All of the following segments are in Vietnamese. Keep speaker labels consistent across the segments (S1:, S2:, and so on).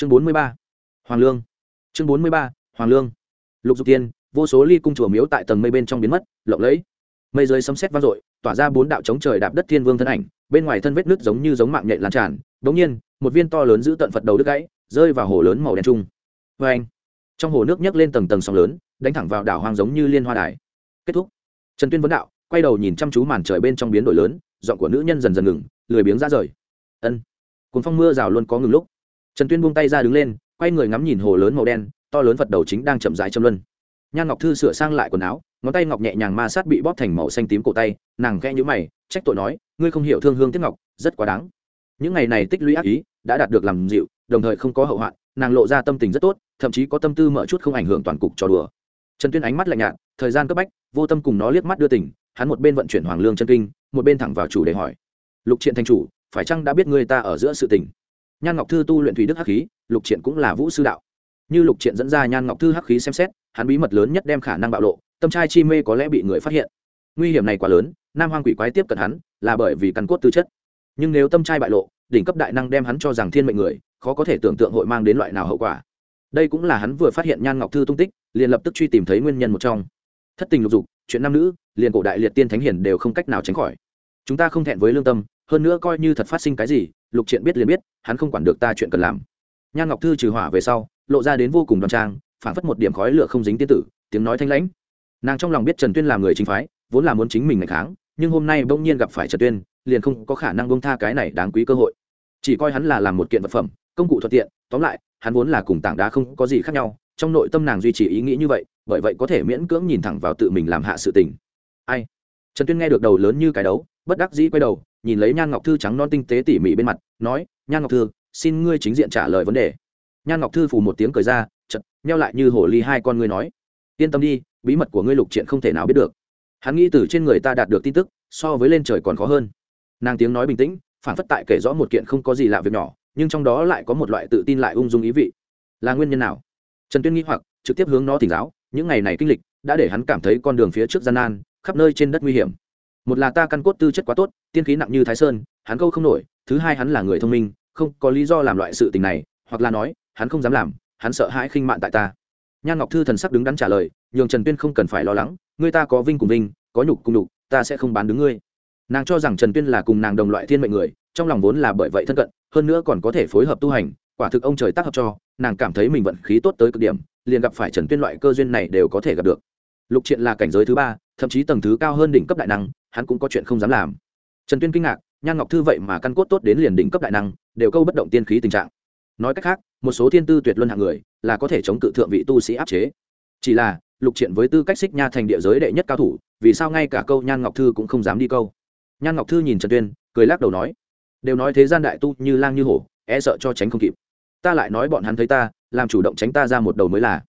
S1: chương bốn mươi ba, hoàng lương. Chương bốn mươi ba, hoàng lương. Lục dục tiên, vô số ly cung chùa miếu tại tầng mây bên trong biến mất, lộng lẫy. Mây dưới sấm sét vang dội, tỏa ra bốn đạo chống trời đạp đất thiên vương thân ảnh, bên ngoài thân vết nứt giống như giống mạng nhện lan tràn. Đ nhiên, một viên to lớn giữ tận phật đầu đứt gãy, rơi vào hồ lớn màu đen trung. Vê anh, trong hồ nước nhấc lên tầng tầng sóng lớn, đánh thẳng vào đảo hoang giống như liên hoa đài. Kết thúc. Trần tuyên vấn đạo, quay đầu nhìn chăm chú màn trời bên trong biến đổi lớn, giọng của nữ nhân dần dần ngừng, lười biếng ra rời. Ân. Cuốn phong mưa rào luôn có ngừng lúc trần tuyên buông tay ra đứng lên, quay người ngắm nhìn hồ lớn màu đen, to lớn vật đầu chính đang chậm rãi châm luân. Nhan ngọc thư sửa sang lại quần áo, ngón tay ngọc nhẹ nhàng ma sát bị bóp thành màu xanh tím cổ tay, nàng khẽ nhữ mày, trách tội nói, ngươi không hiểu thương hương Tiết ngọc, rất quá đáng. Những ngày này tích lũy ác ý, đã đạt được làm dịu, đồng thời không có hậu hoạn, nàng lộ ra tâm tình rất tốt, thậm chí có tâm tư mở chút không ảnh hưởng toàn cục cho đùa. Trần tuyên ánh mắt lạnh nhạt, thời gian cấp bách, vô tâm cùng nó liếc mắt đưa tỉnh hắn một bên vận chuyển hoàng lương chân kinh, một bên thẳng vào chủ để hỏi, lục triện thành chủ, phải chăng đã biết người ta ở giữa sự tình? Nhan ngọc thư tu luyện thủy đức hắc khí, lục triện cũng là vũ sư đạo. Như lục triện dẫn ra nhan ngọc thư hắc khí xem xét, hắn bí mật lớn nhất đem khả năng bạo lộ, tâm trai chi mê có lẽ bị người phát hiện. Nguy hiểm này quá lớn, nam hoang quỷ quái tiếp cận hắn, là bởi vì căn cốt tư chất. Nhưng nếu tâm trai bại lộ, đỉnh cấp đại năng đem hắn cho rằng thiên mệnh người, khó có thể tưởng tượng hội mang đến loại nào hậu quả. Đây cũng là hắn vừa phát hiện nhan ngọc thư tung tích, liền lập tức truy tìm thấy nguyên nhân một trong. Thất tình lục dục, chuyện nam nữ, liền cổ đại liệt tiên thánh hiển đều không cách nào tránh khỏi. Chúng ta không thẹn với lương tâm hơn nữa coi như thật phát sinh cái gì, lục triện biết liền biết, hắn không quản được ta chuyện cần làm. Nhan ngọc thư trừ hỏa về sau, lộ ra đến vô cùng đoan trang phản phất một điểm khói lửa không dính tiên tử, tiếng nói thanh lãnh. Nàng trong lòng biết trần tuyên là người chính phái, vốn là muốn chính mình ngày kháng, nhưng hôm nay bỗng nhiên gặp phải trần tuyên, liền không có khả năng bông tha cái này đáng quý cơ hội. Chỉ coi hắn là làm một kiện vật phẩm, công cụ thuận tiện, tóm lại, hắn vốn là cùng tảng đá không có gì khác nhau, trong nội tâm nàng duy trì ý nghĩ như vậy, bởi vậy có thể miễn cưỡng nhìn thẳng vào tự mình làm hạ sự tình. Ai? Trần tuyên nghe được đầu lớn như cái đấu, bất đắc dĩ quay đầu, nhìn lấy nhan ngọc thư trắng non tinh tế tỉ mỉ bên mặt, nói, nhan ngọc thư, xin ngươi chính diện trả lời vấn đề. Nhan ngọc thư phù một tiếng cười ra chật nheo lại như hồ ly hai con ngươi nói, yên tâm đi, bí mật của ngươi lục triện không thể nào biết được. Hắn nghĩ từ trên người ta đạt được tin tức, so với lên trời còn khó hơn. Nàng tiếng nói bình tĩnh phản phất tại kể rõ một kiện không có gì lạ việc nhỏ, nhưng trong đó lại có một loại tự tin lại ung dung ý vị. Là nguyên nhân nào? Trần tuyên nghĩ hoặc, trực tiếp hướng nó thỉnh giáo, những ngày này kinh lịch, đã để hắn cảm thấy con đường phía trước gian nan khắp nơi trên đất nguy hiểm. Một là ta căn cốt tư chất quá tốt, tiên khí nặng như thái sơn, hắn câu không nổi, thứ hai hắn là người thông minh, không có lý do làm loại sự tình này, hoặc là nói, hắn không dám làm, hắn sợ hãi khinh mạn tại ta. Nhan ngọc thư thần sắc đứng đắn trả lời, nhường trần tuyên không cần phải lo lắng, người ta có vinh cùng vinh, có nhục cùng nhục, ta sẽ không bán đứng ngươi. Nàng cho rằng trần tuyên là cùng nàng đồng loại thiên mệnh người, trong lòng vốn là bởi vậy thân cận, hơn nữa còn có thể phối hợp tu hành, quả thực ông trời tác hợp cho, nàng cảm thấy mình vận khí tốt tới cực điểm, liền gặp phải trần tuyên loại cơ duyên này đều có thể gặp được. Lục triện là cảnh giới thứ ba thậm chí tầng thứ cao hơn đỉnh cấp đại năng, hắn cũng có chuyện không dám làm. Trần tuyên kinh ngạc, nhan ngọc thư vậy mà căn cốt tốt đến liền đỉnh cấp đại năng, đều câu bất động tiên khí tình trạng. Nói cách khác, một số thiên tư tuyệt luân hạng người, là có thể chống cự thượng vị tu sĩ áp chế. Chỉ là, lục triện với tư cách xích nha thành địa giới đệ nhất cao thủ, vì sao ngay cả câu nhan ngọc thư cũng không dám đi câu? Nhan ngọc thư nhìn trần tuyên, cười lắc đầu nói, đều nói thế gian đại tu như lang như hổ e sợ cho tránh không kịp. Ta lại nói bọn hắn thấy ta, làm chủ động tránh ta ra một đầu mới là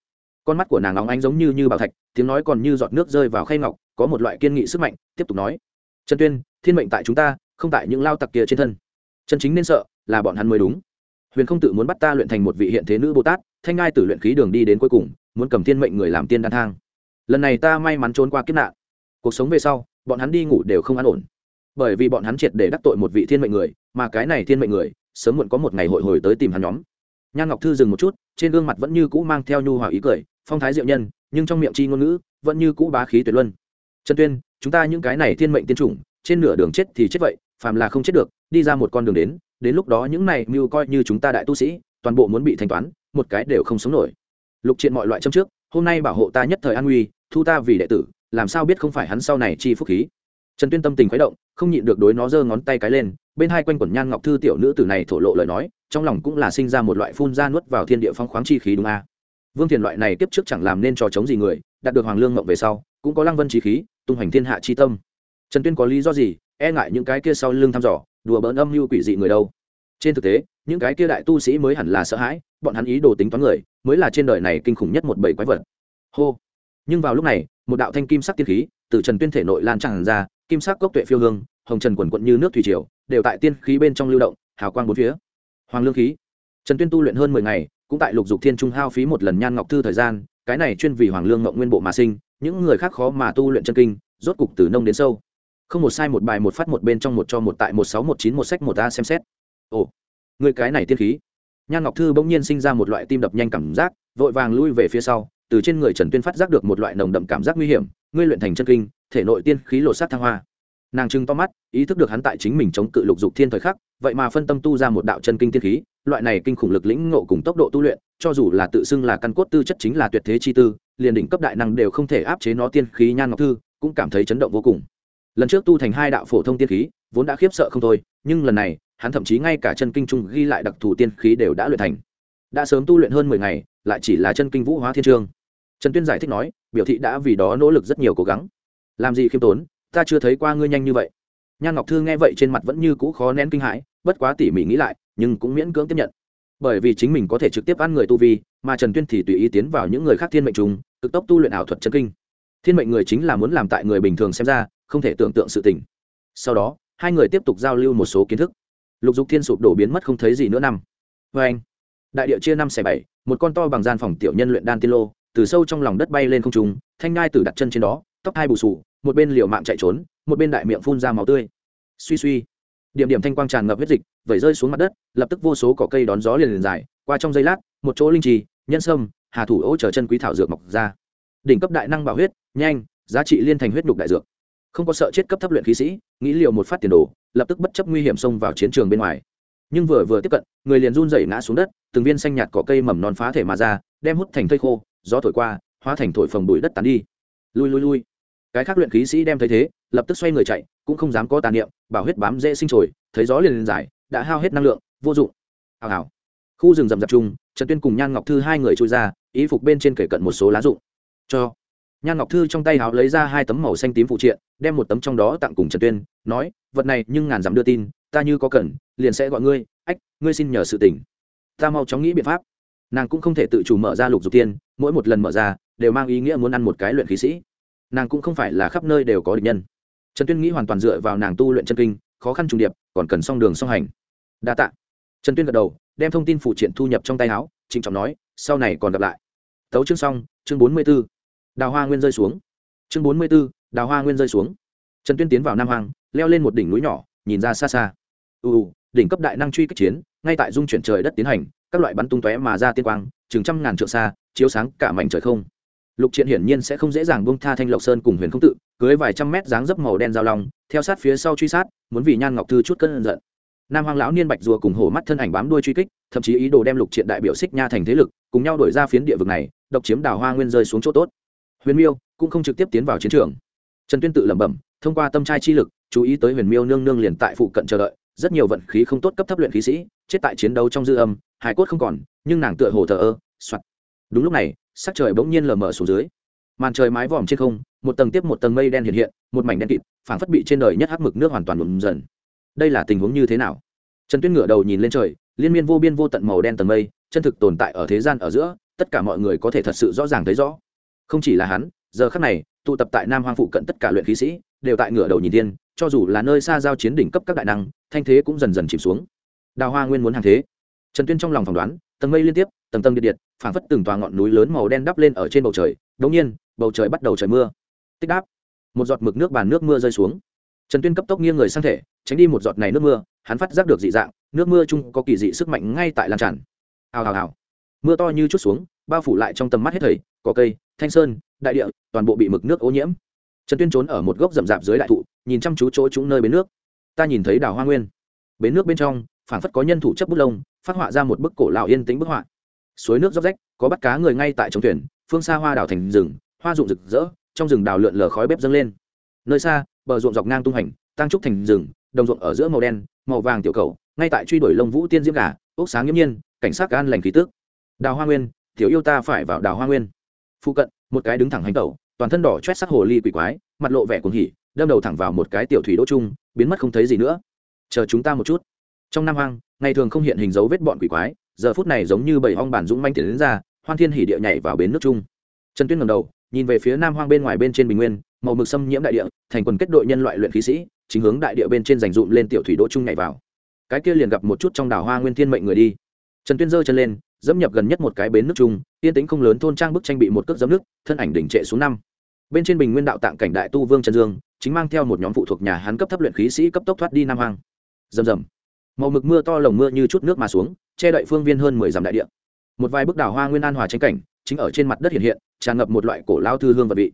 S1: con mắt của nàng nóng ánh giống như như bảo thạch, tiếng nói còn như giọt nước rơi vào khay ngọc, có một loại kiên nghị sức mạnh, tiếp tục nói. Trần tuyên, thiên mệnh tại chúng ta, không tại những lao tặc kia trên thân. Chân chính nên sợ là bọn hắn mới đúng. Huyền không tự muốn bắt ta luyện thành một vị hiện thế nữ bồ tát, thanh ngai từ luyện khí đường đi đến cuối cùng, muốn cầm thiên mệnh người làm tiên đan thang. Lần này ta may mắn trốn qua kiếp nạn. Cuộc sống về sau, bọn hắn đi ngủ đều không an ổn. Bởi vì bọn hắn triệt để đắc tội một vị thiên mệnh người, mà cái này thiên mệnh người, sớm muộn có một ngày hội hồi tới tìm hắn nhóm. Nhan ngọc thư dừng một chút, trên gương mặt vẫn như cũ mang theo nhu hòa ý cười phong thái diệu nhân, nhưng trong miệng chi ngôn ngữ vẫn như cũ bá khí tuyệt luân. Trần tuyên, chúng ta những cái này thiên mệnh tiên chủng, trên nửa đường chết thì chết vậy, phàm là không chết được, đi ra một con đường đến đến lúc đó những này mưu coi như chúng ta đại tu sĩ, toàn bộ muốn bị thanh toán, một cái đều không sống nổi. Lục triện mọi loại châm trước, hôm nay bảo hộ ta nhất thời an nguy, thu ta vì đệ tử, làm sao biết không phải hắn sau này chi phúc khí. Trần tuyên tâm tình khuấy động, không nhịn được đối nó giơ ngón tay cái lên, bên hai quanh quẩn nhan ngọc thư tiểu nữ tử này thổ lộ lời nói, trong lòng cũng là sinh ra một loại phun ra nuốt vào thiên địa phong khoáng chi khí đúng a vương thiền loại này kiếp trước chẳng làm nên trò chống gì người, đạt được hoàng lương mộng về sau, cũng có lăng vân trí khí, tung hoành thiên hạ chi tâm. Trần tuyên có lý do gì e ngại những cái kia sau lưng thăm dò, đùa bỡn âm mưu quỷ dị người đâu? Trên thực tế, những cái kia đại tu sĩ mới hẳn là sợ hãi, bọn hắn ý đồ tính toán người, mới là trên đời này kinh khủng nhất một bầy quái vật. Hô! Nhưng vào lúc này, một đạo thanh kim sắc tiên khí từ trần tuyên thể nội lan tràn ra, kim sắc cốc tuệ phiêu hương, hồng trần quần quận như nước thủy triều, đều tại tiên khí bên trong lưu động, hào quang bốn phía. Hoàng lương khí. Trần tuyên tu luyện hơn mười ngày cũng tại lục dục thiên trung hao phí một lần nhan ngọc thư thời gian, cái này chuyên vì hoàng lương ngộng nguyên bộ mà sinh, những người khác khó mà tu luyện chân kinh, rốt cục từ nông đến sâu. Không một sai một bài một phát một bên trong một cho một tại một sáu một chín một sách một a xem xét. Ồ, người cái này tiên khí. Nhan ngọc thư bỗng nhiên sinh ra một loại tim đập nhanh cảm giác, vội vàng lui về phía sau, từ trên người trần tuyên phát giác được một loại nồng đậm cảm giác nguy hiểm, ngươi luyện thành chân kinh, thể nội tiên khí lột sát thăng hoa nàng trưng to mắt, ý thức được hắn tại chính mình chống cự lục dục thiên thời khắc, vậy mà phân tâm tu ra một đạo chân kinh tiên khí, loại này kinh khủng lực lĩnh ngộ cùng tốc độ tu luyện, cho dù là tự xưng là căn cốt tư chất chính là tuyệt thế chi tư, liền đỉnh cấp đại năng đều không thể áp chế nó tiên khí nhan ngọc thư, cũng cảm thấy chấn động vô cùng. Lần trước tu thành hai đạo phổ thông tiên khí, vốn đã khiếp sợ không thôi, nhưng lần này, hắn thậm chí ngay cả chân kinh trung ghi lại đặc thù tiên khí đều đã luyện thành. Đã sớm tu luyện hơn mười ngày, lại chỉ là chân kinh vũ hóa thiên trương. Trần tuyên giải thích nói, biểu thị đã vì đó nỗ lực rất nhiều cố gắng. Làm gì khiêm tốn ta chưa thấy qua ngươi nhanh như vậy. Nhan ngọc thư nghe vậy trên mặt vẫn như cũ khó nén kinh hãi, bất quá tỉ mỉ nghĩ lại, nhưng cũng miễn cưỡng tiếp nhận. Bởi vì chính mình có thể trực tiếp ăn người tu vi, mà trần tuyên thì tùy ý tiến vào những người khác thiên mệnh trùng, cực tốc tu luyện ảo thuật chân kinh. Thiên mệnh người chính là muốn làm tại người bình thường xem ra, không thể tưởng tượng sự tình. Sau đó, hai người tiếp tục giao lưu một số kiến thức. Lục dục thiên sụp đổ biến mất không thấy gì nữa năm. Vê anh, đại địa chia năm xẻ bảy, một con to bằng gian phòng tiểu nhân luyện đan tiên lô, từ sâu trong lòng đất bay lên không trung, thanh ngai tử đặt chân trên đó, tóc hai bù sù một bên liều mạng chạy trốn, một bên đại miệng phun ra máu tươi. Suy suy. Điểm điểm thanh quang tràn ngập huyết dịch, vẩy rơi xuống mặt đất, lập tức vô số cỏ cây đón gió liền liền dài, qua trong giây lát, một chỗ linh trì, nhân sâm, hà thủ ô trở chân quý thảo dược mọc ra. Đỉnh cấp đại năng bảo huyết, nhanh, giá trị liên thành huyết đục đại dược. Không có sợ chết cấp thấp luyện khí sĩ, nghĩ liệu một phát tiền đồ, lập tức bất chấp nguy hiểm xông vào chiến trường bên ngoài. Nhưng vừa vừa tiếp cận, người liền run rẩy ngã xuống đất, từng viên xanh nhạt cỏ cây mầm non phá thể mà ra, đem hút thành thây khô, gió thổi qua, hóa thành thổi phồng bụi đất tán đi. Lui lui lui cái khác luyện khí sĩ đem thấy thế, lập tức xoay người chạy, cũng không dám có tàn niệm, bảo huyết bám dễ sinh trồi, thấy gió liền liền giải, đã hao hết năng lượng, vô dụng. Hào hào. Khu rừng rậm rạp chung, trần tuyên cùng nhan ngọc thư hai người trôi ra ý phục bên trên kể cận một số lá dụng cho. Nhan ngọc thư trong tay hào lấy ra hai tấm màu xanh tím phụ triện, đem một tấm trong đó tặng cùng trần tuyên, nói, vật này nhưng ngàn dặm đưa tin, ta như có cần, liền sẽ gọi ngươi, ách, ngươi xin nhờ sự tỉnh ta mau chóng nghĩ biện pháp. Nàng cũng không thể tự chủ mở ra lục dục tiên, mỗi một lần mở ra, đều mang ý nghĩa muốn ăn một cái luyện khí sĩ nàng cũng không phải là khắp nơi đều có địch nhân. Trần tuyên nghĩ hoàn toàn dựa vào nàng tu luyện chân kinh, khó khăn trùng điệp, còn cần song đường song hành. Đa t ạ trần tuyên gật đầu, đem thông tin phụ triện thu nhập trong tay áo, trịnh trọng nói, sau này còn gặp lại. Tấu chương xong, chương bốn mươi b ố đào hoa nguyên rơi xuống. Chương bốn mươi b ố đào hoa nguyên rơi xuống. Trần tuyên tiến vào nam hoàng leo lên một đỉnh núi nhỏ, nhìn ra xa xa. Ù ù đỉnh cấp đại năng truy kích chiến, ngay tại dung chuyển trời đất tiến hành, các loại bắn tung tóe mà ra tiên quang, chừng trăm ngàn trượng xa, chiếu sáng cả mảnh trời không lục triện hiển nhiên sẽ không dễ dàng bông tha thanh lộc sơn cùng huyền không tự, cưới vài trăm mét dáng dấp màu đen giao long, theo sát phía sau truy sát, muốn vì nhan ngọc thư chút cân giận. Nam hoàng lão niên bạch rùa cùng hổ mắt thân ảnh bám đuôi truy kích, thậm chí ý đồ đem lục triện đại biểu xích nha thành thế lực, cùng nhau đổi ra phiến địa vực này, độc chiếm đào hoa nguyên rơi xuống chỗ tốt. Huyền miêu cũng không trực tiếp tiến vào chiến trường. Trần tuyên tự lẩm bẩm, thông qua tâm trai chi lực, chú ý tới huyền miêu nương nương liền tại phụ cận chờ đợi, rất nhiều vận khí không tốt cấp thấp luyện khí sĩ, chết tại chiến đấu trong dư âm hải cốt không còn, nhưng nàng tựa hồ thờ ơ, soạt. Đúng lúc này sắc trời bỗng nhiên lờ mờ xuống dưới. Màn trời mái vòm trên không, một tầng tiếp một tầng mây đen hiện hiện, một mảnh đen kịt, phảng phất bị trên đời nhất hắc mực nước hoàn toàn lùm dần. Đây là tình huống như thế nào? Trần tuyên ngửa đầu nhìn lên trời, liên miên vô biên vô tận màu đen tầng mây, chân thực tồn tại ở thế gian ở giữa, tất cả mọi người có thể thật sự rõ ràng thấy rõ. Không chỉ là hắn, giờ khắc này, tụ tập tại nam hoang phụ cận tất cả luyện khí sĩ, đều tại ngửa đầu nhìn tiên cho dù là nơi xa giao chiến đỉnh cấp các đại năng, thanh thế cũng dần dần chìm xuống. Đào hoa nguyên muốn hàng thế. Trần tuyên trong lòng phỏng đoán tầng mây liên tiếp, tầng tầng điện điện, phảng phất từng tòa ngọn núi lớn màu đen đắp lên ở trên bầu trời. Đống nhiên, bầu trời bắt đầu trời mưa. Tích đáp. Một giọt mực nước bàn nước mưa rơi xuống. Trần tuyên cấp tốc nghiêng người sang thể, tránh đi một giọt này nước mưa, hắn phát giác được dị dạng, nước mưa chung có kỳ dị sức mạnh ngay tại lan tràn. Hào hào hào. Mưa to như chút xuống, bao phủ lại trong tầm mắt hết thảy có cây, thanh sơn, đại địa, toàn bộ bị mực nước ô nhiễm. Trần tuyên trốn ở một gốc rậm rạp dưới đại thụ, nhìn chăm chú chỗ chúng nơi bến nước. Ta nhìn thấy đào hoa nguyên. Bến nước bên trong, phảng phất có nhân thủ chấp bút lông phát họa ra một bức cổ lão yên tĩnh bức họa. Suối nước róc rách, có bắt cá người ngay tại trong thuyền, phương xa hoa đào thành rừng, hoa rụng rực rỡ, trong rừng đào lượn lờ khói bếp dâng lên. Nơi xa, bờ ruộng dọc ngang tung hành tăng trúc thành rừng, đồng ruộng ở giữa màu đen, màu vàng tiểu cầu, ngay tại truy đuổi lông vũ tiên diễm gà, ốc sáng nghiễm nhiên, cảnh sát an lành khí tước đào hoa nguyên, tiểu yêu ta phải vào đào hoa nguyên. Phụ cận, một cái đứng thẳng hành tẩu, toàn thân đỏ chét sắc hồ ly quỷ quái, mặt lộ vẻ cuồng hỉ, đâm đầu thẳng vào một cái tiểu thủy đỗ chung biến mất không thấy gì nữa. Chờ chúng ta một chút. Trong nam hoang ngày thường không hiện hình dấu vết bọn quỷ quái, giờ phút này giống như bảy hong bản dũng manh tiến đến ra hoan thiên hỉ địa nhảy vào bến nước chung. Trần tuyên ngầm đầu, nhìn về phía nam hoang bên ngoài bên trên bình nguyên, màu mực xâm nhiễm đại địa, thành quần kết đội nhân loại luyện khí sĩ, chính hướng đại địa bên trên dành dụm lên tiểu thủy đỗ chung nhảy vào. Cái kia liền gặp một chút trong đảo hoa nguyên thiên mệnh người đi. Trần tuyên giơ chân lên, dẫm nhập gần nhất một cái bến nước chung, yên tính không lớn thôn trang bức tranh bị một cước dấm nước, thân ảnh đỉnh trệ xuống năm. Bên trên bình nguyên đạo tạng cảnh đại tu vương trần dương, chính mang theo một nhóm phụ thuộc nhà hắn cấp thấp luyện khí sĩ cấp tốc thoát đi nam hoang. Rầm rầm màu mực mưa to lồng mưa như chút nước mà xuống, che đậy phương viên hơn mười dặm đại địa. Một vài bức đảo hoa nguyên an hòa tranh cảnh, chính ở trên mặt đất hiện hiện, tràn ngập một loại cổ lao thư hương vật vị.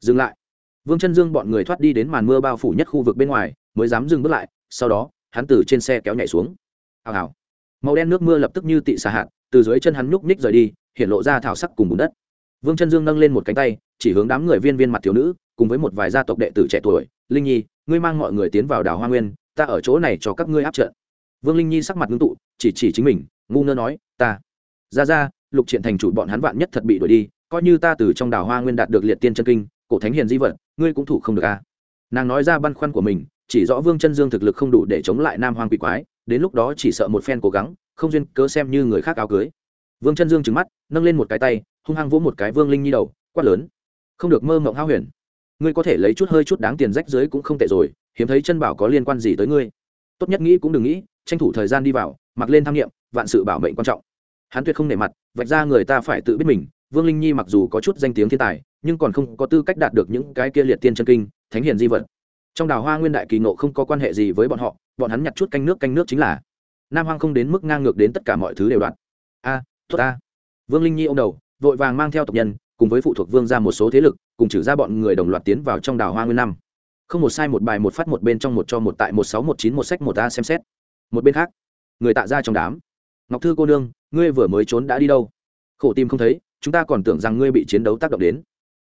S1: Dừng lại. Vương chân dương bọn người thoát đi đến màn mưa bao phủ nhất khu vực bên ngoài, mới dám dừng bước lại, sau đó, hắn từ trên xe kéo nhảy xuống. Hào hào. Màu đen nước mưa lập tức như tị xà hạt, từ dưới chân hắn nhúc ních rời đi, hiện lộ ra thảo sắc cùng bùn đất. Vương chân dương nâng lên một cánh tay, chỉ hướng đám người viên viên mặt thiếu nữ, cùng với một vài gia tộc đệ tử trẻ tuổi. Linh nhi, ngươi mang mọi người tiến vào đảo hoa nguyên, ta ở chỗ này cho các ngươi áp trận vương linh nhi sắc mặt ngưng tụ, chỉ chỉ chính mình, ngu ngơ nói, ta, ra ra, lục triện thành chủ bọn hắn vạn nhất thật bị đuổi đi, coi như ta từ trong đào hoa nguyên đạt được liệt tiên chân kinh, cổ thánh hiền di vật, ngươi cũng thủ không được a. À. nàng nói ra băn khoăn của mình, chỉ rõ vương chân dương thực lực không đủ để chống lại nam hoang quỷ quái, đến lúc đó chỉ sợ một phen cố gắng, không duyên cớ xem như người khác áo cưới. Vương chân dương trừng mắt, nâng lên một cái tay, hung hăng vỗ một cái vương linh nhi đầu, quát lớn, không được mơ mộng hao huyền. Ngươi có thể lấy chút hơi chút đáng tiền rách dưới cũng không tệ rồi, hiếm thấy chân bảo có liên quan gì tới ngươi tốt nhất nghĩ cũng đừng nghĩ, tranh thủ thời gian đi vào, mặc lên tham nghiệm, vạn sự bảo mệnh quan trọng. Hắn tuyệt không nể mặt, vạch ra người ta phải tự biết mình, vương linh nhi mặc dù có chút danh tiếng thiên tài, nhưng còn không có tư cách đạt được những cái kia liệt tiên chân kinh, thánh hiền di vật. Trong đào hoa nguyên đại kỳ nộ không có quan hệ gì với bọn họ, bọn hắn nhặt chút canh nước canh nước chính là. Nam hoang không đến mức ngang ngược đến tất cả mọi thứ đều đoạn a, tốt a vương linh nhi ô m đầu, vội vàng mang theo tộc nhân, cùng với phụ thuộc vương ra một số thế lực, cùng trừ ra bọn người đồng loạt tiến vào trong đào hoa nguyên năm không một sai, một bài, một phát, một bên trong, một cho, một tại, một sáu, một chín, một sách, một a xem xét. Một bên khác, người tạ ra trong đám. Ngọc thư cô nương, ngươi vừa mới trốn đã đi đâu? Khổ tim không thấy, chúng ta còn tưởng rằng ngươi bị chiến đấu tác động đến.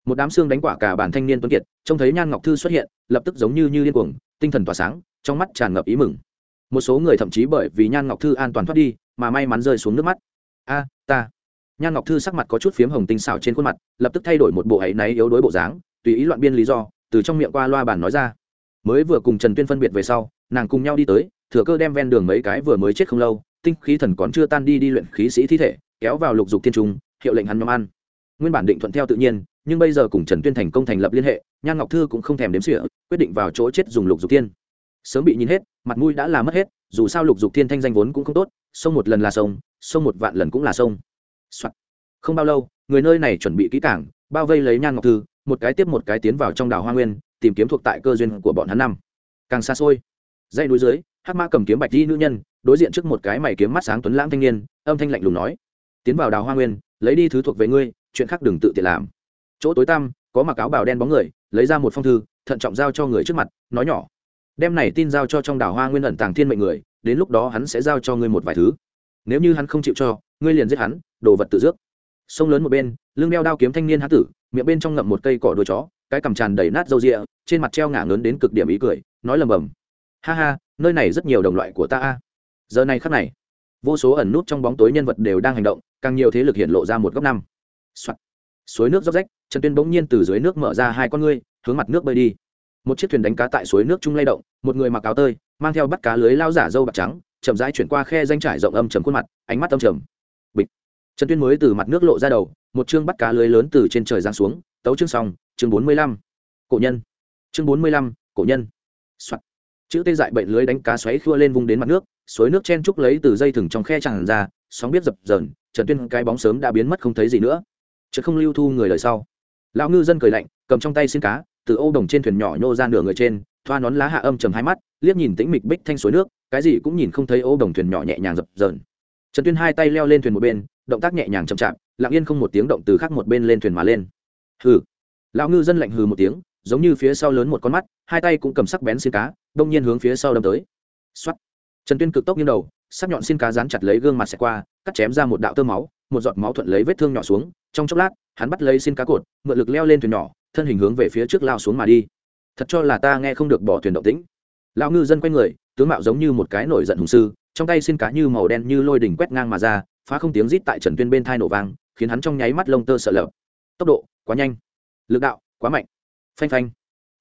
S1: Một đám xương đánh quả cả bản thanh niên tuấn kiệt, trông thấy nhan ngọc thư xuất hiện, lập tức giống như như điên cuồng, tinh thần tỏa sáng, trong mắt tràn ngập ý mừng. Một số người thậm chí bởi vì nhan ngọc thư an toàn thoát đi, mà may mắn rơi xuống nước mắt. A, ta. Nhan ngọc thư sắc mặt có chút phiếm hồng tinh xảo trên khuôn mặt, lập tức thay đổi một bộ áy náy yếu đuối bộ dáng, tùy ý loạn biên lý do từ trong miệng qua loa bản nói ra. Mới vừa cùng trần tuyên phân biệt về sau, nàng cùng nhau đi tới, thừa cơ đem ven đường mấy cái vừa mới chết không lâu, tinh khí thần còn chưa tan đi đi luyện khí sĩ thi thể, kéo vào lục dục thiên trung, hiệu lệnh hắn nhóm ăn. Nguyên bản định thuận theo tự nhiên, nhưng bây giờ cùng trần tuyên thành công thành lập liên hệ, nhan ngọc thư cũng không thèm đếm sỉa quyết định vào chỗ chết dùng lục dục thiên. Sớm bị nhìn hết, mặt mũi đã là mất hết, dù sao lục dục thiên thanh danh vốn cũng không tốt, sông một lần là sông sông một vạn lần cũng là sông、Soạn. không bao lâu, người nơi này chuẩn bị kỹ cảng, bao vây lấy nhan ngọc thư một cái tiếp một cái tiến vào trong đảo hoa nguyên, tìm kiếm thuộc tại cơ duyên của bọn hắn năm. Càng xa xôi dây núi dưới, hắc mã cầm kiếm bạch di nữ nhân, đối diện trước một cái mày kiếm mắt sáng tuấn lãng thanh niên, âm thanh lạnh lùng nói, tiến vào đào hoa nguyên, lấy đi thứ thuộc về ngươi, chuyện khác đừng tự tiện làm. Chỗ tối tăm, có mặc áo bào đen bóng người, lấy ra một phong thư, thận trọng giao cho người trước mặt, nói nhỏ, đem này tin giao cho trong đảo hoa nguyên ẩn tàng thiên mệnh người, đến lúc đó hắn sẽ giao cho ngươi một vài thứ. Nếu như hắn không chịu cho, ngươi liền giết hắn, đồ vật tự dước sông lớn một bên, lưng đeo đao kiếm thanh niên hán tử miệng bên trong ngậm một cây cỏ đuôi chó, cái cằm tràn đầy nát râu rịa trên mặt treo ngả ngớn đến cực điểm ý cười, nói lầm bầm. Ha ha, nơi này rất nhiều đồng loại của ta a. Giờ này khắc này, vô số ẩn nút trong bóng tối nhân vật đều đang hành động, càng nhiều thế lực hiện lộ ra một góc năm. Soạn. suối nước róc rách, trần tuyên bỗng nhiên từ dưới nước mở ra hai con ngươi, hướng mặt nước bơi đi. Một chiếc thuyền đánh cá tại suối nước trung lay động, một người mặc áo tơi, mang theo bắt cá lưới lao giả dâu bạc trắng, chậm rãi chuyển qua khe danh trải rộng âm trầm khuôn mặt, ánh mắt âm trầm trần tuyên mới từ mặt nước lộ ra đầu, một chương bắt cá lưới lớn từ trên trời giáng xuống, tấu chương xong, chương bốn mươi lăm. Cổ nhân. Chương bốn mươi lăm, cổ nhân、Soạn. Chữ tê dại bệnh lưới đánh cá xoáy khua lên vùng đến mặt nước, suối nước chen trúc lấy từ dây thừng trong khe tràn ra, sóng biết dập dờn, trần tuyên cái bóng sớm đã biến mất không thấy gì nữa. Chợt không lưu thu người lời sau. Lão ngư dân cười lạnh, cầm trong tay xin cá, từ ô đồng trên thuyền nhỏ nhô ra nửa người trên, thoa nón lá hạ âm chầm hai mắt, liếc nhìn tĩnh mịch bích thanh suối nước, cái gì cũng nhìn không thấy ô đồng thuyền nhỏ nhẹ nhàng dập dờn. Trần tuyên hai tay leo lên thuyền một bên động tác nhẹ nhàng chậm chạp, lặng yên không một tiếng động từ khác một bên lên thuyền mà lên. Hừ. Lão ngư dân lạnh hừ một tiếng, giống như phía sau lớn một con mắt, hai tay cũng cầm sắc bén xin cá, đông nhiên hướng phía sau đâm tới. Xuất trần tuyên cực tốc nghiêng đầu, sắc nhọn xin cá dán chặt lấy gương mặt xẹt qua, cắt chém ra một đạo tơ máu, một giọt máu thuận lấy vết thương nhỏ xuống, trong chốc lát, hắn bắt lấy xin cá cột, mượn lực leo lên thuyền nhỏ, thân hình hướng về phía trước lao xuống mà đi. Thật cho là ta nghe không được bỏ thuyền động tĩnh. Lão ngư dân quay người, tướng mạo giống như một cái nổi giận hùng sư, trong tay xin cá như màu đen như lôi đỉnh quét ngang mà ra phá không tiếng rít tại trần tuyên bên thai nổ vang, khiến hắn trong nháy mắt lông tơ sợ lợp tốc độ quá nhanh, lực đạo quá mạnh. Phanh phanh.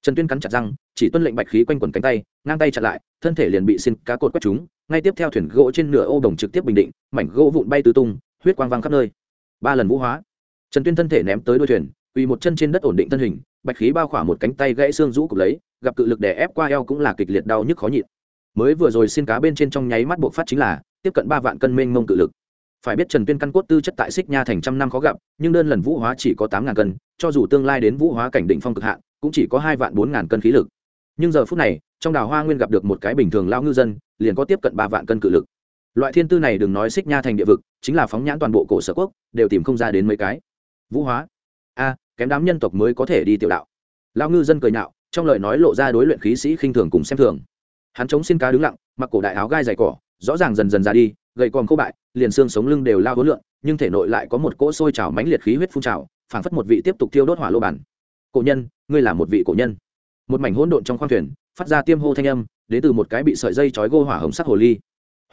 S1: Trần tuyên cắn chặt răng, chỉ tuân lệnh bạch khí quanh quần cánh tay, ngang tay chặn lại, thân thể liền bị xin cá cột quét chúng ngay tiếp theo thuyền gỗ trên nửa ô đồng trực tiếp bình định, mảnh gỗ vụn bay tứ tung, huyết quang vang khắp nơi. Ba lần vũ hóa. Trần tuyên thân thể ném tới đuôi thuyền uy một chân trên đất ổn định thân hình, bạch khí bao khỏa một cánh tay gãy xương rũ cục lấy, gặp cự lực đè ép qua eo cũng là kịch liệt đau nhức khó nhịn. Mới vừa rồi xin cá bên trên trong nháy mắt buộc phát chính là, tiếp cận ba vạn cân mênh mông cự lực phải biết trần tuyên căn cốt tư chất tại xích nha thành trăm năm khó gặp, nhưng đơn lần vũ hóa chỉ có tám ngàn cân, cho dù tương lai đến vũ hóa cảnh định phong cực hạn, cũng chỉ có hai vạn bốn ngàn cân khí lực. Nhưng giờ phút này, trong đào hoa nguyên gặp được một cái bình thường lao ngư dân, liền có tiếp cận ba vạn cân cự lực. Loại thiên tư này đừng nói xích nha thành địa vực, chính là phóng nhãn toàn bộ cổ sở quốc, đều tìm không ra đến mấy cái. Vũ hóa? A, kém đám nhân tộc mới có thể đi tiểu đạo. Lao ngư dân cười nhạo, trong lời nói lộ ra đối luyện khí sĩ khinh thường cùng xem thường. Hắn chống xin cá đứng lặng, mặc cổ đại áo gai dày cỏ, rõ ràng dần dần ra đi gầy còm khô bại liền xương sống lưng đều lao hối lượn, nhưng thể nội lại có một cỗ sôi trào mãnh liệt khí huyết phun trào phảng phất một vị tiếp tục tiêu đốt hỏa lô bản. Cổ nhân ngươi là một vị cổ nhân. Một mảnh hỗn độn trong khoang thuyền phát ra tiêm hô thanh âm đến từ một cái bị sợi dây trói gô hỏa hồng sắc hồ ly.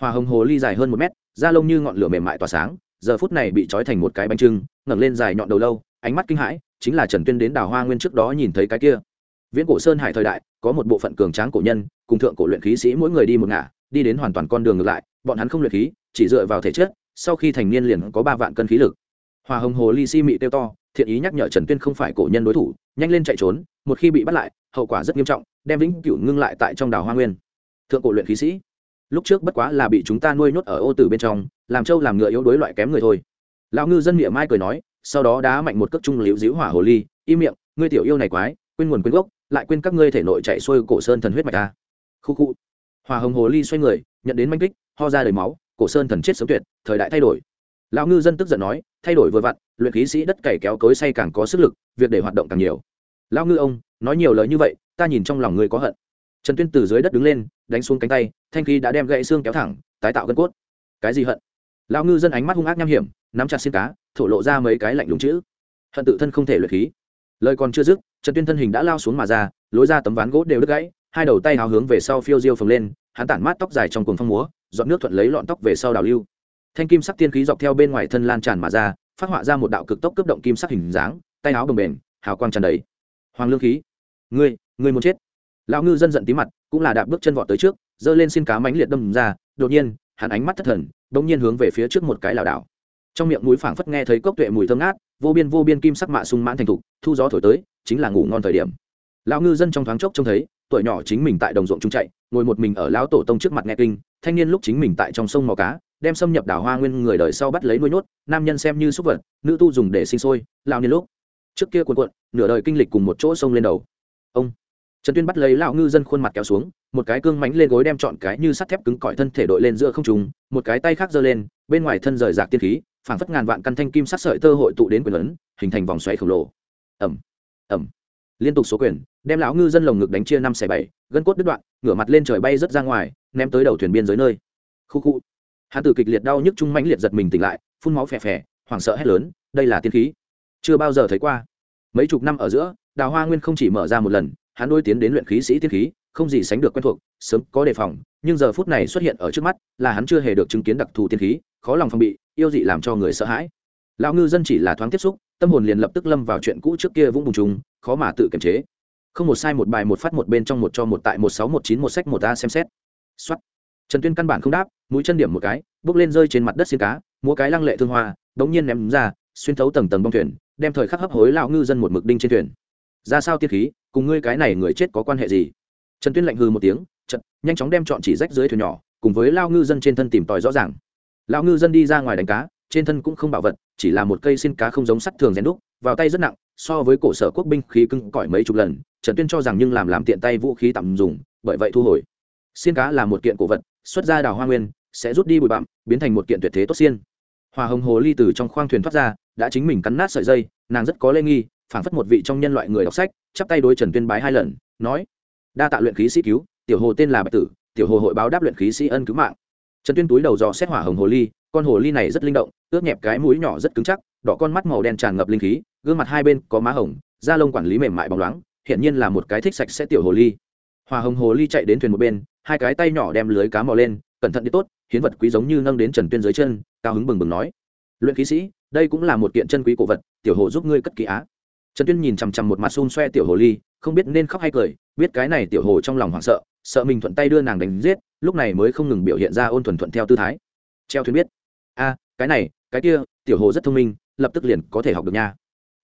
S1: Hỏa hồng hồ ly dài hơn một mét da lông như ngọn lửa mềm mại tỏa sáng giờ phút này bị trói thành một cái bánh trưng ngẩng lên dài nhọn đầu lâu ánh mắt kinh hãi chính là trần tuyên đến đào hoa nguyên trước đó nhìn thấy cái kia. Viễn cổ sơn hải thời đại có một bộ phận cường tráng cổ nhân cùng thượng cổ luyện khí sĩ mỗi người đi một ngả đi đến hoàn toàn con đường ngược lại bọn hắn không luyện khí, chỉ dựa vào thể chất, sau khi thành niên liền có ba vạn cân khí lực. Hòa hồng hồ ly si mị tiêu to, thiện ý nhắc nhở trần tuyên không phải cổ nhân đối thủ, nhanh lên chạy trốn, một khi bị bắt lại, hậu quả rất nghiêm trọng, đem vĩnh cửu ngưng lại tại trong đảo hoa nguyên. Thượng cổ luyện khí sĩ, lúc trước bất quá là bị chúng ta nuôi nhốt ở ô tử bên trong, làm trâu làm ngựa yếu đối loại kém người thôi. Lão ngư dân miệng mai cười nói, sau đó đá mạnh một cước trung liễu dĩu hỏa hồ ly im miệng, ngươi tiểu yêu này quái, quên nguồn quên gốc, lại quên các ngươi thể nội chạy xuôi cổ sơn thần huyết mạch ta. Khu khu. Hòa hồng hồ ly xoay người, nhận đến manh kích ho ra đầy máu, cổ sơn thần chết sớm tuyệt, thời đại thay đổi. Lão ngư dân tức giận nói, thay đổi vừa vặn, luyện khí sĩ đất cày kéo cối say càng có sức lực, việc để hoạt động càng nhiều. Lão ngư ông, nói nhiều lời như vậy, ta nhìn trong lòng ngươi có hận. Trần tuyên từ dưới đất đứng lên, đánh xuống cánh tay, thanh khí đã đem gãy xương kéo thẳng, tái tạo gân cốt. Cái gì hận? Lão ngư dân ánh mắt hung ác nham hiểm, nắm chặt xin cá, thổ lộ ra mấy cái lạnh lùng chữ. Hận tự thân không thể luyện khí. Lời còn chưa dứt, trần tuyên thân hình đã lao xuống mà ra, lối ra tấm ván gỗ đều đứt gãy hai đầu tay hào hướng về sau phiêu diêu phồng lên, hắn tản mát tóc dài trong cuồng phong múa dọn nước thuận lấy lọn tóc về sau đào lưu. Thanh kim sắc tiên khí dọc theo bên ngoài thân lan tràn mà ra, phát họa ra một đạo cực tốc cấp động kim sắc hình dáng, tay áo bồng bềnh, hào quang tràn đầy. Hoàng lương khí. Ngươi ngươi muốn chết. Lão ngư dân giận tí mặt, cũng là đạp bước chân vọt tới trước, giơ lên xin cá mánh liệt đâm ra, đột nhiên, hắn ánh mắt thất thần, bỗng nhiên hướng về phía trước một cái lảo đảo. Trong miệng mũi phảng phất nghe thấy cốc tuệ mùi thơm ngát, vô biên vô biên kim sắc mạ sung mãn thành thục, thu gió thổi tới, chính là ngủ ngon thời điểm. Lão ngư dân trong thoáng chốc trông thấy tuổi nhỏ chính mình tại đồng ruộng trung chạy, ngồi một mình ở lão tổ tông trước mặt nghe kinh, thanh niên lúc chính mình tại trong sông mò cá, đem xâm nhập đảo hoa nguyên người đời sau bắt lấy nuôi nhốt, nam nhân xem như súc vật, nữ tu dùng để sinh sôi lao niên lúc. Trước kia cuộn cuộn, nửa đời kinh lịch cùng một chỗ sông lên đầu. Ông. Trần tuyên bắt lấy lão ngư dân khuôn mặt kéo xuống, một cái cương mánh lên gối đem chọn cái như sắt thép cứng cỏi thân thể đội lên giữa không trùng một cái tay khác giơ lên, bên ngoài thân rời rạc tiên khí, phảng phất ngàn vạn căn thanh kim sắt sợi tơ hội tụ đến quyền lớn, hình thành vòng xoáy khổng lồ. Ẩm ẩm liên tục số quyền, đem lão ngư dân lồng ngực đánh chia năm xẻ bảy, gân cốt đứt đoạn, ngửa mặt lên trời bay rớt ra ngoài, ném tới đầu thuyền biên dưới nơi. Khu khu. Hạ tử kịch liệt đau nhức trung mãnh liệt giật mình tỉnh lại, phun máu phè phè, hoảng sợ hét lớn, đây là tiên khí. Chưa bao giờ thấy qua. Mấy chục năm ở giữa, đào hoa nguyên không chỉ mở ra một lần, hắn đôi tiến đến luyện khí sĩ tiên khí, không gì sánh được quen thuộc, sớm có đề phòng, nhưng giờ phút này xuất hiện ở trước mắt, là hắn chưa hề được chứng kiến đặc thù tiên khí, khó lòng phòng bị, yêu dị làm cho người sợ hãi. Lão ngư dân chỉ là thoáng tiếp xúc tâm hồn liền lập tức lâm vào chuyện cũ trước kia vũng bùng trùng, khó mà tự kiềm chế. Không một sai một bài một phát một bên trong một cho một tại một sáu một chín một sách một a xem xét. Xuất trần tuyên căn bản không đáp, mũi chân điểm một cái, bước lên rơi trên mặt đất xin cá, múa cái lăng lệ thương hoa đống nhiên ném ra, xuyên thấu tầng tầng bong thuyền, đem thời khắc hấp hối lão ngư dân một mực đinh trên thuyền. Ra sao tiên khí, cùng ngươi cái này người chết có quan hệ gì? Trần tuyên lạnh hư một tiếng chật nhanh chóng đem chọn chỉ rách dưới thuyền nhỏ, cùng với lao ngư dân trên thân tìm tòi rõ ràng. Lão ngư dân đi ra ngoài đánh cá trên thân cũng không bảo vật, chỉ là một cây xin cá không giống sắt thường rèn đúc, vào tay rất nặng, so với cổ sở quốc binh khí cưng cỏi mấy chục lần, trần tuyên cho rằng nhưng làm làm tiện tay vũ khí tạm dùng, bởi vậy thu hồi. Xin cá là một kiện cổ vật, xuất ra đào hoa nguyên, sẽ rút đi bụi bặm, biến thành một kiện tuyệt thế tốt xiên. Hòa hồng hồ ly từ trong khoang thuyền thoát ra, đã chính mình cắn nát sợi dây, nàng rất có lê nghi, phảng phất một vị trong nhân loại người đọc sách, chắp tay đối trần tuyên bái hai lần, nói, đa tạ luyện khí sĩ cứu, tiểu hồ tên là bạch tử, tiểu hồ hội báo đáp luyện khí sĩ ân cứu mạng. Trần tuyên túi đầu dò xét hỏa hồng hồ ly con hồ ly này rất linh động ướt nhẹp cái mũi nhỏ rất cứng chắc, đỏ con mắt màu đen tràn ngập linh khí, gương mặt hai bên có má hồng, da lông quản lý mềm mại bóng loáng hiện nhiên là một cái thích sạch sẽ tiểu hồ ly. Hòa hồng hồ ly chạy đến thuyền một bên, hai cái tay nhỏ đem lưới cá mò lên, cẩn thận đi tốt, hiến vật quý giống như nâng đến trần tuyên dưới chân, cao hứng bừng bừng nói. Luyện khí sĩ, đây cũng là một kiện chân quý cổ vật, tiểu hồ giúp ngươi cất kỹ á. Trần tuyên nhìn chằm chằm một mặt xun xoe tiểu hồ ly, không biết nên khóc hay cười, biết cái này tiểu hồ trong lòng hoảng sợ sợ mình thuận tay đưa nàng đánh giết, lúc này mới không ngừng biểu hiện ra ôn thuần thuận theo tư thái. Treo thuyền biết a, cái này, cái kia, tiểu hồ rất thông minh, lập tức liền có thể học được nha.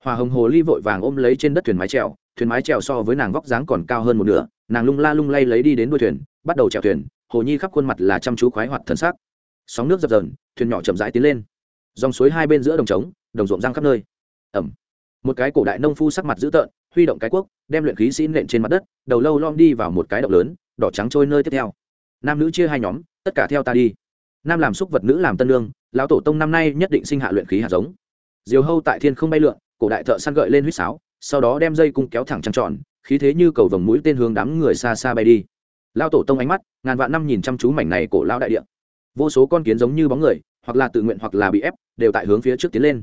S1: Hòa hồng hồ ly vội vàng ôm lấy trên đất thuyền mái trèo thuyền mái trèo so với nàng vóc dáng còn cao hơn một nửa, nàng lung la lung lay lấy đi đến đuôi thuyền, bắt đầu chèo thuyền, hồ nhi khắp khuôn mặt là chăm chú khoái hoạt thần sắc. Sóng nước dập dờn, thuyền nhỏ chậm rãi tiến lên. Dòng suối hai bên giữa đồng trống, đồng ruộng răng khắp nơi. Ẩm. Một cái cổ đại nông phu sắc mặt dữ tợn, huy động cái cuốc, đem luyện khí sĩ nện trên mặt đất, đầu lâu lom đi vào một cái động lớn, đỏ trắng trôi nơi tiếp theo. Nam nữ chia hai nhóm, tất cả theo ta đi. Nam làm xúc vật, nữ làm tân lương lão tổ tông năm nay nhất định sinh hạ luyện khí hạt giống. Diều hâu tại thiên không bay lượn, cổ đại thợ săn gợi lên huýt sáo, sau đó đem dây cung kéo thẳng trăng tròn, khí thế như cầu vồng mũi tên hướng đám người xa xa bay đi. Lao tổ tông ánh mắt, ngàn vạn năm nhìn chăm chú mảnh này cổ lao đại địa. Vô số con kiến giống như bóng người, hoặc là tự nguyện hoặc là bị ép, đều tại hướng phía trước tiến lên.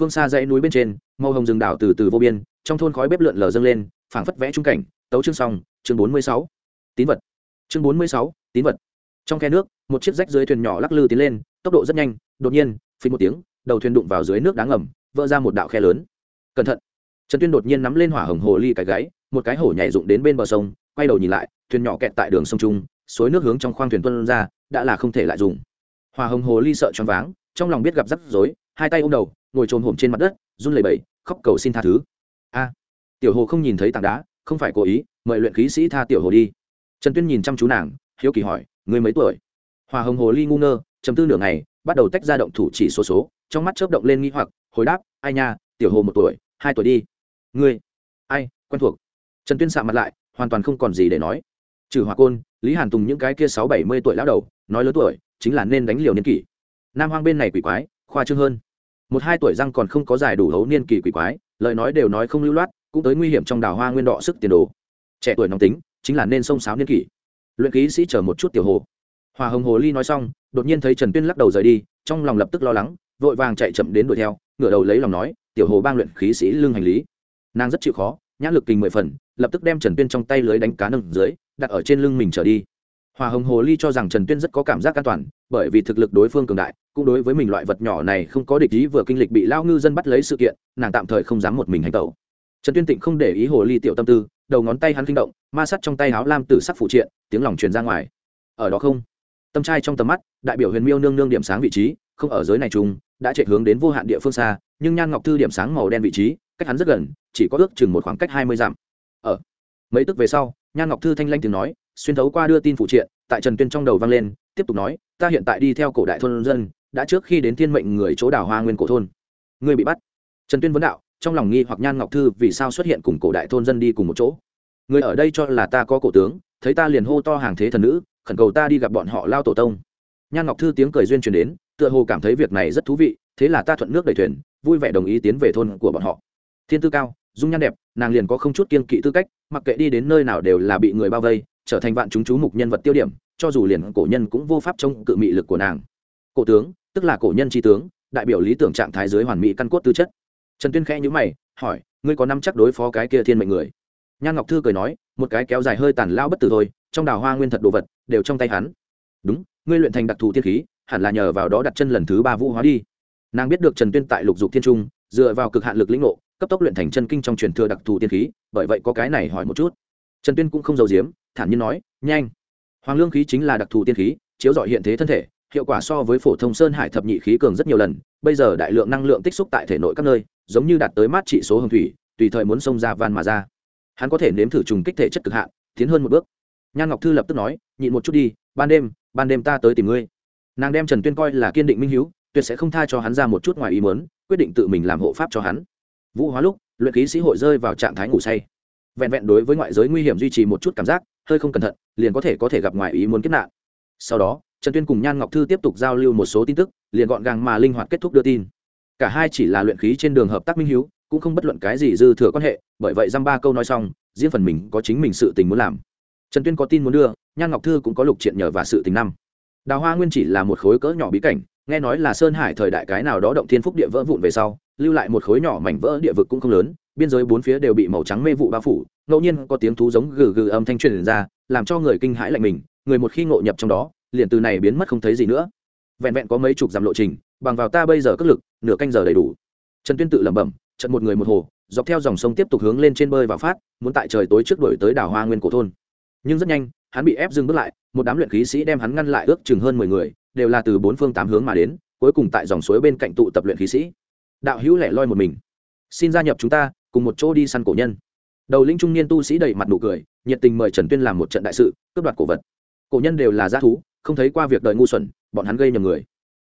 S1: Phương xa dãy núi bên trên, màu hồng rừng đảo từ từ vô biên, trong thôn khói bếp lượn lờ dâng lên, phảng phất vẽ trung cảnh, tấu chương xong, chương bốn mươi sáu. Tín vật. Chương bốn mươi sáu, tín vật. Trong khe nước, một chiếc rách dưới thuyền nhỏ lắc lư tiến lên tốc độ rất nhanh, đột nhiên phí một tiếng, đầu thuyền đụng vào dưới nước đáng ngầm, vỡ ra một đạo khe lớn. Cẩn thận. Trần tuyên đột nhiên nắm lên hỏa hồng hồ ly cái gáy, một cái hổ nhảy rụng đến bên bờ sông, quay đầu nhìn lại, thuyền nhỏ kẹt tại đường sông trung, suối nước hướng trong khoang thuyền tuân ra, đã là không thể lại dùng. Hòa hồng hồ ly sợ choáng váng, trong lòng biết gặp rắc rối, hai tay ôm đầu, ngồi trồm hổm trên mặt đất, run lẩy bẩy, khóc cầu xin tha thứ. A. Tiểu hồ không nhìn thấy tảng đá, không phải cố ý, mời luyện khí sĩ tha tiểu hồ đi. Trần tuyên nhìn chăm chú nàng, hiếu kỳ hỏi, người mấy tuổi? Hòa hồng hồ ly ngu ngơ trầm tư nửa ngày, bắt đầu tách ra động thủ chỉ số số, trong mắt chớp động lên nghi hoặc, hồi đáp, ai nha, tiểu hồ một tuổi, hai tuổi đi. Ngươi, ai, quen thuộc. Trần tuyên sạ mặt lại, hoàn toàn không còn gì để nói. Trừ hòa côn, lý hàn tùng những cái kia sáu bảy mươi tuổi lão đầu, nói lớn tuổi, chính là nên đánh liều niên kỷ. Nam hoang bên này quỷ quái, khoa trương hơn. Một hai tuổi răng còn không có giải đủ hấu niên kỳ quỷ quái, lời nói đều nói không lưu loát, cũng tới nguy hiểm trong đào hoa nguyên đọ sức tiền đồ. Trẻ tuổi nóng tính, chính là nên sông sáo niên kỷ. Luyện ký sĩ chờ một chút tiểu hồ hòa hồng hồ ly nói xong, đột nhiên thấy trần tuyên lắc đầu rời đi, trong lòng lập tức lo lắng, vội vàng chạy chậm đến đuổi theo, ngửa đầu lấy lòng nói, tiểu hồ bang luyện khí sĩ lương hành lý. Nàng rất chịu khó, nhãn lực kình mười phần, lập tức đem trần tuyên trong tay lưới đánh cá nâng dưới, đặt ở trên lưng mình trở đi. Hòa hồng hồ ly cho rằng trần tuyên rất có cảm giác an toàn, bởi vì thực lực đối phương cường đại, cũng đối với mình loại vật nhỏ này không có địch ý vừa kinh lịch bị lao ngư dân bắt lấy sự kiện, nàng tạm thời không dám một mình hành tẩu. Trần tuyên tịnh không để ý hồ ly tiểu tâm tư, đầu ngón tay hắn kinh động, ma sắt trong tay áo lam tử sắc phụ triện, tiếng lòng truyền ra ngoài. Ở đó không? Tâm trai trong tầm mắt, đại biểu huyền miêu nương nương điểm sáng vị trí, không ở giới này chung, đã chạy hướng đến vô hạn địa phương xa, nhưng nhan ngọc thư điểm sáng màu đen vị trí, cách hắn rất gần, chỉ có ước chừng một khoảng cách hai mươi dặm. Ở mấy tức về sau, nhan ngọc thư thanh lanh tiếng nói, xuyên thấu qua đưa tin phụ triện, tại trần tuyên trong đầu vang lên, tiếp tục nói, ta hiện tại đi theo cổ đại thôn dân, đã trước khi đến thiên mệnh người chỗ đảo hoa nguyên cổ thôn. Người bị bắt. Trần tuyên vấn đạo, trong lòng nghi hoặc nhan ngọc thư vì sao xuất hiện cùng cổ đại thôn dân đi cùng một chỗ. Người ở đây cho là ta có cổ tướng thấy ta liền hô to hàng thế thần nữ, khẩn cầu ta đi gặp bọn họ lao tổ tông. Nhan ngọc thư tiếng cười duyên truyền đến, tựa hồ cảm thấy việc này rất thú vị, thế là ta thuận nước đẩy thuyền, vui vẻ đồng ý tiến về thôn của bọn họ. Thiên tư cao, dung nhan đẹp, nàng liền có không chút kiên kỵ tư cách, mặc kệ đi đến nơi nào đều là bị người bao vây, trở thành vạn chúng chú mục nhân vật tiêu điểm, cho dù liền cổ nhân cũng vô pháp trông cự mị lực của nàng. Cổ tướng, tức là cổ nhân tri tướng, đại biểu lý tưởng trạng thái giới hoàn mỹ căn cốt tư chất. Trần tuyên khẽ nhữ mày, hỏi, ngươi có năm chắc đối phó cái kia thiên mệnh người? Nhan ngọc thư cười nói, một cái kéo dài hơi tàn lao bất tử thôi, trong đào hoa nguyên thật đồ vật, đều trong tay hắn. Đúng, ngươi luyện thành đặc thù tiên khí, hẳn là nhờ vào đó đặt chân lần thứ ba vũ hóa đi. Nàng biết được trần tuyên tại lục dục thiên trung, dựa vào cực hạn lực lĩnh ngộ, cấp tốc luyện thành chân kinh trong truyền thừa đặc thù tiên khí, bởi vậy có cái này hỏi một chút. Trần tuyên cũng không giàu giếm, thản nhiên nói, nhanh. Hoàng lương khí chính là đặc thù tiên khí, chiếu dọi hiện thế thân thể, hiệu quả so với phổ thông sơn hải thập nhị khí cường rất nhiều lần, bây giờ đại lượng năng lượng tích xúc tại thể nội các nơi, giống như đạt tới mát trị số hồng thủy, tùy thời muốn xông ra van mà ra hắn có thể nếm thử trùng kích thể chất cực hạn, tiến hơn một bước. Nhan ngọc thư lập tức nói, nhịn một chút đi, ban đêm ban đêm ta tới tìm ngươi. Nàng đem trần tuyên coi là kiên định minh h tuyệt sẽ không tha cho hắn ra một chút ngoài ý mớn quyết định tự mình làm hộ pháp cho hắn. Vũ hóa lúc, luyện khí sĩ hội rơi vào trạng thái ngủ say. Vẹn vẹn đối với ngoại giới nguy hiểm duy trì một chút cảm giác, hơi không cẩn thận, liền có thể có thể gặp ngoài ý muốn kết nạn. Sau đó, trần tuyên cùng nhan ngọc thư tiếp tục giao lưu một số tin tức, liền gọn gàng mà linh hoạt kết thúc đưa tin. Cả hai chỉ là luyện khí trên đường hợp tác minh hiếu cũng không bất luận cái gì dư thừa quan hệ, bởi vậy dăm ba câu nói xong, riêng phần mình có chính mình sự tình muốn làm. Trần tuyên có tin muốn đưa, nhan ngọc thư cũng có lục triện nhờ và sự tình năm. Đào hoa nguyên chỉ là một khối cỡ nhỏ bí cảnh, nghe nói là sơn hải thời đại cái nào đó động thiên phúc địa vỡ vụn về sau, lưu lại một khối nhỏ mảnh vỡ địa vực cũng không lớn, biên giới bốn phía đều bị màu trắng mê vụ bao phủ, ngẫu nhiên có tiếng thú giống gừ gừ âm thanh truyền ra, làm cho người kinh hãi lạnh mình, người một khi ngộ nhập trong đó, liền từ này biến mất không thấy gì nữa. Vẹn vẹn có mấy chục dặm lộ trình, bằng vào ta bây giờ cất lực, nửa canh giờ đầy đủ. Trần tuyên tự lẩm bẩm trận một người một hồ, dọc theo dòng sông tiếp tục hướng lên trên bơi và phát, muốn tại trời tối trước đổi tới đảo hoa nguyên cổ thôn. Nhưng rất nhanh, hắn bị ép dừng bước lại, một đám luyện khí sĩ đem hắn ngăn lại ước chừng hơn mười người, đều là từ bốn phương tám hướng mà đến, cuối cùng tại dòng suối bên cạnh tụ tập luyện khí sĩ. Đạo hữu lẻ loi một mình. Xin gia nhập chúng ta, cùng một chỗ đi săn cổ nhân. Đầu linh trung niên tu sĩ đầy mặt nụ cười, nhiệt tình mời trần tuyên làm một trận đại sự, cướp đoạt cổ vật. Cổ nhân đều là g thú, không thấy qua việc đời ngu xuẩn, bọn hắn gây nhầm người.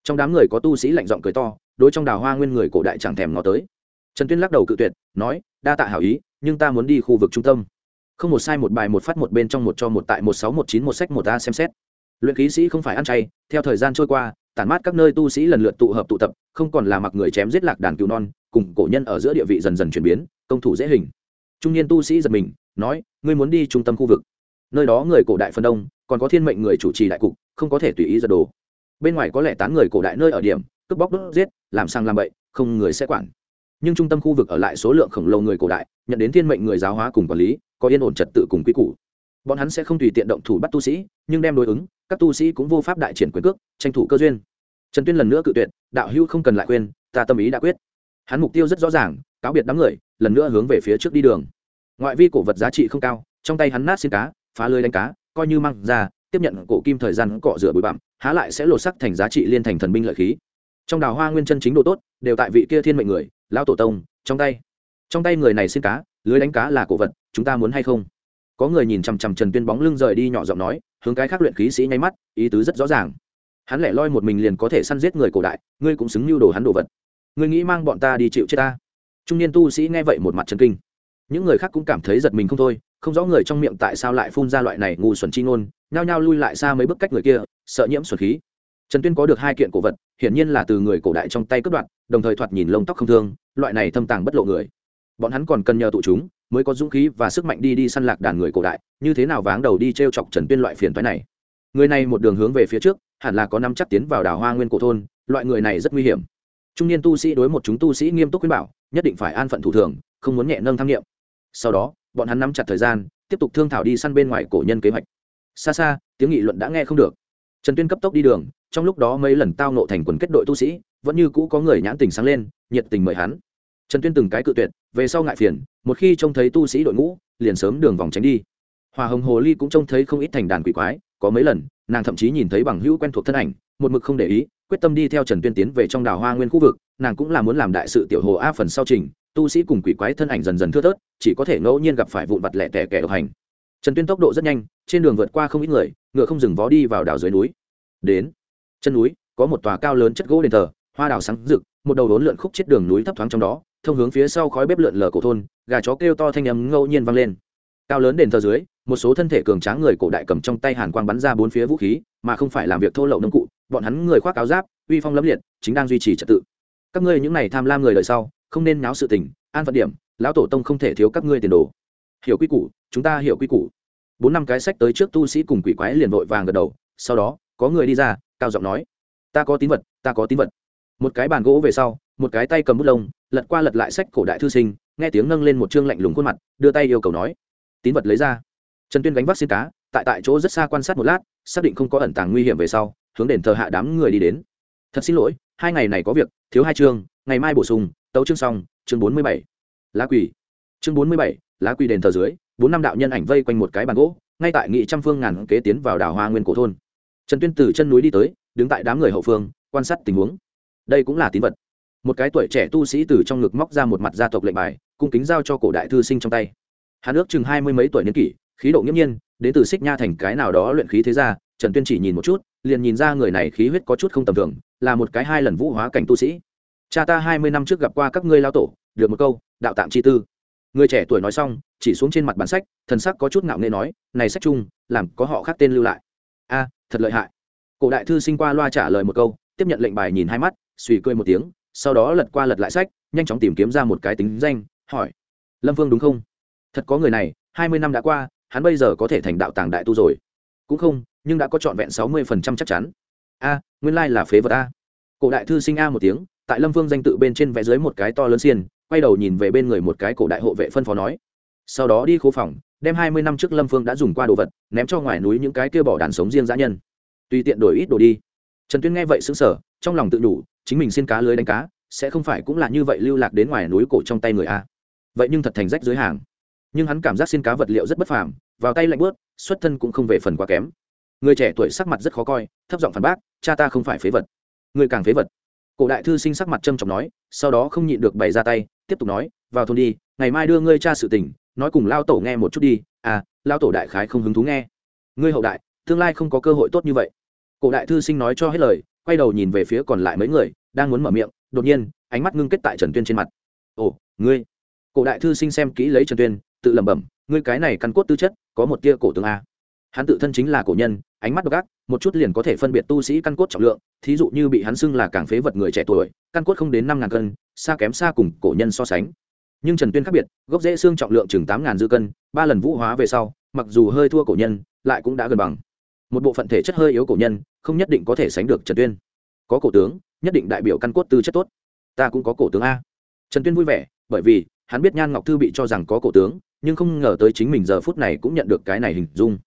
S1: Trong đám người có tu sĩ lạnh giọng cười to, đối trong đào hoa nguyên người cổ đại chẳng thèm ngó tới trần tuyên lắc đầu cự tuyệt, nói, đa tạ hảo ý, nhưng ta muốn đi khu vực trung tâm. Không một sai một bài một phát một bên trong một cho một tại một sáu một chín một sách một a xem xét. Luyện khí sĩ không phải ăn chay, theo thời gian trôi qua, tản mát các nơi tu sĩ lần lượt tụ hợp tụ tập, không còn là mặc người chém giết lạc đàn cứu non, cùng cổ nhân ở giữa địa vị dần dần chuyển biến, công thủ dễ hình. Trung niên tu sĩ giật mình, nói, ngươi muốn đi trung tâm khu vực? Nơi đó người cổ đại phân đông, còn có thiên mệnh người chủ trì đại cục, không có thể tùy ý giật đồ. Bên ngoài có lẽ tán người cổ đại nơi ở điểm, cướp bóc đốt giết, làm sang làm bậy, không người sẽ quản nhưng trung tâm khu vực ở lại số lượng khổng lồ người cổ đại, nhận đến thiên mệnh người giáo hóa cùng quản lý, có yên ổn trật tự cùng quy củ. Bọn hắn sẽ không tùy tiện động thủ bắt tu sĩ, nhưng đem đối ứng, các tu sĩ cũng vô pháp đại triển quyền cước, tranh thủ cơ duyên. Trần tuyên lần nữa cự tuyệt, đạo hữu không cần lại quên ta tâm ý đã quyết. Hắn mục tiêu rất rõ ràng, cáo biệt đám người, lần nữa hướng về phía trước đi đường. Ngoại vi cổ vật giá trị không cao, trong tay hắn nát xin cá, phá lưới đánh cá, coi như mang ra, tiếp nhận cổ kim thời gian cọ rửa bụi bặm, há lại sẽ lột sắc thành giá trị liên thành thần binh lợi khí. Trong đào hoa nguyên chân chính độ tốt, đều tại vị kia thiên mệnh người lão tổ tông, trong tay. Trong tay người này xin cá, lưới đánh cá là cổ vật, chúng ta muốn hay không? Có người nhìn chằm chằm trần tuyên bóng lưng rời đi nhỏ giọng nói, hướng cái khác luyện khí sĩ nháy mắt, ý tứ rất rõ ràng. Hắn lẻ loi một mình liền có thể săn giết người cổ đại, ngươi cũng xứng mưu đồ hắn đồ vật. Ngươi nghĩ mang bọn ta đi chịu chết ta? Trung niên tu sĩ nghe vậy một mặt trần kinh. Những người khác cũng cảm thấy giật mình không thôi, không rõ người trong miệng tại sao lại phun ra loại này ngu xuẩn chi ngôn, nhao nhao lui lại xa mấy bước cách người kia, sợ nhiễm xuẩn khí trần tuyên có được hai kiện cổ vật, hiển nhiên là từ người cổ đại trong tay cướp đoạt, đồng thời thoạt nhìn lông tóc không thương, loại này thâm tàng bất lộ người. Bọn hắn còn cần nhờ tụ chúng, mới có dũng khí và sức mạnh đi đi săn lạc đàn người cổ đại, như thế nào váng đầu đi t r e o chọc trần tuyên loại phiền thoái này? Người này một đường hướng về phía trước, hẳn là có năm chắc tiến vào đảo hoa nguyên cổ thôn, loại người này rất nguy hiểm. Trung niên tu sĩ đối một chúng tu sĩ nghiêm túc khuyên bảo, nhất định phải an phận thủ thường, không muốn nhẹ nâng tham nghiệm sau đó, bọn hắn nắm chặt thời gian, tiếp tục thương thảo đi săn bên ngoài cổ nhân kế hoạch. Xa xa, tiếng nghị luận đã nghe không được trần tuyên cấp tốc đi đường, trong lúc đó mấy lần tao nộ thành quần kết đội tu sĩ, vẫn như cũ có người nhãn tình sáng lên, nhiệt tình mời hắn. Trần tuyên từng cái cự tuyệt, về sau ngại phiền, một khi trông thấy tu sĩ đội ngũ, liền sớm đường vòng tránh đi. Hòa hồng hồ ly cũng trông thấy không ít thành đàn quỷ quái, có mấy lần, nàng thậm chí nhìn thấy bằng hữu quen thuộc thân ảnh, một mực không để ý, quyết tâm đi theo trần tuyên tiến về trong đảo hoa nguyên khu vực, nàng cũng là muốn làm đại sự tiểu hồ a phần sau trình, tu sĩ cùng quỷ quái thân ảnh dần dần thưa thớt, chỉ có thể ngẫu nhiên gặp phải vụn vặt lẻ tẻ kẻ độc hành. Trần tuyên tốc độ rất nhanh trên đường vượt qua không ít người, ngựa không dừng vó đi vào đảo dưới núi. Đến chân núi, có một tòa cao lớn chất gỗ đền thờ, hoa đào sáng rực, một đầu đốn lượn khúc chết đường núi thấp thoáng trong đó, thông hướng phía sau khói bếp lượn lờ cổ thôn, gà chó kêu to thanh âm ngẫu nhiên vang lên. Cao lớn đền thờ dưới, một số thân thể cường tráng người cổ đại cầm trong tay hàn quang bắn ra bốn phía vũ khí, mà không phải làm việc thô lậu nông cụ, bọn hắn người khoác áo giáp, uy phong lẫm liệt, chính đang duy trì trật tự. Các ngươi những này tham lam người đời sau, không nên náo sự tình, an phận điểm, lão tổ tông không thể thiếu các ngươi tiền đồ. Hiểu quy củ, chúng ta hiểu quy củ bốn năm cái sách tới trước tu sĩ cùng quỷ quái liền vội vàng gật đầu, sau đó, có người đi ra, cao giọng nói, ta có tín vật, ta có tín vật. Một cái bàn gỗ về sau, một cái tay cầm bút lông, lật qua lật lại sách cổ đại thư sinh, nghe tiếng nâng lên một chương lạnh lùng khuôn mặt, đưa tay yêu cầu nói, tín vật lấy ra. Trần tuyên gánh vác xin cá, tại tại chỗ rất xa quan sát một lát, xác định không có ẩn tàng nguy hiểm về sau, hướng đền thờ hạ đám người đi đến. Thật xin lỗi, hai ngày này có việc, thiếu hai chương, ngày mai bổ sung, tấu chương xong, chương bốn mươi bảy, lá quỷ chương bốn mươi bảy, lá quỷ đền thờ dưới bốn năm đạo nhân ảnh vây quanh một cái bàn gỗ, ngay tại nghị trăm phương ngàn kế tiến vào đảo hoa nguyên cổ thôn. Trần tuyên từ chân núi đi tới, đứng tại đám người hậu phương, quan sát tình huống. Đây cũng là tín vật. Một cái tuổi trẻ tu sĩ từ trong ngực móc ra một mặt gia tộc lệnh bài, cung kính giao cho cổ đại thư sinh trong tay. Hắn ước chừng hai mươi mấy tuổi niên kỷ, khí độ nghiễm nhiên, đến từ xích nha thành cái nào đó luyện khí thế ra trần tuyên chỉ nhìn một chút, liền nhìn ra người này khí huyết có chút không tầm thường, là một cái hai lần vũ hóa cảnh tu sĩ. Cha ta hai mươi năm trước gặp qua các ngươi lao tổ, được một câu, đạo tạm chi tư người trẻ tuổi nói xong, chỉ xuống trên mặt bản sách, thần sắc có chút ngạo nghê nói, này sách chung, làm có họ khác tên lưu lại. A, thật lợi hại. Cổ đại thư sinh qua loa trả lời một câu, tiếp nhận lệnh bài nhìn hai mắt, suy cười một tiếng, sau đó lật qua lật lại sách, nhanh chóng tìm kiếm ra một cái tính danh, hỏi, lâm vương đúng không? Thật có người này, hai mươi năm đã qua, hắn bây giờ có thể thành đạo tàng đại tu rồi. Cũng không, nhưng đã có trọn vẹn sáu mươi phần trăm chắc chắn. A, nguyên lai là phế vật a. Cổ đại thư sinh a một tiếng, tại lâm vương danh tự bên trên vẽ dưới một cái to lớn xiên quay đầu nhìn về bên người một cái cổ đại hộ vệ phân phó nói, sau đó đi khu phòng, đem hai mươi năm trước lâm phương đã dùng qua đồ vật, ném cho ngoài núi những cái kia bỏ đàn sống riêng dã nhân. Tùy tiện đổi ít đồ đi. Trần tuyên nghe vậy xứng sở trong lòng tự đủ, chính mình xin cá lưới đánh cá, sẽ không phải cũng là như vậy lưu lạc đến ngoài núi cổ trong tay người a. Vậy nhưng thật thành rách dưới hàng. Nhưng hắn cảm giác xin cá vật liệu rất bất phàm, vào tay lạnh bớt, xuất thân cũng không về phần quá kém. Người trẻ tuổi sắc mặt rất khó coi, thấp giọng phản bác, cha ta không phải phế vật. Người càng phế vật. Cổ đại thư sinh sắc mặt trâm trọng nói, sau đó không nhịn được bày ra tay tiếp tục nói, vào thôn đi, ngày mai đưa ngươi cha sự tình, nói cùng lao tổ nghe một chút đi. À lao tổ đại khái không hứng thú nghe. Ngươi hậu đại, tương lai không có cơ hội tốt như vậy. Cổ đại thư sinh nói cho hết lời, quay đầu nhìn về phía còn lại mấy người, đang muốn mở miệng, đột nhiên, ánh mắt ngưng kết tại trần tuyên trên mặt. Ồ, ngươi. Cổ đại thư sinh xem kỹ lấy trần tuyên, tự lẩm bẩm, ngươi cái này căn cốt tư chất, có một tia cổ tướng a hắn tự thân chính là cổ nhân, ánh mắt độc ác, một chút liền có thể phân biệt tu sĩ căn cốt trọng lượng, thí dụ như bị hắn xưng là cảng phế vật người trẻ tuổi, căn cốt không đến năm ngàn cân, xa kém xa cùng cổ nhân so sánh. Nhưng trần tuyên khác biệt, gốc rễ xương trọng lượng chừng tám ngàn dư cân, ba lần vũ hóa về sau, mặc dù hơi thua cổ nhân, lại cũng đã gần bằng. Một bộ phận thể chất hơi yếu cổ nhân, không nhất định có thể sánh được trần tuyên. Có cổ tướng, nhất định đại biểu căn cốt tư chất tốt. Ta cũng có cổ tướng a. Trần tuyên vui vẻ, bởi vì, hắn biết nhan ngọc thư bị cho rằng có cổ tướng, nhưng không ngờ tới chính mình giờ phút này cũng nhận được cái này hình dung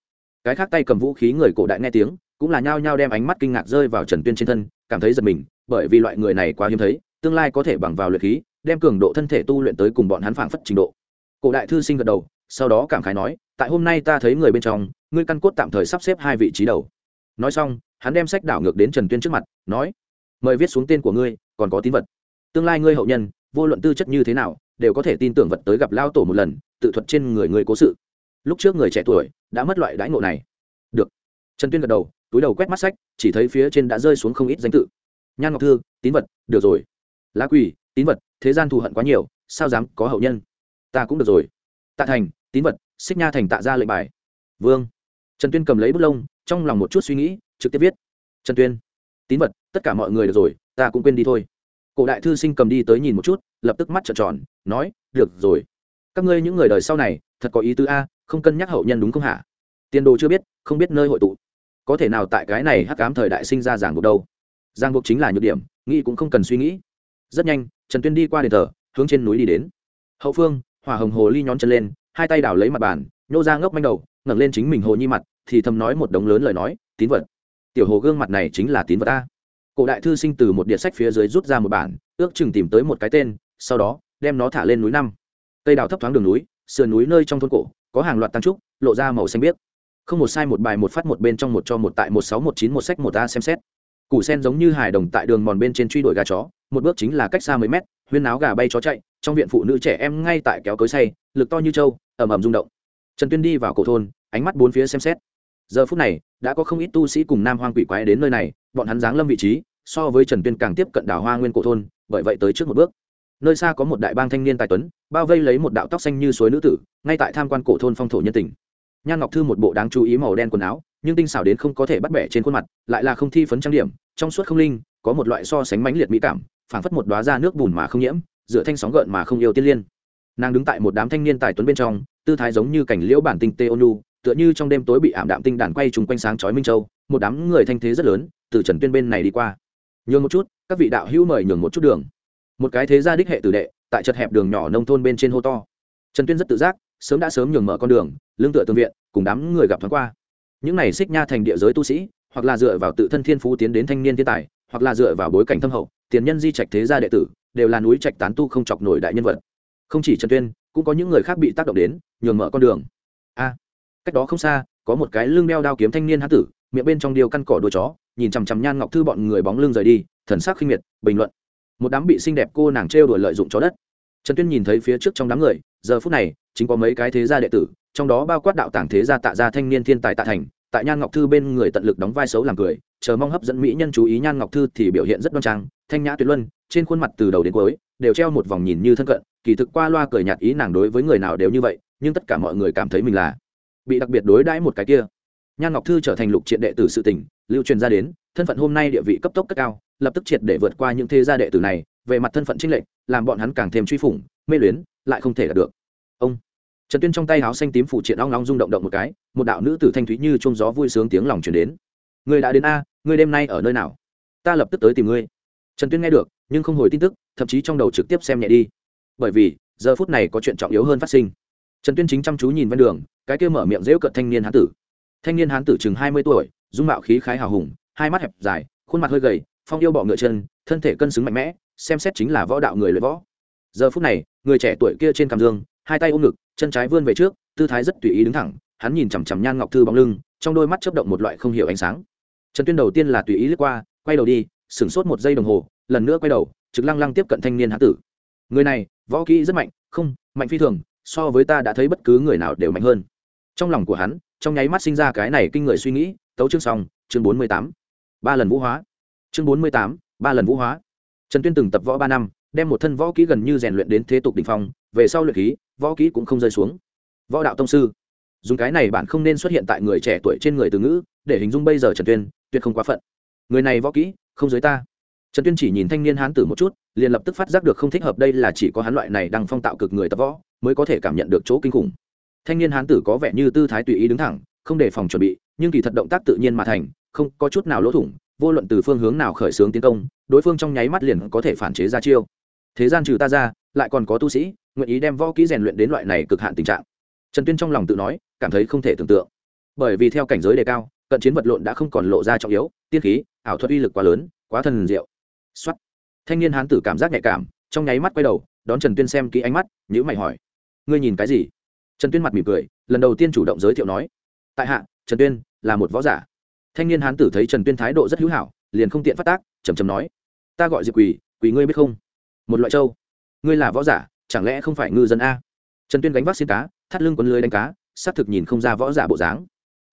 S1: cái khác tay cầm vũ khí người cổ đại nghe tiếng, cũng là nhao nhao đem ánh mắt kinh ngạc rơi vào trần tuyên trên thân, cảm thấy giật mình, bởi vì loại người này quá hiếm thấy, tương lai có thể bằng vào luyện khí, đem cường độ thân thể tu luyện tới cùng bọn hắn phảng phất trình độ. Cổ đại thư sinh gật đầu, sau đó cảm khái nói, tại hôm nay ta thấy người bên trong, ngươi căn cốt tạm thời sắp xếp hai vị trí đầu. Nói xong, hắn đem sách đảo ngược đến trần tuyên trước mặt, nói, mời viết xuống tên của ngươi, còn có tín vật. Tương lai ngươi hậu nhân, vô luận tư chất như thế nào, đều có thể tin tưởng vật tới gặp lao tổ một lần, tự thuật trên người người cố sự lúc trước người trẻ tuổi đã mất loại đãi ngộ này. Được. Trần tuyên gật đầu, túi đầu quét mắt sách, chỉ thấy phía trên đã rơi xuống không ít danh tự. Nhan ngọc thư, tín vật, được rồi. Lá quỳ, tín vật, thế gian thù hận quá nhiều, sao dám có hậu nhân? Ta cũng được rồi. Tạ thành, tín vật, xích nha thành tạ ra lệnh bài. Vương. Trần tuyên cầm lấy bút lông, trong lòng một chút suy nghĩ, trực tiếp viết. Trần tuyên. Tín vật, tất cả mọi người được rồi, ta cũng quên đi thôi. Cổ đại thư sinh cầm đi tới nhìn một chút, lập tức mắt trợn tròn, nói, được rồi. Các ngươi những người đời sau này, thật có ý tứ a không cân nhắc hậu nhân đúng không hả? Tiền đồ chưa biết, không biết nơi hội tụ. Có thể nào tại cái này hắc cám thời đại sinh ra giảng buộc đâu? Giang buộc chính là nhược điểm, nghĩ cũng không cần suy nghĩ. Rất nhanh, trần tuyên đi qua đền thờ, hướng trên núi đi đến. Hậu phương, hỏa hồng hồ ly nhón chân lên, hai tay đảo lấy mặt bàn, nhô ra ngốc manh đầu, ngẩng lên chính mình hồ nhi mặt, thì thầm nói một đống lớn lời nói, tín vật. Tiểu hồ gương mặt này chính là tín vật ta. Cổ đại thư sinh từ một điện sách phía dưới rút ra một bản, ước chừng tìm tới một cái tên, sau đó, đem nó thả lên núi năm. Cây đào thấp thoáng đường núi, sườn núi nơi trong thôn cổ có hàng loạt tăng trúc, lộ ra màu xanh biếc. Không một sai, một bài, một phát, một bên trong, một cho, một tại, một sáu, một chín, một sách, một a xem xét. Củ sen giống như hài đồng tại đường mòn bên trên truy đuổi gà chó, một bước chính là cách xa mấy mét, huyên áo gà bay chó chạy, trong viện phụ nữ trẻ em ngay tại kéo cối say, lực to như trâu ẩm ẩm rung động. Trần tuyên đi vào cổ thôn, ánh mắt bốn phía xem xét. Giờ phút này, đã có không ít tu sĩ cùng nam hoang quỷ quái đến nơi này, bọn hắn giáng lâm vị trí, so với trần tuyên càng tiếp cận đảo hoa nguyên cổ thôn, bởi vậy tới trước một bước nơi xa có một đại bang thanh niên tài tuấn, bao vây lấy một đạo tóc xanh như suối nữ tử, ngay tại tham quan cổ thôn phong thổ nhân tình. Nhan ngọc thư một bộ đáng chú ý màu đen quần áo, nhưng tinh xảo đến không có thể bắt bẻ trên khuôn mặt, lại là không thi phấn trang điểm, trong suốt không linh, có một loại so sánh mãnh liệt mỹ cảm, phảng phất một đoá ra nước bùn mà không nhiễm, dựa thanh sóng gợn mà không yêu tiên liên. Nàng đứng tại một đám thanh niên tài tuấn bên trong, tư thái giống như cảnh liễu bản tinh tê ônu tựa như trong đêm tối bị ảm đạm tinh đàn quay trùng quanh sáng chói minh châu, một đám người thanh thế rất lớn, từ trần tuyên bên này đi qua. Nhường một chút, các vị đạo hữu mời nhường một chút đường một cái thế gia đích hệ tử đệ, tại chật hẹp đường nhỏ nông thôn bên trên hô to. Trần tuyên rất tự giác, sớm đã sớm nhường mở con đường lương tựa tương viện, cùng đám người gặp thoáng qua. Những này xích nha thành địa giới tu sĩ, hoặc là dựa vào tự thân thiên phú tiến đến thanh niên thiên tài, hoặc là dựa vào bối cảnh thâm hậu, tiền nhân di trạch thế gia đệ tử, đều là núi trạch tán tu không chọc nổi đại nhân vật. Không chỉ trần tuyên, cũng có những người khác bị tác động đến, nhường mở con đường. A, cách đó không xa, có một cái lưng đeo đao kiếm thanh niên hán tử, miệng bên trong điều căn cỏ đôi chó, nhìn chằm chằm nhan ngọc thư bọn người bóng lưng rời đi, thần sắc khinh miệt, bình luận một đám bị xinh đẹp cô nàng trêu đuổi lợi dụng chó đất. Trần tuyên nhìn thấy phía trước trong đám người, giờ phút này, chính có mấy cái thế gia đệ tử, trong đó bao quát đạo tàng thế gia tạ gia thanh niên thiên tài tạ thành, tại nhan ngọc thư bên người tận lực đóng vai xấu làm cười, chờ mong hấp dẫn mỹ nhân chú ý nhan ngọc thư thì biểu hiện rất đoan trang, thanh nhã tuyệt luân, trên khuôn mặt từ đầu đến cuối, đều treo một vòng nhìn như thân cận, kỳ thực qua loa cười nhạt ý nàng đối với người nào đều như vậy, nhưng tất cả mọi người cảm thấy mình là bị đặc biệt đối đãi một cái kia. Nhan ngọc thư trở thành lục triện đệ tử sự tỉnh lưu truyền ra đến, thân phận hôm nay địa vị cấp tốc cấp cao lập tức triệt để vượt qua những thế gia đệ tử này, về mặt thân phận trinh lệnh làm bọn hắn càng thêm truy phủng, mê luyến, lại không thể đạt được. Ông. Trần tuyên trong tay áo xanh tím phụ triện long long rung động động một cái, một đạo nữ tử thanh thúy như trông gió vui sướng tiếng lòng chuyển đến. Người đã đến a, người đêm nay ở nơi nào? Ta lập tức tới tìm ngươi. Trần tuyên nghe được, nhưng không hồi tin tức, thậm chí trong đầu trực tiếp xem nhẹ đi. Bởi vì, giờ phút này có chuyện trọng yếu hơn phát sinh. Trần tuyên chính chăm chú nhìn ven đường, cái kia mở miệng rễu cận thanh niên hán tử. Thanh niên hán tử chừng hai mươi tuổi, dung mạo khí khái hào hùng, hai mắt hẹp dài, khuôn mặt hơi gầy phong yêu bọ ngựa chân, thân thể cân xứng mạnh mẽ, xem xét chính là võ đạo người luyện võ. Giờ phút này, người trẻ tuổi kia trên cằm dương, hai tay ôm ngực, chân trái vươn về trước, tư thái rất tùy ý đứng thẳng, hắn nhìn chằm chằm nhan ngọc thư bóng lưng, trong đôi mắt chớp động một loại không hiểu ánh sáng. Trần tuyên đầu tiên là tùy ý lướt qua, quay đầu đi, sửng sốt một giây đồng hồ, lần nữa quay đầu, trực lăng lăng tiếp cận thanh niên hán tử. Người này, võ kỹ rất mạnh, không, mạnh phi thường, so với ta đã thấy bất cứ người nào đều mạnh hơn. Trong lòng của hắn, trong nháy mắt sinh ra cái này kinh người suy nghĩ, tấu chương xong, chương bốn mươi tám. Ba lần vũ hóa chương bốn mươi tám, ba lần vũ hóa. Trần tuyên từng tập võ ba năm, đem một thân võ kỹ gần như rèn luyện đến thế tục đ ỉ n h phong, về sau luyện khí, võ kỹ cũng không rơi xuống. Võ đạo tông sư. Dùng cái này bạn không nên xuất hiện tại người trẻ tuổi trên người từ ngữ, để hình dung bây giờ trần tuyên, tuyệt không quá phận. Người này võ kỹ, không giới ta. Trần tuyên chỉ nhìn thanh niên hán tử một chút, liền lập tức phát giác được không thích hợp đây là chỉ có hắn loại này đang phong tạo cực người tập võ, mới có thể cảm nhận được chỗ kinh khủng. Thanh niên hán tử có vẻ như tư thái tùy ý đứng thẳng, không đề phòng chuẩn bị, nhưng kỳ thật động tác tự nhiên mà thành, không có chút nào lỗ thủng vô luận từ phương hướng nào khởi xướng tiến công, đối phương trong nháy mắt liền có thể phản chế ra chiêu. Thế gian trừ ta ra, lại còn có tu sĩ, nguyện ý đem võ kỹ rèn luyện đến loại này cực hạn tình trạng. Trần tuyên trong lòng tự nói, cảm thấy không thể tưởng tượng. Bởi vì theo cảnh giới đề cao, cận chiến vật lộn đã không còn lộ ra trọng yếu, tiên khí, ảo thuật uy lực quá lớn, quá thần diệu. Xuất thanh niên hán tử cảm giác nhạy cảm, trong nháy mắt quay đầu, đón trần tuyên xem kỹ ánh mắt nhữ mày hỏi, ngươi nhìn cái gì? Trần tuyên mặt mỉm cười, lần đầu tiên chủ động giới thiệu nói, tại hạ, trần tuyên là một võ giả thanh niên hán tử thấy trần tuyên thái độ rất hữu hảo, liền không tiện phát tác chầm chầm nói, ta gọi diệp quỳ quỳ ngươi biết không? Một loại trâu. ngươi là võ giả, chẳng lẽ không phải ngư dân a? Trần tuyên gánh vác xin cá, thắt lưng quấn lưới đánh cá, xác thực nhìn không ra võ giả bộ dáng.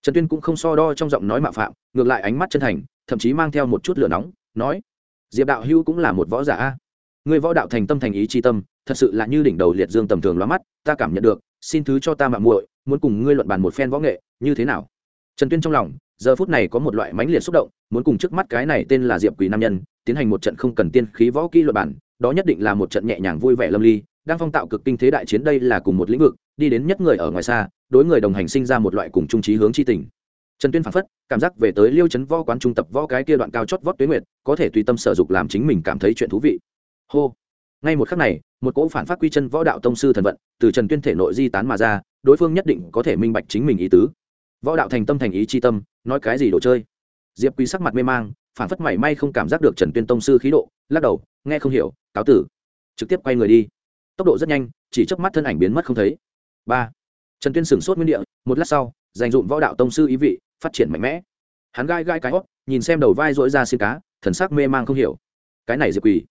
S1: Trần tuyên cũng không so đo trong giọng nói mạo phạm, ngược lại ánh mắt chân thành, thậm chí mang theo một chút lửa nóng, nói, diệp đạo hữu cũng là một võ giả a. Người võ đạo thành tâm thành ý c h i tâm, thật sự là như đỉnh đầu liệt dương tầm thường loa mắt, ta cảm nhận được, xin thứ cho ta mạng muội, muốn cùng ngươi luận bàn một phen võ nghệ, như thế nào? Trần tuyên trong lòng giờ phút này có một loại mãnh liệt xúc động, muốn cùng trước mắt cái này tên là diệp quỳ nam nhân, tiến hành một trận không cần tiên khí võ kỹ luật bản, đó nhất định là một trận nhẹ nhàng vui vẻ lâm ly, đang phong tạo cực kinh thế đại chiến đây là cùng một lĩnh vực, đi đến nhất người ở ngoài xa, đối người đồng hành sinh ra một loại cùng trung trí hướng chi tình. Trần tuyên phản phất, cảm giác về tới liêu chấn võ quán trung tập võ cái kia đoạn cao chót vót tuyến nguyệt, có thể tùy tâm sở dục làm chính mình cảm thấy chuyện thú vị. Hô. Ngay một khắc này, một cỗ phản phát quy chân võ đạo tông sư thần vận, từ trần tuyên thể nội di tán mà ra, đối phương nhất định có thể minh bạch chính mình ý tứ võ đạo thành tâm thành ý chi tâm, nói cái gì đồ chơi? Diệp quý sắc mặt mê mang phản phất mảy may không cảm giác được trần tuyên tông sư khí độ, lắc đầu, nghe không hiểu, cáo tử. Trực tiếp quay người đi. Tốc độ rất nhanh, chỉ chớp mắt thân ảnh biến mất không thấy. Ba. Trần tuyên sửng sốt nguyên địa, một lát sau, dành dụm võ đạo tông sư ý vị, phát triển mạnh mẽ. Hắn gai gai cái hót, nhìn xem đầu vai dỗi ra xin cá, thần sắc mê mang không hiểu. Cái này diệp quỳ,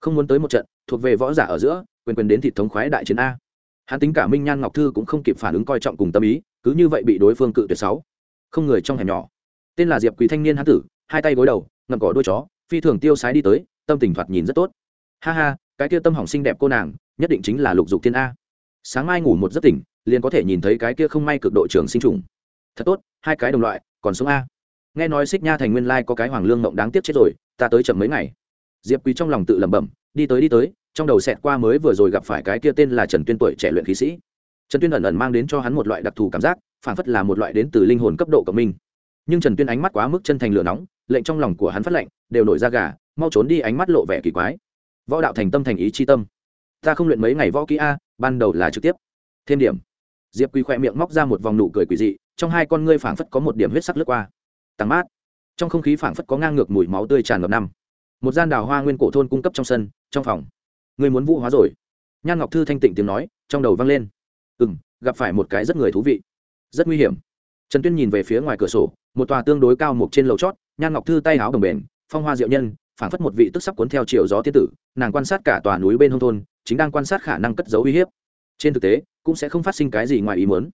S1: không muốn tới một trận, thuộc về võ giả ở giữa, quyền quyền đến thịt thống khoái đại chiến a hắn tính cả minh nhan ngọc thư cũng không kịp phản ứng coi trọng cùng tâm ý, cứ như vậy bị đối phương cự tuyệt sáu. Không người trong hẻm nhỏ. Tên là diệp quý thanh niên hán tử, hai tay gối đầu, ngậm cỏ đuôi chó, phi thường tiêu sái đi tới, tâm tình thoạt nhìn rất tốt. Ha ha, cái kia tâm hỏng xinh đẹp cô nàng, nhất định chính là lục dục thiên a. Sáng mai ngủ một giấc tỉnh, liền có thể nhìn thấy cái kia không may cực độ trường sinh trùng. Thật tốt, hai cái đồng loại, còn sống a. Nghe nói xích nha thành nguyên lai có cái hoàng lương mộng đáng tiếc chết rồi, ta tới chậm mấy ngày. Diệp quý trong lòng tự lẩm bẩm, đi tới đi tới trong đầu xẹt qua mới vừa rồi gặp phải cái kia tên là trần tuyên tuổi trẻ luyện khí sĩ. Trần tuyên ẩn ẩn mang đến cho hắn một loại đặc thù cảm giác phản phất là một loại đến từ linh hồn cấp độ cộng minh nhưng trần tuyên ánh mắt quá mức chân thành lửa nóng, lệnh trong lòng của hắn phát lệnh, đều nổi ra gà, mau trốn đi ánh mắt lộ vẻ kỳ quái. Võ đạo thành tâm thành ý chi tâm. Ta không luyện mấy ngày võ kỹ a, ban đầu là trực tiếp. Thêm điểm. Diệp quy khoe miệng móc ra một vòng nụ cười quỳ dị, trong hai con ngươi phảng phất có một điểm huyết sắc lướt qua. Tăng mát. Trong không khí phảng phất có ngang ngược mùi máu tươi tràn ngập năm. Một gian đào hoa nguyên cổ thôn cung cấp trong sân, trong phòng người muốn vũ hóa rồi. Nhan ngọc thư thanh tịnh tiếng nói, trong đầu vang lên. Ừ m gặp phải một cái rất người thú vị. Rất nguy hiểm. Trần tuyên nhìn về phía ngoài cửa sổ, một tòa tương đối cao một trên lầu chót, nhan ngọc thư tay áo đồng bền, phong hoa diệu nhân, phảng phất một vị tức sắp cuốn theo chiều gió tiên tử, nàng quan sát cả tòa núi bên hông thôn, chính đang quan sát khả năng cất giấu uy hiếp. Trên thực tế, cũng sẽ không phát sinh cái gì ngoài ý muốn.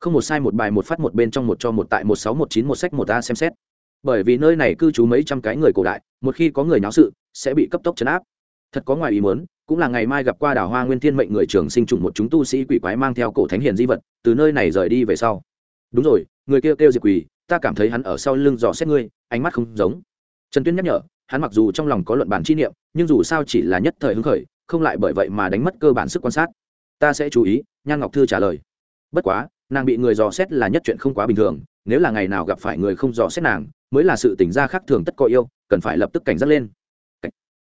S1: Không một sai một bài một phát một bên trong một cho một tại một sáu một chín một sách một a xem xét. Bởi vì nơi này cư trú mấy trăm cái người cổ đại, một khi có người náo sự, sẽ bị cấp tốc chấn áp. Thật có ngoài ý muốn cũng là ngày mai gặp qua đảo hoa nguyên thiên mệnh người trường sinh trùng một chúng tu sĩ quỷ quái mang theo cổ thánh hiền di vật, từ nơi này rời đi về sau. Đúng rồi, người kêu kêu diệp quỷ ta cảm thấy hắn ở sau lưng dò xét ngươi, ánh mắt không giống. Trần tuyên nhắc nhở, hắn mặc dù trong lòng có luận bản chi niệm, nhưng dù sao chỉ là nhất thời hứng khởi, không lại bởi vậy mà đánh mất cơ bản sức quan sát. Ta sẽ chú ý, nhan ngọc thư trả lời. Bất quá, nàng bị người dò xét là nhất chuyện không quá bình thường, nếu là ngày nào gặp phải người không dò xét nàng, mới là sự tỉnh ra khác thường tất có yêu, cần phải lập tức cảnh giác lên.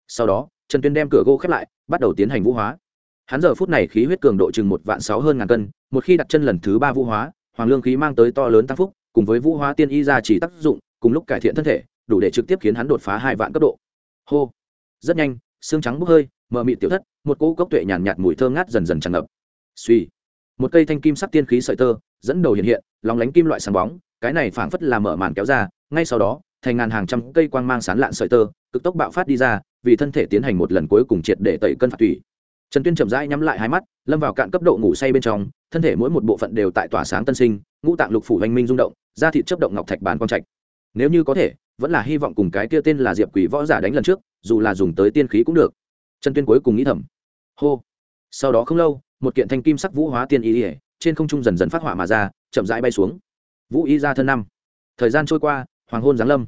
S1: Sau đó, trần tuyên đem cửa gỗ khép lại bắt đầu tiến hành vũ hóa. Hắn giờ phút này khí huyết cường độ chừng một vạn sáu hơn ngàn cân một khi đặt chân lần thứ ba vũ hóa hoàng lương khí mang tới to lớn tăng phúc cùng với vũ hóa tiên y ra chỉ tác dụng cùng lúc cải thiện thân thể đủ để trực tiếp khiến hắn đột phá hai vạn cấp độ. Hô. Rất nhanh xương trắng bốc hơi mờ mịt tiểu thất một cỗ cốc tuệ nhàn nhạt, nhạt mùi thơ ngát dần dần tràn ngập. Suy một cây thanh kim sắc tiên khí sợi tơ dẫn đầu hiện hiện lóng lánh kim loại sáng bóng cái này phảng phất là mở màn kéo ra ngay sau đó thành ngàn hàng trăm cây quang mang sán lạn sợi tơ, cực tốc bạo phát đi ra, vì thân thể tiến hành một lần cuối cùng triệt để tẩy cân phạt thủy trần tuyên chậm rãi nhắm lại hai mắt, lâm vào cạn cấp độ ngủ say bên trong, thân thể mỗi một bộ phận đều tại tỏa sáng tân sinh, ngũ tạng lục phủ hoành minh rung động, da thịt chấp động ngọc thạch bàn quang trạch. Nếu như có thể, vẫn là hy vọng cùng cái kia tên là diệp quỷ võ giả đánh lần trước, dù là dùng tới tiên khí cũng được. Trần tuyên cuối cùng nghĩ thầm. Hô. Sau đó không lâu, một kiện thanh kim sắc vũ hóa tiên y ỉa trên không trung dần dần phát họa mà ra, chậm rãi bay xuống. Vũ y ra thân năm. Thời gian trôi qua hoàng hôn giáng lâm.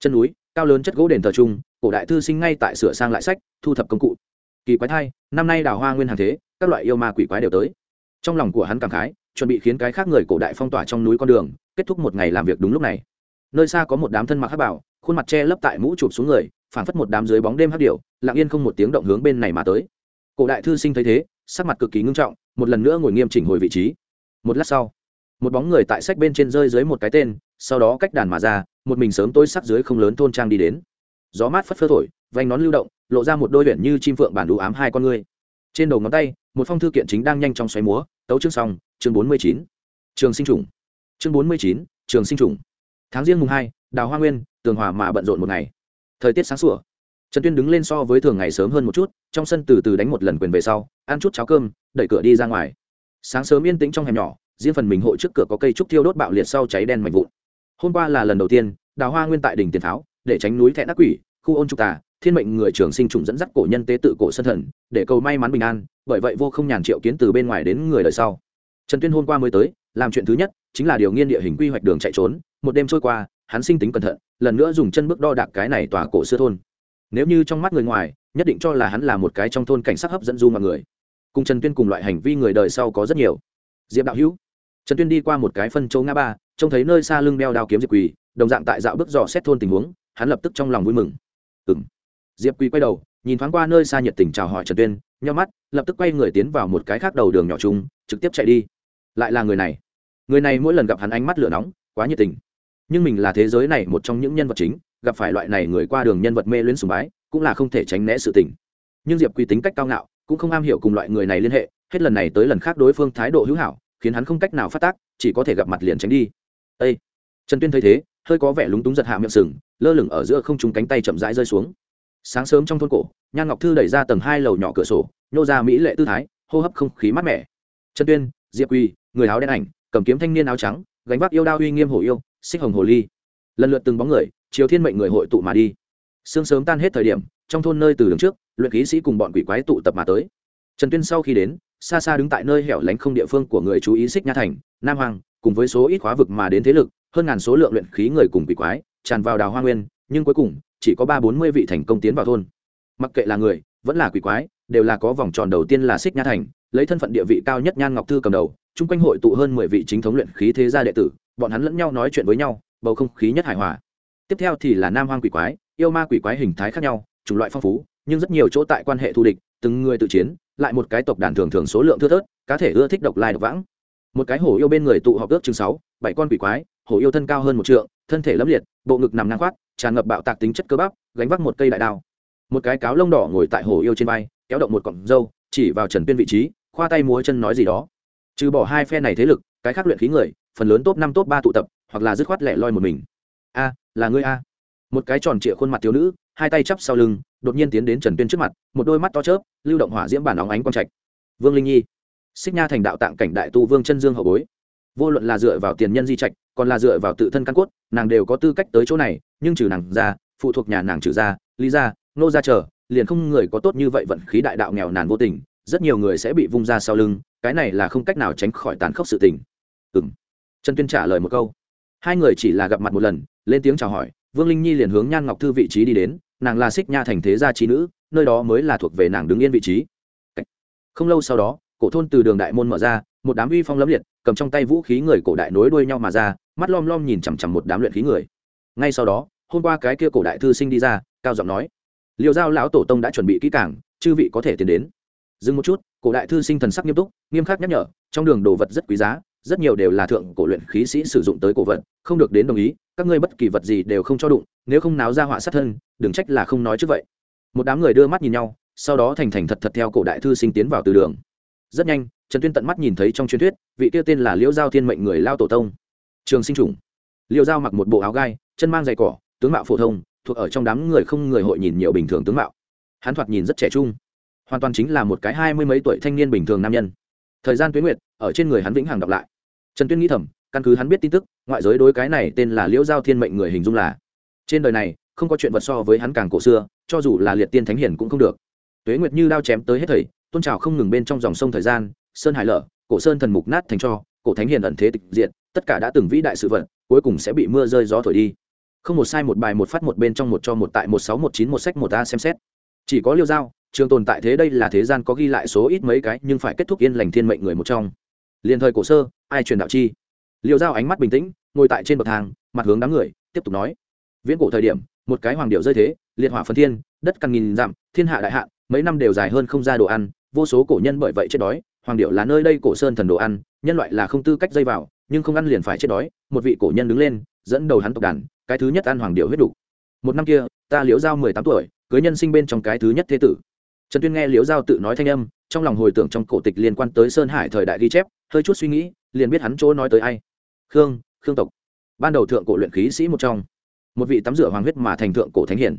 S1: Chân núi, cao lớn chất gỗ đền thờ trung cổ đại thư sinh ngay tại sửa sang lại sách, thu thập công cụ. Kỳ quái thai năm nay đào hoa nguyên hàng thế, các loại yêu ma quỷ quái đều tới. Trong lòng của hắn cảm khái, chuẩn bị khiến cái khác người cổ đại phong tỏa trong núi con đường, kết thúc một ngày làm việc đúng lúc này. Nơi xa có một đám thân mặc hắc bảo, khuôn mặt che lấp tại mũ chụp xuống người, phảng phất một đám dưới bóng đêm hắc điệu lặng yên không một tiếng động hướng bên này mà tới. Cổ đại thư sinh thấy thế, sắc mặt cực kỳ ngưng trọng, một lần nữa ngồi nghiêm chỉnh hồi vị trí. Một lát sau, một bóng người tại sách bên trên rơi dưới một cái tên sau đó cách đàn mà ra, một mình sớm tôi sắc dưới không lớn thôn trang đi đến. Gió mát phất phơ thổi, vành nón lưu động, lộ ra một đôi luyện như chim phượng bản đủ ám hai con ngươi. Trên đầu ngón tay, một phong thư kiện chính đang nhanh chóng xoáy múa, tấu chương xong, chương bốn mươi chín. Trường sinh trùng. Chương bốn mươi chín, trường sinh trùng. Tháng riêng mùng hai, đào hoa nguyên, tường hòa mà bận rộn một ngày. Thời tiết sáng sủa. Trần tuyên đứng lên so với thường ngày sớm hơn một chút, trong sân từ từ đánh một lần quyền về sau, ăn chút cháo cơm, đẩy cửa đi ra ngoài. Sáng sớm yên tĩnh trong hẻm nhỏ, riêng phần mình hộ trước cửa có cây trúc thiêu đốt bạo liệt sau cháy đen mạnh vụn hôm qua là lần đầu tiên, đào hoa nguyên tại đỉnh tiền tháo để tránh núi thẹn ác quỷ, khu ôn trục tà, thiên mệnh người trường sinh trùng dẫn dắt cổ nhân tế tự cổ sân thần, để cầu may mắn bình an, bởi vậy vô không nhàn triệu kiến từ bên ngoài đến người đời sau. Trần tuyên hôm qua mới tới, làm chuyện thứ nhất, chính là điều nghiên địa hình quy hoạch đường chạy trốn. Một đêm trôi qua, hắn sinh tính cẩn thận, lần nữa dùng chân bước đo đạc cái này tòa cổ xưa thôn. Nếu như trong mắt người ngoài, nhất định cho là hắn là một cái trong thôn cảnh sát hấp dẫn du mọi người. Cùng trần tuyên cùng loại hành vi người đời sau có rất nhiều. Diệp đạo hữu, trần tuyên đi qua một cái phân châu ngã ba trông thấy nơi xa lưng đeo đao kiếm diệp quỳ, đồng dạng tại dạo bước dò xét thôn tình huống, hắn lập tức trong lòng vui mừng. Ừng diệp quỳ quay đầu, nhìn thoáng qua nơi xa nhiệt tình chào hỏi trần tuyên nhau mắt, lập tức quay người tiến vào một cái khác đầu đường nhỏ chung, trực tiếp chạy đi. Lại là người này. Người này mỗi lần gặp hắn ánh mắt lửa nóng, quá nhiệt tình. Nhưng mình là thế giới này một trong những nhân vật chính, gặp phải loại này người qua đường nhân vật mê luyến sùng bái, cũng là không thể tránh né sự tình. Nhưng diệp quy tính cách cao ngạo, cũng không am hiểu cùng loại người này liên hệ, hết lần này tới lần khác đối phương thái độ hữu hảo, khiến hắn không cách nào phát tác, chỉ có thể gặp mặt liền tránh đi ây trần tuyên thấy thế, hơi có vẻ lúng túng giật hạ miệng sừng, lơ lửng ở giữa không trung cánh tay chậm rãi rơi xuống. Sáng sớm trong thôn cổ, nhan ngọc thư đẩy ra tầng hai lầu nhỏ cửa sổ nhô ra mỹ lệ tư thái, hô hấp không khí mát mẻ. Trần tuyên, diệp quy người áo đen ảnh, cầm kiếm thanh niên áo trắng, gánh vác yêu đao uy nghiêm hổ yêu, xích hồng hồ ly. Lần lượt từng bóng người chiều thiên mệnh người hội tụ mà đi. Sương sớm tan hết thời điểm, trong thôn nơi từ đường trước, luyện khí sĩ cùng bọn quỷ quái tụ tập mà tới. Trần tuyên sau khi đến, xa xa đứng tại nơi hẻo lánh không địa phương của người chú ý xích nha thành, nam hoàng cùng với số ít khóa vực mà đến thế lực, hơn ngàn số lượng luyện khí người cùng quỷ quái, tràn vào đào hoa nguyên, nhưng cuối cùng, chỉ có ba bốn mươi vị thành công tiến vào thôn. Mặc kệ là người, vẫn là quỷ quái, đều là có vòng tròn đầu tiên là xích nha thành, lấy thân phận địa vị cao nhất nhan ngọc thư cầm đầu, chung quanh hội tụ hơn mười vị chính thống luyện khí thế gia đệ tử, bọn hắn lẫn nhau nói chuyện với nhau, bầu không khí nhất hài hòa. Tiếp theo thì là nam hoang quỷ quái, yêu ma quỷ quái hình thái khác nhau, chủng loại phong phú, nhưng rất nhiều chỗ tại quan hệ thù địch, từng người tự chiến, lại một cái tộc đàn thường thường số lượng thưa thớt, cá thể ưa thích độc lai độc vãng một cái hổ yêu bên người tụ họp ước chừng sáu, bảy con quỷ quái, hổ yêu thân cao hơn một trượng, thân thể lấp liệt, bộ ngực nằm ngang khoát tràn ngập bạo tạc tính chất cơ bắp, gánh vác một cây đại đao. Một cái cáo lông đỏ ngồi tại hổ yêu trên vai, kéo động một cọng râu, chỉ vào trần tuyên vị trí, khoa tay múa chân nói gì đó. Trừ bỏ hai phe này thế lực, cái khác luyện khí người, phần lớn top năm, top ba tụ tập, hoặc là dứt khoát lẻ loi một mình. A, là ngươi a. Một cái tròn trịa khuôn mặt thiếu nữ, hai tay chắp sau lưng, đột nhiên tiến đến trần tuyên trước mặt, một đôi mắt to chớp, lưu động hỏa diễm bản óng ánh quang trạch. Vương linh nhi xích nha thành đạo tạng cảnh đại tu vương chân dương hậu bối. Vô luận là dựa vào tiền nhân di trạch, còn là dựa vào tự thân căn cốt, nàng đều có tư cách tới chỗ này, nhưng trừ nàng ra, phụ thuộc nhà nàng trừ ra, lý ra nô ra chờ, liền không người có tốt như vậy vận khí đại đạo nghèo nàn vô tình, rất nhiều người sẽ bị vung ra sau lưng, cái này là không cách nào tránh khỏi tàn khốc sự tình. Ừ m trần tuyên trả lời một câu. Hai người chỉ là gặp mặt một lần, lên tiếng chào hỏi, vương linh nhi liền hướng nhan ngọc thư vị trí đi đến, nàng là xích nha thành thế gia trí nữ, nơi đó mới là thuộc về nàng đứng yên vị trí. Không lâu sau đó cổ thôn từ đường đại môn mở ra, một đám uy phong lẫm liệt, cầm trong tay vũ khí người cổ đại nối đuôi nhau mà ra, mắt lom lom nhìn chằm chằm một đám luyện khí người. Ngay sau đó, hôm qua cái kia cổ đại thư sinh đi ra, cao giọng nói liều giao lão tổ tông đã chuẩn bị kỹ cảng chư vị có thể tiến đến. Dừng một chút, cổ đại thư sinh thần sắc nghiêm túc, nghiêm khắc nhắc nhở, trong đường đồ vật rất quý giá, rất nhiều đều là thượng cổ luyện khí sĩ sử dụng tới cổ vật, không được đến đồng ý, các ngươi bất kỳ vật gì đều không cho đụng, nếu không náo ra họa sát thân, đừng trách là không nói trước vậy. Một đám người đưa mắt nhìn nhau, sau đó thành thành thật thật theo cổ đại thư sinh tiến vào từ đường rất nhanh, trần tuyên tận mắt nhìn thấy trong truyền thuyết, vị tiêu tên là liễu giao thiên mệnh người lao tổ tông. Trường sinh chủng liễu giao mặc một bộ áo gai, chân mang giày cỏ, tướng mạo phổ thông, thuộc ở trong đám người không người hội nhìn nhiều bình thường tướng mạo. Hắn thoạt nhìn rất trẻ trung, hoàn toàn chính là một cái hai mươi mấy tuổi thanh niên bình thường nam nhân. Thời gian tuyến nguyệt, ở trên người hắn vĩnh hằng đọc lại. Trần tuyên nghĩ thầm, căn cứ hắn biết tin tức, ngoại giới đối cái này tên là liễu giao thiên mệnh người hình dung là, trên đời này, không có chuyện vật so với hắn càng cổ xưa, cho dù là liệt tiên thánh hiển cũng không được. Tuế nguyệt như đao chém tới hết thầy tôn trào không ngừng bên trong dòng sông thời gian, sơn hải lở, cổ sơn thần mục nát thành cho, cổ thánh hiền ẩn thế tịch diện tất cả đã từng vĩ đại sự vận cuối cùng sẽ bị mưa rơi gió thổi đi. Không một sai một bài một phát một bên trong một cho một tại một sáu một chín một sách một a xem xét. Chỉ có liêu giao, trường tồn tại thế đây là thế gian có ghi lại số ít mấy cái, nhưng phải kết thúc yên lành thiên mệnh người một trong. Liền thời cổ sơ, ai truyền đạo chi? Liêu giao ánh mắt bình tĩnh, ngồi tại trên bậc thang, mặt hướng đám người, tiếp tục nói. Viễn cổ thời điểm, một cái hoàng điệu rơi thế, liệt hỏa phân thiên, đất căn nghìn dặm, thiên hạ đại hạn mấy năm đều dài hơn không ra đồ ăn, vô số cổ nhân bởi vậy chết đói, hoàng điệu là nơi đây cổ sơn thần đồ ăn, nhân loại là không tư cách dây vào, nhưng không ăn liền phải chết đói, một vị cổ nhân đứng lên, dẫn đầu hắn tộc đàn, cái thứ nhất ăn hoàng điệu huyết đủ. một năm kia, ta liễu giao mười tám tuổi, cưới nhân sinh bên trong cái thứ nhất thế tử. Trần tuyên nghe liễu giao tự nói thanh âm, trong lòng hồi tưởng trong cổ tịch liên quan tới sơn hải thời đại ghi chép, hơi chút suy nghĩ, liền biết hắn chỗ nói tới ai. Khương khương tộc. Ban đầu thượng cổ luyện khí sĩ một trong. Một vị tắm rửa hoàng huyết mà thành thượng cổ thánh hiển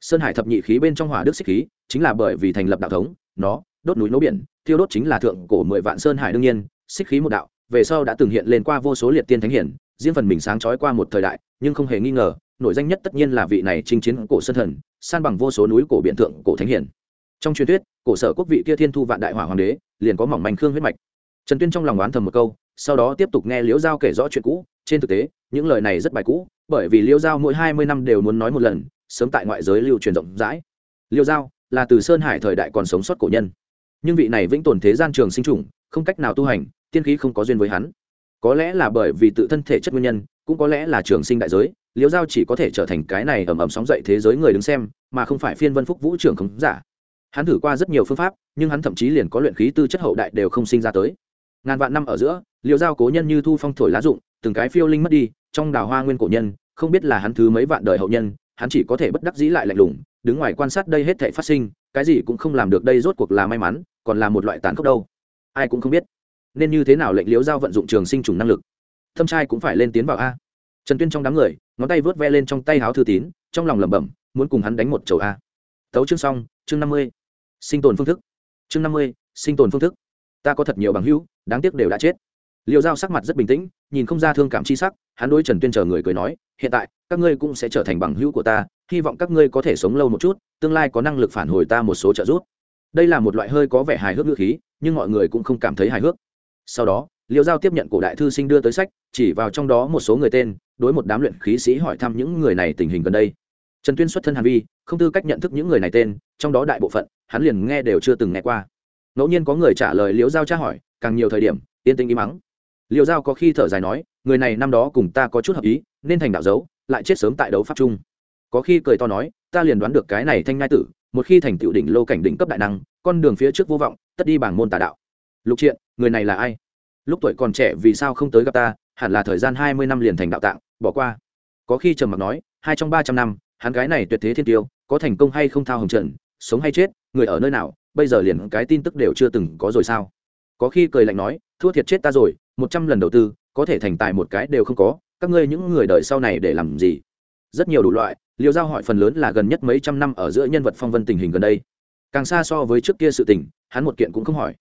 S1: sơn hải thập nhị khí bên trong hỏa đức xích khí, chính là bởi vì thành lập đạo thống, nó, đốt núi nấu biển, thiêu đốt chính là thượng cổ mười vạn sơn hải đương nhiên, xích khí một đạo, về sau đã từng hiện lên qua vô số liệt tiên thánh hiển, riêng phần mình sáng trói qua một thời đại, nhưng không hề nghi ngờ, nổi danh nhất tất nhiên là vị này chinh chiến cổ sơn thần, san bằng vô số núi cổ biện thượng cổ thánh hiển. Trong truyền thuyết, cổ sở quốc vị kia thiên thu vạn đại hỏa hoàng đế, liền có mỏng manh khương huyết mạch. Trần tuyên trong lòng oán thầm một câu, sau đó tiếp tục nghe liễu giao kể rõ chuyện cũ. Trên thực tế, những lời này rất bài cũ, bởi vì liễu giao mỗi hai mươi năm đều muốn nói một lần sớm tại ngoại giới lưu truyền rộng rãi. Liêu giao là từ sơn hải thời đại còn sống sót cổ nhân. Nhưng vị này vĩnh tồn thế gian trường sinh trùng không cách nào tu hành tiên khí không có duyên với hắn. Có lẽ là bởi vì tự thân thể chất nguyên nhân cũng có lẽ là trường sinh đại giới Liêu giao chỉ có thể trở thành cái này ầm ầm sóng dậy thế giới người đứng xem mà không phải phiên vân phúc vũ trưởng khống giả. Hắn thử qua rất nhiều phương pháp nhưng hắn thậm chí liền có luyện khí tư chất hậu đại đều không sinh ra tới. Ngàn vạn năm ở giữa Liêu giao cố nhân như thu phong thổi lá dụng, từng cái phiêu linh mất đi trong đào hoa nguyên cổ nhân không biết là hắn thứ mấy vạn đời hậu nhân hắn chỉ có thể bất đắc dĩ lại lạnh lùng, đứng ngoài quan sát đây hết thảy phát sinh, cái gì cũng không làm được đây rốt cuộc là may mắn, còn là một loại tàn khốc đâu. Ai cũng không biết, nên như thế nào lệnh liễu giao vận dụng trường sinh trùng năng lực. Thâm trai cũng phải lên tiến vào a. Trần tuyên trong đám người, ngón tay vớt ve lên trong tay háo thư tín, trong lòng lẩm bẩm, muốn cùng hắn đánh một chầu a. Tấu chương xong, chương năm mươi. Sinh tồn phương thức. Chương năm mươi, sinh tồn phương thức. Ta có thật nhiều bằng hữu, đáng tiếc đều đã chết. Liệu giao sắc mặt rất bình tĩnh, nhìn không ra thương cảm chi sắc, hắn đối trần tuyên chờ người cười nói hiện tại, các ngươi cũng sẽ trở thành bằng hữu của ta, hy vọng các ngươi có thể sống lâu một chút, tương lai có năng lực phản hồi ta một số trợ giúp. Đây là một loại hơi có vẻ hài hước ngữ khí, nhưng mọi người cũng không cảm thấy hài hước. Sau đó, liêu giao tiếp nhận cổ đại thư sinh đưa tới sách, chỉ vào trong đó một số người tên, đối một đám luyện khí sĩ hỏi thăm những người này tình hình gần đây. Trần tuyên xuất thân hàn vi, không tư cách nhận thức những người này tên, trong đó đại bộ phận, hắn liền nghe đều chưa từng nghe qua. Ngẫu nhiên có người trả lời liễu giao tra hỏi, càng nhiều thời điểm yên tĩnh im mắng Liều giao có khi thở dài nói, người này năm đó cùng ta có chút hợp ý, nên thành đạo dấu, lại chết sớm tại đấu pháp chung. Có khi cười to nói, ta liền đoán được cái này thanh ngai tử, một khi thành tựu đỉnh lô cảnh đỉnh cấp đại năng, con đường phía trước vô vọng, tất đi bảng môn tà đạo. Lục triện, người này là ai? Lúc tuổi còn trẻ vì sao không tới gặp ta, hẳn là thời gian hai mươi năm liền thành đạo tạng, bỏ qua. Có khi trầm mặc nói, hai trong ba trăm năm, hắn gái này tuyệt thế thiên tiêu, có thành công hay không thao hồng trần sống hay chết, người ở nơi nào, bây giờ liền cái tin tức đều chưa từng có rồi sao? Có khi cười lạnh nói, thua thiệt chết ta rồi một trăm lần đầu tư, có thể thành tài một cái đều không có, các ngươi những người đời sau này để làm gì? Rất nhiều đủ loại liều giao hỏi phần lớn là gần nhất mấy trăm năm ở giữa nhân vật phong vân tình hình gần đây. Càng xa so với trước kia sự tình, hắn một kiện cũng không hỏi.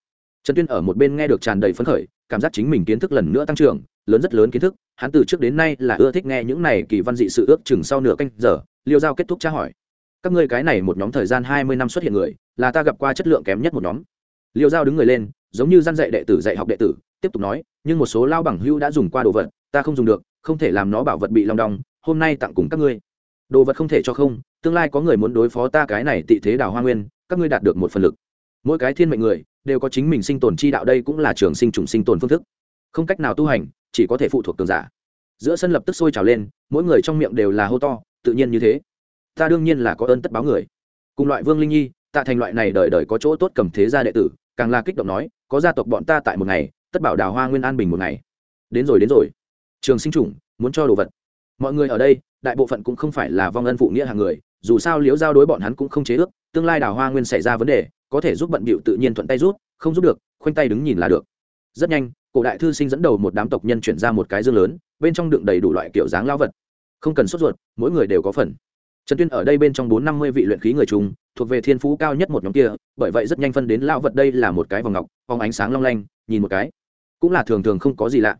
S1: Trần tuyên ở một bên nghe được tràn đầy phấn khởi, cảm giác chính mình kiến thức lần nữa tăng trưởng, lớn rất lớn kiến thức, hắn từ trước đến nay là ưa thích nghe những này kỳ văn dị sự ước chừng sau nửa canh giờ, liêu giao kết thúc tra hỏi. Các ngươi cái này một nhóm thời gian hai mươi năm xuất hiện người, là ta gặp qua chất lượng kém nhất một nhóm. Liêu giao đứng người lên, giống như gian dạy đệ tử dạy học đệ tử tiếp tục nói, nhưng một số lao bằng hưu đã dùng qua đồ vật, ta không dùng được, không thể làm nó bảo vật bị long đong, hôm nay tặng cùng các ngươi. Đồ vật không thể cho không, tương lai có người muốn đối phó ta cái này tị thế đào hoa nguyên, các ngươi đạt được một phần lực. Mỗi cái thiên mệnh người, đều có chính mình sinh tồn chi đạo đây cũng là trường sinh trùng sinh tồn phương thức. Không cách nào tu hành, chỉ có thể phụ thuộc cường giả. Giữa sân lập tức sôi trào lên, mỗi người trong miệng đều là hô to, tự nhiên như thế. Ta đương nhiên là có ơn tất báo người. Cùng loại vương linh nhi, tạ thành loại này đời đời có chỗ tốt cầm thế gia đệ tử, càng là kích động nói, có gia tộc bọn ta tại một ngày tất bảo đào hoa nguyên an bình một ngày. Đến rồi đến rồi. Trường sinh chủng, muốn cho đồ vật. Mọi người ở đây, đại bộ phận cũng không phải là vong ân phụ nghĩa hàng người, dù sao liếu giao đối bọn hắn cũng không chế ước, tương lai đào hoa nguyên xảy ra vấn đề, có thể giúp bận bịu tự nhiên thuận tay rút không giúp được, khoanh tay đứng nhìn là được. Rất nhanh, cổ đại thư sinh dẫn đầu một đám tộc nhân chuyển ra một cái dương lớn, bên trong đựng đầy đủ loại kiểu dáng lao vật. Không cần sốt ruột, mỗi người đều có phần. Trần tuyên ở đây bên trong bốn năm mươi vị luyện khí người trung thuộc về thiên phú cao nhất một nhóm kia, bởi vậy rất nhanh phân đến lao vật đây là một cái vòng ngọc vòng ánh sáng long lanh, nhìn một cái cũng là thường thường không có gì lạ.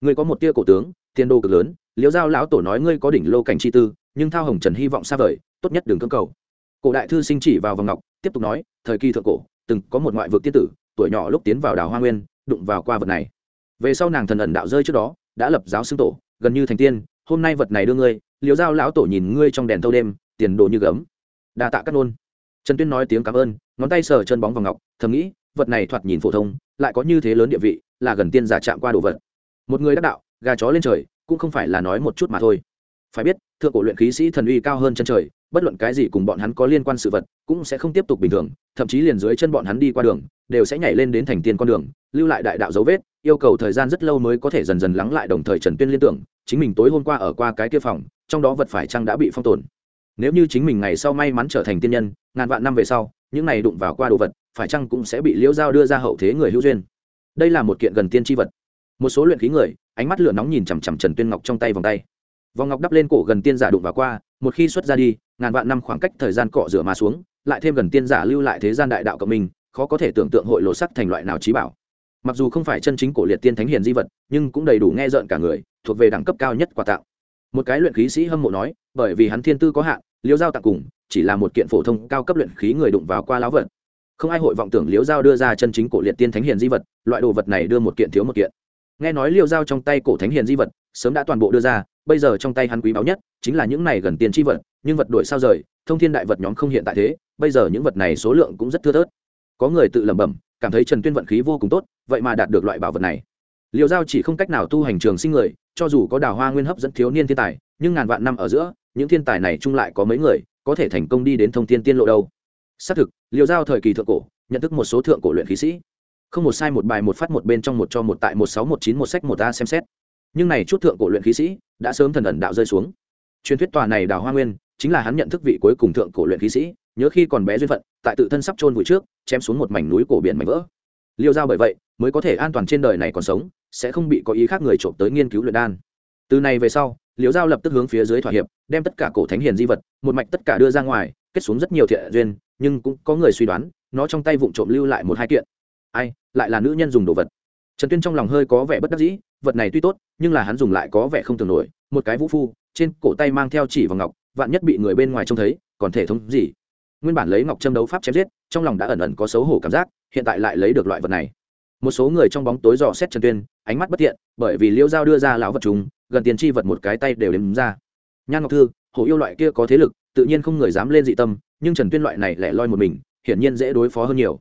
S1: Ngươi có một tia cổ tướng tiền đồ cực lớn, liễu giao lão tổ nói ngươi có đỉnh lô cảnh chi tư, nhưng thao hồng trần hy vọng xa vời, tốt nhất đừng cưỡng cầu. Cổ đại thư sinh chỉ vào vòng ngọc, tiếp tục nói, thời kỳ thượng cổ, từng có một ngoại vực tiên tử, tuổi nhỏ lúc tiến vào đảo hoa nguyên, đụng vào qua vật này. Về sau nàng thần ẩn đạo rơi trước đó, đã lập giáo xưng tổ, gần như thành tiên, hôm nay vật này đưa ngươi, liễu giao lão tổ nhìn ngươi trong đèn thâu đêm, tiền đồ như gấm. Đa tạ cắt nôn. Trần tuyên nói tiếng cảm ơn, ngón tay sờ chân bóng vào ngọc, thầm nghĩ, vật này thoạt nhìn phổ thông, lại có như thế lớn địa vị là gần tiên giả chạm qua đồ vật. Một người đắc đạo, gà chó lên trời, cũng không phải là nói một chút mà thôi. Phải biết, thượng cổ luyện khí sĩ thần uy cao hơn chân trời, bất luận cái gì cùng bọn hắn có liên quan sự vật, cũng sẽ không tiếp tục bình thường, thậm chí liền dưới chân bọn hắn đi qua đường, đều sẽ nhảy lên đến thành tiên con đường, lưu lại đại đạo dấu vết, yêu cầu thời gian rất lâu mới có thể dần dần lắng lại đồng thời trần tuyên liên tưởng, chính mình tối hôm qua ở qua cái kia phòng, trong đó vật phải chăng đã bị phong tồn. Nếu như chính mình ngày sau may mắn trở thành tiên nhân, ngàn vạn năm về sau, những này đụng vào qua đồ vật, phải chăng cũng sẽ bị liễu giao đưa ra hậu thế người hữu duyên đây là một kiện gần tiên tri vật. Một số luyện khí người, ánh mắt lửa nóng nhìn chằm chằm trần tuyên ngọc trong tay vòng tay. Vòng ngọc đắp lên cổ gần tiên giả đụng vào qua, một khi xuất ra đi, ngàn vạn năm khoảng cách thời gian cọ rửa mà xuống, lại thêm gần tiên giả lưu lại thế gian đại đạo cộng mình khó có thể tưởng tượng hội lộ sắc thành loại nào trí bảo. Mặc dù không phải chân chính cổ liệt tiên thánh hiền di vật, nhưng cũng đầy đủ nghe rợn cả người, thuộc về đẳng cấp cao nhất quà tặng một cái luyện khí sĩ hâm mộ nói, bởi vì hắn thiên tư có hạn, liêu giao tặng cùng, chỉ là một kiện phổ thông cao cấp luyện khí người đụng vào qua láo vật không ai hội vọng tưởng liễu giao đưa ra chân chính cổ liệt tiên thánh hiền di vật, loại đồ vật này đưa một kiện thiếu một kiện. Nghe nói liễu giao trong tay cổ thánh hiền di vật, sớm đã toàn bộ đưa ra, bây giờ trong tay hắn quý báu nhất chính là những này gần tiền chi vật, nhưng vật đổi sao rời, thông thiên đại vật nhóm không hiện tại thế, bây giờ những vật này số lượng cũng rất thưa thớt. Có người tự lẩm bẩm, cảm thấy trần tuyên vận khí vô cùng tốt, vậy mà đạt được loại bảo vật này. Liều giao chỉ không cách nào tu hành trường sinh người, cho dù có đào hoa nguyên hấp dẫn thiếu niên thiên tài, nhưng ngàn vạn năm ở giữa, những thiên tài này chung lại có mấy người, có thể thành công đi đến thông thiên tiên lộ đâu xác thực liều giao thời kỳ thượng cổ, nhận thức một số thượng cổ luyện khí sĩ. Không một sai, một bài, một phát, một bên trong, một cho, một tại, một sáu, một chín, một sách, một a xem xét. Nhưng này chút thượng cổ luyện khí sĩ đã sớm thần ẩn đạo rơi xuống. Truyền thuyết tòa này đào hoa nguyên chính là hắn nhận thức vị cuối cùng thượng cổ luyện khí sĩ, nhớ khi còn bé duyên phận, tại tự thân sắp chôn vùi trước, chém xuống một mảnh núi cổ biển mảnh vỡ. Liêu giao bởi vậy mới có thể an toàn trên đời này còn sống, sẽ không bị có ý khác người trộm tới nghiên cứu luyện đan. Từ này về sau liễu giao lập tức hướng phía dưới thỏa hiệp, đem tất cả cổ thánh hiền di vật, một mạch tất cả đưa ra ngoài, kết xuống rất nhiều thiện duyên nhưng cũng có người suy đoán, nó trong tay vụng trộm lưu lại một hai kiện. Ai, lại là nữ nhân dùng đồ vật. Trần tuyên trong lòng hơi có vẻ bất đắc dĩ, vật này tuy tốt, nhưng là hắn dùng lại có vẻ không tưởng nổi, một cái vũ phu, trên cổ tay mang theo chỉ vào ngọc, vạn nhất bị người bên ngoài trông thấy, còn thể thống gì? Nguyên bản lấy ngọc châm đấu pháp chém giết, trong lòng đã ẩn ẩn có xấu hổ cảm giác, hiện tại lại lấy được loại vật này. Một số người trong bóng tối dò xét trần tuyên, ánh mắt bất thiện, bởi vì liêu giao đưa ra lão vật chúng gần tiền chi vật một cái tay đều đếm ra. Nhan ngọc thư, hổ yêu loại kia có thế lực, tự nhiên không người dám lên dị tâm nhưng trần tuyên loại này lẻ loi một mình, hiển nhiên dễ đối phó hơn nhiều.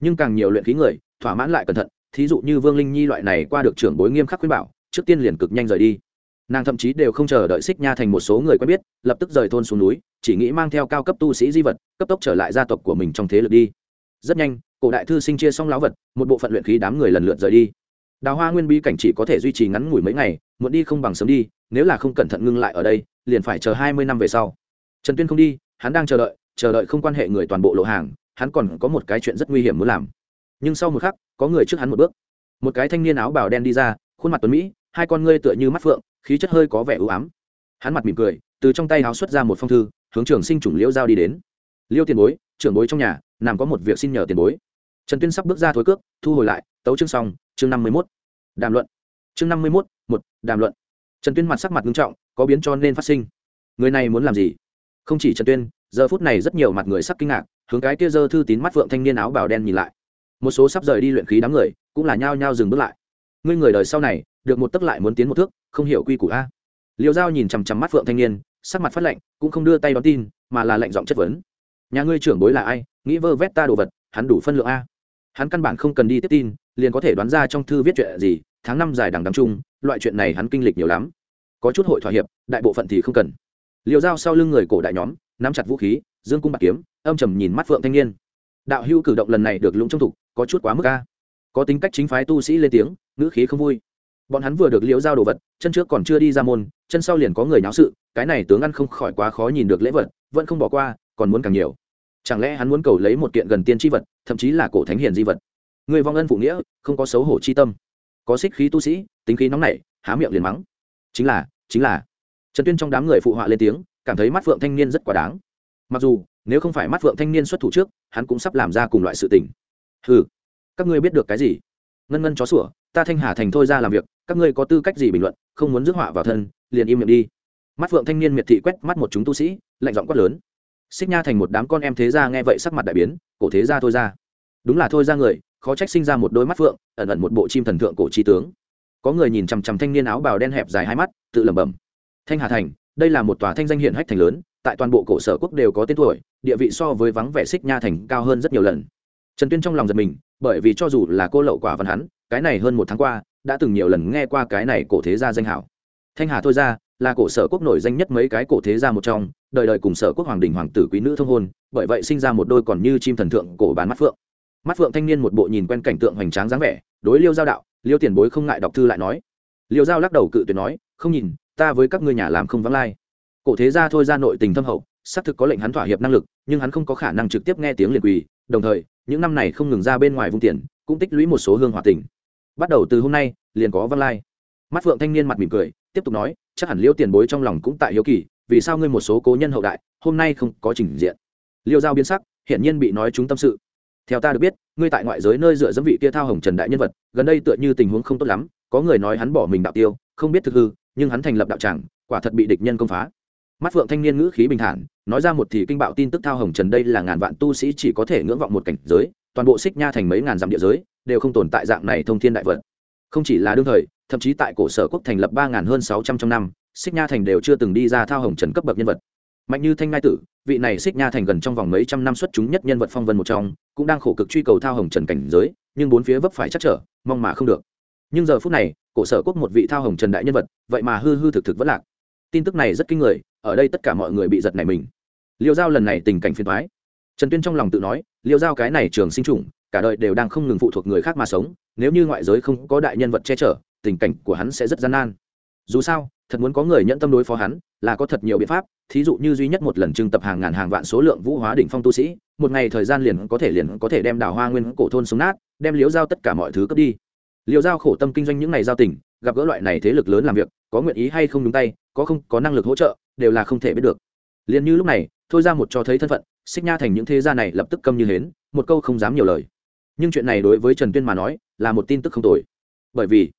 S1: Nhưng càng nhiều luyện khí người, thỏa mãn lại cẩn thận, thí dụ như vương linh nhi loại này qua được trưởng bối nghiêm khắc khuyên bảo, trước tiên liền cực nhanh rời đi. Nàng thậm chí đều không chờ đợi xích nha thành một số người quen biết, lập tức rời thôn xuống núi, chỉ nghĩ mang theo cao cấp tu sĩ di vật, cấp tốc trở lại gia tộc của mình trong thế lực đi. Rất nhanh, cổ đại thư sinh chia xong láo vật, một bộ phận luyện khí đám người lần lượt rời đi. Đào hoa nguyên bí cảnh chỉ có thể duy trì ngắn ngủi mấy ngày muộn đi không bằng sớm đi, nếu là không cẩn thận ngưng lại ở đây, liền phải chờ hai mươi năm về sau. Trần tuyên không đi, hắn đang chờ đợi chờ đợi không quan hệ người toàn bộ lộ hàng, hắn còn có một cái chuyện rất nguy hiểm muốn làm. Nhưng sau một khắc, có người trước hắn một bước. Một cái thanh niên áo bào đen đi ra, khuôn mặt tuấn mỹ, hai con ngươi tựa như mắt phượng, khí chất hơi có vẻ ưu ám. Hắn mặt mỉm cười, từ trong tay áo xuất ra một phong thư, hướng trường sinh chủng liễu giao đi đến. Liêu tiền bối, trưởng bối trong nhà, nằm có một việc xin nhờ tiền bối. Trần tuyên sắp bước ra thối cước, thu hồi lại, tấu chương xong, chương năm mươi mốt. Đàm luận. Chương năm mươi mốt, một, đàm luận. Trần tuyên mặt sắc mặt nghiêm trọng, có biến cho nên phát sinh. Người này muốn làm gì? Không chỉ trần tuyên giờ phút này rất nhiều mặt người sắc kinh ngạc, hướng cái kia dơ thư tín mắt phượng thanh niên áo bào đen nhìn lại. Một số sắp rời đi luyện khí đám người, cũng là nhao nhao dừng bước lại. Ngươi người đời sau này, được một tấc lại muốn tiến một thước, không hiểu quy củ a. Liều dao nhìn chằm chằm mắt phượng thanh niên, sắc mặt phát lạnh, cũng không đưa tay đón tin, mà là lệnh giọng chất vấn. Nhà ngươi trưởng bối là ai? Nghĩ vơ vét ta đồ vật, hắn đủ phân lượng a. Hắn căn bản không cần đi tiếp tin, liền có thể đoán ra trong thư viết chuyện gì, tháng năm dài đằng đằng chung, loại chuyện này hắn kinh lịch nhiều lắm. Có chút hội thỏa hiệp, đại bộ phận thì không cần. Liều dao sau lưng người cổ đại nhóm nắm chặt vũ khí, dương cung bạc kiếm, âm trầm nhìn mắt phượng thanh niên. Đạo hưu cử động lần này được lũng trong thục, có chút quá mức ca có tính cách chính phái tu sĩ lên tiếng, ngữ khí không vui. Bọn hắn vừa được liễu giao đồ vật, chân trước còn chưa đi ra môn, chân sau liền có người náo sự, cái này tướng ăn không khỏi quá khó nhìn được lễ vật, vẫn không bỏ qua, còn muốn càng nhiều. Chẳng lẽ hắn muốn cầu lấy một kiện gần tiên tri vật, thậm chí là cổ thánh hiền di vật? Người vong ân phụ nghĩa, không có xấu hổ chi tâm. Có xích khí tu sĩ, tính khí nóng nảy, há miệng liền mắng. Chính là chính là. Trần tuyên trong đám người phụ họa lên tiếng cảm thấy mắt phượng thanh niên rất quá đáng. Mặc dù, nếu không phải mắt phượng thanh niên xuất thủ trước, hắn cũng sắp làm ra cùng loại sự tình. Ừ các ngươi biết được cái gì? Ngân ngân chó sủa, ta thanh hà thành thôi ra làm việc, các ngươi có tư cách gì bình luận, không muốn rước họa vào thân, liền im miệng đi. Mắt phượng thanh niên miệt thị quét mắt một chúng tu sĩ, lạnh giọng quát lớn. Xích nha thành một đám con em thế gia nghe vậy sắc mặt đại biến, cổ thế gia thôi ra. Đúng là thôi ra người, khó trách sinh ra một đôi mắt phượng, ẩn ẩn một bộ chim thần thượng cổ trí tướng. Có người nhìn chằm chằm thanh niên áo bào đen hẹp dài hai mắt, tự lẩm bẩm. Thanh hà thành đây là một tòa thanh danh hiển hách thành lớn, tại toàn bộ cổ sở quốc đều có tên tuổi, địa vị so với vắng vẻ xích nha thành cao hơn rất nhiều lần. Trần tuyên trong lòng giật mình, bởi vì cho dù là cô lậu quả văn hắn, cái này hơn một tháng qua, đã từng nhiều lần nghe qua cái này cổ thế gia danh hảo. Thanh hà thôi ra, là cổ sở quốc nổi danh nhất mấy cái cổ thế gia một trong, đời đời cùng sở quốc hoàng đình hoàng tử quý nữ thông hôn, bởi vậy sinh ra một đôi còn như chim thần thượng cổ bán mắt phượng. Mắt phượng thanh niên một bộ nhìn quen cảnh tượng hoành tráng dáng vẻ, đối liêu giao đạo, liêu tiền bối không ngại đọc thư lại nói. Liêu giao lắc đầu cự tuyệt nói, không nhìn ta với các ngươi nhà làm không vắng lai. Cổ thế gia thôi ra nội tình thâm hậu, xác thực có lệnh hắn thỏa hiệp năng lực, nhưng hắn không có khả năng trực tiếp nghe tiếng liền quỳ, đồng thời, những năm này không ngừng ra bên ngoài vung tiền, cũng tích lũy một số hương hòa tình. Bắt đầu từ hôm nay, liền có văn lai. Mắt phượng thanh niên mặt mỉm cười, tiếp tục nói, chắc hẳn liêu tiền bối trong lòng cũng tại hiếu kỳ, vì sao ngươi một số cố nhân hậu đại, hôm nay không có trình diện? Liêu giao biến sắc hiện nhiên bị nói chúng tâm sự. Theo ta được biết, ngươi tại ngoại giới nơi dựa dẫm vị kia thao hồng trần đại nhân vật, gần đây tựa như tình huống không tốt lắm, có người nói hắn bỏ mình đạo tiêu, không biết thực hư nhưng hắn thành lập đạo tràng, quả thật bị địch nhân công phá. Mắt phượng thanh niên ngữ khí bình thản, nói ra một thì kinh bạo tin tức thao hồng trần đây là ngàn vạn tu sĩ chỉ có thể ngưỡng vọng một cảnh giới, toàn bộ xích nha thành mấy ngàn dặm địa giới, đều không tồn tại dạng này thông thiên đại vật. Không chỉ là đương thời, thậm chí tại cổ sở quốc thành lập ba ngàn hơn sáu trăm trong năm, xích nha thành đều chưa từng đi ra thao hồng trần cấp bậc nhân vật. Mạnh như thanh ngai tử, vị này xích nha thành gần trong vòng mấy trăm năm xuất chúng nhất nhân vật phong vân một trong, cũng đang khổ cực truy cầu thao hồng trần cảnh giới, nhưng bốn phía vấp phải chắc trở, mong mà không được. Nhưng giờ phút này cổ sở quốc một vị thao hồng trần đại nhân vật, vậy mà hư hư thực thực vẫn lạc. Tin tức này rất kinh người, ở đây tất cả mọi người bị giật này mình. Liêu giao lần này tình cảnh phiền thoái trần tuyên trong lòng tự nói, liêu giao cái này trường sinh chủng cả đời đều đang không ngừng phụ thuộc người khác mà sống, nếu như ngoại giới không có đại nhân vật che chở, tình cảnh của hắn sẽ rất gian nan. Dù sao, thật muốn có người nhận tâm đối phó hắn, là có thật nhiều biện pháp, thí dụ như duy nhất một lần trưng tập hàng ngàn hàng vạn số lượng vũ hóa đỉnh phong tu sĩ, một ngày thời gian liền có thể liền có thể đem đào hoa nguyên cổ thôn xuống nát, đem liếu giao tất cả mọi thứ cướp đi liều giao khổ tâm kinh doanh những ngày giao tình, gặp gỡ loại này thế lực lớn làm việc, có nguyện ý hay không đúng tay, có không, có năng lực hỗ trợ, đều là không thể biết được. Liền như lúc này, thôi ra một cho thấy thân phận, xích nha thành những thế gia này lập tức câm như hến, một câu không dám nhiều lời. Nhưng chuyện này đối với trần tuyên mà nói, là một tin tức không tồi. Bởi vì,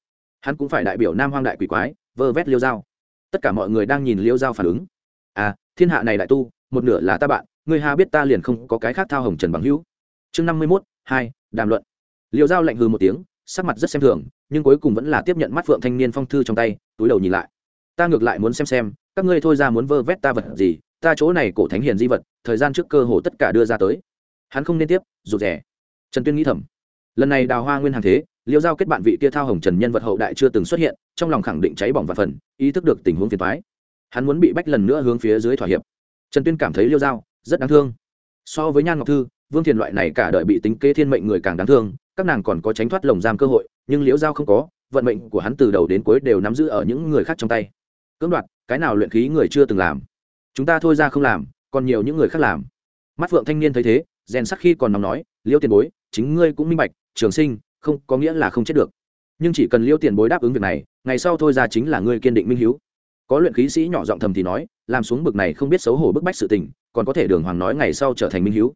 S1: hắn cũng phải đại biểu nam hoang đại quỷ quái, vơ vét liêu giao. Tất cả mọi người đang nhìn liêu giao phản ứng. À thiên hạ này đại tu, một nửa là ta bạn người hà biết ta liền không có cái khác thao hồng trần bằng hữu. Chương năm mươi mốt, hai, đàm luận. Liêu giao lạnh hư một tiếng sắc mặt rất xem thường, nhưng cuối cùng vẫn là tiếp nhận mắt phượng thanh niên phong thư trong tay, túi đầu nhìn lại. Ta ngược lại muốn xem xem, các ngươi thôi ra muốn vơ vét ta vật gì, ta chỗ này cổ thánh hiền di vật, thời gian trước cơ hồ tất cả đưa ra tới. Hắn không nên tiếp, rụt rẻ trần tuyên nghĩ thầm. Lần này đào hoa nguyên hàng thế, liêu giao kết bạn vị kia thao hồng trần nhân vật hậu đại chưa từng xuất hiện, trong lòng khẳng định cháy bỏng và phần, ý thức được tình huống phiền thoái hắn muốn bị bách lần nữa hướng phía dưới thỏa hiệp. Trần tuyên cảm thấy liêu giao rất đáng thương. So với nhan ngọc thư vương thiền loại này cả đời bị tính kế thiên mệnh người càng đáng thương, các nàng còn có tránh thoát lồng giam cơ hội, nhưng liễu giao không có, vận mệnh của hắn từ đầu đến cuối đều nắm giữ ở những người khác trong tay. Cưỡng đoạt, cái nào luyện khí người chưa từng làm? Chúng ta thôi ra không làm, còn nhiều những người khác làm. Mắt phượng thanh niên thấy thế, rèn sắc khi còn nóng nói, liễu tiền bối, chính ngươi cũng minh bạch, trường sinh, không có nghĩa là không chết được. Nhưng chỉ cần liễu tiền bối đáp ứng việc này, ngày sau thôi ra chính là ngươi kiên định minh hiếu. Có luyện khí sĩ nhỏ giọng thầm thì nói, làm xuống bực này không biết xấu hổ bức bách sự tình, còn có thể đường hoàng nói ngày sau trở thành minh hiếu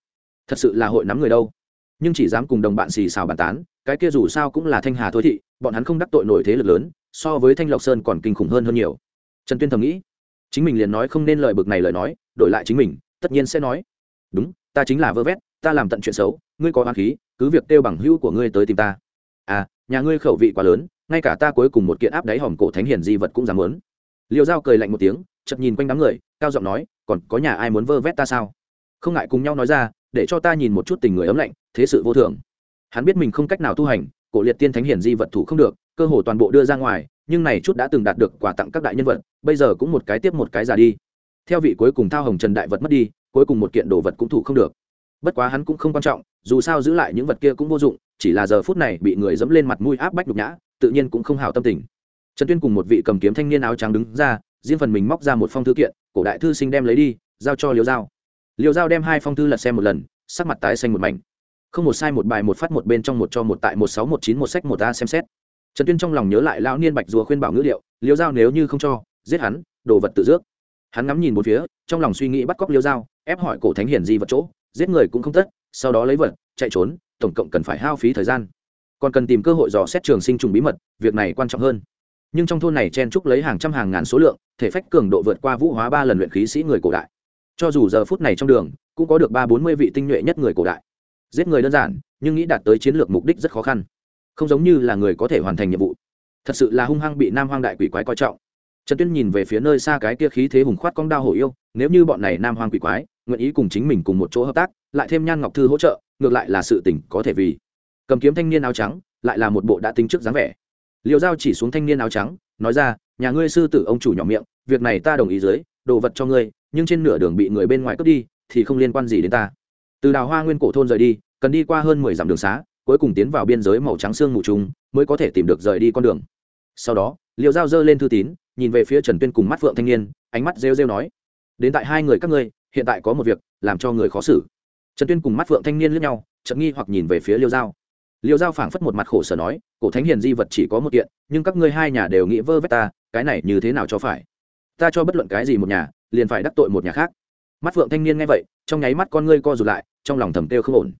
S1: thật sự là hội nắm người đâu. Nhưng chỉ dám cùng đồng bạn xì xào bàn tán, cái kia dù sao cũng là thanh hà thôi thị, bọn hắn không đắc tội nổi thế lực lớn, so với thanh lộc sơn còn kinh khủng hơn hơn nhiều. Trần tuyên thầm nghĩ, chính mình liền nói không nên lời bực này lời nói, đổi lại chính mình, tất nhiên sẽ nói. Đúng, ta chính là vơ vét, ta làm tận chuyện xấu, ngươi có hoang khí, cứ việc kêu bằng hữu của ngươi tới tìm ta. À nhà ngươi khẩu vị quá lớn, ngay cả ta cuối cùng một kiện áp đáy hòm cổ thánh hiền di vật cũng dám muốn. Liêu dao cười lạnh một tiếng chật nhìn quanh đám người, cao giọng nói, còn có nhà ai muốn vơ vét ta sao? Không ngại cùng nhau nói ra để cho ta nhìn một chút tình người ấm lạnh, thế sự vô thường. Hắn biết mình không cách nào tu hành, cổ liệt tiên thánh hiển di vật thủ không được, cơ hồ toàn bộ đưa ra ngoài, nhưng này chút đã từng đạt được quà tặng các đại nhân vật, bây giờ cũng một cái tiếp một cái già đi. Theo vị cuối cùng thao hồng trần đại vật mất đi, cuối cùng một kiện đồ vật cũng thủ không được. Bất quá hắn cũng không quan trọng, dù sao giữ lại những vật kia cũng vô dụng, chỉ là giờ phút này bị người dẫm lên mặt mũi áp bách nhục nhã, tự nhiên cũng không hào tâm tình. Trần tuyên cùng một vị cầm kiếm thanh niên áo trắng đứng ra, riêng phần mình móc ra một phong thư kiện, cổ đại thư sinh đem lấy đi, giao cho liều giao liêu giao đem hai phong thư lật xem một lần, sắc mặt tái xanh một mảnh. Không một sai, một bài, một phát, một bên trong, một cho, một tại, một sáu, một chín, một sách, một a xem xét. Trần tuyên trong lòng nhớ lại lão niên bạch rùa khuyên bảo ngữ liệu, liêu giao nếu như không cho, giết hắn, đồ vật tự dước hắn ngắm nhìn một phía, trong lòng suy nghĩ bắt cóc liêu giao, ép hỏi cổ thánh hiển di vật chỗ, giết người cũng không tất, sau đó lấy vật, chạy trốn, tổng cộng cần phải hao phí thời gian. Còn cần tìm cơ hội dò xét trường sinh trùng bí mật, việc này quan trọng hơn. Nhưng trong thôn này chen trúc lấy hàng trăm hàng ngàn số lượng, thể phách cường độ vượt qua vũ hóa ba lần luyện khí sĩ người cổ đại cho dù giờ phút này trong đường, cũng có được ba bốn mươi vị tinh nhuệ nhất người cổ đại. Giết người đơn giản, nhưng nghĩ đạt tới chiến lược mục đích rất khó khăn. Không giống như là người có thể hoàn thành nhiệm vụ. Thật sự là hung hăng bị nam hoang đại quỷ quái coi trọng. Trần tuyên nhìn về phía nơi xa cái kia khí thế hùng khoát cong đao hổ yêu, nếu như bọn này nam hoang quỷ quái, nguyện ý cùng chính mình cùng một chỗ hợp tác, lại thêm nhan ngọc thư hỗ trợ, ngược lại là sự tỉnh có thể vì. Cầm kiếm thanh niên áo trắng, lại là một bộ đã tính trước dáng vẻ. Liệu dao chỉ xuống thanh niên áo trắng, nói ra, nhà ngươi sư tử ông chủ nhỏ miệng, việc này ta đồng ý dưới, đồ vật cho ngươi nhưng trên nửa đường bị người bên ngoài cướp đi, thì không liên quan gì đến ta. Từ đào hoa nguyên cổ thôn rời đi, cần đi qua hơn mười dặm đường xá, cuối cùng tiến vào biên giới màu trắng xương mù trùng, mới có thể tìm được rời đi con đường. Sau đó liệu dao dơ lên thư tín, nhìn về phía trần tuyên cùng mắt phượng thanh niên, ánh mắt rêu rêu nói, đến tại hai người các ngươi, hiện tại có một việc, làm cho người khó xử. Trần tuyên cùng mắt phượng thanh niên lướt nhau chậm nghi hoặc nhìn về phía liêu giao. Liêu giao phảng phất một mặt khổ sở nói, cổ thánh hiền di vật chỉ có một kiện, nhưng các ngươi hai nhà đều nghĩ vơ vét ta, cái này như thế nào cho phải? Ta cho bất luận cái gì một nhà liền phải đắc tội một nhà khác. Mắt phượng thanh niên nghe vậy, trong nháy mắt con ngươi co rụt lại, trong lòng thầm têu không ổn.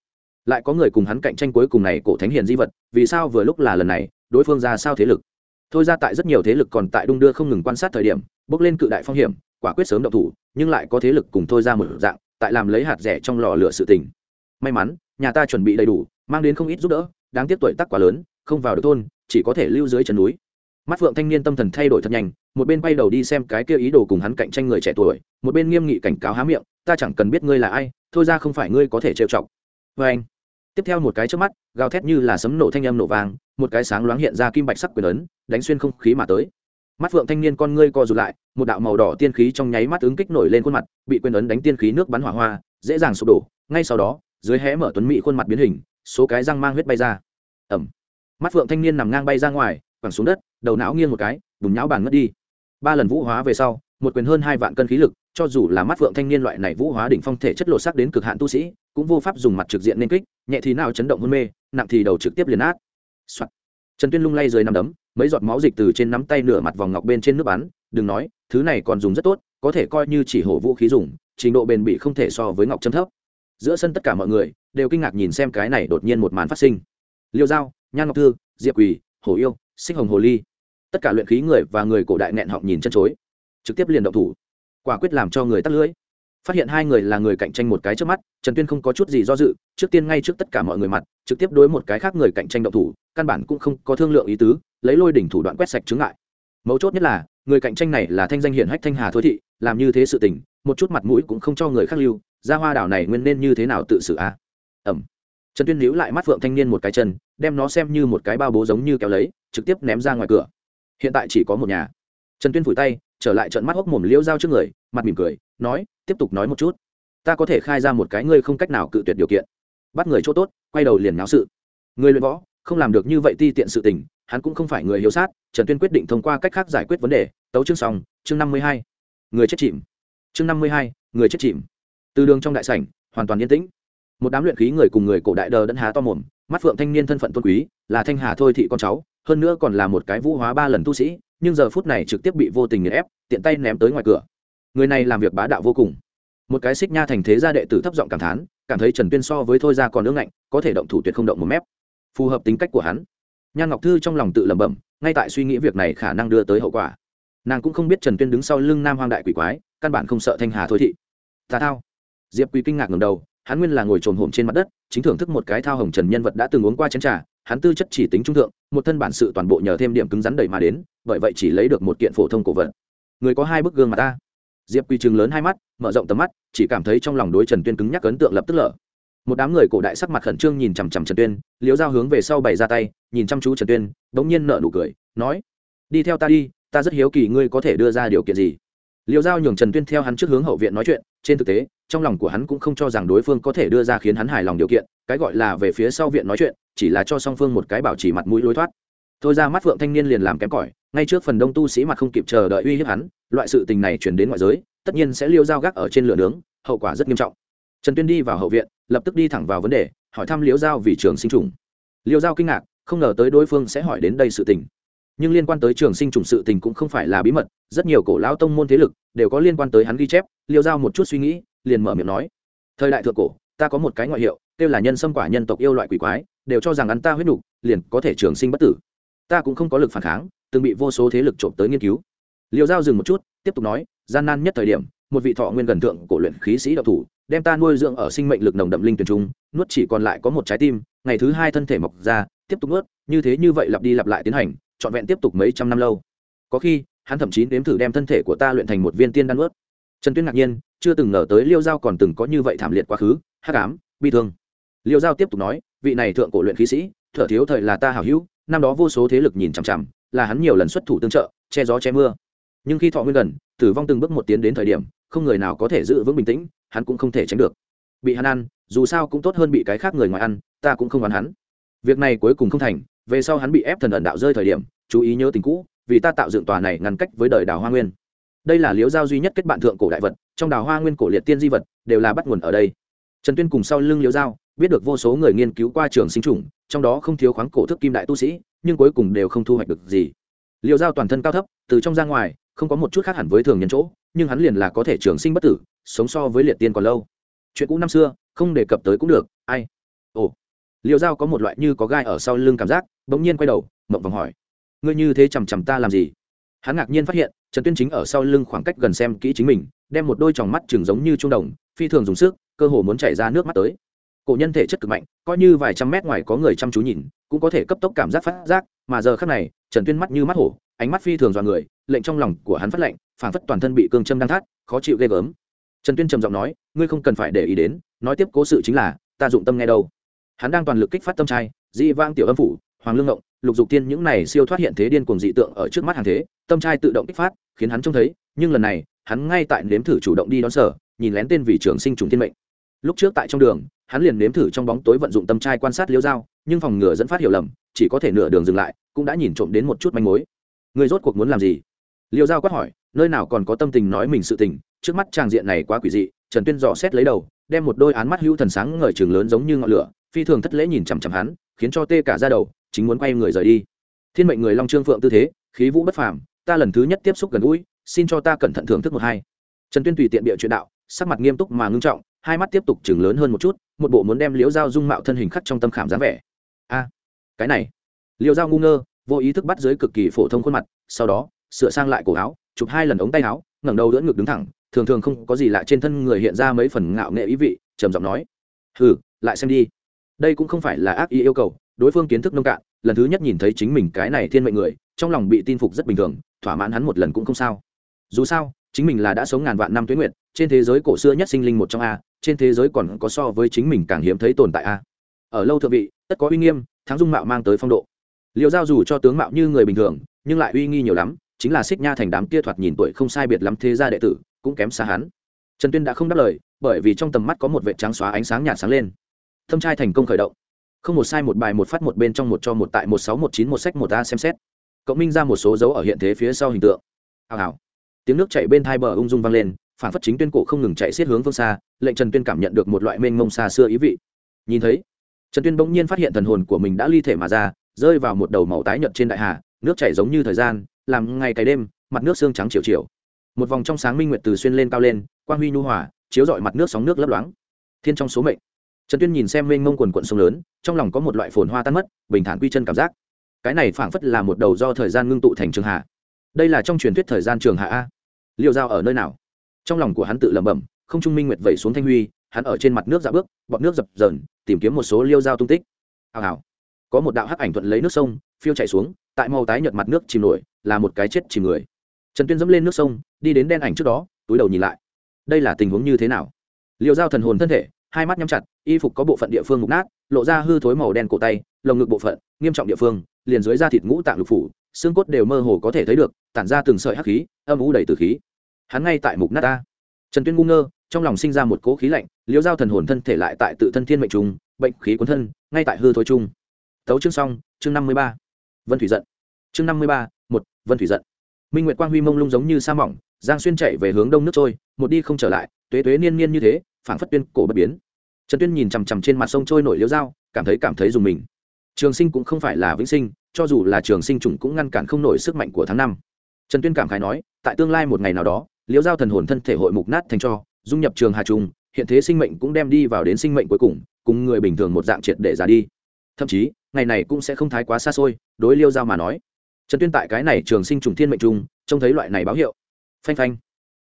S1: Lại có người cùng hắn cạnh tranh cuối cùng này cổ thánh hiền di vật, vì sao vừa lúc là lần này, đối phương ra sao thế lực? Thôi ra tại rất nhiều thế lực còn tại đung đưa không ngừng quan sát thời điểm, bước lên cự đại phong hiểm, quả quyết sớm động thủ, nhưng lại có thế lực cùng thôi ra một dạng, tại làm lấy hạt rẻ trong lò lửa sự tình. May mắn, nhà ta chuẩn bị đầy đủ, mang đến không ít giúp đỡ, đáng tiếc tuổi tác quá lớn, không vào được thôn, chỉ có thể lưu dưới chân núi. Mắt phượng thanh niên tâm thần thay đổi thật nhanh một bên bay đầu đi xem cái kia ý đồ cùng hắn cạnh tranh người trẻ tuổi, một bên nghiêm nghị cảnh cáo há miệng, ta chẳng cần biết ngươi là ai, thôi ra không phải ngươi có thể trêu chọc. Vê anh, tiếp theo một cái trước mắt, gào thét như là sấm nổ thanh âm nổ vàng một cái sáng loáng hiện ra kim bạch sắc quyền ấn, đánh xuyên không khí mà tới. Mắt phượng thanh niên con ngươi co rụt lại, một đạo màu đỏ tiên khí trong nháy mắt ứng kích nổi lên khuôn mặt, bị quyền ấn đánh tiên khí nước bắn hỏa hoa, dễ dàng sụp đổ. Ngay sau đó, dưới hé mở tuấn mỹ khuôn mặt biến hình, số cái răng mang huyết bay ra. Ẩm. Mắt phượng thanh niên nằm ngang bay ra ngoài, quẳng xuống đất, đầu não nghiêng một cái, bùn nhão bàn ngất đi ba lần vũ hóa về sau, một quyền hơn hai vạn cân khí lực, cho dù là mắt phượng thanh niên loại này vũ hóa đỉnh phong thể chất lộ sắc đến cực hạn tu sĩ, cũng vô pháp dùng mặt trực diện nên kích, nhẹ thì nào chấn động hôn mê, nặng thì đầu trực tiếp liền át、Soạn. trần tuyên lung lay dưới nằm đấm, mấy giọt máu dịch từ trên nắm tay nửa mặt vòng ngọc bên trên nước bắn, đừng nói, thứ này còn dùng rất tốt, có thể coi như chỉ hổ vũ khí dùng, trình độ bền bị không thể so với ngọc châm thấp. Giữa sân tất cả mọi người đều kinh ngạc nhìn xem cái này đột nhiên một màn phát sinh. Liêu dao nhan ngọc thư, diệp quỳ, hổ yêu, xích hồng hồ ly tất cả luyện khí người và người cổ đại nghẹn họng nhìn chân chối. Trực tiếp liền động thủ. Quả quyết làm cho người tắt lưỡi. Phát hiện hai người là người cạnh tranh một cái trước mắt, trần tuyên không có chút gì do dự, trước tiên ngay trước tất cả mọi người mặt, trực tiếp đối một cái khác người cạnh tranh động thủ, căn bản cũng không có thương lượng ý tứ, lấy lôi đỉnh thủ đoạn quét sạch chứng ngại. Mấu chốt nhất là, người cạnh tranh này là thanh danh hiển hách thanh hà thối thị, làm như thế sự tình, một chút mặt mũi cũng không cho người khác lưu ra hoa đảo này nguyên nên như thế nào tự xử a? À? ẩm trần tuyên níu lại mắt phượng thanh niên một cái chân, đem nó xem như một cái bao bố giống như kéo lấy, trực tiếp ném ra ngoài cửa hiện tại chỉ có một nhà. Trần tuyên phủi tay, trở lại trận mắt hốc mồm liễu dao trước người, mặt mỉm cười, nói, tiếp tục nói một chút. Ta có thể khai ra một cái ngươi không cách nào cự tuyệt điều kiện. Bắt người chỗ tốt, quay đầu liền náo sự. Người luyện võ, không làm được như vậy ti tiện sự tình, hắn cũng không phải người hiếu sát, trần tuyên quyết định thông qua cách khác giải quyết vấn đề. Tấu chương xong, chương năm mươi hai. Người chết chìm. Chương năm mươi hai, người chết chìm. Từ đường trong đại sảnh, hoàn toàn yên tĩnh. Một đám luyện khí người cùng người cổ đại đờ đẫn há to mồm, mắt phượng thanh niên thân phận tôn quý, là thanh hà thôi thị con cháu hơn nữa còn là một cái vũ hóa ba lần tu sĩ, nhưng giờ phút này trực tiếp bị vô tình nghiền ép, tiện tay ném tới ngoài cửa. Người này làm việc bá đạo vô cùng. Một cái xích nha thành thế gia đệ tử thấp giọng cảm thán, cảm thấy trần tuyên so với thôi ra còn ương ngạnh, có thể động thủ tuyệt không động một mép. Phù hợp tính cách của hắn. Nhan ngọc thư trong lòng tự lẩm bẩm, ngay tại suy nghĩ việc này khả năng đưa tới hậu quả. Nàng cũng không biết trần tuyên đứng sau lưng nam hoang đại quỷ quái, căn bản không sợ thanh hà thôi thị. Tà thao. Diệp quý kinh ngạc ngầm đầu, hắn nguyên là ngồi trồm hổm trên mặt đất, chính thưởng thức một cái thao hồng trần nhân vật đã từng uống qua chén trà hắn tư chất chỉ tính trung thượng, một thân bản sự toàn bộ nhờ thêm điểm cứng rắn đầy mà đến, bởi vậy chỉ lấy được một kiện phổ thông cổ vật. Người có hai bức gương mà ta diệp quy chừng lớn hai mắt, mở rộng tầm mắt, chỉ cảm thấy trong lòng đối trần tuyên cứng nhắc ấn tượng lập tức lở. Một đám người cổ đại sắc mặt khẩn trương nhìn chằm chằm trần tuyên liếu giao hướng về sau bày ra tay, nhìn chăm chú trần tuyên, bỗng nhiên nở nụ cười, nói, đi theo ta đi, ta rất hiếu kỳ ngươi có thể đưa ra điều kiện gì. Liễu giao nhường trần tuyên theo hắn trước hướng hậu viện nói chuyện, trên thực tế trong lòng của hắn cũng không cho rằng đối phương có thể đưa ra khiến hắn hài lòng điều kiện, cái gọi là về phía sau viện nói chuyện, chỉ là cho song phương một cái bảo trì mặt mũi lối thoát. Thôi ra mắt phượng thanh niên liền làm kém cỏi, ngay trước phần đông tu sĩ mặt không kịp chờ đợi uy hiếp hắn, loại sự tình này chuyển đến ngoại giới, tất nhiên sẽ liêu dao gác ở trên lửa nướng, hậu quả rất nghiêm trọng. Trần tuyên đi vào hậu viện, lập tức đi thẳng vào vấn đề, hỏi thăm liễu giao vì trường sinh trùng. Liễu giao kinh ngạc, không ngờ tới đối phương sẽ hỏi đến đây sự tình. Nhưng liên quan tới trường sinh trùng sự tình cũng không phải là bí mật, rất nhiều cổ lão tông môn thế lực đều có liên quan tới hắn ghi chép, liêu giao một chút suy nghĩ liền mở miệng nói thời đại thượng cổ ta có một cái ngoại hiệu kêu là nhân xâm quả nhân tộc yêu loại quỷ quái đều cho rằng ăn ta huyết đủ, liền có thể trường sinh bất tử. Ta cũng không có lực phản kháng từng bị vô số thế lực trộm tới nghiên cứu. Liều giao dừng một chút tiếp tục nói gian nan nhất thời điểm một vị thọ nguyên gần tượng cổ luyện khí sĩ đạo thủ đem ta nuôi dưỡng ở sinh mệnh lực nồng đậm linh tuyển trung nuốt chỉ còn lại có một trái tim ngày thứ hai thân thể mọc ra tiếp tục nuốt như thế như vậy lặp đi lặp lại tiến hành trọn vẹn tiếp tục mấy trăm năm lâu. Có khi hắn thậm chí nếm thử đem thân thể của ta luyện thành một viên tiên đan nuốt. Trần tuyên ngạc nhiên chưa từng ngờ tới liêu giao còn từng có như vậy thảm liệt quá khứ, hắc ám, bi thương. Liêu giao tiếp tục nói, vị này thượng cổ luyện khí sĩ, thở thiếu thời là ta hảo hữu, năm đó vô số thế lực nhìn chằm chằm, là hắn nhiều lần xuất thủ tương trợ, che gió che mưa. Nhưng khi thọ nguyên gần, tử vong từng bước một tiến đến thời điểm, không người nào có thể giữ vững bình tĩnh, hắn cũng không thể tránh được. Bị hắn ăn, dù sao cũng tốt hơn bị cái khác người ngoài ăn, ta cũng không đoán hắn. Việc này cuối cùng không thành, về sau hắn bị ép thần ẩn đạo rơi thời điểm, chú ý nhớ tình cũ, vì ta tạo dựng tòa này ngăn cách với đời đào hoa nguyên đây là liếu giao duy nhất kết bạn thượng cổ đại vật trong đào hoa nguyên cổ liệt tiên di vật đều là bắt nguồn ở đây. Trần tuyên cùng sau lưng liếu giao biết được vô số người nghiên cứu qua trường sinh chủng, trong đó không thiếu khoáng cổ thức kim đại tu sĩ nhưng cuối cùng đều không thu hoạch được gì. Liều giao toàn thân cao thấp từ trong ra ngoài không có một chút khác hẳn với thường nhân chỗ nhưng hắn liền là có thể trường sinh bất tử sống so với liệt tiên còn lâu. Chuyện cũ năm xưa không đề cập tới cũng được ai? Ồ. Liệu giao có một loại như có gai ở sau lưng cảm giác bỗng nhiên quay đầu mộng vòng hỏi. Ngươi như thế chằm chằm ta làm gì? Hắn ngạc nhiên phát hiện, trần tuyên chính ở sau lưng khoảng cách gần xem kỹ chính mình, đem một đôi tròng mắt chừng giống như trung đồng, phi thường dùng sức, cơ hồ muốn chảy ra nước mắt tới. Cổ nhân thể chất cực mạnh, coi như vài trăm mét ngoài có người chăm chú nhìn, cũng có thể cấp tốc cảm giác phát giác, mà giờ khác này, trần tuyên mắt như mắt hổ, ánh mắt phi thường dọa người, lệnh trong lòng của hắn phát lệnh phản phất toàn thân bị cương châm đang thắt, khó chịu ghê gớm. Trần tuyên trầm giọng nói, ngươi không cần phải để ý đến, nói tiếp cố sự chính là, ta dụng tâm nghe đâu. Hắn đang toàn lực kích phát tâm trai, dị vang tiểu âm phủ, hoàng lương ngộng lục dục tiên những này siêu thoát hiện thế điên cuồng dị tượng ở trước mắt hàng thế, tâm trai tự động kích phát, khiến hắn trông thấy, nhưng lần này, hắn ngay tại nếm thử chủ động đi đón sở, nhìn lén tên vị trưởng sinh trùng thiên mệnh. Lúc trước tại trong đường, hắn liền nếm thử trong bóng tối vận dụng tâm trai quan sát liêu dao, nhưng phòng ngừa dẫn phát hiểu lầm, chỉ có thể nửa đường dừng lại, cũng đã nhìn trộm đến một chút manh mối. Người rốt cuộc muốn làm gì? Liêu dao quát hỏi, nơi nào còn có tâm tình nói mình sự tình, trước mắt tràng diện này quá quỷ dị, trần tuyên dò xét lấy đầu, đem một đôi án mắt hữu thần sáng ngời trường lớn giống như ngọn lửa, phi thường thất lễ nhìn chằm chằm hắn, khiến cho tê cả ra đầu chính muốn quay người rời đi. Thiên mệnh người long trương phượng tư thế, khí vũ bất phàm, ta lần thứ nhất tiếp xúc gần gũi, xin cho ta cẩn thận thưởng thức một hai. Trần tuyên tùy tiện bịa chuyện đạo, sắc mặt nghiêm túc mà ngưng trọng, hai mắt tiếp tục chừng lớn hơn một chút, một bộ muốn đem liễu dao dung mạo thân hình khắc trong tâm khảm dáng vẻ. A, cái này. Liễu dao ngu ngơ, vô ý thức bắt dưới cực kỳ phổ thông khuôn mặt, sau đó, sửa sang lại cổ áo, chụp hai lần ống tay áo, ngẩng đầu đỡ ngực đứng thẳng, thường thường không có gì lạ trên thân người hiện ra mấy phần ngạo nghệ ý vị, trầm giọng nói, hừ, lại xem đi. Đây cũng không phải là ác ý yêu cầu đối phương kiến thức nông cạn, lần thứ nhất nhìn thấy chính mình cái này thiên mệnh người, trong lòng bị tin phục rất bình thường, thỏa mãn hắn một lần cũng không sao. Dù sao, chính mình là đã sống ngàn vạn năm tuyến nguyện trên thế giới cổ xưa nhất sinh linh một trong a, trên thế giới còn có so với chính mình càng hiếm thấy tồn tại a. Ở lâu thượng vị, tất có uy nghiêm, thắng dung mạo mang tới phong độ. Liệu giao dù cho tướng mạo như người bình thường, nhưng lại uy nghi nhiều lắm, chính là xích nha thành đám kia thoạt nhìn tuổi không sai biệt lắm thế gia đệ tử, cũng kém xa hắn. Trần tuyên đã không đáp lời, bởi vì trong tầm mắt có một vệ trắng xóa ánh sáng nhạt sáng lên. Thâm trai thành công khởi động không một sai một bài một phát một bên trong một cho một tại một sáu một chín một sách một a xem xét. Cộng minh ra một số dấu ở hiện thế phía sau hình tượng. Hào hào. Tiếng nước chảy bên thai bờ ung dung vang lên, phản phất chính tuyên cổ không ngừng chạy xiết hướng phương xa, lệnh trần tuyên cảm nhận được một loại mênh mông xa xưa ý vị. Nhìn thấy, trần tuyên bỗng nhiên phát hiện thần hồn của mình đã ly thể mà ra, rơi vào một đầu màu tái nhợt trên đại hà, nước chảy giống như thời gian, làm ngày cày đêm, mặt nước xương trắng chiều chiều. Một vòng trong sáng minh nguyệt từ xuyên lên cao lên, quang huy nhu hòa, chiếu rọi mặt nước sóng nước lấp loáng. Thiên trong số mệnh trần tuyên nhìn xem mênh mông quần quận sông lớn, trong lòng có một loại phồn hoa tan mất, bình thản quy chân cảm giác. Cái này phảng phất là một đầu do thời gian ngưng tụ thành trường hạ. Đây là trong truyền thuyết thời gian trường hạ a. Liêu giao ở nơi nào? Trong lòng của hắn tự lẩm bẩm, không trung minh nguyệt vẩy xuống thanh huy, hắn ở trên mặt nước dạ bước bọn nước dập dờn, tìm kiếm một số liêu giao tung tích. Hào hào. Có một đạo hắc ảnh thuận lấy nước sông, phiêu chạy xuống, tại màu tái nhợt mặt nước chìm nổi, là một cái chết chìm người. Trần tuyên dẫm lên nước sông, đi đến đen ảnh trước đó, túi đầu nhìn lại. Đây là tình huống như thế nào? Liêu giao thần hồn thân thể hai mắt nhắm chặt, y phục có bộ phận địa phương mục nát, lộ ra hư thối màu đen cổ tay, lồng ngực bộ phận, nghiêm trọng địa phương, liền dưới da thịt ngũ tạng lục phủ, xương cốt đều mơ hồ có thể thấy được, tản ra từng sợi hắc khí, âm u đầy từ khí. Hắn ngay tại mục nát ta. Trần tuyên ngu ngơ, trong lòng sinh ra một cỗ khí lạnh liễu giao thần hồn thân thể lại tại tự thân thiên mệnh trùng, bệnh khí cuốn thân, ngay tại hư thối trung tấu chương xong, chương năm mươi ba. Vân thủy giận. Chương năm mươi ba, một, vân thủy giận. Minh nguyệt quang huy mông lung giống như sa mỏng, giang xuyên chạy về hướng đông nước trôi, một đi không trở lại, tuế tuế niên niên như thế, phảng phất tuyên cổ bất biến trần tuyên nhìn chằm chằm trên mặt sông trôi nổi liễu dao cảm thấy cảm thấy dùng mình. Trường sinh cũng không phải là vĩnh sinh cho dù là trường sinh trùng cũng ngăn cản không nổi sức mạnh của tháng năm. Trần tuyên cảm khái nói tại tương lai một ngày nào đó liễu giao thần hồn thân thể hội mục nát thành cho dung nhập trường hà Trung, hiện thế sinh mệnh cũng đem đi vào đến sinh mệnh cuối cùng cùng người bình thường một dạng triệt để ra đi. Thậm chí ngày này cũng sẽ không thái quá xa xôi đối liêu giao mà nói. Trần tuyên tại cái này trường sinh trùng thiên mệnh trùng trông thấy loại này báo hiệu. Phanh phanh.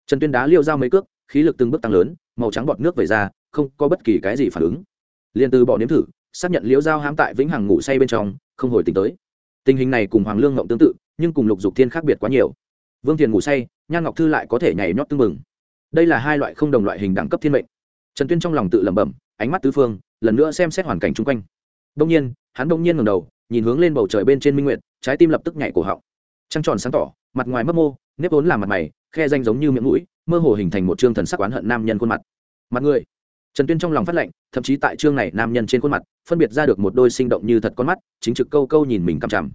S1: Trần tuyên đá liêu giao mấy cước khí lực từng bước tăng lớn màu trắng bọt nước về ra không có bất kỳ cái gì phản ứng. Liền từ bỏ nếm thử, xác nhận liễu giao hãm tại vĩnh hằng ngủ say bên trong, không hồi tỉnh tới. Tình hình này cùng hoàng lương ngộng tương tự, nhưng cùng lục dục thiên khác biệt quá nhiều. Vương thiền ngủ say, nhan ngọc thư lại có thể nhảy nhót tưng mừng đây là hai loại không đồng loại hình đẳng cấp thiên mệnh. Trần tuyên trong lòng tự lẩm bẩm, ánh mắt tứ phương, lần nữa xem xét hoàn cảnh chung quanh. Đông nhiên, hắn đông nhiên ngầm đầu, nhìn hướng lên bầu trời bên trên minh nguyện trái tim lập tức nhảy cổ họng. Trăng tròn sáng tỏ, mặt ngoài mấp mô, nếp vốn làm mặt mày, khe danh giống như miệng mũi, mơ hồ hình thành một chương thần sắc oán hận nam nhân khuôn mặt. Mặt người trần tuyên trong lòng phát lệnh thậm chí tại chương này nam nhân trên khuôn mặt phân biệt ra được một đôi sinh động như thật con mắt chính trực câu câu nhìn mình cằm chằm.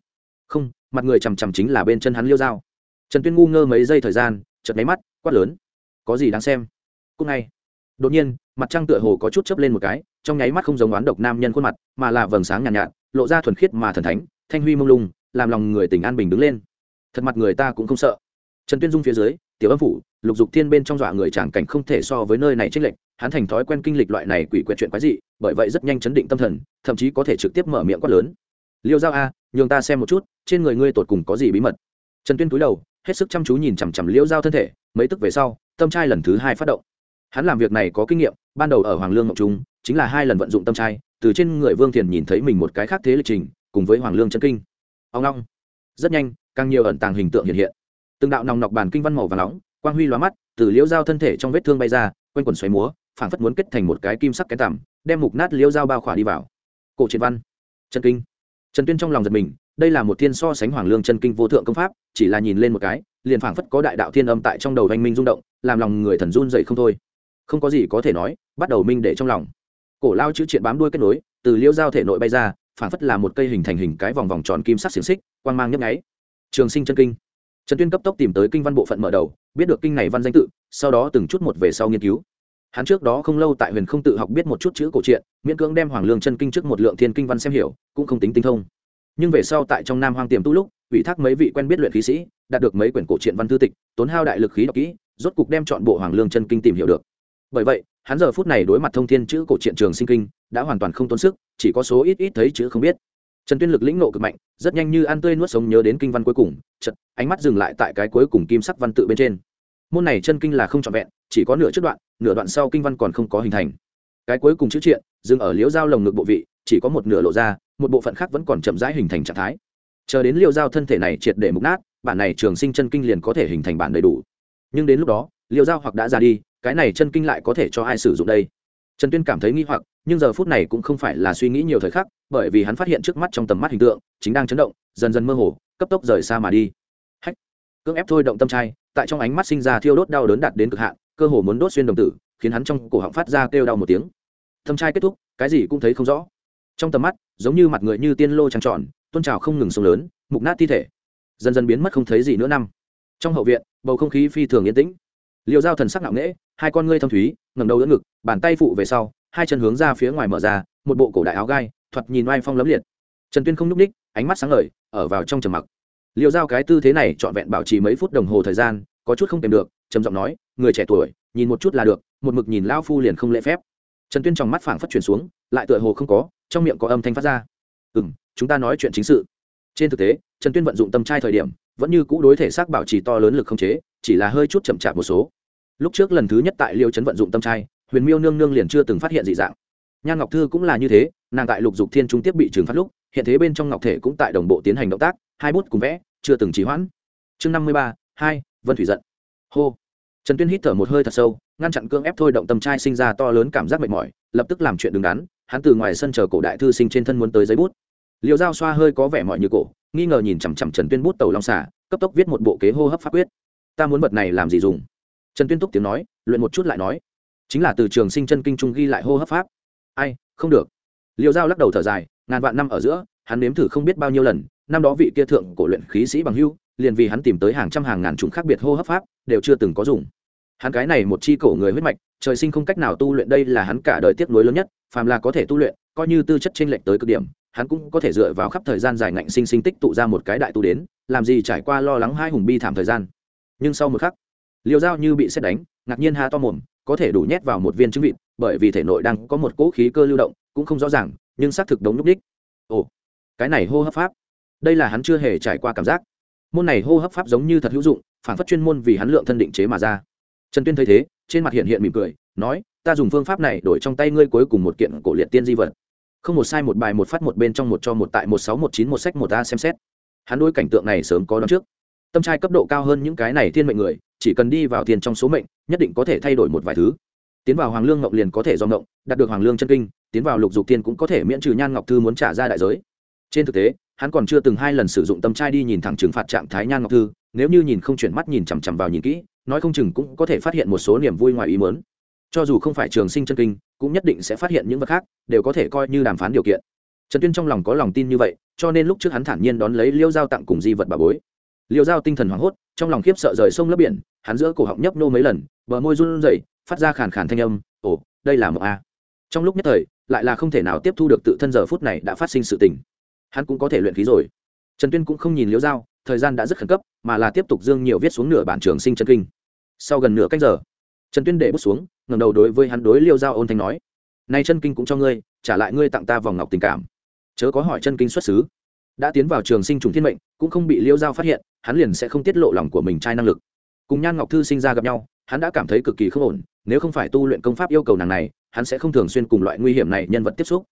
S1: Không mặt người chằm chằm chính là bên chân hắn liêu dao trần tuyên ngu ngơ mấy giây thời gian chợt máy mắt quát lớn. Có gì đáng xem? Cúc ngay. Đột nhiên mặt trăng tựa hồ có chút chớp lên một cái trong nháy mắt không giống oán độc nam nhân khuôn mặt mà là vầng sáng nhàn nhạt, nhạt lộ ra thuần khiết mà thần thánh thanh huy mông lung làm lòng người tỉnh an bình đứng lên. Thật mặt người ta cũng không sợ. Trần tuyên dung phía dưới tiểu âm phủ lục dục thiên bên trong dọa người tràng cảnh không thể so với nơi này trích lệnh hắn thành thói quen kinh lịch loại này quỷ quyệt chuyện quái dị, bởi vậy rất nhanh chấn định tâm thần, thậm chí có thể trực tiếp mở miệng quát lớn. Liêu giao a, nhường ta xem một chút, trên người ngươi tột cùng có gì bí mật? Trần tuyên cúi đầu, hết sức chăm chú nhìn chằm chằm liêu giao thân thể, mấy tức về sau, tâm trai lần thứ hai phát động. Hắn làm việc này có kinh nghiệm, ban đầu ở hoàng lương ngọc trung, chính là hai lần vận dụng tâm trai, từ trên người vương thiền nhìn thấy mình một cái khác thế lịch trình, cùng với hoàng lương chân kinh. Ông long rất nhanh, càng nhiều ẩn tàng hình tượng hiện hiện. Từng đạo nòng nọc bản kinh văn màu và nóng, quang huy lóa mắt, từ liễu dao thân thể trong vết thương bay ra, quanh quần xoáy múa phảng phất muốn kết thành một cái kim sắc cái tằm, đem mục nát liêu dao bao khỏa đi vào. Cổ triệt văn, chân kinh. Trần tuyên trong lòng giật mình, đây là một thiên so sánh hoàng lương chân kinh vô thượng công pháp, chỉ là nhìn lên một cái, liền phảng phất có đại đạo thiên âm tại trong đầu anh minh rung động, làm lòng người thần run dậy không thôi. Không có gì có thể nói, bắt đầu minh để trong lòng. Cổ lao chữ triện bám đuôi kết nối, từ liêu dao thể nội bay ra, phảng phất là một cây hình thành hình cái vòng vòng tròn kim sắc xiềng xích, quang mang nhấp nháy. Trường sinh chân kinh. Trần tuyên cấp tốc tìm tới kinh văn bộ phận mở đầu, biết được kinh này văn danh tự, sau đó từng chút một về sau nghiên cứu hắn trước đó không lâu tại huyền không tự học biết một chút chữ cổ truyện, miễn cưỡng đem hoàng lương chân kinh trước một lượng thiên kinh văn xem hiểu, cũng không tính tinh thông. Nhưng về sau tại trong nam hoang tiềm tu lúc, ủy thác mấy vị quen biết luyện khí sĩ, đạt được mấy quyển cổ truyện văn thư tịch, tốn hao đại lực khí đọc kỹ, rốt cục đem chọn bộ hoàng lương chân kinh tìm hiểu được. Bởi vậy, hắn giờ phút này đối mặt thông thiên chữ cổ truyện trường sinh kinh, đã hoàn toàn không tốn sức, chỉ có số ít ít thấy chữ không biết. Trần tuyên lực lĩnh nộ cực mạnh, rất nhanh như ăn tươi nuốt sống nhớ đến kinh văn cuối cùng chật ánh mắt dừng lại tại cái cuối cùng kim sắc văn tự bên trên. Môn này chân kinh là không trọn vẹn chỉ có nửa trước đoạn, nửa đoạn sau kinh văn còn không có hình thành. Cái cuối cùng chữ triện, dừng ở liễu dao lồng ngực bộ vị, chỉ có một nửa lộ ra, một bộ phận khác vẫn còn chậm rãi hình thành trạng thái. Chờ đến liễu dao thân thể này triệt để mục nát, bản này trường sinh chân kinh liền có thể hình thành bản đầy đủ. Nhưng đến lúc đó, liễu dao hoặc đã ra đi, cái này chân kinh lại có thể cho ai sử dụng đây? Trần tuyên cảm thấy nghi hoặc, nhưng giờ phút này cũng không phải là suy nghĩ nhiều thời khắc, bởi vì hắn phát hiện trước mắt trong tầm mắt hình tượng, chính đang chấn động, dần dần mơ hồ, cấp tốc rời xa mà đi. Hách! Cưỡng ép thôi động tâm trai, tại trong ánh mắt sinh ra thiêu đốt đau đớn đạt đến cực hạn cơ hồ muốn đốt xuyên đồng tử, khiến hắn trong cổ họng phát ra kêu đau một tiếng. Thâm trai kết thúc, cái gì cũng thấy không rõ. Trong tầm mắt, giống như mặt người như tiên lô trăng tròn, tôn trào không ngừng sông lớn, mục nát thi thể. Dần dần biến mất không thấy gì nữa năm. Trong hậu viện, bầu không khí phi thường yên tĩnh. Liệu dao thần sắc nặng nễ hai con ngươi thâm thúy ngầm đầu đỡ ngực, bàn tay phụ về sau, hai chân hướng ra phía ngoài mở ra, một bộ cổ đại áo gai, thoạt nhìn oai phong lấm liệt. Trần tuyên không nhúc ních ánh mắt sáng ngời, ở vào trong trầm mặc. Liệu dao cái tư thế này trọn vẹn bảo trì mấy phút đồng hồ thời gian, có chút không kèm được trầm giọng nói, người trẻ tuổi, nhìn một chút là được, một mực nhìn lao phu liền không lễ phép. Trần tuyên trong mắt phảng phất chuyển xuống, lại tựa hồ không có, trong miệng có âm thanh phát ra. Ừ m chúng ta nói chuyện chính sự. Trên thực tế, trần tuyên vận dụng tâm trai thời điểm, vẫn như cũ đối thể xác bảo trì to lớn lực không chế, chỉ là hơi chút chậm chạp một số. Lúc trước lần thứ nhất tại liêu trấn vận dụng tâm trai, huyền miêu nương nương liền chưa từng phát hiện dị dạng. Nhan ngọc thư cũng là như thế, nàng tại lục dục thiên trung tiếp bị trừng phát lúc, hiện thế bên trong ngọc thể cũng tại đồng bộ tiến hành động tác, hai bút cùng vẽ, chưa từng trì hoãn. Chương năm mươi ba, hai, vân thủy giận hô. Trần tuyên hít thở một hơi thật sâu, ngăn chặn cương ép thôi động tâm trai sinh ra to lớn cảm giác mệt mỏi, lập tức làm chuyện đứng đắn, hắn từ ngoài sân chờ cổ đại thư sinh trên thân muốn tới giấy bút. Liều dao xoa hơi có vẻ mỏi như cổ, nghi ngờ nhìn chằm chằm trần tuyên bút tàu long xả cấp tốc viết một bộ kế hô hấp pháp quyết. Ta muốn bật này làm gì dùng? Trần tuyên túc tiếng nói, luyện một chút lại nói, chính là từ trường sinh chân kinh trung ghi lại hô hấp pháp. Ai, không được. Liều dao lắc đầu thở dài, ngàn vạn năm ở giữa, hắn nếm thử không biết bao nhiêu lần, năm đó vị kia thượng cổ luyện khí sĩ bằng hưu liền vì hắn tìm tới hàng trăm hàng ngàn chủng khác biệt hô hấp pháp, đều chưa từng có dùng. Hắn cái này một chi cổ người huyết mạch, trời sinh không cách nào tu luyện đây là hắn cả đời tiếc nuối lớn nhất, phàm là có thể tu luyện, coi như tư chất t r ê n lệch tới cực điểm, hắn cũng có thể dựa vào khắp thời gian dài ngạnh sinh sinh tích tụ ra một cái đại tu đến, làm gì trải qua lo lắng hai hùng bi thảm thời gian. Nhưng sau một khắc liều dao như bị xét đánh, ngạc nhiên ha to mồm, có thể đủ nhét vào một viên trứng vịt, bởi vì thể nội đang có một cỗ khí cơ lưu động, cũng không rõ ràng, nhưng xác thực đống núp đích ồ, cái này hô hấp pháp, đây là hắn chưa hề trải qua cảm giác môn này hô hấp pháp giống như thật hữu dụng, phản phất chuyên môn vì hắn lượng thân định chế mà ra. Trần tuyên thấy thế, trên mặt hiện hiện mỉm cười, nói, ta dùng phương pháp này đổi trong tay ngươi cuối cùng một kiện cổ liệt tiên di vật. Không một sai một bài một phát một bên trong một cho một tại một sáu một chín một sách một a xem xét. Hắn đôi cảnh tượng này sớm có đón trước. Tâm trai cấp độ cao hơn những cái này thiên mệnh người, chỉ cần đi vào tiền trong số mệnh, nhất định có thể thay đổi một vài thứ. Tiến vào hoàng lương ngọc liền có thể do ngộng, đạt được hoàng lương chân kinh, tiến vào lục dục tiên cũng có thể miễn trừ nhan ngọc thư muốn trả ra đại giới. Trên thực tế hắn còn chưa từng hai lần sử dụng tâm trai đi nhìn thẳng trừng phạt trạng thái nhan ngọc thư, nếu như nhìn không chuyển mắt nhìn chằm chằm vào nhìn kỹ, nói không chừng cũng có thể phát hiện một số niềm vui ngoài ý mớn cho dù không phải trường sinh chân kinh, cũng nhất định sẽ phát hiện những vật khác, đều có thể coi như đàm phán điều kiện. Trần tuyên trong lòng có lòng tin như vậy, cho nên lúc trước hắn thản nhiên đón lấy liêu giao tặng cùng di vật bà bối. Liêu giao tinh thần hoảng hốt, trong lòng khiếp sợ rời sông lấp biển, hắn giữa cổ họng nhấp nô mấy lần, bờ môi run rẩy, phát ra khàn khàn thanh âm, ồ, đây là một a. Trong lúc nhất thời, lại là không thể nào tiếp thu được tự thân giờ phút này đã phát sinh sự tình hắn cũng có thể luyện khí rồi. Trần tuyên cũng không nhìn liêu giao, thời gian đã rất khẩn cấp, mà là tiếp tục dương nhiều viết xuống nửa bản trường sinh chân kinh. Sau gần nửa cách giờ, trần tuyên để bút xuống ngầm đầu đối với hắn đối liêu giao ôn thanh nói nay chân kinh cũng cho ngươi, trả lại ngươi tặng ta vòng ngọc tình cảm. Chớ có hỏi chân kinh xuất xứ. Đã tiến vào trường sinh trùng thiên mệnh, cũng không bị liêu giao phát hiện, hắn liền sẽ không tiết lộ lòng của mình trai năng lực. Cùng nhan ngọc thư sinh ra gặp nhau, hắn đã cảm thấy cực kỳ không ổn, nếu không phải tu luyện công pháp yêu cầu nàng này, hắn sẽ không thường xuyên cùng loại nguy hiểm này nhân vật tiếp xúc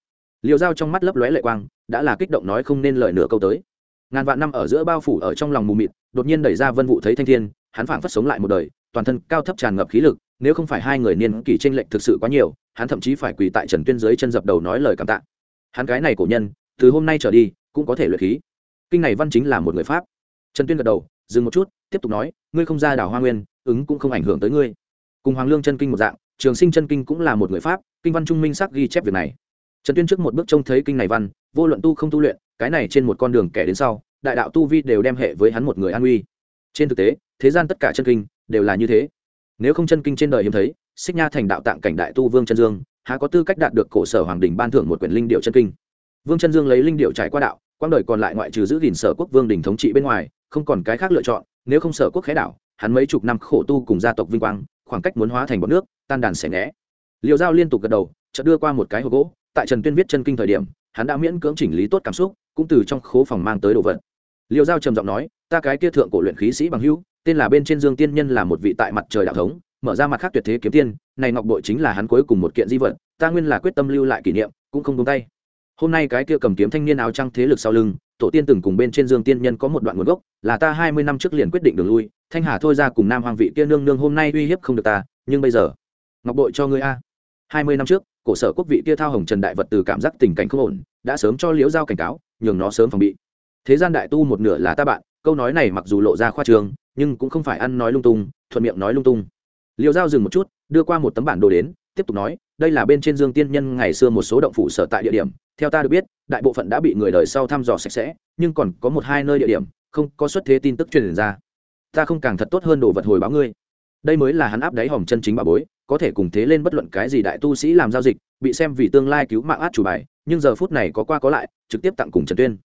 S1: liều dao trong mắt lấp lóe lệ quang, đã là kích động nói không nên lời nửa câu tới. Ngàn vạn năm ở giữa bao phủ ở trong lòng mù mịt, đột nhiên đẩy ra vân vụ thấy thanh thiên, hắn phảng phất sống lại một đời, toàn thân cao thấp tràn ngập khí lực, nếu không phải hai người niên kỳ tranh lệch thực sự quá nhiều, hắn thậm chí phải quỳ tại trần tuyên dưới chân dập đầu nói lời cảm tạ. Hắn cái này cổ nhân, từ hôm nay trở đi, cũng có thể luyện khí. Kinh này văn chính là một người pháp. Trần tuyên gật đầu, dừng một chút, tiếp tục nói, ngươi không ra đảo hoa nguyên, ứng cũng không ảnh hưởng tới ngươi. Cùng hoàng lương chân kinh một dạng, trường sinh chân kinh cũng là một người pháp, kinh văn trung minh sắc ghi chép việc này trần tuyên trước một bước trông thấy kinh này văn, vô luận tu không tu luyện, cái này trên một con đường kẻ đến sau, đại đạo tu vi đều đem hệ với hắn một người an uy trên thực tế, thế gian tất cả chân kinh đều là như thế. Nếu không chân kinh trên đời hiếm thấy, xích nha thành đạo tạng cảnh đại tu vương chân dương, há có tư cách đạt được cổ sở hoàng đình ban thưởng một quyển linh điệu chân kinh? Vương chân dương lấy linh điệu trải qua đạo, quang đời còn lại ngoại trừ giữ gìn sở quốc vương đình thống trị bên ngoài, không còn cái khác lựa chọn, nếu không sở quốc khé đảo, hắn mấy chục năm khổ tu cùng gia tộc vinh quang, khoảng cách muốn hóa thành bọn nước, tan đàn xẻ né liều dao liên tục gật đầu, chợt đưa qua một cái hộp gỗ tại trần tuyên viết chân kinh thời điểm, hắn đã miễn cưỡng chỉnh lý tốt cảm xúc, cũng từ trong khố phòng mang tới đồ vật. Liêu Giao trầm giọng nói, ta cái kia thượng cổ luyện khí sĩ bằng hữu, tên là bên trên dương tiên nhân là một vị tại mặt trời đạo thống, mở ra mặt khác tuyệt thế kiếm tiên, này ngọc bội chính là hắn cuối cùng một kiện di vật, ta nguyên là quyết tâm lưu lại kỷ niệm, cũng không đúng tay. Hôm nay cái kia cầm kiếm thanh niên áo trăng thế lực sau lưng, tổ tiên từng cùng bên trên dương tiên nhân có một đoạn nguồn gốc, là ta hai mươi năm trước liền quyết định đường lui, thanh hà thôi ra cùng nam hoàng vị kia nương nương hôm nay uy hiếp không được ta, nhưng bây giờ, ngọc bội cho ngươi a. Hai mươi năm trước cổ sở quốc vị kia thao hồng trần đại vật từ cảm giác tình cảnh không ổn, đã sớm cho liễu giao cảnh cáo, nhường nó sớm phòng bị. Thế gian đại tu một nửa là ta bạn, câu nói này mặc dù lộ ra khoa trường nhưng cũng không phải ăn nói lung tung, thuận miệng nói lung tung. Liễu giao dừng một chút, đưa qua một tấm bản đồ đến, tiếp tục nói, đây là bên trên dương tiên nhân ngày xưa một số động phủ sở tại địa điểm, theo ta được biết, đại bộ phận đã bị người đời sau thăm dò sạch sẽ, nhưng còn có một hai nơi địa điểm, không có xuất thế tin tức truyền ra. Ta không càng thật tốt hơn đồ vật hồi báo ngươi đây mới là hắn áp đáy hòm chân chính bà bối, có thể cùng thế lên bất luận cái gì đại tu sĩ làm giao dịch, bị xem vì tương lai cứu mạng át chủ bài, nhưng giờ phút này có qua có lại, trực tiếp tặng cùng trần tuyên.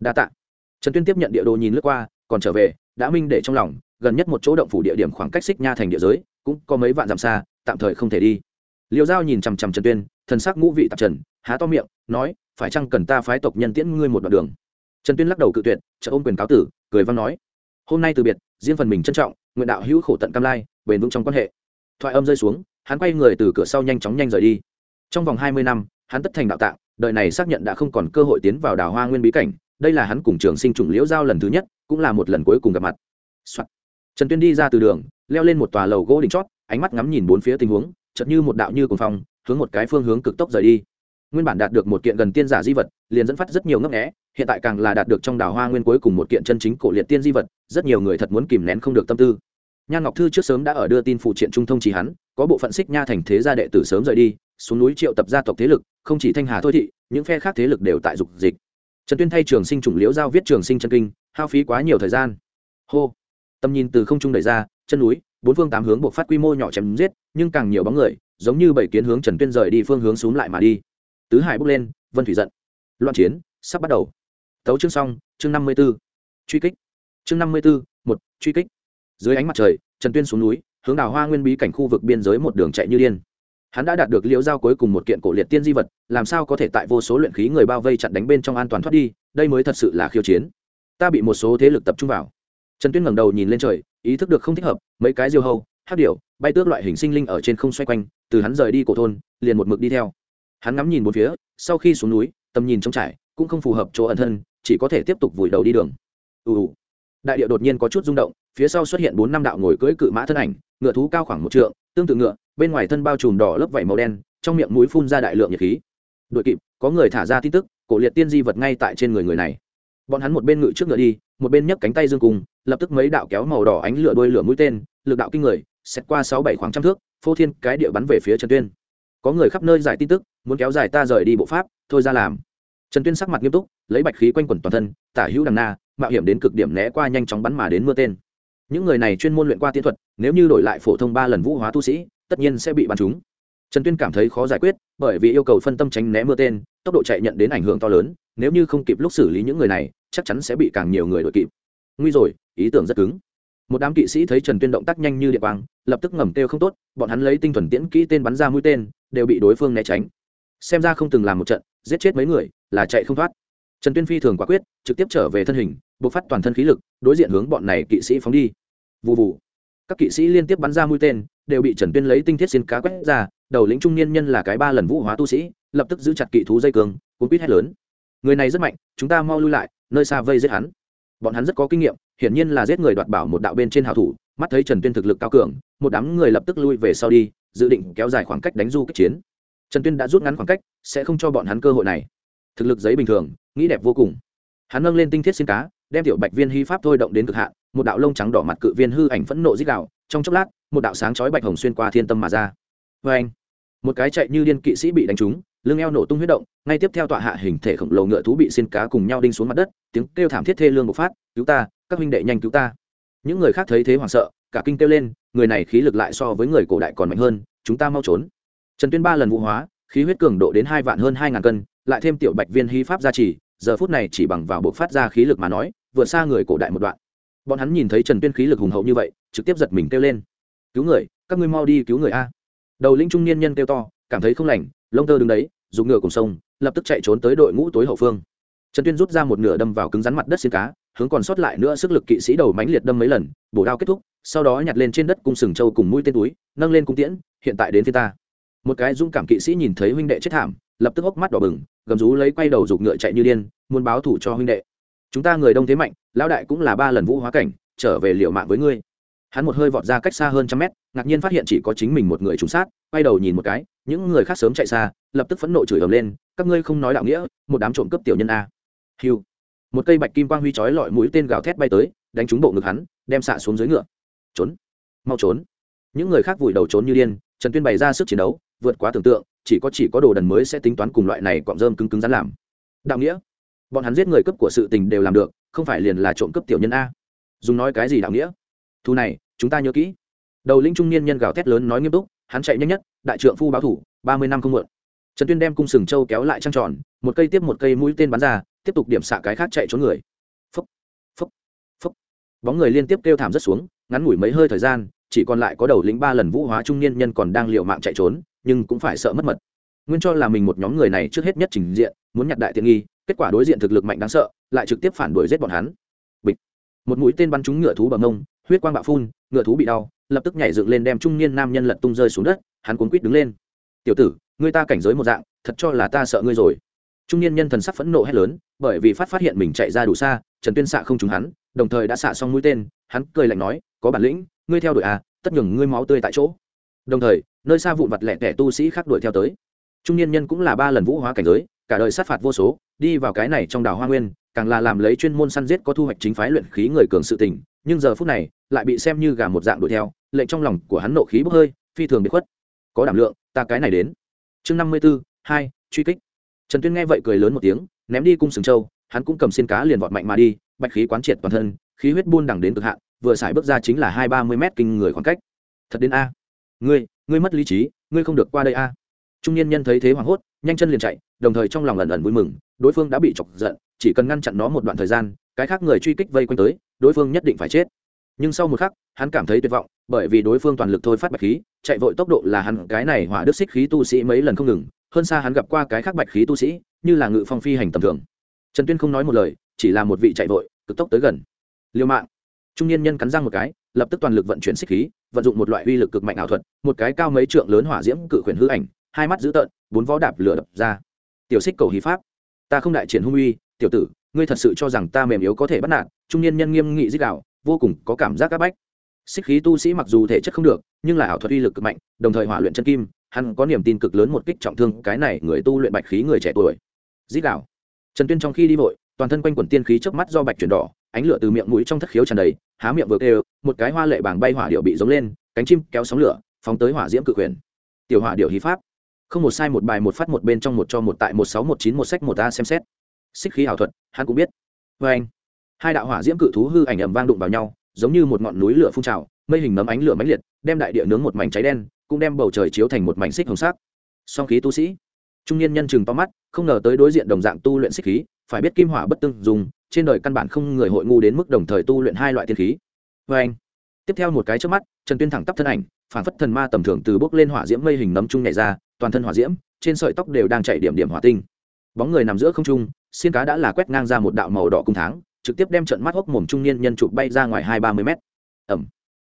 S1: Đa tạ. Trần tuyên tiếp nhận địa đồ nhìn lướt qua, còn trở về, đã minh để trong lòng, gần nhất một chỗ động phủ địa điểm khoảng cách xích nha thành địa giới, cũng có mấy vạn dặm xa, tạm thời không thể đi. Liều giao nhìn chằm chằm trần tuyên, thần sắc ngũ vị tạp trần, há to miệng, nói, phải chăng cần ta phái tộc nhân tiễn ngươi một đoạn đường? Trần tuyên lắc đầu cự tuyệt chợ ôm quyền cáo tử, cười văn nói, hôm nay từ biệt, riêng phần mình trân trọng, nguyện đạo hữu khổ tận cam lai bền vững trong quan hệ. Thoại âm rơi xuống, hắn quay người từ cửa sau nhanh chóng nhanh rời đi. Trong vòng hai mươi năm, hắn tất thành đạo tạng, đời này xác nhận đã không còn cơ hội tiến vào đào hoa nguyên bí cảnh, đây là hắn cùng trường sinh trùng liễu giao lần thứ nhất, cũng là một lần cuối cùng gặp mặt、Soạn. trần tuyên đi ra từ đường, leo lên một tòa lầu gỗ đỉnh chót, ánh mắt ngắm nhìn bốn phía tình huống, chợt như một đạo như cùng phong, hướng một cái phương hướng cực tốc rời đi. Nguyên bản đạt được một kiện gần tiên giả di vật, liền dẫn phát rất nhiều ngấp nghẽ hiện tại càng là đạt được trong đảo hoa nguyên cuối cùng một kiện chân chính cổ liệt tiên di vật, rất nhiều người thật muốn kìm nén không được tâm tư nhan ngọc thư trước sớm đã ở đưa tin phụ triện trung thông chỉ hắn, có bộ phận xích nha thành thế gia đệ tử sớm rời đi, xuống núi triệu tập gia tộc thế lực, không chỉ thanh hà thôi thị, những phe khác thế lực đều tại dục dịch. Trần tuyên thay trường sinh chủng liễu giao viết trường sinh chân kinh, hao phí quá nhiều thời gian. Hô. Tầm nhìn từ không trung đẩy ra, chân núi, bốn phương tám hướng buộc phát quy mô nhỏ chém giết, nhưng càng nhiều bóng người, giống như bảy kiến hướng trần tuyên rời đi phương hướng xuống lại mà đi. Tứ hải bốc lên, vân thủy giận. Loạn chiến, sắp bắt đầu. Tấu chương xong, chương năm mươi b ố truy kích. Chương năm mươi b ố một, truy kích dưới ánh mặt trời, trần tuyên xuống núi, hướng đào hoa nguyên bí cảnh khu vực biên giới một đường chạy như điên. Hắn đã đạt được liễu giao cuối cùng một kiện cổ liệt tiên di vật, làm sao có thể tại vô số luyện khí người bao vây chặn đánh bên trong an toàn thoát đi, đây mới thật sự là khiêu chiến. Ta bị một số thế lực tập trung vào. Trần tuyên ngẩng đầu nhìn lên trời, ý thức được không thích hợp, mấy cái diêu hâu, hát điệu bay tước loại hình sinh linh ở trên không xoay quanh, từ hắn rời đi cổ thôn, liền một mực đi theo. Hắn ngắm nhìn một phía, sau khi xuống núi, tầm nhìn trống trải, cũng không phù hợp chỗ ẩn thân, chỉ có thể tiếp tục vùi đầu đi đường. Ù ù. Đại điệu đột nhiên có chút rung động phía sau xuất hiện bốn năm đạo ngồi cưỡi cự mã thân ảnh, ngựa thú cao khoảng một trượng, tương tự ngựa, bên ngoài thân bao trùm đỏ lớp vảy màu đen, trong miệng mũi phun ra đại lượng nhiệt khí. Đội kịp, có người thả ra tin tức, cổ liệt tiên di vật ngay tại trên người người này. Bọn hắn một bên ngự trước ngựa đi, một bên nhấc cánh tay dương cùng lập tức mấy đạo kéo màu đỏ ánh lửa đuôi lửa mũi tên, lực đạo kinh người xét qua sáu bảy khoảng trăm thước, phô thiên cái địa bắn về phía trần tuyên. Có người khắp nơi giải tin tức, muốn kéo dài ta rời đi bộ pháp, thôi ra làm. Trần tuyên sắc mặt nghiêm túc, lấy bạch khí quanh quẩn toàn thân, tả hữu đằng na, mạo hiểm đến cực điểm né qua nhanh chóng bắn mà đến mưa tên những người này chuyên môn luyện qua tiên thuật, nếu như đổi lại phổ thông ba lần vũ hóa tu sĩ, tất nhiên sẽ bị bắn trúng trần tuyên cảm thấy khó giải quyết, bởi vì yêu cầu phân tâm tránh né mưa tên, tốc độ chạy nhận đến ảnh hưởng to lớn, nếu như không kịp lúc xử lý những người này, chắc chắn sẽ bị càng nhiều người đội kịp. Nguy rồi, ý tưởng rất cứng. Một đám kỵ sĩ thấy trần tuyên động tác nhanh như địa quang, lập tức ngầm kêu không tốt, bọn hắn lấy tinh thuần tiễn kỹ tên bắn ra mũi tên, đều bị đối phương né tránh. Xem ra không từng làm một trận, giết chết mấy người, là chạy không thoát. Trần tuyên phi thường quả quyết, trực tiếp trở về thân hình buộc phát toàn thân khí lực, đối diện hướng bọn này kỵ sĩ phóng đi vụ vụ các kỵ sĩ liên tiếp bắn ra mũi tên, đều bị trần tuyên lấy tinh thiết xin cá quét ra, đầu lĩnh trung niên nhân là cái ba lần vũ hóa tu sĩ, lập tức giữ chặt kỵ thú dây cường, cuốn quýt hét lớn. Người này rất mạnh, chúng ta mau lui lại, nơi xa vây giết hắn. Bọn hắn rất có kinh nghiệm, hiển nhiên là giết người đoạt bảo một đạo bên trên hào thủ, mắt thấy trần tuyên thực lực cao cường, một đám người lập tức lui về sau đi, dự định kéo dài khoảng cách đánh du kích chiến. Trần tuyên đã rút ngắn khoảng cách, sẽ không cho bọn hắn cơ hội này. Thực lực giấy bình thường, nghĩ đẹp vô cùng. Hắn nâng lên tinh thiết xin cá đem tiểu bạch viên hy pháp thôi động đến cực hạn, một đạo lông trắng đỏ mặt cự viên hư ảnh phẫn nộ dích đạo trong chốc lát, một đạo sáng chói bạch hồng xuyên qua thiên tâm mà ra. Vê anh một cái chạy như điên kỵ sĩ bị đánh trúng, lưng eo nổ tung huyết động, ngay tiếp theo tọa hạ hình thể khổng lồ ngựa thú bị xin cá cùng nhau đinh xuống mặt đất, tiếng kêu thảm thiết thê lương bộc phát, cứu ta, các huynh đệ nhanh cứu ta. Những người khác thấy thế hoảng sợ, cả kinh kêu lên, người này khí lực lại so với người cổ đại còn mạnh hơn, chúng ta mau trốn. Trần tuyên ba lần vũ hóa, khí huyết cường độ đến hai vạn hơn hai ngàn cân, lại thêm tiểu bạch viên hy pháp gia trì, giờ phút này chỉ bằng vào bộ phát ra khí lực mà nói vượt xa người cổ đại một đoạn. Bọn hắn nhìn thấy trần tuyên khí lực hùng hậu như vậy, trực tiếp giật mình kêu lên. Cứu người, các ngươi mau đi cứu người a. Đầu linh trung niên nhân kêu to, cảm thấy không lành, lông tơ đứng đấy, dùng ngựa cùng sông, lập tức chạy trốn tới đội ngũ tối hậu phương. Trần tuyên rút ra một nửa đâm vào cứng rắn mặt đất xin cá, hướng còn sót lại nữa sức lực kỵ sĩ đầu mánh liệt đâm mấy lần, bổ đao kết thúc, sau đó nhặt lên trên đất cung sừng châu cùng mũi tên túi, nâng lên cung tiễn, hiện tại đến phía ta. Một cái dũng cảm kỵ sĩ nhìn thấy huynh đệ chết thảm, lập tức hốc mắt đỏ bừng, gầm rú lấy quay đầu giục ngựa chạy như điên, muốn báo thủ cho huynh đệ chúng ta người đông thế mạnh, lão đại cũng là ba lần vũ hóa cảnh, trở về liệu mạng với ngươi. Hắn một hơi vọt ra cách xa hơn trăm mét, ngạc nhiên phát hiện chỉ có chính mình một người trúng sát, quay đầu nhìn một cái, những người khác sớm chạy xa, lập tức phẫn nộ chửi ầm lên, các ngươi không nói đạo nghĩa, một đám trộm cướp tiểu nhân a. Hiu một cây bạch kim quang huy chói lọi mũi tên gào thét bay tới, đánh trúng bộ ngực hắn, đem xạ xuống dưới ngựa. Trốn. Mau trốn. Những người khác vùi đầu trốn như điên, trần tuyên bày ra sức chiến đấu, vượt quá tưởng tượng, chỉ có chỉ có đồ đần mới sẽ tính toán cùng loại này cọm rơm cứng cứng rắn làm. Đạo nghĩa bọn hắn giết người cấp của sự tình đều làm được, không phải liền là trộm cướp tiểu nhân a. Dùng nói cái gì đạo nghĩa? Thu này, chúng ta nhớ kỹ. Đầu lĩnh trung niên nhân gào thét lớn nói nghiêm túc, hắn chạy nhanh nhất, đại trượng phu báo thủ, ba mươi năm không mượn. trần tuyên đem cung sừng châu kéo lại trăng tròn, một cây tiếp một cây mũi tên bắn ra, tiếp tục điểm xạ cái khác chạy trốn người. Phấp phấp phấp bóng người liên tiếp kêu thảm rất xuống, ngắn ngủi mấy hơi thời gian, chỉ còn lại có đầu lĩnh ba lần vũ hóa trung niên nhân còn đang liều mạng chạy trốn, nhưng cũng phải sợ mất mật. Nguyên cho là mình một nhóm người này trước hết nhất trình diện, muốn nhặt đại tiện nghi kết quả đối diện thực lực mạnh đáng sợ, lại trực tiếp phản đuổi giết bọn hắn. Bịch. Một mũi tên bắn trúng ngựa thú bằng ngông, huyết quang bạo phun, ngựa thú bị đau, lập tức nhảy dựng lên đem trung niên nam nhân lật tung rơi xuống đất, hắn cuốn quýt đứng lên. Tiểu tử, ngươi ta cảnh giới một dạng, thật cho là ta sợ ngươi rồi. Trung niên nhân thần sắc phẫn nộ hét lớn, bởi vì phát phát hiện mình chạy ra đủ xa, trần tuyên xạ không trúng hắn, đồng thời đã xạ xong mũi tên, hắn cười lạnh nói, có bản lĩnh, ngươi theo đuổi à tất nhường ngươi máu tươi tại chỗ. Đồng thời, nơi xa vụn vặt lẹ tẻ tu sĩ khác đuổi theo tới. Trung niên nhân cũng là ba lần vũ hóa cảnh giới cả đời sát phạt vô số, đi vào cái này trong đảo hoa nguyên, càng là làm lấy chuyên môn săn giết có thu hoạch chính phái luyện khí người cường sự tình, nhưng giờ phút này, lại bị xem như gà một dạng đuổi theo, lệnh trong lòng của hắn nộ khí bốc hơi, phi thường bị khuất. Có đảm lượng, ta cái này đến. Chương năm mươi b ố hai, truy kích. Trần tuyên nghe vậy cười lớn một tiếng, ném đi cung sừng châu, hắn cũng cầm xin cá liền vọt mạnh mà đi, bạch khí quán triệt toàn thân, khí huyết buôn đẳng đến cực hạn, vừa xài bước ra chính là hai ba mươi mét kinh người khoảng cách. Thật đến a. Ngươi ngươi mất lý trí, ngươi không được qua đây a trung niên nhân thấy thế hoảng hốt, nhanh chân liền chạy, đồng thời trong lòng ẩn ẩn vui mừng, đối phương đã bị chọc giận, chỉ cần ngăn chặn nó một đoạn thời gian, cái khác người truy kích vây quanh tới, đối phương nhất định phải chết. Nhưng sau một khắc, hắn cảm thấy tuyệt vọng, bởi vì đối phương toàn lực thôi phát bạch khí, chạy vội tốc độ là hắn, cái này hỏa đức xích khí tu sĩ mấy lần không ngừng, hơn xa hắn gặp qua cái khác bạch khí tu sĩ, như là ngự phong phi hành tầm thường. Trần tuyên không nói một lời, chỉ là một vị chạy vội, cực tốc tới gần. Liêu mạng. Trung niên nhân cắn răng một cái, lập tức toàn lực vận chuyển xích khí, vận dụng một loại uy lực cực mạnh ảo thuật, một cái cao mấy trượng lớn hỏa diễm cự khuyển hư ảnh hai mắt dữ tợn, bốn vó đạp lửa đập ra. Tiểu xích cầu hí pháp. Ta không đại triển hung uy, tiểu tử, ngươi thật sự cho rằng ta mềm yếu có thể bắt nạt, trung niên nhân nghiêm nghị dích đạo, vô cùng có cảm giác áp bách. Xích khí tu sĩ mặc dù thể chất không được, nhưng là ảo thuật uy lực cực mạnh, đồng thời hỏa luyện chân kim, hắn có niềm tin cực lớn một kích trọng thương cái này người tu luyện bạch khí người trẻ tuổi. Dích đạo. Trần tuyên trong khi đi vội, toàn thân quanh quần tiên khí trước mắt do bạch chuyển đỏ, ánh lửa từ miệng mũi trong thất khiếu tràn đầy, há miệng vừa kêu, một cái hoa lệ bảng bay hỏa điệu bị giống lên, cánh chim kéo sóng lửa, phóng tới hỏa diễm cự quyền. Tiểu hỏa điệu hí pháp không một sai một bài một phát một bên trong một cho một tại một sáu một chín một sách một a xem xét. Xích khí ảo thuật, hắn cũng biết. Vê anh, hai đạo hỏa diễm cự thú hư ảnh ẩm vang đụng vào nhau, giống như một ngọn núi lửa phun trào, mây hình nấm ánh lửa mãnh liệt, đem đại địa nướng một mảnh cháy đen, cũng đem bầu trời chiếu thành một mảnh xích hồng sắc. Song khí tu sĩ, trung niên nhân chừng to mắt, không ngờ tới đối diện đồng dạng tu luyện xích khí, phải biết kim hỏa bất tương dùng, trên đời căn bản không người hội ngu đến mức đồng thời tu luyện hai loại thiên khí. Vê anh, tiếp theo một cái trước mắt, trần tuyên thẳng tắp thân ảnh phản phất thần ma tầm thường từ bốc lên hỏa diễm mây hình nấm trung nhảy ra toàn thân hỏa diễm, trên sợi tóc đều đang chảy điểm điểm hỏa tinh. Bóng người nằm giữa không trung, xiên cá đã là quét ngang ra một đạo màu đỏ cung tháng, trực tiếp đem trận mắt hốc mồm trung niên nhân chụp bay ra ngoài hai ba mươi mét. Ẩm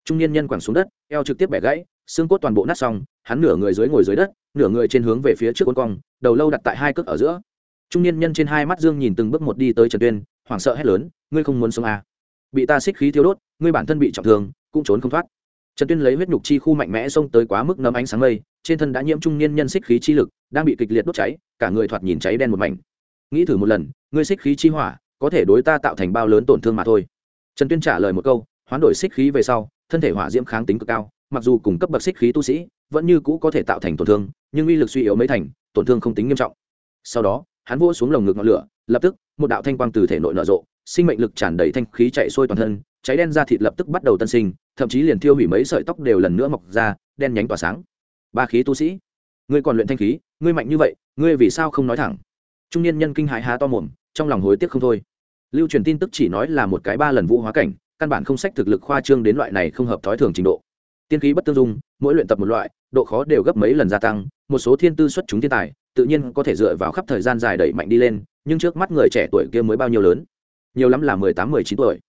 S1: trung niên nhân quẳng xuống đất, eo trực tiếp bẻ gãy, xương cốt toàn bộ nát xong, hắn nửa người dưới ngồi dưới đất, nửa người trên hướng về phía trước con cong, đầu lâu đặt tại hai cước ở giữa. Trung niên nhân trên hai mắt dương nhìn từng bước một đi tới trần tuyên, hoảng sợ hét lớn, ngươi không muốn sống à. bị ta xích khí thiêu đốt, ngươi bản thân bị trọng thương, cũng trốn không thoát trần tuyên lấy huyết nhục chi khu mạnh mẽ xông tới quá mức nấm ánh sáng mây, trên thân đã nhiễm trung niên nhân xích khí chi lực, đang bị kịch liệt đốt cháy, cả người thoạt nhìn cháy đen một mảnh. Nghĩ thử một lần, ngươi xích khí chi hỏa, có thể đối ta tạo thành bao lớn tổn thương mà thôi. Trần tuyên trả lời một câu, hoán đổi xích khí về sau, thân thể hỏa diễm kháng tính cực cao, mặc dù cùng cấp bậc xích khí tu sĩ, vẫn như cũ có thể tạo thành tổn thương, nhưng uy lực suy yếu mấy thành, tổn thương không tính nghiêm trọng. Sau đó hắn vỗ xuống lồng ngực ngọn lửa, lập tức, một đạo thanh quang từ thể nội nở rộ, sinh mệnh lực tràn đầy thanh khí chạy xuôi toàn thân, cháy đen ra thịt lập tức bắt đầu tân sinh, thậm chí liền thiêu hủy mấy sợi tóc đều lần nữa mọc ra, đen nhánh tỏa sáng. Ba khí tu sĩ, ngươi còn luyện thanh khí, ngươi mạnh như vậy, ngươi vì sao không nói thẳng? Trung niên nhân kinh hãi há to mồm, trong lòng hối tiếc không thôi. Lưu truyền tin tức chỉ nói là một cái ba lần vũ hóa cảnh, căn bản không sách thực lực khoa trương đến loại này không hợp thói thường trình độ. Tiên khí bất tương dung, mỗi luyện tập một loại, độ khó đều gấp mấy lần gia tăng, một số thiên tư xuất chúng thiên tài tự nhiên có thể dựa vào khắp thời gian dài đẩy mạnh đi lên, nhưng trước mắt người trẻ tuổi kia mới bao nhiêu lớn? Nhiều lắm là mười tám, mười chín tuổi.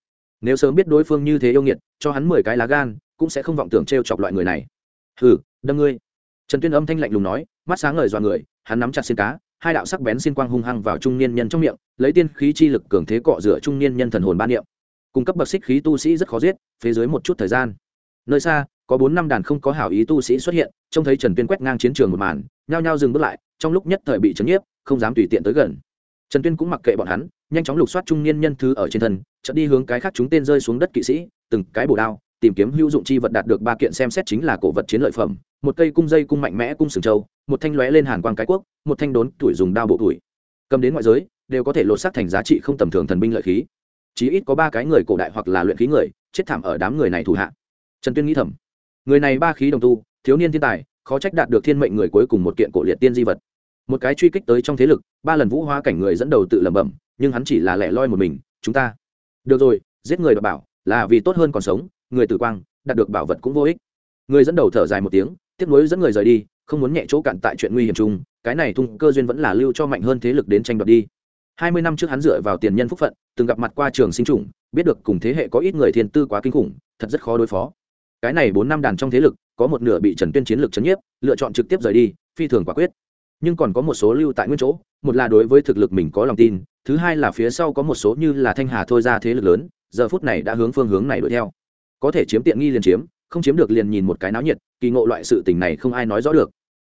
S1: Nếu sớm biết đối phương như thế yêu nghiệt, cho hắn mười cái lá gan, cũng sẽ không vọng tưởng t r e o chọc loại người này. Hừ, đâm ngươi. Trần tuyên âm thanh lạnh lùng nói, mắt sáng ngời dọa người, hắn nắm chặt xin cá, hai đạo sắc bén xin quang hung hăng vào trung niên nhân trong miệng, lấy tiên khí chi lực cường thế cọ rửa trung niên nhân thần hồn ban niệm. Cung cấp bậc xích khí tu sĩ rất khó giết phía dưới một chút thời gian. Nơi xa, có bốn năm đàn không có hảo ý tu sĩ xuất hiện, trông thấy trần tuyên quét ngang chiến trường một màn, nhao nhao dừng bước lại trong lúc nhất thời bị chấn nhiếp, không dám tùy tiện tới gần. Trần tuyên cũng mặc kệ bọn hắn, nhanh chóng lục soát trung niên nhân thứ ở trên thân, chợt đi hướng cái khác chúng tên rơi xuống đất kỵ sĩ, từng cái bổ đao, tìm kiếm hữu dụng chi vật đạt được ba kiện xem xét chính là cổ vật chiến lợi phẩm, một cây cung dây cung mạnh mẽ cung sừng châu một thanh lóe lên hàn quang cái quốc, một thanh đốn tuổi dùng đao bộ tuổi. Cầm đến ngoại giới, đều có thể lột xác thành giá trị không tầm thường thần binh lợi khí. Chí ít có ba cái người cổ đại hoặc là luyện khí người, chết thảm ở đám người này thủ hạ. Trần tuyên nghĩ thầm, người này ba khí đồng tu, thiếu niên thiên tài, khó trách đạt được thiên mệnh người cuối cùng một kiện cổ liệt tiên di vật một cái truy kích tới trong thế lực, ba lần vũ hóa cảnh người dẫn đầu tự lẩm bẩm, nhưng hắn chỉ là lẻ loi một mình, chúng ta. Được rồi, giết người đảm bảo, là vì tốt hơn còn sống, người tử quang, đạt được bảo vật cũng vô ích. Người dẫn đầu thở dài một tiếng, tiếc nối dẫn người rời đi, không muốn nhẹ chỗ cạn tại chuyện nguy hiểm chung, cái này thung cơ duyên vẫn là lưu cho mạnh hơn thế lực đến tranh đoạt đi. Hai mươi năm trước hắn dựa vào tiền nhân phúc phận, từng gặp mặt qua trường sinh trùng biết được cùng thế hệ có ít người thiên tư quá kinh khủng, thật rất khó đối phó. Cái này bốn năm đàn trong thế lực, có một nửa bị trần tuyên chiến lược chấn nhiếp, lựa chọn trực tiếp rời đi, phi thường quả quyết nhưng còn có một số lưu tại nguyên chỗ, một là đối với thực lực mình có lòng tin, thứ hai là phía sau có một số như là thanh hà thôi ra thế lực lớn, giờ phút này đã hướng phương hướng này đuổi theo. Có thể chiếm tiện nghi liền chiếm, không chiếm được liền nhìn một cái náo nhiệt, kỳ ngộ loại sự tình này không ai nói rõ được.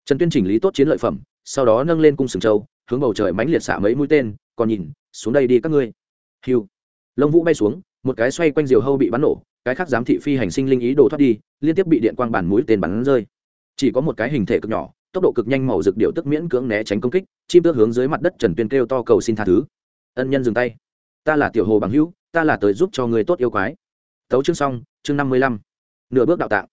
S1: Trần tuyên chỉnh lý tốt chiến lợi phẩm, sau đó nâng lên cung sừng châu, hướng bầu trời mánh liệt xả mấy mũi tên, còn nhìn, xuống đây đi các ngươi. Hiu lông vũ bay xuống, một cái xoay quanh diều hâu bị bắn nổ, cái khác giám thị phi hành sinh linh ý đồ thoát đi, liên tiếp bị điện quang bản mũi tên bắn rơi. Chỉ có một cái hình thể cực nhỏ tốc độ cực nhanh màu rực điệu tức miễn cưỡng né tránh công kích, chim tước hướng dưới mặt đất trần tuyên kêu to cầu xin tha thứ. Ân nhân dừng tay. Ta là tiểu hồ bằng hữu, ta là tới giúp cho người tốt yêu quái. Tấu chương xong, chương năm mươi lăm. Nửa bước đạo tạng.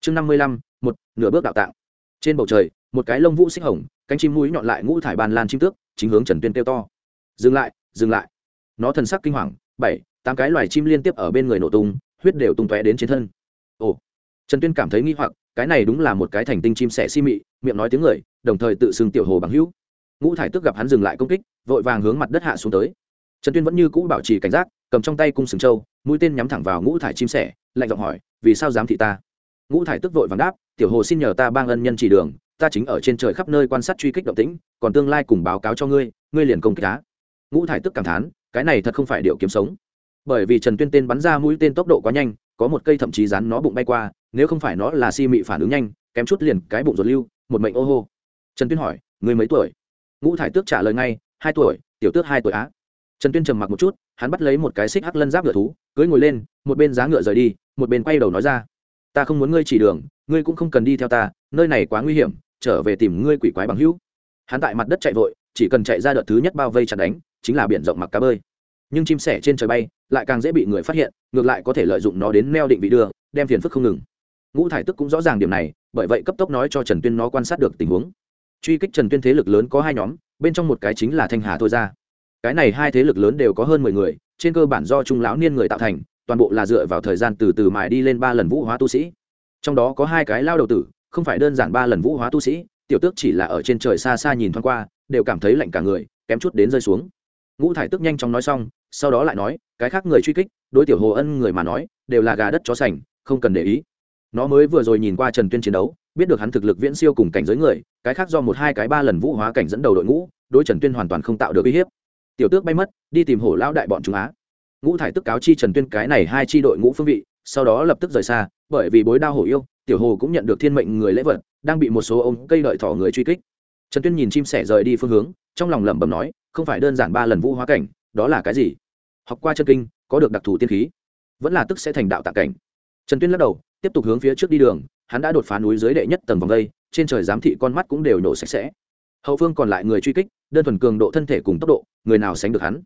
S1: Chương năm mươi lăm, một, nửa bước đạo tạng. Trên bầu trời, một cái lông vũ xích hồng, cánh chim mũi nhọn lại ngũ thải bàn lan chim tước, chính hướng trần tuyên kêu to. Dừng lại dừng lại. Nó thần sắc kinh hoàng, bảy, tám cái loài chim liên tiếp ở bên người nổ tung, huyết đều tung tóe đến trên thân. Ồ. Trần tuyên cảm thấy nghi hoặc cái này đúng là một cái thành tinh chim sẻ si mị, miệng nói tiếng người, đồng thời tự xưng tiểu hồ bằng hữu. Ngũ thải tức gặp hắn dừng lại công kích, vội vàng hướng mặt đất hạ xuống tới. Trần tuyên vẫn như cũ bảo trì cảnh giác, cầm trong tay cung sừng trâu, mũi tên nhắm thẳng vào ngũ thải chim sẻ, lạnh giọng hỏi, vì sao dám thị ta? Ngũ thải tức vội vàng đáp, tiểu hồ xin nhờ ta bang ân nhân chỉ đường, ta chính ở trên trời khắp nơi quan sát truy kích động tĩnh, còn tương lai cùng báo cáo cho ngươi ngươi liền công kích á ngũ thải tức cảm thán, cái này thật không phải điệu kiếm sống. Bởi vì trần tuyên tên bắn ra mũi tên tốc độ quá nhanh, có một cây thậm chí rán nó bụng bay qua nếu không phải nó là si mị phản ứng nhanh, kém chút liền cái bụng ruột lưu, một mệnh ô hô. Trần tuyên hỏi, người mấy tuổi? Ngũ thải tước trả lời ngay, hai tuổi, tiểu tước hai tuổi á. Trần tuyên trầm mặc một chút, hắn bắt lấy một cái xích hắc lân giáp ngựa thú cưới ngồi lên, một bên giá ngựa rời đi, một bên quay đầu nói ra, ta không muốn ngươi chỉ đường, ngươi cũng không cần đi theo ta, nơi này quá nguy hiểm, trở về tìm ngươi quỷ quái bằng hữu. Hắn tại mặt đất chạy vội, chỉ cần chạy ra đợt thứ nhất bao vây chặt đánh, chính là biển rộng mặc cá bơi. Nhưng chim sẻ trên trời bay, lại càng dễ bị người phát hiện, ngược lại có thể lợi dụng nó đến neo định vị đưa đem phiền phức không ngừng ngũ thải tức cũng rõ ràng điểm này, bởi vậy cấp tốc nói cho trần tuyên nó quan sát được tình huống. Truy kích trần tuyên thế lực lớn có hai nhóm, bên trong một cái chính là thanh hà thôi ra cái này hai thế lực lớn đều có hơn mười người, trên cơ bản do trung lão niên người tạo thành, toàn bộ là dựa vào thời gian từ từ mài đi lên ba lần vũ hóa tu sĩ. Trong đó có hai cái lao đầu tử, không phải đơn giản ba lần vũ hóa tu sĩ, tiểu tước chỉ là ở trên trời xa xa nhìn thoáng qua, đều cảm thấy lạnh cả người, kém chút đến rơi xuống. Ngũ thải tức nhanh chóng nói xong, sau đó lại nói, cái khác người truy kích, đối tiểu hồ ân người mà nói, đều là gà đất chó sành, không cần để ý nó mới vừa rồi nhìn qua trần tuyên chiến đấu, biết được hắn thực lực viễn siêu cùng cảnh giới người, cái khác do một hai cái ba lần vũ hóa cảnh dẫn đầu đội ngũ, đối trần tuyên hoàn toàn không tạo được uy hiếp. Tiểu tước bay mất, đi tìm hổ lão đại bọn chúng á. Ngũ thải tức cáo chi trần tuyên cái này hai chi đội ngũ phương vị, sau đó lập tức rời xa, bởi vì bối đao hổ yêu, tiểu hồ cũng nhận được thiên mệnh người lễ vật, đang bị một số ống cây đợi thỏ người truy kích. Trần tuyên nhìn chim sẻ rời đi phương hướng, trong lòng lẩm bẩm nói, không phải đơn giản ba lần vũ hóa cảnh, đó là cái gì? Học qua chân kinh, có được đặc thù tiên khí, vẫn là tức sẽ thành đạo tạ cảnh. Trần tuyên lắc đầu tiếp tục hướng phía trước đi đường, hắn đã đột phá núi dưới đệ nhất tầng vòng đây, trên trời giám thị con mắt cũng đều nổ sạch sẽ. Hậu phương còn lại người truy kích, đơn thuần cường độ thân thể cùng tốc độ, người nào sánh được hắn?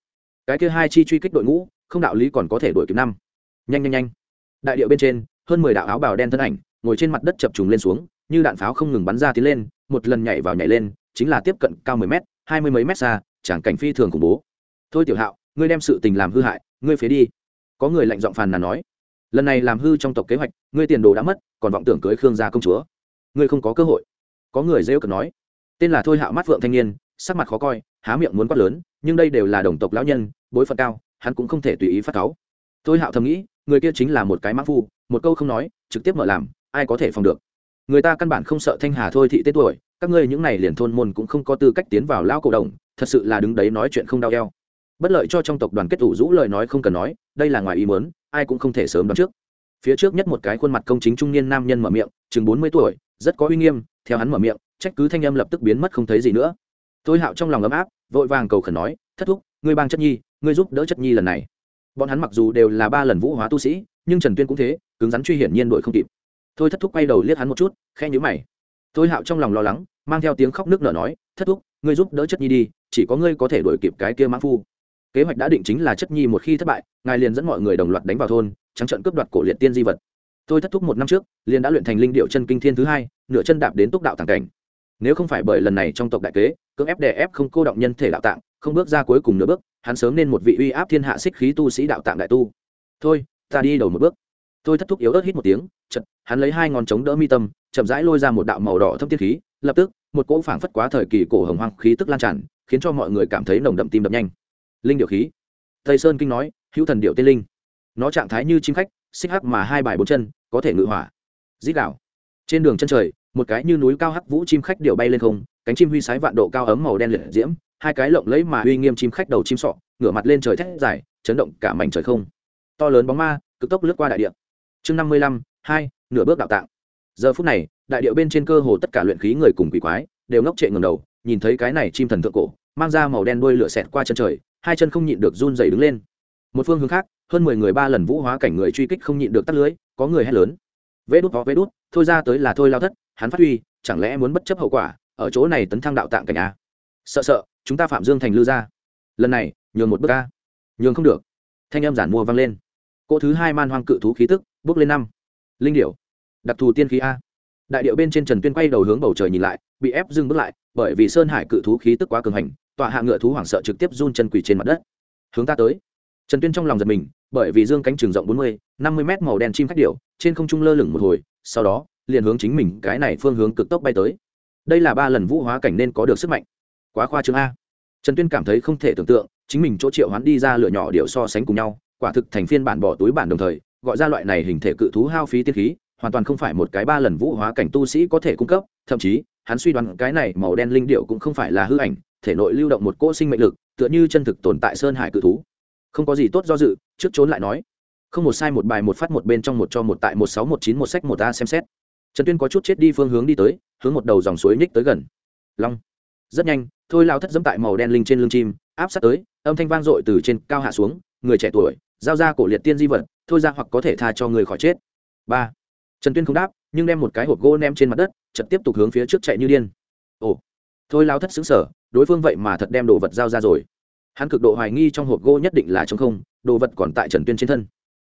S1: Cái kia hai chi truy kích đội ngũ, không đạo lý còn có thể đuổi kịp năm. Nhanh nhanh nhanh. Đại điệu bên trên, hơn mười đạo áo bào đen thân ảnh, ngồi trên mặt đất chập trùng lên xuống, như đạn pháo không ngừng bắn ra tiến lên, một lần nhảy vào nhảy lên, chính là tiếp cận cao mười mét, hai mươi mấy mét xa, chẳng cảnh phi thường khủng bố. Thôi tiểu hạo, ngươi đem sự tình làm hư hại, ngươi phế đi. Có người lạnh giọng phàn nàn nói lần này làm hư trong tộc kế hoạch, ngươi tiền đồ đã mất, còn vọng tưởng cưới khương gia công chúa. Ngươi không có cơ hội. Có người dễ cực nói. Tên là thôi hạo mắt vượng thanh niên, sắc mặt khó coi, há miệng muốn quát lớn, nhưng đây đều là đồng tộc lão nhân, bối phận cao, hắn cũng không thể tùy ý phát cáu. Thôi hạo thầm nghĩ, người kia chính là một cái mã phu, một câu không nói, trực tiếp mở làm, ai có thể phòng được? Người ta căn bản không sợ thanh hà thôi thị tên tuổi, các ngươi những này liền thôn môn cũng không có tư cách tiến vào lao cổ đồng, thật sự là đứng đấy nói chuyện không đau eo bất lợi cho trong tộc đoàn kết ủ rũ lời nói không cần nói, đây là ngoài ý muốn, ai cũng không thể sớm đoán trước. Phía trước nhất một cái khuôn mặt công chính trung niên nam nhân mở miệng, chừng bốn mươi tuổi, rất có uy nghiêm, theo hắn mở miệng, trách cứ thanh âm lập tức biến mất không thấy gì nữa. Tôi hạo trong lòng ấm áp, vội vàng cầu khẩn nói, thất thúc, ngươi bang chất nhi, ngươi giúp đỡ chất nhi lần này. Bọn hắn mặc dù đều là ba lần vũ hóa tu sĩ, nhưng trần tuyên cũng thế, cứng rắn truy hiển nhiên đội không kịp. Thôi thất thúc quay đầu liếc hắn một chút khe nhữ mày. Tôi hạo trong lòng lo lắng, mang theo tiếng khóc nước nở nói, thất thúc, ngươi giúp đỡ chất nhi đi, chỉ có ngươi có thể đổi kịp cái kia mãn phu kế hoạch đã định chính là chất nhi một khi thất bại, ngài liền dẫn mọi người đồng loạt đánh vào thôn, trắng trận cướp đoạt cổ liệt tiên di vật. Tôi thất thúc một năm trước, liền đã luyện thành linh điệu chân kinh thiên thứ hai, nửa chân đạp đến túc đạo tàng cảnh. Nếu không phải bởi lần này trong tộc đại kế, cưỡng ép đè ép không cô động nhân thể đạo tạng, không bước ra cuối cùng nửa bước, hắn sớm nên một vị uy áp thiên hạ xích khí tu sĩ đạo tạng đại tu. Thôi, ta đi đầu một bước. Tôi thất thúc yếu ớt hít một tiếng chật hắn lấy hai ngón chống đỡ mi tâm, chậm rãi lôi ra một đạo màu đỏ thâm tiết khí, lập tức, một cỗ phảng phất quá thời kỳ cổ hồng hoang khí tức lan tràn, khiến cho mọi người cảm thấy nồng đậm tim đập nhanh linh điệu khí. Tây sơn kinh nói, hữu thần điệu tên linh. Nó trạng thái như chim khách, xích hắc mà hai bài bốn chân, có thể ngự hỏa. Dít đảo trên đường chân trời, một cái như núi cao hắc vũ chim khách điệu bay lên không, cánh chim huy sái vạn độ cao ấm màu đen liệt diễm, hai cái lộng lấy mà uy nghiêm chim khách đầu chim sọ, ngửa mặt lên trời thét dài, chấn động cả mảnh trời không. To lớn bóng ma, cực tốc lướt qua đại địa. Chương năm mươi lăm, hai, nửa bước đạo tạng. Giờ phút này, đại điệu bên trên cơ hồ tất cả luyện khí người cùng quỷ quái, đều ngốc trệ ngầm đầu, nhìn thấy cái này chim thần thượng cổ mang ra màu đen đuôi lửa xẹt qua chân trời, hai chân không nhịn được run dày đứng lên. Một phương hướng khác, hơn mười người ba lần vũ hóa cảnh người truy kích không nhịn được tắt lưới, có người hét lớn. Vê đút có vê đút, thôi ra tới là thôi lao thất, hắn phát huy, chẳng lẽ muốn bất chấp hậu quả, ở chỗ này tấn thăng đạo tạng cảnh a? Sợ sợ, chúng ta phạm dương thành lư ra. Lần này, nhường một bước a. Nhường không được. Thanh âm giản mua vang lên. Cỗ thứ hai man hoang cự thú khí tức, bước lên năm. Linh điểu. Đặc thù tiên khí a. Đại điệu bên trên trần tuyên quay đầu hướng bầu trời nhìn lại, bị ép dừng bước lại, bởi vì sơn hải cự thú khí tức quá cường hành tọa hạ ngựa thú hoảng sợ trực tiếp run chân quỳ trên mặt đất. Hướng ta tới. Trần tuyên trong lòng giật mình, bởi vì dương cánh trường rộng bốn mươi, năm mươi mét màu đen chim khách điệu trên không trung lơ lửng một hồi, sau đó, liền hướng chính mình cái này phương hướng cực tốc bay tới. Đây là ba lần vũ hóa cảnh nên có được sức mạnh. Quá khoa trương a. Trần tuyên cảm thấy không thể tưởng tượng, chính mình chỗ triệu hoán đi ra lửa nhỏ điệu so sánh cùng nhau, quả thực thành phiên bản bỏ túi bản đồng thời, gọi ra loại này hình thể cự thú hao phí tiên khí, hoàn toàn không phải một cái ba lần vũ hóa cảnh tu sĩ có thể cung cấp, thậm chí hắn suy đoán cái này màu đen linh điệu cũng không phải là hư ảnh, thể nội lưu động một cỗ sinh mệnh lực, tựa như chân thực tồn tại sơn hải cự thú. Không có gì tốt do dự, trước trốn lại nói. Không một sai một bài một phát một bên trong một cho một tại một sáu một chín một sách một a xem xét. Trần tuyên có chút chết đi phương hướng đi tới, hướng một đầu dòng suối nhích tới gần. Long. Rất nhanh, thôi lao thất dẫm tại màu đen linh trên lưng chim, áp sát tới, âm thanh vang dội từ trên cao hạ xuống, người trẻ tuổi, giao ra cổ liệt tiên di vật, thôi ra hoặc có thể tha cho người khỏi chết. Ba. Trần tuyên không đáp nhưng đem một cái hộp gỗ ném trên mặt đất chật tiếp tục hướng phía trước chạy như điên. Ồ, thôi lao thất xứng sở, đối phương vậy mà thật đem đồ vật giao ra rồi. Hắn cực độ hoài nghi trong hộp gỗ nhất định là t không, đồ vật còn tại trần tuyên trên thân.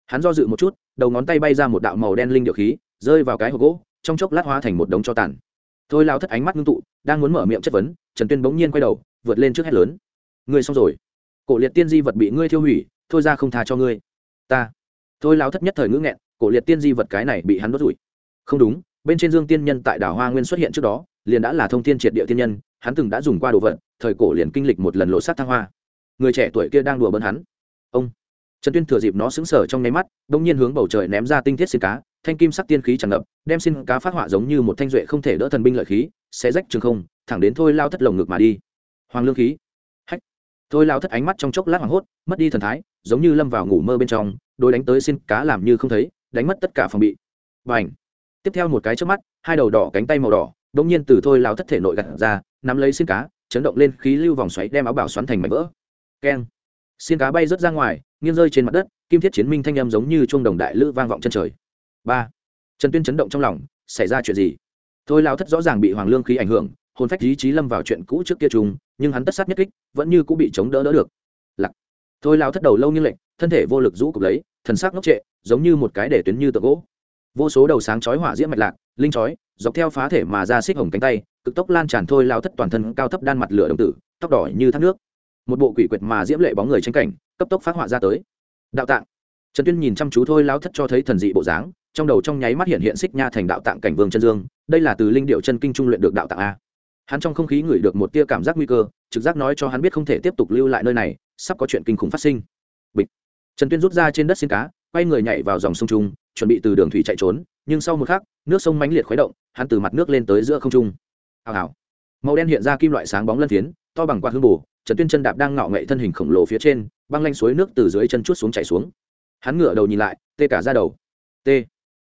S1: Hắn do dự một chút, đầu ngón tay bay ra một đạo màu đen linh điệu khí, rơi vào cái hộp gỗ, trong chốc lát hóa thành một đống cho tàn. Thôi lao thất ánh mắt ngưng tụ, đang muốn mở miệng chất vấn, trần tuyên bỗng nhiên quay đầu, vượt lên trước hét lớn. Ngươi xong rồi. Cổ liệt tiên di vật bị ngươi thiêu hủy, thôi ra không tha cho ngươi. Ta. Thôi lao thất nhất thời ngữ nghẹn, cổ liệt tiên di vật cái này bị hắn đốt rủi không đúng, bên trên dương tiên nhân tại đảo hoa nguyên xuất hiện trước đó, liền đã là thông thiên triệt địa tiên nhân, hắn từng đã dùng qua đồ vật, thời cổ liền kinh lịch một lần lộ sát thăng hoa. Người trẻ tuổi kia đang đùa bỡn hắn. Ông. Trần tuyên thừa dịp nó xứng sở trong nháy mắt đ ỗ n g nhiên hướng bầu trời ném ra tinh thiết xin cá, thanh kim sắc tiên khí tràn ngập, đem xin cá phát họa giống như một thanh duệ không thể đỡ thần binh lợi khí, sẽ rách trường không, thẳng đến thôi lao thất lồng ngực mà đi. Hoàng lương khí. Hách. Thôi lao thất ánh mắt trong chốc lát hoảng hốt, mất đi thần thái, giống như lâm vào ngủ mơ bên trong đôi đánh tới xin cá làm như không thấy, đánh mất tất cả phòng bị. Và ảnh tiếp theo một cái trước mắt, hai đầu đỏ cánh tay màu đỏ đ ỗ n g nhiên từ thôi lao thất thể nội gặt ra, nắm lấy xin cá, chấn động lên khí lưu vòng xoáy đem áo bảo xoắn thành mảnh vỡ. Keng. Xin cá bay rớt ra ngoài, nghiêng rơi trên mặt đất, kim thiết chiến minh thanh âm giống như chuông đồng đại lữ vang vọng chân trời. Ba. Trần tuyên chấn động trong lòng, xảy ra chuyện gì? Thôi lao thất rõ ràng bị hoàng lương khí ảnh hưởng, hồn phách lý trí lâm vào chuyện cũ trước kia trùng, nhưng hắn tất sát nhất kích, vẫn như cũng bị chống đỡ đỡ được. Lặc thôi lao thất đầu lâu như lệnh thân thể vô lực rũ cục lấy, thần sắc ngốc trệ, giống như một cái để tuyến như tượng gỗ vô số đầu sáng chói hỏa diễm mạch lạc, linh chói, dọc theo phá thể mà ra xích hồng cánh tay, cực tốc lan tràn thôi lao thất toàn thân cao thấp đan mặt lửa đồng tử, tóc đỏ như thác nước. Một bộ quỷ quyệt mà diễm lệ bóng người tranh cảnh, cấp tốc phát họa ra tới. Đạo tạng. Trần tuyên nhìn chăm chú thôi lao thất cho thấy thần dị bộ dáng, trong đầu trong nháy mắt hiện hiện xích nha thành đạo tạng cảnh vương chân dương, đây là từ linh điệu chân kinh trung luyện được đạo tạng a. Hắn trong không khí ngửi được một tia cảm giác nguy cơ, trực giác nói cho hắn biết không thể tiếp tục lưu lại nơi này, sắp có chuyện kinh khủng phát sinh. Bịch. Trần tuyên rút ra trên đất xin cá, quay người nhảy vào dòng sông trung chuẩn bị từ đường thủy chạy trốn, nhưng sau một khắc, nước sông mãnh liệt khuấy động, hắn từ mặt nước lên tới giữa không trung. Hào hào. Màu đen hiện ra kim loại sáng bóng lân phiến, to bằng quạt hương bù, trần tuyên chân đạp đang ngạo nghệ thân hình khổng lồ phía trên, băng lanh suối nước từ dưới chân chút xuống chảy xuống. Hắn ngửa đầu nhìn lại, tê cả ra đầu. T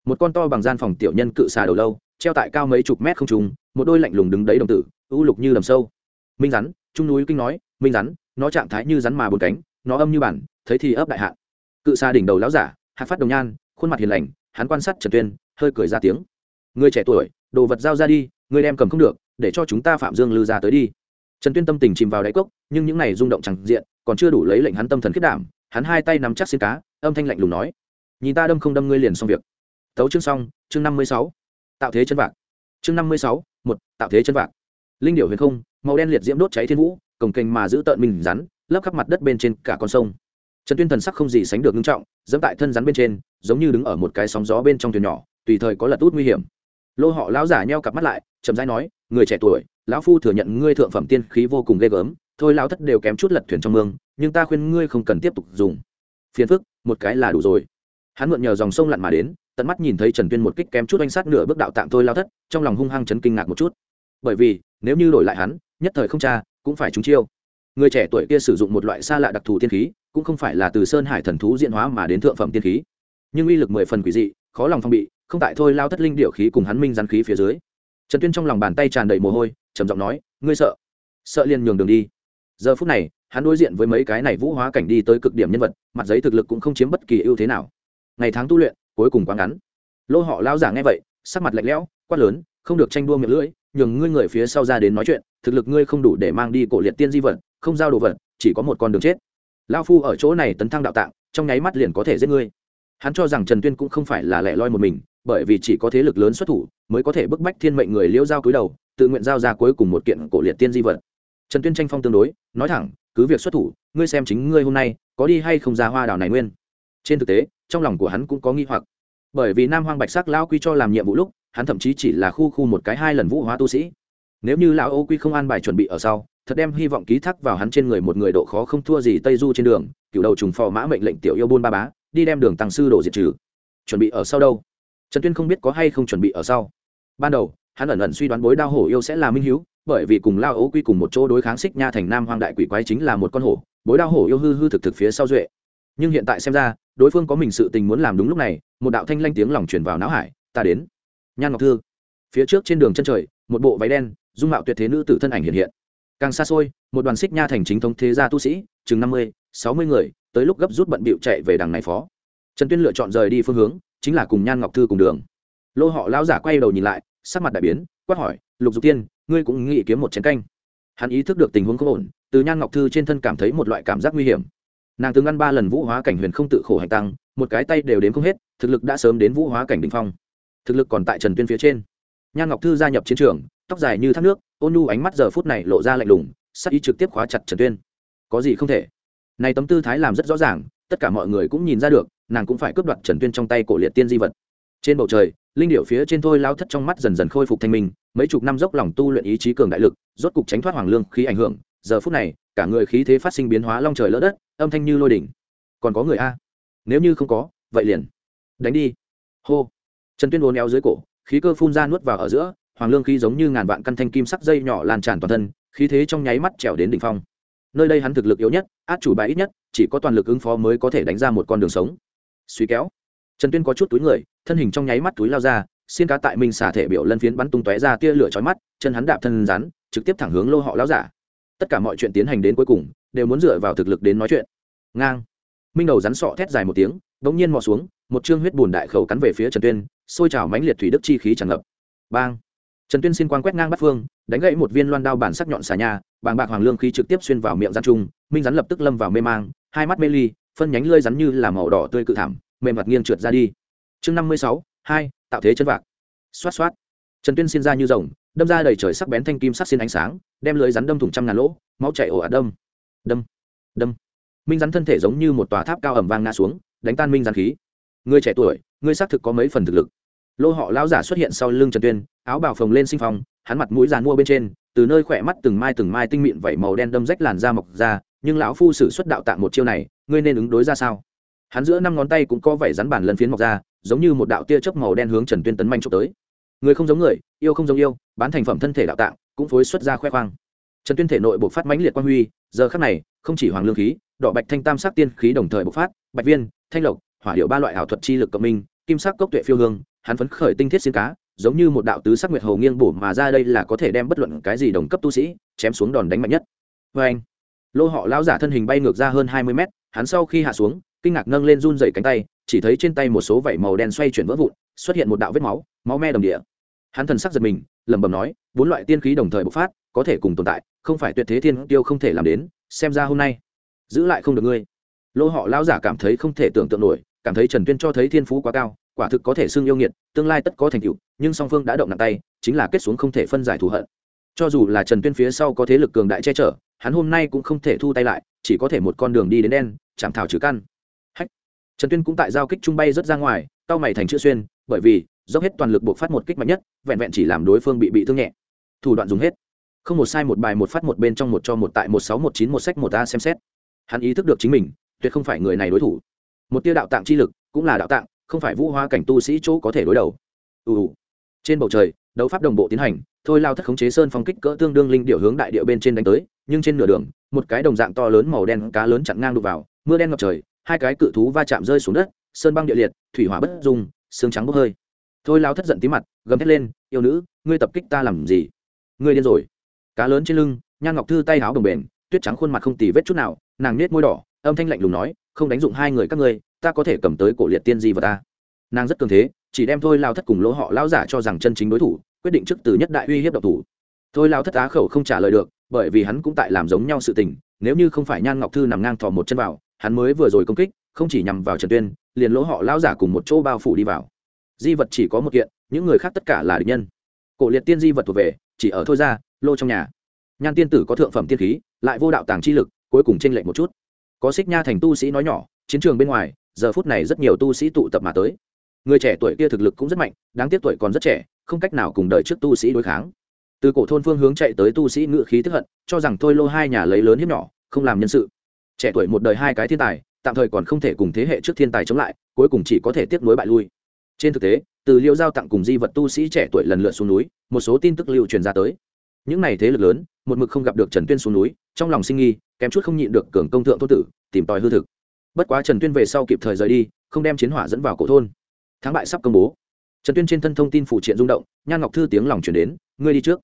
S1: một con to bằng gian phòng tiểu nhân cự xà đầu lâu, treo tại cao mấy chục mét không trùng một đôi lạnh lùng đứng đấy đồng tử ưu lục như đầm sâu. Minh rắn, trung núi kinh nói, minh rắn, nó trạng thái như rắn mà bùn cánh, nó âm như bản, thấy thì ấp đại hạ cự xà đỉnh đầu láo giả, hạt phát đồng nhan khuôn mặt hiền lành, hắn quan sát trần tuyên, hơi cười ra tiếng. Người trẻ tuổi, đồ vật giao ra đi, người đem cầm không được, để cho chúng ta phạm dương lư ra tới đi. Trần tuyên tâm tình chìm vào đáy cốc, nhưng những này rung động chẳng diện, còn chưa đủ lấy lệnh hắn tâm thần khiết đảm, hắn hai tay nắm chắc xin cá, âm thanh lạnh lùng nói, nhìn ta đâm không đâm ngươi liền xong việc. Tấu chương xong, chương năm mươi sáu. Tạo thế chân vạc. Chương năm mươi sáu, một, tạo thế chân vạc. Linh điệu huyền không, màu đen liệt diễm đốt cháy thiên vũ cổng kềnh mà giữ tợn mình rắn, lấp khắp mặt đất bên trên cả con sông trần tuyên thần sắc không gì sánh được nghiêm trọng dẫm tại thân rắn bên trên, giống như đứng ở một cái sóng gió bên trong thuyền nhỏ, tùy thời có lật út nguy hiểm. Lô họ lão giả nheo cặp mắt lại, chậm rãi nói, người trẻ tuổi, lão phu thừa nhận ngươi thượng phẩm tiên khí vô cùng ghê gớm, thôi lão thất đều kém chút lật thuyền trong mương, nhưng ta khuyên ngươi không cần tiếp tục dùng. Phiền phức, một cái là đủ rồi. Hắn mượn nhờ dòng sông lặn mà đến, tận mắt nhìn thấy trần tuyên một kích kém chút oanh sát nửa bước đạo tạm thôi lao thất, trong lòng hung hăng chấn kinh ngạc một chút. Bởi vì, nếu như đổi lại hắn, nhất thời không cha, cũng phải trúng chiêu. Người trẻ tuổi kia sử dụng một loại xa lạ đặc thù tiên khí cũng không phải là từ sơn hải thần thú diễn hóa mà đến thượng phẩm tiên khí. Nhưng uy lực mười phần quỷ dị, khó lòng phong bị, không tại thôi lao thất linh điệu khí cùng hắn minh rắn khí phía dưới. Trần tuyên trong lòng bàn tay tràn đầy mồ hôi, trầm giọng nói, ngươi sợ? Sợ liền nhường đường đi. Giờ phút này, hắn đối diện với mấy cái này vũ hóa cảnh đi tới cực điểm nhân vật, mặt giấy thực lực cũng không chiếm bất kỳ ưu thế nào. Ngày tháng tu luyện, cuối cùng quá ngắn. Lô họ lao giả nghe vậy, sắc mặt lạnh lẽo, quát lớn, không được tranh đua miệng lưỡi, nhường ngươi người phía sau ra đến nói chuyện, thực lực ngươi không đủ để mang đi cổ liệt tiên di vật, không giao đồ vật, chỉ có một con đường chết lao phu ở chỗ này tấn thăng đạo tạng, trong nháy mắt liền có thể giết ngươi. Hắn cho rằng trần tuyên cũng không phải là lẻ loi một mình, bởi vì chỉ có thế lực lớn xuất thủ, mới có thể bức bách thiên mệnh người liễu giao cúi đầu, tự nguyện giao ra cuối cùng một kiện cổ liệt tiên di vật. Trần tuyên tranh phong tương đối, nói thẳng, cứ việc xuất thủ, ngươi xem chính ngươi hôm nay có đi hay không ra hoa đảo này nguyên. Trên thực tế, trong lòng của hắn cũng có nghi hoặc. Bởi vì nam hoang bạch sắc lão quy cho làm nhiệm vụ lúc, hắn thậm chí chỉ là khu khu một cái hai lần vũ hóa tu sĩ nếu như lão ô quy không an bài chuẩn bị ở sau, thật đem hy vọng ký thác vào hắn trên người một người độ khó không thua gì tây du trên đường, cựu đầu trùng phò mã mệnh lệnh tiểu yêu buôn ba bá, đi đem đường tăng sư đổ diệt trừ. Chuẩn bị ở sau đâu? Trần tuyên không biết có hay không chuẩn bị ở sau. Ban đầu, hắn ẩn ẩn suy đoán bối đao hổ yêu sẽ là minh hiếu, bởi vì cùng lao ấu quy cùng một chỗ đối kháng xích nha thành nam hoang đại quỷ quái chính là một con hổ, bối đao hổ yêu hư hư thực thực phía sau duệ. Nhưng hiện tại xem ra, đối phương có mình sự tình muốn làm đúng lúc này, một đạo thanh lanh tiếng lòng truyền vào não hải, ta đến. Nhan ngọc thư, phía trước trên đường chân trời, một bộ váy đen dung mạo tuyệt thế nữ tử thân ảnh hiện hiện. Càng xa xôi, một đoàn xích nha thành chính thống thế gia tu sĩ, chừng năm mươi, sáu mươi người, tới lúc gấp rút bận bịu chạy về đằng này phó. Trần tuyên lựa chọn rời đi phương hướng, chính là cùng nhan ngọc thư cùng đường. Lô họ lão giả quay đầu nhìn lại, sắc mặt đại biến, quát hỏi, lục dục tiên, ngươi cũng nghĩ kiếm một chén canh? Hắn ý thức được tình huống không ổn, từ nhan ngọc thư trên thân cảm thấy một loại cảm giác nguy hiểm. Nàng từng ăn ba lần vũ hóa cảnh huyền không tự khổ hành tăng, một cái tay đều đến không hết, thực lực đã sớm đến vũ hóa cảnh đỉnh phong. Thực lực còn tại trần tuyên phía trên. Nhan ngọc thư gia nhập chiến trường tóc dài như thác nước, ôn nhu ánh mắt giờ phút này lộ ra lạnh lùng, sắc ý trực tiếp khóa chặt trần tuyên. Có gì không thể? Này tấm tư thái làm rất rõ ràng, tất cả mọi người cũng nhìn ra được, nàng cũng phải cướp đoạt trần tuyên trong tay cổ liệt tiên di vật. Trên bầu trời, linh điệu phía trên thôi lao thất trong mắt dần dần khôi phục thanh minh, mấy chục năm dốc lòng tu luyện ý chí cường đại lực, rốt cục tránh thoát hoàng lương khí ảnh hưởng. Giờ phút này, cả người khí thế phát sinh biến hóa long trời lỡ đất, âm thanh như lôi đỉnh. Còn có người a? Nếu như không có, vậy liền. Đánh đi. Hô. Trần tuyên uốn éo dưới cổ, khí cơ phun ra nuốt vào ở giữa hoàng lương khí giống như ngàn vạn căn thanh kim sắc dây nhỏ lan tràn toàn thân, khí thế trong nháy mắt trèo đến đỉnh phong. Nơi đây hắn thực lực yếu nhất, át chủ bài ít nhất, chỉ có toàn lực ứng phó mới có thể đánh ra một con đường sống. Suy kéo, trần tuyên có chút túi người, thân hình trong nháy mắt túi lao ra, xiên cá tại minh xả thể biểu lân phiến bắn tung tóe ra tia lửa chói mắt, chân hắn đạp thân rắn, trực tiếp thẳng hướng lô họ lão giả. Tất cả mọi chuyện tiến hành đến cuối cùng, đều muốn dựa vào thực lực đến nói chuyện. Ngang. Minh đầu rắn sọ thét dài một tiếng đ nhiên mò xuống, một chương huyết bùn đại khẩu cắn về phía trần tuyên, xôi trào mãnh liệt thủy đức chi khí tràn ngập. Bang trần tuyên xin quang quét ngang bắt phương, đánh gãy một viên loan đao bản sắc nhọn xà nhà, bàng bạc hoàng lương khí trực tiếp xuyên vào miệng rắn trung, minh rắn lập tức lâm vào mê mang, hai mắt mê ly, phân nhánh lơi rắn như là màu đỏ tươi cự thảm, mềm mặt nghiêng trượt ra đi. Chương năm mươi sáu, hai, tạo thế chân vạc. Xoát xoát. Trần tuyên xin ra như rồng, đâm ra đầy trời sắc bén thanh kim sắc xin ánh sáng, đem lưới rắn đâm thủng trăm ngàn lỗ, máu chảy ổ ạt đâm. Đâm đâm. Minh rắn thân thể giống như một tòa tháp cao ẩm vang ngã xuống, đánh tan minh rắn khí. Người trẻ tuổi ngươi xác thực có mấy phần thực lực lô họ lão giả xuất hiện sau lưng trần tuyên, áo bào phồng lên sinh phong, hắn mặt mũi giàn mua bên trên, từ nơi khỏe mắt từng mai từng mai tinh mịn vẩy màu đen đâm rách làn da mọc ra, nhưng lão phu sử xuất đạo tạng một chiêu này, ngươi nên ứng đối ra sao? Hắn giữa năm ngón tay cũng có vảy rắn bản lần phiến mọc ra, giống như một đạo tia chớp màu đen hướng trần tuyên tấn manh trộm tới. Người không giống người, yêu không giống yêu, bán thành phẩm thân thể đạo tạng, cũng phối xuất ra khoe khoang. Trần tuyên thể nội buộc phát mãnh liệt quang huy, giờ khắc này, không chỉ hoàng lương khí, đỏ bạch thanh tam sắc tiên khí đồng thời bộc phát, bạch viên, thanh lộc, hỏa điệu ba loại ảo thuật chi lực cộng minh, kim sắc cốc tuệ phiêu hương hắn phấn khởi tinh thiết xin cá, giống như một đạo tứ sắc nguyệt hầu nghiêng bổ mà ra đây là có thể đem bất luận cái gì đồng cấp tu sĩ chém xuống đòn đánh mạnh nhất. Vê anh, lô họ lão giả thân hình bay ngược ra hơn hai mươi mét, hắn sau khi hạ xuống, kinh ngạc nâng lên run dày cánh tay, chỉ thấy trên tay một số vảy màu đen xoay chuyển vỡ vụn, xuất hiện một đạo vết máu máu me đồng địa. Hắn thần sắc giật mình, lẩm bẩm nói, bốn loại tiên khí đồng thời bộc phát, có thể cùng tồn tại, không phải tuyệt thế thiên tiêu không thể làm đến, xem ra hôm nay, giữ lại không được ngươi. Lô họ lão giả cảm thấy không thể tưởng tượng nổi, cảm thấy trần tuyên cho thấy thiên phú quá cao quả thực có thể xưng yêu nghiệt, tương lai tất có thành tựu, nhưng song phương đã động nặng tay, chính là kết xuống không thể phân giải thù hận. Cho dù là trần tuyên phía sau có thế lực cường đại che chở, hắn hôm nay cũng không thể thu tay lại, chỉ có thể một con đường đi đến đen, chạm thảo trừ căn. Hách! Trần tuyên cũng tại giao kích trung bay rất ra ngoài cao mày thành chữ xuyên, bởi vì, dốc hết toàn lực buộc phát một kích mạnh nhất, vẹn vẹn chỉ làm đối phương bị bị thương nhẹ. Thủ đoạn dùng hết. Không một sai một bài một phát một bên trong một cho một tại một sáu một chín một sách một a xem xét. Hắn ý thức được chính mình, tuyệt không phải người này đối thủ. Một tia đạo tạng chi lực, cũng là đạo tạng không phải vũ hoa cảnh tu sĩ chỗ có thể đối đầu. Ù trên bầu trời, đấu pháp đồng bộ tiến hành, thôi lao thất khống chế sơn phong kích cỡ tương đương linh điệu hướng đại điệu bên trên đánh tới, nhưng trên nửa đường, một cái đồng dạng to lớn màu đen cá lớn chặn ngang đục vào, mưa đen ngập trời, hai cái cự thú va chạm rơi xuống đất, sơn băng địa liệt, thủy hỏa bất dung, xương trắng bốc hơi. Thôi lao thất giận tí mặt, gầm thét lên, yêu nữ, ngươi tập kích ta làm gì? Ngươi điên rồi. Cá lớn trên lưng, nhan ngọc thư tay háo đồng bền tuyết trắng khuôn mặt không tì vết chút nào, nàng nết môi đỏ, âm thanh lạnh lùng nói, không đánh dụng hai người các ngươi ta có thể cầm tới cổ liệt tiên di vào ta. Nàng rất cường thế, chỉ đem thôi lao thất cùng lỗ họ lao giả cho rằng chân chính đối thủ, quyết định trước từ nhất đại uy hiếp độc thủ. Thôi lao thất á khẩu không trả lời được, bởi vì hắn cũng tại làm giống nhau sự tình, nếu như không phải nhan ngọc thư nằm ngang thò một chân vào, hắn mới vừa rồi công kích, không chỉ nhằm vào trần tuyên, liền lỗ họ lao giả cùng một chỗ bao phủ đi vào. Di vật chỉ có một kiện, những người khác tất cả là địch nhân. Cổ liệt tiên di vật thuộc về, chỉ ở thôi ra, lô trong nhà. Nhan tiên tử có thượng phẩm tiên khí, lại vô đạo tàng chi lực, cuối cùng tranh lệch một chút. Có xích nha thành tu sĩ nói nhỏ, chiến trường bên ngoài giờ phút này rất nhiều tu sĩ tụ tập mà tới. Người trẻ tuổi kia thực lực cũng rất mạnh, đáng tiếc tuổi còn rất trẻ, không cách nào cùng đời trước tu sĩ đối kháng. Từ cổ thôn phương hướng chạy tới tu sĩ ngự khí tức hận, cho rằng thôi lô hai nhà lấy lớn hiếp nhỏ, không làm nhân sự. Trẻ tuổi một đời hai cái thiên tài, tạm thời còn không thể cùng thế hệ trước thiên tài chống lại, cuối cùng chỉ có thể tiếp nối bại lui. Trên thực tế, từ liêu giao tặng cùng di vật tu sĩ trẻ tuổi lần lượt xuống núi, một số tin tức lưu truyền ra tới. Những này thế lực lớn, một mực không gặp được trần tuyên xuống núi, trong lòng sinh nghi, kém chút không nhịn được cường công thượng thôn tử, tìm tòi hư thực bất quá trần tuyên về sau kịp thời rời đi, không đem chiến hỏa dẫn vào cổ thôn. Thắng bại sắp công bố. Trần tuyên trên thân thông tin phụ triện rung động, nhan ngọc thư tiếng lòng chuyển đến, ngươi đi trước.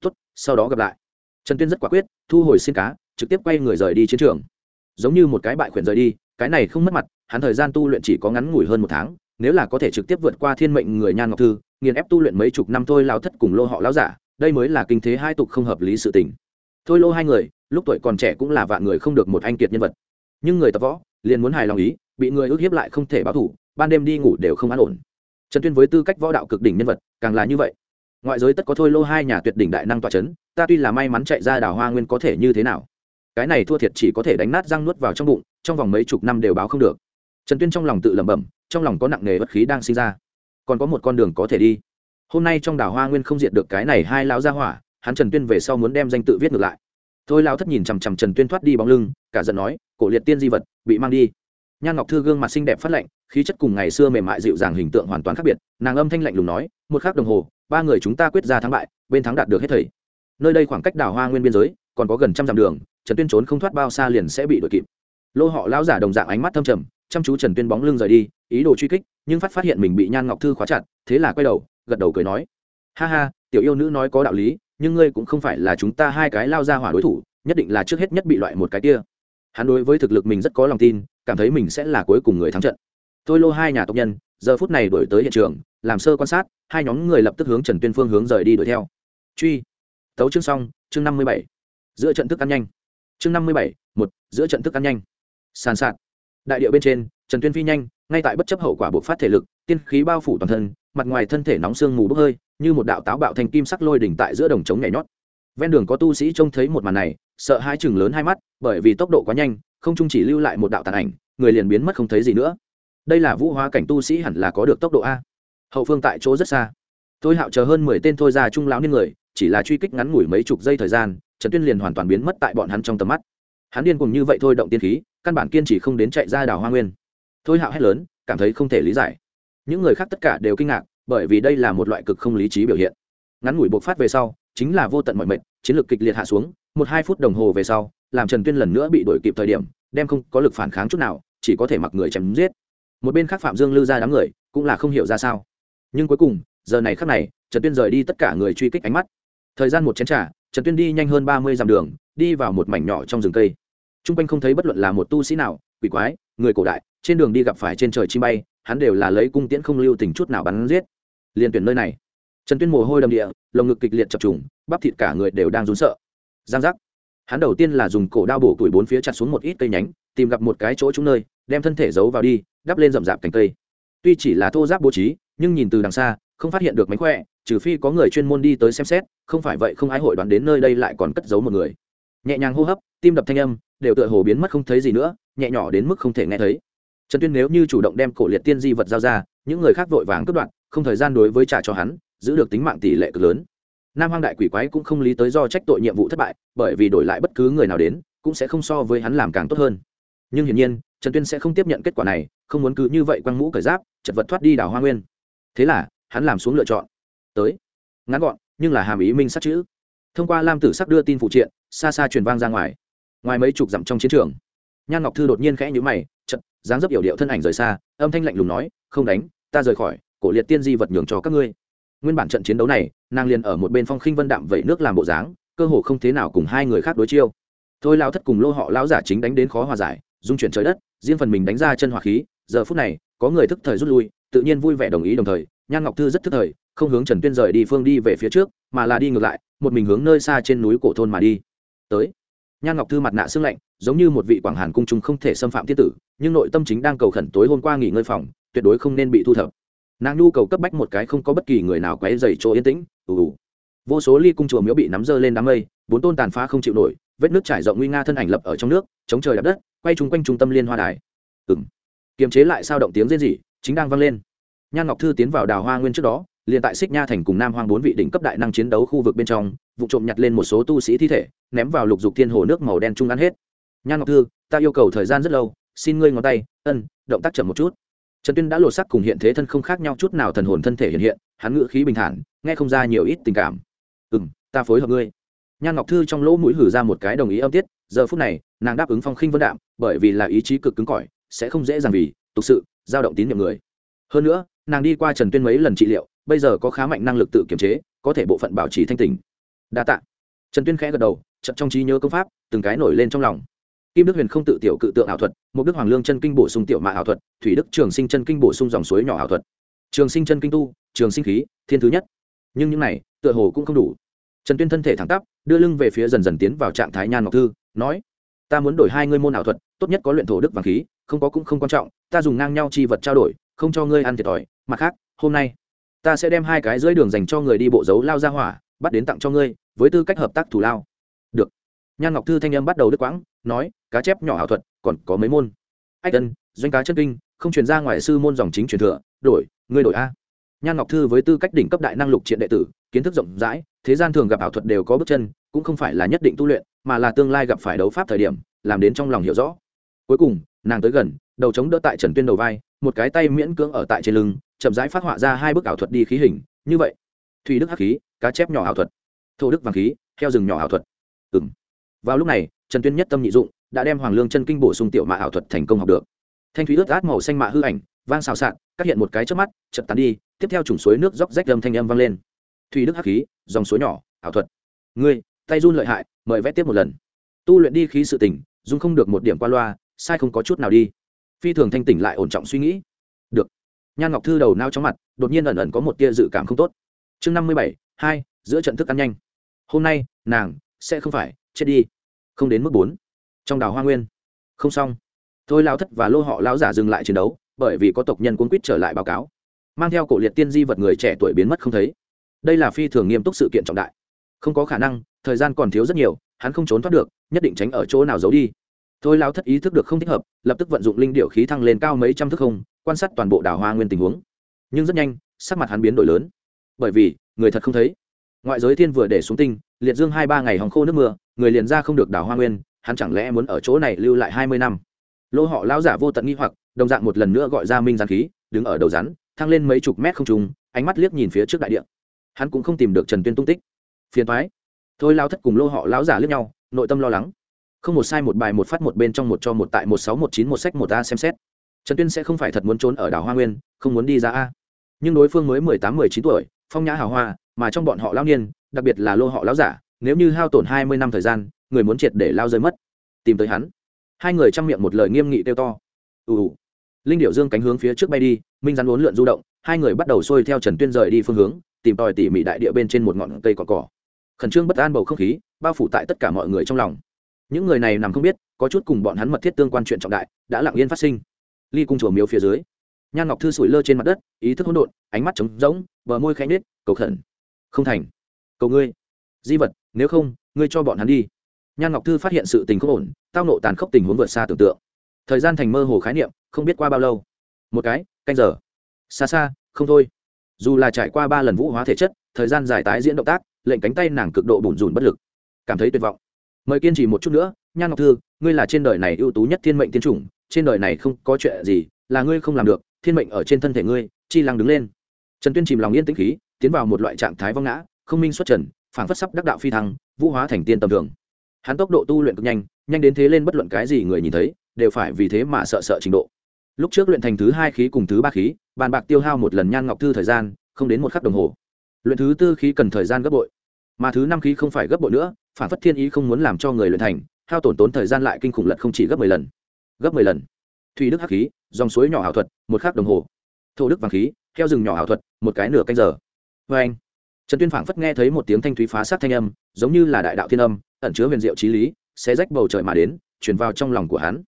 S1: Tốt, sau đó gặp lại. Trần tuyên rất quả quyết, thu hồi xin cá, trực tiếp quay người rời đi chiến trường. Giống như một cái bại khuyển rời đi, cái này không mất mặt, hắn thời gian tu luyện chỉ có ngắn ngủi hơn một tháng, nếu là có thể trực tiếp vượt qua thiên mệnh người nhan ngọc thư, nghiền ép tu luyện mấy chục năm thôi lao thất cùng lô họ lao giả, đây mới là kinh thế hai tục không hợp lý sự tình. Thôi lô hai người, lúc tuổi còn trẻ cũng là vạn người không được một anh kiệt nhân vật. Nhưng người tập võ liền muốn hài lòng ý, bị người ức hiếp lại không thể báo thủ ban đêm đi ngủ đều không an ổn. Trần tuyên với tư cách võ đạo cực đỉnh nhân vật, càng là như vậy. Ngoại giới tất có thôi lô hai nhà tuyệt đỉnh đại năng tọa c h ấ n ta tuy là may mắn chạy ra đảo hoa nguyên có thể như thế nào? Cái này thua thiệt chỉ có thể đánh nát răng nuốt vào trong bụng, trong vòng mấy chục năm đều báo không được. Trần tuyên trong lòng tự lẩm bẩm, trong lòng có nặng nề bất khí đang sinh ra. Còn có một con đường có thể đi. Hôm nay trong đảo hoa nguyên không diệt được cái này hai lão gia hỏa, hắn trần tuyên về sau muốn đem danh tự viết ngược lại. Thôi lao thất nhìn chằm chằm trần tuyên thoát đi bóng lưng, cả giận nói, cổ liệt tiên di vật bị mang đi. Nhan ngọc thư gương mặt xinh đẹp phát lạnh, khí chất cùng ngày xưa mềm mại dịu dàng hình tượng hoàn toàn khác biệt. Nàng âm thanh lạnh lùng nói, một khắc đồng hồ, ba người chúng ta quyết ra thắng bại, bên thắng đạt được hết thầy. Nơi đây khoảng cách đảo hoa nguyên biên giới, còn có gần trăm dặm đường, trần tuyên trốn không thoát bao xa liền sẽ bị đuổi kịp. Lô họ lão giả đồng dạng ánh mắt thâm trầm, chăm chú trần tuyên bóng lưng rời đi, ý đồ truy kích, nhưng phát phát hiện mình bị nhan ngọc thư khóa chặt, thế là quay đầu, gật đầu cười nói, ha ha, tiểu yêu nữ nói có đạo lý, nhưng ngươi cũng không phải là chúng ta hai cái lao ra hỏa đối thủ, nhất định là trước hết nhất bị loại một cái kia hắn đối với thực lực mình rất có lòng tin, cảm thấy mình sẽ là cuối cùng người thắng trận. Tôi lô hai nhà tộc nhân, giờ phút này đổi tới hiện trường, làm sơ quan sát, hai nhóm người lập tức hướng trần tuyên phương hướng rời đi đuổi theo. Truy. Tấu chương xong, chương năm mươi bảy. Giữa trận thức ăn nhanh. Chương năm mươi bảy, một, giữa trận thức ăn nhanh. Sàn sạt. Đại điệu bên trên, trần tuyên phi nhanh, ngay tại bất chấp hậu quả bộc phát thể lực, tiên khí bao phủ toàn thân, mặt ngoài thân thể nóng sương mù bốc hơi, như một đạo táo bạo thành kim sắc lôi đỉnh tại giữa đồng trống nhảy nhót. Ven đường có tu sĩ trông thấy một màn này, sợ hai chừng lớn hai mắt bởi vì tốc độ quá nhanh, không chung chỉ lưu lại một đạo tàn ảnh, người liền biến mất không thấy gì nữa. Đây là vũ hóa cảnh tu sĩ hẳn là có được tốc độ a. Hậu phương tại chỗ rất xa. Tôi hạo chờ hơn mười tên thôi ra trung lão niên người, chỉ là truy kích ngắn ngủi mấy chục giây thời gian, trần tuyên liền hoàn toàn biến mất tại bọn hắn trong tầm mắt. Hắn điên cùng như vậy thôi động tiên khí, căn bản kiên trì không đến chạy ra đảo hoa nguyên. Thôi hạo hét lớn, cảm thấy không thể lý giải. Những người khác tất cả đều kinh ngạc, bởi vì đây là một loại cực không lý trí biểu hiện. Ngắn ngủi bộc phát về sau, chính là vô tận mọi mệnh chiến lược kịch liệt hạ xuống, một hai phút đồng hồ về sau làm trần tuyên lần nữa bị đuổi kịp thời điểm, đem không có lực phản kháng chút nào, chỉ có thể mặc người chém giết. Một bên khác phạm dương Lưu ra đám người cũng là không hiểu ra sao. Nhưng cuối cùng, giờ này khắc này, trần tuyên rời đi tất cả người truy kích ánh mắt. Thời gian một chén t r à trần tuyên đi nhanh hơn ba mươi dặm đường, đi vào một mảnh nhỏ trong rừng cây. T r u n g quanh không thấy bất luận là một tu sĩ nào, quỷ quái, người cổ đại, trên đường đi gặp phải trên trời chim bay, hắn đều là lấy cung tiễn không lưu tình chút nào bắn giết. Liền tuyển nơi này, trần tuyên mồ hôi đầm địa, lồng ngực kịch liệt chập trùng, bắp thịt cả người đều đang rún sợ. Giang giác hắn đầu tiên là dùng cổ đao bổ tuổi bốn phía chặt xuống một ít cây nhánh, tìm gặp một cái chỗ trúng nơi, đem thân thể giấu vào đi, đắp lên rậm rạp cành cây. Tuy chỉ là thô giáp bố trí, nhưng nhìn từ đằng xa, không phát hiện được mánh khỏe, trừ phi có người chuyên môn đi tới xem xét, không phải vậy không ai hội đoán đến nơi đây lại còn cất giấu một người. Nhẹ nhàng hô hấp, tim đập thanh âm, đều tựa hồ biến mất không thấy gì nữa, nhẹ nhỏ đến mức không thể nghe thấy. Trần tuyên nếu như chủ động đem cổ liệt tiên di vật giao ra, những người khác vội vàng cướp đoạn không thời gian đối với trả cho hắn, giữ được tính mạng tỷ lệ cực lớn nam hoang đại quỷ quái cũng không lý tới do trách tội nhiệm vụ thất bại, bởi vì đổi lại bất cứ người nào đến, cũng sẽ không so với hắn làm càng tốt hơn. Nhưng hiển nhiên, trần tuyên sẽ không tiếp nhận kết quả này, không muốn cứ như vậy quăng mũ cởi giáp, chật vật thoát đi đảo hoa nguyên. Thế là, hắn làm xuống lựa chọn. Tới. Ngắn gọn, nhưng là hàm ý minh sắc chữ. Thông qua lam tử sắc đưa tin phụ triện, xa xa truyền vang ra ngoài. Ngoài mấy chục dặm trong chiến trường, nhan ngọc thư đột nhiên khẽ nhữ mày chật dáng dấp yểu điệu thân ảnh rời xa, âm thanh lạnh lùng nói, không đánh, ta rời khỏi, cổ liệt tiên di vật nhường cho các ngươi nguyên bản trận chiến đấu này, nàng liền ở một bên phong khinh vân đạm vẩy nước làm bộ dáng, cơ hồ không thế nào cùng hai người khác đối chiêu. Thôi lao thất cùng lô họ lão giả chính đánh đến khó hòa giải dung chuyển trời đất, riêng phần mình đánh ra chân hỏa khí, giờ phút này, có người thức thời rút lui, tự nhiên vui vẻ đồng ý đồng thời, nhan ngọc thư rất thức thời, không hướng trần tuyên rời đi phương đi về phía trước, mà là đi ngược lại, một mình hướng nơi xa trên núi cổ thôn mà đi. Tới, nhan ngọc thư mặt nạ xương lạnh, giống như một vị quảng hàn cung trung không thể xâm phạm tiết tử, nhưng nội tâm chính đang cầu khẩn tối hôm qua nghỉ ngơi phòng, tuyệt đối không nên bị thu thập nàng nhu cầu cấp bách một cái không có bất kỳ người nào quấy dày chỗ yên tĩnh, ù ù. Vô số ly cung chùa miếu bị nắm dơ lên đám mây, bốn tôn tàn phá không chịu nổi, vết nước trải rộng nguy nga thân ảnh lập ở trong nước, chống trời đạp đất, quay chung quanh trung tâm liên hoa đài. Ừng kiềm chế lại sao động tiếng rên rỉ, chính đang vang lên. Nhan ngọc thư tiến vào đào hoa nguyên trước đó, liền tại xích nha thành cùng nam hoang bốn vị đỉnh cấp đại năng chiến đấu khu vực bên trong, vụ trộm nhặt lên một số tu sĩ thi thể, ném vào lục dục thiên hồ nước màu đen trung ăn hết. Nhan ngọc thư, ta yêu cầu thời gian rất lâu, xin ngươi ngón tay, ân, động tác chậm một chút trần tuyên đã lột sắc cùng hiện thế thân không khác nhau chút nào thần hồn thân thể hiện hiện, hắn ngự khí bình thản, nghe không ra nhiều ít tình cảm. Ừ m ta phối hợp ngươi. Nhan ngọc thư trong lỗ mũi hử ra một cái đồng ý âm tiết, giờ phút này, nàng đáp ứng phong khinh vân đạm, bởi vì là ý chí cực cứng cỏi, sẽ không dễ dàng vì tục sự giao động tín nhiệm người. Hơn nữa, nàng đi qua trần tuyên mấy lần trị liệu, bây giờ có khá mạnh năng lực tự kiểm chế, có thể bộ phận bảo trì thanh tình đa t ạ trần tuyên khẽ gật đầu chậm trong trí nhớ công pháp, từng cái nổi lên trong lòng kim đức huyền không tự tiểu cự tượng ảo thuật, một đức hoàng lương chân kinh bổ sung tiểu mạ ảo thuật, thủy đức trường sinh chân kinh bổ sung dòng suối nhỏ ảo thuật. Trường sinh chân kinh tu, trường sinh khí, thiên thứ nhất. Nhưng những này, tựa hồ cũng không đủ. Trần tuyên thân thể thẳng tắp, đưa lưng về phía dần dần tiến vào trạng thái nhan ngọc thư, nói, ta muốn đổi hai ngươi môn ảo thuật, tốt nhất có luyện thổ đức vàng khí, không có cũng không quan trọng, ta dùng ngang nhau chi vật trao đổi, không cho ngươi ăn thiệt thòi. Mặt khác, hôm nay, ta sẽ đem hai cái dưới đường dành cho người đi bộ dấu lao ra hỏa, bắt đến tặng cho ngươi, với tư cách hợp tác thủ lao. Được. Nhan ngọc thư thanh âm bắt đầu đứt quãng nói, cá chép nhỏ ảo thuật, còn có mấy môn. Ách tân doanh cá chân kinh, không truyền ra ngoài sư môn dòng chính truyền thừa, đổi, ngươi đổi a. Nhan ngọc thư với tư cách đỉnh cấp đại năng lục triện đệ tử, kiến thức rộng rãi, thế gian thường gặp ảo thuật đều có bước chân, cũng không phải là nhất định tu luyện, mà là tương lai gặp phải đấu pháp thời điểm, làm đến trong lòng hiểu rõ. Cuối cùng, nàng tới gần, đầu chống đỡ tại trần tuyên đầu vai, một cái tay miễn cưỡng ở tại trên lưng, chậm rãi phát họa ra hai bức ảo thuật đi khí hình, như vậy. Thủy đức hắc khí, cá chép nhỏ ảo thuật. Thổ đức vàng khí, heo rừng nhỏ ảo thuật. Ừng vào lúc này trần tuyên nhất tâm nhị dụng, đã đem hoàng lương chân kinh bổ sung tiểu mạ ảo thuật thành công học được. Thanh thúy ướt át màu xanh mạ hư ảnh, vang xào xạc, cắt hiện một cái trước mắt chật tán đi, tiếp theo chủng suối nước róc rách đâm thanh âm vang lên. Thủy đức hắc khí, dòng suối nhỏ, ảo thuật. Ngươi, tay run lợi hại, mời vẽ tiếp một lần. Tu luyện đi khí sự tỉnh dung không được một điểm qua loa, sai không có chút nào đi. Phi thường thanh tỉnh lại ổn trọng suy nghĩ. Được. Nhan ngọc thư đầu nao chóng mặt, đột nhiên ẩn ẩn có một tia dự cảm không tốt. Chương năm mươi bảy, hai, giữa trận thức ăn nhanh. Hôm nay, nàng sẽ không phải chết đi không đến mức bốn. Trong đảo hoa nguyên. Không xong. Thôi lao thất và lô họ lao giả dừng lại chiến đấu, bởi vì có tộc nhân cuốn quýt trở lại báo cáo. Mang theo cổ liệt tiên di vật người trẻ tuổi biến mất không thấy. Đây là phi thường nghiêm túc sự kiện trọng đại. Không có khả năng, thời gian còn thiếu rất nhiều, hắn không trốn thoát được, nhất định tránh ở chỗ nào giấu đi. Thôi lao thất ý thức được không thích hợp, lập tức vận dụng linh điệu khí thăng lên cao mấy trăm thước không, quan sát toàn bộ đảo hoa nguyên tình huống. Nhưng rất nhanh, sắc mặt hắn biến đổi lớn. Bởi vì, người thật không thấy ngoại giới thiên vừa để xuống tinh, liệt dương hai ba ngày hòng khô nước mưa, người liền ra không được đảo hoa nguyên, hắn chẳng lẽ muốn ở chỗ này lưu lại hai mươi năm? Lô họ lão giả vô tận nghi hoặc, đồng dạng một lần nữa gọi ra minh gián khí, đứng ở đầu rắn, thăng lên mấy chục mét không trùng ánh mắt liếc nhìn phía trước đại điện hắn cũng không tìm được trần tuyên tung tích. Phiền thoái thôi lao thất cùng lô họ lão giả liếc nhau, nội tâm lo lắng. Không một sai một bài một phát một bên trong một cho một tại một sáu một chín một sách một a xem xét. Trần tuyên sẽ không phải thật muốn trốn ở đảo hoa nguyên, không muốn đi ra a. Nhưng đối phương mới mười tám mười chín tuổi, phong nhã hào hoa mà trong bọn họ lao niên, đặc biệt là lô họ lão giả, nếu như hao tổn hai mươi năm thời gian, người muốn triệt để lao rơi mất. Tìm tới hắn. Hai người chăm miệng một lời nghiêm nghị kêu to. Ù ù. Linh điệu dương cánh hướng phía trước bay đi, minh rắn uốn lượn du động, hai người bắt đầu xuôi theo trần tuyên rời đi phương hướng, tìm tòi tỉ mỉ đại địa bên trên một ngọn cây cỏ cỏ. Khẩn trương bất an bầu không khí, bao phủ tại tất cả mọi người trong lòng. Những người này nằm không biết, có chút cùng bọn hắn mật thiết tương quan chuyện trọng đại, đã lặng yên phát sinh. Ly cung chùa miếu phía dưới, nhan ngọc thư sủi lơ trên mặt đất, ý thức hỗn độn, ánh mắt trống rỗng, bờ môi khẽ nết cầu khẩn không thành. Cầu ngươi, di vật, nếu không, ngươi cho bọn hắn đi. Nhan ngọc thư phát hiện sự tình không ổn, tao nộ tàn khốc tình huống vượt xa tưởng tượng. Thời gian thành mơ hồ khái niệm, không biết qua bao lâu. Một cái, canh giờ. Xa xa, không thôi. Dù là trải qua ba lần vũ hóa thể chất, thời gian dài tái diễn động tác, lệnh cánh tay nàng cực độ bùn rùn bất lực. Cảm thấy tuyệt vọng. Mời kiên trì một chút nữa, nhan ngọc thư, ngươi là trên đời này ưu tú nhất thiên mệnh tiên chủng, trên đời này không có chuyện gì là ngươi không làm được, thiên mệnh ở trên thân thể ngươi, chi lăng đứng lên. Trần tuyên chìm lòng yên tĩnh khí tiến vào một loại trạng thái vong ngã, không minh xuất trần, phảng phất sắp đắc đạo phi thăng, vũ hóa thành tiên tầm thường. Hắn tốc độ tu luyện cực nhanh nhanh đến thế lên bất luận cái gì người nhìn thấy, đều phải vì thế mà sợ sợ trình độ. Lúc trước luyện thành thứ hai khí cùng thứ ba khí, bàn bạc tiêu hao một lần nhan ngọc thư thời gian, không đến một khắc đồng hồ. Luyện thứ tư khí cần thời gian gấp bội. Mà thứ năm khí không phải gấp bội nữa, phản phất thiên ý không muốn làm cho người luyện thành, hao tổn tốn thời gian lại kinh khủng lật không chỉ gấp mười lần. Gấp mười lần. Thủy đức hắc khí, dòng suối nhỏ ảo thuật, một khắc đồng hồ. Thổ đức vàng khí, theo rừng nhỏ ảo thuật, một cái nửa canh giờ vê anh. Trần tuyên phảng phất nghe thấy một tiếng thanh thúy phá sát thanh âm, giống như là đại đạo thiên âm, ẩn chứa huyền diệu trí lý sẽ rách bầu trời mà đến chuyển vào trong lòng của hắn.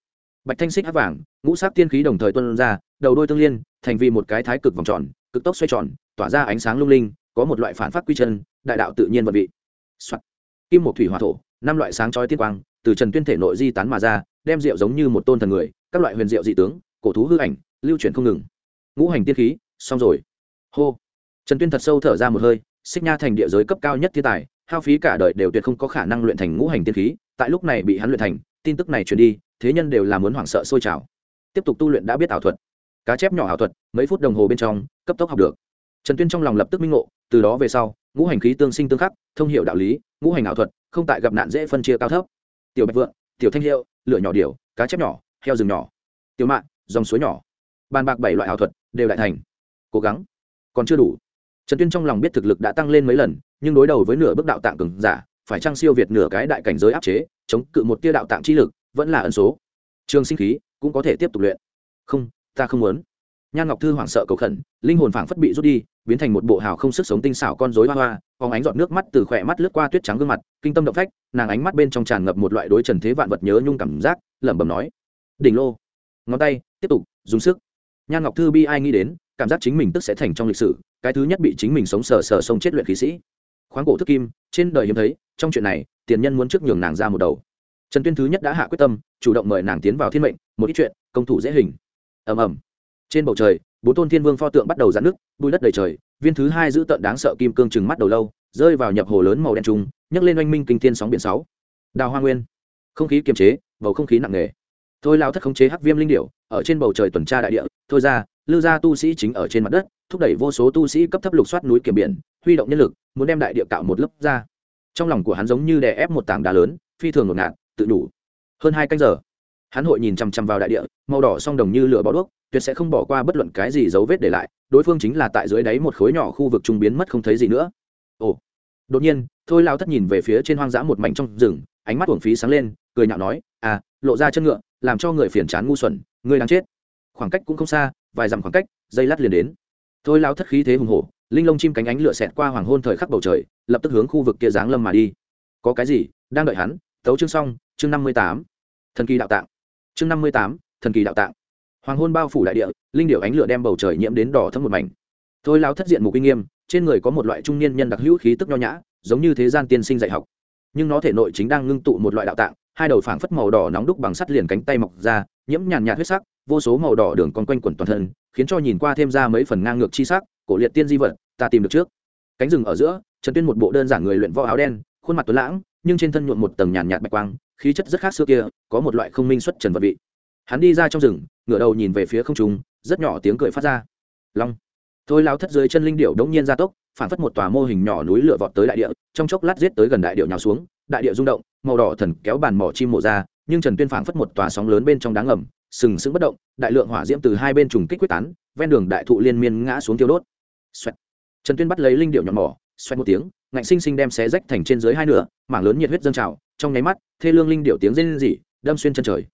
S1: Bạch thanh xích hát vàng, ngũ sắc tiên khí đồng thời tuân ra, đầu đôi tương liên, thành vì một cái thái cực vòng tròn, cực tốc xoay tròn, tỏa ra ánh sáng lung linh, có một loại phản phát quy chân, đại đạo tự nhiên vật vị、Soạn. kim một thủy hòa thổ, năm loại sáng chói tiên quang, từ trần tuyên thể nội di tán mà ra, đem rượu giống như một tôn thần người, các loại huyền diệu dị tướng, cổ thú hư ảnh, lưu chuyển không ngừng. Ngũ hành tiên khí, xong rồi. Hô trần tuyên thật sâu thở ra một hơi, xích nha thành địa giới cấp cao nhất thiên tài, hao phí cả đời đều tuyệt không có khả năng luyện thành ngũ hành tiên khí, tại lúc này bị hắn luyện thành, tin tức này truyền đi, thế nhân đều là muốn hoảng sợ sôi trào. Tiếp tục tu luyện đã biết ảo thuật. Cá chép nhỏ ảo thuật, mấy phút đồng hồ bên trong, cấp tốc học được. Trần tuyên trong lòng lập tức minh ngộ, từ đó về sau, ngũ hành khí tương sinh tương khắc, thông hiểu đạo lý, ngũ hành ảo thuật, không tại gặp nạn dễ phân chia cao thấp. Tiểu bạch vượng, tiểu thanh hiệu, lửa nhỏ điều cá chép nhỏ, heo rừng nhỏ, tiểu mạng dòng suối nhỏ. Bàn bạc bảy loại ảo thuật đều đại thành. Cố gắng. Còn chưa đủ trần tuyên trong lòng biết thực lực đã tăng lên mấy lần, nhưng đối đầu với nửa bước đạo tạng cường giả, phải trăng siêu việt nửa cái đại cảnh giới áp chế, chống cự một tia đạo tạng chi lực, vẫn là ẩn số. Trường sinh khí cũng có thể tiếp tục luyện. Không, ta không muốn. Nhan ngọc thư hoảng sợ cầu khẩn, linh hồn phảng phất bị rút đi, biến thành một bộ hào không sức sống tinh xảo con rối hoa hoa phóng ánh giọt nước mắt từ khỏe mắt lướt qua tuyết trắng gương mặt, kinh tâm động phách, nàng ánh mắt bên trong tràn ngập một loại đối trần thế vạn vật nhớ nhung cảm giác, lẩm bẩm nói. Đỉnh lô. Ngón tay, tiếp tục, dùng sức. Nhan ngọc thư bi ai nghĩ đến, cảm giác chính mình tức sẽ thành trong lịch sử cái thứ nhất bị chính mình sống sờ sờ sông chết luyện khí sĩ. Khoáng cổ thức kim trên đời hiếm thấy trong chuyện này tiền nhân muốn trước nhường nàng ra một đầu. Trần tuyên thứ nhất đã hạ quyết tâm chủ động mời nàng tiến vào thiên mệnh một ít chuyện công thủ dễ hình. Ầm ầm. Trên bầu trời bốn tôn thiên vương pho tượng bắt đầu giãn nước bùi đất đầy trời viên thứ hai giữ tận đáng sợ kim cương chừng mắt đầu lâu rơi vào nhập hồ lớn màu đen trung, nhấc lên oanh minh kinh thiên sóng biển sáu. Đào hoa nguyên. Không khí kiềm chế bầu không khí nặng nề. Thôi lao thất khống chế hắc viêm linh điệu ở trên bầu trời tuần tra đại địa thôi ra lưu gia tu sĩ chính ở trên mặt đất, thúc đẩy vô số tu sĩ cấp thấp lục soát núi kiểm biển, huy động nhân lực, muốn đem đại địa cạo một lớp ra. Trong lòng của hắn giống như đè ép một tảng đá lớn, phi thường ngột ngạt, tự đủ. Hơn hai canh giờ, hắn hội nhìn chằm chằm vào đại địa, màu đỏ song đồng như lửa bó đuốc, tuyệt sẽ không bỏ qua bất luận cái gì dấu vết để lại, đối phương chính là tại dưới đáy một khối nhỏ khu vực trung biến mất không thấy gì nữa. Ồ. Đột nhiên, thôi lao thất nhìn về phía trên hoang dã một mảnh trong rừng, ánh mắt uổng phí sáng lên, cười nhạo nói à lộ ra chân ngựa, làm cho người phiền chán ngu xuẩn, người đang chết. Khoảng cách cũng không xa vài dặm khoảng cách, dây lát liền đến. Thôi lao thất khí thế hùng hổ, linh lông chim cánh ánh lửa xẹt qua hoàng hôn thời khắc bầu trời, lập tức hướng khu vực kia giáng lâm mà đi. Có cái gì đang đợi hắn? Tấu chương xong, chương năm mươi tám. Thần kỳ đạo tạng. Chương năm mươi tám, thần kỳ đạo tạng. Hoàng hôn bao phủ đại địa, linh điệu ánh lửa đem bầu trời nhiễm đến đỏ thâm một mảnh. Thôi lao thất diện mục uy nghiêm, trên người có một loại trung niên nhân đặc hữu khí tức nho nhã, giống như thế gian tiên sinh dạy học. Nhưng nó thể nội chính đang ngưng tụ một loại đạo tạng, hai đầu phảng phất màu đỏ nóng đúc bằng sắt liền cánh tay mọc ra, nhiễm nhàn nhạt huyết sắc vô số màu đỏ đường còn quanh quẩn toàn thân, khiến cho nhìn qua thêm ra mấy phần ngang ngược chi sắc, cổ liệt tiên di vật, ta tìm được trước. Cánh rừng ở giữa, trần tuyên một bộ đơn giản người luyện võ áo đen, khuôn mặt tuấn lãng, nhưng trên thân nhuộm một tầng nhàn nhạt bạch quang, khí chất rất khác xưa kia, có một loại không minh xuất trần vật vị. Hắn đi ra trong rừng, ngửa đầu nhìn về phía không trung, rất nhỏ tiếng cười phát ra. Long. Thôi lao thất dưới chân linh điệu đống nhiên ra tốc, phản phất một tòa mô hình nhỏ núi lửa vọt tới đại địa, trong chốc lát giết tới gần đại điệu nhào xuống, đại địa rung động, màu đỏ thần kéo bàn mỏ chim mộ ra, nhưng trần tuyên phản phất một tòa sóng lớn bên trong đáng ngầm sừng sững bất động, đại lượng hỏa diễm từ hai bên trùng kích quyết tán, ven đường đại thụ liên miên ngã xuống tiêu đốt. Xoẹt. trần tuyên bắt lấy linh điệu nhọn mỏ, xoẹt một tiếng, ngạnh sinh sinh đem xé rách thành trên dưới hai nửa, mảng lớn nhiệt huyết dâng trào, trong nháy mắt, thê lương linh điệu tiếng rên rỉ, đâm xuyên chân trời.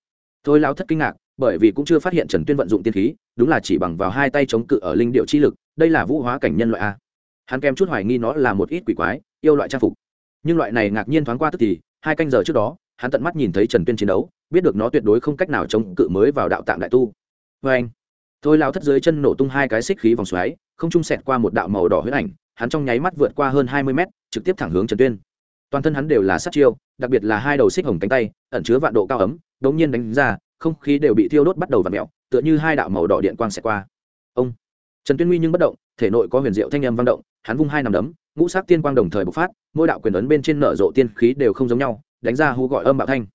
S1: Thôi lao thất kinh ngạc, bởi vì cũng chưa phát hiện trần tuyên vận dụng tiên khí, đúng là chỉ bằng vào hai tay chống cự ở linh điệu chi lực, đây là vũ hóa cảnh nhân loại a. Hắn kèm chút hoài nghi nó là một ít quỷ quái, yêu loại trang phục. Nhưng loại này ngạc nhiên thoáng qua tức thì, hai canh giờ trước đó, hắn tận mắt nhìn thấy trần tuyên chiến đấu biết được nó tuyệt đối không cách nào chống cự mới vào đạo tạng đại tu. Vê anh thôi lao thất dưới chân nổ tung hai cái xích khí vòng xoáy, không trung sẹt qua một đạo màu đỏ huyết ảnh, hắn trong nháy mắt vượt qua hơn hai mươi mét, trực tiếp thẳng hướng trần tuyên. Toàn thân hắn đều là sát chiêu, đặc biệt là hai đầu xích hồng cánh tay, ẩn chứa vạn độ cao ấm đ n g nhiên đánh ra, không khí đều bị thiêu đốt bắt đầu và mẹo tựa như hai đạo màu đỏ điện quang xẹt qua. Ông, trần tuyên nguy nhưng bất động, thể nội có huyền diệu thanh âm vang động, hắn vung hai nằm đấm, ngũ sắc tiên quang đồng thời bộc phát, mỗi đạo quyền ấn bên trên nở rộ tiên khí đều không giống nhau, đánh ra hú gọi âm bạo thanh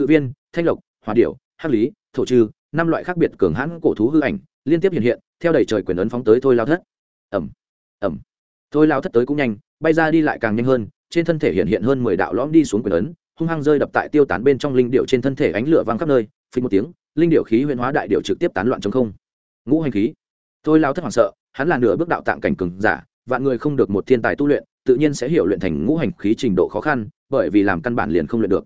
S1: cự viên, thanh lộc hòa điểu, hắc lý, thổ trư, năm loại khác biệt cường hãn cổ thú hư ảnh, liên tiếp hiện hiện, theo đẩy trời quyền ấn phóng tới thôi lao thất. Ẩm ẩm thôi lao thất tới cũng nhanh, bay ra đi lại càng nhanh hơn, trên thân thể hiện hiện hơn mười đạo lõm đi xuống quyền ấn, hung hăng rơi đập tại tiêu tán bên trong linh điệu trên thân thể ánh lửa văng khắp nơi, phình một tiếng, linh điệu khí huyễn hóa đại điệu trực tiếp tán loạn trong không. Ngũ hành khí. Thôi lao thất hoảng sợ, hắn là nửa bước đạo tạng cảnh cường giả, vạn người không được một thiên tài tu luyện, tự nhiên sẽ hiểu luyện thành ngũ hành khí trình độ khó khăn, bởi vì làm căn bản liền không luyện được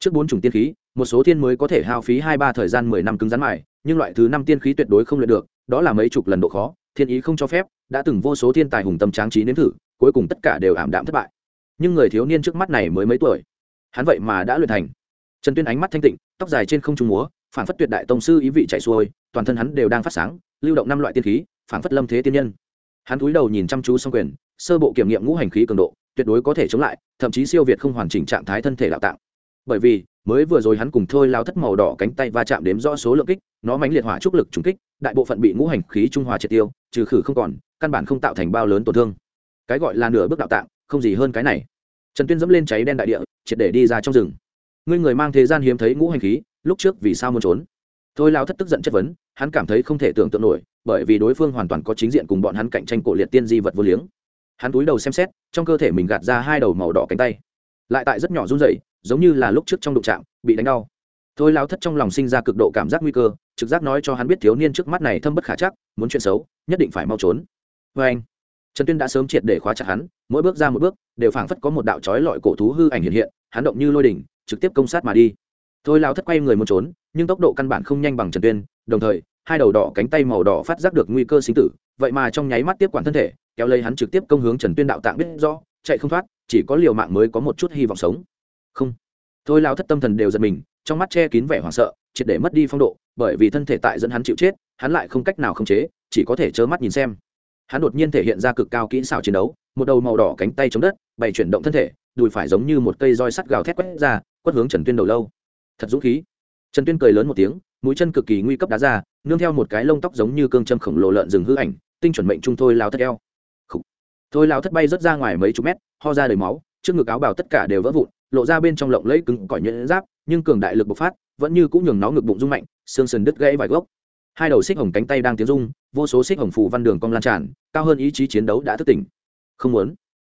S1: trước bốn chủng tiên khí, một số tiên mới có thể hao phí hai ba thời gian mười năm cứng rắn mài, nhưng loại thứ năm tiên khí tuyệt đối không luyện được, đó là mấy chục lần độ khó, thiên ý không cho phép, đã từng vô số thiên tài hùng tâm tráng trí nếm thử, cuối cùng tất cả đều ảm đạm thất bại. Nhưng người thiếu niên trước mắt này mới mấy tuổi? Hắn vậy mà đã luyện thành. Trần tuyên ánh mắt thanh tịnh, tóc dài trên không trung múa phản phất tuyệt đại tông sư ý vị chạy xuôi, toàn thân hắn đều đang phát sáng, lưu động năm loại tiên khí phản phất lâm thế tiên nhân. Hắn cúi đầu nhìn chăm chú song quyền, sơ bộ kiểm nghiệm ngũ hành khí cường độ, tuyệt đối có thể chống lại, thậm chí siêu việt không hoàn chỉnh trạng thái thân thể đạo tạng bởi vì, mới vừa rồi hắn cùng thôi lao thất màu đỏ cánh tay va chạm đếm rõ số lượng kích, nó mánh liệt hỏa trúc lực trúng kích, đại bộ phận bị ngũ hành khí trung hòa triệt tiêu, trừ khử không còn, căn bản không tạo thành bao lớn tổn thương. Cái gọi là nửa bước đạo tạng, không gì hơn cái này. Trần tuyên dẫm lên cháy đen đại địa, triệt để đi ra trong rừng. Ngươi người mang thế gian hiếm thấy ngũ hành khí, lúc trước vì sao muốn trốn? Thôi lao thất tức giận chất vấn, hắn cảm thấy không thể tưởng tượng nổi, bởi vì đối phương hoàn toàn có chính diện cùng bọn hắn cạnh tranh cổ liệt tiên di vật vô liếng. Hắn túi đầu xem xét, trong cơ thể mình gạt ra hai đầu màu đỏ cánh tay lại tại rất nhỏ run rẩy, giống như là lúc trước trong đụng chạm, bị đánh đau. Thôi lao thất trong lòng sinh ra cực độ cảm giác nguy cơ, trực giác nói cho hắn biết thiếu niên trước mắt này thâm bất khả chắc, muốn chuyện xấu, nhất định phải mau trốn. Vê anh, trần tuyên đã sớm triệt để khóa chặt hắn, mỗi bước ra một bước, đều phảng phất có một đạo trói lọi cổ thú hư ảnh hiện hiện, hắn động như lôi đỉnh, trực tiếp công sát mà đi. Thôi lao thất quay người muốn trốn, nhưng tốc độ căn bản không nhanh bằng trần tuyên, đồng thời, hai đầu đỏ cánh tay màu đỏ phát giác được nguy cơ sinh tử, vậy mà trong nháy mắt tiếp quản thân thể, kéo lấy hắn trực tiếp công hướng trần tuyên đạo tạng biết rõ, chạy không thoát chỉ có liều mạng mới có một chút hy vọng sống. Không. Thôi lao thất tâm thần đều giật mình, trong mắt che kín vẻ hoảng sợ, triệt để mất đi phong độ, bởi vì thân thể tại dẫn hắn chịu chết, hắn lại không cách nào khống chế, chỉ có thể trơ mắt nhìn xem. Hắn đột nhiên thể hiện ra cực cao kỹ xảo chiến đấu, một đầu màu đỏ cánh tay chống đất, bày chuyển động thân thể, đùi phải giống như một cây roi sắt gào thét quét ra, quất hướng trần tuyên đầu lâu. Thật dũng khí. Trần tuyên cười lớn một tiếng, mũi chân cực kỳ nguy cấp đá ra, nương theo một cái lông tóc giống như cương châm khổng lồ lợn rừng hư ảnh, tinh chuẩn mệnh trung thôi lao thất eo. Thôi lao thất bay rớt ra ngoài mấy chục mét ho ra đầy máu, trước ngực áo bào tất cả đều vỡ vụn, lộ ra bên trong lộng lẫy cứng cỏi nhuyễn giáp, nhưng cường đại lực bộc phát, vẫn như cũng nhường nó ngực bụng rung mạnh, xương sườn đứt gãy vài gốc. Hai đầu xích hồng cánh tay đang tiến rung, vô số xích hồng phù văn đường cong lan tràn, cao hơn ý chí chiến đấu đã thức tỉnh. Không muốn.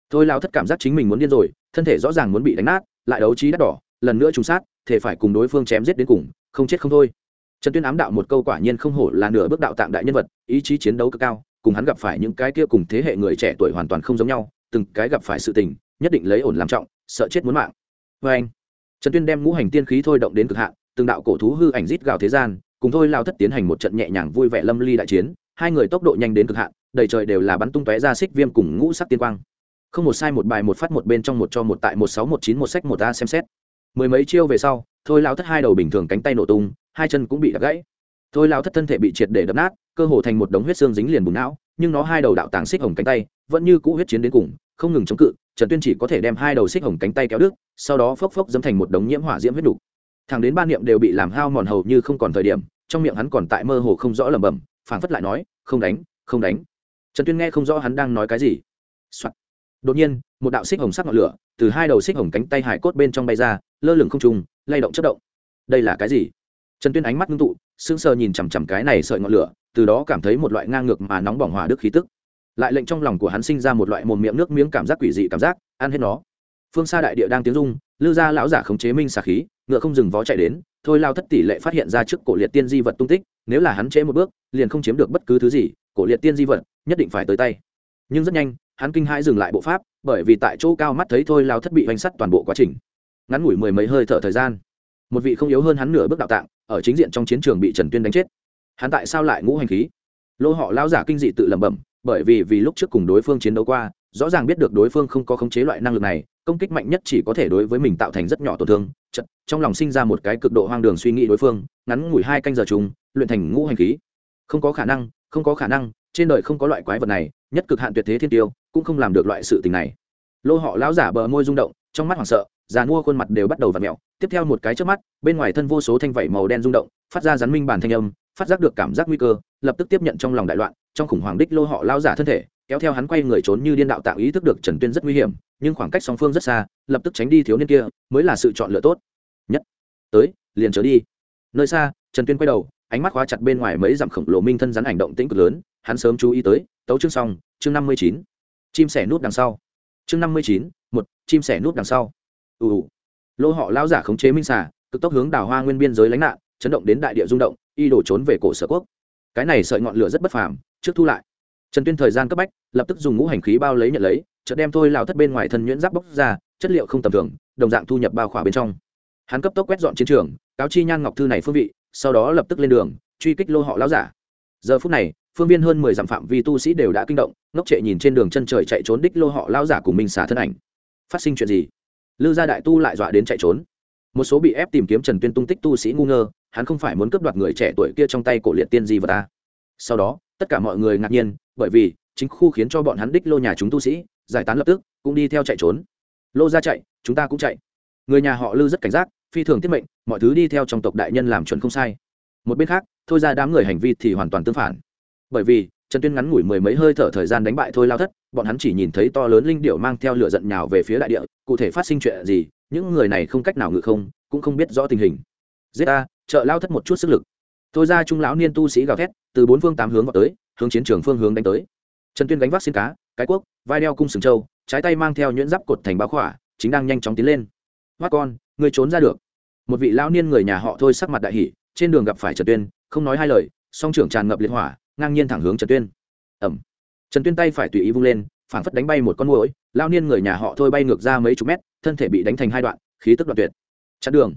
S1: Thôi lao thất cảm giác chính mình muốn điên rồi, thân thể rõ ràng muốn bị đánh nát, lại đấu trí đắt đỏ, lần nữa trùng sát, thể phải cùng đối phương chém giết đến cùng, không chết không thôi. Trần tuyên ám đạo một câu quả nhiên không hổ là nửa bước đạo tạng đại nhân vật, ý chí chiến đấu cực cao, cùng hắn gặp phải những cái kia cùng thế hệ người trẻ tuổi hoàn toàn không giống nhau từng cái gặp phải sự tình, nhất định lấy ổn làm trọng, sợ chết muốn mạng. Vê anh, trần tuyên đem ngũ hành tiên khí thôi động đến cực hạn, từng đạo cổ thú hư ảnh rít gào thế gian, cùng thôi lao thất tiến hành một trận nhẹ nhàng vui vẻ lâm ly đại chiến, hai người tốc độ nhanh đến cực hạn, đầy trời đều là bắn tung tóe ra xích viêm cùng ngũ sắc tiên quang. Không một sai một bài một phát một bên trong một cho một tại một sáu một chín một sách một a xem xét. Mười mấy chiêu về sau, thôi lao thất hai đầu bình thường cánh tay nổ tung, hai chân cũng bị đập gãy thôi lao thất thân thể bị triệt để đập nát, cơ hồ thành một đống huyết xương dính liền bùn não, nhưng nó hai đầu đạo tàng xích hồng cánh tay, vẫn như cũ huyết chiến đến cùng, không ngừng chống cự, trần tuyên chỉ có thể đem hai đầu xích hồng cánh tay kéo đứt, sau đó phốc phốc dấm thành một đống nhiễm hỏa diễm huyết đủ. thằng đến ba niệm đều bị làm hao mòn hầu như không còn thời điểm, trong miệng hắn còn tại mơ hồ không rõ lẩm bẩm, phảng phất lại nói, không đánh không đánh trần tuyên nghe không rõ hắn đang nói cái gì、Soạn. đột nhiên, một đạo xích hồng sắc ngọn lửa từ hai đầu xích hồng cánh tay hải cốt bên trong bay ra, lơ lửng không trùng lay động chất động đây là cái gì trần tuyên ánh mắt ngưng tụ, sững sờ nhìn chằm chằm cái này sợi ngọn lửa, từ đó cảm thấy một loại ngang ngược mà nóng bỏng hỏa đức khí tức. Lại lệnh trong lòng của hắn sinh ra một loại mồm miệng nước miếng cảm giác quỷ dị cảm giác, ăn hết nó. Phương xa đại địa đang tiếng rung, lư gia lão giả khống chế minh xà khí, ngựa không dừng vó chạy đến, thôi lao thất tỷ lệ phát hiện ra trước cổ liệt tiên di vật tung tích, nếu là hắn chế một bước, liền không chiếm được bất cứ thứ gì, cổ liệt tiên di vật, nhất định phải tới tay. Nhưng rất nhanh, hắn kinh hãi dừng lại bộ pháp, bởi vì tại chỗ cao mắt thấy thôi lao thất bị hoành sắt toàn bộ quá trình. Ngắn ngủi mười mấy hơi thở thời gian một vị không yếu hơn hắn nửa bước đạo tạng ở chính diện trong chiến trường bị trần tuyên đánh chết. Hắn tại sao lại ngũ hành khí? Lô họ lao giả kinh dị tự lẩm bẩm bởi vì vì lúc trước cùng đối phương chiến đấu qua rõ ràng biết được đối phương không có khống chế loại năng lực này công kích mạnh nhất chỉ có thể đối với mình tạo thành rất nhỏ tổn thương. Chật, trong lòng sinh ra một cái cực độ hoang đường suy nghĩ đối phương ngắn ngủi hai canh giờ chung luyện thành ngũ hành khí. Không có khả năng không có khả năng trên đời không có loại quái vật này nhất cực hạn tuyệt thế thiên tiêu cũng không làm được loại sự tình này. Lô họ lão giả bờ môi rung động trong mắt hoảng sợ già mua khuôn mặt đều bắt đầu v ặ mẹo. Tiếp theo một cái trước mắt, bên ngoài thân vô số thanh vẩy màu đen rung động, phát ra rắn minh bản thanh âm, phát giác được cảm giác nguy cơ, lập tức tiếp nhận trong lòng đại loạn, trong khủng hoảng đích lô họ lao giả thân thể, kéo theo hắn quay người trốn như điên đạo tạo ý thức được trần tuyên rất nguy hiểm, nhưng khoảng cách song phương rất xa, lập tức tránh đi thiếu niên kia, mới là sự chọn lựa tốt. Nhất, tới, liền trở đi. Nơi xa, trần tuyên quay đầu, ánh mắt khóa chặt bên ngoài mấy dặm khổng lồ minh thân rắn ảnh động tĩnh cực lớn, hắn sớm chú ý tới, tấu chương xong, chương năm mươi chín. Chim sẻ nút đằng sau. Chương năm mươi chín, một, chim sẻ nút đằng sau ù ù. Lô họ lao giả khống chế minh xà, cực tốc hướng đào hoa nguyên biên giới lánh nạn chấn động đến đại địa rung động y đổ trốn về cổ sở quốc. Cái này sợi ngọn lửa rất bất phàm trước thu lại. Trần tuyên thời gian cấp bách lập tức dùng ngũ hành khí bao lấy nhận lấy chợt đem thôi lao thất bên ngoài thân nhuyễn giáp bốc ra chất liệu không tầm thường đồng dạng thu nhập bao khỏa bên trong. Hắn cấp tốc quét dọn chiến trường cáo chi nhan ngọc thư này phương vị sau đó lập tức lên đường truy kích lô họ lao giả. Giờ phút này phương viên hơn mười dặm phạm vi tu sĩ đều đã kinh động ngốc trệ nhìn trên đường chân trời chạy trốn đích lô họ lao giả cùng minh xả thân ảnh. Phát sinh chuyện gì? Lư gia đại tu lại dọa đến chạy trốn. Một số bị ép tìm kiếm trần tuyên tung tích tu sĩ ngu ngơ, hắn không phải muốn cướp đoạt người trẻ tuổi kia trong tay cổ liệt tiên gì vào ta. Sau đó, tất cả mọi người ngạc nhiên, bởi vì chính khu khiến cho bọn hắn đích lô nhà chúng tu sĩ, giải tán lập tức, cũng đi theo chạy trốn. Lô ra chạy, chúng ta cũng chạy. Người nhà họ lư rất cảnh giác, phi thường tiết mệnh, mọi thứ đi theo trong tộc đại nhân làm chuẩn không sai. Một bên khác, thôi ra đám người hành vi thì hoàn toàn tương phản. Bởi vì trần tuyên ngắn ngủi mười mấy hơi thở thời gian đánh bại thôi lao thất, bọn hắn chỉ nhìn thấy to lớn linh điệu mang theo lửa giận nhào về phía đại địa, cụ thể phát sinh chuyện gì, những người này không cách nào ngự không, cũng không biết rõ tình hình. Giết ta, trợ lao thất một chút sức lực. Thôi ra trung lão niên tu sĩ gào thét, từ bốn phương tám hướng vào tới, hướng chiến trường phương hướng đánh tới. Trần tuyên gánh vác xin cá, cái cuốc, vai đeo cung sừng trâu, trái tay mang theo nhuyễn giáp cột thành báo khỏa, chính đang nhanh chóng tiến lên. Hoát con người trốn ra được. Một vị lão niên người nhà họ thôi sắc mặt đại hỷ trên đường gặp phải trần tuyên, không nói hai lời, song trưởng tràn ngập liệt hỏa ngang nhiên thẳng hướng trần tuyên. Ẩm. Trần tuyên tay phải tùy ý vung lên, phảng phất đánh bay một con mũi lao niên người nhà họ thôi bay ngược ra mấy chục mét, thân thể bị đánh thành hai đoạn, khí tức đoạn tuyệt. Chặn đường.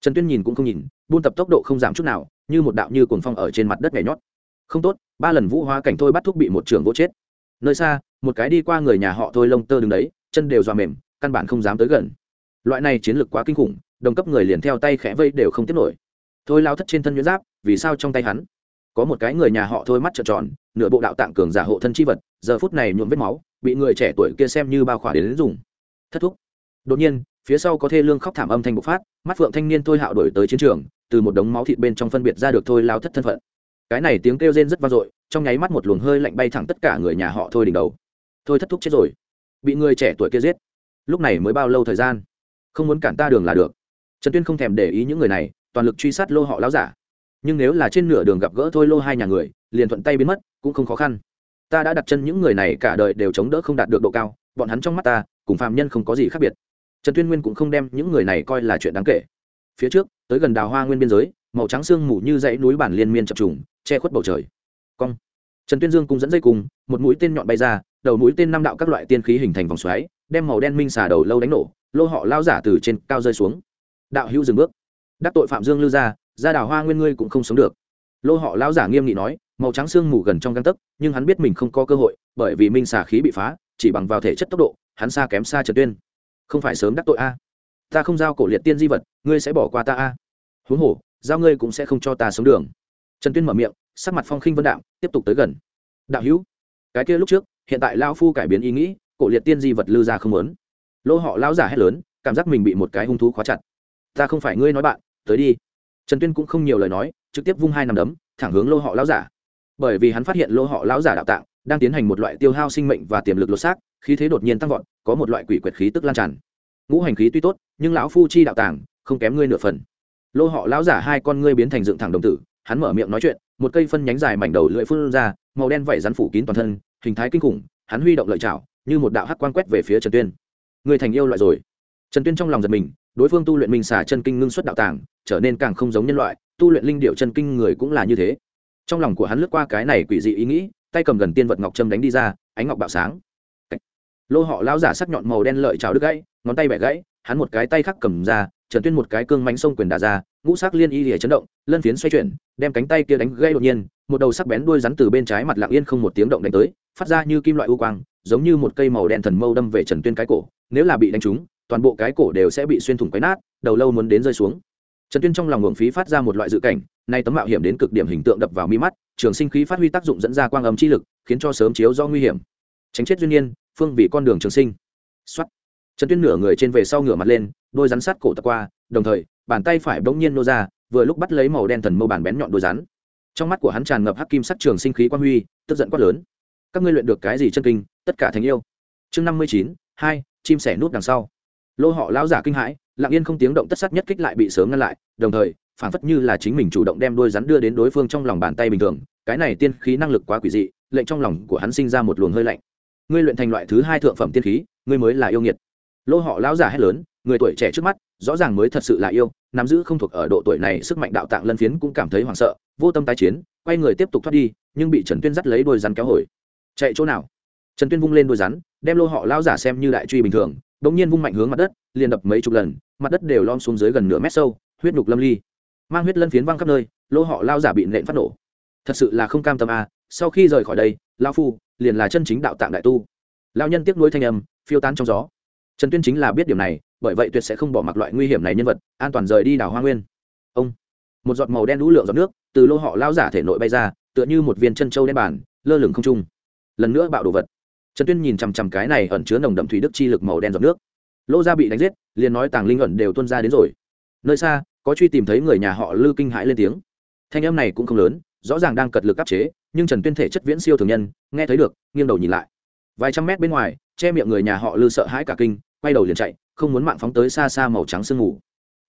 S1: Trần tuyên nhìn cũng không nhìn, buôn tập tốc độ không giảm chút nào, như một đạo như cuồng phong ở trên mặt đất nhảy nhót. Không tốt, ba lần vũ hóa cảnh thôi bắt thúc bị một trường vỗ chết. Nơi xa, một cái đi qua người nhà họ thôi lông tơ đứng đấy, chân đều dọa mềm, căn bản không dám tới gần. Loại này chiến lược quá kinh khủng, đồng cấp người liền theo tay khẽ vây đều không tiếp nổi. Thôi lao thất trên thân nhuyễn giáp, vì sao trong tay hắn? Có một cái người nhà họ thôi mắt trợn tròn nửa bộ đạo tạng cường giả hộ thân chi vật giờ phút này nhuộm vết máu bị người trẻ tuổi kia xem như bao khỏa đến, đến dùng. Thất thúc. Đột nhiên phía sau có thê lương khóc thảm âm thanh bộc phát mắt phượng thanh niên thôi hạo đổi tới chiến trường từ một đống máu thịt bên trong phân biệt ra được thôi lao thất thân phận. Cái này tiếng kêu rên rất vang dội trong nháy mắt một luồng hơi lạnh bay thẳng tất cả người nhà họ thôi đỉnh đầu. Thôi thất thúc chết rồi. Bị người trẻ tuổi kia giết. Lúc này mới bao lâu thời gian? Không muốn cản ta đường là được. Trần tuyên không thèm để ý những người này toàn lực truy sát lô họ láo giả nhưng nếu là trên nửa đường gặp gỡ thôi lô hai nhà người, liền thuận tay biến mất, cũng không khó khăn. Ta đã đặt chân những người này cả đời đều chống đỡ không đạt được độ cao, bọn hắn trong mắt ta, cùng phạm nhân không có gì khác biệt. Trần tuyên nguyên cũng không đem những người này coi là chuyện đáng kể. Phía trước, tới gần đào hoa nguyên biên giới, màu trắng sương mù như dãy núi bản liên miên chập trùng, che khuất bầu trời. Cong. Trần tuyên dương cũng dẫn dây cùng, một mũi tên nhọn bay ra, đầu mũi tên năm đạo các loại tiên khí hình thành vòng xoáy, đem màu đen minh xà đầu lâu đánh nổ, lô họ lao giả từ trên cao rơi xuống. Đạo hữu dừng bước. Đắc tội phạm dương lưu ra ra đào hoa nguyên ngươi cũng không sống được. Lô họ lao giả nghiêm nghị nói, màu trắng sương mù gần trong găng tấc, nhưng hắn biết mình không có cơ hội, bởi vì minh xà khí bị phá, chỉ bằng vào thể chất tốc độ, hắn xa kém xa trần tuyên. Không phải sớm đắc tội a? Ta không giao cổ liệt tiên di vật, ngươi sẽ bỏ qua ta a? Huống hồ, giao ngươi cũng sẽ không cho ta sống đường. Trần tuyên mở miệng, sắc mặt phong khinh vân đạo tiếp tục tới gần. Đạo hữu, cái kia lúc trước, hiện tại lao phu cải biến ý nghĩ, cổ liệt tiên di vật lư ra không lớn lô họ lão giả hét lớn, cảm giác mình bị một cái hung thú khóa chặt. Ta không phải ngươi nói bạn, tới đi trần tuyên cũng không nhiều lời nói, trực tiếp vung hai nằm đấm, thẳng hướng lô họ lão giả. Bởi vì hắn phát hiện lô họ lão giả đạo tạng, đang tiến hành một loại tiêu hao sinh mệnh và tiềm lực lột xác, khí thế đột nhiên tăng vọt, có một loại quỷ quyệt khí tức lan tràn. Ngũ hành khí tuy tốt, nhưng lão phu chi đạo tàng không kém ngươi nửa phần. Lô họ lão giả hai con ngươi biến thành dựng thẳng đồng tử, hắn mở miệng nói chuyện, một cây phân nhánh dài mảnh đầu lưỡi phun ra, màu đen vẩy rắn phủ kín toàn thân, hình thái kinh khủng, hắn huy động lợi chảo, như một đạo hắc quan quét về phía trần tuyên. Người thành yêu loại rồi. Trần tuyên trong lòng giật mình đối phương tu luyện minh xả chân kinh ngưng xuất đạo tàng, trở nên càng không giống nhân loại, tu luyện linh điệu chân kinh người cũng là như thế. Trong lòng của hắn lướt qua cái này quỷ dị ý nghĩ, tay cầm gần tiên vật ngọc trâm đánh đi ra, ánh ngọc bạo sáng. Lô họ lao giả sắc nhọn màu đen lợi chảo đứt gãy, ngón tay bẻ gãy, hắn một cái tay khắc cầm ra, trần tuyên một cái cương mánh sông quyền đà ra, ngũ sắc liên y lìa chấn động, lân phiến xoay chuyển, đem cánh tay kia đánh gãy đột nhiên, một đầu sắc bén đuôi rắn từ bên trái mặt lặng yên không một tiếng động đánh tới, phát ra như kim loại u quang, giống như một cây màu đen thần mâu đâm về trần tuyên cái cổ, nếu là bị đánh trúng toàn bộ cái cổ đều sẽ bị xuyên thủng quấy nát, đầu lâu muốn đến rơi xuống. Trần tuyên trong lòng nguồn phí phát ra một loại dự cảnh, nay tấm mạo hiểm đến cực điểm hình tượng đập vào mi mắt, trường sinh khí phát huy tác dụng dẫn ra quang âm chi lực, khiến cho sớm chiếu do nguy hiểm. Tránh chết duyên nhiên phương vì con đường trường sinh. Xuất trần tuyên nửa người trên về sau ngửa mặt lên, đôi rắn sát cổ tập qua, đồng thời, bàn tay phải bỗng nhiên nô ra, vừa lúc bắt lấy màu đen thần mâu bàn bén nhọn đôi rắn. Trong mắt của hắn tràn ngập hắc kim sắc trường sinh khí quan huy, tức giận quát lớn. Các ngươi luyện được cái gì chân kinh, tất cả thành yêu. Chương năm mươi chín, hai, chim sẻ nút đằng sau lô họ lão giả kinh hãi, lặng yên không tiếng động tất sắc nhất kích lại bị sớm ngăn lại, đồng thời, phản phất như là chính mình chủ động đem đôi rắn đưa đến đối phương trong lòng bàn tay bình thường, cái này tiên khí năng lực quá quỷ dị, lệnh trong lòng của hắn sinh ra một luồng hơi lạnh. Ngươi luyện thành loại thứ hai thượng phẩm tiên khí, ngươi mới là yêu nghiệt. Lô họ lão giả hét lớn, người tuổi trẻ trước mắt, rõ ràng mới thật sự là yêu, nắm giữ không thuộc ở độ tuổi này sức mạnh đạo tạng lân phiến cũng cảm thấy hoảng sợ, vô tâm tái chiến, quay người tiếp tục thoát đi, nhưng bị trần tuyên dắt lấy đôi rắn kéo hồi. Chạy chỗ nào? Trần tuyên vung lên đôi rắn, đem lô họ lão giả xem như đại truy bình thường đ nhiên vung mạnh hướng mặt đất, liền đập mấy chục lần, mặt đất đều lom xuống dưới gần nửa mét sâu, huyết nhục lâm ly. Mang huyết lân phiến văng khắp nơi lô họ lao giả bị nện phát nổ. Thật sự là không cam tâm à. sau khi rời khỏi đây lao phu liền là chân chính đạo tạng đại tu. Lao nhân tiếp nối thanh âm, phiêu tán trong gió. Trần tuyên chính là biết điều này, bởi vậy tuyệt sẽ không bỏ mặc loại nguy hiểm này nhân vật, an toàn rời đi đảo hoa nguyên. Ông, một giọt màu đen lũ lượng giọt nước từ lô họ lao giả thể nội bay ra, tựa như một viên chân trâu đen bản lơ lửng không trung. Lần nữa bạo đồ vật trần tuyên nhìn chằm chằm cái này ẩn chứa nồng đậm thủy đức chi lực màu đen giọt nước. Lô gia bị đánh giết, liền nói tàng linh ẩn đều tuân ra đến rồi. Nơi xa, có truy tìm thấy người nhà họ lư kinh hãi lên tiếng. Thanh âm này cũng không lớn, rõ ràng đang cật lực áp chế, nhưng trần tuyên thể chất viễn siêu thường nhân, nghe thấy được, nghiêng đầu nhìn lại. Vài trăm mét bên ngoài, che miệng người nhà họ lư sợ hãi cả kinh, quay đầu liền chạy, không muốn mạng phóng tới xa xa màu trắng sương mù.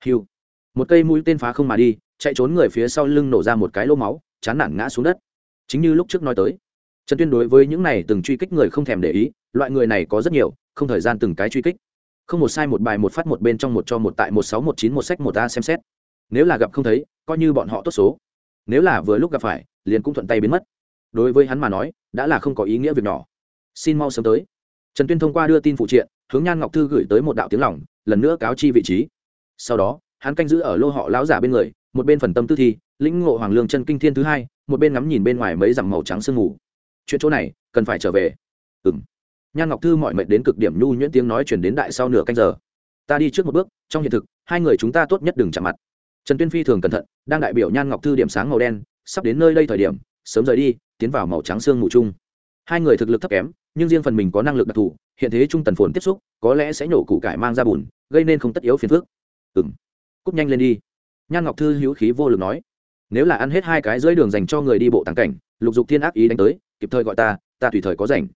S1: Hiu. Một cây mũi tên phá không mà đi, chạy trốn người phía sau lưng nổ ra một cái lô máu, chán nản ngã xuống đất. Chính như lúc trước nói tới trần tuyên đối với những này từng truy kích người không thèm để ý, loại người này có rất nhiều, không thời gian từng cái truy kích. Không một sai, một bài, một phát, một bên trong, một cho, một tại, một sáu, một chín, một sách, một a xem xét. Nếu là gặp không thấy, coi như bọn họ tốt số. Nếu là vừa lúc gặp phải, liền cũng thuận tay biến mất. Đối với hắn mà nói, đã là không có ý nghĩa việc nhỏ. Xin mau sớm tới. Trần tuyên thông qua đưa tin phụ triện, hướng nhan ngọc thư gửi tới một đạo tiếng lỏng lần nữa cáo chi vị trí. Sau đó, hắn canh giữ ở lô họ lão giả bên người, một bên phần tâm tư thi, lĩnh ngộ hoàng lương chân kinh thiên thứ hai, một bên ngắm nhìn bên ngoài mấy dặm màu trắng sương mù chuyện chỗ này, cần phải trở về. Ừng nhan ngọc thư mọi mệnh đến cực điểm nhu nhuyễn tiếng nói chuyển đến đại sau nửa canh giờ. Ta đi trước một bước, trong hiện thực, hai người chúng ta tốt nhất đừng chạm mặt. Trần tuyên phi thường cẩn thận, đang đại biểu nhan ngọc thư điểm sáng màu đen, sắp đến nơi đây thời điểm, sớm rời đi, tiến vào màu trắng sương mù chung. Hai người thực lực thấp kém, nhưng riêng phần mình có năng lực đặc thù, hiện thế trung tần phồn tiếp xúc, có lẽ sẽ nhổ củ cải mang ra bùn, gây nên không tất yếu phiền phức. Ừng cúp nhanh lên đi. Nhan ngọc thư hữu khí vô lực nói. Nếu là ăn hết hai cái dưới đường dành cho người đi bộ tàng cảnh, lục dục thiên ác ý đánh tới kịp thời gọi ta ta tùy thời có rảnh.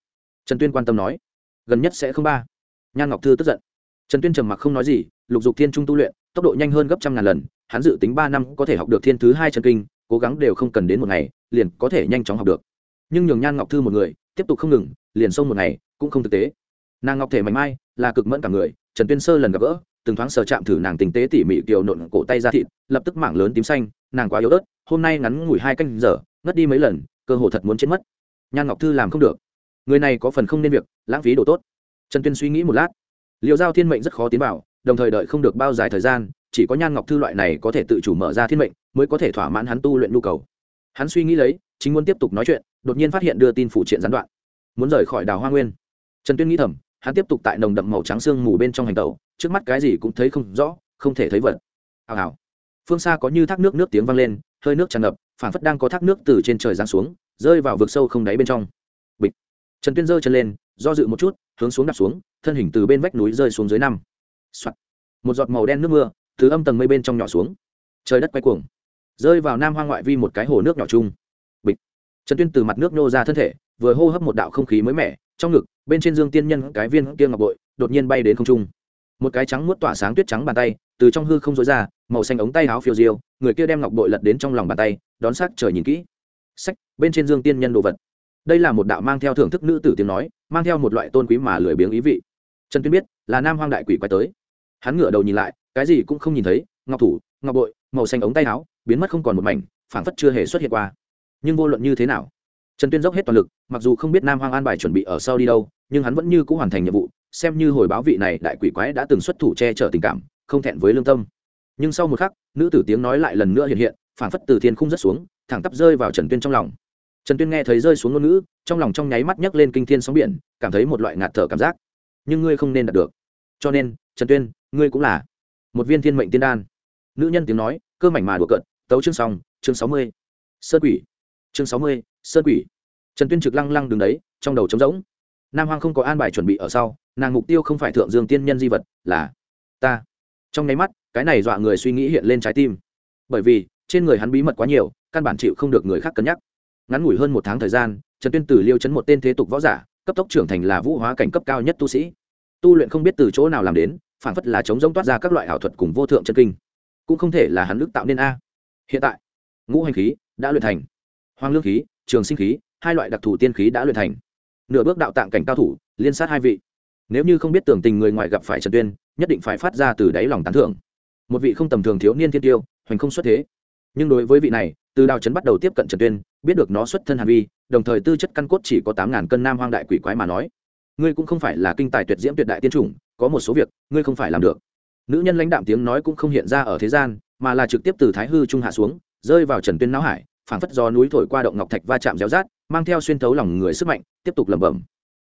S1: Trần tuyên quan tâm nói. Gần nhất sẽ không ba. Nhan ngọc thư tức giận. Trần tuyên trầm mặc không nói gì, lục dục thiên trung tu luyện, tốc độ nhanh hơn gấp trăm ngàn lần, hắn dự tính ba năm có thể học được thiên thứ hai Trần kinh, cố gắng đều không cần đến một ngày, liền có thể nhanh chóng học được. Nhưng nhường nhan ngọc thư một người, tiếp tục không ngừng, liền xông một ngày, cũng không thực tế. Nàng ngọc thể mạnh mai, là cực mẫn cả người, trần tuyên sơ lần gặp gỡ, từng thoáng sờ chạm thử nàng tình tế tỉ mỉ kiều nộn cổ tay ra thịt, lập tức mảng lớn tím xanh, nàng quá yếu ớt, hôm nay ngắn ngủi hai canh giờ, ngất đi mấy lần, cơ hồ thật muốn chết mất nhan ngọc thư làm không được. Người này có phần không nên việc, lãng phí đồ tốt. Trần tuyên suy nghĩ một lát. Liệu giao thiên mệnh rất khó tiến vào, đồng thời đợi không được bao dài thời gian, chỉ có nhan ngọc thư loại này có thể tự chủ mở ra thiên mệnh, mới có thể thỏa mãn hắn tu luyện nhu cầu. Hắn suy nghĩ lấy, chính muốn tiếp tục nói chuyện, đột nhiên phát hiện đưa tin phụ triện gián đoạn. Muốn rời khỏi đào hoa nguyên. Trần tuyên nghĩ thầm, hắn tiếp tục tại nồng đậm màu trắng sương mù bên trong hành tàu trước mắt cái gì cũng thấy không rõ, không thể thấy vật. Hào hào. Phương xa có như thác nước nước tiếng vang lên hơi nước tràn ngập phản phất đang có thác nước từ trên trời giáng xuống, rơi vào vực sâu không đáy bên trong. Bịch. Trần tuyên giơ chân lên, do dự một chút, hướng xuống đạp xuống, thân hình từ bên vách núi rơi xuống dưới năm、Soạn. một giọt màu đen nước mưa, từ âm tầng mây bên trong nhỏ xuống. Trời đất quay cuồng. Rơi vào nam hoa ngoại vi một cái hồ nước nhỏ chung. Bịch. Trần tuyên từ mặt nước nhô ra thân thể, vừa hô hấp một đạo không khí mới mẻ, trong ngực, bên trên dương tiên nhân cái viên kia ngọc bội, đột nhiên bay đến không trung. Một cái trắng muốt tỏa sáng tuyết trắng bàn tay, từ trong hư không dối ra màu xanh ống tay áo phiêu diêu, người kia đem ngọc bội lật đến trong lòng bàn tay, đón sát trời nhìn kỹ. Sách, bên trên dương tiên nhân đồ vật. Đây là một đạo mang theo thưởng thức nữ tử tiếng nói, mang theo một loại tôn quý mà lười biếng ý vị. Trần tuyên biết, là nam hoang đại quỷ quay tới. Hắn ngửa đầu nhìn lại, cái gì cũng không nhìn thấy, ngọc thủ, ngọc bội, màu xanh ống tay áo, biến mất không còn một mảnh, phảng phất chưa hề xuất hiện qua. Nhưng vô luận như thế nào, trần tuyên dốc hết toàn lực, mặc dù không biết nam hoang an bài chuẩn bị ở sau đi đâu, nhưng hắn vẫn như c ũ hoàn thành nhiệm vụ, xem như hồi báo vị này đại quỷ quái đã từng xuất thủ che chở tình cảm, không thẹn với lương tâm nhưng sau một khắc, nữ tử tiếng nói lại lần nữa hiện hiện, phảng phất từ thiên khung rất xuống, thẳng tắp rơi vào trần tuyên trong lòng. Trần tuyên nghe thấy rơi xuống ngôn ngữ, trong lòng trong nháy mắt nhấc lên kinh thiên sóng biển, cảm thấy một loại ngạt thở cảm giác. Nhưng ngươi không nên đạt được. Cho nên, trần tuyên, ngươi cũng là một viên thiên mệnh tiên đan. Nữ nhân tiếng nói, cơ mảnh mà đùa cận tấu chương xong, chương sáu mươi. Sơn quỷ. Chương sáu mươi, sơn quỷ. Trần tuyên trực lăng lăng đứng đấy, trong đầu trống rỗng. Nam hoang không có an bài chuẩn bị ở sau, nàng mục tiêu không phải thượng dương tiên nhân di vật, là ta. Trong nháy mắt cái này dọa người suy nghĩ hiện lên trái tim. Bởi vì, trên người hắn bí mật quá nhiều, căn bản chịu không được người khác cân nhắc. Ngắn ngủi hơn một tháng thời gian, trần tuyên tử liêu chấn một tên thế tục võ giả, cấp tốc trưởng thành là vũ hóa cảnh cấp cao nhất tu sĩ. Tu luyện không biết từ chỗ nào làm đến, phản phất là chống rông toát ra các loại ảo thuật cùng vô thượng chân kinh. Cũng không thể là hắn ước tạo nên a. Hiện tại, ngũ hành khí đã luyện thành hoàng lương khí, trường sinh khí, hai loại đặc thù tiên khí đã luyện thành. Nửa bước đạo tạng cảnh cao thủ, liên sát hai vị. Nếu như không biết tưởng tình người ngoài gặp phải trần tuyên, nhất định phải phát ra từ đáy lòng tán thưởng một vị không tầm thường thiếu niên thiên tiêu, hoành không xuất thế. Nhưng đối với vị này, từ đào trấn bắt đầu tiếp cận trần tuyên, biết được nó xuất thân hàn vi, đồng thời tư chất căn cốt chỉ có tám ngàn cân nam hoang đại quỷ quái mà nói. Ngươi cũng không phải là kinh tài tuyệt diễm tuyệt đại tiên chủng, có một số việc, ngươi không phải làm được. Nữ nhân lãnh đạm tiếng nói cũng không hiện ra ở thế gian, mà là trực tiếp từ thái hư trung hạ xuống, rơi vào trần tuyên não hải, phảng phất do núi thổi qua động ngọc thạch va chạm réo rát, mang theo xuyên thấu lòng người sức mạnh, tiếp tục lẩm bẩm.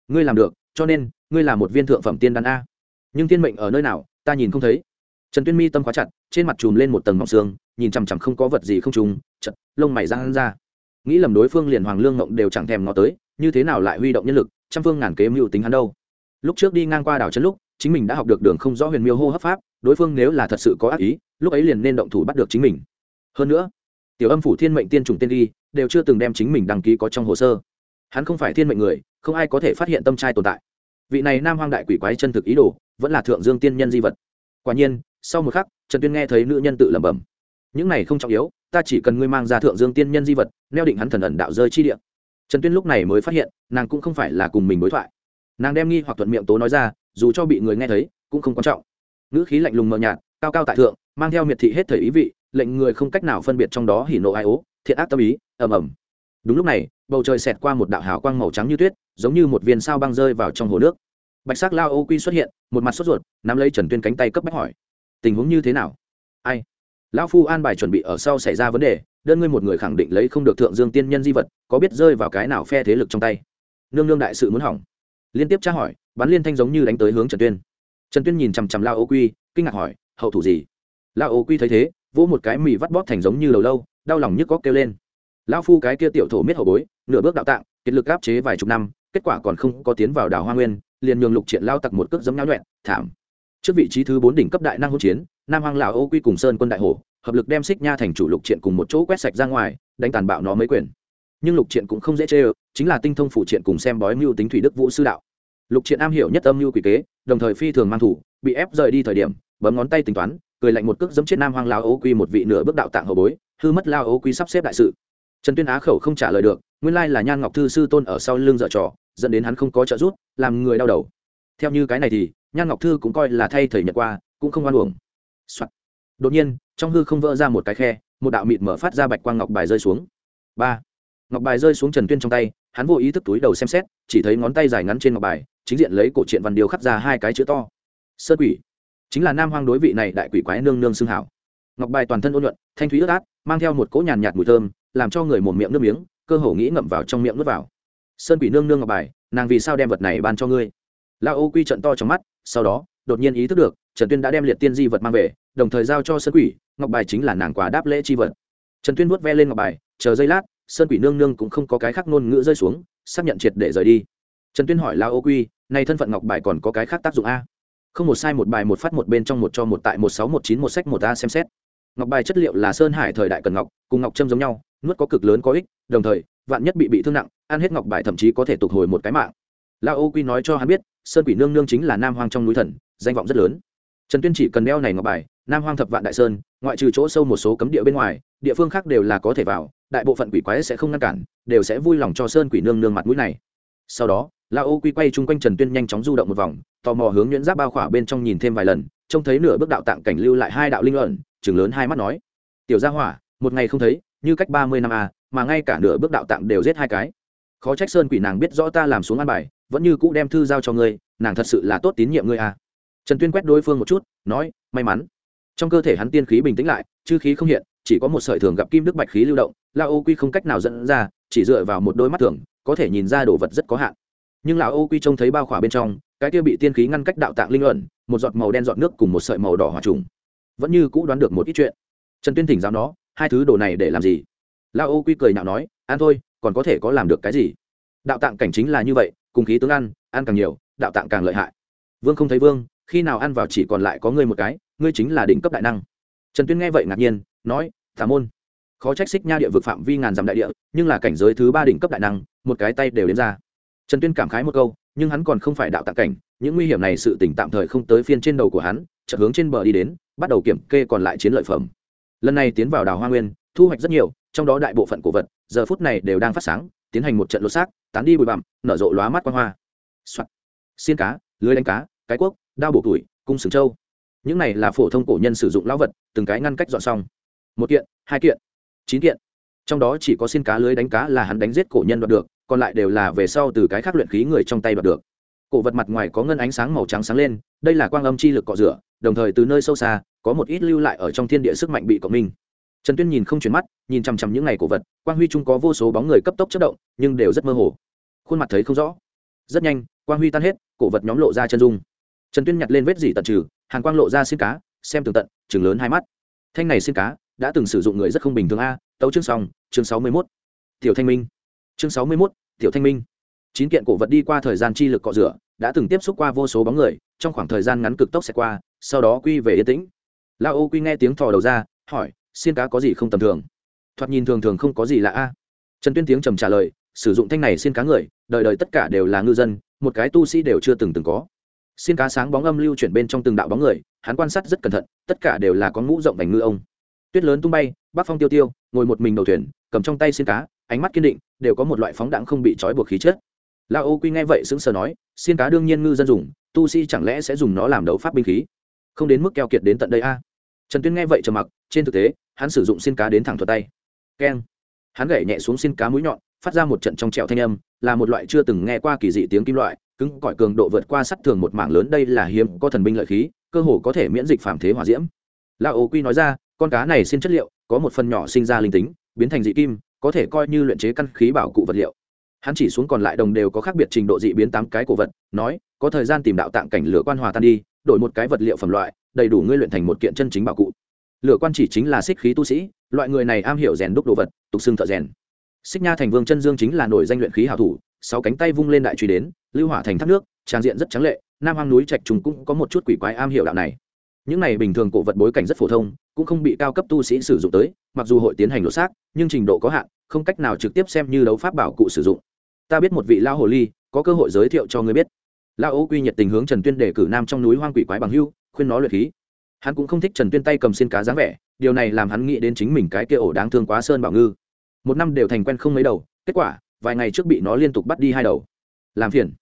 S1: Ngươi làm được, cho nên, ngươi là một viên thượng phẩm tiên đan a. Nhưng tiên mệnh ở nơi nào, ta nhìn không thấy trần tuyên mi tâm khóa chặt, trên mặt chùm lên một tầng mỏng xương, nhìn chằm chằm không có vật gì không trùng, chật, lông mày răng ra. Nghĩ lầm đối phương liền hoàng lương ngộng đều chẳng thèm ngó tới, như thế nào lại huy động nhân lực, trăm phương ngàn kế mưu tính hắn đâu. Lúc trước đi ngang qua đảo Trấn lúc, chính mình đã học được đường không rõ huyền miêu hô hấp pháp, đối phương nếu là thật sự có ác ý, lúc ấy liền nên động thủ bắt được chính mình. Hơn nữa, tiểu âm phủ thiên mệnh tiên trùng tiên đi đều chưa từng đem chính mình đăng ký có trong hồ sơ. Hắn không phải thiên mệnh người, không ai có thể phát hiện tâm trai tồn tại. Vị này nam hoang đại quỷ quái chân thực ý đồ, vẫn là thượng dương tiên nhân di vật. Quả nhiên sau một khắc, trần tuyên nghe thấy nữ nhân tự lẩm bẩm, những này không trọng yếu, ta chỉ cần ngươi mang ra thượng dương tiên nhân di vật, neo định hắn thần ẩn đạo rơi chi địa. Trần tuyên lúc này mới phát hiện, nàng cũng không phải là cùng mình đối thoại. Nàng đem nghi hoặc thuận miệng tố nói ra, dù cho bị người nghe thấy, cũng không quan trọng. Ngữ khí lạnh lùng mờ nhạt, cao cao tại thượng, mang theo miệt thị hết thời ý vị, lệnh người không cách nào phân biệt trong đó hỉ nộ ai ố, thiện ác tâm ý, ầm ầm. Đúng lúc này, bầu trời xẹt qua một đạo hào quang màu trắng như tuyết, giống như một viên sao băng rơi vào trong hồ nước. Bạch sắc lao ô quy xuất hiện, một mặt sốt ruột, nắm lấy trần tuyên cánh tay cấp bách hỏi tình huống như thế nào? Ai? Lão phu an bài chuẩn bị ở sau xảy ra vấn đề, đơn ngươi một người khẳng định lấy không được thượng dương tiên nhân di vật, có biết rơi vào cái nào phe thế lực trong tay? Nương nương đại sự muốn hỏng. Liên tiếp tra hỏi, bắn liên thanh giống như đánh tới hướng trần tuyên. Trần tuyên nhìn chằm chằm lao ô quy, kinh ngạc hỏi, hậu thủ gì? Lao ô quy thấy thế, vỗ một cái mì vắt bóp thành giống như lầu lâu, đau lòng nhức góc kêu lên. Lao phu cái kia tiểu thổ miết hậu bối, nửa bước đạo tạng, kiệt lực áp chế vài chục năm, kết quả còn không có tiến vào đảo hoa nguyên, liền nhường lục triện lao tặc một cước giấm nháo nhuẹn, thảm trước vị trí thứ bốn đỉnh cấp đại năng hỗn chiến, nam hoàng lào ô quy cùng sơn quân đại hồ hợp lực đem xích nha thành chủ lục triện cùng một chỗ quét sạch ra ngoài, đánh tàn bạo nó mấy quyền. Nhưng lục triện cũng không dễ chê ơ, chính là tinh thông phụ triện cùng xem bói mưu tính thủy đức vũ sư đạo. Lục triện am hiểu nhất âm mưu quỷ kế, đồng thời phi thường mang thủ, bị ép rời đi thời điểm, bấm ngón tay tính toán, cười lạnh một cước dẫm chết nam hoàng lao ô quy một vị nửa bước đạo tạng hậu bối, hư mất lao ô quy sắp xếp đại sự. Trần tuyên á khẩu không trả lời được, nguyên lai là nhan ngọc thư sư tôn ở sau lưng dở trò, dẫn đến hắn không có trợ giúp, làm người đau đầu. Theo như cái này thì nhan ngọc thư cũng coi là thay thầy nhật qua, cũng không oan uổng、Soạn. đột nhiên, trong hư không vỡ ra một cái khe, một đạo mịt mở phát ra bạch quang ngọc bài rơi xuống. Ba. Ngọc bài rơi xuống trần tuyên trong tay, hắn vô ý thức túi đầu xem xét, chỉ thấy ngón tay dài ngắn trên ngọc bài, chính diện lấy cổ truyện văn điều khắc ra hai cái chữ to. Sơ quỷ. Chính là nam hoang đối vị này đại quỷ quái nương nương xưng hảo. Ngọc bài toàn thân ôn nhuận, thanh thúy ướt át, mang theo một cỗ nhàn nhạt mùi thơm, làm cho người một miệng nước miếng, cơ hồ nghĩ ngậm vào trong miệng nước vào. Sơn quỷ nương nương ngọc bài, nàng vì sao đem vật này ban cho ngươi? La ô quy trận to trong mắt sau đó, đột nhiên ý thức được, trần tuyên đã đem liệt tiên di vật mang về, đồng thời giao cho sơn quỷ, ngọc bài chính là nàng quả đáp lễ chi vật. Trần tuyên vuốt ve lên ngọc bài, chờ giây lát, sơn quỷ nương nương cũng không có cái khác ngôn ngữ rơi xuống, xác nhận triệt để rời đi. Trần tuyên hỏi la ô quy nay thân phận ngọc bài còn có cái khác tác dụng a? Không một sai, một bài một phát một bên trong một cho một tại một sáu, một chín, một sách một a xem xét. Ngọc bài chất liệu là sơn hải thời đại cần ngọc, cùng ngọc trâm giống nhau, nuốt có cực lớn có ích, đồng thời, vạn nhất bị bị thương nặng, ăn hết ngọc bài thậm chí có thể tục hồi một cái mạng lao ô quy nói cho hắn biết, sơn quỷ nương nương chính là nam hoang trong núi thần, danh vọng rất lớn. Trần tuyên chỉ cần đeo này ngọc bài, nam hoang thập vạn đại sơn, ngoại trừ chỗ sâu một số cấm địa bên ngoài, địa phương khác đều là có thể vào, đại bộ phận quỷ quái sẽ không ngăn cản, đều sẽ vui lòng cho sơn quỷ nương nương mặt mũi này. Sau đó la ô quy quay chung quanh trần tuyên nhanh chóng du động một vòng, tò mò hướng nhuyễn giáp bao khỏa bên trong nhìn thêm vài lần, trông thấy nửa bước đạo tạng cảnh lưu lại hai đạo linh luận chừng lớn hai mắt nói, tiểu gia hỏa, một ngày không thấy, như cách ba mươi năm à mà ngay cả nửa bước đạo tạng đều giết hai cái khó trách sơn quỷ nàng biết rõ ta làm xuống ăn bài, vẫn như cũ đem thư giao cho ngươi, nàng thật sự là tốt tín nhiệm ngươi à. Trần tuyên quét đối phương một chút, nói, may mắn. Trong cơ thể hắn tiên khí bình tĩnh lại, chư khí không hiện, chỉ có một sợi thường gặp kim đức bạch khí lưu động lao ô quy không cách nào dẫn ra, chỉ dựa vào một đôi mắt thường, có thể nhìn ra đồ vật rất có hạn. Nhưng lão ô quy trông thấy bao khỏa bên trong, cái kia bị tiên khí ngăn cách đạo tạng linh luận một giọt màu đen giọt nước cùng một sợi màu đỏ hòa trùng. Vẫn như cũ đoán được một ít chuyện. Trần tuyên thỉnh giáo nó, hai thứ đồ này để làm gì? Lão ô quy cười nhạo nói, ăn thôi còn có thể có làm được cái gì? Đạo tạng cảnh chính là như vậy, cùng khí tướng ăn ăn càng nhiều, đạo tạng càng lợi hại. Vương không thấy vương, khi nào ăn vào chỉ còn lại có ngươi một cái, ngươi chính là đỉnh cấp đại năng. Trần tuyên nghe vậy ngạc nhiên, nói, tà môn. Khó trách xích nha địa vực phạm vi ngàn dặm đại địa, nhưng là cảnh giới thứ ba đỉnh cấp đại năng, một cái tay đều đến ra. Trần tuyên cảm khái một câu, nhưng hắn còn không phải đạo tạng cảnh, những nguy hiểm này sự tỉnh tạm thời không tới phiên trên đầu của hắn, chợt hướng trên bờ đi đến, bắt đầu kiểm kê còn lại chiến lợi phẩm. Lần này tiến vào đào hoa nguyên, thu hoạch rất nhiều, trong đó đại bộ phận cổ vật giờ phút này đều đang phát sáng, tiến hành một trận lột xác, tán đi bụi bặm, nở rộ lóa mắt quan hoa、Soạn. xiên cá, lưới đánh cá, cái cuốc, đao bổ tuổi cung sừng trâu. Những này là phổ thông cổ nhân sử dụng lão vật, từng cái ngăn cách dọn xong. Một kiện, hai kiện, chín kiện. Trong đó chỉ có xin cá lưới đánh cá là hắn đánh giết cổ nhân đoạt được, còn lại đều là về sau từ cái khác luyện khí người trong tay đoạt được. Cổ vật mặt ngoài có ngân ánh sáng màu trắng sáng lên, đây là quang âm chi lực cọ rửa, đồng thời từ nơi sâu xa, có một ít lưu lại ở trong thiên địa sức mạnh bị cộng minh trần tuyên nhìn không chuyển mắt, nhìn chằm chằm những ngày cổ vật, quang huy trung có vô số bóng người cấp tốc chất động, nhưng đều rất mơ hồ. Khuôn mặt thấy không rõ. Rất nhanh, quang huy tan hết, cổ vật nhóm lộ ra chân dung. Trần tuyên nhặt lên vết dỉ tận trừ hàn quang lộ ra xin cá, xem tường tận chừng lớn hai mắt. Thanh này xin cá, đã từng sử dụng người rất không bình thường a, tấu chương xong, chương sáu mươi mốt. Tiểu thanh minh. Chương sáu mươi mốt, tiểu thanh minh. Chín kiện cổ vật đi qua thời gian chi lực cọ rửa, đã từng tiếp xúc qua vô số bóng người, trong khoảng thời gian ngắn cực tốc sẽ qua, sau đó quy về yên tĩnh. La ô quy nghe tiếng thò đầu ra, hỏi xiên cá có gì không tầm thường? Thoạt nhìn thường thường không có gì lạ a. Trần tuyên tiếng trầm trả lời, sử dụng thanh này xiên cá người, đời đời tất cả đều là ngư dân, một cái tu sĩ đều chưa từng từng có. Xiên cá sáng bóng âm lưu chuyển bên trong từng đạo bóng người, hắn quan sát rất cẩn thận, tất cả đều là con mũ rộng vành ngư ông. Tuyết lớn tung bay bác phong tiêu tiêu, ngồi một mình đầu thuyền, cầm trong tay xin cá, ánh mắt kiên định, đều có một loại phóng đạn không bị trói buộc khí chất. La ô quy nghe vậy sững sờ nói xin cá đương nhiên ngư dân dùng, tu sĩ chẳng lẽ sẽ dùng nó làm đấu pháp binh khí? Không đến mức keo kiệt đến tận đây a. Trần tuyên nghe vậy trầm mặc, trên thực tế hắn sử dụng xin cá đến thẳng thuật tay. Keng. Hắn gảy nhẹ xuống xin cá mũi nhọn, phát ra một trận trong trẹo thanh âm, là một loại chưa từng nghe qua kỳ dị tiếng kim loại, cứng cỏi cường độ vượt qua sắt thường một mảng lớn, đây là hiếm có thần binh lợi khí, cơ hồ có thể miễn dịch phàm thế hỏa diễm. La ô quy nói ra, con cá này xin chất liệu, có một phần nhỏ sinh ra linh tính, biến thành dị kim, có thể coi như luyện chế căn khí bảo cụ vật liệu. Hắn chỉ xuống còn lại đồng đều có khác biệt trình độ dị biến tám cái cổ vật, nói, có thời gian tìm đạo tạng cảnh lửa quan hòa tan đi, đổi một cái vật liệu phẩm loại, đầy đủ ngươi luyện thành một kiện chân chính bảo cụ lửa quan chỉ chính là xích khí tu sĩ, loại người này am hiểu rèn đúc đồ vật, tục xưng thợ rèn. Xích nha thành vương chân dương chính là nổi danh luyện khí hảo thủ, sáu cánh tay vung lên đại truy đến, lưu hỏa thành thác nước, trang diện rất trắng lệ, nam hoang núi trạch trùng cũng có một chút quỷ quái am hiểu đạo này. Những này bình thường cổ vật bối cảnh rất phổ thông, cũng không bị cao cấp tu sĩ sử dụng tới, mặc dù hội tiến hành lột xác, nhưng trình độ có hạn, không cách nào trực tiếp xem như đấu pháp bảo cụ sử dụng. Ta biết một vị lao hồ ly, có cơ hội giới thiệu cho ngươi biết. Lao ô quy nhiệt tình hướng trần tuyên đề cử nam trong núi hoang quỷ quái bằng hưu, khuyên nó luyện khí hắn cũng không thích trần tuyên tay cầm xin cá dáng vẻ, điều này làm hắn nghĩ đến chính mình cái kia ổ đáng thương quá sơn bảo ngư. Một năm đều thành quen không mấy đầu, kết quả, vài ngày trước bị nó liên tục bắt đi hai đầu. Làm phiền.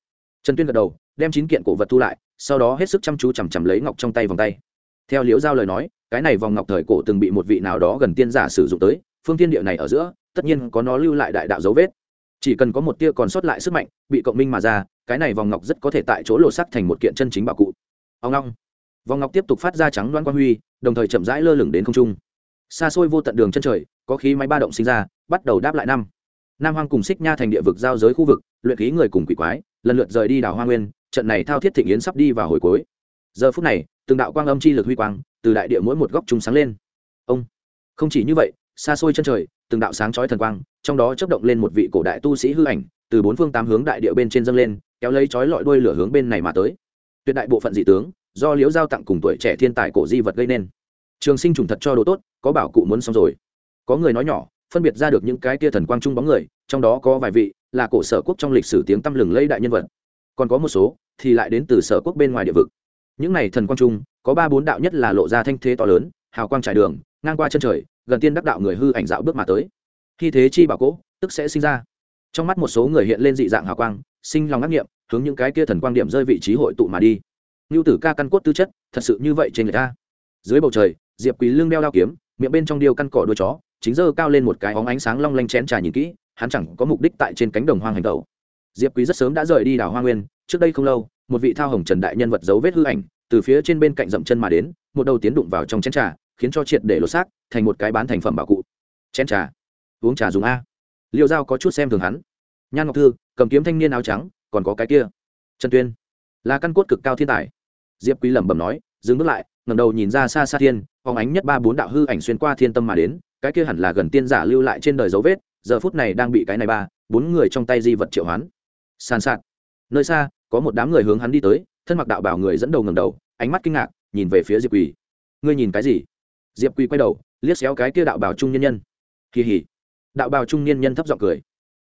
S1: Trần tuyên gật đầu, đem chín kiện cổ vật thu lại, sau đó hết sức chăm chú chằm chằm lấy ngọc trong tay vòng tay. Theo liễu giao lời nói, cái này vòng ngọc thời cổ từng bị một vị nào đó gần tiên giả sử dụng tới, phương tiên địa này ở giữa, tất nhiên có nó lưu lại đại đạo dấu vết. Chỉ cần có một tia còn sót lại sức mạnh, bị cộng minh mà ra, cái này vòng ngọc rất có thể tại chỗ lộ sắc thành một kiện chân chính bảo cụ. Ông long vòng ngọc tiếp tục phát ra trắng đoan quan huy, đồng thời chậm rãi lơ lửng đến không trung. Xa xôi vô tận đường chân trời, có khí máy ba động sinh ra, bắt đầu đáp lại năm. Nam hoang cùng xích nha thành địa vực giao giới khu vực, luyện khí người cùng quỷ quái, lần lượt rời đi đảo hoa nguyên, trận này thao thiết thịnh yến sắp đi vào hồi cuối. Giờ phút này, từng đạo quang âm chi lực huy quang, từ đại địa mỗi một góc trung sáng lên. Ông! Không chỉ như vậy, xa xôi chân trời, từng đạo sáng chói thần quang, trong đó chấp động lên một vị cổ đại tu sĩ hư ảnh, từ bốn phương tám hướng đại địa bên trên dâng lên, kéo lấy chói lọi đuôi lửa hướng bên này mà tới. Tuyệt đại bộ phận dị tướng do liễu giao tặng cùng tuổi trẻ thiên tài cổ di vật gây nên. Trường sinh trùng thật cho đồ tốt, có bảo cụ muốn xong rồi. Có người nói nhỏ, phân biệt ra được những cái tia thần quang trung bóng người, trong đó có vài vị là cổ sở quốc trong lịch sử tiếng tăm lừng lẫy đại nhân vật. Còn có một số thì lại đến từ sở quốc bên ngoài địa vực. Những này thần quang trung, có ba bốn đạo nhất là lộ ra thanh thế to lớn, hào quang trải đường, ngang qua chân trời, gần tiên đắc đạo người hư ảnh dạo bước mà tới. Khi thế chi bảo cỗ tức sẽ sinh ra. Trong mắt một số người hiện lên dị dạng hào quang, sinh lòng ác nghiệm, hướng những cái kia thần quang điểm rơi vị trí hội tụ mà đi ngưu tử ca căn cốt tư chất, thật sự như vậy trên người ta. Dưới bầu trời, diệp quý lưng đeo đao kiếm, miệng bên trong điêu căn cỏ đuôi chó, chính giờ cao lên một cái óng ánh sáng long lanh chén trà nhìn kỹ, hắn chẳng có mục đích tại trên cánh đồng hoang hành tẩu. Diệp quý rất sớm đã rời đi đảo hoa nguyên, trước đây không lâu, một vị thao hồng trần đại nhân vật dấu vết hư ảnh, từ phía trên bên cạnh dậm chân mà đến, một đầu tiến đụng vào trong chén trà, khiến cho triệt để lột xác, thành một cái bán thành phẩm bảo cụ. Chén trà. Uống trà dùng a. Liệu dao có chút xem thường hắn. Nhan ngọc thư, cầm kiếm thanh niên áo trắng, còn có cái kia. Trần tuyên. Là căn cốt cực cao thiên tài diệp quý lẩm bẩm nói, dừng bước lại, ngẩng đầu nhìn ra xa xa thiên phóng ánh nhất ba bốn đạo hư ảnh xuyên qua thiên tâm mà đến, cái kia hẳn là gần tiên giả lưu lại trên đời dấu vết, giờ phút này đang bị cái này ba, bốn người trong tay di vật triệu hoán. Sàn sạt. Nơi xa, có một đám người hướng hắn đi tới, thân mặc đạo bảo người dẫn đầu ngầm đầu, ánh mắt kinh ngạc, nhìn về phía diệp quỳ. Ngươi nhìn cái gì? Diệp quỳ quay đầu, liếc xéo cái kia đạo bảo trung nhân nhân. Kỳ hỉ đạo bảo trung niên nhân thấp giọng cười.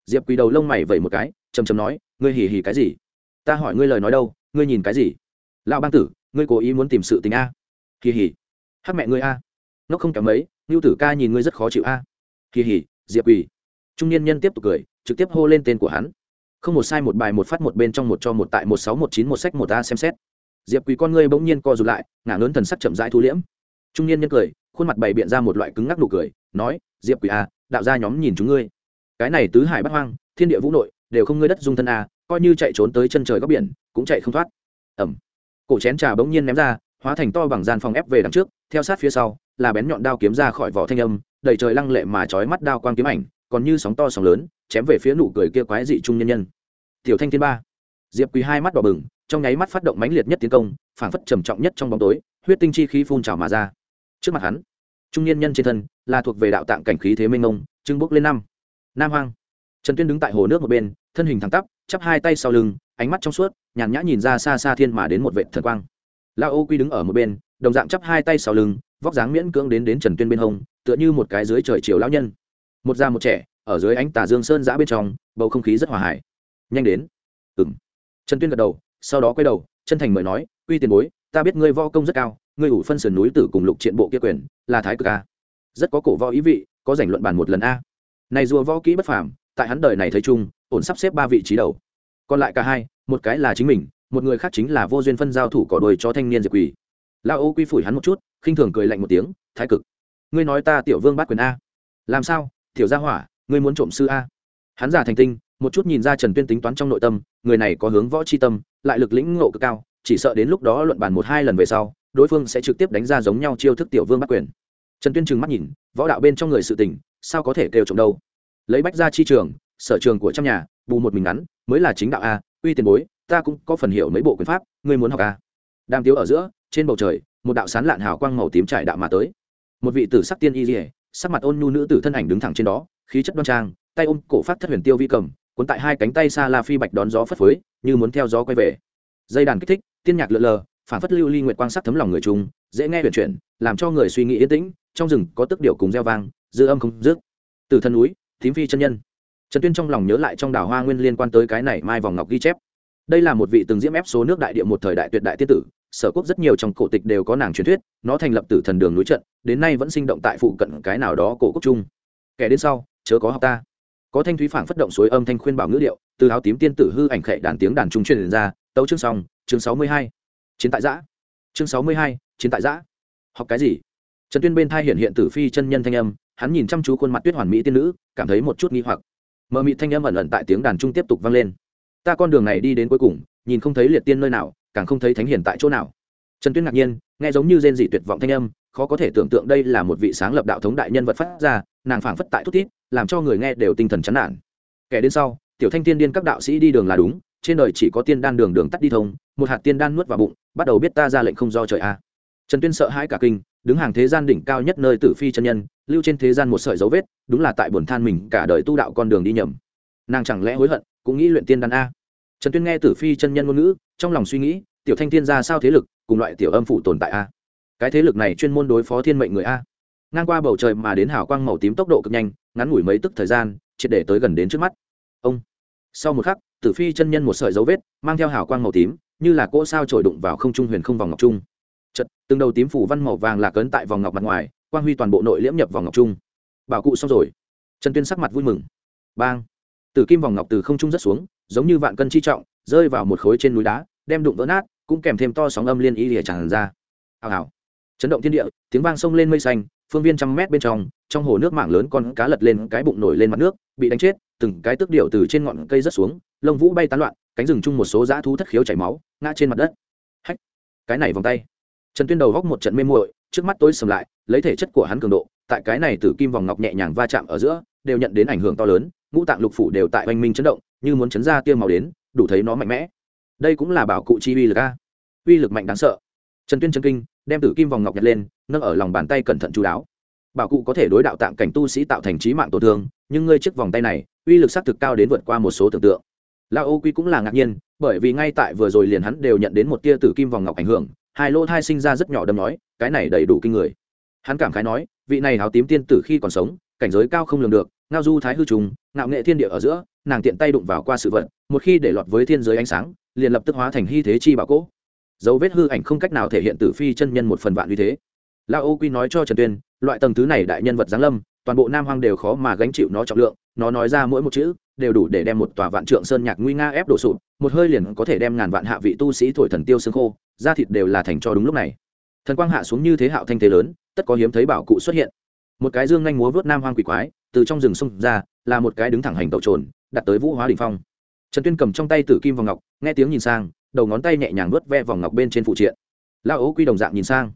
S1: Diệp quỳ đầu lông mày vẩy một cái chầm chầm nói, ngươi hỉ hỉ cái gì? Ta hỏi ngươi lời nói đâu, ngươi nhìn cái gì? Lão bang tử, ngươi cố ý muốn tìm sự tình a? Kỳ hỉ. Hát mẹ ngươi a. Nó không kém mấy ngưu tử ca nhìn ngươi rất khó chịu a. Kỳ hỉ, diệp quỳ. Trung niên nhân tiếp tục cười, trực tiếp hô lên tên của hắn. Không một sai một bài một phát một bên trong một cho một tại một sáu một chín một sách một a xem xét. Diệp quỳ con ngươi bỗng nhiên co rụt lại, ngả lớn thần sắc chậm rãi thu liễm. Trung niên nhân cười, khuôn mặt bày biện ra một loại cứng ngắc nụ cười, nói, diệp quỳ a, đạo ra nhóm nhìn chúng ngươi. Cái này tứ hải bắt hoang, thiên địa vũ nội, đều không ngươi đất dung thân a, coi như chạy trốn tới chân trời góc biển, cũng chạy không thoát. Ẩm cổ chén trà bỗng nhiên ném ra, hóa thành to bằng gian phòng ép về đằng trước, theo sát phía sau, là bén nhọn đao kiếm ra khỏi vỏ thanh âm, đầy trời lăng lệ mà trói mắt đao quang kiếm ảnh, còn như sóng to sóng lớn, chém về phía nụ cười kia quái dị trung nhân nhân. Tiểu thanh thiên ba, diệp quý hai mắt đỏ bừng, trong nháy mắt phát động mãnh liệt nhất tiến công, phảng phất trầm trọng nhất trong bóng tối, huyết tinh chi khí phun trào mà ra. Trước mặt hắn, trung Nhân nhân trên thân, là thuộc về đạo tạng cảnh khí thế minh ngông, trưng bốc lên năm. Nam hoang. Trần tuyên đứng tại hồ nước một bên, thân hình thẳng tắp, chắp hai tay sau lưng ánh mắt trong suốt, nhàn nhã nhìn ra xa xa thiên mà đến một vệ thần quang. Lao ô quy đứng ở một bên, đồng dạng chắp hai tay sau lưng, vóc dáng miễn cưỡng đến đến trần tuyên bên hông, tựa như một cái dưới trời chiều lão nhân. Một già một trẻ, ở dưới ánh tà dương sơn giã bên trong, bầu không khí rất hòa hải nhanh đến. Ừng trần tuyên gật đầu, sau đó quay đầu, chân thành mời nói uy tiền bối, ta biết ngươi vo công rất cao, ngươi ủ phân sườn núi tử cùng lục triện bộ kia quyền, là thái cực a. Rất có cổ võ ý vị, có giành luận bàn một lần a. Này rùa võ kỹ bất phàm, tại hắn đời này thấy chung, ổn sắp xếp ba vị trí đầu còn lại cả hai, một cái là chính mình, một người khác chính là vô duyên phân giao thủ cỏ đuôi cho thanh niên diệp quỳ. Lao ô quy phủi hắn một chút, khinh thường cười lạnh một tiếng, thái cực, ngươi nói ta tiểu vương bắt quyền a? Làm sao, tiểu gia hỏa, ngươi muốn trộm sư a? Hắn giả thành tinh, một chút nhìn ra trần tuyên tính toán trong nội tâm, người này có hướng võ c h i tâm, lại lực lĩnh ngộ cực cao, chỉ sợ đến lúc đó luận bàn một hai lần về sau, đối phương sẽ trực tiếp đánh ra giống nhau chiêu thức tiểu vương bắt quyền. Trần tuyên trừng mắt nhìn, võ đạo bên trong người sự tình, sao có thể kêu trộm đâu? Lấy bách ra chi trường, sở trường của trong nhà, bù một mình ngắn mới là chính đạo a, uy tiền bối, ta cũng có phần hiểu mấy bộ quyền pháp, ngươi muốn học a. Đàm tiếu ở giữa, trên bầu trời, một đạo sán lạn hào quang màu tím trải đạo mà tới. Một vị tử sắc tiên y dỉa sắc mặt ôn nhu nữ tử thân ảnh đứng thẳng trên đó, khí chất đoan trang, tay ôm cổ phát thất huyền tiêu vi cầm, cuốn tại hai cánh tay xa la phi bạch đón gió phất phới, như muốn theo gió quay về. Dây đàn kích thích, tiên nhạc lượn lờ, phản phất lưu ly nguyệt quang sắc thấm lòng người chung, dễ nghe huyền chuyển, làm cho người suy nghĩ yên tĩnh, trong rừng có tức điệu cùng gieo vang, dư âm không dứt. Từ thân núi thím phi chân nhân trần tuyên trong lòng nhớ lại trong đảo hoa nguyên liên quan tới cái này mai vòng ngọc ghi chép. Đây là một vị từng diễm ép số nước đại địa một thời đại tuyệt đại tiên tử, sở quốc rất nhiều trong cổ tịch đều có nàng truyền thuyết, nó thành lập tử thần đường núi trận, đến nay vẫn sinh động tại phụ cận cái nào đó cổ quốc trung. Kẻ đến sau, chớ có học ta. Có thanh thúy phảng phất động suối âm thanh khuyên bảo ngữ điệu, từ áo tím tiên tử hư ảnh khệ đàn tiếng đàn trung truyền ra, tấu chương xong, chương sáu mươi hai. Chiến tại giã. Chương sáu mươi hai, chiến tại giã. Học cái gì? Trần tuyên bên thai hiện hiện tử phi chân nhân thanh âm, hắn nhìn chăm chú khuôn mặt tuyết hoàn mỹ tiên nữ, cảm thấy một chút nghi hoặc mờ mịt thanh âm ẩn ẩn tại tiếng đàn trung tiếp tục vang lên. Ta con đường này đi đến cuối cùng, nhìn không thấy liệt tiên nơi nào, càng không thấy thánh hiển tại chỗ nào. Trần tuyên ngạc nhiên, nghe giống như rên dị tuyệt vọng thanh âm, khó có thể tưởng tượng đây là một vị sáng lập đạo thống đại nhân vật phát ra, nàng phảng phất tại thút tít làm cho người nghe đều tinh thần chán nản. Kẻ đến sau, tiểu thanh tiên điên các đạo sĩ đi đường là đúng, trên đời chỉ có tiên đan đường đường tắt đi thông, một hạt tiên đan nuốt vào bụng, bắt đầu biết ta ra lệnh không do trời a. Trần tuyên sợ hãi cả kinh đứng hàng thế gian đỉnh cao nhất nơi tử phi chân nhân, lưu trên thế gian một sợi dấu vết, đúng là tại buồn than mình cả đời tu đạo con đường đi nhầm. Nàng chẳng lẽ hối hận, cũng nghĩ luyện tiên đan a. Trần tuyên nghe tử phi chân nhân ngôn ngữ, trong lòng suy nghĩ, tiểu thanh thiên ra sao thế lực, cùng loại tiểu âm phụ tồn tại a. Cái thế lực này chuyên môn đối phó thiên mệnh người a. Ngang qua bầu trời mà đến hào quang màu tím tốc độ cực nhanh, ngắn ngủi mấy tức thời gian, triệt để tới gần đến trước mắt. Ông. Sau một khắc, tử phi chân nhân một sợi dấu vết, mang theo hào quang màu tím, như là cỗ sao trổi đụng vào không trung huyền không vòng ngọc trung từng đầu tím phủ văn màu vàng lạc ấn tại vòng ngọc mặt ngoài, quang huy toàn bộ nội liễm nhập vòng ngọc trung. Bảo cụ xong rồi. Trần tuyên sắc mặt vui mừng. Bang. Từ kim vòng ngọc từ không trung rất xuống, giống như vạn cân chi trọng, rơi vào một khối trên núi đá, đem đụng vỡ nát, cũng kèm thêm to sóng âm liên y lìa tràn ra. Hào hào. Chấn động thiên địa, tiếng vang sông lên mây xanh, phương viên trăm mét bên trong trong hồ nước mạng lớn con cá lật lên cái bụng nổi lên mặt nước, bị đánh chết, từng cái tước điệu từ trên ngọn cây rớt xuống, lông vũ bay tán loạn, cánh rừng chung một số dã thú thất khiếu chảy máu, ngã trên mặt đất. Hách. Cái này vòng tay trần tuyên đầu góc một trận mê muội, trước mắt tối sầm lại, lấy thể chất của hắn cường độ, tại cái này từ kim vòng ngọc nhẹ nhàng va chạm ở giữa, đều nhận đến ảnh hưởng to lớn, ngũ tạng lục phủ đều tại oanh minh chấn động, như muốn chấn ra tiêu màu đến, đủ thấy nó mạnh mẽ. Đây cũng là bảo cụ chi uy lực a. Uy lực mạnh đáng sợ. Trần tuyên chân kinh, đem tử kim vòng ngọc nhặt lên, nâng ở lòng bàn tay cẩn thận chú đáo. Bảo cụ có thể đối đạo tạng cảnh tu sĩ tạo thành trí mạng tổn thương, nhưng ngươi chiếc vòng tay này, uy lực xác thực cao đến vượt qua một số tưởng tượng. La ô quy cũng là ngạc nhiên, bởi vì ngay tại vừa rồi liền hắn đều nhận đến một tia tử kim vòng ngọc ảnh hưởng hai lỗ thai sinh ra rất nhỏ đâm nói, cái này đầy đủ kinh người. Hắn cảm khái nói, vị này háo tím tiên tử khi còn sống, cảnh giới cao không lường được, ngao du thái hư trùng, ngạo nghệ thiên địa ở giữa, nàng tiện tay đụng vào qua sự vận một khi để lọt với thiên giới ánh sáng, liền lập tức hóa thành hy thế chi bảo cỗ. Dấu vết hư ảnh không cách nào thể hiện tử phi chân nhân một phần vạn như thế. Lao ô quy nói cho trần tuyên, loại tầng thứ này đại nhân vật giáng lâm toàn bộ nam hoang đều khó mà gánh chịu nó trọng lượng, nó nói ra mỗi một chữ, đều đủ để đem một tòa vạn trượng sơn nhạc nguy nga ép đổ sụp, một hơi liền có thể đem ngàn vạn hạ vị tu sĩ thổi thần tiêu xương khô, da thịt đều là thành cho đúng lúc này. Thần quang hạ xuống như thế hạo thanh thế lớn, tất có hiếm thấy bảo cụ xuất hiện. Một cái dương nhanh múa vớt nam hoang quỷ quái, từ trong rừng sông ra, là một cái đứng thẳng hành tẩu trồn, đặt tới vũ hóa đình phong. Trần tuyên cầm trong tay tử kim vòng ngọc, nghe tiếng nhìn sang, đầu ngón tay nhẹ nhàng vớt ve vòng ngọc bên trên phụ triện. Lao ố quy đồng dạng nhìn sang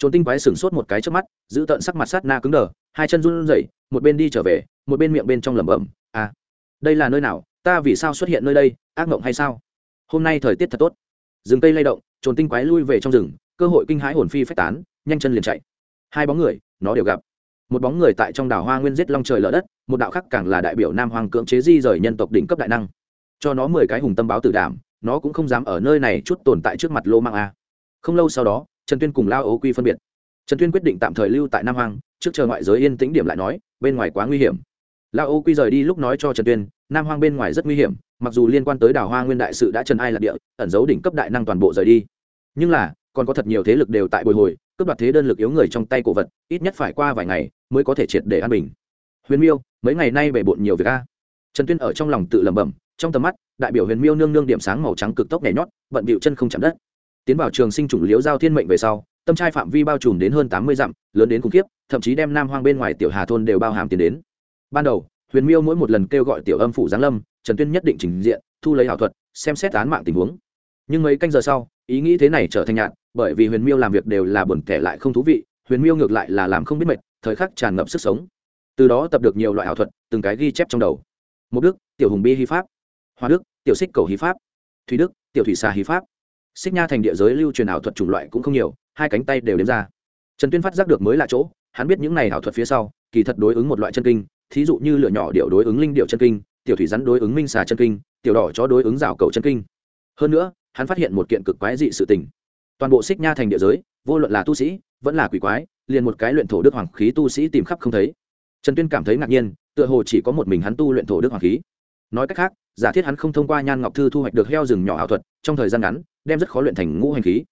S1: trốn tinh quái sửng sốt một cái trước mắt, giữ tận sắc mặt sát na cứng đờ, hai chân run rẩy, một bên đi trở về, một bên miệng bên trong lẩm bẩm à đây là nơi nào? Ta vì sao xuất hiện nơi đây? Ác mộng hay sao? Hôm nay thời tiết thật tốt. Rừng cây lay động, trốn tinh quái lui về trong rừng, cơ hội kinh hãi hồn phi phách tán, nhanh chân liền chạy. Hai bóng người, nó đều gặp. Một bóng người tại trong đảo hoa nguyên giết long trời lở đất, một đạo khác càng là đại biểu nam hoàng cưỡng chế di rời nhân tộc đỉnh cấp đại năng. Cho nó mười cái hùng tâm báo tử đảm, nó cũng không dám ở nơi này chút tồn tại trước mặt lô mang a. Không lâu sau đó trần tuyên cùng lao ố quy phân biệt. Trần tuyên quyết định tạm thời lưu tại nam hoàng trước chờ ngoại giới yên tĩnh điểm lại nói, bên ngoài quá nguy hiểm. Lao ố quy rời đi lúc nói cho trần tuyên, nam hoàng bên ngoài rất nguy hiểm, mặc dù liên quan tới đảo hoa nguyên đại sự đã trần ai lạc địa, ẩn giấu đỉnh cấp đại năng toàn bộ rời đi. Nhưng là, còn có thật nhiều thế lực đều tại bồi hồi, cướp đoạt thế đơn lực yếu người trong tay cổ vật, ít nhất phải qua vài ngày mới có thể triệt để an bình. Huyền miêu, mấy ngày nay bề bộn nhiều việc a. Trần tuyên ở trong lòng tự lẩm bẩm, trong tầm mắt, đại biểu huyền miêu nương nương điểm sáng màu trắng cực tốc nhảy nhót bận bịu chân không chạm đất tiến vào trường sinh chủng liễu giao thiên mệnh về sau, tâm trai phạm vi bao trùm đến hơn tám mươi dặm, lớn đến khủng khiếp, thậm chí đem nam hoang bên ngoài tiểu hà thôn đều bao hàm tiến đến. Ban đầu, huyền miêu mỗi một lần kêu gọi tiểu âm phủ giáng lâm, trần tuyên nhất định trình diện, thu lấy ảo thuật, xem xét án mạng tình huống. Nhưng mấy canh giờ sau, ý nghĩ thế này trở thành nhạn bởi vì huyền miêu làm việc đều là buồn kẻ lại không thú vị, huyền miêu ngược lại là làm không biết mệt, thời khắc tràn ngập sức sống. Từ đó tập được nhiều loại ảo thuật, từng cái ghi chép trong đầu. Mục đức, tiểu hùng bi hy pháp. Hoa đức, tiểu xích cầu hy pháp. Thủy đức, tiểu thủy xà hy pháp xích nha thành địa giới lưu truyền ảo thuật chủng loại cũng không nhiều, hai cánh tay đều đếm ra. Trần tuyên phát giác được mới là chỗ, hắn biết những này ảo thuật phía sau, kỳ thật đối ứng một loại chân kinh, thí dụ như lửa nhỏ điệu đối ứng linh điệu chân kinh, tiểu thủy rắn đối ứng minh xà chân kinh, tiểu đỏ chó đối ứng rào cầu chân kinh. Hơn nữa, hắn phát hiện một kiện cực quái dị sự tình. Toàn bộ xích nha thành địa giới, vô luận là tu sĩ, vẫn là quỷ quái, liền một cái luyện thổ đức hoàng khí tu sĩ tìm khắp không thấy. Trần tuyên cảm thấy ngạc nhiên, tựa hồ chỉ có một mình hắn tu luyện thổ đức hoàng khí nói cách khác, giả thiết hắn không thông qua nhan ngọc thư thu hoạch được heo rừng nhỏ ảo thuật, trong thời gian ngắn, đem rất khó luyện thành ngũ hành khí.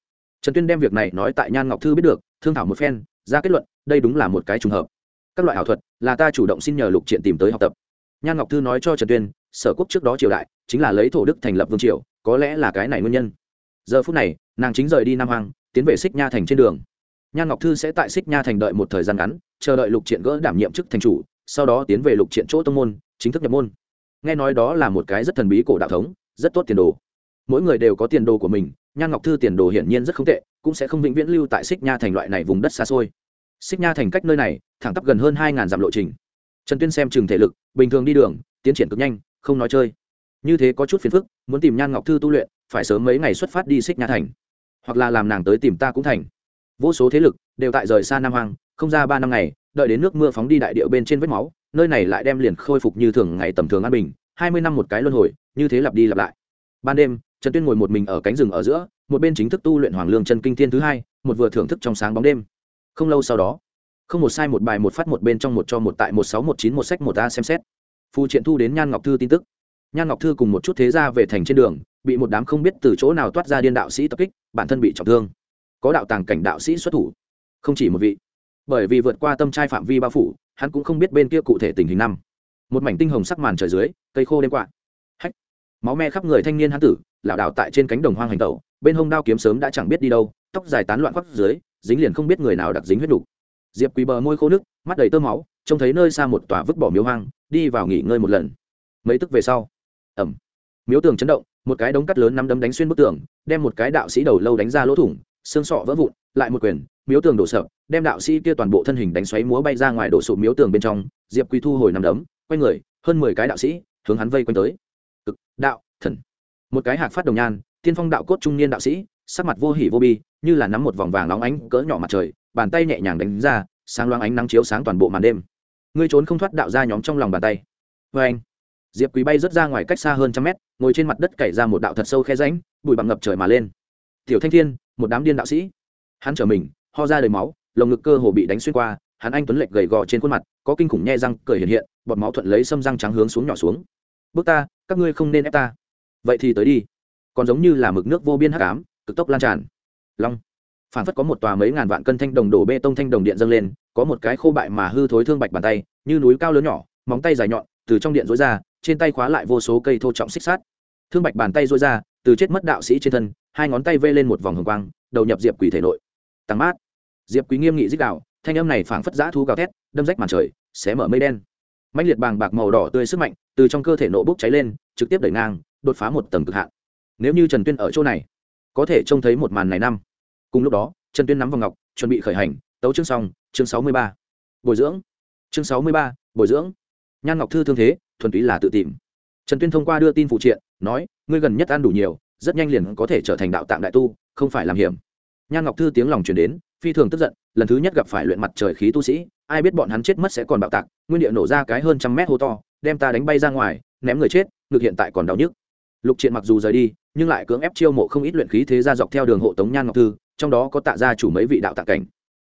S1: Trần tuyên đem việc này nói tại nhan ngọc thư biết được, thương thảo một phen, ra kết luận, đây đúng là một cái trùng hợp. Các loại ảo thuật là ta chủ động xin nhờ lục triện tìm tới học tập. Nhan ngọc thư nói cho trần tuyên, sở quốc trước đó triều đại, chính là lấy thổ đức thành lập vương triều, có lẽ là cái này nguyên nhân. Giờ phút này, nàng chính rời đi nam hoàng tiến về xích nha thành trên đường. Nhan ngọc thư sẽ tại xích nha thành đợi một thời gian ngắn, chờ đợi lục triện gỡ đảm nhiệm chức thành chủ, sau đó tiến về lục triện chỗ tông môn, chính thức nhập môn nghe nói đó là một cái rất thần bí cổ đạo thống, rất tốt tiền đồ. Mỗi người đều có tiền đồ của mình, nhan ngọc thư tiền đồ hiển nhiên rất không tệ, cũng sẽ không vĩnh viễn lưu tại xích nha thành loại này vùng đất xa xôi. Xích nha thành cách nơi này, thẳng tắp gần hơn hai ngàn dặm lộ trình. Trần tuyên xem chừng thể lực, bình thường đi đường, tiến triển cực nhanh, không nói chơi. Như thế có chút phiền phức, muốn tìm nhan ngọc thư tu luyện, phải sớm mấy ngày xuất phát đi xích nha thành. Hoặc là làm nàng tới tìm ta cũng thành. Vô số thế lực đều tại rời xa nam hoàng không ra ba năm ngày, đợi đến nước mưa phóng đi đại điệu bên trên vết máu, nơi này lại đem liền khôi phục như thường ngày tầm thường an bình, hai mươi năm một cái luân hồi, như thế lặp đi lặp lại. Ban đêm, trần tuyên ngồi một mình ở cánh rừng ở giữa, một bên chính thức tu luyện hoàng lương chân kinh thiên thứ hai, một vừa thưởng thức trong sáng bóng đêm. Không lâu sau đó, không một sai một bài một phát một bên trong một cho một tại một sáu một chín một sách một a xem xét. Phù triện thu đến nhan ngọc thư tin tức. Nhan ngọc thư cùng một chút thế ra về thành trên đường, bị một đám không biết từ chỗ nào toát ra điên đạo sĩ tập kích, bản thân bị trọng thương. Có đạo tàng cảnh đạo sĩ xuất thủ. Không chỉ một vị bởi vì vượt qua tâm trai phạm vi bao phủ, hắn cũng không biết bên kia cụ thể tình hình năm. Một mảnh tinh hồng sắc màn trời dưới, cây khô đêm quạ hách! Máu me khắp người thanh niên hán tử, lảo đảo tại trên cánh đồng hoang hành tẩu, bên hông đao kiếm sớm đã chẳng biết đi đâu, tóc dài tán loạn khoác dưới, dính liền không biết người nào đặc dính huyết đủ. diệp quý bờ môi khô nước, mắt đầy tơ máu, trông thấy nơi xa một tòa vứt bỏ miếu hoang, đi vào nghỉ ngơi một lần. Mấy tức về sau. Ẩm. Miếu tường chấn động, một cái đống cắt lớn nắm đấm đánh xuyên bức tường, đem một cái đạo sĩ đầu lâu đánh ra lỗ thủng, xương sọ vỡ vụn, lại một quyền miếu tường đổ sập, đem đạo sĩ kia toàn bộ thân hình đánh xoáy múa bay ra ngoài đổ sụp miếu tường bên trong, diệp quý thu hồi nằm đấm, quay người, hơn mười cái đạo sĩ hướng hắn vây quanh tới. Cực, đạo, thần. Một cái hạc phát đồng nhan, tiên phong đạo cốt trung niên đạo sĩ, sắc mặt vô hỉ vô bi, như là nắm một vòng vàng nóng ánh cỡ nhỏ mặt trời, bàn tay nhẹ nhàng đánh ra, sáng loáng ánh nắng chiếu sáng toàn bộ màn đêm. Ngươi trốn không thoát đạo ra nhóm trong lòng bàn tay. Vê anh, diệp quý bay rớt ra ngoài cách xa hơn trăm mét, ngồi trên mặt đất cày ra một đạo thật sâu khe ránh bụi bặm ngập trời mà lên. Tiểu thanh thiên, một đám điên đạo sĩ. Hắn trở mình ho ra đầy máu, lồng ngực cơ hồ bị đánh xuyên qua, hắn anh tuấn lệch gầy gò trên khuôn mặt, có kinh khủng nhe răng cười hiện hiện, bọt máu thuận lấy xâm răng trắng hướng xuống nhỏ xuống. Bước ta, các ngươi không nên ép ta. Vậy thì tới đi. Còn giống như là mực nước vô biên hắc ám, cực tốc lan tràn. Long. Phản phất có một tòa mấy ngàn vạn cân thanh đồng đổ bê tông thanh đồng điện dâng lên, có một cái khô bại mà hư thối thương bạch bàn tay, như núi cao lớn nhỏ, móng tay dài nhọn, từ trong điện rối ra, trên tay khóa lại vô số cây thô trọng xích sát thương bạch bàn tay rối ra, từ chết mất đạo sĩ trên thân, hai ngón tay vê lên một vòng hồng quang, đầu nhập diệp quỷ thể nội. Tăng mát diệp quý nghiêm nghị dích đạo, thanh âm này phảng phất giã thu gào thét, đâm rách màn trời, xé mở mây đen. Mạnh liệt bàng bạc màu đỏ tươi sức mạnh từ trong cơ thể nổ bốc cháy lên, trực tiếp đẩy ngang, đột phá một tầng cực hạn. Nếu như trần tuyên ở chỗ này, có thể trông thấy một màn này năm. Cùng lúc đó, trần tuyên nắm vào ngọc, chuẩn bị khởi hành, tấu chương xong, chương sáu mươi ba. Bồi dưỡng. Chương sáu mươi ba, bồi dưỡng. Nhan ngọc thư thương thế, thuần túy là tự tìm. Trần tuyên thông qua đưa tin phụ triện, nói, ngươi gần nhất ăn đủ nhiều, rất nhanh liền có thể trở thành đạo tạng đại tu, không phải làm hiểm nhan ngọc thư tiếng lòng truyền đến, phi thường tức giận, lần thứ nhất gặp phải luyện mặt trời khí tu sĩ, ai biết bọn hắn chết mất sẽ còn bạo tạc, nguyên địa nổ ra cái hơn trăm mét hô to, đem ta đánh bay ra ngoài, ném người chết, ngực hiện tại còn đau nhức. Lục triện mặc dù rời đi, nhưng lại cưỡng ép chiêu mộ không ít luyện khí thế ra dọc theo đường hộ tống nhan ngọc thư, trong đó có tạ gia chủ mấy vị đạo tạ cảnh.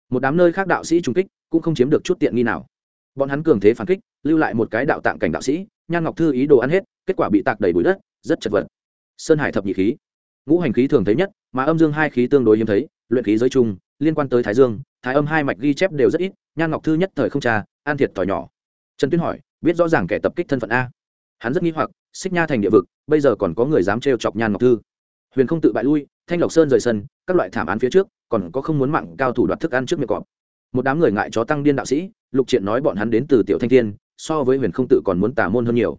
S1: Một đám nơi khác đạo sĩ trung kích, cũng không chiếm được chút tiện nghi nào. Bọn hắn cường thế phản kích, lưu lại một cái đạo tạng cảnh đạo sĩ, nhan ngọc thư ý đồ ăn hết, kết quả bị tạc đầy bụi đất, rất chật vật. Sơn hải thập nhị khí ngũ hành khí thường thấy nhất, mà âm dương hai khí tương đối hiếm thấy, luyện khí giới chung liên quan tới thái dương, thái âm hai mạch ghi chép đều rất ít, nhan ngọc thư nhất thời không trà an thiệt tỏi nhỏ. Trần tuyên hỏi, biết rõ ràng kẻ tập kích thân phận a. Hắn rất nghi hoặc, xích nha thành địa vực, bây giờ còn có người dám trêu chọc nhan ngọc thư. Huyền không tự bại lui, thanh lộc sơn rời sân, các loại thảm án phía trước, còn có không muốn mạng cao thủ đoạt thức ăn trước miệng cọp. Một đám người ngại chó tăng điên đạo sĩ, lục triện nói bọn hắn đến từ tiểu thanh thiên, so với huyền không tự còn muốn tả môn hơn nhiều.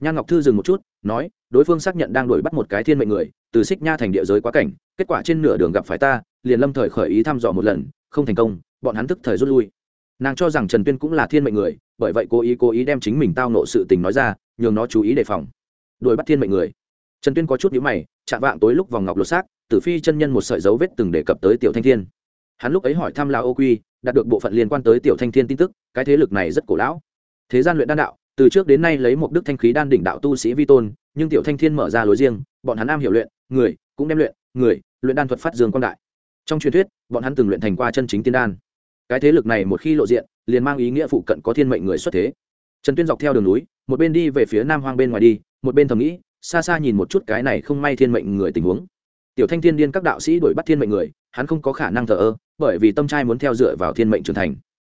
S1: Nhan ngọc thư dừng một chút nói, đối phương xác nhận đang đuổi bắt một cái thiên mệnh người, từ xích nha thành địa giới quá cảnh, kết quả trên nửa đường gặp phải ta, liền lâm thời khởi ý thăm dò một lần, không thành công, bọn hắn tức thời rút lui. Nàng cho rằng trần tuyên cũng là thiên mệnh người, bởi vậy cố ý cố ý đem chính mình tao nộ sự tình nói ra, nhường nó chú ý đề phòng. Đuổi bắt thiên mệnh người. Trần tuyên có chút nhữ mày, chạm vạng tối lúc vòng ngọc lột xác, tử phi chân nhân một sợi dấu vết từng đề cập tới tiểu thanh thiên. Hắn lúc ấy hỏi thăm lao ô quy, đạt được bộ phận liên quan tới tiểu thanh thiên tin tức, cái thế lực này rất cổ lão. Thế gian luyện đan đạo từ trước đến nay lấy một đức thanh khí đan đỉnh đạo tu sĩ vi tôn, nhưng tiểu thanh thiên mở ra lối riêng, bọn hắn am hiểu luyện, người cũng đem luyện, người luyện đan thuật phát dương quang đại. Trong truyền thuyết, bọn hắn từng luyện thành qua chân chính tiên đan. Cái thế lực này một khi lộ diện, liền mang ý nghĩa phụ cận có thiên mệnh người xuất thế. Trần tuyên dọc theo đường núi, một bên đi về phía nam hoang bên ngoài đi, một bên thầm nghĩ, xa xa nhìn một chút cái này không may thiên mệnh người tình huống. Tiểu thanh thiên điên các đạo sĩ đuổi bắt thiên mệnh người, hắn không có khả năng thờ ơ, bởi vì tâm trai muốn theo dựa vào thiên mệnh trưởng thành.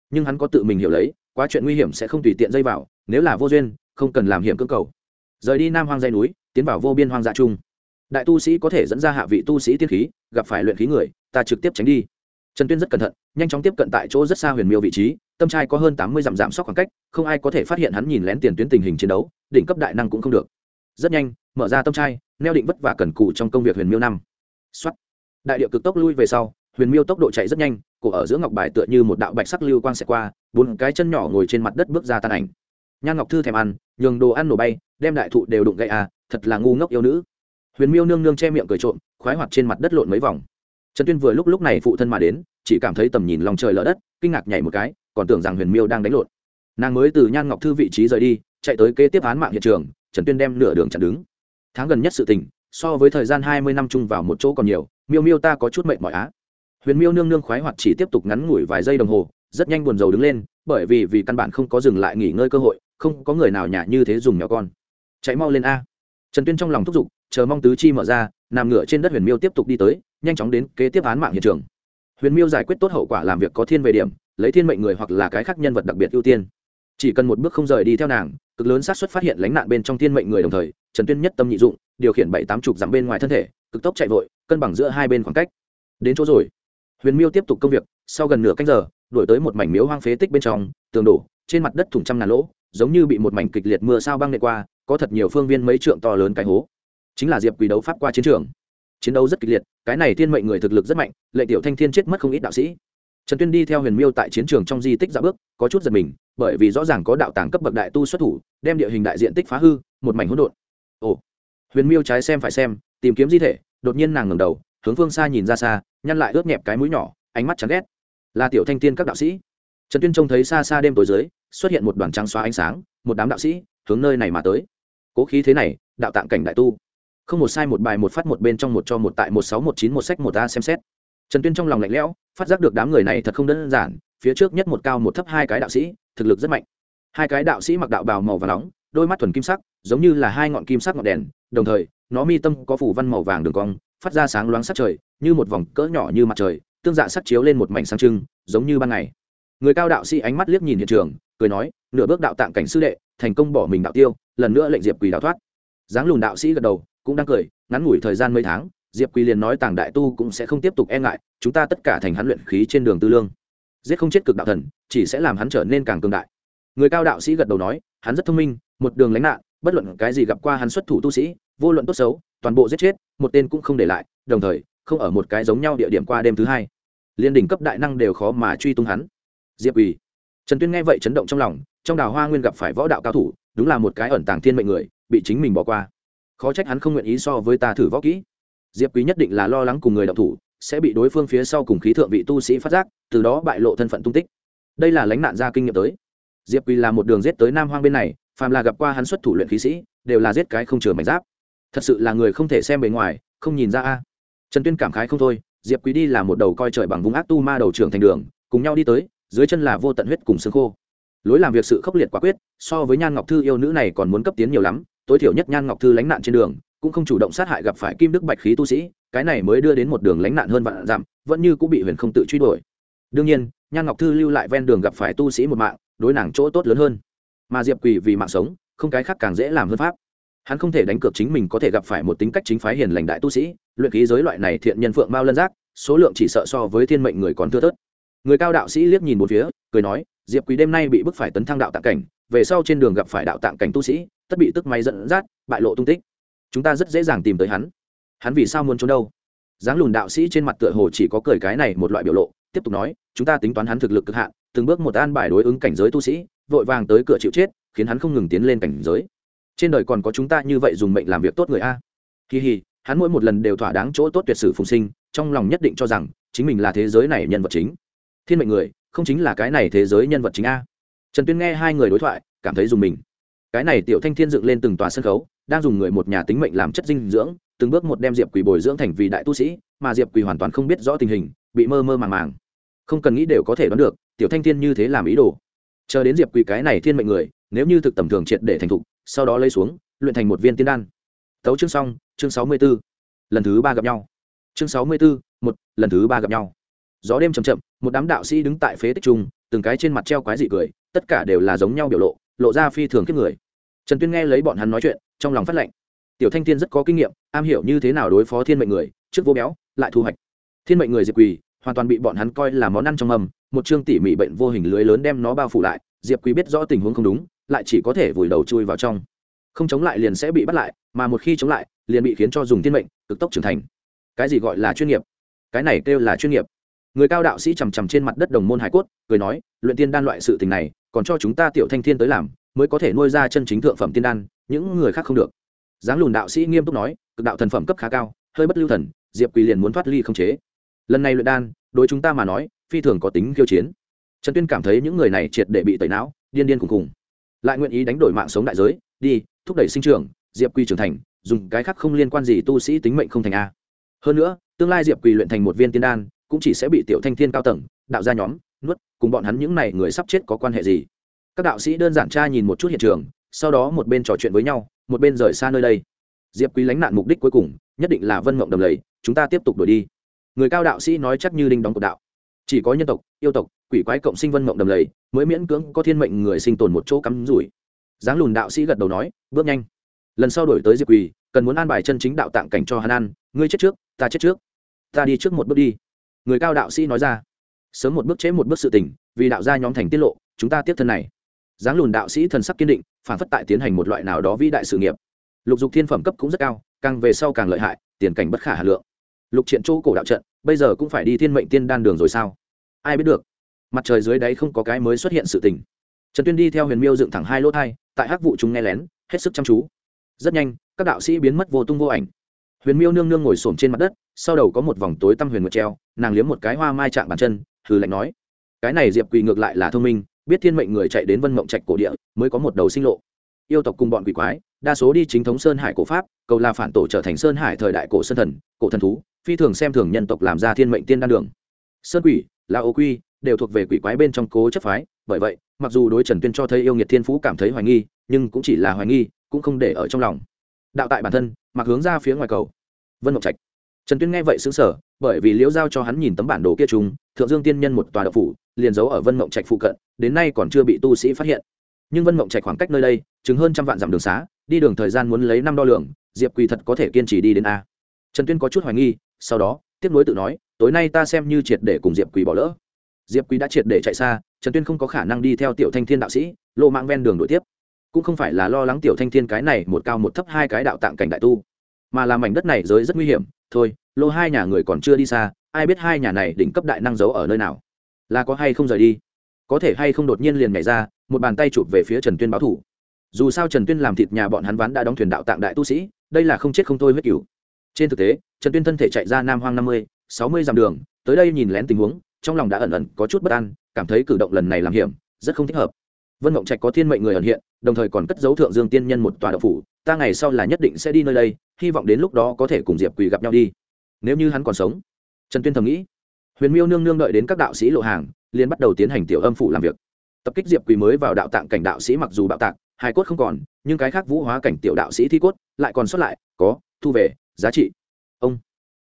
S1: Nhưng hắn có tự mình hiểu lấy, quá chuyện nguy hiểm sẽ không tùy tiện dây vào nếu là vô duyên, không cần làm hiểm cưỡng cầu. Rời đi nam hoang dây núi, tiến vào vô biên hoang dạ trung. Đại tu sĩ có thể dẫn ra hạ vị tu sĩ tiên khí, gặp phải luyện khí người, ta trực tiếp tránh đi. Trần tuyên rất cẩn thận, nhanh chóng tiếp cận tại chỗ rất xa huyền miêu vị trí, tâm trai có hơn tám mươi dặm giảm sóc khoảng cách, không ai có thể phát hiện hắn nhìn lén tiền tuyến tình hình chiến đấu, đỉnh cấp đại năng cũng không được. Rất nhanh, mở ra tâm trai, neo định vất vả cần cụ trong công việc huyền miêu năm. Xuất đại điệu cực tốc lui về sau, huyền miêu tốc độ chạy rất nhanh, cổ ở giữa ngọc bài tựa như một đạo bạch sắc lưu quang xẹt qua, bốn cái chân nhỏ ngồi trên mặt đất bước ra tan ảnh nhan ngọc thư thèm ăn, nhường đồ ăn nổ bay, đem đại thụ đều đụng gậy à thật là ngu ngốc yêu nữ. Huyền miêu nương nương che miệng cười trộm, khoái hoạt trên mặt đất lộn mấy vòng. Trần tuyên vừa lúc lúc này phụ thân mà đến, chỉ cảm thấy tầm nhìn lòng trời lỡ đất, kinh ngạc nhảy một cái, còn tưởng rằng huyền miêu đang đánh lộn. Nàng mới từ nhan ngọc thư vị trí rời đi, chạy tới kế tiếp án mạng hiện trường, trần tuyên đem nửa đường chặn đứng. Tháng gần nhất sự tình, so với thời gian hai mươi năm chung vào một chỗ còn nhiều, miêu miêu ta có chút mệnh mỏi á. Huyền miêu nương nương khoái hoạt chỉ tiếp tục ngắn ngủi vài giây đồng hồ, rất nhanh buồn rầu đứng lên, bởi vì vì căn bản không có dừng lại nghỉ ngơi cơ hội không có người nào nhà như thế dùng nhỏ con. Chạy mau lên a. Trần tuyên trong lòng thúc giục, chờ mong tứ chi mở ra, nằm ngửa trên đất huyền miêu tiếp tục đi tới, nhanh chóng đến kế tiếp án mạng hiện trường. Huyền miêu giải quyết tốt hậu quả làm việc có thiên về điểm, lấy thiên mệnh người hoặc là cái khác nhân vật đặc biệt ưu tiên. Chỉ cần một bước không rời đi theo nàng, cực lớn xác suất phát hiện lánh nạn bên trong thiên mệnh người đồng thời, trần tuyên nhất tâm nhị dụng, điều khiển bảy tám chục dặm bên ngoài thân thể, cực tốc chạy vội, cân bằng giữa hai bên khoảng cách. Đến chỗ rồi. Huyền miêu tiếp tục công việc, sau gần nửa canh giờ đổi tới một mảnh miếu hoang phế tích bên trong, tường đổ, trên mặt đất thủng trăm ngàn lỗ giống như bị một mảnh kịch liệt mưa sao băng nệ qua, có thật nhiều phương viên mấy trượng to lớn cái hố. Chính là diệp quỳ đấu pháp qua chiến trường. Chiến đấu rất kịch liệt, cái này thiên mệnh người thực lực rất mạnh, lệ tiểu thanh thiên chết mất không ít đạo sĩ. Trần tuyên đi theo huyền miêu tại chiến trường trong di tích ra bước, có chút giật mình, bởi vì rõ ràng có đạo tàng cấp bậc đại tu xuất thủ, đem địa hình đại diện tích phá hư, một mảnh hỗn độn. Ồ, huyền miêu trái xem phải xem, tìm kiếm di thể, đột nhiên nàng ngẩng đầu, hướng phương xa nhìn ra xa, nhăn lại ướt nhẹp cái mũi nhỏ, ánh mắt chán ghét. Là tiểu thanh thiên các đạo sĩ. Trần tuyên trông thấy xa xa đêm tối dưới xuất hiện một đoàn trắng xóa ánh sáng, một đám đạo sĩ hướng nơi này mà tới. Cố khí thế này, đạo tạng cảnh đại tu. Không một sai một bài một phát một bên trong một cho một tại một sáu một chín một sách một a xem xét. Trần tuyên trong lòng lạnh lẽo, phát giác được đám người này thật không đơn giản, phía trước nhất một cao một thấp hai cái đạo sĩ, thực lực rất mạnh. Hai cái đạo sĩ mặc đạo bào màu và nóng, đôi mắt thuần kim sắc, giống như là hai ngọn kim sắc ngọn đèn, đồng thời, nó mi tâm có phủ văn màu vàng đường cong, phát ra sáng loáng sắc trời, như một vòng cỡ nhỏ như mặt trời, tương dạ sắc chiếu lên một mảnh sáng trưng, giống như ban ngày người cao đạo sĩ ánh mắt liếc nhìn hiện trường, cười nói, nửa bước đạo tạng cảnh sư đệ, thành công bỏ mình đạo tiêu, lần nữa lệnh diệp quỳ đào thoát. Dáng lùn đạo sĩ gật đầu, cũng đang cười, ngắn ngủi thời gian mấy tháng, diệp quỳ liền nói tàng đại tu cũng sẽ không tiếp tục e ngại, chúng ta tất cả thành hắn luyện khí trên đường tư lương. Giết không chết cực đạo thần, chỉ sẽ làm hắn trở nên càng cường đại. Người cao đạo sĩ gật đầu nói, hắn rất thông minh, một đường lánh nạn, bất luận cái gì gặp qua hắn xuất thủ tu sĩ, vô luận tốt xấu, toàn bộ giết chết, một tên cũng không để lại, đồng thời, không ở một cái giống nhau địa điểm qua đêm thứ hai. Liên đỉnh cấp đại năng đều khó mà truy tung hắn diệp ủy trần tuyên nghe vậy chấn động trong lòng, trong đào hoa nguyên gặp phải võ đạo cao thủ, đúng là một cái ẩn tàng thiên mệnh người, bị chính mình bỏ qua. Khó trách hắn không nguyện ý so với ta thử võ kỹ. Diệp quý nhất định là lo lắng cùng người đạo thủ, sẽ bị đối phương phía sau cùng khí thượng vị tu sĩ phát giác, từ đó bại lộ thân phận tung tích. Đây là lánh nạn gia kinh nghiệm tới. Diệp quý là một đường giết tới nam hoang bên này, phàm là gặp qua hắn xuất thủ luyện khí sĩ, đều là giết cái không chừa mảnh giáp. Thật sự là người không thể xem bề ngoài, không nhìn ra a. Trần tuyên cảm khái không thôi, diệp quý đi là một đầu coi trời bằng vùng ác tu ma đầu trưởng thành đường, cùng nhau đi tới dưới chân là vô tận huyết cùng xương khô. Lối làm việc sự khốc liệt quả quyết, so với nhan ngọc thư yêu nữ này còn muốn cấp tiến nhiều lắm, tối thiểu nhất nhan ngọc thư lánh nạn trên đường, cũng không chủ động sát hại gặp phải kim đức bạch khí tu sĩ, cái này mới đưa đến một đường lánh nạn hơn vạn dặm, vẫn như cũng bị huyền không tự truy đuổi. Đương nhiên, nhan ngọc thư lưu lại ven đường gặp phải tu sĩ một mạng, đối nàng chỗ tốt lớn hơn. Mà diệp quỳ vì mạng sống, không cái khác càng dễ làm hơn pháp. Hắn không thể đánh cược chính mình có thể gặp phải một tính cách chính phái hiền lành đại tu sĩ, luyện khí giới loại này thiện nhân phượng mao lân giác, số lượng chỉ sợ so với thiên mệnh người còn thưa thớt người cao đạo sĩ liếc nhìn một phía, cười nói, diệp quý đêm nay bị bức phải tấn thăng đạo tạng cảnh, về sau trên đường gặp phải đạo tạng cảnh tu sĩ, tất bị tức máy dẫn dắt, bại lộ tung tích. Chúng ta rất dễ dàng tìm tới hắn. Hắn vì sao muốn trốn đâu? Dáng lùn đạo sĩ trên mặt tựa hồ chỉ có cười cái này một loại biểu lộ, tiếp tục nói, chúng ta tính toán hắn thực lực cực hạn, từng bước một an bài đối ứng cảnh giới tu sĩ, vội vàng tới cửa chịu chết, khiến hắn không ngừng tiến lên cảnh giới. Trên đời còn có chúng ta như vậy dùng mệnh làm việc tốt người a. Kỳ hì, hắn mỗi một lần đều thỏa đáng chỗ tốt tuyệt sử phùng sinh, trong lòng nhất định cho rằng, chính mình là thế giới này nhân vật chính thiên mệnh người, không chính là cái này thế giới nhân vật chính a. Trần tuyên nghe hai người đối thoại, cảm thấy dùng mình. Cái này tiểu thanh thiên dựng lên từng tòa sân khấu, đang dùng người một nhà tính mệnh làm chất dinh dưỡng, từng bước một đem diệp quỳ bồi dưỡng thành vì đại tu sĩ, mà diệp quỳ hoàn toàn không biết rõ tình hình, bị mơ mơ màng màng. Không cần nghĩ đều có thể đoán được, tiểu thanh thiên như thế làm ý đồ. Chờ đến diệp quỳ cái này thiên mệnh người, nếu như thực tầm thường triệt để thành thục, sau đó lấy xuống, luyện thành một viên tiên đan. Tấu chương xong, chương sáu mươi b ố lần thứ ba gặp nhau. Chương sáu mươi b ố một, lần thứ ba gặp nhau gió đêm chầm chậm, một đám đạo sĩ đứng tại phế tích trung, từng cái trên mặt treo quái dị cười, tất cả đều là giống nhau biểu lộ lộ ra phi thường kiếp người. Trần tuyên nghe lấy bọn hắn nói chuyện, trong lòng phát lệnh. Tiểu thanh thiên rất có kinh nghiệm, am hiểu như thế nào đối phó thiên mệnh người, trước vô béo, lại thu hoạch. Thiên mệnh người diệp quỳ, hoàn toàn bị bọn hắn coi là món ăn trong mầm một chương tỉ mỉ bệnh vô hình lưới lớn đem nó bao phủ lại, diệp quý biết rõ tình huống không đúng, lại chỉ có thể vùi đầu chui vào trong. Không chống lại liền sẽ bị bắt lại, mà một khi chống lại, liền bị khiến cho dùng thiên mệnh, cực tốc trưởng thành. Cái gì gọi là chuyên nghiệp? Cái này kêu là chuyên nghiệp người cao đạo sĩ chằm chằm trên mặt đất đồng môn hải cốt, cười nói, luyện tiên đan loại sự tình này, còn cho chúng ta tiểu thanh thiên tới làm, mới có thể nuôi ra chân chính thượng phẩm tiên đan, những người khác không được. Giáng lùn đạo sĩ nghiêm túc nói, cực đạo thần phẩm cấp khá cao, hơi bất lưu thần, diệp quỳ liền muốn thoát ly không chế. Lần này luyện đan, đối chúng ta mà nói, phi thường có tính khiêu chiến. Trần tuyên cảm thấy những người này triệt để bị tẩy não, điên điên khùng khùng lại nguyện ý đánh đổi mạng sống đại giới, đi, thúc đẩy sinh trưởng, diệp quy trưởng thành, dùng cái khác không liên quan gì tu sĩ tính mệnh không thành a. Hơn nữa, tương lai diệp quỳ luyện thành một viên tiên đan cũng chỉ sẽ bị tiểu thanh thiên cao tầng, đạo gia nhóm, nuốt, cùng bọn hắn những n à y người sắp chết có quan hệ gì? Các đạo sĩ đơn giản tra nhìn một chút hiện trường, sau đó một bên trò chuyện với nhau, một bên rời xa nơi đây. Diệp quý lánh nạn mục đích cuối cùng, nhất định là vân mộng đầm lầy, chúng ta tiếp tục đổi đi. Người cao đạo sĩ nói chắc như đinh đóng cột đạo. Chỉ có nhân tộc, yêu tộc, quỷ quái cộng sinh vân mộng đầm lầy, mới miễn cưỡng có thiên mệnh người sinh tồn một chỗ cắm rủi. Dáng lùn đạo sĩ gật đầu nói, bước nhanh. Lần sau đổi tới diệp quỳ, cần muốn an bài chân chính đạo tạng cảnh cho hắn ăn. Ngươi chết trước, ta chết trước. Ta đi trước một bước đi người cao đạo sĩ nói ra. Sớm một bước chế một bước sự tình, vì đạo gia nhóm thành tiết lộ, chúng ta tiếp thân này. Giáng lùn đạo sĩ thần sắc kiên định, phản phất tại tiến hành một loại nào đó vĩ đại sự nghiệp. Lục dục thiên phẩm cấp cũng rất cao, càng về sau càng lợi hại, tiền cảnh bất khả hà lượng. Lục triện chỗ cổ đạo trận, bây giờ cũng phải đi thiên mệnh tiên đan đường rồi sao? Ai biết được? Mặt trời dưới đáy không có cái mới xuất hiện sự tình. Trần tuyên đi theo huyền miêu dựng thẳng hai lỗ thai, tại hắc vụ chúng nghe lén, hết sức chăm chú. Rất nhanh, các đạo sĩ biến mất vô tung vô ảnh huyền miêu nương nương ngồi xổm trên mặt đất, sau đầu có một vòng tối tăm huyền nguyệt treo, nàng liếm một cái hoa mai chạm bàn chân, hừ lạnh nói. Cái này diệp quỳ ngược lại là thông minh, biết thiên mệnh người chạy đến vân mộng trạch cổ địa, mới có một đầu sinh lộ. Yêu tộc cùng bọn quỷ quái, đa số đi chính thống sơn hải cổ pháp, cầu là phản tổ trở thành sơn hải thời đại cổ sơn thần, cổ thần thú, phi thường xem thường nhân tộc làm ra thiên mệnh tiên đan đường. Sơn quỷ, là ô quy, đều thuộc về quỷ quái bên trong cố chấp phái, bởi vậy, mặc dù đối trần tuyên cho thấy yêu nghiệt thiên phú cảm thấy hoài nghi, nhưng cũng chỉ là hoài nghi, cũng không để ở trong lòng đạo tại bản thân mặc hướng ra phía ngoài cầu. Vân mộng trạch. Trần tuyên nghe vậy xứng sở bởi vì liễu giao cho hắn nhìn tấm bản đồ kia chúng thượng dương tiên nhân một tòa đậu phủ liền giấu ở vân mộng trạch phụ cận đến nay còn chưa bị tu sĩ phát hiện. Nhưng vân mộng trạch khoảng cách nơi đây chứng hơn trăm vạn dặm đường xá đi đường thời gian muốn lấy năm đo lường, diệp quỳ thật có thể kiên trì đi đến a. Trần tuyên có chút hoài nghi sau đó tiếp nối tự nói tối nay ta xem như triệt để cùng diệp quỳ bỏ lỡ. Diệp quý đã triệt để chạy xa trần tuyên không có khả năng đi theo tiểu thanh thiên đạo sĩ lộ mạng ven đường đội tiếp cũng không phải là lo lắng tiểu thanh thiên cái này một cao một thấp hai cái đạo tạng cảnh đại tu, mà là mảnh đất này giới rất nguy hiểm. Thôi, lô hai nhà người còn chưa đi xa, ai biết hai nhà này đỉnh cấp đại năng giấu ở nơi nào? Là có hay không rời đi? Có thể hay không đột nhiên liền nhảy ra, một bàn tay chụp về phía trần tuyên báo thủ. Dù sao trần tuyên làm thịt nhà bọn hắn ván đã đóng thuyền đạo tạng đại tu sĩ, đây là không chết không thôi huyết cửu. Trên thực tế, trần tuyên thân thể chạy ra nam hoang năm mươi, sáu mươi dặm đường, tới đây nhìn lén tình huống, trong lòng đã ẩn ẩn có chút bất an, cảm thấy cử động lần này làm hiểm, rất không thích hợp. Vân mộng trạch có thiên mệnh người ẩn hiện đồng thời còn cất dấu thượng dương tiên nhân một tòa đậu phủ, ta ngày sau là nhất định sẽ đi nơi đây, hy vọng đến lúc đó có thể cùng diệp quỳ gặp nhau đi. Nếu như hắn còn sống, trần tuyên thầm nghĩ. Huyền miêu nương nương đợi đến các đạo sĩ lộ hàng, liền bắt đầu tiến hành tiểu âm phủ làm việc. Tập kích diệp quỳ mới vào đạo tạng cảnh đạo sĩ mặc dù bạo tạc hai cốt không còn, nhưng cái khác vũ hóa cảnh tiểu đạo sĩ thi cốt lại còn sót lại, có, thu về, giá trị. Ông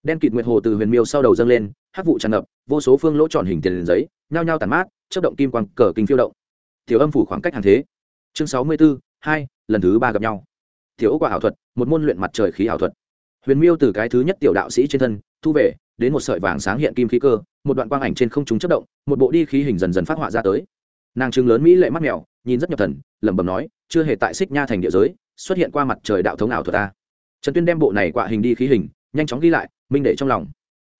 S1: đen kịt nguyệt hồ từ huyền miêu sau đầu dâng lên hát vụ tràn ngập, vô số phương lỗ tròn hình tiền giấy, nhao nhao tàn mát chất động kim quang cờ kinh phiêu động. Tiểu âm phủ khoảng cách hàng thế chương sáu mươi 64, hai lần thứ ba gặp nhau. Thiếu quả ảo thuật một môn luyện mặt trời khí ảo thuật. Huyền miêu từ cái thứ nhất tiểu đạo sĩ trên thân thu về đến một sợi vàng sáng hiện kim khí cơ một đoạn quang ảnh trên không trung chất động một bộ đi khí hình dần dần phát họa ra tới. Nàng trưng lớn mỹ lệ mắt mèo nhìn rất nhập thần lẩm bẩm nói chưa hề tại xích nha thành địa giới xuất hiện qua mặt trời đạo thống ảo thuật ta. Trần tuyên đem bộ này quạ hình đi khí hình nhanh chóng ghi lại minh để trong lòng.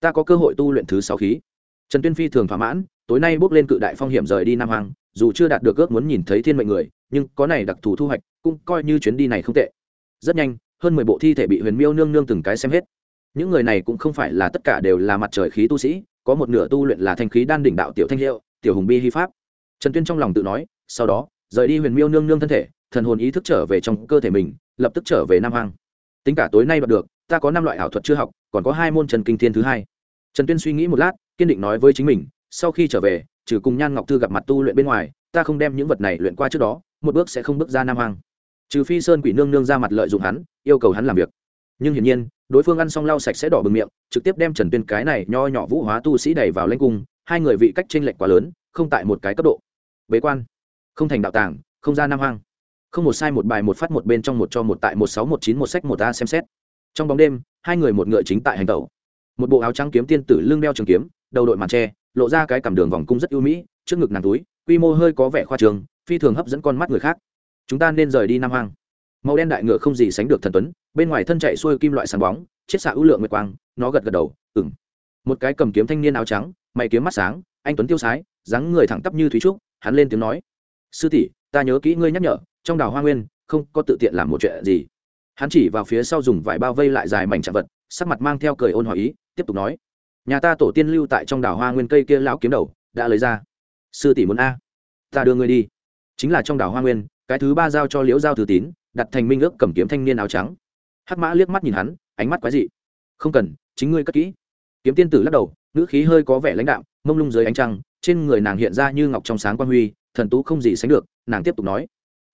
S1: Ta có cơ hội tu luyện thứ sáu khí. Trần tuyên phi thường thỏa mãn tối nay bước lên cự đại phong hiểm rời đi nam hoàng dù chưa đạt được ước muốn nhìn thấy thiên mệnh người nhưng có này đặc thù thu hoạch cũng coi như chuyến đi này không tệ. Rất nhanh, hơn mười bộ thi thể bị huyền miêu nương nương từng cái xem hết. Những người này cũng không phải là tất cả đều là mặt trời khí tu sĩ, có một nửa tu luyện là thanh khí đan đỉnh đạo tiểu thanh hiệu, tiểu hùng bi hy pháp. Trần tuyên trong lòng tự nói, sau đó, rời đi huyền miêu nương nương thân thể, thần hồn ý thức trở về trong cơ thể mình, lập tức trở về nam hoang. Tính cả tối nay đoạt được, ta có năm loại ảo thuật chưa học, còn có hai môn trần kinh thiên thứ hai. Trần tuyên suy nghĩ một lát, kiên định nói với chính mình, sau khi trở về, trừ cùng nhan ngọc thư gặp mặt tu luyện bên ngoài, ta không đem những vật này luyện qua trước đó một bước sẽ không bước ra nam hoàng trừ phi sơn quỷ nương nương ra mặt lợi dụng hắn, yêu cầu hắn làm việc. Nhưng hiển nhiên, đối phương ăn xong lau sạch sẽ đỏ bừng miệng, trực tiếp đem trần tuyên cái này nho nhỏ vũ hóa tu sĩ đẩy vào lanh cung, hai người vị cách t r ê n lệch quá lớn, không tại một cái cấp độ. Bế quan. Không thành đạo tàng, không ra nam hoang. Không một sai một bài một phát một bên trong một cho một tại một sáu một chín một sách một a xem xét. Trong bóng đêm, hai người một ngựa chính tại hành tẩu. Một bộ áo trắng kiếm tiên tử lưng đeo trường kiếm, đầu đội màn tre, lộ ra cái cảm đường vòng cung rất ưu mỹ, trước ngực nàng túi, quy mô hơi có vẻ khoa trường phi thường hấp dẫn con mắt người khác. Chúng ta nên rời đi nam hoang. Màu đen đại ngựa không gì sánh được thần tuấn, bên ngoài thân chạy xuôi kim loại sáng bóng, chiết xạ ưu lượng nguyệt quang, nó gật gật đầu ừng một cái cầm kiếm thanh niên áo trắng, mày kiếm mắt sáng, anh tuấn tiêu sái, dáng người thẳng tắp như thúy trúc, hắn lên tiếng nói, sư tỷ, ta nhớ kỹ ngươi nhắc nhở, trong đảo hoa nguyên, không có tự tiện làm một chuyện gì. Hắn chỉ vào phía sau dùng vải bao vây lại dài mảnh chạm vật, sắc mặt mang theo cười ôn hỏi ý, tiếp tục nói, nhà ta tổ tiên lưu tại trong đảo hoa nguyên cây kia lão kiếm đầu, đã lấy ra. Sư tỷ muốn a, ta đưa ngươi đi chính là trong đảo hoa nguyên, cái thứ ba giao cho liễu giao thư tín, đặt thành minh ước cầm kiếm thanh niên áo trắng. Hắc mã liếc mắt nhìn hắn, ánh mắt quái dị. Không cần, chính ngươi cất kỹ. Kiếm tiên tử lắc đầu, ngữ khí hơi có vẻ lãnh đạm, mông lung dưới ánh trăng, trên người nàng hiện ra như ngọc trong sáng quan huy, thần tú không gì sánh được, nàng tiếp tục nói.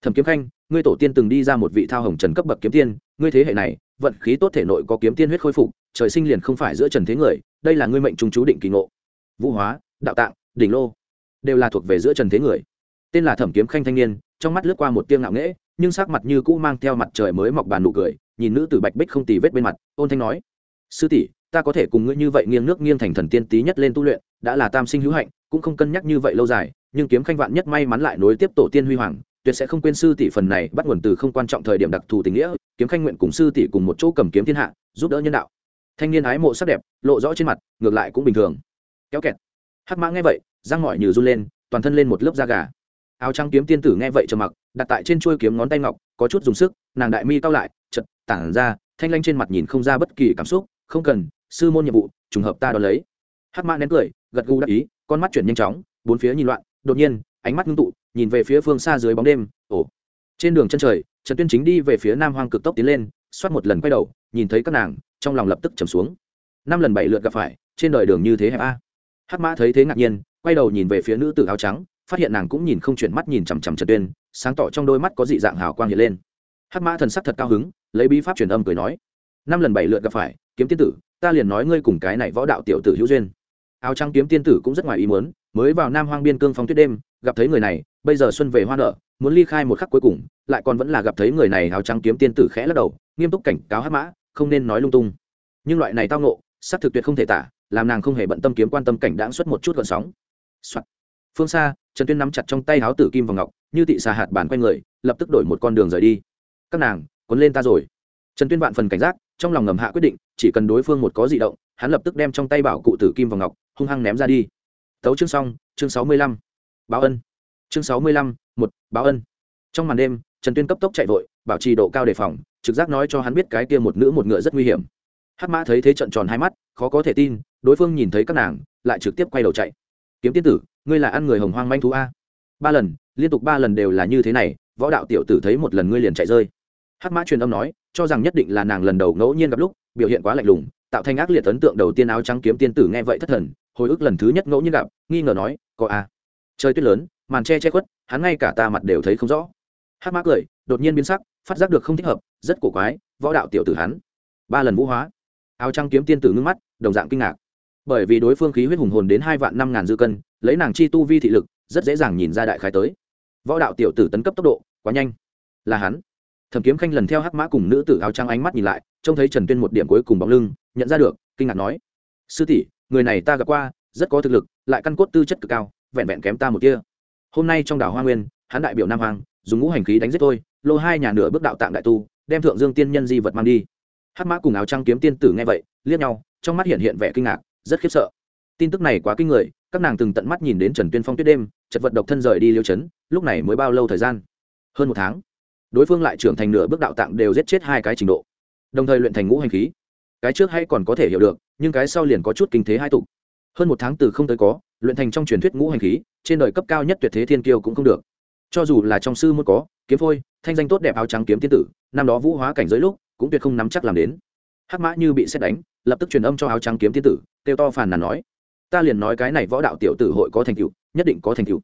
S1: Thẩm kiếm khanh, ngươi tổ tiên từng đi ra một vị thao hồng trần cấp bậc kiếm tiên, ngươi thế hệ này, vận khí tốt thể nội có kiếm tiên huyết khôi phục, trời sinh liền không phải giữa trần thế người, đây là ngươi mệnh trung chú định kỳ ngộ. Vũ hóa, đạo tạng, đỉnh lô, đều là thuộc về giữa trần thế người tên là thẩm kiếm khanh thanh niên, trong mắt lướt qua một tiếng ngạo nghễ, nhưng sắc mặt như cũ mang theo mặt trời mới mọc bàn nụ cười, nhìn nữ tử bạch bích không tì vết bên mặt, ôn thanh nói, sư tỷ, ta có thể cùng ngươi như vậy nghiêng nước nghiêng thành thần tiên tí nhất lên tu luyện, đã là tam sinh hữu hạnh, cũng không cân nhắc như vậy lâu dài, nhưng kiếm khanh vạn nhất may mắn lại nối tiếp tổ tiên huy hoàng, tuyệt sẽ không quên sư tỷ phần này bắt nguồn từ không quan trọng thời điểm đặc thù tình nghĩa, kiếm khanh nguyện cùng sư tỷ cùng một chỗ cầm kiếm thiên hạ, giúp đỡ nhân đạo. Thanh niên ái mộ sắc đẹp, lộ rõ trên mặt, ngược lại cũng bình thường. Kéo kẹt. Hắc mã nghe vậy, răng mỏi như run lên, toàn thân lên một lớp da gà áo trắng kiếm tiên tử nghe vậy trầm mặc, đặt tại trên chuôi kiếm ngón tay ngọc, có chút dùng sức, nàng đại mi cao lại chật tản ra, thanh lanh trên mặt nhìn không ra bất kỳ cảm xúc, không cần, sư môn nhiệm vụ, trùng hợp ta đ lấy. Hát mã nén cười, gật gù đắc ý, con mắt chuyển nhanh chóng, bốn phía nhìn loạn, đột nhiên, ánh mắt ngưng tụ, nhìn về phía phương xa dưới bóng đêm, ồ. Trên đường chân trời, trần tuyên chính đi về phía nam hoang cực tốc tiến lên, xoát một lần quay đầu, nhìn thấy các nàng, trong lòng lập tức trầm xuống. Năm lần bảy lượt gặp phải, trên đời đường như thế hẹp a. Hát mã thấy thế ngạc nhiên, quay đầu nhìn về phía nữ tử áo trắng phát hiện nàng cũng nhìn không chuyển mắt nhìn chằm chằm trần tuyên, sáng tỏ trong đôi mắt có dị dạng hào quang hiện lên. Hắc mã thần sắc thật cao hứng, lấy bí pháp truyền âm cười nói, năm lần bảy lượt gặp phải, kiếm tiên tử, ta liền nói ngươi cùng cái này võ đạo tiểu tử hữu duyên. Áo trắng kiếm tiên tử cũng rất ngoài ý muốn, mới vào nam hoang biên cương phong tuyết đêm, gặp thấy người này, bây giờ xuân về hoa nở, muốn ly khai một khắc cuối cùng, lại còn vẫn là gặp thấy người này áo trắng kiếm tiên tử khẽ lắc đầu, nghiêm túc cảnh cáo hắc mã, không nên nói lung tung. Nhưng loại này tao nộ sắc thực tuyệt không thể tả, làm nàng không hề bận tâm kiếm quan tâm cảnh đáng xuất một chút gợn sóng、Soạn phương xa, trần tuyên nắm chặt trong tay áo tử kim và ngọc, như tị xà hạt bàn quanh người, lập tức đổi một con đường rời đi. Các nàng, cuốn lên ta rồi. Trần tuyên vạn phần cảnh giác, trong lòng ngầm hạ quyết định, chỉ cần đối phương một có di động, hắn lập tức đem trong tay bảo cụ tử kim và ngọc, hung hăng ném ra đi. Tấu chương xong, chương sáu mươi lăm. Báo ân. Chương sáu mươi lăm, một, báo ân. Trong màn đêm, trần tuyên cấp tốc chạy vội, bảo trì độ cao đề phòng, trực giác nói cho hắn biết cái kia một nữ một ngựa rất nguy hiểm. Hát mã thấy thế trận tròn hai mắt, khó có thể tin, đối phương nhìn thấy các nàng, lại trực tiếp quay đầu chạy. Kiếm tiên tử ngươi là ăn người hồng hoang manh thú a. Ba lần, liên tục ba lần đều là như thế này, võ đạo tiểu tử thấy một lần ngươi liền chạy rơi. Hắc mã truyền âm nói, cho rằng nhất định là nàng lần đầu ngẫu nhiên gặp lúc, biểu hiện quá lạnh lùng, tạo thành ác liệt ấn tượng đầu tiên áo trắng kiếm tiên tử nghe vậy thất thần, hồi ức lần thứ nhất ngẫu nhiên gặp, nghi ngờ nói, có a. Trời tuyết lớn, màn che che khuất, hắn ngay cả ta mặt đều thấy không rõ. Hắc mã cười, đột nhiên biến sắc, phát giác được không thích hợp, rất cổ quái, võ đạo tiểu tử hắn. Ba lần vũ hóa. Áo trắng kiếm tiên tử ngưng mắt, đồng dạng kinh ngạc bởi vì đối phương khí huyết hùng hồn đến hai vạn năm ngàn dư cân, lấy nàng chi tu vi thị lực, rất dễ dàng nhìn ra đại khái tới. Võ đạo tiểu tử tấn cấp tốc độ, quá nhanh. Là hắn. Thẩm kiếm khanh lần theo hắc mã cùng nữ tử áo trắng ánh mắt nhìn lại, trông thấy trần tuyên một điểm cuối cùng bóng lưng, nhận ra được, kinh ngạc nói, sư tỷ, người này ta gặp qua, rất có thực lực, lại căn cốt tư chất cực cao, vẹn vẹn kém ta một kia hôm nay trong đảo hoa nguyên, hắn đại biểu nam hoàng dùng ngũ hành khí đánh giết tôi, lô hai nhà nửa bước đạo tạng đại tu, đem thượng dương tiên nhân di vật mang đi. Hắc mã cùng áo trắng kiếm tiên tử nghe vậy, liếc nhau, trong mắt hiện hiện vẻ kinh ngạc rất khiếp sợ. Tin tức này quá kinh người, các nàng từng tận mắt nhìn đến trần tuyên phong tuyết đêm, chật vật độc thân rời đi liêu chấn, lúc này mới bao lâu thời gian? Hơn một tháng. Đối phương lại trưởng thành nửa bước đạo tạng đều giết chết hai cái trình độ. Đồng thời luyện thành ngũ hành khí. Cái trước hay còn có thể hiểu được, nhưng cái sau liền có chút kinh thế hai tục. Hơn một tháng từ không tới có, luyện thành trong truyền thuyết ngũ hành khí, trên đời cấp cao nhất tuyệt thế thiên kiêu cũng không được. Cho dù là trong sư muốn có, kiếm phôi, thanh danh tốt đẹp áo trắng kiếm tiên tử, năm đó vũ hóa cảnh giới lúc, cũng tuyệt không nắm chắc làm đến. Hắc mã như bị xét đánh lập tức truyền âm cho áo trắng kiếm tiên tử, kêu to phàn nàn nói, ta liền nói cái này võ đạo tiểu tử hội có thành tựu, nhất định có thành tựu.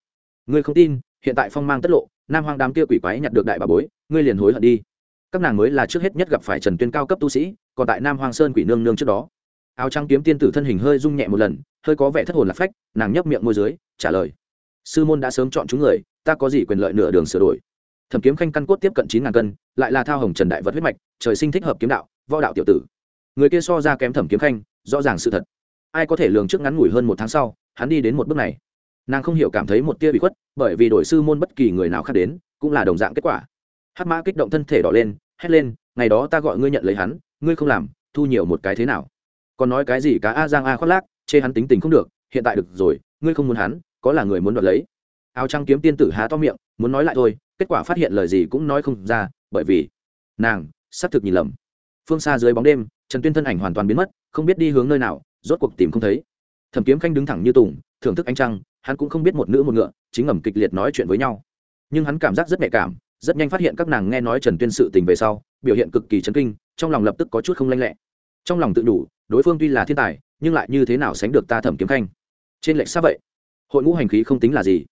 S1: Ngươi không tin, hiện tại phong mang tất lộ, nam hoang đám kia quỷ quái nhặt được đại bà bối, ngươi liền hối hận đi. Các nàng mới là trước hết nhất gặp phải trần tuyên cao cấp tu sĩ, còn tại nam hoang sơn quỷ nương nương trước đó. Áo trắng kiếm tiên tử thân hình hơi rung nhẹ một lần, hơi có vẻ thất hồn lạc phách, nàng nhấp miệng môi dưới, trả lời, sư môn đã sớm chọn chúng người, ta có gì quyền lợi nửa đường sửa đổi? Thẩm kiếm khanh căn cốt tiếp cận chín ngàn cân, lại là thao hồng trần đại vật huyết mạch, trời sinh thích hợp kiếm đạo, võ đạo tiểu tử người kia so ra kém thẩm kiếm khanh, rõ ràng sự thật. Ai có thể lường trước ngắn ngủi hơn một tháng sau, hắn đi đến một bước này. Nàng không hiểu cảm thấy một tia bị khuất, bởi vì đổi sư môn bất kỳ người nào khác đến, cũng là đồng dạng kết quả. Hát mã kích động thân thể đỏ lên, hét lên, ngày đó ta gọi ngươi nhận lấy hắn, ngươi không làm, thu nhiều một cái thế nào? Còn nói cái gì cá a giang a khoác lác, chê hắn tính tình không được, hiện tại được rồi, ngươi không muốn hắn, có là người muốn đoạt lấy? Áo trăng kiếm tiên tử há to miệng, muốn nói lại thôi, kết quả phát hiện lời gì cũng nói không ra, bởi vì nàng xác thực nhìn lầm. Phương xa dưới bóng đêm trần tuyên thân ảnh hoàn toàn biến mất, không biết đi hướng nơi nào, rốt cuộc tìm không thấy. Thẩm kiếm khanh đứng thẳng như tùng, thưởng thức ánh trăng, hắn cũng không biết một nữ một ngựa, chính ngầm kịch liệt nói chuyện với nhau. Nhưng hắn cảm giác rất nhạy cảm, rất nhanh phát hiện các nàng nghe nói trần tuyên sự tình về sau, biểu hiện cực kỳ chấn kinh, trong lòng lập tức có chút không lanh lẹ. Trong lòng tự đủ, đối phương tuy là thiên tài, nhưng lại như thế nào sánh được ta thẩm kiếm khanh? Trên lệch xa vậy, hội ngũ hành khí không tính là gì?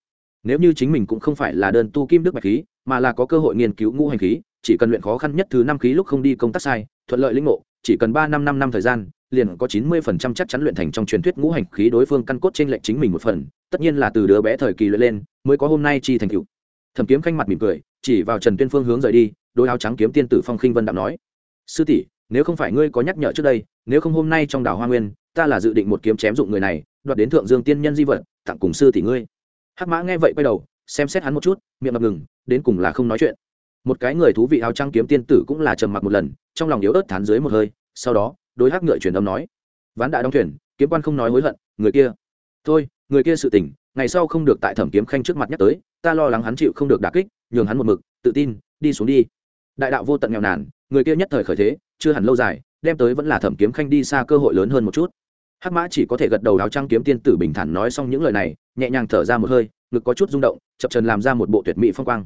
S1: Nếu như chính mình cũng không phải là đơn tu kim đức bạch khí, mà là có cơ hội nghiên cứu ngũ hành khí, chỉ cần luyện khó khăn nhất thứ năm khí lúc không đi công tác sai, thuận lợi linh ngộ chỉ cần ba năm năm năm thời gian, liền có chín mươi phần trăm chắc chắn luyện thành trong truyền thuyết ngũ hành khí đối phương căn cốt trên lệnh chính mình một phần, tất nhiên là từ đứa bé thời kỳ luyện lên, mới có hôm nay chi thành cựu thẩm kiếm khanh mặt mỉm cười, chỉ vào trần tuyên phương hướng rời đi đôi áo trắng kiếm tiên tử phong khinh vân đạm nói, sư tỷ, nếu không phải ngươi có nhắc nhở trước đây, nếu không hôm nay trong đảo hoa nguyên, ta là dự định một kiếm chém dụng người này, đoạt đến thượng dương tiên nhân di vật, tặng cùng sư tỷ ngươi. Hắc mã nghe vậy quay đầu, xem xét hắn một chút, miệng ngập ngừng, đến cùng là không nói chuyện một cái người thú vị áo trăng kiếm tiên tử cũng là trầm mặc một lần, trong lòng yếu ớt thán dưới một hơi, sau đó đối hắc ngựa truyền âm nói. Ván đã đóng thuyền, kiếm quan không nói hối hận, người kia. Thôi, người kia sự tỉnh ngày sau không được tại thẩm kiếm khanh trước mặt nhắc tới, ta lo lắng hắn chịu không được đà kích, nhường hắn một mực, tự tin, đi xuống đi. Đại đạo vô tận nghèo nàn, người kia nhất thời khởi thế, chưa hẳn lâu dài, đem tới vẫn là thẩm kiếm khanh đi xa cơ hội lớn hơn một chút. Hắc mã chỉ có thể gật đầu áo trăng kiếm tiên tử bình thản nói xong những lời này, nhẹ nhàng thở ra một hơi, ngực có chút rung động, chập trần làm ra một bộ tuyệt mỹ phong quang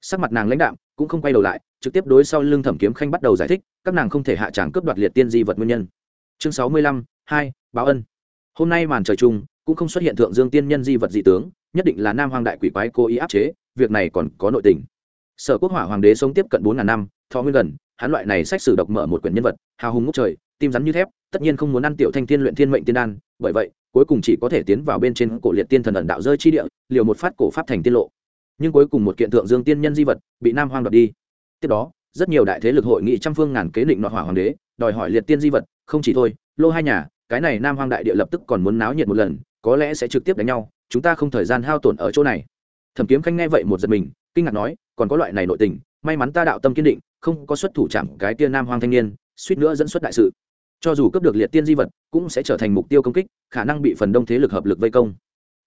S1: sắc mặt nàng lãnh đạm, cũng không quay đầu lại, trực tiếp đối sau lưng thẩm kiếm khanh bắt đầu giải thích, các nàng không thể hạ tràng cướp đoạt liệt tiên di vật nguyên nhân. Chương sáu mươi lăm, hai, báo ân. Hôm nay màn trời chung, cũng không xuất hiện thượng dương tiên nhân di vật dị tướng, nhất định là nam hoàng đại quỷ quái cố ý áp chế, việc này còn có nội tình. Sở quốc hỏa hoàng đế sống tiếp cận bốn ngàn năm, thọ nguyên gần, hắn loại này sách sử độc mở một quyển nhân vật, hào hùng ngốc trời, tim rắn như thép, tất nhiên không muốn ăn tiểu thanh thiên luyện thiên mệnh tiên đan, bởi vậy, cuối cùng chỉ có thể tiến vào bên trên cổ liệt tiên thần ẩn đạo rơi chi địa, liều một phát cổ pháp thành tiên lộ nhưng cuối cùng một kiện thượng dương tiên nhân di vật bị nam hoang đoạt đi. Tiếp đó, rất nhiều đại thế lực hội nghị trăm phương ngàn kế định nọ hỏa hoàng đế, đòi hỏi liệt tiên di vật, không chỉ thôi, lô hai nhà, cái này nam hoang đại địa lập tức còn muốn náo nhiệt một lần, có lẽ sẽ trực tiếp đánh nhau, chúng ta không thời gian hao tổn ở chỗ này. Thẩm kiếm khanh nghe vậy một giật mình, kinh ngạc nói, còn có loại này nội tình, may mắn ta đạo tâm kiên định, không có xuất thủ chạm cái tia nam hoang thanh niên, suýt nữa dẫn xuất đại sự. Cho dù cấp được liệt tiên di vật, cũng sẽ trở thành mục tiêu công kích, khả năng bị phần đông thế lực hợp lực vây công.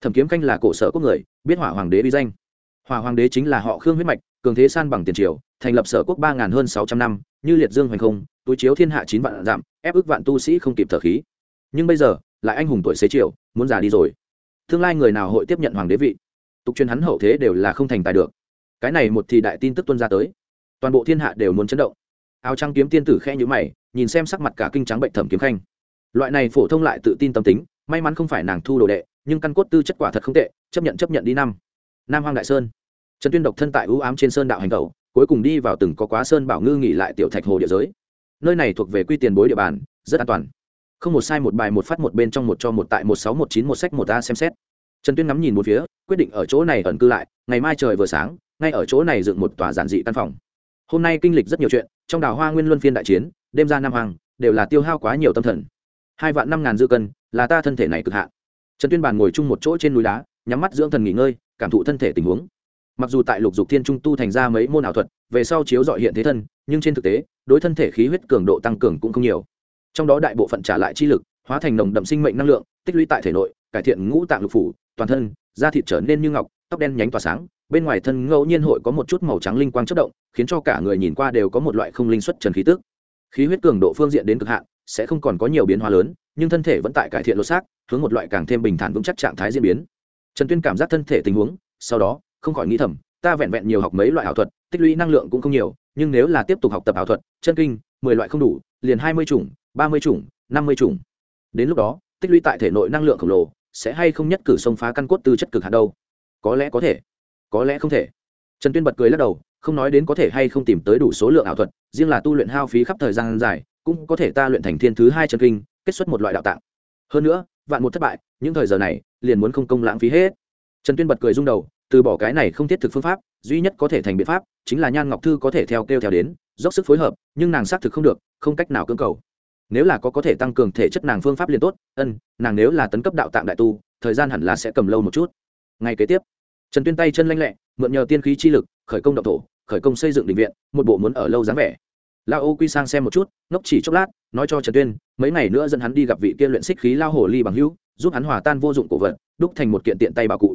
S1: Thẩm kiếm khanh là cổ sở quốc người, biết hỏa hoàng đế bi danh hỏa hoàng đế chính là họ khương huyết mạch, cường thế san bằng tiền triều, thành lập sở quốc ba ngàn hơn sáu trăm năm, như liệt dương hoành không, túi chiếu thiên hạ chín vạn giảm ép ức vạn tu sĩ không kịp thở khí. Nhưng bây giờ, lại anh hùng tuổi xế triều muốn già đi rồi. Tương lai người nào hội tiếp nhận hoàng đế vị? Tục truyền hắn hậu thế đều là không thành tài được. Cái này một thì đại tin tức tuân ra tới. Toàn bộ thiên hạ đều muốn chấn động. Áo trắng kiếm tiên tử khe nhữ mày, nhìn xem sắc mặt cả kinh trắng bệnh thẩm kiếm khanh. Loại này phổ thông lại tự tin tâm tính, may mắn không phải nàng thu đồ đệ, nhưng căn cốt tư chất quả thật không tệ, chấp nhận chấp nhận đi năm nam Hoang đại sơn. Trần tuyên độc thân tại ưu ám trên sơn đạo hành tẩu, cuối cùng đi vào từng có quá sơn bảo ngư nghỉ lại tiểu thạch hồ địa giới. Nơi này thuộc về quy tiền bối địa bàn, rất an toàn. Không một sai một bài một phát một bên trong một cho một tại một sáu một chín một sách một a xem xét. Trần tuyên ngắm nhìn một phía, quyết định ở chỗ này ẩn cư lại, ngày mai trời vừa sáng, ngay ở chỗ này dựng một tòa giản dị căn phòng. Hôm nay kinh lịch rất nhiều chuyện, trong đào hoa nguyên luân phiên đại chiến, đêm ra nam hoàng đều là tiêu hao quá nhiều tâm thần. Hai vạn năm ngàn dư cân, là ta thân thể này cực hạn. Trần tuyên bàn ngồi chung một chỗ trên núi đá, nhắm mắt dưỡng thần nghỉ ngơi cảm thụ thân thể tình huống. Mặc dù tại lục dục thiên trung tu thành ra mấy môn ảo thuật, về sau chiếu dọi hiện thế thân, nhưng trên thực tế, đối thân thể khí huyết cường độ tăng cường cũng không nhiều. Trong đó đại bộ phận trả lại chi lực, hóa thành nồng đậm sinh mệnh năng lượng, tích lũy tại thể nội, cải thiện ngũ tạng lục phủ, toàn thân, da thịt trở nên như ngọc, tóc đen nhánh tỏa sáng, bên ngoài thân ngẫu nhiên hội có một chút màu trắng linh quang chất động, khiến cho cả người nhìn qua đều có một loại không linh xuất trần khí tức. Khí huyết cường độ phương diện đến cực hạn, sẽ không còn có nhiều biến hóa lớn, nhưng thân thể vẫn tại cải thiện lột xác, hướng một loại càng thêm bình thản vững chắc trạng thái diễn biến trần tuyên cảm giác thân thể tình huống, sau đó, không khỏi nghĩ thầm, ta vẹn vẹn nhiều học mấy loại ảo thuật, tích lũy năng lượng cũng không nhiều, nhưng nếu là tiếp tục học tập ảo thuật, chân kinh, mười loại không đủ, liền hai mươi chủng, ba mươi chủng, năm mươi chủng. Đến lúc đó, tích lũy tại thể nội năng lượng khổng lồ, sẽ hay không nhất cử xông phá căn cốt tư chất cực hạt đâu? Có lẽ có thể, có lẽ không thể. Trần tuyên bật cười lắc đầu, không nói đến có thể hay không tìm tới đủ số lượng ảo thuật, riêng là tu luyện hao phí khắp thời gian dài, cũng có thể ta luyện thành thiên thứ hai chân kinh, kết xuất một loại đạo tạng. Hơn nữa, vạn một thất bại, những thời giờ này liền muốn không công lãng phí hết. Trần tuyên bật cười rung đầu, từ bỏ cái này không thiết thực phương pháp, duy nhất có thể thành biện pháp chính là nhan ngọc thư có thể theo kêu theo đến, dốc sức phối hợp, nhưng nàng xác thực không được, không cách nào cưỡng cầu. Nếu là có có thể tăng cường thể chất nàng phương pháp liền tốt, ân, nàng nếu là tấn cấp đạo tạng đại tu, thời gian hẳn là sẽ cầm lâu một chút. Ngay kế tiếp, trần tuyên tay chân lanh lẹ, mượn nhờ tiên khí chi lực, khởi công động thổ, khởi công xây dựng định viện, một bộ muốn ở lâu dáng vẻ. Lao ô quy sang xem một chút, ngốc chỉ chốc lát, nói cho trần tuyên, mấy ngày nữa dẫn hắn đi gặp vị kia luyện xích khí lao hồ ly bằng hữu giúp hắn hòa tan vô dụng cổ vật, đúc thành một kiện tiện tay bảo cụ.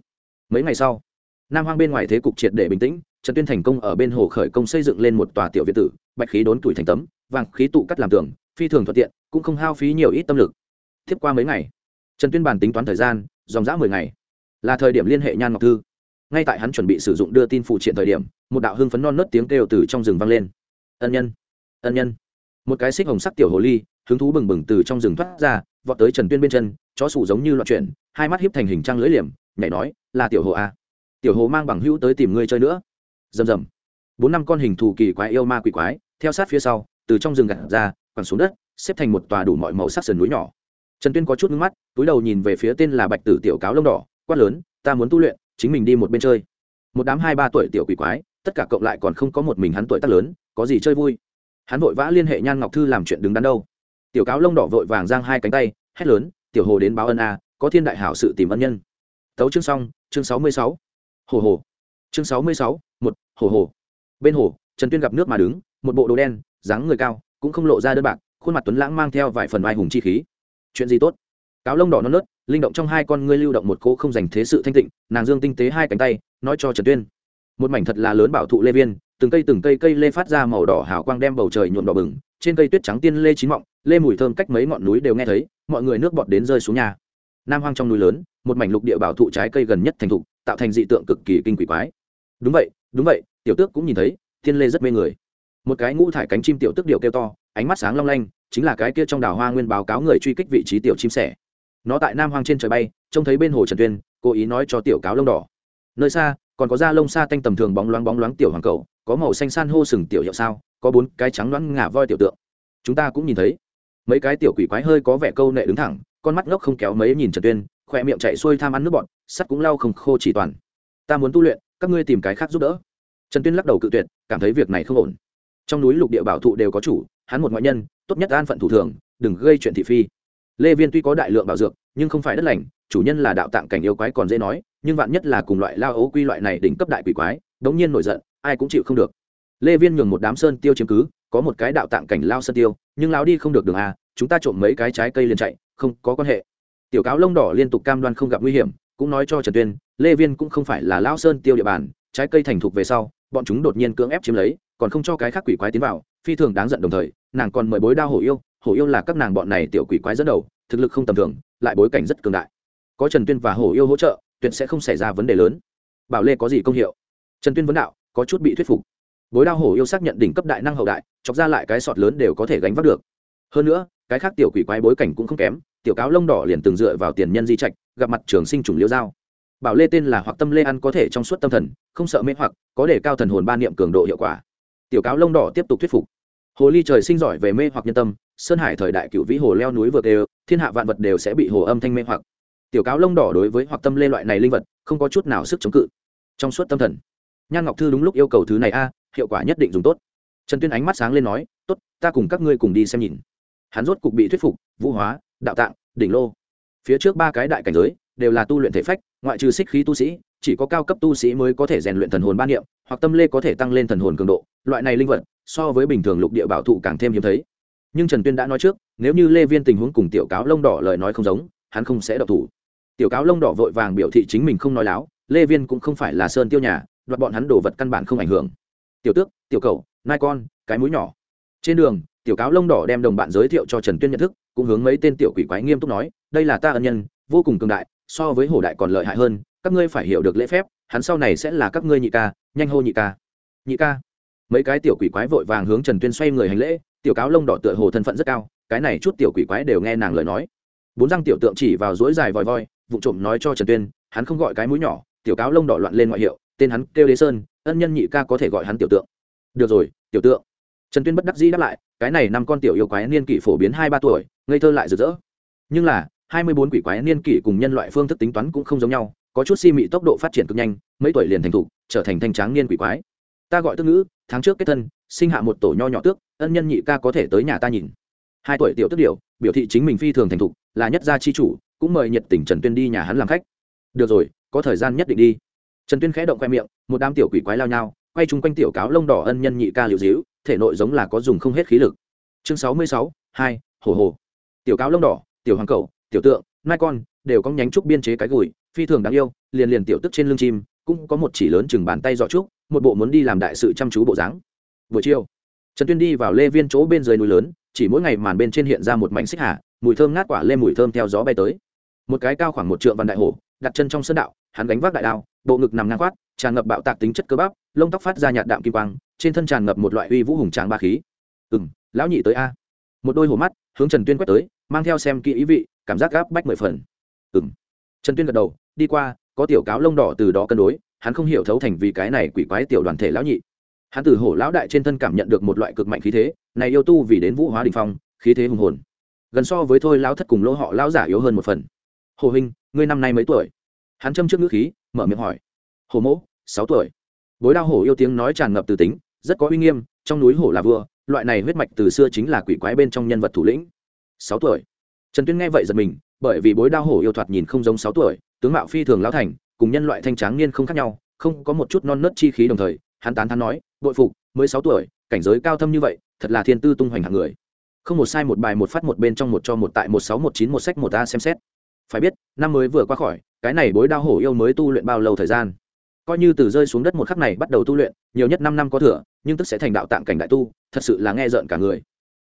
S1: Mấy ngày sau, nam hoang bên ngoài thế cục triệt để bình tĩnh, trần tuyên thành công ở bên hồ khởi công xây dựng lên một tòa tiểu viện tử, bạch khí đốn tuổi thành tấm, vàng khí tụ cắt làm tường, phi thường thuận tiện, cũng không hao phí nhiều ít tâm lực. Tiếp qua mấy ngày, trần tuyên bàn tính toán thời gian, dòng dã mười ngày. Là thời điểm liên hệ nhan ngọc thư. Ngay tại hắn chuẩn bị sử dụng đưa tin phụ triện thời điểm, một đạo hưng phấn non nớt tiếng kêu từ trong rừng vang lên. Ân nhân ân nhân. Một cái xích hồng sắc tiểu hồ ly hứng thú bừng bừng từ trong rừng thoát ra, vọt tới trần tuyên bên chân, chó sủ giống như loạn chuyển, hai mắt hiếp thành hình trăng lưỡi liềm, nhảy nói, là tiểu hồ a. Tiểu hồ mang bằng hữu tới tìm ngươi chơi nữa. Rầm rầm. Bốn năm con hình thù kỳ quái yêu ma quỷ quái, theo sát phía sau, từ trong rừng gặt ra, quẳng xuống đất, xếp thành một tòa đủ mọi màu sắc sườn núi nhỏ. Trần tuyên có chút ngưng mắt, túi đầu nhìn về phía tên là bạch tử tiểu cáo lông đỏ, quát lớn, ta muốn tu luyện, chính mình đi một bên chơi. Một đám hai ba tuổi tiểu quỷ quái, tất cả cộng lại còn không có một mình hắn tuổi tác lớn, có gì chơi vui? Hắn vội vã liên hệ nhan ngọc thư làm chuyện đứng đắn đâu tiểu cáo lông đỏ vội vàng giang hai cánh tay, hét lớn, tiểu hồ đến báo ân a, có thiên đại hảo sự tìm ân nhân. Tấu chương xong, chương sáu mươi sáu. Hồ hồ. Chương sáu mươi sáu, một, hồ hồ. Bên hồ, trần tuyên gặp nước mà đứng, một bộ đồ đen, dáng người cao, cũng không lộ ra đơn bạc, khuôn mặt tuấn lãng mang theo vài phần vai hùng chi khí. Chuyện gì tốt? Cáo lông đỏ non nớt, linh động trong hai con ngươi lưu động một cỗ không dành thế sự thanh tịnh, nàng dương tinh tế hai cánh tay, nói cho trần tuyên. Một mảnh thật là lớn bảo thụ lê viên từng cây từng cây cây lê phát ra màu đỏ hào quang đem bầu trời nhuộm đỏ bừng, trên cây tuyết trắng tiên lê chín mọng, lê mùi thơm cách mấy ngọn núi đều nghe thấy, mọi người nước bọt đến rơi xuống nhà. Nam hoang trong núi lớn, một mảnh lục địa bảo thụ trái cây gần nhất thành thục, tạo thành dị tượng cực kỳ kinh quỷ quái. Đúng vậy đúng vậy, tiểu tước cũng nhìn thấy, tiên lê rất mê người. Một cái ngũ thải cánh chim tiểu tước điệu kêu to, ánh mắt sáng long lanh, chính là cái kia trong đảo hoa nguyên báo cáo người truy kích vị trí tiểu chim sẻ. Nó tại nam hoang trên trời bay, trông thấy bên hồ trần tuyên, cố ý nói cho tiểu cáo lông đỏ. Nơi xa, còn có da lông xa tanh tầm thường bóng loáng bóng loáng tiểu hoàng cầu có màu xanh san hô sừng tiểu hiệu sao, có bốn cái trắng loáng ngả voi tiểu tượng. Chúng ta cũng nhìn thấy. Mấy cái tiểu quỷ quái hơi có vẻ câu nệ đứng thẳng, con mắt ngốc không kéo mấy nhìn trần tuyên, khỏe miệng chạy xuôi tham ăn nước bọn sắt cũng lau không khô chỉ toàn. Ta muốn tu luyện, các ngươi tìm cái khác giúp đỡ. Trần tuyên lắc đầu cự tuyệt, cảm thấy việc này không ổn. Trong núi lục địa bảo thụ đều có chủ, hắn một ngoại nhân, tốt nhất an phận thủ thường, đừng gây chuyện thị phi. Lê viên tuy có đại lượng bảo dược, nhưng không phải đất lành, chủ nhân là đạo tạng cảnh yêu quái còn dễ nói, nhưng vạn nhất là cùng loại lao ấu quy loại này đỉnh cấp đại quỷ quái, đống nhiên nổi giận ai cũng chịu không được. Lê viên nhường một đám sơn tiêu chiếm cứ, có một cái đạo tạng cảnh lao sơn tiêu, nhưng lao đi không được đường a, chúng ta trộm mấy cái trái cây liền chạy, không có quan hệ. Tiểu cáo lông đỏ liên tục cam đoan không gặp nguy hiểm, cũng nói cho trần tuyên, lê viên cũng không phải là lao sơn tiêu địa bàn, trái cây thành thục về sau, bọn chúng đột nhiên cưỡng ép chiếm lấy, còn không cho cái khác quỷ quái tiến vào, phi thường đáng giận đồng thời, nàng còn mời bối đao hổ yêu hổ yêu là các nàng bọn này tiểu quỷ quái dẫn đầu, thực lực không tầm thường, lại bối cảnh rất cường đại. Có trần tuyên và hổ yêu hỗ trợ, tuyệt sẽ không xảy ra vấn đề lớn. Bảo lê có gì công hiệu? Trần tuyên vấn đạo có chút bị thuyết phục. Bối đao hổ yêu xác nhận đỉnh cấp đại năng hậu đại, chọc ra lại cái sọt lớn đều có thể gánh vác được. Hơn nữa, cái khác tiểu quỷ quái bối cảnh cũng không kém, tiểu cáo lông đỏ liền từng dựa vào tiền nhân di trạch, gặp mặt trường sinh trùng liêu giao bảo lê tên là hoặc tâm lê ăn có thể trong suốt tâm thần, không sợ mê hoặc, có để cao thần hồn ba niệm cường độ hiệu quả. Tiểu cáo lông đỏ tiếp tục thuyết phục. Hồ ly trời sinh giỏi về mê hoặc nhân tâm, sơn hải thời đại cựu vĩ hồ leo núi vượt đều, thiên hạ vạn vật đều sẽ bị hồ âm thanh mê hoặc. Tiểu cáo lông đỏ đối với hoặc tâm lê loại này linh vật, không có chút nào sức chống cự. Trong suốt tâm thần nhan ngọc thư đúng lúc yêu cầu thứ này a, hiệu quả nhất định dùng tốt. Trần tuyên ánh mắt sáng lên nói, tốt, ta cùng các ngươi cùng đi xem nhìn. Hắn rốt cục bị thuyết phục, vũ hóa, đạo tạng, đỉnh lô. Phía trước ba cái đại cảnh giới đều là tu luyện thể phách, ngoại trừ xích khí tu sĩ, chỉ có cao cấp tu sĩ mới có thể rèn luyện thần hồn ban niệm, hoặc tâm lê có thể tăng lên thần hồn cường độ. Loại này linh vật so với bình thường lục địa bảo thụ càng thêm hiếm thấy. Nhưng trần tuyên đã nói trước, nếu như lê viên tình huống cùng tiểu cáo lông đỏ lời nói không giống, hắn không sẽ độc thủ. Tiểu cáo lông đỏ vội vàng biểu thị chính mình không nói láo, lê viên cũng không phải là sơn tiêu nhà đoạt bọn hắn đồ vật căn bản không ảnh hưởng. Tiểu tước, tiểu cầu, nai con, cái mũi nhỏ. Trên đường, tiểu cáo lông đỏ đem đồng bạn giới thiệu cho trần tuyên nhận thức, cũng hướng mấy tên tiểu quỷ quái nghiêm túc nói, đây là ta ân nhân, vô cùng cường đại, so với hổ đại còn lợi hại hơn, các ngươi phải hiểu được lễ phép, hắn sau này sẽ là các ngươi nhị ca, nhanh hô nhị ca. Nhị ca? Mấy cái tiểu quỷ quái vội vàng hướng trần tuyên xoay người hành lễ, tiểu cáo lông đỏ tựa hồ thân phận rất cao, cái này chút tiểu quỷ quái đều nghe nàng lời nói. Bốn răng tiểu tượng chỉ vào dối dài vòi voi vụ trộm nói cho trần tuyên, hắn không gọi cái mũi nhỏ. Tiểu cáo lông đỏ loạn lên ngoại hiệu tên hắn kêu đế sơn, ân nhân nhị ca có thể gọi hắn tiểu tượng. Được rồi, tiểu tượng. Trần tuyên bất đắc dĩ đáp lại, cái này năm con tiểu yêu quái niên kỷ phổ biến hai ba tuổi, ngây thơ lại rực rỡ. Nhưng là, hai mươi bốn quỷ quái niên kỷ cùng nhân loại phương thức tính toán cũng không giống nhau, có chút si mị tốc độ phát triển cực nhanh, mấy tuổi liền thành thục, trở thành thanh tráng niên quỷ quái. Ta gọi tức ngữ, tháng trước kết thân, sinh hạ một tổ nho nhỏ tước, ân nhân nhị ca có thể tới nhà ta nhìn. Hai tuổi tiểu tức điệu biểu thị chính mình phi thường thành thục, là nhất gia chi chủ, cũng mời nhiệt tình trần tuyên đi nhà hắn làm khách. Được rồi, có thời gian nhất định đi trần tuyên khẽ động khoe miệng, một đám tiểu quỷ quái lao nhau, quay chung quanh tiểu cáo lông đỏ ân nhân nhị ca liệu dĩu thể nội giống là có dùng không hết khí lực. Chương sáu mươi sáu, hai hồ hồ tiểu cáo lông đỏ, tiểu hoàng cầu tiểu tượng, nai con, đều có nhánh trúc biên chế cái gùi, phi thường đáng yêu, liền liền tiểu tức trên lưng chim, cũng có một chỉ lớn chừng bàn tay dọ trúc, một bộ muốn đi làm đại sự chăm chú bộ dáng. Buổi chiều, trần tuyên đi vào lê viên chỗ bên dưới núi lớn, chỉ mỗi ngày màn bên trên hiện ra một mảnh xích hà, mùi thơm ngát quả lê mùi thơm theo gió bay tới. Một cái cao khoảng một trượng văn đại hổ đặt chân trong sân đạo, hắn gánh vác đại đao, bộ ngực nằm ngang khoát, tràn ngập bạo tạc tính chất cơ bắp, lông tóc phát ra nhạt đạm kim quang, trên thân tràn ngập một loại uy vũ hùng tráng ba khí. Ừ m lão nhị tới a. Một đôi hổ mắt, hướng trần tuyên quét tới, mang theo xem kỹ ý vị, cảm giác gáp bách mười phần. Ừ m trần tuyên gật đầu, đi qua, có tiểu cáo lông đỏ từ đó cân đối, hắn không hiểu thấu thành vì cái này quỷ quái tiểu đoàn thể lão nhị. Hắn từ hổ lão đại trên thân cảm nhận được một loại cực mạnh khí thế, này yêu tu vì đến vũ hóa đình phong, khí thế hùng hồn. Gần so với thôi lão thất cùng lỗ họ lão giả yếu hơn một phần hồ huynh ngươi năm nay mấy tuổi? Hắn châm trước ngữ khí, mở miệng hỏi. Hồ mỗ, sáu tuổi. Bối đao hổ yêu tiếng nói tràn ngập từ tính, rất có uy nghiêm, trong núi hổ là vua, loại này huyết mạch từ xưa chính là quỷ quái bên trong nhân vật thủ lĩnh. Sáu tuổi. Trần tuyên nghe vậy giật mình, bởi vì bối đao hổ yêu thoạt nhìn không giống sáu tuổi, tướng mạo phi thường lão thành, cùng nhân loại thanh tráng niên không khác nhau, không có một chút non nớt chi khí đồng thời, hắn tán thán nói, bội phục, mới sáu tuổi, cảnh giới cao thâm như vậy, thật là thiên tư tung hoành hạng người. Không một sai một bài một phát một bên trong một cho một tại một sáu một chín một sách một a xem xét phải biết, năm mới vừa qua khỏi, cái này bối đao hổ yêu mới tu luyện bao lâu thời gian? Coi như từ rơi xuống đất một khắc này bắt đầu tu luyện, nhiều nhất năm năm có thừa, nhưng tức sẽ thành đạo tạng cảnh đại tu, thật sự là nghe rợn cả người.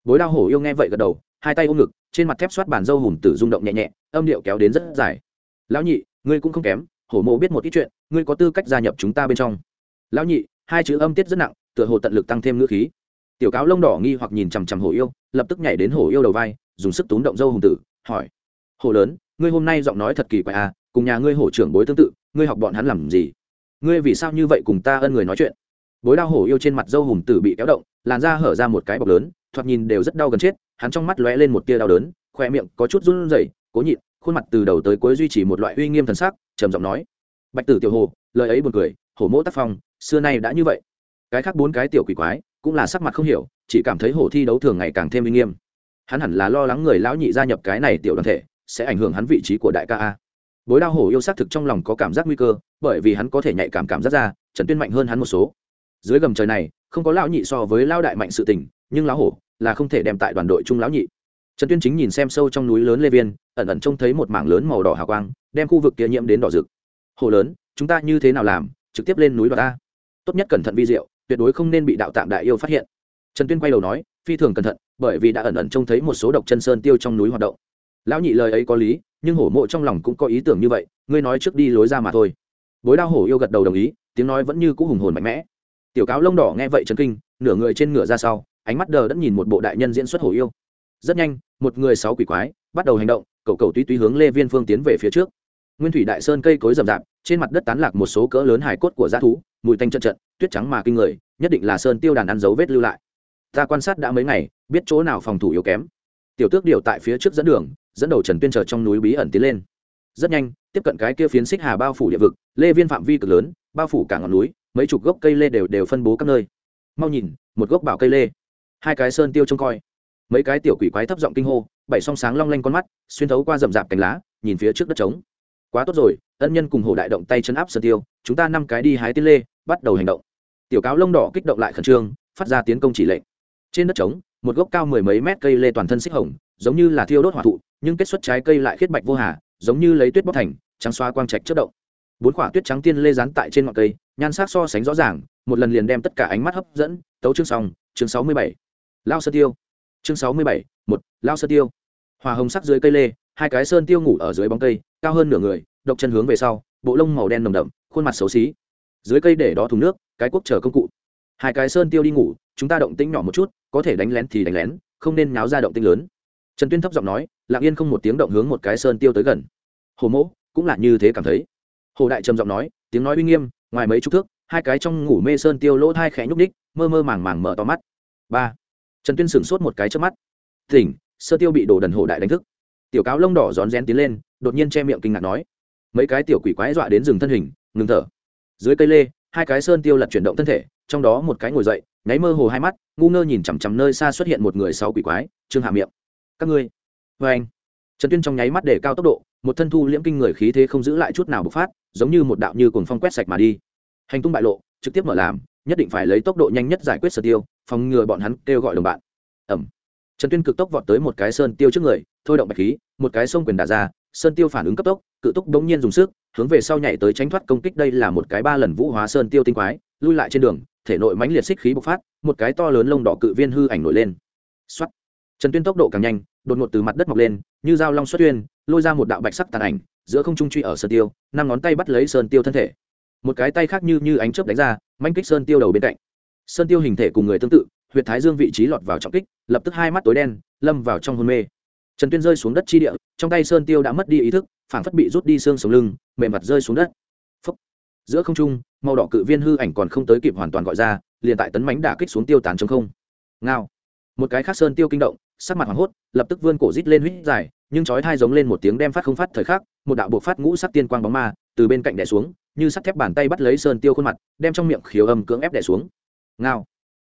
S1: Bối đao hổ yêu nghe vậy gật đầu, hai tay ôm ngực, trên mặt thép xoát bàn dâu hùm tử rung động nhẹ nhẹ, âm điệu kéo đến rất dài. Lão nhị, ngươi cũng không kém, hổ mộ biết một ít chuyện, ngươi có tư cách gia nhập chúng ta bên trong. Lão nhị, hai chữ âm tiết rất nặng, tựa hồ tận lực tăng thêm ngữ khí. Tiểu cáo lông đỏ nghi hoặc nhìn chằm chằm hổ yêu, lập tức nhảy đến hổ yêu đầu vai, dùng sức túm động dâu hùng tử, hỏi, hổ lớn ngươi hôm nay giọng nói thật kỳ quái à cùng nhà ngươi hổ trưởng bối tương tự, ngươi học bọn hắn làm gì? Ngươi vì sao như vậy cùng ta ân người nói chuyện? Bối đau hổ yêu trên mặt dâu hùng tử bị kéo động, làn da hở ra một cái bọc lớn, thoạt nhìn đều rất đau gần chết, hắn trong mắt lóe lên một tia đau đớn khoe miệng có chút run rẩy, cố nhịn, khuôn mặt từ đầu tới cuối duy trì một loại uy nghiêm thần sắc, trầm giọng nói. Bạch tử tiểu hồ lời ấy buồn cười, hổ mỗ tác phong, xưa nay đã như vậy. Cái khác bốn cái tiểu quỷ quái, cũng là sắc mặt không hiểu, chỉ cảm thấy hổ thi đấu thường ngày càng thêm uy nghiêm. Hắn hẳn là lo lắng người lão nhị gia nhập cái này tiểu đoàn thể sẽ ảnh hưởng hắn vị trí của đại ca a. Bối đao hổ yêu xác thực trong lòng có cảm giác nguy cơ, bởi vì hắn có thể nhạy cảm cảm giác ra, trần tuyên mạnh hơn hắn một số. Dưới gầm trời này, không có lão nhị so với lão đại mạnh sự tình, nhưng lão hổ là không thể đem tại đoàn đội chung lão nhị. Trần tuyên chính nhìn xem sâu trong núi lớn lê viên, ẩn ẩn trông thấy một mảng lớn màu đỏ hào quang, đem khu vực kia nhiễm đến đỏ rực. Hồ lớn, chúng ta như thế nào làm, trực tiếp lên núi đoạt ta? Tốt nhất cẩn thận vi diệu, tuyệt đối không nên bị đạo tạm đại yêu phát hiện. Trần tuyên quay đầu nói, phi thường cẩn thận, bởi vì đã ẩn ẩn trông thấy một số độc chân sơn tiêu trong núi hoạt động lão nhị lời ấy có lý, nhưng hổ mộ trong lòng cũng có ý tưởng như vậy, ngươi nói trước đi lối ra mà thôi. Bối đao hổ yêu gật đầu đồng ý, tiếng nói vẫn như cũ hùng hồn mạnh mẽ. Tiểu cáo lông đỏ nghe vậy chấn kinh, nửa người trên ngựa ra sau, ánh mắt đờ đẫn nhìn một bộ đại nhân diễn xuất hổ yêu. Rất nhanh, một người sáu quỷ quái bắt đầu hành động, cậu cậu tuy tuy hướng lê viên phương tiến về phía trước. Nguyên thủy đại sơn cây cối rậm rạp, trên mặt đất tán lạc một số cỡ lớn hải cốt của g thú, mùi tanh trận trận tuyết trắng mà kinh người, nhất định là sơn tiêu đàn ăn dấu vết lưu lại. Ta quan sát đã mấy ngày, biết chỗ nào phòng thủ yếu kém tiểu tước điều tại phía trước dẫn đường, dẫn đầu trần tuyên chờ trong núi bí ẩn tiến lên. Rất nhanh, tiếp cận cái kia phiến xích hà bao phủ địa vực, lê viên phạm vi cực lớn, bao phủ cả ngọn núi, mấy chục gốc cây lê đều đều phân bố các nơi. Mau nhìn, một gốc bảo cây lê. Hai cái sơn tiêu trông coi. Mấy cái tiểu quỷ quái thấp giọng kinh hô, bảy song sáng long lanh con mắt, xuyên thấu qua rậm rạp cánh lá, nhìn phía trước đất trống. Quá tốt rồi, ân nhân cùng hồ đại động tay chân áp sơn tiêu, chúng ta năm cái đi hái tiên lê, bắt đầu hành động. Tiểu cáo lông đỏ kích động lại khẩn trương, phát ra tiến công chỉ lệnh. Trên đất trống một gốc cao mười mấy mét cây lê toàn thân xích hồng, giống như là thiêu đốt hỏa thụ, nhưng kết xuất trái cây lại khiết bạch vô hà, giống như lấy tuyết bóc thành, trắng xoa quang trạch chất động. Bốn quả tuyết trắng tiên lê rán tại trên ngọn cây, nhan sắc so sánh rõ ràng, một lần liền đem tất cả ánh mắt hấp dẫn, tấu chương xong, chương sáu mươi bảy. Lao sơ tiêu. Chương sáu mươi bảy, một, lao sơ tiêu. Hòa hồng sắc dưới cây lê, hai cái sơn tiêu ngủ ở dưới bóng cây, cao hơn nửa người, độc chân hướng về sau, bộ lông màu đen nồng đậm, khuôn mặt xấu xí. Dưới cây để đó thùng nước, cái cuốc chờ công cụ. Hai cái sơn tiêu đi ngủ chúng ta động tĩnh nhỏ một chút, có thể đánh lén thì đánh lén, không nên nháo ra động tĩnh lớn. Trần tuyên thấp giọng nói, lặng yên không một tiếng động hướng một cái sơn tiêu tới gần. Hồ mỗ, cũng là như thế cảm thấy. Hồ đại trầm giọng nói, tiếng nói uy nghiêm, ngoài mấy chục thước, hai cái trong ngủ mê sơn tiêu lỗ thai khẽ nhúc ních mơ mơ màng màng mở to mắt. Ba. Trần tuyên sửng sốt một cái trước mắt. Tỉnh sơ tiêu bị đồ đần hổ đại đánh thức. Tiểu cáo lông đỏ rón rén tiến lên, đột nhiên che miệng kinh ngạc nói. Mấy cái tiểu quỷ quái dọa đến rừng thân hình, ngừng thở. Dưới cây lê, hai cái sơn tiêu lật chuyển động thân thể trong đó một cái ngồi dậy, nháy mơ hồ hai mắt, ngu ngơ nhìn chằm chằm nơi xa xuất hiện một người sáu quỷ quái, trương hạ miệng. Các ngươi. Vê anh. Trần tuyên trong nháy mắt để cao tốc độ, một thân thu liễm kinh người khí thế không giữ lại chút nào bộc phát, giống như một đạo như cồn phong quét sạch mà đi. Hành tung bại lộ, trực tiếp mở làm, nhất định phải lấy tốc độ nhanh nhất giải quyết sở tiêu, phòng ngừa bọn hắn kêu gọi đồng bạn. Ẩm. Trần tuyên cực tốc vọt tới một cái sơn tiêu trước người, thôi động bạch khí, một cái sông quyền đả ra, sơn tiêu phản ứng cấp tốc, cự túc bỗng nhiên dùng sức, hướng về sau nhảy tới tránh thoát công kích, đây là một cái ba lần vũ hóa sơn tiêu tinh quái lui lại trên đường, thể nội mãnh liệt xích khí bộc phát, một cái to lớn lông đỏ cự viên hư ảnh nổi lên. Xuất trần tuyên tốc độ càng nhanh, đột ngột từ mặt đất mọc lên, như dao long xuất tuyên, lôi ra một đạo bạch sắc tàn ảnh, giữa không trung truy ở sơn tiêu, năm ngón tay bắt lấy sơn tiêu thân thể. Một cái tay khác như như ánh chớp đánh ra, manh kích sơn tiêu đầu bên cạnh. Sơn tiêu hình thể cùng người tương tự, huyệt thái dương vị trí lọt vào trọng kích, lập tức hai mắt tối đen, lâm vào trong hôn mê. Trần tuyên rơi xuống đất chi địa, trong tay sơn tiêu đã mất đi ý thức, phảng phất bị rút đi xương sống lưng, mềm mặt rơi xuống đất giữa không trung, màu đỏ cự viên hư ảnh còn không tới kịp hoàn toàn gọi ra, liền tại tấn mánh đả kích xuống tiêu tán trong không. Ngao. Một cái khác sơn tiêu kinh động, sắc mặt hoảng hốt, lập tức vươn cổ rít lên huýt dài, nhưng chói thai giống lên một tiếng đem phát không phát thời khắc, một đạo buộc phát ngũ sắc tiên quang bóng ma từ bên cạnh đè xuống, như sắt thép bàn tay bắt lấy sơn tiêu khuôn mặt, đem trong miệng khiếu âm cưỡng ép đè xuống. Ngao.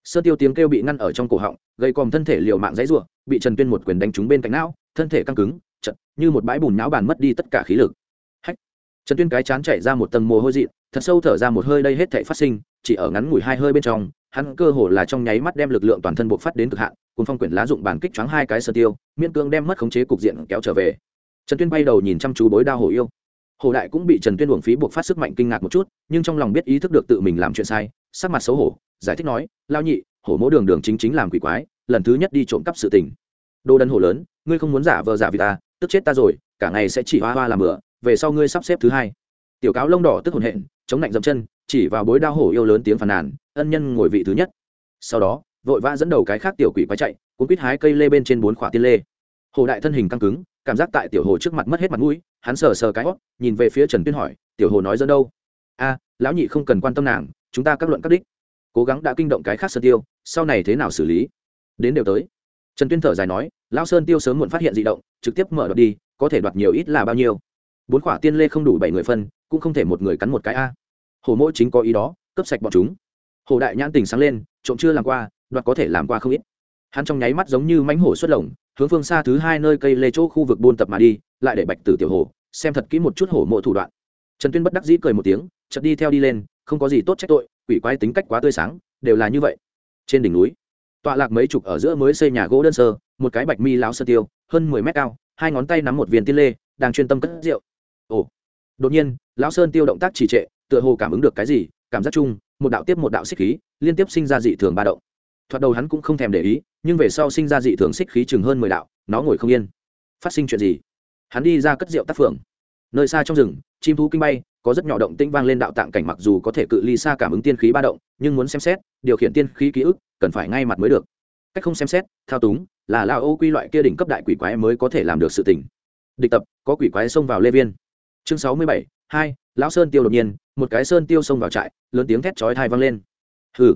S1: Sơn tiêu tiếng kêu bị ngăn ở trong cổ họng, gây còm thân thể liều mạng dãy ruộng bị trần tuyên một quyền đánh trúng bên cạnh não, thân thể căng cứng, chật, như một bãi bùn não bàn mất đi tất cả khí lực. Hách. Trần tuyên cái chán chạy ra một tầng mồ hôi dị thật sâu thở ra một hơi đây hết thảy phát sinh, chỉ ở ngắn ngủi hai hơi bên trong, hắn cơ hồ là trong nháy mắt đem lực lượng toàn thân buộc phát đến cực hạn cùng phong quyển lá dụng bản kích choáng hai cái sơn tiêu, miễn cương đem mất khống chế cục diện kéo trở về. Trần tuyên bay đầu nhìn chăm chú bối đao hổ yêu. Hồ đại cũng bị trần tuyên uổng phí buộc phát sức mạnh kinh ngạc một chút, nhưng trong lòng biết ý thức được tự mình làm chuyện sai, sắc mặt xấu hổ, giải thích nói lao nhị hổ mỗ đường đường chính chính làm quỷ quái, lần thứ nhất đi trộm cắp sự tình. Đồ đần hổ lớn, ngươi không muốn giả vờ giả vì ta à, tức chết ta rồi, cả ngày sẽ chỉ hoa hoa làm bữa, về sau ngươi sắp xếp thứ hai tiểu cáo lông đỏ tức hồn hện, chống lạnh dậm chân, chỉ vào bối đao hổ yêu lớn tiếng phàn nàn, ân nhân ngồi vị thứ nhất. Sau đó, vội vã dẫn đầu cái khác tiểu quỷ quái chạy, cuốn quýt hái cây lê bên trên bốn khỏa tiên lê. Hồ đại thân hình căng cứng, cảm giác tại tiểu hồ trước mặt mất hết mặt mũi, hắn sờ sờ cái hót, nhìn về phía trần tuyên hỏi, tiểu hồ nói dẫn đâu? A, lão nhị không cần quan tâm nàng, chúng ta các luận các đích. Cố gắng đã kinh động cái khác sơn tiêu, sau này thế nào xử lý? Đến đều tới. Trần tuyên thở dài nói, lão sơn tiêu sớm muộn phát hiện d ị động, trực tiếp mở đợt đi, có thể đoạt nhiều ít là bao nhiêu? Bốn khỏa tiên lê không đủ bảy người phân cũng không thể một người cắn một cái a. Hồ mỗi chính có ý đó cấp sạch bọn chúng. Hồ đại nhãn tình sáng lên, trộm chưa làm qua, đoạt có thể làm qua không ít. Hắn trong nháy mắt giống như mánh hổ xuất lồng, hướng phương xa thứ hai nơi cây lê chỗ khu vực buôn tập mà đi, lại để bạch tử tiểu hồ xem thật kỹ một chút hổ mộ thủ đoạn. Trần tuyên bất đắc dĩ cười một tiếng, chợt đi theo đi lên, không có gì tốt trách tội, quỷ quái tính cách quá tươi sáng, đều là như vậy. Trên đỉnh núi, tọa lạc mấy chục ở giữa mới xây nhà gỗ đơn sơ, một cái bạch mi lão sơ tiêu, hơn mười mét cao, hai ngón tay nắm một viên tiên lê, đang chuyên tâm cất rượu. Ồ đột nhiên, lão sơn tiêu động tác trì trệ, tựa hồ cảm ứng được cái gì, cảm giác chung, một đạo tiếp một đạo xích khí, liên tiếp sinh ra dị thường ba động. Thoạt đầu hắn cũng không thèm để ý, nhưng về sau sinh ra dị thường xích khí chừng hơn mười đạo, nó ngồi không yên. Phát sinh chuyện gì? Hắn đi ra cất rượu tác phượng nơi xa trong rừng, chim thú kinh bay, có rất nhỏ động tĩnh vang lên đạo tạng cảnh mặc dù có thể cự ly xa cảm ứng tiên khí ba động, nhưng muốn xem xét, điều khiển tiên khí ký ức, cần phải ngay mặt mới được. Cách không xem xét, thao túng, là lao ô quy loại kia đỉnh cấp đại quỷ quái mới có thể làm được sự tình. Địch tập, có quỷ quái xông vào lê viên chương sáu mươi bảy, hai, lão sơn tiêu đột nhiên, một cái sơn tiêu xông vào trại, lớn tiếng thét chói thai vang lên. Hừ.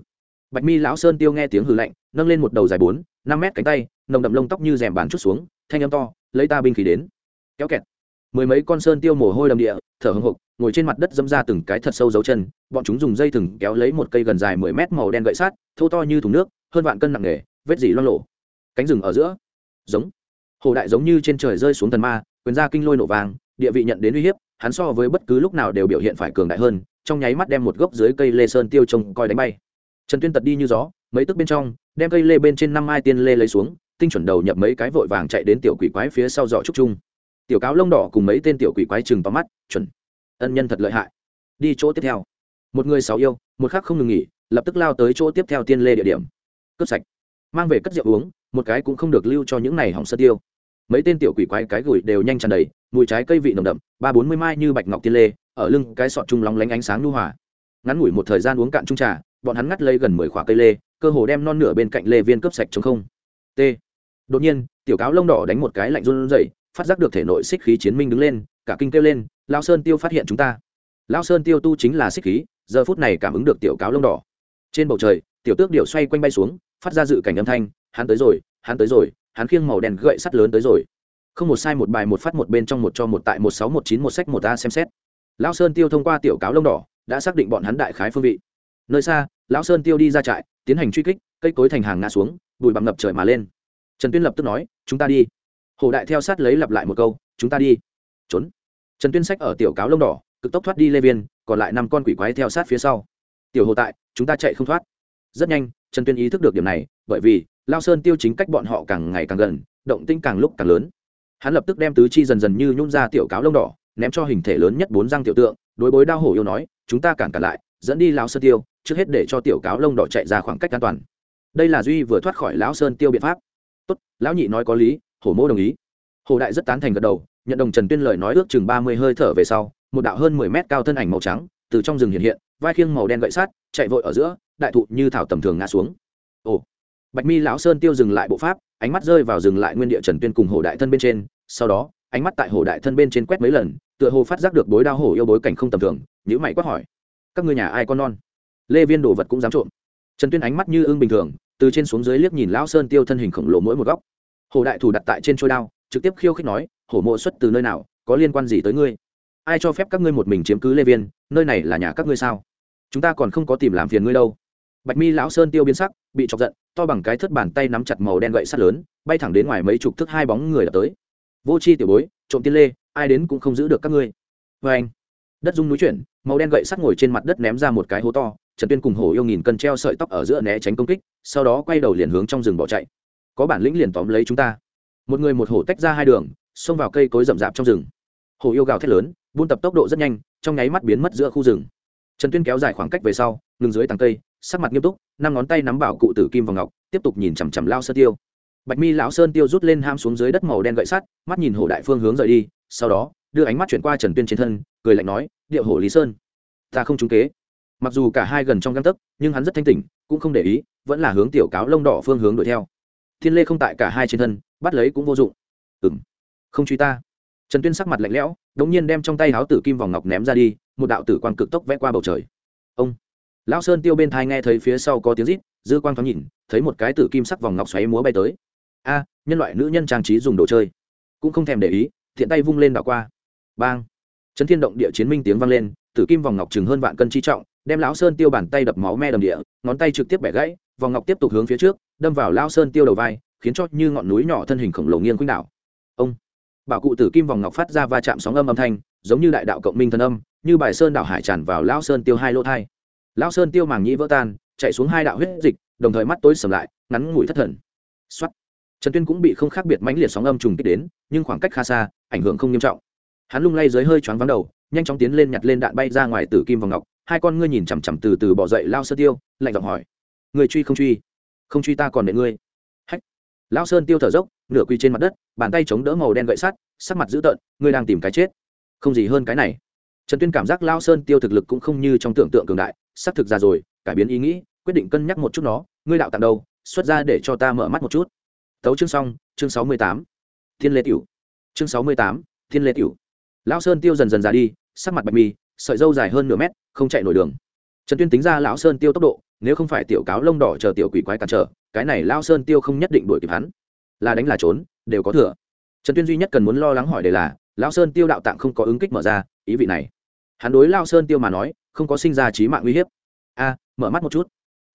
S1: Bạch mi lão sơn tiêu nghe tiếng hừ lạnh, nâng lên một đầu dài bốn, năm mét cánh tay, nồng đậm lông tóc như rèm bàn chút xuống, thanh âm to, lấy ta binh khí đến. Kéo kẹt. Mười mấy con sơn tiêu mồ hôi đầm địa, thở hồng hộc, ngồi trên mặt đất dâm ra từng cái thật sâu dấu chân, bọn chúng dùng dây thừng kéo lấy một cây gần dài mười mét màu đen gậy sát thô to như thùng nước, hơn vạn cân nặng nề, vết dỉ loang lộ cánh rừng ở giữa. Giống. Hồ đại giống như trên trời rơi xuống thần ma, quyền ra kinh lôi nổ vàng địa vị nhận đến uy hiếp, hắn so với bất cứ lúc nào đều biểu hiện phải cường đại hơn, trong nháy mắt đem một gốc dưới cây lê sơn tiêu trông coi đánh bay. Trần tuyên tật đi như gió, mấy tức bên trong, đem cây lê bên trên năm mai tiên lê lấy xuống, tinh chuẩn đầu nhập mấy cái vội vàng chạy đến tiểu quỷ quái phía sau giỏ trúc trung tiểu cáo lông đỏ cùng mấy tên tiểu quỷ quái chừng vào mắt, chuẩn. Ân nhân thật lợi hại. Đi chỗ tiếp theo. Một người sáu yêu, một khắc không ngừng nghỉ, lập tức lao tới chỗ tiếp theo tiên lê địa điểm. Cướp sạch. Mang về cất rượu uống, một cái cũng không được lưu cho những này hỏng sơ tiêu mấy tên tiểu quỷ quái cái gửi đều nhanh tràn đầy, mùi trái cây vị nồng đậm, ba bốn mươi mai như bạch ngọc tiên lê, ở lưng cái sọt chung lóng lánh ánh sáng nu hòa. Ngắn ngủi một thời gian uống cạn trung trà, bọn hắn ngắt lây gần mười khoả cây lê, cơ hồ đem non nửa bên cạnh lê viên cướp sạch chống không. T. Đột nhiên, tiểu cáo lông đỏ đánh một cái lạnh run rẩy, phát giác được thể nội xích khí chiến minh đứng lên, cả kinh kêu lên lao sơn tiêu phát hiện chúng ta. Lao sơn tiêu tu chính là xích khí, giờ phút này cảm ứng được tiểu cáo lông đỏ. Trên bầu trời, tiểu tước điệu xoay quanh bay xuống, phát ra dự cảnh âm thanh, hắn tới rồi, hắn tới rồi hắn khiêng màu đen gậy sắt lớn tới rồi. Không một sai một bài một phát một bên trong một cho một tại một sáu một chín một sách một a xem xét. Lão sơn tiêu thông qua tiểu cáo lông đỏ, đã xác định bọn hắn đại khái phương vị. Nơi xa, lão sơn tiêu đi ra trại, tiến hành truy kích, cây cối thành hàng ngã xuống, bụi bặm ngập trời mà lên. Trần tuyên lập tức nói, chúng ta đi. Hồ đại theo sát lấy lặp lại một câu, chúng ta đi. Trốn. Trần tuyên sách ở tiểu cáo lông đỏ, cực tốc thoát đi lê viên, còn lại năm con quỷ quái theo sát phía sau. Tiểu hồ tại, chúng ta chạy không thoát. Rất nhanh, trần tuyên ý thức được điểm này, bởi vì lao sơn tiêu chính cách bọn họ càng ngày càng gần, động tinh càng lúc càng lớn. Hắn lập tức đem tứ chi dần dần như nhún ra tiểu cáo lông đỏ, ném cho hình thể lớn nhất bốn răng tiểu tượng, đối bối đao hổ yêu nói, chúng ta cản cả lại, dẫn đi lão sơn tiêu, trước hết để cho tiểu cáo lông đỏ chạy ra khoảng cách an toàn. Đây là duy vừa thoát khỏi lão sơn tiêu biện pháp. Tốt, lão nhị nói có lý, hổ mô đồng ý. Hồ đại rất tán thành gật đầu, nhận đồng trần tuyên lời nói ước chừng ba mươi hơi thở về sau, một đạo hơn mười mét cao thân ảnh màu trắng, từ trong rừng hiện hiện, vai khiêng màu đen gậy sát chạy vội ở giữa, đại thụ như thảo tầm thường ngã xuống. Ồ bạch mi lão sơn tiêu dừng lại bộ pháp, ánh mắt rơi vào dừng lại nguyên địa trần tuyên cùng hồ đại thân bên trên, sau đó, ánh mắt tại hồ đại thân bên trên quét mấy lần, tựa hồ phát giác được bối đao hổ yêu bối cảnh không tầm thường nhữ mày quát hỏi, các ngươi nhà ai con non? Lê viên đồ vật cũng dám trộm. Trần tuyên ánh mắt như ưng bình thường, từ trên xuống dưới liếc nhìn lão sơn tiêu thân hình khổng lồ mỗi một góc. Hồ đại thủ đặt tại trên trôi đao, trực tiếp khiêu khích nói, hổ mộ xuất từ nơi nào, có liên quan gì tới ngươi? Ai cho phép các ngươi một mình chiếm cứ lê viên, nơi này là nhà các ngươi sao? Chúng ta còn không có tìm làm phiền ngươi đâu bạch mi lão sơn tiêu biến sắc, bị chọc giận, to bằng cái thất bàn tay nắm chặt màu đen gậy sắt lớn, bay thẳng đến ngoài mấy chục thước hai bóng người đập tới. Vô c h i tiểu bối, trộm tiên lê, ai đến cũng không giữ được các ngươi. Vê anh. Đất rung núi chuyển, màu đen gậy sắt ngồi trên mặt đất ném ra một cái hố to, trần tuyên cùng hổ yêu nghìn cân treo sợi tóc ở giữa né tránh công kích, sau đó quay đầu liền hướng trong rừng bỏ chạy. Có bản lĩnh liền tóm lấy chúng ta. Một người một hổ tách ra hai đường, xông vào cây cối rậm rạp trong rừng. Hổ yêu gào thét lớn, buôn tập tốc độ rất nhanh, trong nháy mắt biến mất giữa khu rừng. Trần tuyên kéo dài khoảng cách về sau, ngừng dưới tàng cây sắc mặt nghiêm túc, năm ngón tay nắm bảo cụ tử kim vào ngọc, tiếp tục nhìn chằm chằm lao sơn tiêu. Bạch mi lão sơn tiêu rút lên ham xuống dưới đất màu đen gậy sắt, mắt nhìn hổ đại phương hướng rời đi, sau đó, đưa ánh mắt chuyển qua trần tuyên trên thân, cười lạnh nói, điệu hổ lý sơn, ta không trúng kế. Mặc dù cả hai gần trong găng tấc, nhưng hắn rất thanh tỉnh, cũng không để ý, vẫn là hướng tiểu cáo lông đỏ phương hướng đuổi theo. Thiên lê không tại cả hai trên thân, bắt lấy cũng vô dụng. Ừng không truy ta. Trần tuyên sắc mặt lạnh lẽo, đống nhiên đem trong tay áo tử kim vòng ngọc ném ra đi, một đạo tử quang cực tốc vẽ qua bầu trời lão sơn tiêu bên thai nghe thấy phía sau có tiếng rít, dư quang thoáng nhìn, thấy một cái tử kim sắc vòng ngọc xoáy múa bay tới. A, nhân loại nữ nhân trang trí dùng đồ chơi. Cũng không thèm để ý, thiện tay vung lên đảo qua. Bang! Trấn thiên động địa chiến minh tiếng vang lên, tử kim vòng ngọc chừng hơn vạn cân chi trọng, đem lão sơn tiêu bàn tay đập máu me đầm địa, ngón tay trực tiếp bẻ gãy, vòng ngọc tiếp tục hướng phía trước, đâm vào lão sơn tiêu đầu vai, khiến cho như ngọn núi nhỏ thân hình khổng lồ nghiêng quýnh đảo. Ông! Bảo cụ tử kim vòng ngọc phát ra va chạm sóng âm âm thanh, giống như đại đạo cộng minh thân âm, như bài sơn đảo hải tràn vào lão sơn tiêu hai lỗ thai lão sơn tiêu màng nhĩ vỡ tan, chạy xuống hai đạo huyết dịch, đồng thời mắt tối sầm lại, ngắn ngủi thất thần. Xuất trần tuyên cũng bị không khác biệt mãnh liệt sóng âm trùng kích đến, nhưng khoảng cách khá xa, ảnh hưởng không nghiêm trọng. Hắn lung lay dưới hơi choáng vắng đầu, nhanh chóng tiến lên nhặt lên đạn bay ra ngoài từ kim vòng ngọc. Hai con ngươi nhìn chằm chằm từ từ bỏ dậy lao sơn tiêu, lạnh giọng hỏi. Người truy không truy? Không truy ta còn để ngươi. Hách. Lao sơn tiêu thở dốc, nửa quy trên mặt đất, bàn tay chống đỡ màu đen gậy sắt, sắc mặt dữ tợn, ngươi đang tìm cái chết. Không gì hơn cái này. Trần tuyên cảm giác lao sơn tiêu thực lực cũng không như trong tưởng tượng cường đại xác thực ra rồi, cải biến ý nghĩ, quyết định cân nhắc một chút nó, ngươi đạo tặng đâu, xuất ra để cho ta mở mắt một chút. Tấu chương xong, chương sáu mươi tám. Thiên lê tiểu. Chương sáu mươi tám, thiên lê tiểu. Lão sơn tiêu dần dần ra đi, sắc mặt bạch mi sợi dâu dài hơn nửa mét, không chạy nổi đường. Trần tuyên tính ra lão sơn tiêu tốc độ, nếu không phải tiểu cáo lông đỏ chờ tiểu quỷ quái cản trở, cái này lao sơn tiêu không nhất định đuổi kịp hắn. Là đánh là trốn, đều có thừa. Trần tuyên duy nhất cần muốn lo lắng hỏi đề là lao sơn tiêu đạo tạng không có ứng kích mở ra, ý vị này. Hắn đối lao sơn tiêu mà nói không có sinh ra trí mạng uy hiếp. A, mở mắt một chút.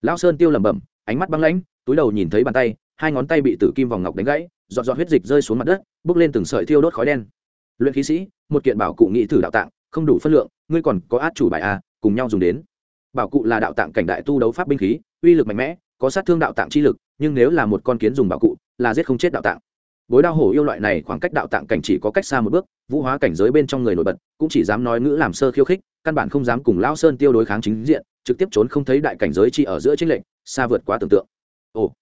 S1: Lão sơn tiêu lẩm bẩm, ánh mắt băng lãnh, túi đầu nhìn thấy bàn tay, hai ngón tay bị tử kim vòng ngọc đánh gãy dọn dọn huyết dịch rơi xuống mặt đất, bước lên từng sợi thiêu đốt khói đen. Luyện khí sĩ, một kiện bảo cụ nghị thử đạo tạng, không đủ phân lượng, ngươi còn có át chủ bài a, cùng nhau dùng đến. Bảo cụ là đạo tạng cảnh đại tu đấu pháp binh khí, uy lực mạnh mẽ, có sát thương đạo tạng chi lực, nhưng nếu là một con kiến dùng bảo cụ, là giết không chết đạo tạng. Bối đao hổ yêu loại này khoảng cách đạo tạng cảnh chỉ có cách xa một bước, vũ hóa cảnh giới bên trong người nổi bật, cũng chỉ dám nói ngữ làm sơ khiêu khích căn bản không dám cùng Lão sơn tiêu đối kháng chính diện, trực tiếp trốn không thấy đại cảnh giới chi ở giữa chính lệnh xa vượt quá tưởng tượng. Ồ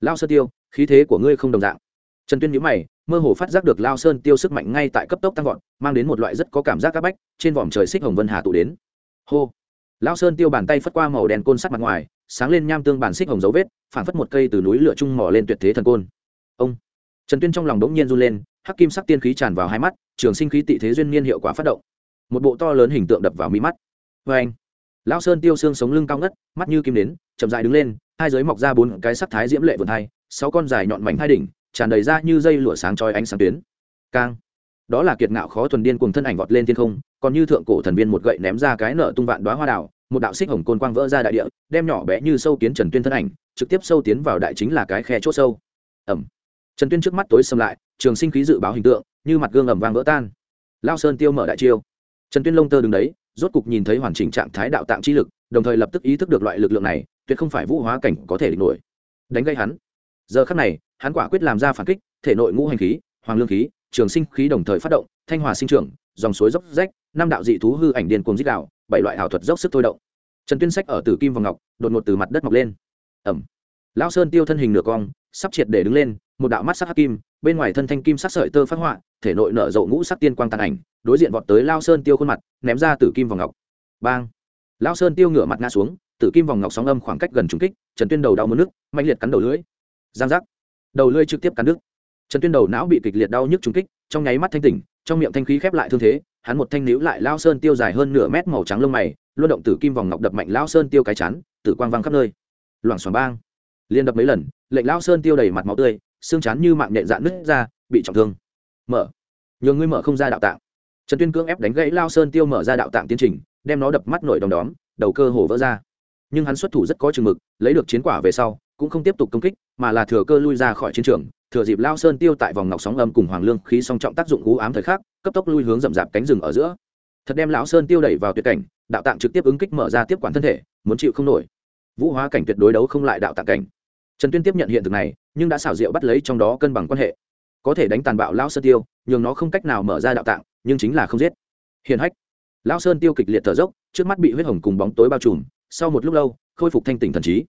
S1: lao sơn tiêu, khí thế của ngươi không đồng dạng. Trần tuyên nhữ mày, mơ hồ phát giác được lao sơn tiêu sức mạnh ngay tại cấp tốc tăng vọt, mang đến một loại rất có cảm giác c áp bách, trên vòm trời xích hồng vân hà tụ đến. Hô lao sơn tiêu bàn tay phất qua màu đen côn sắt mặt ngoài, sáng lên nham tương bản xích hồng dấu vết phản phất một cây từ núi lửa trung mỏ lên tuyệt thế thần côn. Ông, trần tuyên trong lòng đống nhiên run lên, hắc kim sắc tiên khí tràn vào hai mắt, trường sinh khí tị thế duyên niên hiệu quả phát động một bộ to lớn hình tượng đập vào mi mắt. Vê anh, lão sơn tiêu xương sống lưng cao ngất, mắt như kim đến chậm dài đứng lên, hai giới mọc ra bốn cái sắc thái diễm lệ vườn hai, sáu con dài nhọn mảnh hai đỉnh, tràn đầy ra như dây lụa sáng chói ánh sáng tuyến. Cang. Đó là kiệt ngạo khó thuần điên cùng thân ảnh vọt lên thiên không, còn như thượng cổ thần viên một gậy ném ra cái nợ tung vạn đoá hoa đào, một đạo xích hồng côn quang vỡ ra đại địa, đem nhỏ bé như sâu kiến trần tuyên thân ảnh, trực tiếp sâu tiến vào đại chính là cái khe chốt sâu. Ẩm. Trần tuyên trước mắt tối xâm lại, trường sinh khí dự báo hình tượng, như mặt gương ẩm vang vỡ tan. Lao sơn tiêu mở đại chiêu trần tuyên lông tơ đứng đấy, rốt cục nhìn thấy hoàn chỉnh trạng thái đạo tạng chi lực, đồng thời lập tức ý thức được loại lực lượng này, tuyệt không phải vũ hóa cảnh có thể địch nổi. Đánh gây hắn. Giờ khắc này, hắn quả quyết làm ra phản kích, thể nội ngũ hành khí, hoàng lương khí, trường sinh khí đồng thời phát động, thanh hòa sinh trưởng, dòng suối dốc rách, năm đạo dị thú hư ảnh điên cuồng dích đạo bảy loại ảo thuật dốc sức thôi động. Trần tuyên sách ở tử kim và ngọc, đột ngột từ mặt đất mọc lên. Ẩm lão sơn tiêu thân hình nửa cong, sắp triệt để đứng lên, một đạo mắt sắc hắc kim, bên ngoài thân thanh kim sắc sợi tơ phát họa, thể nội nở rộ ngũ sắc tiên quang tàn ảnh, đối diện vọt tới lao sơn tiêu khuôn mặt, ném ra tử kim vòng ngọc. Bang! Lao sơn tiêu ngửa mặt ngã xuống, tử kim vòng ngọc sóng âm khoảng cách gần trúng kích, trần tuyên đầu đau mất nước, mạnh liệt cắn đầu lưỡi. Giang giác! Đầu lưỡi trực tiếp cắn đứt. Trần tuyên đầu não bị kịch liệt đau nhức trúng kích, trong nháy mắt thanh tỉnh, trong miệng thanh khí khép lại thương thế, hắn một thanh níu lại lao sơn tiêu dài hơn nửa mét màu trắng lông mày luân động tử kim vòng ngọc đập mạnh lao sơn tiêu cái chắn tử quang văng khắp nơi. Loảng xoảng bang! Liên đập mấy lần, lệnh lao sơn tiêu đầy mặt máu tươi, xương chán như mạng nhện dạn nứt ra, bị trọng thương. Mở. Nhường ngươi mở không ra đạo tạng. Trần tuyên cưỡng ép đánh gãy lao sơn tiêu mở ra đạo tạng tiến trình, đem nó đập mắt nổi đồng đóm, đầu cơ hồ vỡ ra. Nhưng hắn xuất thủ rất có chừng mực, lấy được chiến quả về sau, cũng không tiếp tục công kích, mà là thừa cơ lui ra khỏi chiến trường, thừa dịp lao sơn tiêu tại vòng ngọc sóng âm cùng hoàng lương khí song trọng tác dụng cú ám thời khắc, cấp tốc lui hướng rậm rạp cánh rừng ở giữa. Thật đem lão sơn tiêu đẩy vào tuyệt cảnh, đạo tạng trực tiếp ứng kích mở ra tiếp quản thân thể, muốn chịu không nổi. Vũ hóa cảnh tuyệt đối đấu không lại đạo tạng cảnh trần tuyên tiếp nhận hiện thực này, nhưng đã xảo diệu bắt lấy trong đó cân bằng quan hệ. Có thể đánh tàn bạo lão sơn tiêu, nhường nó không cách nào mở ra đạo tạng, nhưng chính là không giết. Hiền hách. Lão sơn tiêu kịch liệt thở dốc, trước mắt bị huyết hồng cùng bóng tối bao trùm, sau một lúc lâu, khôi phục thanh tỉnh thần trí.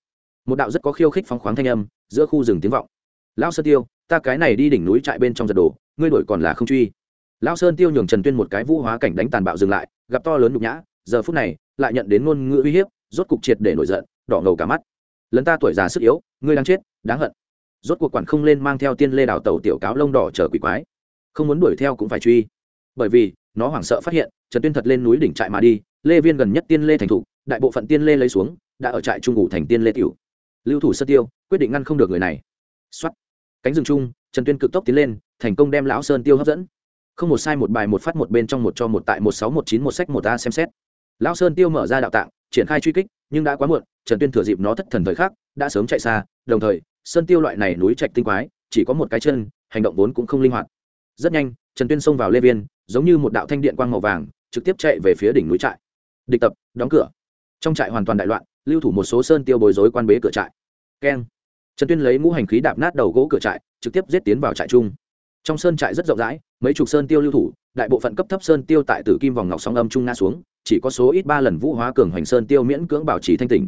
S1: Một đạo rất có khiêu khích phóng khoáng thanh âm, giữa khu rừng tiếng vọng. Lão sơn tiêu, ta cái này đi đỉnh núi trại bên trong giật đồ ngươi đổi còn là không truy. Lão sơn tiêu nhường trần tuyên một cái vũ hóa cảnh đánh tàn bạo dừng lại, gặp to lớn nhục nhã, giờ phút này, lại nhận đến ngôn ngữ uy hiếp, rốt cục triệt để nổi giận, đỏ ngầu cả mắt lấn ta tuổi già sức yếu, ngươi đang chết, đáng hận. Rốt cuộc quản không lên mang theo tiên lê đào tàu tiểu cáo lông đỏ chờ quỷ quái. Không muốn đuổi theo cũng phải truy. Bởi vì, nó hoảng sợ phát hiện, trần tuyên thật lên núi đỉnh trại mà đi, lê viên gần nhất tiên lê thành thủ, đại bộ phận tiên lê lấy xuống, đã ở trại trung ngủ thành tiên lê tiểu. Lưu thủ sơ tiêu, quyết định ngăn không được người này. Xuất cánh rừng chung, trần tuyên cực tốc tiến lên, thành công đem lão sơn tiêu hấp dẫn. Không một sai một bài một phát một bên trong một cho một tại một sáu một chín một sách một a xem xét. Lão sơn tiêu mở ra đạo tạng triển khai truy kích, nhưng đã quá muộn, trần tuyên thừa dịp nó thất thần thời khắc, đã sớm chạy xa, đồng thời sơn tiêu loại này núi trạch tinh quái, chỉ có một cái chân, hành động vốn cũng không linh hoạt. Rất nhanh, trần tuyên xông vào lê viên, giống như một đạo thanh điện quang màu vàng, trực tiếp chạy về phía đỉnh núi trại. Địch tập, đóng cửa. Trong trại hoàn toàn đại loạn, lưu thủ một số sơn tiêu bồi dối quan bế cửa trại. Keng. Trần tuyên lấy mũ hành khí đạp nát đầu gỗ cửa trại, trực tiếp giết tiến vào trại chung trong sơn trại rất rộng rãi, mấy chục sơn tiêu lưu thủ, đại bộ phận cấp thấp sơn tiêu tại tử kim vòng ngọc sóng âm trung nga xuống, chỉ có số ít ba lần vũ hóa cường hoành sơn tiêu miễn cưỡng bảo trì thanh tỉnh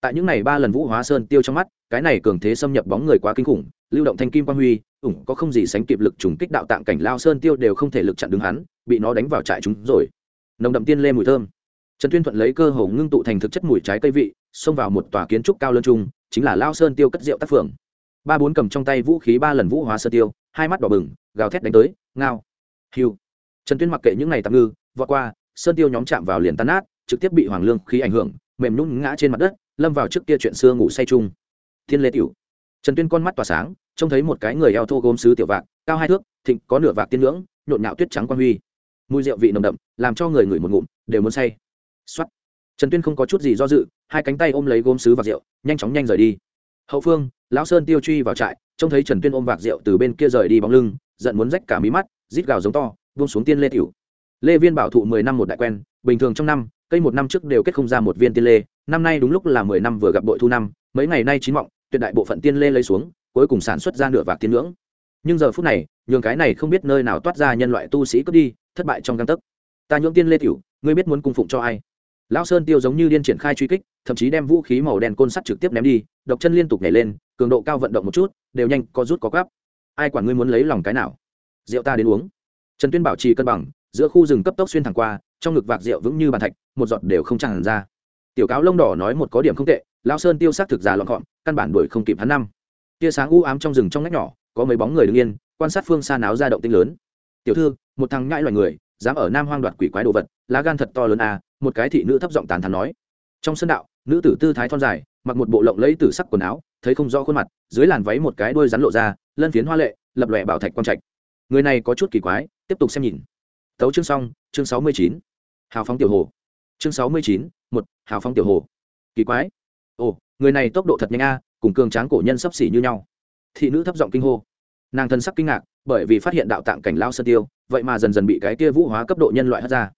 S1: tại những này ba lần vũ hóa sơn tiêu trong mắt, cái này cường thế xâm nhập bóng người quá kinh khủng, lưu động thanh kim quang huy, ủng có không gì sánh kịp lực trùng kích đạo tạng cảnh lao sơn tiêu đều không thể lực chặn đứng hắn, bị nó đánh vào trại chúng rồi. Nồng đậm tiên lê mùi thơm. Trần tuyên thuận lấy cơ hồ ngưng tụ thành thực chất mùi trái cây vị, xông vào một tòa kiến trúc cao lân trung chính là lao sơn tiêu cất rượu tác phường. Ba bốn cầm trong tay vũ khí ba lần vũ hóa sơn tiêu hai mắt đỏ bừng, gào thét đánh tới, ngao, hiu. Trần tuyên mặc kệ những ngày tạm ngư, vọt qua, sơn tiêu nhóm chạm vào liền tan nát, trực tiếp bị hoàng lương khí ảnh hưởng, mềm nhún ngã trên mặt đất, lâm vào trước kia chuyện xưa ngủ say chung. Thiên lê tiểu. Trần tuyên con mắt tỏa sáng, trông thấy một cái người eo thô gốm sứ tiểu vạc, cao hai thước, thịnh, có nửa vạc tiên ngưỡng nhộn nhạo tuyết trắng quan huy. Mùi rượu vị nồng đậm, làm cho người ngửi một ngụm, đều muốn say. Xuất trần tuyên không có chút gì do dự, hai cánh tay ôm lấy gốm sứ và rượu, nhanh chóng nhanh rời đi. Hậu phương, lão sơn tiêu truy vào trại trông thấy trần tuyên ôm vạc rượu từ bên kia rời đi bóng lưng, giận muốn rách cả mí mắt, rít gào giống to, buông xuống tiên lê tiểu. Lê viên bảo thụ mười năm một đại quen, bình thường trong năm, cây một năm trước đều kết không ra một viên tiên lê, năm nay đúng lúc là mười năm vừa gặp bội thu năm, mấy ngày nay chín mọng, tuyệt đại bộ phận tiên lê lấy xuống, cuối cùng sản xuất ra nửa vạc tiên ngưỡng. Nhưng giờ phút này, nhường cái này không biết nơi nào toát ra nhân loại tu sĩ cướp đi, thất bại trong găng tấc. Ta nhưỡng tiên lê tiểu, ngươi biết muốn cung phụng cho ai? Lão sơn tiêu giống như điên triển khai truy kích, thậm chí đem vũ khí màu đen côn sắt trực tiếp ném đi, độc chân liên tục nhảy lên, cường độ cao vận động một chút đều nhanh có rút có gắp. Ai quản ngươi muốn lấy lòng cái nào? Rượu ta đến uống. Trần tuyên bảo trì cân bằng, giữa khu rừng cấp tốc xuyên thẳng qua, trong ngực vạc rượu vững như bàn thạch, một giọt đều không tràn ra. Tiểu cáo lông đỏ nói một có điểm không tệ, lão sơn tiêu xác thực giả lọn gọn, căn bản đuổi không kịp hắn năm. Tia sáng u ám trong rừng trong ngách nhỏ, có mấy bóng người đứng yên, quan sát phương xa náo ra động tinh lớn. Tiểu thư, một thằng ngãi loài người, dám ở nam hoang đoạt quỷ quái đồ vật, lá gan thật to lớn à một cái thị nữ thấp giọng tàn thắn nói. Trong sân đạo, nữ tử tư thái thon dài, mặc một bộ lộng lẫy tử sắc quần áo thấy không rõ khuôn mặt, dưới làn váy một cái đuôi rắn lộ ra, lân phiến hoa lệ, lập lòe bảo thạch quang trạch. Người này có chút kỳ quái, tiếp tục xem nhìn. Tấu chương xong, chương sáu mươi chín. Hào phóng tiểu hồ. Chương sáu mươi chín, một, hào phóng tiểu hồ. Kỳ quái. Ồ, người này tốc độ thật nhanh a, cùng cường tráng cổ nhân sấp xỉ như nhau. Thị nữ thấp giọng kinh hô. Nàng thân sắc kinh ngạc, bởi vì phát hiện đạo tạng cảnh lao sơn tiêu, vậy mà dần dần bị cái kia vũ hóa cấp độ nhân loại hất ra.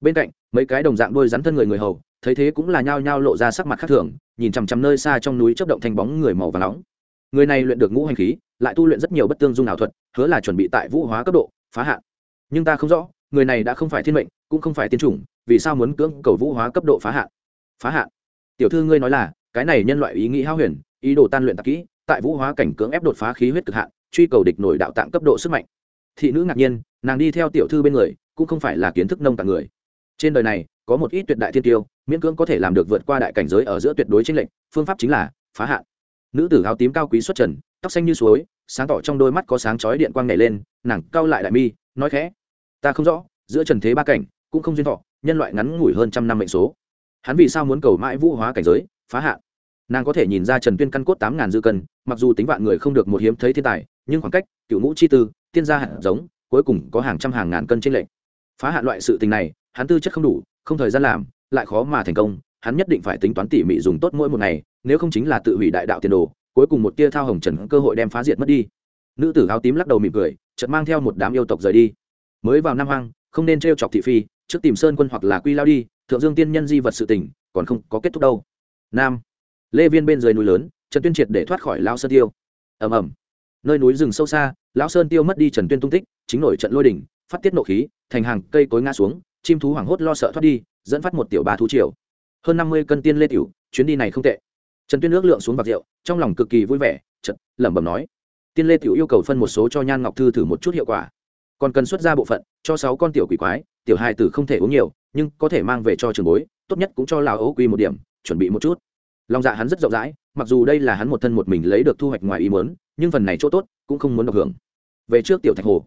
S1: Bên cạnh, mấy cái đồng dạng đôi rắn thân người người hầu thấy thế cũng là nhao nhao lộ ra sắc mặt khác thường, nhìn chằm chằm nơi xa trong núi chấp động thành bóng người màu và nóng. Người này luyện được ngũ hành khí, lại tu luyện rất nhiều bất tương dung ảo thuật, hứa là chuẩn bị tại vũ hóa cấp độ, phá hạn. Nhưng ta không rõ, người này đã không phải thiên mệnh, cũng không phải tiên chủng, vì sao muốn cưỡng cầu vũ hóa cấp độ phá hạn? Phá hạn? Tiểu thư ngươi nói là, cái này nhân loại ý nghĩ hao huyền, ý đồ tan luyện tạc kỹ, tại vũ hóa cảnh cưỡng ép đột phá khí huyết cực hạn, truy cầu địch nổi đạo tạng cấp độ sức mạnh. Thị nữ ngạc nhiên, nàng đi theo tiểu thư bên người, cũng không phải là kiến thức nông tạng người. Trên đời này, có một ít tuyệt đại thiên tiêu miễn cưỡng có thể làm được vượt qua đại cảnh giới ở giữa tuyệt đối chính lệnh phương pháp chính là phá hạn. Nữ tử áo tím cao quý xuất trần, tóc xanh như suối, sáng tỏ trong đôi mắt có sáng chói điện quang nhảy lên, nàng cao lại đại mi, nói khẽ, ta không rõ, giữa trần thế ba cảnh, cũng không duyên thọ, nhân loại ngắn ngủi hơn trăm năm mệnh số. Hắn vì sao muốn cầu mãi vũ hóa cảnh giới, phá hạn? Nàng có thể nhìn ra trần tuyên căn cốt tám ngàn dư cân, mặc dù tính vạn người không được một hiếm thấy thiên tài, nhưng khoảng cách cựu ngũ chi tư, tiên gia hạt giống, cuối cùng có hàng trăm hàng ngàn cân trên lệnh phá hạn loại sự tình này, hắn tư chất không đủ, không thời gian làm lại khó mà thành công, hắn nhất định phải tính toán tỉ mỉ dùng tốt mỗi một ngày, nếu không chính là tự hủy đại đạo tiền đồ, cuối cùng một tia thao hồng trần cơ hội đem phá diệt mất đi. Nữ tử áo tím lắc đầu mỉm cười, chợt mang theo một đám yêu tộc rời đi. Mới vào nam hoang, không nên t chọc thị phi, trước tìm sơn quân hoặc là quy lao đi, thượng dương tiên nhân di vật sự tình, còn không có kết thúc đâu. Nam, lê viên bên dưới núi lớn, trần tuyên triệt để thoát khỏi lao sơn tiêu. Ầm ầm. Nơi núi rừng sâu xa, lão sơn tiêu mất đi trần tuyên tung tích, chính nổi trận lôi đỉnh, phát tiết nộ khí, thành hàng cây cối ngã xuống, chim thú hoảng hốt lo sợ thoát đi dẫn phát một tiểu ba thú triều. Hơn năm mươi cân tiên lê tiểu, chuyến đi này không tệ. Trần tuyên ước lượng xuống vạc rượu, trong lòng cực kỳ vui vẻ trận lẩm bẩm nói, tiên lê tiểu yêu cầu phân một số cho nhan ngọc thư thử một chút hiệu quả. Còn cần xuất ra bộ phận, cho sáu con tiểu quỷ quái, tiểu hai tử không thể uống nhiều, nhưng có thể mang về cho trường bối, tốt nhất cũng cho lào ấu quy một điểm, chuẩn bị một chút. Lòng dạ hắn rất rộng rãi, mặc dù đây là hắn một thân một mình lấy được thu hoạch ngoài ý muốn, nhưng phần này chỗ tốt cũng không muốn độc hưởng. Về trước tiểu thạch hồ,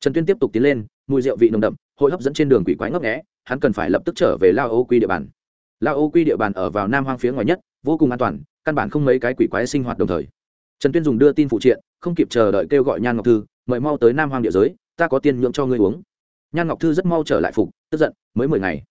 S1: trần tuyên tiếp tục tiến lên, mùi rượu vị nồng đậm, hội hấp dẫn trên đường quỷ quái ngấp nghẽ hắn cần phải lập tức trở về lao ô quy địa bàn. Lao ô quy địa bàn ở vào nam hoang phía ngoài nhất, vô cùng an toàn, căn bản không mấy cái quỷ quái sinh hoạt đồng thời. Trần tuyên dùng đưa tin phụ triện, không kịp chờ đợi kêu gọi nhan ngọc thư, mời mau tới nam hoang địa giới, ta có tiền nhượng cho ngươi uống. Nhan ngọc thư rất mau trở lại phục, tức giận, mới mười ngày,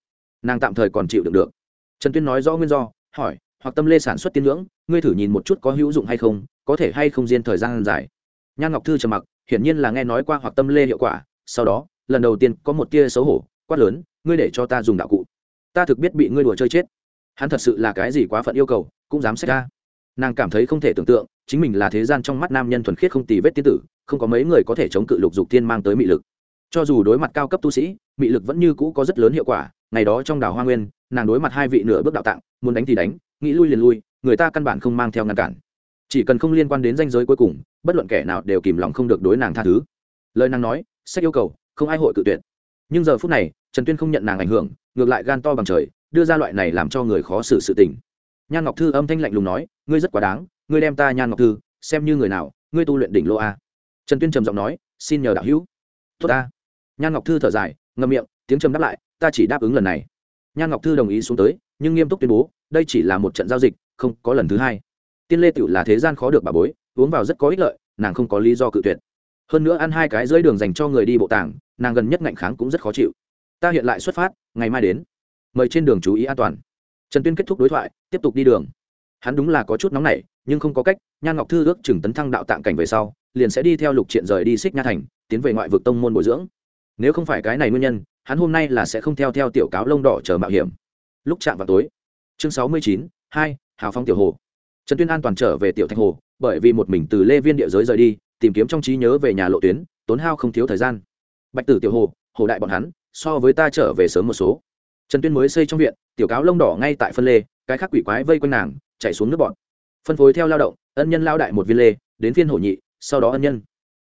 S1: nàng tạm thời còn chịu được được. Trần tuyên nói rõ nguyên do, hỏi, hoặc tâm lê sản xuất tiên ngưỡng ngươi thử nhìn một chút có hữu dụng hay không, có thể hay không diên thời gian dài? Nhan ngọc thư trầm mặc, hiển nhiên là nghe nói qua hoặc tâm lê hiệu quả, sau đó, lần đầu tiên có một tia xấu hổ, quát lớn ngươi để cho ta dùng đạo cụ. Ta thực biết bị ngươi đùa chơi chết. Hắn thật sự là cái gì quá phận yêu cầu, cũng dám xét ra. Nàng cảm thấy không thể tưởng tượng, chính mình là thế gian trong mắt nam nhân thuần khiết không tì vết tiên tử, không có mấy người có thể chống cự lục dục tiên mang tới mị lực. Cho dù đối mặt cao cấp tu sĩ, mị lực vẫn như cũ có rất lớn hiệu quả, ngày đó trong đảo hoa nguyên, nàng đối mặt hai vị nửa bước đạo tạng, muốn đánh thì đánh, nghĩ lui liền lui, người ta căn bản không mang theo ngăn cản. Chỉ cần không liên quan đến danh giới cuối cùng, bất luận kẻ nào đều kìm lòng không được đối nàng tha thứ. Lời nàng nói sách yêu cầu, không ai hội cự tuyệt nhưng giờ phút này, trần tuyên không nhận nàng ảnh hưởng, ngược lại gan to bằng trời, đưa ra loại này làm cho người khó xử sự tình. Nhan ngọc thư âm thanh lạnh lùng nói, ngươi rất quá đáng, ngươi đem ta nhan ngọc thư, xem như người nào, ngươi tu luyện đỉnh lô a. Trần tuyên trầm giọng nói, xin nhờ đạo hữu. Tốt ta. Nhan ngọc thư thở dài, ngậm miệng, tiếng trầm đáp lại, ta chỉ đáp ứng lần này. Nhan ngọc thư đồng ý xuống tới, nhưng nghiêm túc tuyên bố, đây chỉ là một trận giao dịch, không có lần thứ hai. Tiên lê tựu là thế gian khó được bà bối, uống vào rất có ích lợi, nàng không có lý do cự tuyệt hơn nữa ăn hai cái dưới đường dành cho người đi bộ tảng, nàng gần nhất ngạnh kháng cũng rất khó chịu. Ta hiện lại xuất phát, ngày mai đến. Mời trên đường chú ý an toàn. Trần tuyên kết thúc đối thoại, tiếp tục đi đường. Hắn đúng là có chút nóng nảy, nhưng không có cách, nhan ngọc thư ước chừng tấn thăng đạo tạng cảnh về sau, liền sẽ đi theo lục triện rời đi xích nha thành, tiến về ngoại vực tông môn bồi dưỡng. Nếu không phải cái này nguyên nhân, hắn hôm nay là sẽ không theo theo tiểu cáo lông đỏ chờ mạo hiểm. Lúc chạm vào tối, chương sáu mươi chín, hai, hào phong tiểu hồ. Trần tuyên an toàn trở về tiểu thạch hồ, bởi vì một mình từ lê viên địa giới rời đi tìm kiếm trong trí nhớ về nhà lộ tuyến, tốn hao không thiếu thời gian. Bạch tử tiểu hồ hồ đại bọn hắn, so với ta trở về sớm một số. Trần tuyên mới xây trong viện, tiểu cáo lông đỏ ngay tại phân lê, cái khác quỷ quái vây quanh nàng, chạy xuống nước bọn. Phân phối theo lao động, ân nhân lao đại một viên lê, đến phiên hổ nhị, sau đó ân nhân.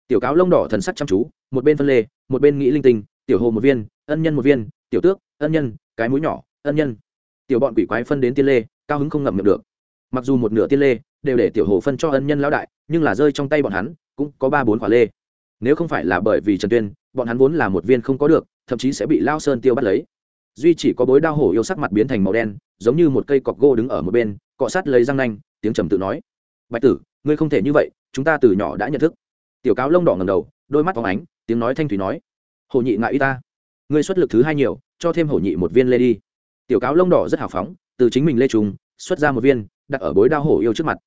S1: Tiểu cáo lông đỏ thần sắc chăm chú, một bên phân lê, một bên nghĩ linh tinh, tiểu hồ một viên, ân nhân một viên, tiểu tước, ân nhân, cái mũi nhỏ, ân nhân. Tiểu bọn quỷ quái phân đến tiên lê, cao hứng không ngậm miệng được. Mặc dù một nửa tiên lê đều để tiểu hồ phân cho ân nhân lão đại, nhưng là rơi trong tay bọn hắn cũng có ba bốn quả lê. Nếu không phải là bởi vì trần tuyên, bọn hắn vốn là một viên không có được, thậm chí sẽ bị lao sơn tiêu bắt lấy. Duy chỉ có bối đao hổ yêu sắc mặt biến thành màu đen, giống như một cây cọc gỗ đứng ở một bên, cọ sát lấy răng nanh, tiếng trầm tự nói. Bạch tử, ngươi không thể như vậy, chúng ta từ nhỏ đã nhận thức. Tiểu cáo lông đỏ ngầm đầu, đôi mắt phóng ánh, tiếng nói thanh thủy nói. Hổ nhị ngại y ta, ngươi xuất lực thứ hai nhiều, cho thêm hổ nhị một viên lê đi. Tiểu cáo lông đỏ rất hào phóng, từ chính mình lê trùng, xuất ra một viên, đặt ở bối đao hổ yêu trước mặt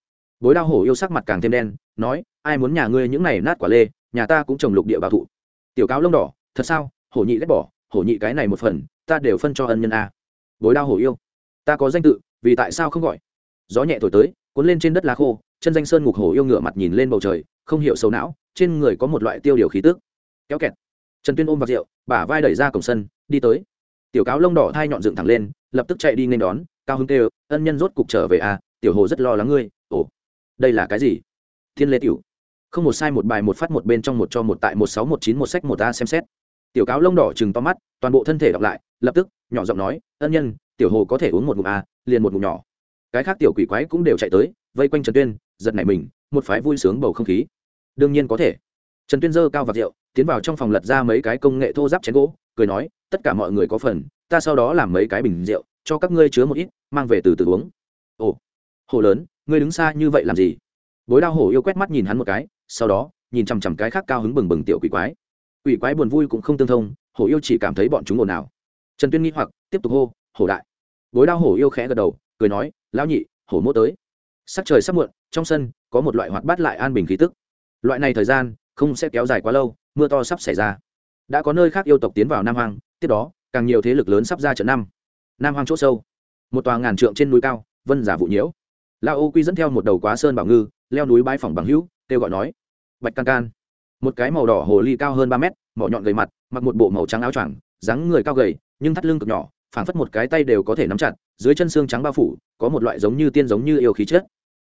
S1: bối đao hổ yêu sắc mặt càng thêm đen, nói, ai muốn nhà ngươi những này nát quả lê, nhà ta cũng trồng lục địa bảo thụ. Tiểu cáo lông đỏ, thật sao? Hổ nhị ghét bỏ, hổ nhị cái này một phần, ta đều phân cho ân nhân a. Bối đao hổ yêu, ta có danh tự, vì tại sao không gọi? Gió nhẹ thổi tới, cuốn lên trên đất lá khô, chân danh sơn ngục hổ yêu ngửa mặt nhìn lên bầu trời, không hiểu sâu não, trên người có một loại tiêu điều khí tức. Kéo kẹt. Trần tuyên ôm vào rượu, bả vai đẩy ra cổng sân, đi tới. Tiểu cáo lông đỏ thai nhọn dựng thẳng lên, lập tức chạy đi nên đón, cao hưng kêu ân nhân rốt cục trở về à tiểu hồ rất lo lắng ngươi đây là cái gì? Thiên lê tiểu. Không một sai, một bài, một phát, một bên trong, một cho, một tại, một sáu, một chín, một sách, một a xem xét. Tiểu cáo lông đỏ chừng to mắt, toàn bộ thân thể đọc lại, lập tức, nhỏ giọng nói, ân nhân, tiểu hồ có thể uống một ngụm a liền một ngụm nhỏ. Cái khác tiểu quỷ quái cũng đều chạy tới, vây quanh trần tuyên, giật nảy mình, một phái vui sướng bầu không khí. Đương nhiên có thể. Trần tuyên dơ cao vạt rượu, tiến vào trong phòng lật ra mấy cái công nghệ thô giáp chén gỗ, cười nói, tất cả mọi người có phần, ta sau đó làm mấy cái bình rượu, cho các ngươi chứa một ít, mang về từ từ uống. Ồ, hồ lớn ngươi đứng xa như vậy làm gì? Bối đao hổ yêu quét mắt nhìn hắn một cái, sau đó, nhìn chằm chằm cái khác cao hứng bừng bừng tiểu quỷ quái. Quỷ quái buồn vui cũng không tương thông, hổ yêu chỉ cảm thấy bọn chúng ồn ào. Trần tuyên nghĩ hoặc, tiếp tục hô, hổ đại. Bối đao hổ yêu khẽ gật đầu, cười nói, lão nhị, hổ mô tới. Sắc trời sắp muộn, trong sân, có một loại hoạt bát lại an bình khí tức. Loại này thời gian, không sẽ kéo dài quá lâu, mưa to sắp xảy ra. Đã có nơi khác yêu tộc tiến vào nam hoàng tiếp đó, càng nhiều thế lực lớn sắp ra trận năm. Nam hoàng c h ỗ sâu, một tòa ngàn trượng trên núi cao, vân giả vụ nhiễu la ô quy dẫn theo một đầu quá sơn bảo ngư, leo núi bãi phòng bằng hữu, kêu gọi nói, bạch can can. Một cái màu đỏ hồ ly cao hơn ba mét, mỏ nhọn gầy mặt, mặc một bộ màu trắng áo choàng, dáng người cao gầy, nhưng thắt lưng cực nhỏ, phảng phất một cái tay đều có thể nắm chặt, dưới chân xương trắng bao phủ, có một loại giống như tiên giống như yêu khí chết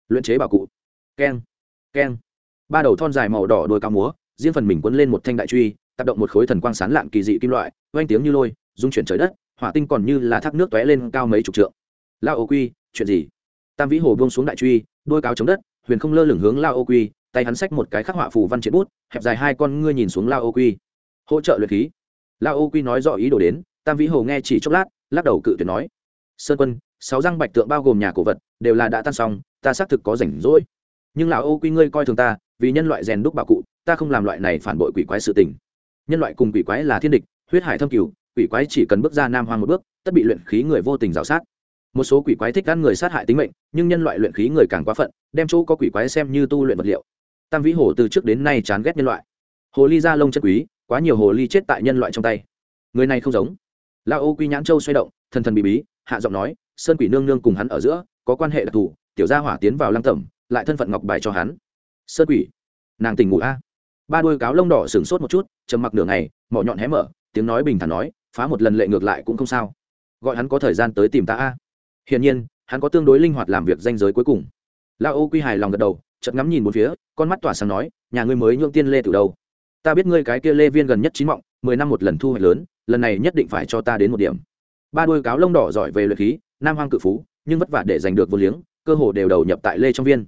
S1: luyện chế bảo cụ. Keng keng. Ba đầu thon dài màu đỏ đôi cao múa, riêng phần mình quấn lên một thanh đại truy, tác động một khối thần quang sán lạn kỳ dị kim loại, oanh tiếng như lôi dung chuyển trời đất, hỏa tinh còn như là thác nước tóe lên cao mấy chục trượng. Lao ô quy, chuyện gì? Tam vĩ hồ buông xuống đại truy, đôi cáo chống đất, huyền không lơ lửng hướng lao ô quy, tay hắn xách một cái khắc họa phù văn chiến bút, hẹp dài hai con ngươi nhìn xuống lao ô quy. Hỗ trợ luyện khí. Lao ô quy nói rõ ý đồ đến, tam vĩ hồ nghe chỉ chốc lát, lắc đầu cự tuyệt nói. Sơn quân, sáu răng bạch tượng bao gồm nhà cổ vật, đều là đã tan xong, ta xác thực có rảnh rỗi. Nhưng lão ô quy ngươi coi thường ta, vì nhân loại rèn đúc bà cụ, ta không làm loại này phản bội quỷ quái sự tình. Nhân loại cùng quỷ quái là thiên địch, huyết hải thâm cửu quỷ quái chỉ cần bước ra nam hoang một bước, tất bị luyện khí người vô tình rào sát một số quỷ quái thích ăn người sát hại tính mệnh, nhưng nhân loại luyện khí người càng quá phận, đem chỗ có quỷ quái xem như tu luyện vật liệu. Tam vĩ hồ từ trước đến nay chán ghét nhân loại. Hồ ly da lông chất quý, quá nhiều hồ ly chết tại nhân loại trong tay. Người này không giống. Lao ô quy nhãn châu xoay động, thần thần bị bí, hạ giọng nói, sơn quỷ nương nương cùng hắn ở giữa, có quan hệ đặc thù, tiểu gia hỏa tiến vào lăng tẩm, lại thân phận ngọc bài cho hắn. Sơn quỷ? Nàng tỉnh ngủ a? Ba đôi cáo lông đỏ sửng sốt một chút, trầm mặc nửa ngày, mỏ nhọn hé mở, tiếng nói bình thản nói, phá một lần lệ ngược lại cũng không sao. Gọi hắn có thời gian tới tìm ta a hiển nhiên, hắn có tương đối linh hoạt làm việc danh giới cuối cùng. La ô quy hài lòng gật đầu, chợt ngắm nhìn một phía, con mắt tỏa sáng nói, nhà ngươi mới nhượng tiên lê từ đâu? Ta biết ngươi cái kia lê viên gần nhất chín mọng, mười năm một lần thu hoạch lớn, lần này nhất định phải cho ta đến một điểm. Ba đôi cáo lông đỏ giỏi về luyện khí, nam hoang cự phú, nhưng vất vả để giành được vô liếng, cơ hồ đều đầu nhập tại lê trong viên.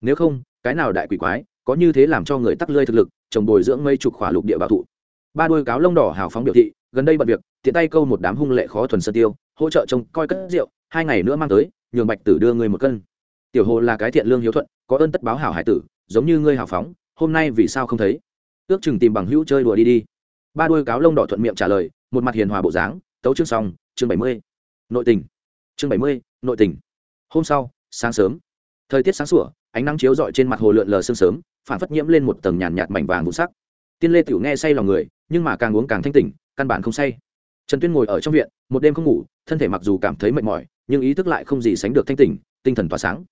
S1: Nếu không, cái nào đại quỷ quái, có như thế làm cho người tắc lơi thực lực, trồng bồi dưỡng mây trục khỏa lục địa bảo thụ. Ba đôi cáo lông đỏ hào phóng biểu thị, gần đây bận việc, tiện tay câu một đám hung lệ khó thuần sơn tiêu, hỗ trợ trông coi cất rượu hai ngày nữa mang tới, nhường bạch tử đưa ngươi một cân. Tiểu hồ là cái thiện lương hiếu thuận, có ơn tất báo hảo hải tử, giống như ngươi hào phóng, hôm nay vì sao không thấy? Ước chừng tìm bằng hữu chơi đùa đi đi. Ba đuôi cáo lông đỏ thuận miệng trả lời, một mặt hiền hòa bộ dáng, tấu chương xong, chương bảy mươi. Nội tình. Chương bảy mươi, nội tình. Hôm sau, sáng sớm. Thời tiết sáng sủa, ánh nắng chiếu rọi trên mặt hồ lượn lờ sương sớm phản phất nhiễm lên một tầng nhàn nhạt mảnh vàng vụ sắc. Tiên lê tiểu nghe say lòng người, nhưng mà càng uống càng thanh tỉnh, căn bản không say trần tuyên ngồi ở trong viện, một đêm không ngủ, thân thể mặc dù cảm thấy mệt mỏi, nhưng ý thức lại không gì sánh được thanh tỉnh, tinh thần tỏa sáng.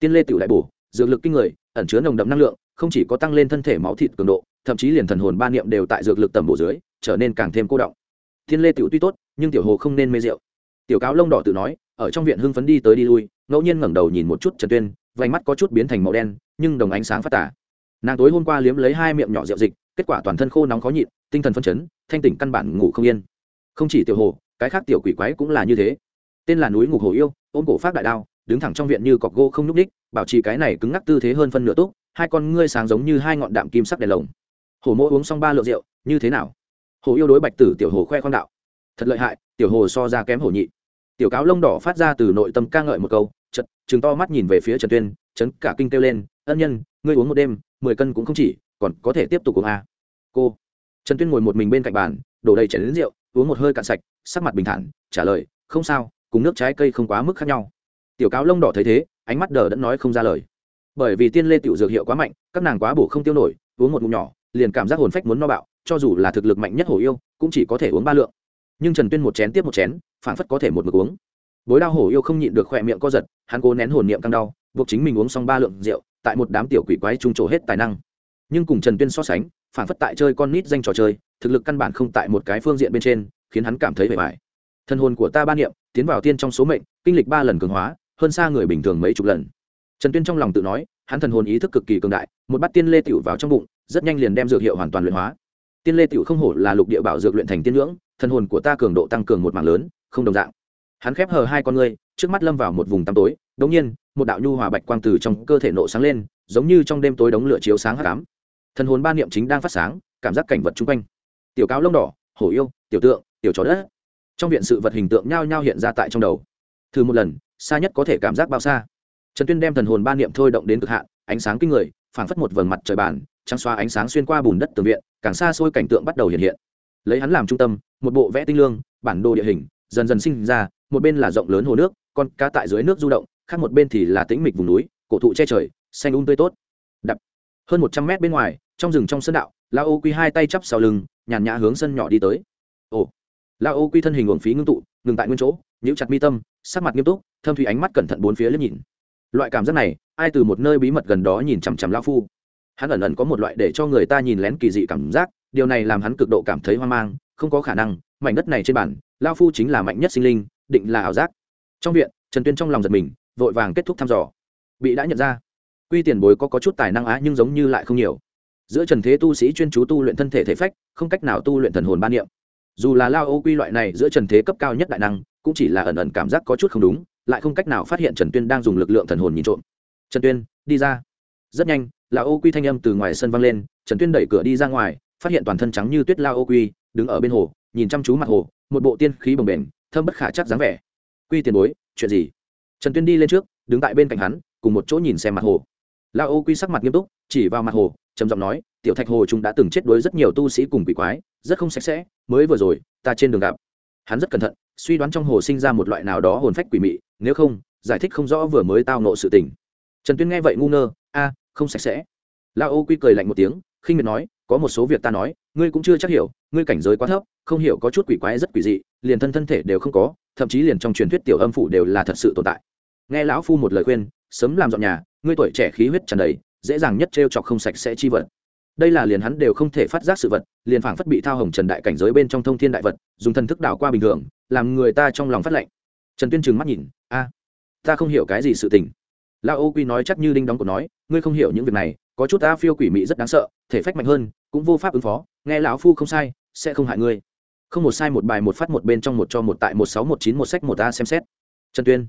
S1: Tiên lê tiểu đại bổ, dược lực kinh người, ẩn chứa nồng đậm năng lượng, không chỉ có tăng lên thân thể máu thịt cường độ, thậm chí liền thần hồn ba niệm đều tại dược lực tầm bổ dưới, trở nên càng thêm cô động. Thiên lê tiểu tuy tốt, nhưng tiểu hồ không nên mê rượu. Tiểu cáo lông đỏ tự nói, ở trong viện hưng phấn đi tới đi lui, ngẫu nhiên ngẩng đầu nhìn một chút trần tuyên, vành mắt có chút biến thành màu đen, nhưng đồng ánh sáng phát tả. Nàng tối hôm qua liếm lấy hai miệng nhỏ rượu dịch, kết quả toàn thân khô nóng khó nhịn, tinh thần phân chấn, thanh tỉnh căn bản ngủ không yên không chỉ tiểu hồ, cái khác tiểu quỷ quái cũng là như thế. Tên là núi ngục hồ yêu, ôm cổ phát đại đao, đứng thẳng trong viện như cọc gỗ không nhúc ních bảo trì cái này cứng ngắc tư thế hơn phân nửa túc, hai con ngươi sáng giống như hai ngọn đạm kim sắc đèn lồng. Hồ mỗ uống xong ba lượng rượu, như thế nào? Hồ yêu đối bạch tử tiểu hồ khoe khoang đạo. Thật lợi hại, tiểu hồ so ra kém hổ nhị. Tiểu cáo lông đỏ phát ra từ nội tâm ca ngợi một câu chật chừng to mắt nhìn về phía trần tuyên, chấn cả kinh kêu lên, ân nhân, ngươi uống một đêm, mười cân cũng không chỉ, còn có thể tiếp tục uống à. cô. Trần tuyên ngồi một mình bên cạnh bàn đổ đầy chảy đến rượu, uống một hơi cạn sạch, sắc mặt bình thản, trả lời, không sao, cùng nước trái cây không quá mức khác nhau. Tiểu cáo lông đỏ thấy thế, ánh mắt đờ đẫn nói không ra lời. Bởi vì tiên lê tiểu dược hiệu quá mạnh, các nàng quá bổ không tiêu nổi, uống một ngụm nhỏ, liền cảm giác hồn phách muốn no bạo, cho dù là thực lực mạnh nhất hổ yêu, cũng chỉ có thể uống ba lượng. Nhưng trần tuyên một chén tiếp một chén phản phất có thể một mực uống. Bối đao hổ yêu không nhịn được khỏe miệng co giật, hắn cố nén hồn niệm căng đau, buộc chính mình uống xong ba lượng rượu, tại một đám tiểu quỷ quái trung trổ hết tài năng nhưng cùng trần tuyên so sánh, phản phất tại chơi con nít danh trò chơi, thực lực căn bản không tại một cái phương diện bên trên, khiến hắn cảm thấy bề bài thân hồn của ta ba niệm, tiến vào tiên trong số mệnh, kinh lịch ba lần cường hóa, hơn xa người bình thường mấy chục lần. Trần tuyên trong lòng tự nói, hắn thần hồn ý thức cực kỳ cường đại, một bát tiên lê tiểu vào trong bụng, rất nhanh liền đem dược hiệu hoàn toàn luyện hóa. Tiên lê tiểu không hổ là lục địa bảo dược luyện thành tiên ngưỡng, thần hồn của ta cường độ tăng cường một mảng lớn, không đồng dạng. Hắn khép hờ hai con ngươi, trước mắt lâm vào một vùng tăm tối đống nhiên, một đạo nhu hòa bạch quang từ trong cơ thể nộ sáng lên, giống như trong đêm tối đống lửa chiếu sáng hắc ám thần hồn ba niệm chính đang phát sáng, cảm giác cảnh vật chung quanh. Tiểu cáo lông đỏ, hổ yêu, tiểu tượng, tiểu chó đất. Trong viện sự vật hình tượng nhao nhao hiện ra tại trong đầu. Thử một lần, xa nhất có thể cảm giác bao xa. Trần tuyên đem thần hồn ba niệm thôi động đến cực hạn, ánh sáng kinh người, phảng phất một vầng mặt trời bàn, trắng xoa ánh sáng xuyên qua bùn đất tường viện, càng xa xôi cảnh tượng bắt đầu hiện hiện. Lấy hắn làm trung tâm, một bộ vẽ tinh lương, bản đồ địa hình, dần dần sinh ra, một bên là rộng lớn hồ nước, con cá tại dưới nước du động, khác một bên thì là tĩnh mịch vùng núi, cổ thụ che trời, xanh un tươi tốt. Đập. Hơn một trăm mét bên ngoài trong rừng trong sân đạo la ô quy hai tay chắp sau lưng nhàn nhã hướng sân nhỏ đi tới. Ồ la ô quy thân hình uổng phí ngưng tụ ngừng tại nguyên chỗ nhíu chặt mi tâm sắc mặt nghiêm túc thâm thủy ánh mắt cẩn thận bốn phía liếc nhìn. Loại cảm giác này ai từ một nơi bí mật gần đó nhìn chằm chằm lao phu? Hắn ẩn ẩn có một loại để cho người ta nhìn lén kỳ dị cảm giác điều này làm hắn cực độ cảm thấy hoang mang không có khả năng mảnh đất này trên bản lao phu chính là mạnh nhất sinh linh định là ảo giác. Trong viện trần tuyên trong lòng giật mình vội vàng kết thúc thăm dò. Bị đã nhận ra quy tiền bối có, có chút tài năng á nhưng giống như lại không nhiều giữa trần thế tu sĩ chuyên chú tu luyện thân thể thể phách, không cách nào tu luyện thần hồn ban niệm. Dù là lao ô quy loại này giữa trần thế cấp cao nhất đại năng, cũng chỉ là ẩn ẩn cảm giác có chút không đúng, lại không cách nào phát hiện trần tuyên đang dùng lực lượng thần hồn nhìn trộm. Trần tuyên, đi ra. Rất nhanh, lao ô quy thanh âm từ ngoài sân vang lên, trần tuyên đẩy cửa đi ra ngoài, phát hiện toàn thân trắng như tuyết lao ô quy, đứng ở bên hồ, nhìn chăm chú mặt hồ, một bộ tiên khí bồng bềnh, thơm bất khả chắc dáng vẻ. Quy tiền bối, chuyện gì? Trần tuyên đi lên trước, đứng tại bên cạnh hắn, cùng một chỗ nhìn xem mặt hồ lao ô quy sắc mặt nghiêm túc, chỉ vào mặt hồ, trầm giọng nói, tiểu thạch hồ chúng đã từng chết đuối rất nhiều tu sĩ cùng quỷ quái, rất không sạch sẽ, mới vừa rồi, ta trên đường gặp. Hắn rất cẩn thận, suy đoán trong hồ sinh ra một loại nào đó hồn phách quỷ mị, nếu không, giải thích không rõ vừa mới tao nộ sự tình. Trần tuyên nghe vậy ngu ngơ, a, không sạch sẽ. Lao ô quy cười lạnh một tiếng, khinh miệt nói, có một số việc ta nói, ngươi cũng chưa chắc hiểu, ngươi cảnh giới quá thấp, không hiểu có chút quỷ quái rất quỷ dị, liền thân thân thể đều không có, thậm chí liền trong truyền thuyết tiểu âm phủ đều là thật sự tồn tại nghe lão phu một lời khuyên, sớm làm dọn nhà, ngươi tuổi trẻ khí huyết tràn đầy, dễ dàng nhất t chọc không sạch sẽ chi vật. Đây là liền hắn đều không thể phát giác sự vật, liền phảng phất bị thao hồng trần đại cảnh giới bên trong thông thiên đại vật, dùng thần thức đảo qua bình thường, làm người ta trong lòng phát lệnh trần tuyên trừng mắt nhìn, a, ta không hiểu cái gì sự tình. Lão ô quy nói chắc như đinh đóng của nói, ngươi không hiểu những việc này, có chút ta phiêu quỷ mị rất đáng sợ, thể phách mạnh hơn, cũng vô pháp ứng phó, nghe lão phu không sai, sẽ không hại ngươi. Không một sai một bài một phát một bên trong một cho một tại một sáu một chín một sách một ta xem xét. Trần tuyên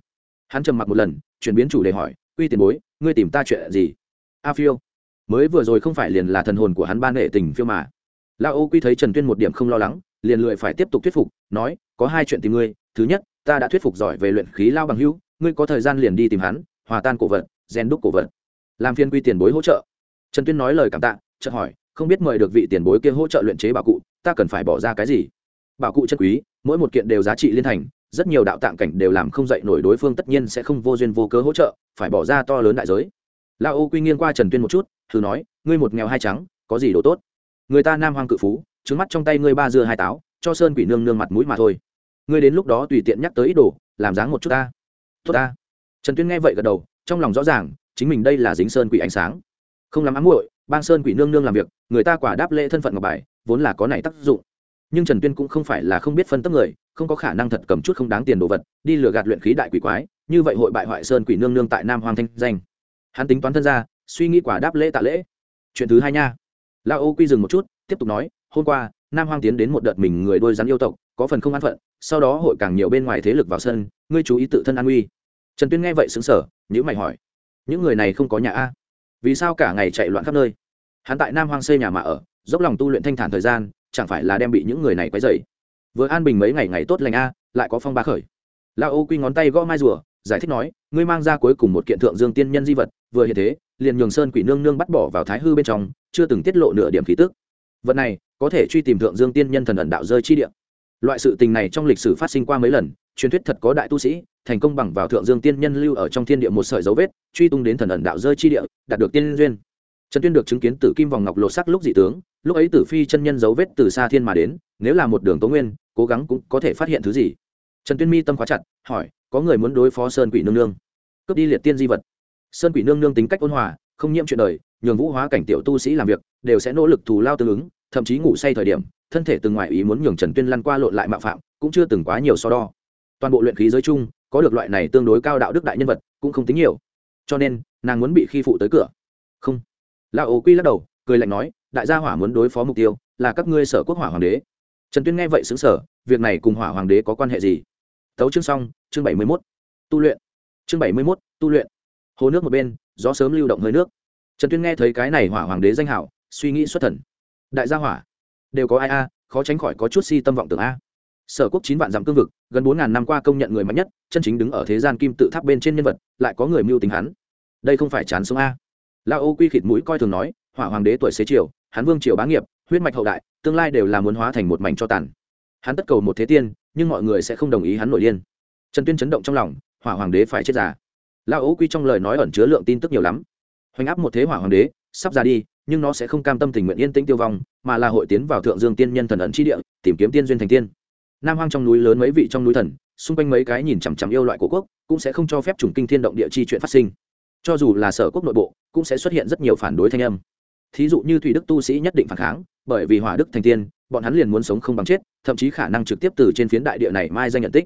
S1: hắn trầm mặc một lần, chuyển biến chủ đề hỏi, uy tiền bối, ngươi tìm ta chuyện gì? A phiêu. Mới vừa rồi không phải liền là thần hồn của hắn ban nghệ tình phiêu mà. Lao ô quy thấy trần tuyên một điểm không lo lắng, liền lười phải tiếp tục thuyết phục, nói, có hai chuyện tìm ngươi, thứ nhất, ta đã thuyết phục giỏi về luyện khí lao bằng hữu, ngươi có thời gian liền đi tìm hắn, hòa tan cổ vật, rèn đúc cổ vật, làm phiên quy tiền bối hỗ trợ. Trần tuyên nói lời cảm tạ, chợt hỏi, không biết mời được vị tiền bối kia hỗ trợ luyện chế bảo cụ, ta cần phải bỏ ra cái gì? Bảo cụ chân quý, mỗi một kiện đều giá trị liên thành rất nhiều đạo tạng cảnh đều làm không dậy nổi đối phương tất nhiên sẽ không vô duyên vô cớ hỗ trợ, phải bỏ ra to lớn đại giới. La ô quy nghiêng qua trần tuyên một chút, thử nói, ngươi một nghèo hai trắng, có gì đồ tốt? Người ta nam hoang cự phú, trứng mắt trong tay ngươi ba dưa hai táo, cho sơn quỷ nương nương mặt mũi mà thôi. Ngươi đến lúc đó tùy tiện nhắc tới ít đồ, làm dáng một chút ta. Tốt ta. Trần tuyên nghe vậy gật đầu, trong lòng rõ ràng, chính mình đây là dính sơn quỷ ánh sáng. Không làm ám muội, bang sơn quỷ nương nương làm việc, người ta quả đáp lễ thân phận ngọc bài, vốn là có này tác dụng nhưng trần tuyên cũng không phải là không biết phân tấp người, không có khả năng thật cầm chút không đáng tiền đồ vật, đi lừa gạt luyện khí đại quỷ quái, như vậy hội bại hoại sơn quỷ nương nương tại nam hoàng thanh danh. Hắn tính toán thân ra, suy nghĩ quả đáp lễ tạ lễ. Chuyện thứ hai nha. La ô quy dừng một chút, tiếp tục nói, hôm qua, nam hoàng tiến đến một đợt mình người đôi rắn yêu tộc, có phần không an phận, sau đó hội càng nhiều bên ngoài thế lực vào sân, ngươi chú ý tự thân an uy trần tuyên nghe vậy xứng sở nhữ mày hỏi, những người này không có nhà a? Vì sao cả ngày chạy loạn khắp nơi? Hắn tại nam hoang xây nhà mà ở, dốc lòng tu luyện thanh thản thời gian chẳng phải là đem bị những người này quấy dày vừa an bình mấy ngày ngày tốt lành a, lại có phong ba khởi. La ô quy ngón tay gõ mai rùa, giải thích nói, ngươi mang ra cuối cùng một kiện thượng dương tiên nhân di vật, vừa hiện thế, liền nhường sơn quỷ nương nương bắt bỏ vào thái hư bên trong, chưa từng tiết lộ nửa điểm khí tức. Vật này, có thể truy tìm thượng dương tiên nhân thần ẩn đạo rơi chi địa. Loại sự tình này trong lịch sử phát sinh qua mấy lần, truyền thuyết thật có đại tu sĩ, thành công bằng vào thượng dương tiên nhân lưu ở trong thiên địa một sợi dấu vết, truy tung đến thần ẩn đạo rơi chi địa, đạt được tiên duyên trần tuyên được chứng kiến tử kim vòng ngọc lột sắc lúc dị tướng, lúc ấy tử phi chân nhân dấu vết từ xa thiên mà đến, nếu là một đường tố nguyên, cố gắng cũng có thể phát hiện thứ gì. Trần tuyên mi tâm khóa chặt, hỏi, có người muốn đối phó sơn quỷ nương nương? Cướp đi liệt tiên di vật. Sơn quỷ nương nương tính cách ôn hòa, không nhiễm chuyện đời, nhường vũ hóa cảnh tiểu tu sĩ làm việc, đều sẽ nỗ lực thù lao tương ứng, thậm chí ngủ say thời điểm, thân thể từng ngoại ý muốn nhường trần tuyên lăn qua lộn lại mạo phạm, cũng chưa từng quá nhiều so đo. Toàn bộ luyện khí giới chung, có được loại này tương đối cao đạo đức đại nhân vật, cũng không tính nhiều. Cho nên, nàng muốn bị khi phụ tới cửa. Không la ố quy lắc đầu, cười lạnh nói, đại gia hỏa muốn đối phó mục tiêu là các ngươi sở quốc hỏa hoàng đế. Trần tuyên nghe vậy xứng sở việc này cùng hỏa hoàng đế có quan hệ gì? Tấu chương xong, chương bảy mươi mốt. Tu luyện. Chương bảy mươi mốt, tu luyện. Hồ nước một bên, gió sớm lưu động hơi nước. Trần tuyên nghe thấy cái này hỏa hoàng đế danh hảo, suy nghĩ xuất thần. Đại gia hỏa, đều có ai a, khó tránh khỏi có chút si tâm vọng tưởng a. Sở quốc chín vạn dặm cương vực, gần bốn ngàn năm qua công nhận người mạnh nhất, chân chính đứng ở thế gian kim tự tháp bên trên nhân vật, lại có người mưu tính hắn. Đây không phải chán sống a la ô quy khịt mũi coi thường nói, hỏa hoàng đế tuổi xế triều hắn vương triều bá nghiệp, huyết mạch hậu đại, tương lai đều là muốn hóa thành một mảnh cho tàn. Hắn tất cầu một thế tiên, nhưng mọi người sẽ không đồng ý hắn nổi điên. Trần tuyên chấn động trong lòng, hỏa hoàng đế phải chết già. La ô quy trong lời nói ẩn chứa lượng tin tức nhiều lắm. Hoành áp một thế hỏa hoàng đế, sắp ra đi, nhưng nó sẽ không cam tâm tình nguyện yên tĩnh tiêu vong, mà là hội tiến vào thượng dương tiên nhân thần ẩn chi địa, tìm kiếm tiên duyên thành tiên. Nam hoang trong núi lớn mấy vị trong núi thần, xung quanh mấy cái nhìn chằm chằm yêu loại của quốc, cũng sẽ không cho phép chủng kinh thiên động địa chi chuyện phát sinh cho dù là sở quốc nội bộ, cũng sẽ xuất hiện rất nhiều phản đối thanh âm. Thí dụ như thủy đức tu sĩ nhất định phản kháng, bởi vì hỏa đức thành tiên, bọn hắn liền muốn sống không bằng chết, thậm chí khả năng trực tiếp từ trên phiến đại địa này mai danh nhận tích.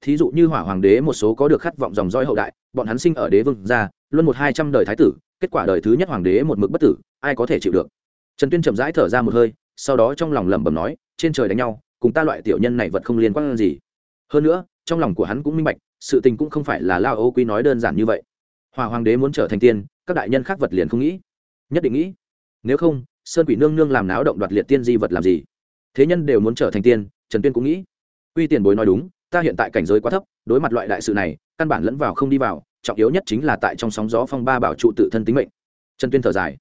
S1: Thí dụ như hỏa hoàng đế một số có được khát vọng dòng dõi hậu đại, bọn hắn sinh ở đế vương gia, luôn một hai trăm đời thái tử, kết quả đời thứ nhất hoàng đế một mực bất tử, ai có thể chịu được? Trần tuyên chậm rãi thở ra một hơi, sau đó trong lòng lẩm bẩm nói, trên trời đánh nhau, cùng ta loại tiểu nhân này vật không liên quan gì. Hơn nữa, trong lòng của hắn cũng minh bạch, sự tình cũng không phải là lao ô quy nói đơn giản như vậy hòa hoàng đế muốn trở thành tiên, các đại nhân khác vật liền không nghĩ. Nhất định nghĩ, nếu không, sơn quỷ nương nương làm náo động đoạt liệt tiên di vật làm gì? Thế nhân đều muốn trở thành tiên, trần tuyên cũng nghĩ. Uy tiền bối nói đúng, ta hiện tại cảnh giới quá thấp, đối mặt loại đại sự này, căn bản lẫn vào không đi vào, trọng yếu nhất chính là tại trong sóng gió phong ba bảo trụ tự thân tính mệnh. Trần tuyên thở dài.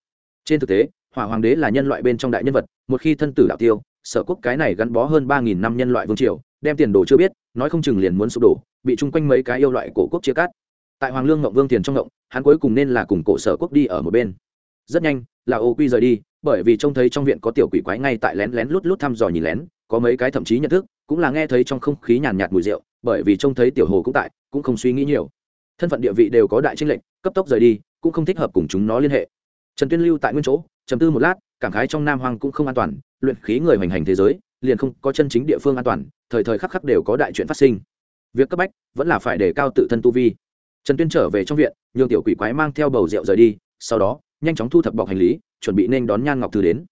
S1: Trên thực tế, hỏa hoàng đế là nhân loại bên trong đại nhân vật, một khi thân tử đạo tiêu, sở quốc cái này gắn bó hơn ba nghìn năm nhân loại vương triều, đem tiền đồ chưa biết, nói không chừng liền muốn sụp đổ, bị chung quanh mấy cái yêu loại cổ quốc chia cắt tại hoàng lương ngộng vương tiền trong ngộng, hắn cuối cùng nên là cùng cổ sở quốc đi ở một bên. Rất nhanh, là ô quy rời đi, bởi vì trông thấy trong viện có tiểu quỷ quái ngay tại lén lén lút lút thăm dò nhìn lén, có mấy cái thậm chí nhận thức, cũng là nghe thấy trong không khí nhàn nhạt mùi rượu, bởi vì trông thấy tiểu hồ cũng tại, cũng không suy nghĩ nhiều. Thân phận địa vị đều có đại tranh lệnh cấp tốc rời đi, cũng không thích hợp cùng chúng nó liên hệ. Trần tuyên lưu tại nguyên chỗ chầm tư một lát, cảm khái trong nam hoang cũng không an toàn, luyện khí người hoành hành thế giới, liền không có chân chính địa phương an toàn, thời thời khắc khắc đều có đại chuyện phát sinh. Việc cấp bách vẫn là phải đề cao tự thân tu vi trần tuyên trở về trong viện, nhường tiểu quỷ quái mang theo bầu rượu rời đi, sau đó, nhanh chóng thu thập bọc hành lý, chuẩn bị nên đón nhan ngọc thư đến.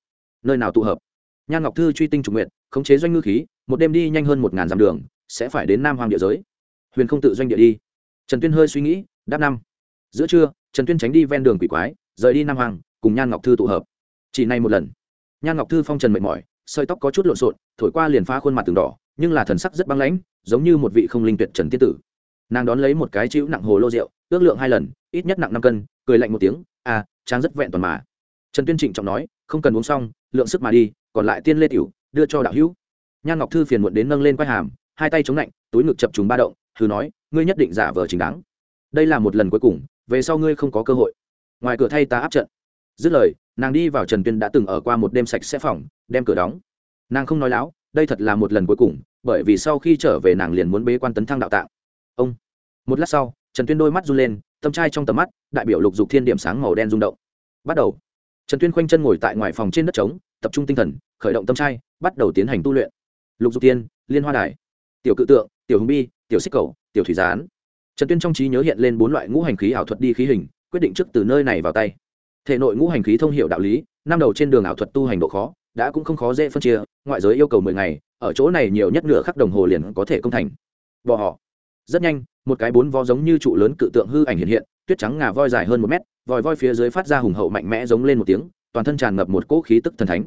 S1: Nơi nào tụ hợp? Nhan ngọc thư truy tinh trục nguyện, khống chế doanh ngư khí, một đêm đi nhanh hơn một ngàn dặm đường, sẽ phải đến nam hoàng địa giới. Huyền không tự doanh địa đi. Trần tuyên hơi suy nghĩ, đáp năm. Giữa trưa, trần tuyên tránh đi ven đường quỷ quái, rời đi nam hoàng cùng nhan ngọc thư tụ hợp. Chỉ này một lần. Nhan ngọc thư phong trần mệt mỏi, sợi tóc có chút lộn xộn, thổi qua liền phá khuôn mặt từng đỏ, nhưng là thần sắc rất băng lãnh, giống như một vị không linh tuyệt trần tiên tử nàng đón lấy một cái chữ nặng hồ lô rượu, ước lượng hai lần, ít nhất nặng năm cân, cười lạnh một tiếng à trang rất vẹn toàn mà. Trần tuyên trịnh trọng nói, không cần uống xong, lượng sức mà đi, còn lại tiên lê tiểu, đưa cho đạo hữu. Nhan ngọc thư phiền muộn đến nâng lên quai hàm, hai tay chống lạnh, túi ngực chập trùng ba động, thử nói, ngươi nhất định giả vờ chính đáng. Đây là một lần cuối cùng, về sau ngươi không có cơ hội. Ngoài cửa thay ta áp trận. Dứt lời, nàng đi vào trần tuyên đã từng ở qua một đêm sạch sẽ phòng, đem cửa đóng. Nàng không nói láo, đây thật là một lần cuối cùng, bởi vì sau khi trở về nàng liền muốn bế quan tấn thăng đạo tạng. Ông! Một lát sau, trần tuyên đôi mắt run lên, tâm trai trong tầm mắt, đại biểu lục dục thiên điểm sáng màu đen rung động. Bắt đầu. Trần tuyên khoanh chân ngồi tại ngoài phòng trên đất trống, tập trung tinh thần, khởi động tâm trai, bắt đầu tiến hành tu luyện. Lục dục tiên liên hoa đài. Tiểu cự tượng, tiểu hùng bi, tiểu xích cầu, tiểu thủy gián. Trần tuyên trong trí nhớ hiện lên bốn loại ngũ hành khí ảo thuật đi khí hình, quyết định trước từ nơi này vào tay. Thể nội ngũ hành khí thông hiệu đạo lý, năm đầu trên đường ảo thuật tu hành độ khó, đã cũng không khó dễ phân chia, ngoại giới yêu cầu mười ngày, ở chỗ này nhiều nhất nửa khắc đồng hồ liền có thể công thành. Bỏ họ rất nhanh, một cái bốn vo giống như trụ lớn cự tượng hư ảnh hiện hiện, tuyết trắng ngà voi dài hơn một mét, vòi voi phía dưới phát ra hùng hậu mạnh mẽ giống lên một tiếng, toàn thân tràn ngập một cỗ khí tức thần thánh.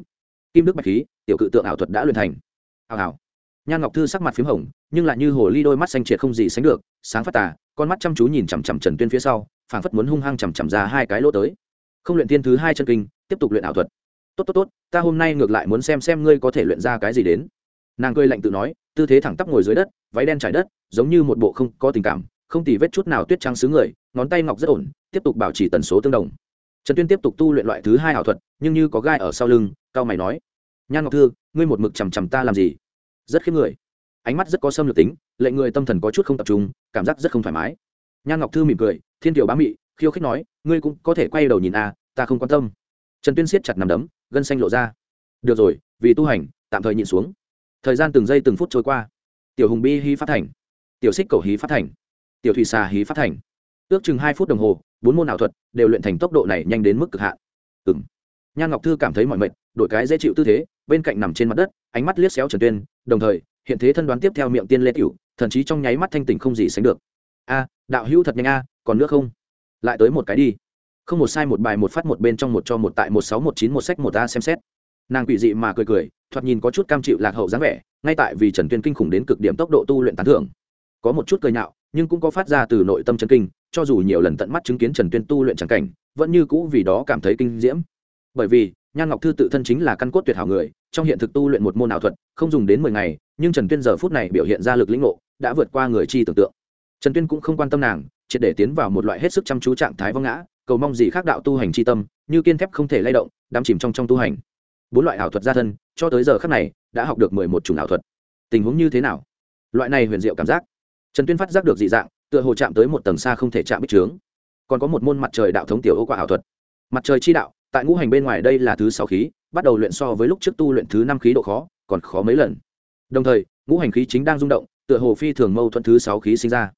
S1: Kim đức bạch khí, tiểu cự tượng ảo thuật đã luyện thành. Ảo ảo nhan ngọc thư sắc mặt p h í m hồng, nhưng lại như hồ ly đôi mắt xanh triệt không gì sánh được, sáng phát tà, con mắt chăm chú nhìn chằm chằm trần tuyên phía sau, phảng phất muốn hung hăng chằm chằm ra hai cái lỗ tới. Không luyện tiên thứ hai chân kinh, tiếp tục luyện ảo thuật. Tốt tốt tốt, ta hôm nay ngược lại muốn xem xem ngươi có thể luyện ra cái gì đến nàng cười lạnh tự nói tư thế thẳng tắp ngồi dưới đất váy đen trải đất giống như một bộ không có tình cảm không tì vết chút nào tuyết trắng xứ người ngón tay ngọc rất ổn tiếp tục bảo trì tần số tương đồng. Trần tuyên tiếp tục tu luyện loại thứ hai ảo thuật nhưng như có gai ở sau lưng cao mày nói nhan ngọc thư ngươi một mực chằm chằm ta làm gì? Rất khiếp người. Ánh mắt rất có xâm lược tính lệnh người tâm thần có chút không tập trung cảm giác rất không thoải mái. Nhan ngọc thư mỉm cười thiên tiểu bá mị khiêu khích nói ngươi cũng có thể quay đầu nhìn a à, ta không quan tâm. Trần tuyên siết chặt nằm đấm gân xanh lộ ra. Được rồi vì tu hành tạm thời nhịn xuống thời gian từng giây từng phút trôi qua. Tiểu hùng bi hí phát thành. Tiểu xích cầu hí phát thành. Tiểu thủy xà hí phát thành. Ước chừng hai phút đồng hồ, bốn môn ảo thuật đều luyện thành tốc độ này nhanh đến mức cực hạn. Ừng nhan ngọc thư cảm thấy mọi mệt, đổi cái dễ chịu tư thế, bên cạnh nằm trên mặt đất, ánh mắt liếc xéo trần tuyên, đồng thời, hiện thế thân đoán tiếp theo miệng tiên lê tiểu thần chí trong nháy mắt thanh tỉnh không gì sánh được. A, đạo hữu thật nhanh a, còn nữa không? Lại tới một cái đi. Không một sai một bài một phát một bên trong một cho một tại một sáu một chín một sách một a xem xét nàng quỷ dị mà cười cười, thoạt nhìn có chút cam chịu lạc hậu dáng vẻ, ngay tại vì trần tuyên kinh khủng đến cực điểm tốc độ tu luyện tán thưởng. Có một chút cười nhạo, nhưng cũng có phát ra từ nội tâm chân kinh, cho dù nhiều lần tận mắt chứng kiến trần tuyên tu luyện trắng cảnh, vẫn như cũ vì đó cảm thấy kinh diễm. Bởi vì, nhan ngọc thư tự thân chính là căn cốt tuyệt hảo người, trong hiện thực tu luyện một môn ảo thuật, không dùng đến mười ngày, nhưng trần tuyên giờ phút này biểu hiện ra lực lĩnh ngộ, đã vượt qua người chi tưởng tượng. Trần tuyên cũng không quan tâm nàng, triệt để tiến vào một loại hết sức chăm chú trạng thái vong ngã, cầu mong gì khác đạo tu hành chi tâm, như kiên thép không thể lay động, đắm chìm trong trong tu hành bốn loại ảo thuật gia thân, cho tới giờ khắc này, đã học được mười một chủng ảo thuật. Tình huống như thế nào? Loại này huyền diệu cảm giác. Trần tuyên phát giác được dị dạng, tựa hồ chạm tới một tầng xa không thể chạm bích trướng. Còn có một môn mặt trời đạo thống tiểu ô quả ảo thuật. Mặt trời chi đạo, tại ngũ hành bên ngoài đây là thứ sáu khí, bắt đầu luyện so với lúc trước tu luyện thứ năm khí độ khó, còn khó mấy lần. Đồng thời, ngũ hành khí chính đang rung động, tựa hồ phi thường mâu thuẫn thứ sáu khí sinh ra.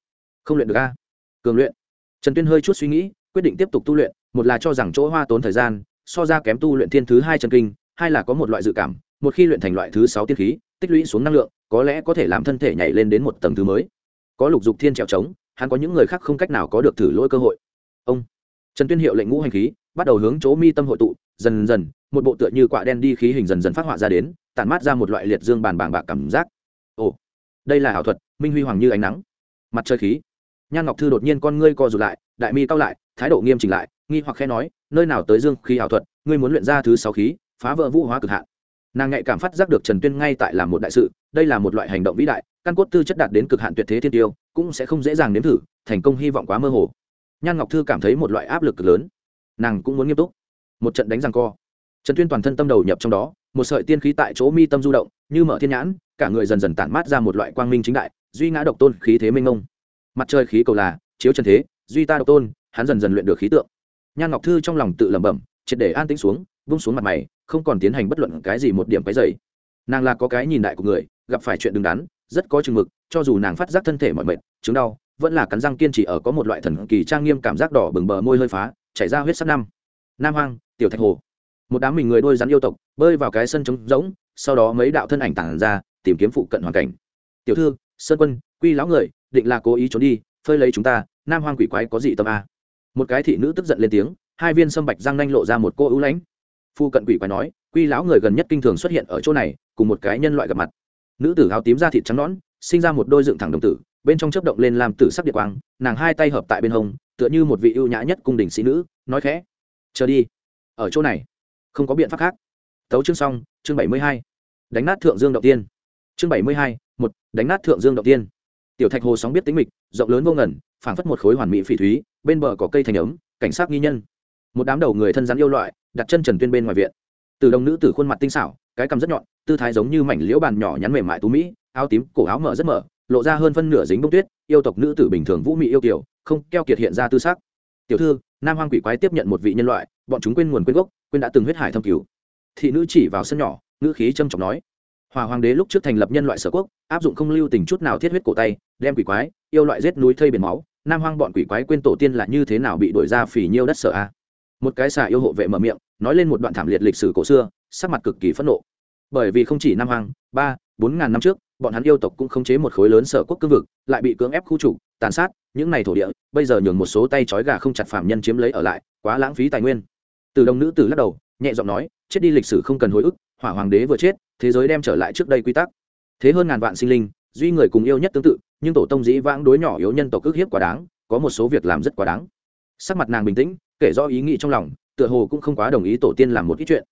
S1: Không luyện được a. Cường luyện. Trần tuyên hơi chút suy nghĩ, quyết định tiếp tục tu luyện, một là cho rằng chỗ hoa tốn thời gian, so ra kém tu luyện thiên thứ hai chân kinh hai là có một loại dự cảm, một khi luyện thành loại thứ sáu tiên khí, tích lũy xuống năng lượng, có lẽ có thể làm thân thể nhảy lên đến một tầng thứ mới. Có lục dục thiên trèo trống, hắn có những người khác không cách nào có được thử lỗi cơ hội. Ông trần tuyên hiệu lệnh ngũ hành khí, bắt đầu hướng chỗ mi tâm hội tụ, dần dần, một bộ tựa như quả đen đi khí hình dần dần phát họa ra đến, tản mát ra một loại liệt dương bàn bàng bạc cảm giác. Ồ, đây là ảo thuật, minh huy hoàng như ánh nắng. Mặt trời khí. Nhan ngọc thư đột nhiên con ngươi co rụt lại, đại mi cao lại, thái độ nghiêm chỉnh lại, nghi hoặc khe nói, nơi nào tới dương khí ảo thuật, ngươi muốn luyện ra thứ sáu khí phá vỡ vũ hóa cực hạn. Nàng nhạy cảm phát giác được trần tuyên ngay tại là một đại sự, đây là một loại hành động vĩ đại, căn cốt tư chất đạt đến cực hạn tuyệt thế thiên tiêu, cũng sẽ không dễ dàng nếm thử, thành công hy vọng quá mơ hồ. Nhan ngọc thư cảm thấy một loại áp lực cực lớn. Nàng cũng muốn nghiêm túc. Một trận đánh răng co. Trần tuyên toàn thân tâm đầu nhập trong đó, một sợi tiên khí tại chỗ mi tâm du động, như mở thiên nhãn, cả người dần dần tản mát ra một loại quang minh chính đại, duy ngã độc tôn khí thế minh ngông mặt trời khí cầu là, chiếu trần thế, duy ta độc tôn, hắn dần dần luyện được khí tượng. Nhan ngọc thư trong lòng tự lẩm bẩm, triệt để an tĩnh xuống bung xuống mặt mày không còn tiến hành bất luận cái gì một điểm cái dày nàng là có cái nhìn đại của người, gặp phải chuyện đứng đắn, rất có chừng mực, cho dù nàng phát giác thân thể mọi mệt, chứng đau, vẫn là cắn răng kiên trì ở có một loại thần kỳ trang nghiêm cảm giác đỏ bừng bờ môi hơi phá, chảy ra huyết sắc năm. Nam hoang, tiểu thạch hồ. Một đám mình người đôi rắn yêu tộc, bơi vào cái sân trống rỗng, sau đó mấy đạo thân ảnh tản ra, tìm kiếm phụ cận hoàn cảnh. Tiểu thư, sơn quân, quy lão người, định là cố ý trốn đi, phơi lấy chúng ta, nam hoang quỷ quái có gì tâm a. Một cái thị nữ tức giận lên tiếng, hai viên sâm bạch răng nanh lộ ra một cô ưu lãnh phu cận quỷ quái nói, quy lão người gần nhất kinh thường xuất hiện ở chỗ này, cùng một cái nhân loại gặp mặt. Nữ tử áo tím da thịt trắng nõn, sinh ra một đôi dựng thẳng đồng tử, bên trong chớp động lên làm tử sắc địa quang, nàng hai tay hợp tại bên hông, tựa như một vị ưu nhã nhất cung đình sĩ nữ, nói khẽ, chờ đi, ở chỗ này, không có biện pháp khác. Tấu chương xong, chương bảy mươi hai, đánh nát thượng dương động tiên. Chương bảy mươi hai, một, đánh nát thượng dương động tiên. Tiểu thạch hồ sóng biết tính mịch, rộng lớn vô ngẩn phảng phất một khối hoàn mỹ phỉ thúy, bên bờ có cây thành ấm, cảnh sát nghi nhân một đám đầu người thân rắn yêu loại, đặt chân trần tuyên bên ngoài viện. Từ đồng nữ tử khuôn mặt tinh xảo, cái cằm rất nhọn, tư thái giống như mảnh liễu bàn nhỏ nhắn mềm mại tú mỹ, áo tím, cổ áo mở rất mở, lộ ra hơn phân nửa dính bông tuyết, yêu tộc nữ tử bình thường vũ mỹ yêu kiểu không keo kiệt hiện ra tư sắc. Tiểu thư, nam hoang quỷ quái tiếp nhận một vị nhân loại, bọn chúng quên nguồn quên gốc, quên đã từng huyết hải thâm cứu thị nữ chỉ vào sân nhỏ nữ khí trâm trọng nói, hòa hoàng đế lúc trước thành lập nhân loại sở quốc, áp dụng không lưu tình chút nào thiết huyết cổ tay, đem quỷ quái, yêu loại rết núi thây biển máu, nam hoang bọn quỷ quái quên tổ tiên là như thế nào bị đuổi ra phỉ nhiêu đất sở a? Một cái xà yêu hộ vệ mở miệng, nói lên một đoạn thảm liệt lịch sử cổ xưa, sắc mặt cực kỳ phẫn nộ. Bởi vì không chỉ năm hoàng ba, bốn ngàn năm trước, bọn hắn yêu tộc cũng khống chế một khối lớn sở quốc cương vực, lại bị cưỡng ép khu trục, tàn sát, những này thổ địa, bây giờ nhường một số tay trói gà không chặt phạm nhân chiếm lấy ở lại, quá lãng phí tài nguyên. Từ đồng nữ tử lắc đầu, nhẹ giọng nói, chết đi lịch sử không cần hồi ức, hỏa hoàng đế vừa chết, thế giới đem trở lại trước đây quy tắc. Thế hơn ngàn vạn sinh linh, duy người cùng yêu nhất tương tự, nhưng tổ tông dĩ vãng đối nhỏ yếu nhân tộc ức hiếp quá đáng, có một số việc làm rất quá đáng. Sắc mặt nàng bình tĩnh kể rõ ý nghĩ trong lòng, tựa hồ cũng không quá đồng ý tổ tiên làm một ít chuyện.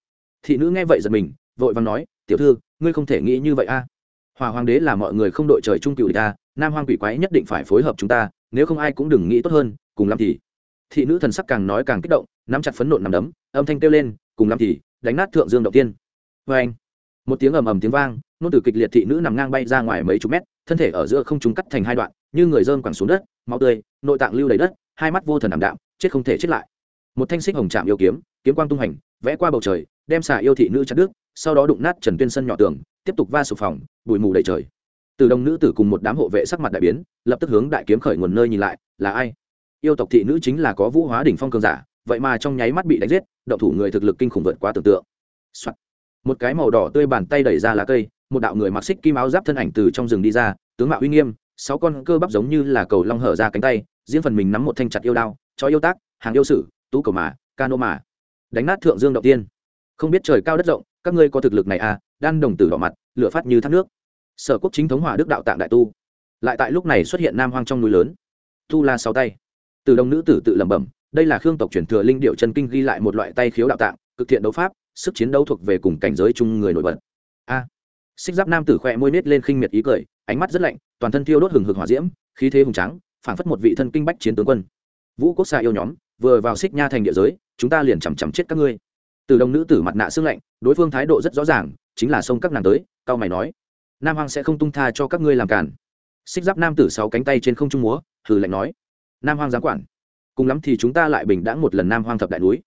S1: Thị nữ nghe vậy giật mình, vội vàng nói, tiểu thư, ngươi không thể nghĩ như vậy a. À. hòa hoàng đế là mọi người không đội trời trung cựu ta nam hoang quỷ quái nhất định phải phối hợp chúng ta, nếu không ai cũng đừng nghĩ tốt hơn, cùng làm thì. Thị nữ thần sắc càng nói càng kích động, nắm chặt phấn nộn nằm đấm, âm thanh kêu lên, cùng làm thì, đánh nát thượng dương đầu tiên. Vê anh. Một tiếng ầm ầm tiếng vang, nôn từ kịch liệt thị nữ nằm ngang bay ra ngoài mấy chục mét, thân thể ở giữa không trung cắt thành hai đoạn, như người dơm quẳng xuống đất, máu tươi, nội tạng lưu đầy đất, hai mắt vô thần ảm đạm, chết không thể chết lại một thanh xích hồng chạm yêu kiếm kiếm quang tung hành, vẽ qua bầu trời, đem xả yêu thị nữ chặt đứt, sau đó đụng nát trần tuyên sân nhỏ tường, tiếp tục va sụp phòng, bụi mù đầy trời. Từ đồng nữ tử cùng một đám hộ vệ sắc mặt đại biến, lập tức hướng đại kiếm khởi nguồn nơi nhìn lại, là ai? Yêu tộc thị nữ chính là có vũ hóa đỉnh phong cường giả, vậy mà trong nháy mắt bị đánh giết, động thủ người thực lực kinh khủng vượt quá tưởng tượng、Soạn. một cái màu đỏ tươi bàn tay đẩy ra lá cây, một đạo người mặc xích kim áo giáp thân ảnh từ trong rừng đi ra, tướng mạo uy nghiêm, sáu con cơ bắp giống như là cầu long hở ra cánh tay, riêng phần mình nắm một thanh chặt yêu đao, cho yêu tác, hàng yêu sử tú cầu mà, cano mà. Đánh nát thượng dương động tiên. Không biết trời cao đất rộng, các ngươi có thực lực này à? Đan đồng tử đỏ mặt, lửa phát như thác nước. Sở quốc chính thống hỏa đức đạo tạng đại tu. Lại tại lúc này xuất hiện nam hoang trong núi lớn. Tu la sáu tay. Từ đông nữ tử tự lẩm bẩm, đây là khương tộc truyền thừa linh điệu chân kinh ghi lại một loại tay khiếu đạo tạng, cực thiện đấu pháp, sức chiến đấu thuộc về cùng cảnh giới chung người nổi bật. A. Xích giáp nam tử khoe môi nết lên khinh miệt ý cười, ánh mắt rất lạnh, toàn thân thiêu đốt hừng hực hỏa diễm, khí thế hùng trắng phảng phất một vị thân kinh bách chiến tướng quân. Vũ quốc xa yêu nhóm vừa vào xích nha thành địa giới, chúng ta liền chằm chằm chết các ngươi. Từ đồng nữ tử mặt nạ xương lạnh, đối phương thái độ rất rõ ràng, chính là xông các nàng tới, cao mày nói, nam hoàng sẽ không tung tha cho các ngươi làm cản xích giáp nam tử sáu cánh tay trên không trung múa, hừ lạnh nói, nam hoàng giáng quản. Cùng lắm thì chúng ta lại bình đãng một lần nam hoàng thập đại núi.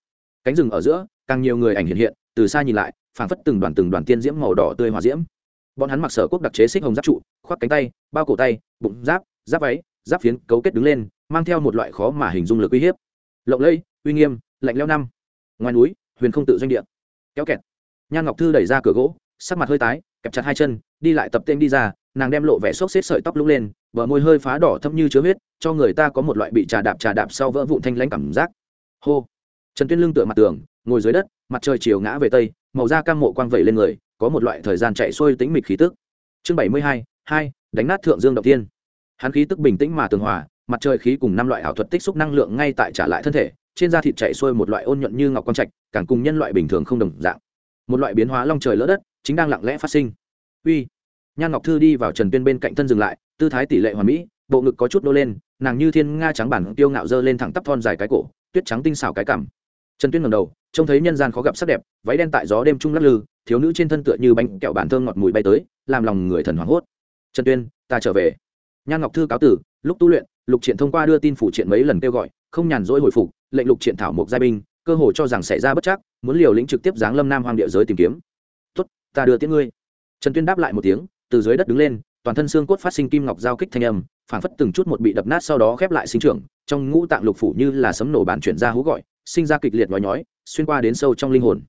S1: Cánh rừng ở giữa, càng nhiều người ảnh hiện hiện, từ xa nhìn lại, phảng phất từng đoàn từng đoàn tiên diễm màu đỏ tươi hòa diễm. Bọn hắn mặc sở quốc đặc chế xích hồng giáp trụ, khoác cánh tay, bao cổ tay, bụng giáp giáp váy, giáp phiến, cấu kết đứng lên, mang theo một loại khó mà hình dung lực uy hiếp lộng lẫy, uy nghiêm, lạnh leo năm. Ngoài núi, huyền không tự doanh địa. Kéo kẹt. Nhan ngọc thư đẩy ra cửa gỗ, sắc mặt hơi tái, kẹp chặt hai chân, đi lại tập tên đi ra, nàng đem lộ vẻ xốc xếp sợi tóc lúc lên, bờ môi hơi phá đỏ thâm như chứa huyết, cho người ta có một loại bị trà đạp trà đạp sau vỡ vụn thanh lãnh cảm giác. Hô. Trần tuyên lưng tựa mặt tường, ngồi dưới đất, mặt trời chiều ngã về tây, màu da cam mộ quang vẩy lên người, có một loại thời gian chạy xuôi tính mịch khí tức. Chương bảy mươi hai hai, đánh nát thượng dương đầu tiên hắn khí tức bình tĩnh mà tường hòa mặt trời khí cùng năm loại ảo thuật tích xúc năng lượng ngay tại trả lại thân thể, trên da thịt chạy xuôi một loại ôn nhuận như ngọc quang trạch, càng cùng nhân loại bình thường không đồng dạng. Một loại biến hóa long trời lỡ đất, chính đang lặng lẽ phát sinh. Uy, nhan ngọc thư đi vào trần tuyên bên cạnh thân dừng lại, tư thái tỷ lệ hoàn mỹ, bộ ngực có chút đô lên, nàng như thiên nga trắng bản tiêu ngạo dơ lên thẳng tắp thon dài cái cổ, tuyết trắng tinh xảo cái cảm trần tuyên ngầm đầu, trông thấy nhân gian khó gặp sắc đẹp, váy đen tại gió đêm trung lắc lư, thiếu nữ trên thân tựa như bánh kẹo bản thơm ngọt mùi bay tới, làm lòng người thần hoảng hốt. Trần tuyên, ta trở về. Nhan ngọc thư cáo tử lúc tu luyện lục triện thông qua đưa tin phủ triện mấy lần kêu gọi, không nhàn rỗi hồi phục, lệnh lục triện thảo mộc giai binh, cơ hồ cho rằng xảy ra bất chắc, muốn liều lĩnh trực tiếp giáng lâm nam hoang địa giới tìm kiếm. Tốt, ta đưa tiễn ngươi. Trần tuyên đáp lại một tiếng, từ dưới đất đứng lên, toàn thân xương cốt phát sinh kim ngọc giao kích thanh âm, phảng phất từng chút một bị đập nát sau đó khép lại sinh trưởng, trong ngũ tạng lục phủ như là sấm nổ bản chuyển ra hú gọi, sinh ra kịch liệt nói nhói, xuyên qua đến sâu trong linh hồn.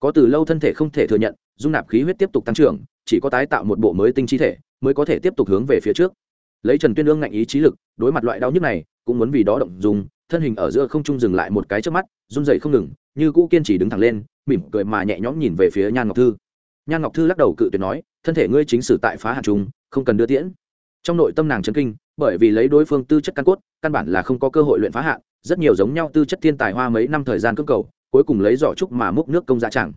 S1: Có từ lâu thân thể không thể thừa nhận, dung nạp khí huyết tiếp tục tăng trưởng, chỉ có tái tạo một bộ mới tinh chi thể, mới có thể tiếp tục hướng về phía trước lấy trần tuyên ương ngạnh ý trí lực, đối mặt loại đau nhức này, cũng muốn vì đó động dùng thân hình ở giữa không trung dừng lại một cái trước mắt, run dậy không ngừng, như cũ kiên trì đứng thẳng lên, mỉm cười mà nhẹ nhõm nhìn về phía nhan ngọc thư. Nhan ngọc thư lắc đầu cự tuyệt nói, thân thể ngươi chính sử tại phá hạt trùng không cần đưa tiễn. Trong nội tâm nàng chấn kinh, bởi vì lấy đối phương tư chất căn cốt, căn bản là không có cơ hội luyện phá hạn rất nhiều giống nhau tư chất thiên tài hoa mấy năm thời gian cưỡng cầu, cuối cùng lấy giỏ trúc mà múc nước công giá chẳng.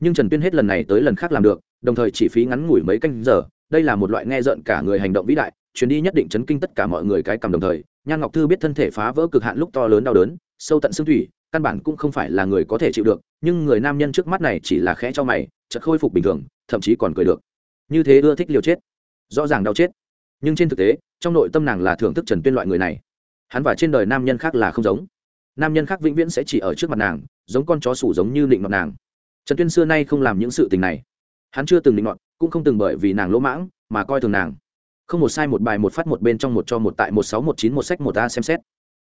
S1: Nhưng trần tuyên hết lần này tới lần khác làm được, đồng thời chỉ phí ngắn ngủi mấy canh giờ, đây là một loại nghe rợn cả người hành động vĩ đại chuyến đi nhất định chấn kinh tất cả mọi người cái cầm đồng thời nhan ngọc thư biết thân thể phá vỡ cực hạn lúc to lớn đau đớn, sâu tận xương thủy, căn bản cũng không phải là người có thể chịu được, nhưng người nam nhân trước mắt này chỉ là khẽ cho mày, chợt khôi phục bình thường, thậm chí còn cười được. Như thế ưa thích liều chết, rõ ràng đau chết. Nhưng trên thực tế, trong nội tâm nàng là thưởng thức trần tuyên loại người này. Hắn và trên đời nam nhân khác là không giống. Nam nhân khác vĩnh viễn sẽ chỉ ở trước mặt nàng, giống con chó sủ giống như định mặt nàng. Trần tuyên xưa nay không làm những sự tình này. Hắn chưa từng định ngọn cũng không từng bởi vì nàng lỗ mãng mà coi thường nàng không một sai một bài một phát một bên trong một cho một tại một sáu một chín một sách một a xem xét.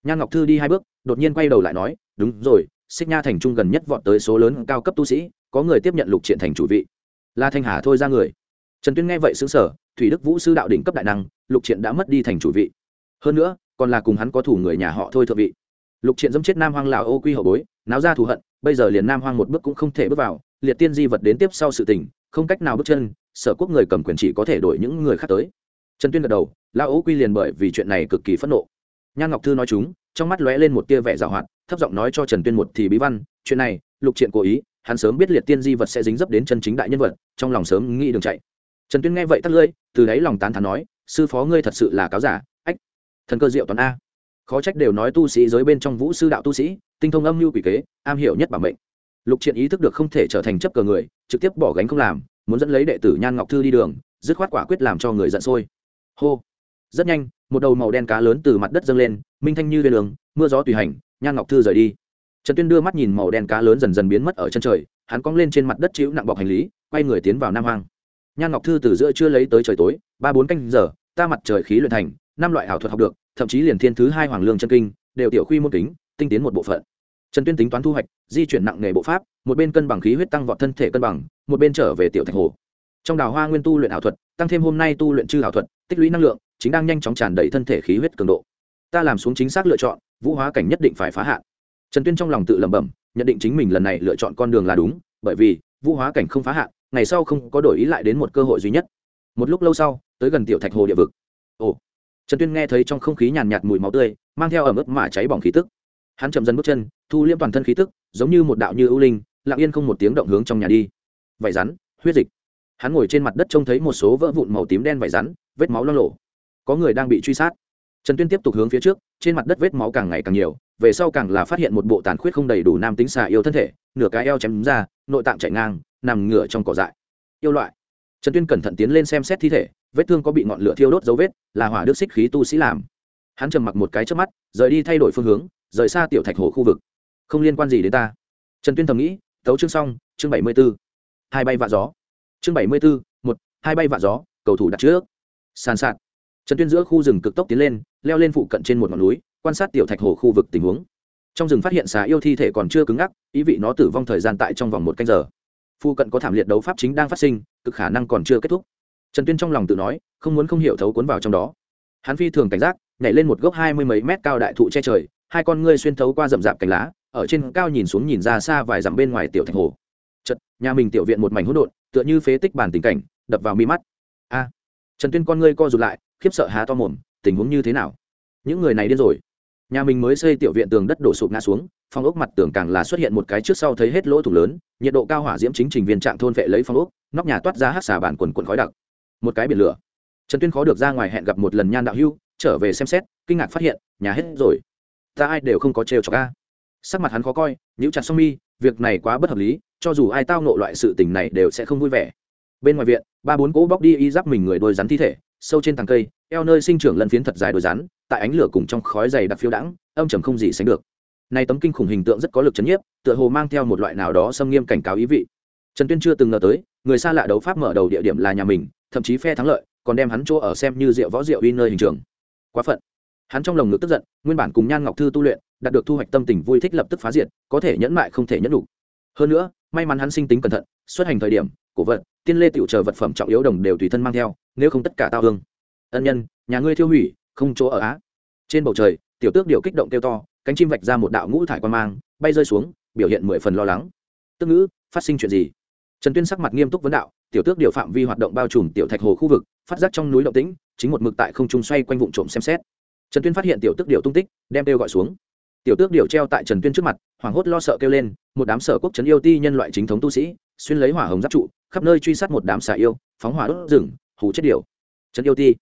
S1: Nhan ngọc thư đi hai bước, đột nhiên quay đầu lại nói, đúng rồi, xích nha thành trung gần nhất vọt tới số lớn cao cấp tu sĩ, có người tiếp nhận lục triện thành chủ vị. La thanh hà thôi ra người. Trần tuyên nghe vậy xứng sở thủy đức vũ sư đạo đỉnh cấp đại năng, lục triện đã mất đi thành chủ vị. Hơn nữa, còn là cùng hắn có thủ người nhà họ thôi thượng vị. Lục triện dẫm chết nam hoang lào ô quy hậu bối, náo ra thù hận, bây giờ liền nam hoang một bước cũng không thể bước vào, liệt tiên di vật đến tiếp sau sự tình, không cách nào bước chân, sở quốc người cầm quyền chỉ có thể đổi những người khác tới trần tuyên gật đầu La ố quy liền bởi vì chuyện này cực kỳ phẫn nộ. Nhan ngọc thư nói chúng, trong mắt lóe lên một tia vẻ g hoạt, thấp giọng nói cho trần tuyên một thì bí văn, chuyện này, lục triện cố ý, hắn sớm biết liệt tiên di vật sẽ dính dấp đến chân chính đại nhân vật, trong lòng sớm nghĩ đường chạy. Trần tuyên nghe vậy tắt lưỡi, từ đấy lòng tán thán nói, sư phó ngươi thật sự là cáo giả, ách, thần cơ diệu toàn a. Khó trách đều nói tu sĩ giới bên trong vũ sư đạo tu sĩ, tinh thông âm mưu quỷ kế, am hiểu nhất bảo mệnh. Lục triện ý thức được không thể trở thành chấp cờ người, trực tiếp bỏ gánh không làm, muốn dẫn lấy đệ tử nhan ngọc thư đi đường, dứt khoát quả quyết làm cho người giận sôi hô. Rất nhanh, một đầu màu đen cá lớn từ mặt đất dâng lên, minh thanh như viên đường, mưa gió tùy hành, nhan ngọc thư rời đi. Trần tuyên đưa mắt nhìn màu đen cá lớn dần dần biến mất ở chân trời, hắn cong lên trên mặt đất chịu nặng bọc hành lý, quay người tiến vào nam hoang. Nhan ngọc thư từ giữa chưa lấy tới trời tối, ba bốn canh giờ, ta mặt trời khí luyện thành, năm loại ảo thuật học được, thậm chí liền thiên thứ hai hoàng lương chân kinh, đều tiểu khuy môn kính, tinh tiến một bộ phận. Trần tuyên tính toán thu hoạch, di chuyển nặng nghề bộ pháp, một bên cân bằng khí huyết tăng vọt thân thể cân bằng, một bên trở về tiểu thạch hồ. Trong đào hoa nguyên tu luyện ảo thuật, tăng thêm hôm nay tu luyện chư ảo thuật tích lũy năng lượng, chính đang nhanh chóng tràn đầy thân thể khí huyết cường độ. Ta làm xuống chính xác lựa chọn, vũ hóa cảnh nhất định phải phá hạn. Trần tuyên trong lòng tự lẩm bẩm, nhận định chính mình lần này lựa chọn con đường là đúng, bởi vì, vũ hóa cảnh không phá hạn, ngày sau không có đổi ý lại đến một cơ hội duy nhất. Một lúc lâu sau, tới gần tiểu thạch hồ địa vực. Ồ. Trần tuyên nghe thấy trong không khí nhàn nhạt mùi máu tươi, mang theo ẩm ướt mà cháy bỏng khí tức. Hắn chậm dần bước chân, thu liêm toàn thân khí tức, giống như một đạo như ưu linh, lặng yên không một tiếng động hướng trong nhà đi. Vải rắn, huyết dịch hắn ngồi trên mặt đất trông thấy một số vỡ vụn màu tím đen vải rắn, vết máu lo lộ có người đang bị truy sát. Trần tuyên tiếp tục hướng phía trước, trên mặt đất vết máu càng ngày càng nhiều, về sau càng là phát hiện một bộ tàn khuyết không đầy đủ nam tính xà yêu thân thể, nửa cái eo chém ra, nội tạng chạy ngang, nằm ngửa trong cỏ dại. Yêu loại. Trần tuyên cẩn thận tiến lên xem xét thi thể, vết thương có bị ngọn lửa thiêu đốt dấu vết, là hỏa đức xích khí tu sĩ làm. Hắn trầm mặc một cái trước mắt, rời đi thay đổi phương hướng, rời xa tiểu thạch hồ khu vực. Không liên quan gì đến ta. Trần tuyên thầm nghĩ tấu chương xong, chương bảy mươi b ố hai bay vạ gió chương bảy mươi b ố một, hai bay vạ gió, cầu thủ đặt trước. Sàn sạt. Trần tuyên giữa khu rừng cực tốc tiến lên, leo lên phụ cận trên một ngọn núi, quan sát tiểu thạch hồ khu vực tình huống. Trong rừng phát hiện xà yêu thi thể còn chưa cứng ngắc, ý vị nó tử vong thời gian tại trong vòng một canh giờ. Phụ cận có thảm liệt đấu pháp chính đang phát sinh, cực khả năng còn chưa kết thúc. Trần tuyên trong lòng tự nói, không muốn không hiểu thấu cuốn vào trong đó. Hắn phi thường cảnh giác, nhảy lên một gốc hai mươi mấy mét cao đại thụ che trời, hai con ngươi xuyên thấu qua rậm rạp cành lá, ở trên cao nhìn xuống nhìn ra xa vài dặm bên ngoài tiểu thạch hồ. Chật nhà mình tiểu viện một mảnh hỗn độn tựa như phế tích bản tình cảnh, đập vào mi mắt. A, trần tuyên con ngươi co rụt lại, khiếp sợ há to mồm, tình huống như thế nào? Những người này điên rồi. Nhà mình mới xây tiểu viện tường đất đổ sụp ngã xuống phong ốc mặt tường càng là xuất hiện một cái trước sau thấy hết lỗ thủ lớn, nhiệt độ cao hỏa diễm chính trình viên trạng thôn vệ lấy phong ốc, nóc nhà toát ra hát xà bản quần quần khói đặc. Một cái biển lửa. Trần tuyên khó được ra ngoài hẹn gặp một lần nhan đạo hưu, trở về xem xét, kinh ngạc phát hiện, nhà hết rồi. Ta ai đều không có trêu cho ca sắc mặt hắn khó coi, nhíu chặt song mi, việc này quá bất hợp lý cho dù ai tao nộ loại sự tình này đều sẽ không vui vẻ. Bên ngoài viện, ba bốn cỗ bóc đi y giáp mình người đôi rắn thi thể, sâu trên tàng cây, eo nơi sinh trưởng lân phiến thật dài đôi rắn, tại ánh lửa cùng trong khói dày đặc phiêu đãng, âm trầm không gì sánh được. Nay tấm kinh khủng hình tượng rất có lực chấn nhiếp, tựa hồ mang theo một loại nào đó xâm nghiêm cảnh cáo ý vị. Trần tuyên chưa từng ngờ tới, người xa lạ đấu pháp mở đầu địa điểm là nhà mình, thậm chí phe thắng lợi, còn đem hắn chỗ ở xem như rượu võ rượu uy nơi hình trường. Quá phận. Hắn trong lồng ngực tức giận, nguyên bản cùng nhan ngọc thư tu luyện, đạt được thu hoạch tâm tình vui thích lập tức phá diệt, có thể nhẫn mại không thể nhẫn đủ hơn nữa may mắn hắn sinh tính cẩn thận, xuất hành thời điểm, cổ vật, tiên lê tiểu chờ vật phẩm trọng yếu đồng đều tùy thân mang theo, nếu không tất cả tao hương. Ân nhân, nhà ngươi thiêu hủy, không chỗ ở á. Trên bầu trời, tiểu tước điều kích động kêu to, cánh chim vạch ra một đạo ngũ thải quan mang, bay rơi xuống, biểu hiện mười phần lo lắng. Tức ngữ, phát sinh chuyện gì? Trần tuyên sắc mặt nghiêm túc vấn đạo, tiểu tước điều phạm vi hoạt động bao trùm tiểu thạch hồ khu vực, phát giác trong núi động tĩnh, chính một mực tại không trung xoay quanh vụ trộm xem xét. Trần tuyên phát hiện tiểu tước điều tung tích, đem kêu gọi xuống. Tiểu tước điều treo tại trần tuyên trước mặt hoảng hốt lo sợ kêu lên, một đám sở quốc trấn yêu ti nhân loại chính thống tu sĩ, xuyên lấy hỏa hồng giáp trụ, khắp nơi truy sát một đám xà yêu, phóng hỏa đốt rừng hủ chết điều trấn yêu ti.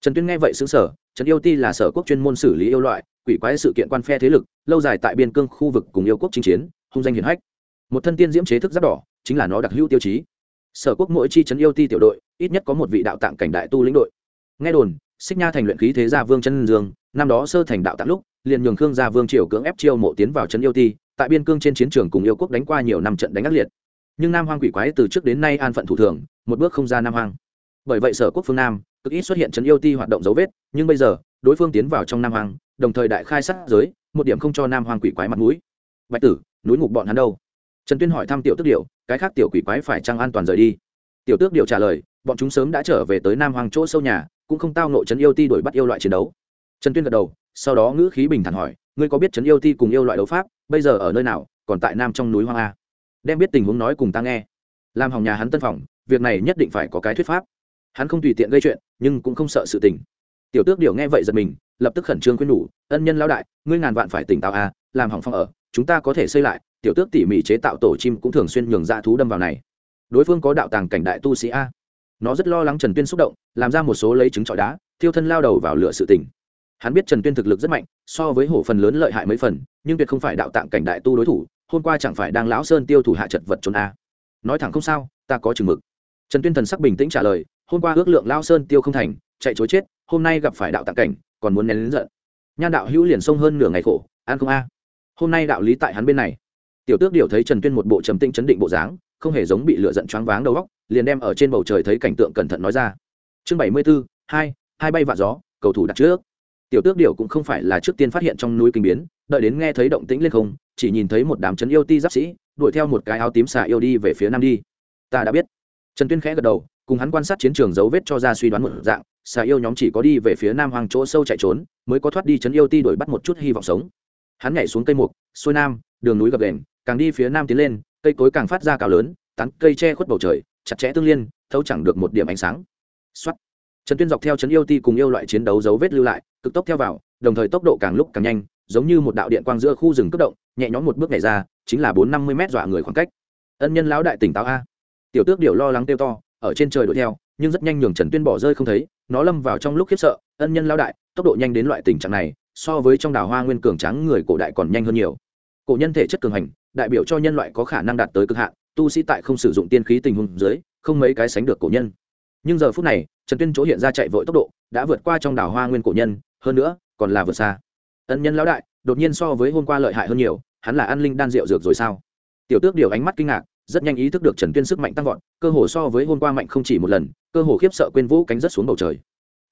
S1: Trần tuyên nghe vậy xứng sở trấn yêu ti là sở quốc chuyên môn xử lý yêu loại, quỷ quái sự kiện quan phe thế lực, lâu dài tại biên cương khu vực cùng yêu quốc chinh chiến, hung danh hiển hách. Một thân tiên diễm chế thức giáp đỏ, chính là nó đặc hữu tiêu chí. Sở quốc mỗi chi trấn yêu ti tiểu đội, ít nhất có một vị đạo tạng cảnh đại tu lĩnh đội. Nghe đồn, xích nha thành luyện khí thế gia vương chân dương, năm đó sơ thành đạo tạng lúc, liền nhường khương gia vương triều cưỡng ép chiêu mộ tiến vào trấn yêu ti tại biên cương trên chiến trường cùng yêu quốc đánh qua nhiều năm trận đánh ác liệt. Nhưng nam hoang quỷ quái từ trước đến nay an phận thủ thường, một bước không ra nam hoang. Bởi vậy sở quốc phương nam, cực ít xuất hiện trấn yêu ti hoạt động dấu vết, nhưng bây giờ, đối phương tiến vào trong nam hoang, đồng thời đại khai sát giới, một điểm không cho nam hoang quỷ quái mặt mũi. Bạch tử, núi ngục bọn hắn đâu? Trần tuyên hỏi thăm tiểu tước điệu cái khác tiểu quỷ quái phải trăng an toàn rời đi? Tiểu tước điệu trả lời, bọn chúng sớm đã trở về tới nam hoang chỗ sâu nhà, cũng không tao nộ trấn yêu ti đuổi bắt yêu loại chiến đấu. Trần tuyên gật đầu, sau đó ngữ khí bình thản hỏi, ngươi có biết trấn yêu ti cùng yêu loại đấu pháp? Bây giờ ở nơi nào, còn tại nam trong núi hoang a. Đem biết tình huống nói cùng ta nghe. Làm hỏng nhà hắn tân phòng, việc này nhất định phải có cái thuyết pháp. Hắn không tùy tiện gây chuyện, nhưng cũng không sợ sự tình. Tiểu tước điều nghe vậy giật mình, lập tức khẩn trương khuyên nhủ, ân nhân lão đại, ngươi ngàn vạn phải tỉnh táo a, làm hỏng phòng ở, chúng ta có thể xây lại. Tiểu tước tỉ mỉ chế tạo tổ chim cũng thường xuyên nhường ra thú đâm vào này. Đối phương có đạo tàng cảnh đại tu sĩ a. Nó rất lo lắng trần tuyên xúc động, làm ra một số lấy trứng trọi đá, thiêu thân lao đầu vào lửa sự tình hắn biết trần tuyên thực lực rất mạnh, so với hổ phần lớn lợi hại mấy phần, nhưng tuyệt không phải đạo tạng cảnh đại tu đối thủ, hôm qua chẳng phải đang lão sơn tiêu thủ hạ chật vật trốn a. Nói thẳng không sao, ta có chừng mực. Trần tuyên thần sắc bình tĩnh trả lời, hôm qua ước lượng lao sơn tiêu không thành, chạy chối chết, hôm nay gặp phải đạo tạng cảnh, còn muốn nén lớn giận. Nhan đạo hữu liền sông hơn nửa ngày khổ, an không a? Hôm nay đạo lý tại hắn bên này. Tiểu tước điều thấy trần tuyên một bộ trầm tinh chấn định bộ dáng, không hề giống bị lửa giận choáng váng đầu góc liền đem ở trên bầu trời thấy cảnh tượng cẩn thận nói ra. Chương bảy mươi b ố hai hai bay vạ gió, cầu thủ đặt trước tiểu tước điều cũng không phải là trước tiên phát hiện trong núi kinh biến, đợi đến nghe thấy động tĩnh lên không, chỉ nhìn thấy một đám chấn yêu ti giáp sĩ, đuổi theo một cái áo tím xà yêu đi về phía nam đi. Ta đã biết. Trần tuyên khẽ gật đầu, cùng hắn quan sát chiến trường dấu vết cho ra suy đoán một dạng, xà yêu nhóm chỉ có đi về phía nam hoàng chỗ sâu chạy trốn, mới có thoát đi chấn yêu ti đuổi bắt một chút hy vọng sống. Hắn nhảy xuống cây mục, xuôi nam, đường núi gập đền càng đi phía nam tiến lên, cây cối càng phát ra cao lớn, tán cây che khuất bầu trời, chặt chẽ tương liên, thấu chẳng được một điểm ánh sáng. Xuất trần tuyên dọc theo chấn yêu ti cùng yêu loại chiến đấu dấu vết lưu lại cực tốc theo vào, đồng thời tốc độ càng lúc càng nhanh, giống như một đạo điện quang giữa khu rừng cấp động, nhẹ nhõm một bước nhảy ra, chính là bốn năm mươi mét dọa người khoảng cách. Ân nhân lão đại tỉnh táo a. Tiểu tước điều lo lắng tiêu to, ở trên trời đuổi theo, nhưng rất nhanh nhường trần tuyên bỏ rơi không thấy, nó lâm vào trong lúc khiếp sợ. Ân nhân lão đại, tốc độ nhanh đến loại tình trạng này, so với trong đào hoa nguyên cường trắng người cổ đại còn nhanh hơn nhiều. Cổ nhân thể chất cường hành, đại biểu cho nhân loại có khả năng đạt tới cực hạn, tu sĩ tại không sử dụng tiên khí tình huống dưới, không mấy cái sánh được cổ nhân. Nhưng giờ phút này, trần tuyên chỗ hiện ra chạy vội tốc độ, đã vượt qua trong đảo hoa nguyên cổ nhân hơn nữa, còn là vượt xa. Ân nhân lão đại, đột nhiên so với hôm qua lợi hại hơn nhiều, hắn là an linh đan rượu dược rồi sao? Tiểu tước điều ánh mắt kinh ngạc, rất nhanh ý thức được trần tuyên sức mạnh tăng vọt, cơ hồ so với hôm qua mạnh không chỉ một lần, cơ hồ khiếp sợ quên vũ cánh rất xuống bầu trời.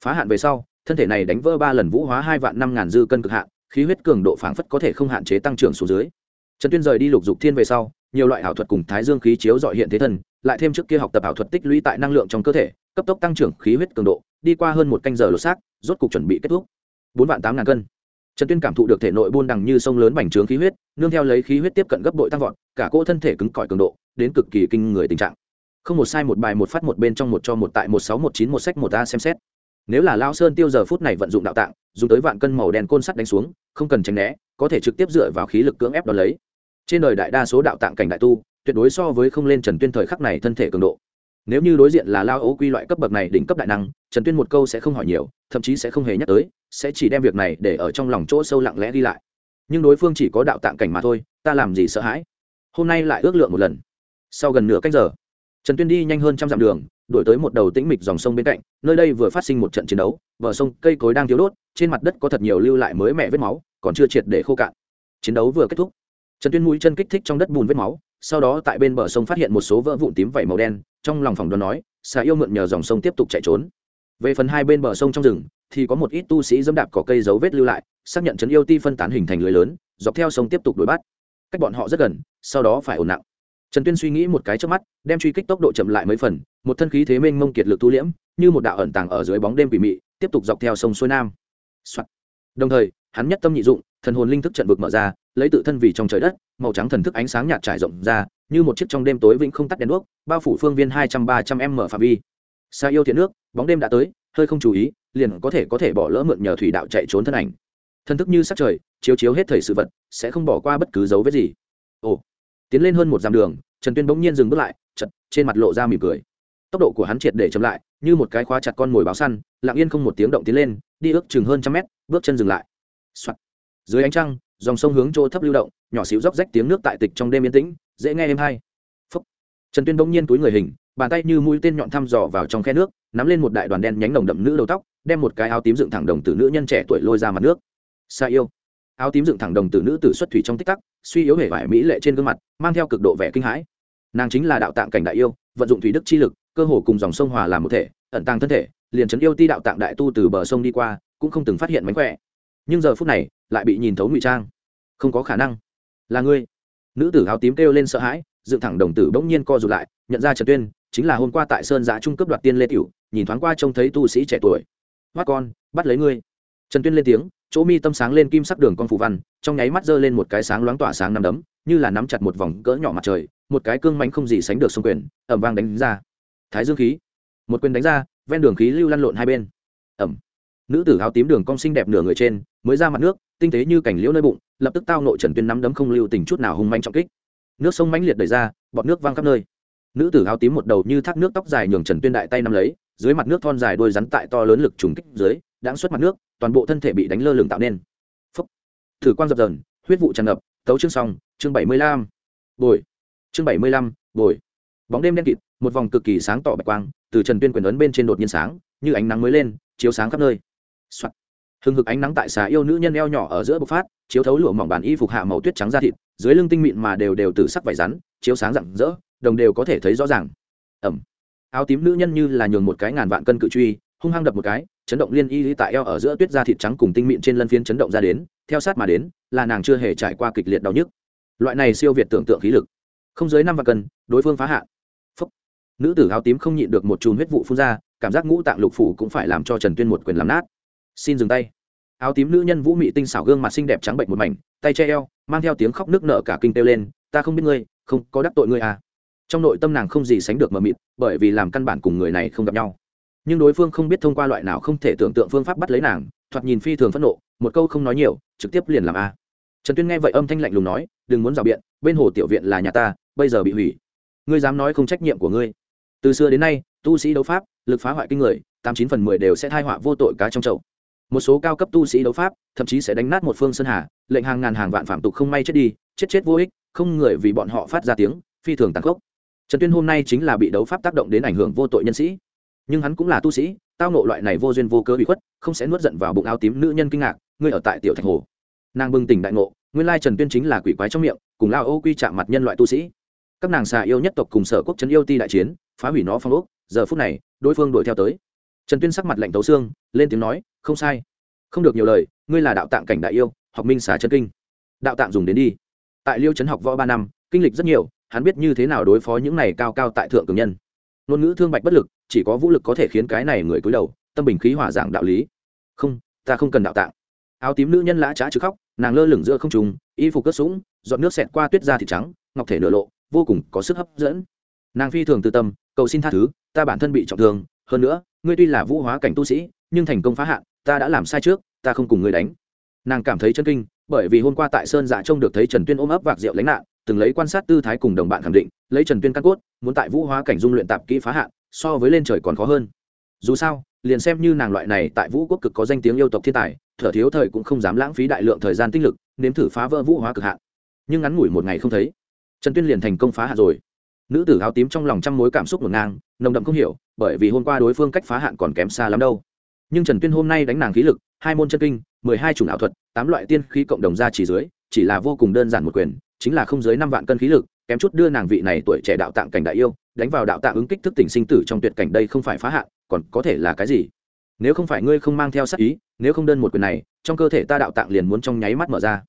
S1: Phá hạn về sau, thân thể này đánh vỡ ba lần vũ hóa hai vạn năm ngàn dư cân cực hạn, khí huyết cường độ phảng phất có thể không hạn chế tăng trưởng xuống dưới. Trần tuyên rời đi lục dục thiên về sau, nhiều loại ảo thuật cùng thái dương khí chiếu dọi hiện thế thần lại thêm trước kia học tập ảo thuật tích lũy tại năng lượng trong cơ thể, cấp tốc tăng trưởng khí huyết cường độ, đi qua hơn một canh giờ lột xác, rốt cục chuẩn bị kết thúc bốn vạn tám ngàn cân. Trần tuyên cảm thụ được thể nội buôn đằng như sông lớn bành trướng khí huyết, nương theo lấy khí huyết tiếp cận gấp bội tăng vọt, cả cỗ thân thể cứng cỏi cường độ, đến cực kỳ kinh người tình trạng. Không một sai một bài một phát một bên trong một cho một tại một sáu một chín một sách một a xem xét. Nếu là lao sơn tiêu giờ phút này vận dụng đạo tạng, dùng tới vạn cân màu đen côn sắt đánh xuống, không cần tránh né, có thể trực tiếp dựa vào khí lực cưỡng ép đ lấy. Trên đời đại đa số đạo tạng cảnh đại tu, tuyệt đối so với không lên trần tuyên thời khắc này thân thể cường độ nếu như đối diện là lao ấu quy loại cấp bậc này đỉnh cấp đại năng, trần tuyên một câu sẽ không hỏi nhiều, thậm chí sẽ không hề nhắc tới, sẽ chỉ đem việc này để ở trong lòng chỗ sâu lặng lẽ đi lại. Nhưng đối phương chỉ có đạo tạng cảnh mà thôi, ta làm gì sợ hãi? Hôm nay lại ước lượng một lần. Sau gần nửa cách giờ, trần tuyên đi nhanh hơn trăm dặm đường, đổi tới một đầu tĩnh mịch dòng sông bên cạnh, nơi đây vừa phát sinh một trận chiến đấu, bờ sông cây cối đang thiếu đốt, trên mặt đất có thật nhiều lưu lại mới mẹ vết máu, còn chưa triệt để khô cạn. Chiến đấu vừa kết thúc, trần tuyên mũi chân kích thích trong đất bùn vết máu sau đó tại bên bờ sông phát hiện một số vỡ vụn tím vảy màu đen, trong lòng phòng đoán nói, xà yêu mượn nhờ dòng sông tiếp tục chạy trốn. Về phần hai bên bờ sông trong rừng, thì có một ít tu sĩ dẫm đạp có cây dấu vết lưu lại, xác nhận chấn yêu ti phân tán hình thành lưới lớn, dọc theo sông tiếp tục đuổi bắt. Cách bọn họ rất gần, sau đó phải ổn nặng. Trần tuyên suy nghĩ một cái trước mắt, đem truy kích tốc độ chậm lại mấy phần, một thân khí thế mênh mông kiệt lực tu liễm, như một đạo ẩn tàng ở dưới bóng đêm quỷ mị, tiếp tục dọc theo sông xuôi nam、Soạn. đồng thời, hắn nhất tâm nhị dụng, thần hồn linh thức trận vực mở ra lấy tự thân vì trong trời đất, màu trắng thần thức ánh sáng nhạt trải rộng ra, như một chiếc trong đêm tối vĩnh không tắt đèn đuốc, bao phủ phương viên hai trăm, ba trăm m phạm vi. Xa yêu thiện nước, bóng đêm đã tới, hơi không chú ý, liền có thể có thể bỏ lỡ mượn nhờ thủy đạo chạy trốn thân ảnh. Thân thức như sắc trời, chiếu chiếu hết thời sự vật, sẽ không bỏ qua bất cứ dấu vết gì. Ồ, tiến lên hơn một dặm đường, trần tuyên bỗng nhiên dừng bước lại chật trên mặt lộ ra mỉm cười. Tốc độ của hắn triệt để chậm lại, như một cái khóa chặt con mồi báo săn, lặng yên không một tiếng động tiến lên, đi ước chừng hơn trăm mét, bước chân dừng lại、Soạn. dưới ánh trăng dòng sông hướng chỗ thấp lưu động, nhỏ xíu róc rách tiếng nước tại tịch trong đêm yên tĩnh, dễ nghe êm hay. Phúc. trần tuyên bỗng nhiên túi người hình, bàn tay như mũi tên nhọn thăm dò vào trong khe nước, nắm lên một đại đoàn đen nhánh nồng đậm nữ đầu tóc, đem một cái áo tím dựng thẳng đồng tử nữ nhân trẻ tuổi lôi ra mặt nước. Xa yêu. Áo tím dựng thẳng đồng tử nữ tử xuất thủy trong tích tắc, suy yếu hể vải mỹ lệ trên gương mặt, mang theo cực độ vẻ kinh hãi. Nàng chính là đạo tạng cảnh đại yêu, vận dụng thủy đức chi lực, cơ hồ cùng dòng sông hòa làm một thể, ẩn tàng thân thể, liền chấn yêu ti đạo tạng đại tu từ bờ sông đi qua, cũng không từng phát hiện mánh khỏe. Nhưng giờ phút này lại bị nhìn thấu ngụy trang. Không có khả năng. Là ngươi. Nữ tử áo tím kêu lên sợ hãi, dựng thẳng đồng tử bỗng nhiên co rụt lại, nhận ra trần tuyên, chính là hôm qua tại sơn giã trung cấp đoạt tiên lê tiểu, nhìn thoáng qua trông thấy tu sĩ trẻ tuổi. Hoắt con, bắt lấy ngươi. Trần tuyên lên tiếng, chỗ mi tâm sáng lên kim sắc đường con phù văn, trong nháy mắt giơ lên một cái sáng loáng tỏa sáng nằm đấm, như là nắm chặt một vòng cỡ nhỏ mặt trời, một cái cương mánh không gì sánh được sông quyền ẩm vang đánh ra. Thái dương khí. Một quyền đánh ra, ven đường khí lưu lăn lộn hai bên. Ẩm nữ tử áo tím đường cong xinh đẹp nửa người trên, mới ra mặt nước tinh tế như cảnh liễu nơi bụng, lập tức tao nội trần tuyên nắm đấm không lưu tình chút nào hung manh trọng kích. Nước sông mãnh liệt đầy ra, bọt nước văng khắp nơi. Nữ tử áo tím một đầu như thác nước tóc dài nhường trần tuyên đại tay nắm lấy, dưới mặt nước thon dài đôi rắn tại to lớn lực trùng kích dưới đáng xuất mặt nước, toàn bộ thân thể bị đánh lơ lửng tạo nên. Phúc. Thử quan dập dờn, huyết vụ tràn ngập, tấu chương xong, chương bảy mươi lăm. Bồi. Chương bảy mươi lăm, bồi. Bóng đêm đen kịt, một vòng cực kỳ sáng tỏ bạch quang, từ trần tuyên quyền ấn bên trên đột nhiên sáng, như ánh nắng mới lên, chiếu sáng khắp nơi、Soạn hừng hực ánh nắng tại xà yêu nữ nhân eo nhỏ ở giữa bộc phát, chiếu thấu lụa mỏng bản y phục hạ màu tuyết trắng da thịt, dưới lưng tinh mịn mà đều đều từ sắc vải rắn, chiếu sáng rạng rỡ, đồng đều có thể thấy rõ ràng. Ẩm. Áo tím nữ nhân như là nhường một cái ngàn vạn cân cự truy, hung hăng đập một cái, chấn động liên y tại eo ở giữa tuyết da thịt trắng cùng tinh mịn trên lân phiến chấn động ra đến, theo sát mà đến, là nàng chưa hề trải qua kịch liệt đau nhức. Loại này siêu việt tưởng tượng khí lực. Không dưới năm vạn cân, đối phương phá hạ. Phúc. nữ tử áo tím không nhịn được một chùm huyết vụ phun ra, cảm giác ngũ tạng lục phủ cũng phải làm cho trần tuyên một quyền làm nát xin dừng tay. Áo tím nữ nhân vũ mị tinh xảo gương mặt xinh đẹp trắng bệnh một mảnh, tay che eo, mang theo tiếng khóc nước nợ cả kinh têu lên, ta không biết ngươi, không, có đắc tội ngươi à? Trong nội tâm nàng không gì sánh được mờ mịt, bởi vì làm căn bản cùng người này không gặp nhau. Nhưng đối phương không biết thông qua loại nào không thể tưởng tượng phương pháp bắt lấy nàng, thoạt nhìn phi thường phẫn nộ, một câu không nói nhiều, trực tiếp liền làm a. Trần tuyên nghe vậy âm thanh lạnh lùng nói, đừng muốn rào biện, bên hồ tiểu viện là nhà ta, bây giờ bị hủy. Ngươi dám nói không trách nhiệm của ngươi. Từ xưa đến nay, tu sĩ đấu pháp, lực phá hoại kinh người, tám chín phần mười đều sẽ thai họa vô tội cá trong chậu một số cao cấp tu sĩ đấu pháp, thậm chí sẽ đánh nát một phương sơn hà, lệnh hàng ngàn hàng vạn phạm tục không may chết đi, chết chết vô ích, không người vì bọn họ phát ra tiếng, phi thường tàn khốc. Trần tuyên hôm nay chính là bị đấu pháp tác động đến ảnh hưởng vô tội nhân sĩ. Nhưng hắn cũng là tu sĩ, tao nộ loại này vô duyên vô cớ bị khuất, không sẽ nuốt giận vào bụng áo tím nữ nhân kinh ngạc, ngươi ở tại tiểu thành hồ. Nàng bừng tỉnh đại ngộ, nguyên lai trần tuyên chính là quỷ quái trong miệng, cùng lao ô quy chạm mặt nhân loại tu sĩ. Các nàng xà yêu nhất tộc cùng sở quốc trấn yêu ti đại chiến, phá hủy nó phong ốc, giờ phút này, đối phương đuổi theo tới trần tuyên sắc mặt lạnh tấu xương, lên tiếng nói, không sai. Không được nhiều lời, ngươi là đạo tạng cảnh đại yêu, học minh xà chân kinh. Đạo tạng dùng đến đi. Tại liêu trấn học võ ba năm, kinh lịch rất nhiều, hắn biết như thế nào đối phó những này cao cao tại thượng cường nhân. Ngôn ngữ thương bạch bất lực, chỉ có vũ lực có thể khiến cái này người cúi đầu, tâm bình khí hòa giảng đạo lý. Không, ta không cần đạo tạng. Áo tím nữ nhân lã trá chứ khóc, nàng lơ lửng giữa không trùng y phục cất sũng dọn nước xẹt qua tuyết da thịt trắng, ngọc thể nửa lộ, vô cùng có sức hấp dẫn. Nàng phi thường tự tâm, cầu xin tha thứ, ta bản thân bị trọng thương hơn nữa, ngươi tuy là vũ hóa cảnh tu sĩ, nhưng thành công phá hạn, ta đã làm sai trước, ta không cùng ngươi đánh. Nàng cảm thấy chân kinh, bởi vì hôm qua tại sơn dạ trông được thấy trần tuyên ôm ấp vạc rượu lánh nạn, từng lấy quan sát tư thái cùng đồng bạn khẳng định, lấy trần tuyên căn cốt, muốn tại vũ hóa cảnh dung luyện tạp kỹ phá hạn, so với lên trời còn khó hơn. Dù sao, liền xem như nàng loại này tại vũ quốc cực có danh tiếng yêu tộc thiên tài, thở thiếu thời cũng không dám lãng phí đại lượng thời gian tích lực, nếm thử phá vỡ vũ hóa cực hạn. Nhưng ngắn ngủi một ngày không thấy, trần tuyên liền thành công phá hạn rồi. Nữ tử áo tím trong lòng trăm mối cảm xúc ngổn ngang, nồng đậm không hiểu bởi vì hôm qua đối phương cách phá hạn còn kém xa lắm đâu. Nhưng trần tuyên hôm nay đánh nàng khí lực, hai môn chân kinh, mười hai chủng ảo thuật, tám loại tiên khí cộng đồng ra chỉ dưới, chỉ là vô cùng đơn giản một quyền, chính là không dưới năm vạn cân khí lực, kém chút đưa nàng vị này tuổi trẻ đạo tạng cảnh đại yêu, đánh vào đạo tạng ứng kích thức tỉnh sinh tử trong tuyệt cảnh đây không phải phá hạn, còn có thể là cái gì? Nếu không phải ngươi không mang theo sát ý, nếu không đơn một quyền này, trong cơ thể ta đạo tạng liền muốn trong nháy mắt mở ra.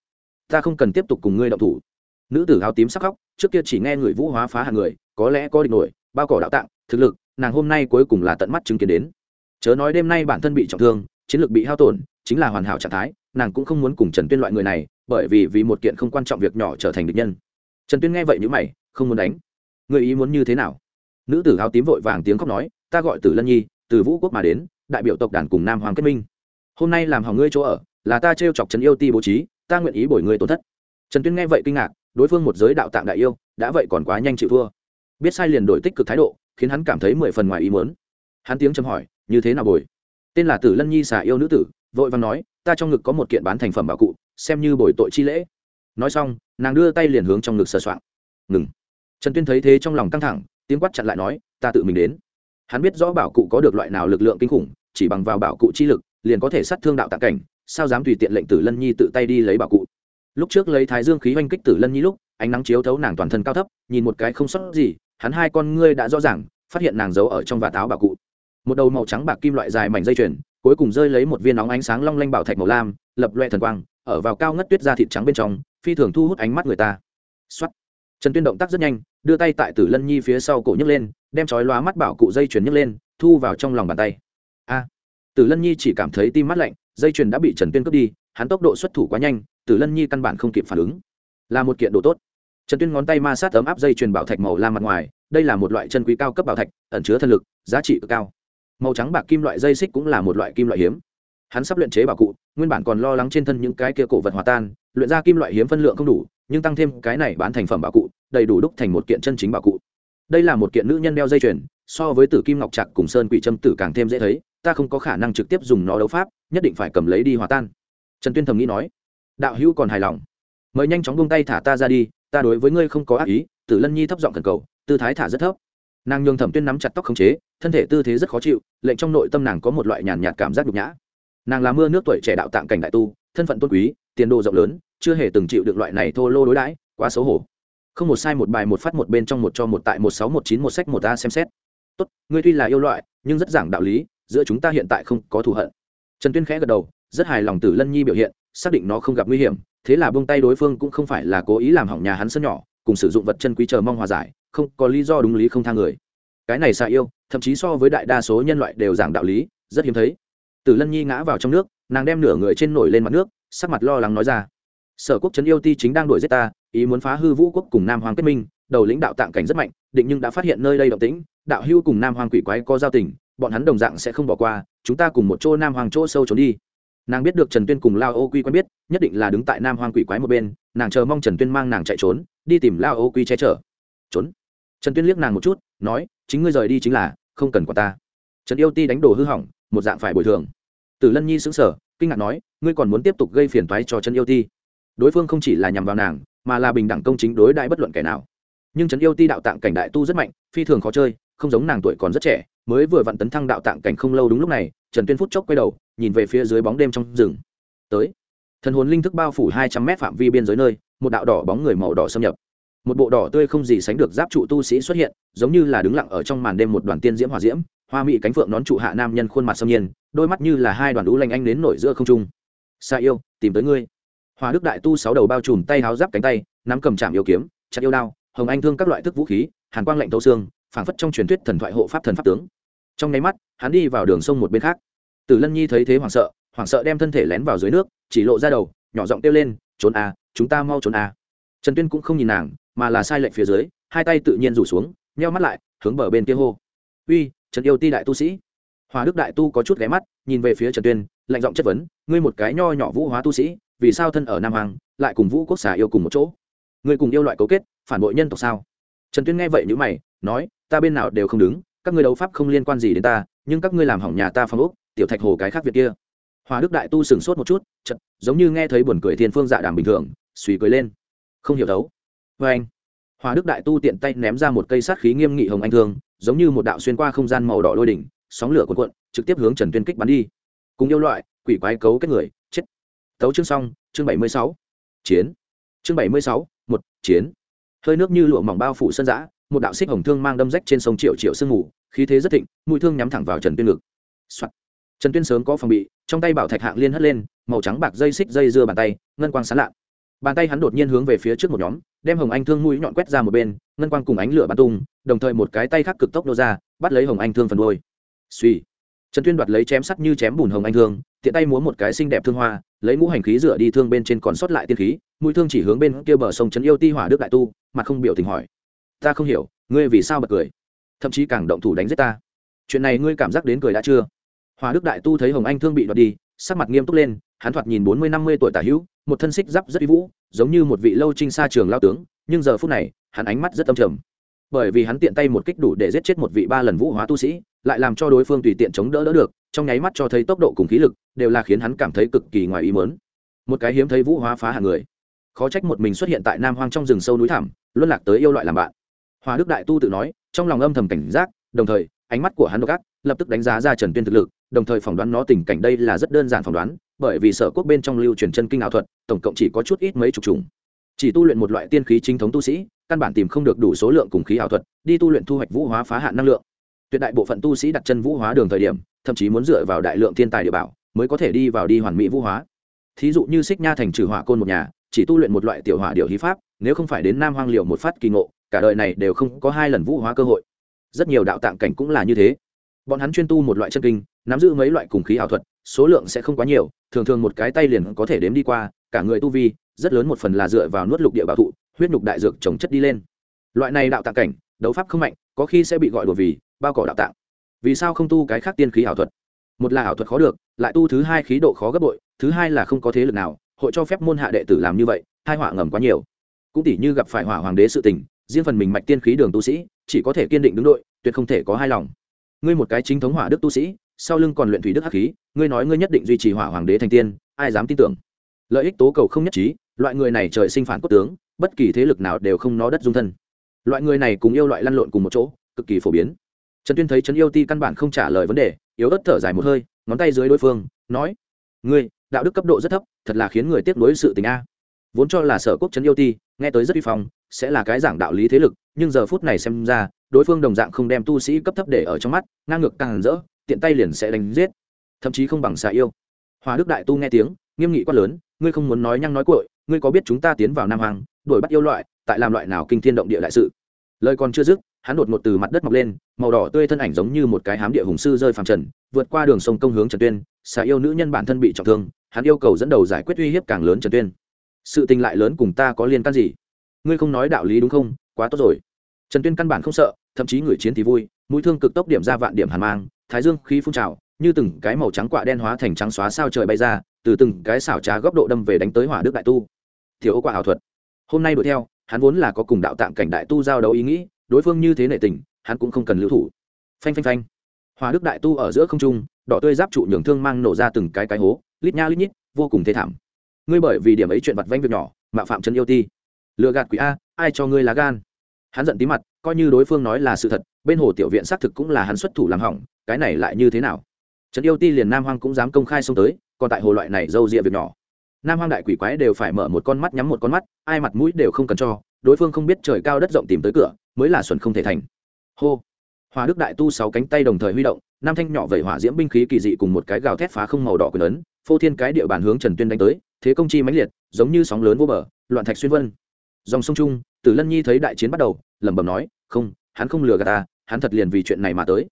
S1: Ta không cần tiếp tục cùng ngươi động thủ. Nữ tử áo tím sắc khóc, trước kia chỉ nghe người vũ hóa phá hạng người, có lẽ có địch nổi, bao cỏ đạo tạng, thực lực nàng hôm nay cuối cùng là tận mắt chứng kiến đến. Chớ nói đêm nay bản thân bị trọng thương, chiến lược bị hao tổn, chính là hoàn hảo trạng thái, nàng cũng không muốn cùng trần tuyên loại người này, bởi vì vì một kiện không quan trọng việc nhỏ trở thành địch nhân. Trần tuyên nghe vậy nhữ mày, không muốn đánh. Người ý muốn như thế nào? Nữ tử áo tím vội vàng tiếng khóc nói, ta gọi tử lân nhi, từ vũ quốc mà đến, đại biểu tộc đàn cùng nam hoàng kết minh. Hôm nay làm hỏng ngươi chỗ ở, là ta t chọc trần yêu ti bố trí, ta nguyện ý bồi ngươi tổn thất. Trần tuyên nghe vậy kinh ngạc, đối phương một giới đạo tạng đại yêu, đã vậy còn quá nhanh chịu thua. Biết sai liền đổi tích cực thái độ khiến hắn cảm thấy mười phần ngoài ý muốn. Hắn tiếng trầm hỏi, như thế nào bồi? Tên là tử lân nhi xà yêu nữ tử, vội vàng nói, ta trong ngực có một kiện bán thành phẩm bảo cụ, xem như bồi tội chi lễ. Nói xong, nàng đưa tay liền hướng trong ngực sờ soạng. Ngừng. Trần tuyên thấy thế trong lòng căng thẳng, tiếng quát chặn lại nói, ta tự mình đến. Hắn biết rõ bảo cụ có được loại nào lực lượng kinh khủng, chỉ bằng vào bảo cụ chi lực, liền có thể sát thương đạo tạng cảnh, sao dám tùy tiện lệnh tử lân nhi tự tay đi lấy bảo cụ? Lúc trước lấy thái dương khí oanh kích tử lân nhi lúc, ánh nắng chiếu thấu nàng toàn thân cao thấp, nhìn một cái không sót gì hắn hai con ngươi đã rõ ràng, phát hiện nàng giấu ở trong vạt áo bảo cụ. Một đầu màu trắng bạc kim loại dài mảnh dây chuyền, cuối cùng rơi lấy một viên nóng ánh sáng long lanh bảo thạch màu lam, lập loe thần quang, ở vào cao ngất tuyết da thịt trắng bên trong, phi thường thu hút ánh mắt người ta. Xuất trần tuyên động tác rất nhanh, đưa tay tại tử lân nhi phía sau cổ nhấc lên, đem chói lóa mắt bảo cụ dây chuyền nhấc lên, thu vào trong lòng bàn tay. A. Tử lân nhi chỉ cảm thấy tim mắt lạnh, dây chuyền đã bị trần tuyên cướp đi, hắn tốc độ xuất thủ quá nhanh, tử lân nhi căn bản không kịp phản ứng. Là một kiện đồ tốt trần tuyên ngón tay ma sát ấm áp dây chuyền bảo thạch màu lam mặt ngoài, đây là một loại chân quý cao cấp bảo thạch, ẩn chứa thân lực, giá trị cực cao. Màu trắng bạc kim loại dây xích cũng là một loại kim loại hiếm. Hắn sắp luyện chế bảo cụ, nguyên bản còn lo lắng trên thân những cái kia cổ vật hòa tan, luyện ra kim loại hiếm phân lượng không đủ, nhưng tăng thêm cái này bán thành phẩm bảo cụ, đầy đủ đúc thành một kiện chân chính bảo cụ. Đây là một kiện nữ nhân đeo dây chuyền, so với tử kim ngọc trạc cùng sơn quỷ trâm tử càng thêm dễ thấy, ta không có khả năng trực tiếp dùng nó đấu pháp, nhất định phải cầm lấy đi hòa tan. Trần tuyên thầm nghĩ nói, đạo hữu còn hài lòng. Mời nhanh chóng buông tay thả ta ra đi ta đối với ngươi không có ác ý, tử lân nhi thấp giọng thần cầu, tư thái thả rất thấp. Nàng nhường thẩm tuyên nắm chặt tóc khống chế, thân thể tư thế rất khó chịu, lệnh trong nội tâm nàng có một loại nhàn nhạt cảm giác nhục nhã. Nàng là mưa nước tuổi trẻ đạo tạng cảnh đại tu, thân phận tôn quý, tiền đồ rộng lớn, chưa hề từng chịu được loại này thô lô đối đãi, quá xấu hổ. Không một sai một bài một phát một bên trong một cho một tại một sáu một chín một sách một a xem xét. Tốt, ngươi tuy là yêu loại, nhưng rất giảng đạo lý, giữa chúng ta hiện tại không có thù hận. Trần tuyên khẽ gật đầu, rất hài lòng tử lân nhi biểu hiện xác định nó không gặp nguy hiểm, thế là buông tay đối phương cũng không phải là cố ý làm hỏng nhà hắn sân nhỏ, cùng sử dụng vật chân quý chờ mong hòa giải, không có lý do đúng lý không tha người. Cái này xạ yêu, thậm chí so với đại đa số nhân loại đều giảng đạo lý, rất hiếm thấy. Tử lân nhi ngã vào trong nước, nàng đem nửa người trên nổi lên mặt nước, sắc mặt lo lắng nói ra. Sở quốc trấn yêu ti chính đang đuổi giết ta, ý muốn phá hư vũ quốc cùng nam hoàng kết minh, đầu lãnh đạo tạng cảnh rất mạnh, định nhưng đã phát hiện nơi đây động tĩnh, đạo hưu cùng nam hoàng quỷ quái có giao tình, bọn hắn đồng dạng sẽ không bỏ qua, chúng ta cùng một chỗ nam hoàng chỗ sâu trốn đi nàng biết được trần tuyên cùng lao ô quy quen biết, nhất định là đứng tại nam hoàng quỷ quái một bên, nàng chờ mong trần tuyên mang nàng chạy trốn, đi tìm lao ô quy che chở. Trốn? Trần tuyên liếc nàng một chút, nói, chính ngươi rời đi chính là, không cần quả ta. Trần yêu ti đánh đồ hư hỏng, một dạng phải bồi thường. Tử lân nhi xứng sở kinh ngạc nói, ngươi còn muốn tiếp tục gây phiền toái cho trần yêu ti? Đối phương không chỉ là nhằm vào nàng, mà là bình đẳng công chính đối đại bất luận kẻ nào. Nhưng Trần yêu ti đạo tạng cảnh đại tu rất mạnh, phi thường khó chơi, không giống nàng tuổi còn rất trẻ, mới vừa vặn tấn thăng đạo tạng cảnh không lâu đúng lúc này trần tuyên phút chốc quay đầu, nhìn về phía dưới bóng đêm trong rừng. Tới. Thần hồn linh thức bao phủ hai trăm mét phạm vi biên giới nơi, một đạo đỏ bóng người màu đỏ xâm nhập. Một bộ đỏ tươi không gì sánh được giáp trụ tu sĩ xuất hiện, giống như là đứng lặng ở trong màn đêm một đoàn tiên diễm hòa diễm, hoa mỹ cánh phượng nón trụ hạ nam nhân khuôn mặt xâm nhiên, đôi mắt như là hai đoàn đũ lanh anh đến nổi giữa không trung. Xa yêu, tìm tới ngươi. Hòa đức đại tu sáu đầu bao trùm tay háo giáp cánh tay, nắm cầm chạm yêu kiếm, chặt yêu đao, hồng anh thương các loại thức vũ khí, hàn quang lạnh thấu xương, phảng phất trong truyền thuyết thần thoại hộ pháp thần pháp tướng trong nháy mắt, hắn đi vào đường sông một bên khác. Tử lân nhi thấy thế hoảng sợ hoảng sợ đem thân thể lén vào dưới nước, chỉ lộ ra đầu, nhỏ giọng kêu lên, trốn à chúng ta mau trốn à. Trần tuyên cũng không nhìn nàng, mà là sai lệnh phía dưới, hai tay tự nhiên rủ xuống, nheo mắt lại, hướng bờ bên kia hô. Uy, trần yêu ti đại tu sĩ. Hòa đức đại tu có chút ghé mắt, nhìn về phía trần tuyên, lạnh giọng chất vấn, ngươi một cái nho nhỏ vũ hóa tu sĩ, vì sao thân ở nam hoàng, lại cùng vũ quốc xà yêu cùng một chỗ? Ngươi cùng yêu loại cấu kết, phản bội nhân tộc sao? Trần tuyên nghe vậy n mày, nói, ta bên nào đều không đứng các ngươi đấu pháp không liên quan gì đến ta, nhưng các ngươi làm hỏng nhà ta phong úc tiểu thạch hồ cái khác việc kia. Hòa đức đại tu sửng sốt một chút chật giống như nghe thấy buồn cười thiên phương dạ đàm bình thường, suy cười lên. Không hiểu đấu. Vê anh, hòa đức đại tu tiện tay ném ra một cây sát khí nghiêm nghị hồng anh thương, giống như một đạo xuyên qua không gian màu đỏ lôi đỉnh, sóng lửa cuộn cuộn, trực tiếp hướng trần tuyên kích bắn đi. Cùng yêu loại, quỷ quái cấu kết người, chết. Tấu chương xong, chương bảy mươi sáu. Chiến. Chương bảy mươi sáu, một, chiến. Hơi nước như lụa mỏng bao phủ sân giã một đạo xích hồng thương mang đâm rách trên sông triệu triệu sương mù, khí thế rất thịnh, mũi thương nhắm thẳng vào trần tuyên ngực、Soạn. trần tuyên sớm có phòng bị, trong tay bảo thạch hạng liên hất lên, màu trắng bạc dây xích dây dưa bàn tay, ngân quang sán lạ. Bàn tay hắn đột nhiên hướng về phía trước một nhóm, đem hồng anh thương mũi nhọn quét ra một bên, ngân quang cùng ánh lửa bắn tung, đồng thời một cái tay khác cực tốc nô ra, bắt lấy hồng anh thương phần đôi suy trần tuyên đoạt lấy chém sắt như chém bùn hồng anh thương, tiện tay múa một cái xinh đẹp thương hoa, lấy mũ hành khí dựa đi thương bên trên còn sót lại tiên khí, mũi thương chỉ hướng bên kia bờ sông trấn yêu ti hỏa đức đại tu, mặt không biểu tình hỏi ta không hiểu, ngươi vì sao bật cười? Thậm chí càng động thủ đánh giết ta. Chuyện này ngươi cảm giác đến cười đã chưa? Hòa đức đại tu thấy hồng anh thương bị đoạt đi, sắc mặt nghiêm túc lên, hắn thoạt nhìn bốn mươi năm mươi tuổi tả hữu, một thân xích giáp rất uy vũ, giống như một vị lâu trinh xa trường lao tướng, nhưng giờ phút này, hắn ánh mắt rất âm trầm. Bởi vì hắn tiện tay một kích đủ để giết chết một vị ba lần vũ hóa tu sĩ, lại làm cho đối phương tùy tiện chống đỡ đỡ được, trong nháy mắt cho thấy tốc độ cùng khí lực, đều là khiến hắn cảm thấy cực kỳ ngoài ý mớn một cái hiếm thấy vũ hóa phá hàng người. Khó trách một mình xuất hiện tại nam hoang trong rừng sâu núi thẳm luân lạc tới yêu loại làm bạn hòa đức đại tu tự nói, trong lòng âm thầm cảnh giác, đồng thời, ánh mắt của hắn độc ác, lập tức đánh giá ra trần tuyên thực lực, đồng thời phỏng đoán nó tình cảnh đây là rất đơn giản phỏng đoán, bởi vì sở quốc bên trong lưu truyền chân kinh ảo thuật, tổng cộng chỉ có chút ít mấy chục trùng chỉ tu luyện một loại tiên khí chính thống tu sĩ, căn bản tìm không được đủ số lượng cùng khí ảo thuật, đi tu luyện thu hoạch vũ hóa phá hạn năng lượng. Tuyệt đại bộ phận tu sĩ đặt chân vũ hóa đường thời điểm, thậm chí muốn dựa vào đại lượng thiên tài địa bảo, mới có thể đi vào đi hoàn mỹ vũ hóa. Thí dụ như xích nha thành trừ hỏa côn một nhà, chỉ tu luyện một loại tiểu hỏa điều hí pháp, nếu không phải đến nam hoang liệu một phát kỳ ngộ cả đời này đều không có hai lần vũ hóa cơ hội. Rất nhiều đạo tạng cảnh cũng là như thế. Bọn hắn chuyên tu một loại chân kinh, nắm giữ mấy loại cùng khí ảo thuật, số lượng sẽ không quá nhiều, thường thường một cái tay liền có thể đếm đi qua, cả người tu vi, rất lớn một phần là dựa vào nuốt lục địa bảo thụ, huyết nhục đại dược trồng chất đi lên. Loại này đạo tạng cảnh, đấu pháp không mạnh, có khi sẽ bị gọi đùa vì bao cỏ đạo tạng. Vì sao không tu cái khác tiên khí ảo thuật? Một là ảo thuật khó được, lại tu thứ hai khí độ khó gấp bội, thứ hai là không có thế lực nào, hội cho phép môn hạ đệ tử làm như vậy hai họa ngầm quá nhiều. Cũng tỷ như gặp phải hỏa hoàng đế sự tình riêng phần mình mạch tiên khí đường tu sĩ, chỉ có thể kiên định đứng đội, tuyệt không thể có hai lòng. Ngươi một cái chính thống hỏa đức tu sĩ, sau lưng còn luyện thủy đức hắc khí, ngươi nói ngươi nhất định duy trì hỏa hoàng đế thành tiên, ai dám tin tưởng? Lợi ích tố cầu không nhất trí, loại người này trời sinh phản cốt tướng, bất kỳ thế lực nào đều không nó đất dung thân. Loại người này cùng yêu loại lăn lộn cùng một chỗ, cực kỳ phổ biến. Trần tuyên thấy trấn yêu ti căn bản không trả lời vấn đề, yếu ớt thở dài một hơi, ngón tay dưới đối phương, nói, ngươi, đạo đức cấp độ rất thấp, thật là khiến người tiếc nuối sự tình a. Vốn cho là sở quốc trấn yêu ti, nghe tới rất vi phong sẽ là cái giảng đạo lý thế lực, nhưng giờ phút này xem ra, đối phương đồng dạng không đem tu sĩ cấp thấp để ở trong mắt, ngang ngược càng rỡ, tiện tay liền sẽ đánh giết. Thậm chí không bằng xà yêu. Hòa đức đại tu nghe tiếng, nghiêm nghị quát lớn, ngươi không muốn nói nhăng nói cội ngươi có biết chúng ta tiến vào nam hoàng đuổi bắt yêu loại, tại làm loại nào kinh thiên động địa đại sự? Lời còn chưa dứt, hắn đột ngột từ mặt đất mọc lên, màu đỏ tươi thân ảnh giống như một cái hám địa hùng sư rơi phàm trần, vượt qua đường sông công hướng trần tuyên. Xà yêu nữ nhân bản thân bị trọng thương, hắn yêu cầu dẫn đầu giải quyết uy hiếp càng lớn trần tuyên. Sự tình lại lớn cùng ta có liên can gì? Ngươi không nói đạo lý đúng không? Quá tốt rồi. Trần tuyên căn bản không sợ, thậm chí người chiến thì vui, mũi thương cực tốc điểm ra vạn điểm hàn mang, thái dương khí phun trào, như từng cái màu trắng quạ đen hóa thành trắng xóa sao trời bay ra, từ từng cái xảo trá góc độ đâm về đánh tới hỏa đức đại tu. Thiếu ô quả ảo thuật. Hôm nay đuổi theo, hắn vốn là có cùng đạo tạng cảnh đại tu giao đấu ý nghĩ, đối phương như thế nệ tình, hắn cũng không cần lưu thủ. Phanh phanh phanh. Hòa đức đại tu ở giữa không trung, đỏ tươi giáp trụ nhường thương mang nổ ra từng cái cái hố, lít nha lít nhít, vô cùng thê thảm. Ngươi bởi vì điểm ấy chuyện vặt vanh việc nhỏ, mạo phạm Trần yêu ti lừa gạt quỷ a, ai cho ngươi lá gan? Hắn giận tí mặt, coi như đối phương nói là sự thật, bên hồ tiểu viện xác thực cũng là hắn xuất thủ làm hỏng, cái này lại như thế nào? Trần yêu ti liền nam hoang cũng dám công khai xông tới, còn tại hồ loại này dâu rịa việc nhỏ. Nam hoang đại quỷ quái đều phải mở một con mắt, nhắm một con mắt, ai mặt mũi đều không cần cho, đối phương không biết trời cao đất rộng tìm tới cửa, mới là xuẩn không thể thành. Hô. Hòa đức đại tu sáu cánh tay đồng thời huy động, nam thanh nhỏ vẩy hỏa diễm binh khí kỳ dị cùng một cái gào thét phá không màu đỏ quyền ấn phô thiên cái địa bàn hướng trần tuyên đánh tới, thế công chi mãnh liệt, giống như sóng lớn vô bờ, loạn thạch xuyên vân dòng sông trung, tử lân nhi thấy đại chiến bắt đầu, lẩm bẩm nói, không, hắn không lừa gạt ta, hắn thật liền vì chuyện này mà tới.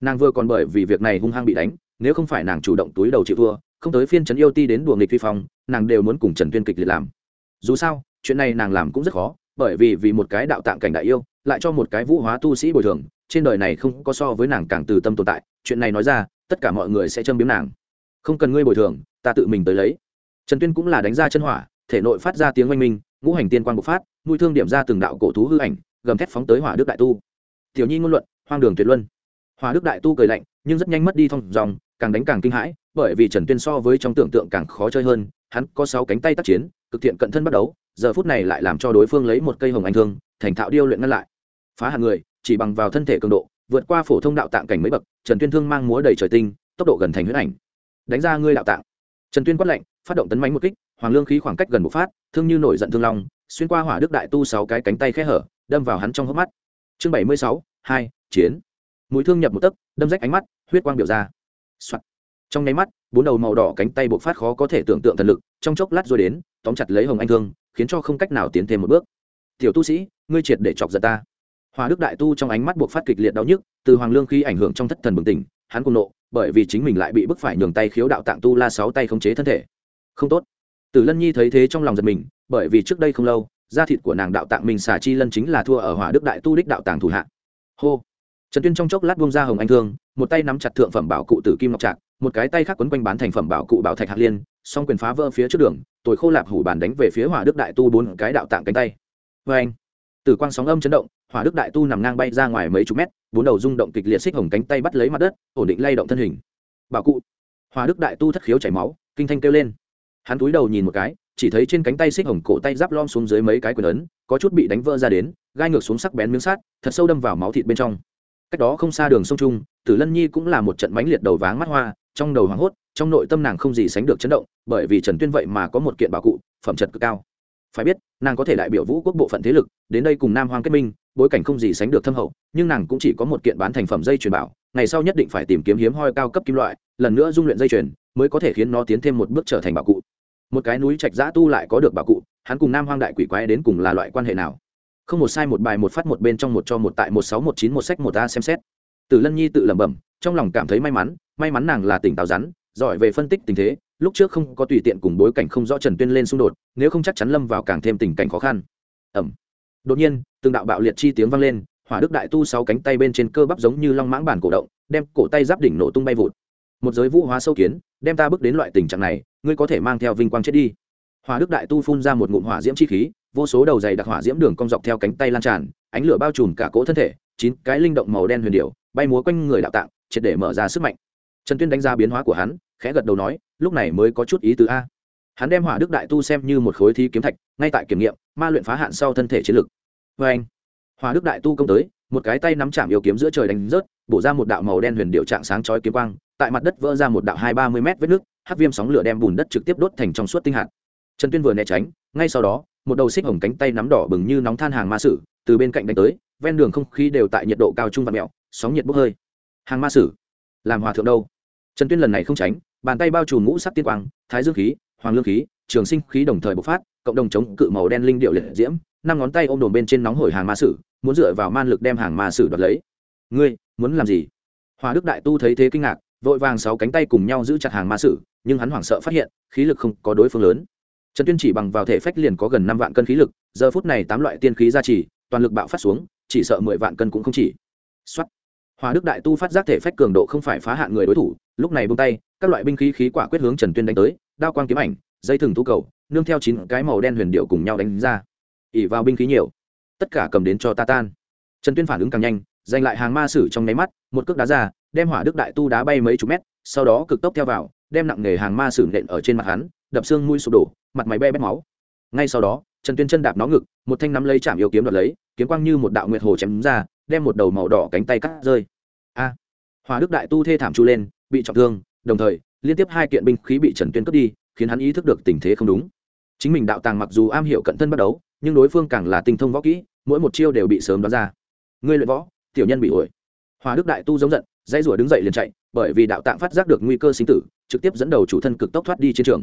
S1: Nàng vừa còn bởi vì việc này hung hăng bị đánh, nếu không phải nàng chủ động túi đầu chịu thua, không tới phiên trấn yêu ti đến đùa nghịch phi phong, nàng đều muốn cùng trần tuyên kịch liệt làm. Dù sao, chuyện này nàng làm cũng rất khó, bởi vì vì một cái đạo tạng cảnh đại yêu, lại cho một cái vũ hóa tu sĩ bồi thường, trên đời này không có so với nàng càng từ tâm tồn tại, chuyện này nói ra, tất cả mọi người sẽ châm biếm nàng. Không cần ngươi bồi thường, ta tự mình tới lấy. Trần tuyên cũng là đánh ra chân hỏa, thể nội phát ra tiếng oanh minh ngũ hành tiên quang bộc phát, mũi thương điểm ra từng đạo cổ thú hư ảnh, gầm thép phóng tới hỏa đức đại tu. Tiểu nhi ngôn luận, hoang đường tuyệt luân. Hỏa đức đại tu cười lạnh, nhưng rất nhanh mất đi thông dòng, càng đánh càng kinh hãi, bởi vì trần tuyên so với trong tưởng tượng càng khó chơi hơn, hắn có sáu cánh tay tác chiến, cực thiện cận thân bắt đấu, giờ phút này lại làm cho đối phương lấy một cây hồng anh thương, thành thạo điêu luyện ngăn lại. Phá hàng người, chỉ bằng vào thân thể cường độ, vượt qua phổ thông đạo tạng cảnh mấy bậc, trần tuyên thương mang múa đầy trời tinh, tốc độ gần thành huyết ảnh. Đánh ra ngươi đạo tạng. Trần tuyên quát lệnh phát động tấn mánh một kích hoàng lương khí khoảng cách gần một phát, thương như nổi giận thương long, xuyên qua hỏa đức đại tu sáu cái cánh tay khẽ hở, đâm vào hắn trong hốc mắt. Chương bảy mươi sáu, hai, chiến. Mũi thương nhập một tấc, đâm rách ánh mắt, huyết quang biểu ra、Soạn. trong nháy mắt, bốn đầu màu đỏ cánh tay bộc phát khó có thể tưởng tượng thần lực, trong chốc lát rồi đến, tóm chặt lấy hồng anh thương, khiến cho không cách nào tiến thêm một bước. Tiểu tu sĩ, ngươi triệt để chọc giận ta. Hòa đức đại tu trong ánh mắt buộc phát kịch liệt đau nhức, từ hoàng lương khi ảnh hưởng trong thất thần bừng tỉnh, hắn cùng nộ, bởi vì chính mình lại bị bức phải nhường tay khiếu đạo tạng tu la sáu tay khống chế thân thể. Không tốt tử lân nhi thấy thế trong lòng giật mình, bởi vì trước đây không lâu, da thịt của nàng đạo tạng mình xả chi lân chính là thua ở hỏa đức đại tu đích đạo tàng thủ hạ. Hô! Trần tuyên trong chốc lát buông ra hồng anh thương, một tay nắm chặt thượng phẩm bảo cụ tử kim ngọc trạc, một cái tay khác quấn quanh bán thành phẩm bảo cụ bảo thạch hạt liên, song quyền phá vỡ phía trước đường tồi khô lạp hủ bàn đánh về phía hỏa đức đại tu bốn cái đạo tạng cánh tay. Vê anh, tử quang sóng âm chấn động, hỏa đức đại tu nằm ngang bay ra ngoài mấy chục mét, bốn đầu rung động kịch liệt xích hồng cánh tay bắt lấy mặt đất, ổn định lay động thân hình. Bảo cụ. Hỏa đức đại tu thất khiếu chảy máu, kinh thanh kêu lên hắn túi đầu nhìn một cái, chỉ thấy trên cánh tay xích hồng cổ tay giáp lom xuống dưới mấy cái quyền ấn, có chút bị đánh vỡ ra đến, gai ngược xuống sắc bén miếng sát thật sâu đâm vào máu thịt bên trong. Cách đó không xa đường sông trung, tử lân nhi cũng là một trận mánh liệt đầu váng mắt hoa, trong đầu hoảng hốt, trong nội tâm nàng không gì sánh được chấn động, bởi vì trần tuyên vậy mà có một kiện bảo cụ, phẩm chất cực cao. Phải biết, nàng có thể đại biểu vũ quốc bộ phận thế lực, đến đây cùng nam hoàng kết minh, bối cảnh không gì sánh được thâm hậu, nhưng nàng cũng chỉ có một kiện bán thành phẩm dây chuyền bảo, ngày sau nhất định phải tìm kiếm hiếm hoi cao cấp kim loại, lần nữa dung luyện dây chuyền, mới có thể khiến nó tiến thêm một bước trở thành bảo cụ một cái núi trạch giã tu lại có được bà cụ, hắn cùng nam hoang đại quỷ quái đến cùng là loại quan hệ nào? Không một sai một bài một phát một bên trong một cho một tại một sáu một chín một sách một a xem xét. Tử lân nhi tự lẩm bẩm, trong lòng cảm thấy may mắn may mắn nàng là tỉnh táo rắn, giỏi về phân tích tình thế, lúc trước không có tùy tiện cùng bối cảnh không rõ trần tuyên lên xung đột, nếu không chắc chắn lâm vào càng thêm tình cảnh khó khăn. Ẩm. Đột nhiên, từng đạo bạo liệt chi tiếng vang lên, hỏa đức đại tu sáu cánh tay bên trên cơ bắp giống như long mãng bản cổ động, đem cổ tay giáp đỉnh nổ tung bay vụt. Một giới vũ hóa sâu kiến, đem ta bước đến loại tình trạng này ngươi có thể mang theo vinh quang chết đi. Hòa đức đại tu phun ra một ngụm hỏa diễm chi khí, vô số đầu dày đặc hỏa diễm đường cong dọc theo cánh tay lan tràn, ánh lửa bao trùm cả cỗ thân thể, chín cái linh động màu đen huyền điệu bay múa quanh người đạo tạng, triệt để mở ra sức mạnh. Trần tuyên đánh giá biến hóa của hắn, khẽ gật đầu nói, lúc này mới có chút ý tứ a. Hắn đem hỏa đức đại tu xem như một khối thi kiếm thạch, ngay tại kiểm nghiệm, ma luyện phá hạn sau thân thể chiến lực. Vê anh hỏa đức đại tu công tới, một cái tay nắm chạm yêu kiếm giữa trời đánh rớt, bổ ra một đạo màu đen huyền điệu trạng sáng chói kiếm quang, tại mặt đất vỡ ra một đạo hai ba mươi m vết nước hắc viêm sóng lửa đem bùn đất trực tiếp đốt thành trong suốt tinh hạt. Trần tuyên vừa né tránh, ngay sau đó, một đầu xích hồng cánh tay nắm đỏ bừng như nóng than hàng ma sử, từ bên cạnh đánh tới, ven đường không khí đều tại nhiệt độ cao trung và mẹo, sóng nhiệt bốc hơi. Hàng ma sử, làm hòa thượng đâu? Trần tuyên lần này không tránh, bàn tay bao trùm ngũ sắc tiên quang, thái dương khí, hoàng lương khí, trường sinh khí đồng thời bộc phát, cộng đồng chống cự màu đen linh điệu liệt diễm, năm ngón tay ôm đồn bên trên nóng hổi hàng ma sử, muốn dựa vào man lực đem hàng ma sử đoạt lấy. Ngươi, muốn làm gì? Hòa đức đại tu thấy thế kinh ngạc, vội vàng sáu cánh tay cùng nhau giữ chặt hàng ma sử nhưng hắn hoảng sợ phát hiện, khí lực không có đối phương lớn. Trần tuyên chỉ bằng vào thể phách liền có gần năm vạn cân khí lực, giờ phút này tám loại tiên khí ra chỉ toàn lực bạo phát xuống, chỉ sợ mười vạn cân cũng không chỉ. Xuất hòa đức đại tu phát giác thể phách cường độ không phải phá hạn người đối thủ, lúc này bung tay, các loại binh khí khí quả quyết hướng trần tuyên đánh tới, đao quang kiếm ảnh, dây thừng thu cầu, nương theo chín cái màu đen huyền điệu cùng nhau đánh ra. Ỉ vào binh khí nhiều. Tất cả cầm đến cho ta tan. Trần tuyên phản ứng càng nhanh, giành lại hàng ma sử trong nháy mắt, một cước đá ra, đem hỏa đức đại tu đá bay mấy chục mét, sau đó cực tốc theo vào đem nặng nghề hàng ma sử nện ở trên mặt hắn đập xương mũi sụp đổ mặt máy be bét máu. Ngay sau đó trần tuyên chân đạp nó ngực một thanh nắm lấy chạm yêu kiếm đoạt lấy kiếm quang như một đạo nguyệt hồ chém ra đem một đầu màu đỏ cánh tay cắt rơi. A! À, hòa đức đại tu thê thảm chu lên bị trọng thương đồng thời liên tiếp hai kiện binh khí bị trần tuyên cướp đi khiến hắn ý thức được tình thế không đúng. Chính mình đạo tàng mặc dù am hiểu cận thân bắt đấu nhưng đối phương càng là tinh thông võ kỹ mỗi một chiêu đều bị sớm đoán ra. Ngươi luyện võ tiểu nhân bị ổi. Hòa đức đại tu giống giận dãy rủa đứng dậy liền chạy bởi vì đạo tạng phát giác được nguy cơ sinh tử trực tiếp dẫn đầu chủ thân cực tốc thoát đi chiến trường.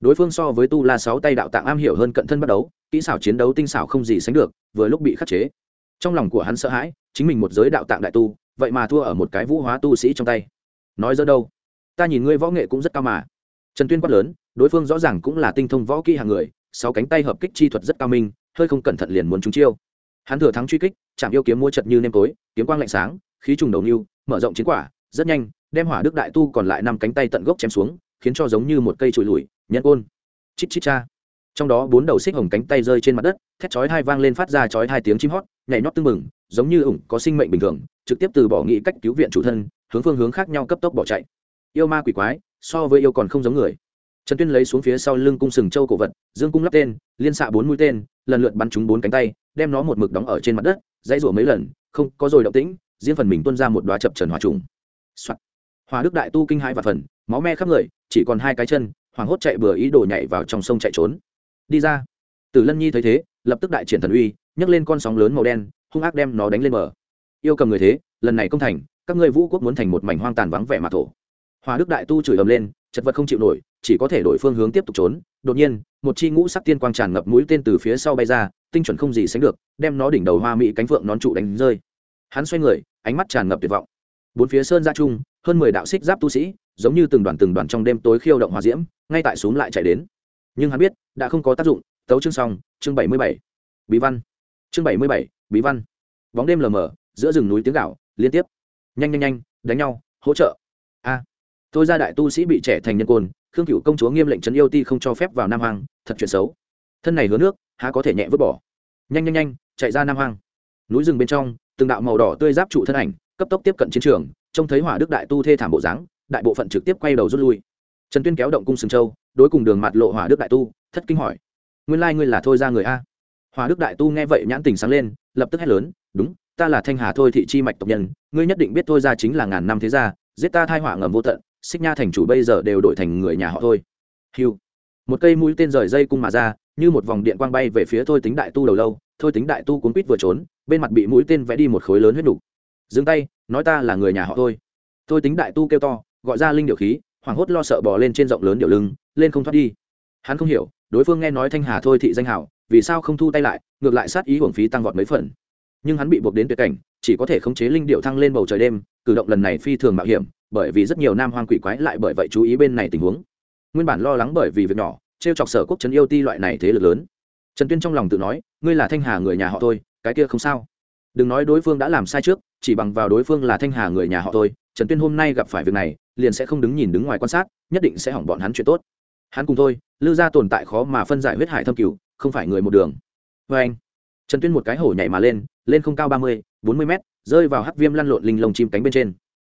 S1: Đối phương so với tu la sáu tay đạo tạng am hiểu hơn cận thân bắt đấu kỹ xảo chiến đấu tinh xảo không gì sánh được, vừa lúc bị khắc chế. Trong lòng của hắn sợ hãi, chính mình một giới đạo tạng đại tu, vậy mà thua ở một cái vũ hóa tu sĩ trong tay. Nói dỡ đâu? Ta nhìn ngươi võ nghệ cũng rất cao mà. Trần tuyên quát lớn, đối phương rõ ràng cũng là tinh thông võ kỹ hàng người, sáu cánh tay hợp kích chi thuật rất cao minh, hơi không cẩn thận liền muốn trúng chiêu. Hắn thừa thắng truy kích, chạm yêu kiếm mua chật như nêm tối, kiếm quang lạnh sáng, khí trùng đầu nưu, mở rộng chiến quả, rất nhanh đem hỏa đức đại tu còn lại năm cánh tay tận gốc chém xuống, khiến cho giống như một cây trụi lùi nhẫn côn chít chít cha. Trong đó bốn đầu xích hồng cánh tay rơi trên mặt đất, thét chói hai vang lên phát ra chói hai tiếng chim hót, nhảy nhót tưng mừng giống như ủng có sinh mệnh bình thường, trực tiếp từ bỏ nghị cách cứu viện chủ thân, hướng phương hướng khác nhau cấp tốc bỏ chạy. Yêu ma quỷ quái, so với yêu còn không giống người. Trần tuyên lấy xuống phía sau lưng cung sừng châu cổ vật, dương cung lắp tên, liên xạ bốn mũi tên, lần lượt bắn trúng bốn cánh tay, đem nó một mực đóng ở trên mặt đất, dãy rủa mấy lần, không có rồi động tĩnh, riêng phần mình tuân ra một đoá chập trần hòa trùng、Soạn hòa đức đại tu kinh hai và phần, máu me khắp người, chỉ còn hai cái chân, hoảng hốt chạy bừa ý đồ nhảy vào trong sông chạy trốn. Đi ra. Tử lân nhi thấy thế, lập tức đại triển thần uy, nhấc lên con sóng lớn màu đen, hung ác đem nó đánh lên bờ. Yêu cầm người thế, lần này công thành, các ngươi vũ quốc muốn thành một mảnh hoang tàn vắng vẻ mà thổ. Hòa đức đại tu chửi ầm lên, chật vật không chịu nổi, chỉ có thể đổi phương hướng tiếp tục trốn. Đột nhiên, một chi ngũ sắc tiên quang tràn ngập mũi tên từ phía sau bay ra, tinh chuẩn không gì sánh được, đem nó đỉnh đầu hoa mỹ cánh phượng nón trụ đánh rơi. Hắn xoay người, ánh mắt tràn ngập tuyệt vọng. Bốn phía sơn ra chung hơn mười đạo xích giáp tu sĩ, giống như từng đoàn từng đoàn trong đêm tối khiêu động hòa diễm, ngay tại xuống lại chạy đến. Nhưng hắn biết, đã không có tác dụng. Tấu chương xong, chương bảy mươi bảy. Bí văn. Chương bảy mươi bảy, bí văn. Bóng đêm lờ mờ, giữa rừng núi tiếng gạo, liên tiếp. Nhanh nhanh nhanh, đánh nhau, hỗ trợ. A. Tôi ra đại tu sĩ bị trẻ thành nhân côn, khương cựu công chúa nghiêm lệnh trấn yêu ti không cho phép vào nam hoàng thật chuyện xấu. Thân này hứa nước, há có thể nhẹ vứt bỏ. Nhanh nhanh nhanh, chạy ra nam hoàng núi rừng bên trong, từng đạo màu đỏ tươi giáp trụ thân ảnh cấp tốc tiếp cận chiến trường, trông thấy hỏa đức đại tu thê thảm bộ dáng, đại bộ phận trực tiếp quay đầu rút lui. Trần tuyên kéo động cung sừng châu, đối cùng đường mặt lộ hỏa đức đại tu, thất kinh hỏi, nguyên lai ngươi là thôi ra người a? Hỏa đức đại tu nghe vậy nhãn tình sáng lên, lập tức hét lớn, đúng, ta là thanh hà thôi thị chi mạch tộc nhân, ngươi nhất định biết thôi ra chính là ngàn năm thế gia, giết ta thai hỏa ngầm vô tận, xích nha thành chủ bây giờ đều đổi thành người nhà họ thôi. Hiu một cây mũi tên rời dây cung mà ra, như một vòng điện quang bay về phía thôi tính đại tu đầu lâu, thôi tính đại tu cuốn quýt vừa trốn, bên mặt bị mũi tên vẽ đi một khối lớn huyết đủ dừng tay, nói ta là người nhà họ thôi thôi tính đại tu kêu to, gọi ra linh điệu khí, hoảng hốt lo sợ bỏ lên trên rộng lớn điệu lưng, lên không thoát đi. Hắn không hiểu, đối phương nghe nói thanh hà thôi thị danh hảo, vì sao không thu tay lại, ngược lại sát ý hưởng phí tăng vọt mấy phần. Nhưng hắn bị buộc đến tuyệt cảnh, chỉ có thể khống chế linh điệu thăng lên bầu trời đêm, cử động lần này phi thường mạo hiểm, bởi vì rất nhiều nam hoang quỷ quái lại bởi vậy chú ý bên này tình huống. Nguyên bản lo lắng bởi vì việc nhỏ t r e o chọc sở quốc trấn yêu ti loại này thế lực lớn. Trần tuyên trong lòng tự nói, ngươi là thanh hà người nhà họ thôi cái kia không sao đừng nói đối phương đã làm sai trước chỉ bằng vào đối phương là thanh hà người nhà họ thôi trần tuyên hôm nay gặp phải việc này liền sẽ không đứng nhìn đứng ngoài quan sát nhất định sẽ hỏng bọn hắn chuyện tốt. Hắn cùng thôi lư gia tồn tại khó mà phân giải huyết hải thâm cửu không phải người một đường. Vê anh trần tuyên một cái hổ nhảy mà lên lên không cao ba mươi bốn mươi mét rơi vào hắc viêm lăn lộn linh lồng chim cánh bên trên.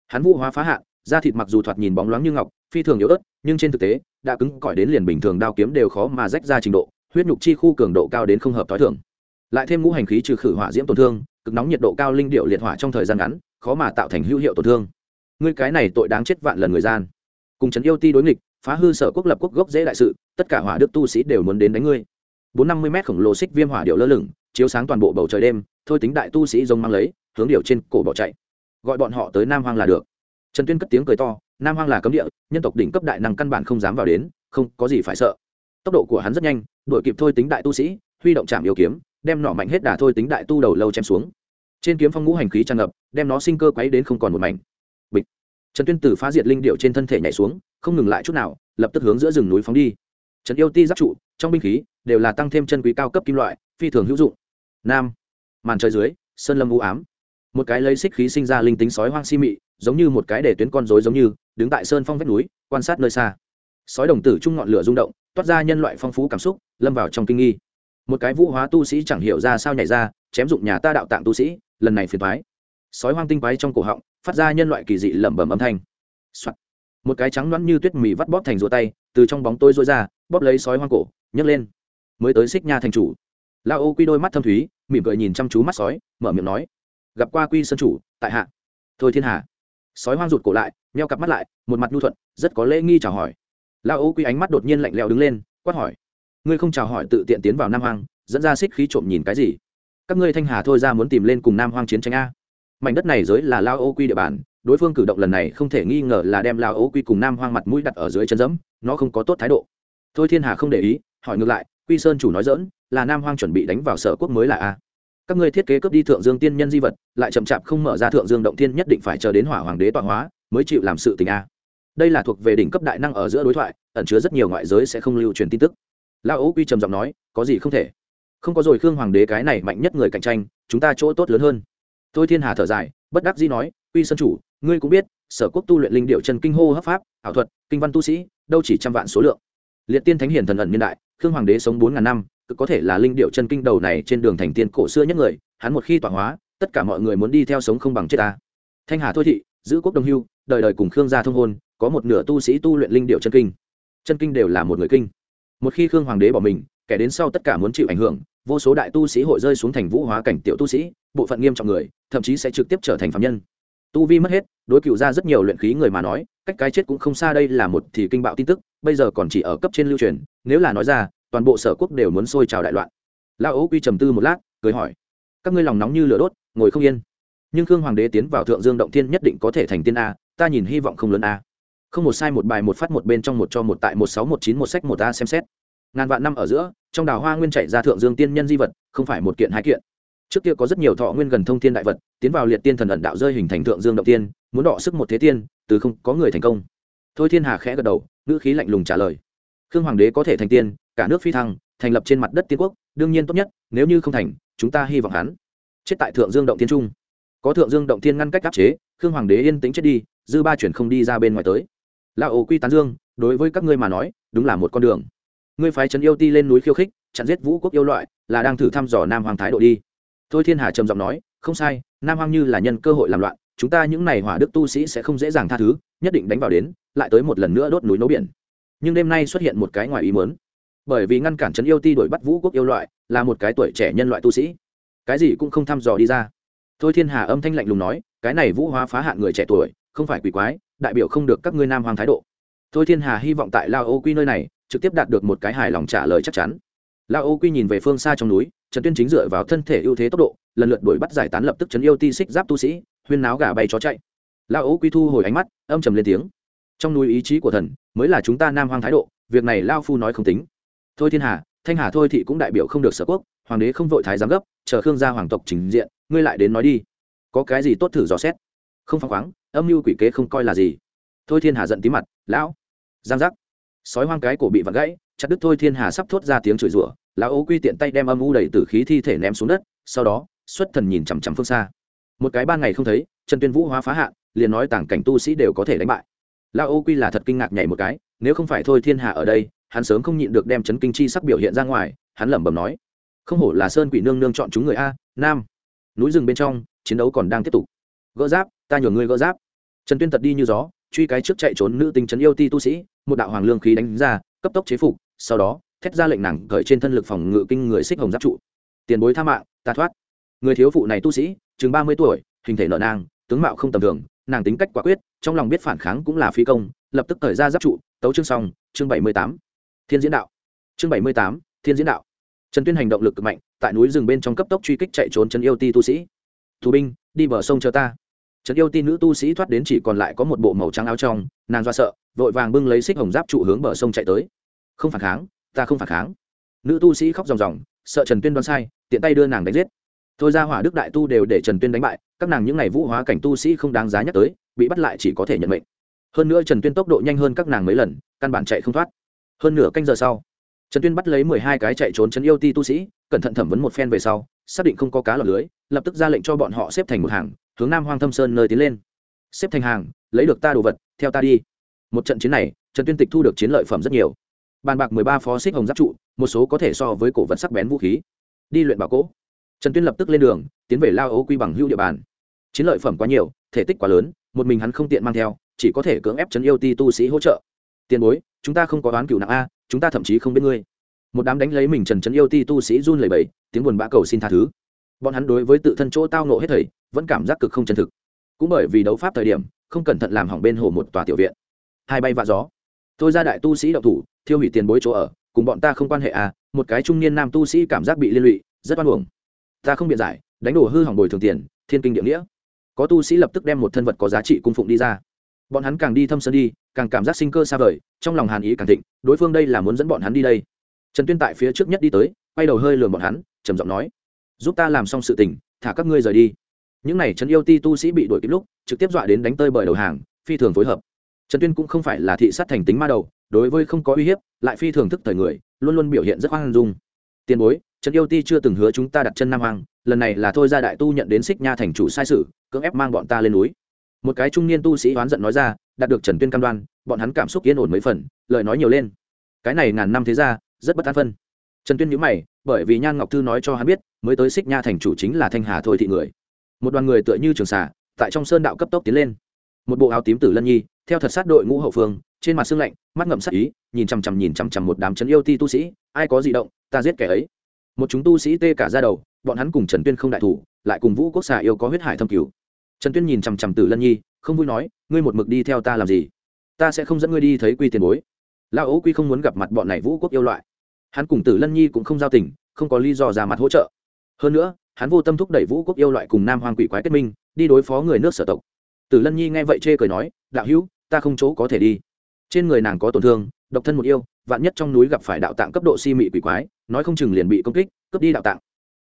S1: Hắn vũ hóa phá hạ, da thịt mặc dù thoạt nhìn bóng loáng như ngọc phi thường yếu ớt nhưng trên thực tế đã cứng cỏi đến liền bình thường đao kiếm đều khó mà rách ra trình độ huyết nhục chi khu cường độ cao đến không hợp t h ó i thường lại thêm ngũ hành khí trừ khử hỏa diễm tổn thương, cực nóng nhiệt độ cao linh điệu liệt hỏa trong thời gian ngắn, khó mà tạo thành hữu hiệu tổn thương. Ngươi cái này tội đáng chết vạn lần người gian. Cùng trấn yêu ti đối nghịch, phá hư sở quốc lập quốc gốc dễ đại sự, tất cả hỏa đức tu sĩ đều muốn đến đánh ngươi. Bốn năm mươi m khổng lồ xích viêm hỏa điệu lơ lửng, chiếu sáng toàn bộ bầu trời đêm, thôi tính đại tu sĩ rông mang lấy, hướng điệu trên cổ bỏ chạy. Gọi bọn họ tới nam hoang là được. Trần tuyên cất tiếng cười to, nam hoang là cấm địa, nhân tộc đỉnh cấp đại năng căn bản không dám vào đến, không có gì phải sợ. Tốc độ của hắn rất nhanh, đuổi kịp thôi tính đại tu sĩ, huy động chạm yêu kiếm đem nỏ mạnh hết đà thôi tính đại tu đầu lâu chém xuống. Trên kiếm phong ngũ hành khí tràn ngập, đem nó sinh cơ quấy đến không còn một mảnh. Bịch. Trần tuyên Tử phá diệt linh điệu trên thân thể nhảy xuống, không ngừng lại chút nào, lập tức hướng giữa rừng núi phóng đi. Trần yêu ti giáp trụ, trong binh khí đều là tăng thêm chân quý cao cấp kim loại, phi thường hữu dụng. Nam. Màn trời dưới, sơn lâm u ám. Một cái lấy xích khí sinh ra linh tính sói hoang si mị, giống như một cái để tuyến con rối giống như, đứng tại sơn phong vách núi, quan sát nơi xa. Sói đồng tử chung ngọn lửa rung động, toát ra nhân loại phong phú cảm xúc, lâm vào trong kinh nghi một cái vũ hóa tu sĩ chẳng hiểu ra sao nhảy ra, chém dụng nhà ta đạo tạng tu sĩ, lần này phiền thoái sói hoang tinh quái trong cổ họng, phát ra nhân loại kỳ dị lẩm bẩm âm thanh、Soạn. một cái trắng loãng như tuyết mì vắt bóp thành rùa tay, từ trong bóng tôi rối ra, bóp lấy sói hoang cổ, nhấc lên. Mới tới xích nha thành chủ. Lao ô quy đôi mắt thâm thúy, mỉm cười nhìn chăm chú mắt sói, mở miệng nói, gặp qua quy sơn chủ, tại hạ. Thôi thiên hà sói hoang rụt cổ lại meo cặp mắt lại, một mặt nhu thuận, rất có lễ nghi chào hỏi. Lao ấu quy ánh mắt đột nhiên lạnh lẽo đứng lên, quát hỏi ngươi không chào hỏi tự tiện tiến vào nam hoang, dẫn ra xích khí trộm nhìn cái gì? Các ngươi thanh hà thôi ra muốn tìm lên cùng nam hoang chiến tranh a. Mảnh đất này giới là lao ô quy địa bàn, đối phương cử động lần này không thể nghi ngờ là đem lao ô quy cùng nam hoang mặt mũi đặt ở dưới chân dẫm nó không có tốt thái độ. Thôi thiên hà không để ý, hỏi ngược lại, quy sơn chủ nói dỡn là nam hoang chuẩn bị đánh vào sở quốc mới là a. Các ngươi thiết kế cướp đi thượng dương tiên nhân di vật, lại chậm chạp không mở ra thượng dương động tiên nhất định phải chờ đến hỏa hoàng đế tọa hóa, mới chịu làm sự tình a. Đây là thuộc về đỉnh cấp đại năng ở giữa đối thoại, ẩn chứa rất nhiều ngoại giới sẽ không lưu truyền tin tức lao ấu quy trầm giọng nói, có gì không thể? Không có rồi, khương hoàng đế cái này mạnh nhất người cạnh tranh, chúng ta chỗ tốt lớn hơn. Tôi thiên hà thở dài, bất đắc dĩ nói, quy sân chủ, ngươi cũng biết, sở quốc tu luyện linh điệu chân kinh hô hấp pháp, ảo thuật, kinh văn tu sĩ, đâu chỉ trăm vạn số lượng. Liệt tiên thánh hiền thần ẩn niên đại, khương hoàng đế sống bốn ngàn năm cực có thể là linh điệu chân kinh đầu này trên đường thành tiên cổ xưa nhất người, hắn một khi tọa hóa, tất cả mọi người muốn đi theo sống không bằng chết ta. Thanh hà thôi thị, giữ quốc đồng hưu, đời đời cùng khương gia thông hôn, có một nửa tu sĩ tu luyện linh điệu chân kinh. Chân kinh đều là một người kinh một khi khương hoàng đế bỏ mình, kẻ đến sau tất cả muốn chịu ảnh hưởng, vô số đại tu sĩ hội rơi xuống thành vũ hóa cảnh tiểu tu sĩ, bộ phận nghiêm trọng người, thậm chí sẽ trực tiếp trở thành phạm nhân. Tu vi mất hết, đối cựu ra rất nhiều luyện khí người mà nói, cách cái chết cũng không xa đây là một thì kinh bạo tin tức, bây giờ còn chỉ ở cấp trên lưu truyền, nếu là nói ra, toàn bộ sở quốc đều muốn sôi trào đại loạn. Lao ố quy trầm tư một lát, cười hỏi, các ngươi lòng nóng như lửa đốt, ngồi không yên. Nhưng khương hoàng đế tiến vào thượng dương động thiên nhất định có thể thành tiên a, ta nhìn hy vọng không lớn a không một sai một bài một phát một bên trong một cho một tại một sáu một chín một sách một a xem xét. Ngàn vạn năm ở giữa, trong đào hoa nguyên chạy ra thượng dương tiên nhân di vật, không phải một kiện hai kiện. Trước kia có rất nhiều thọ nguyên gần thông thiên đại vật, tiến vào liệt tiên thần ẩn đạo rơi hình thành thượng dương động tiên, muốn đọ sức một thế tiên, từ không có người thành công. Thôi thiên hà khẽ gật đầu, ngữ khí lạnh lùng trả lời. Khương hoàng đế có thể thành tiên, cả nước phi thăng, thành lập trên mặt đất tiên quốc, đương nhiên tốt nhất, nếu như không thành, chúng ta hy vọng hắn chết tại thượng dương động thiên trung. Có thượng dương động thiên ngăn cách áp chế, khương hoàng đế yên tĩnh chết đi, dư ba chuyển không đi ra bên ngoài tới lão ổ quy tán dương, đối với các ngươi mà nói, đúng là một con đường. Ngươi phái trấn yêu ti lên núi khiêu khích, chặn giết vũ quốc yêu loại, là đang thử thăm dò nam hoàng thái độ đi. Thôi thiên hà trầm giọng nói, không sai, nam hoàng như là nhân cơ hội làm loạn, chúng ta những này hỏa đức tu sĩ sẽ không dễ dàng tha thứ, nhất định đánh vào đến, lại tới một lần nữa đốt núi nấu biển. Nhưng đêm nay xuất hiện một cái ngoài ý mớn bởi vì ngăn cản trấn yêu ti đuổi bắt vũ quốc yêu loại, là một cái tuổi trẻ nhân loại tu sĩ. Cái gì cũng không thăm dò đi ra. Thôi thiên hà âm thanh lạnh lùng nói, cái này vũ hóa phá hạn người trẻ tuổi không phải quỷ quái, đại biểu không được các ngươi nam hoàng thái độ. Thôi thiên hà hy vọng tại lao ô quy nơi này, trực tiếp đạt được một cái hài lòng trả lời chắc chắn. Lao ô quy nhìn về phương xa trong núi, trần tuyên chính dựa vào thân thể ưu thế tốc độ, lần lượt đuổi bắt giải tán lập tức chấn yêu ti xích giáp tu sĩ, huyên náo gà bay chó chạy. Lao ô quy thu hồi ánh mắt, âm trầm lên tiếng. Trong núi ý chí của thần, mới là chúng ta nam hoàng thái độ, việc này lao phu nói không tính. Thôi thiên hà, thanh hà thôi thị cũng đại biểu không được sở quốc, hoàng đế không vội thái giám gấp, chờ khương gia hoàng tộc trình diện, ngươi lại đến nói đi. Có cái gì tốt thử dò xét? Không phăng khoáng, âm mưu quỷ kế không coi là gì. Thôi thiên hà giận tí mặt, lão, giang giác. Sói hoang cái cổ bị vặn gãy, chặt đứt thôi thiên hà sắp thốt ra tiếng chửi rủa, lão ố quy tiện tay đem âm u đầy tử khí thi thể ném xuống đất, sau đó, xuất thần nhìn chằm chằm phương xa. Một cái ban ngày không thấy, trần tuyên vũ hóa phá hạn, liền nói tảng cảnh tu sĩ đều có thể đánh bại. Lão ố quy là thật kinh ngạc nhảy một cái, nếu không phải thôi thiên hà ở đây, hắn sớm không nhịn được đem chấn kinh chi sắc biểu hiện ra ngoài, hắn lẩm bẩm nói, không hổ là sơn quỷ nương nương chọn chúng người a, nam. Núi rừng bên trong, chiến đấu còn đang tiếp tục. Gỡ giáp ta nhường ngươi gỡ giáp. Trần tuyên tật đi như gió, truy cái trước chạy trốn nữ tính trấn yêu ti tu sĩ, một đạo hoàng lương khí đánh ra, cấp tốc chế phục, sau đó, thét ra lệnh nàng cởi trên thân lực phòng ngự kinh người xích hồng giáp trụ. Tiền bối tha mạng, ta thoát. Người thiếu phụ này tu sĩ, chừng ba mươi tuổi, hình thể nợ nang, tướng mạo không tầm thường, nàng tính cách quả quyết, trong lòng biết phản kháng cũng là phi công, lập tức thời ra giáp trụ, tấu chương xong, chương bảy mươi tám. Thiên diễn đạo. Chương bảy mươi tám, thiên diễn đạo. Trần tuyên hành động lực cực mạnh, tại núi rừng bên trong cấp tốc truy kích chạy trốn Trần yêu ti tu sĩ. Thù binh, đi bờ sông chờ ta trấn yêu ti nữ tu sĩ thoát đến chỉ còn lại có một bộ màu trắng áo trong, nàng do sợ, vội vàng bưng lấy xích hồng giáp trụ hướng bờ sông chạy tới. Không phản kháng, ta không phản kháng. Nữ tu sĩ khóc ròng ròng, sợ trần tuyên đoán sai, tiện tay đưa nàng đánh giết. Thôi ra hỏa đức đại tu đều để trần tuyên đánh bại, các nàng những ngày vũ hóa cảnh tu sĩ không đáng giá nhắc tới, bị bắt lại chỉ có thể nhận mệnh. Hơn nữa trần tuyên tốc độ nhanh hơn các nàng mấy lần, căn bản chạy không thoát. Hơn nửa canh giờ sau, trần tuyên bắt lấy mười hai cái chạy trốn trấn yêu ti tu sĩ, cẩn thận thẩm vấn một phen về sau, xác định không có cá lọc lưới, lập tức ra lệnh cho bọn họ xếp thành một hàng hướng nam hoang thâm sơn nơi tiến lên. Xếp thành hàng, lấy được ta đồ vật, theo ta đi. Một trận chiến này trần tuyên tịch thu được chiến lợi phẩm rất nhiều. Bàn bạc mười ba phó xích hồng giáp trụ, một số có thể so với cổ vật sắc bén vũ khí. Đi luyện bảo cỗ. Trần tuyên lập tức lên đường, tiến về lao ấu quy bằng hưu địa bàn. Chiến lợi phẩm quá nhiều, thể tích quá lớn, một mình hắn không tiện mang theo, chỉ có thể cưỡng ép trấn yêu ti tu sĩ hỗ trợ. Tiền bối, chúng ta không có đoán cựu nặng a, chúng ta thậm chí không biết ngươi. Một đám đánh lấy mình trần trấn yêu ti tu sĩ run lẩy bẩy, tiếng buồn bã cầu xin tha thứ. Bọn hắn đối với tự thân chỗ tao nộ hết thầy vẫn cảm giác cực không chân thực. Cũng bởi vì đấu pháp thời điểm, không cẩn thận làm hỏng bên hồ một tòa tiểu viện. Hai bay vạ gió. Tôi ra đại tu sĩ đậu thủ, thiêu hủy tiền bối chỗ ở, cùng bọn ta không quan hệ à một cái trung niên nam tu sĩ cảm giác bị liên lụy, rất oan uổng. Ta không biện giải, đánh đổ hư hỏng bồi thường tiền, thiên kinh địa nghĩa. Có tu sĩ lập tức đem một thân vật có giá trị cung phụng đi ra. Bọn hắn càng đi thâm sơn đi, càng cảm giác sinh cơ xa vời, trong lòng hàn ý càng thịnh, đối phương đây là muốn dẫn bọn hắn đi đây. Trần tuyên tại phía trước nhất đi tới, quay đầu hơi lườm bọn hắn, trầm giọng nói, giúp ta làm xong sự tình, thả các ngươi rời đi những này trấn trần yêu ti tu sĩ bị đuổi kịp lúc, trực tiếp dọa đến đánh tơi bởi đầu hàng, phi thường phối hợp. Trần tuyên cũng không phải là thị sát thành tính ma đầu, đối với không có uy hiếp, lại phi thường thức thời người, luôn luôn biểu hiện rất hoang dung. Tiền bối trần yêu ti chưa từng hứa chúng ta đặt chân nam hoàng lần này là thôi ra đại tu nhận đến xích nha thành chủ sai sự, cưỡng ép mang bọn ta lên núi. Một cái trung niên tu sĩ oán giận nói ra, đạt được trần tuyên cam đoan, bọn hắn cảm xúc yên ổn mấy phần, lời nói nhiều lên. Cái này ngàn năm thế ra rất bất an phân. Trần tuyên nhữ mày, bởi vì nhan ngọc thư nói cho hắn biết, mới tới xích nha thành chủ chính là thanh hà thôi thị người một đoàn người tựa như trường xả tại trong sơn đạo cấp tốc tiến lên. Một bộ áo tím tử lân nhi, theo thật sát đội ngũ hậu phương, trên mặt xương lạnh, mắt ngậm sắc ý, nhìn chằm chằm nhìn chằm chằm một đám chấn yêu ti tu sĩ, ai có gì động, ta giết kẻ ấy. Một chúng tu sĩ tê cả ra đầu, bọn hắn cùng trần tuyên không đại thủ, lại cùng vũ quốc xà yêu có huyết hải thâm cứu trần tuyên nhìn chằm chằm tử lân nhi, không vui nói, ngươi một mực đi theo ta làm gì? Ta sẽ không dẫn ngươi đi thấy quy tiền bối. Lao ấu quy không muốn gặp mặt bọn này vũ quốc yêu loại. Hắn cùng tử lân nhi cũng không giao tình, không có lý do ra mặt hỗ trợ. Hơn nữa hắn vô tâm thúc đẩy vũ quốc yêu loại cùng nam hoàng quỷ quái kết minh, đi đối phó người nước sở tộc. Tử lân nhi nghe vậy chê cười nói, đạo hữu, ta không chỗ có thể đi. Trên người nàng có tổn thương, độc thân một yêu, vạn nhất trong núi gặp phải đạo tạng cấp độ si mị quỷ quái, nói không chừng liền bị công kích, cướp đi đạo tạng.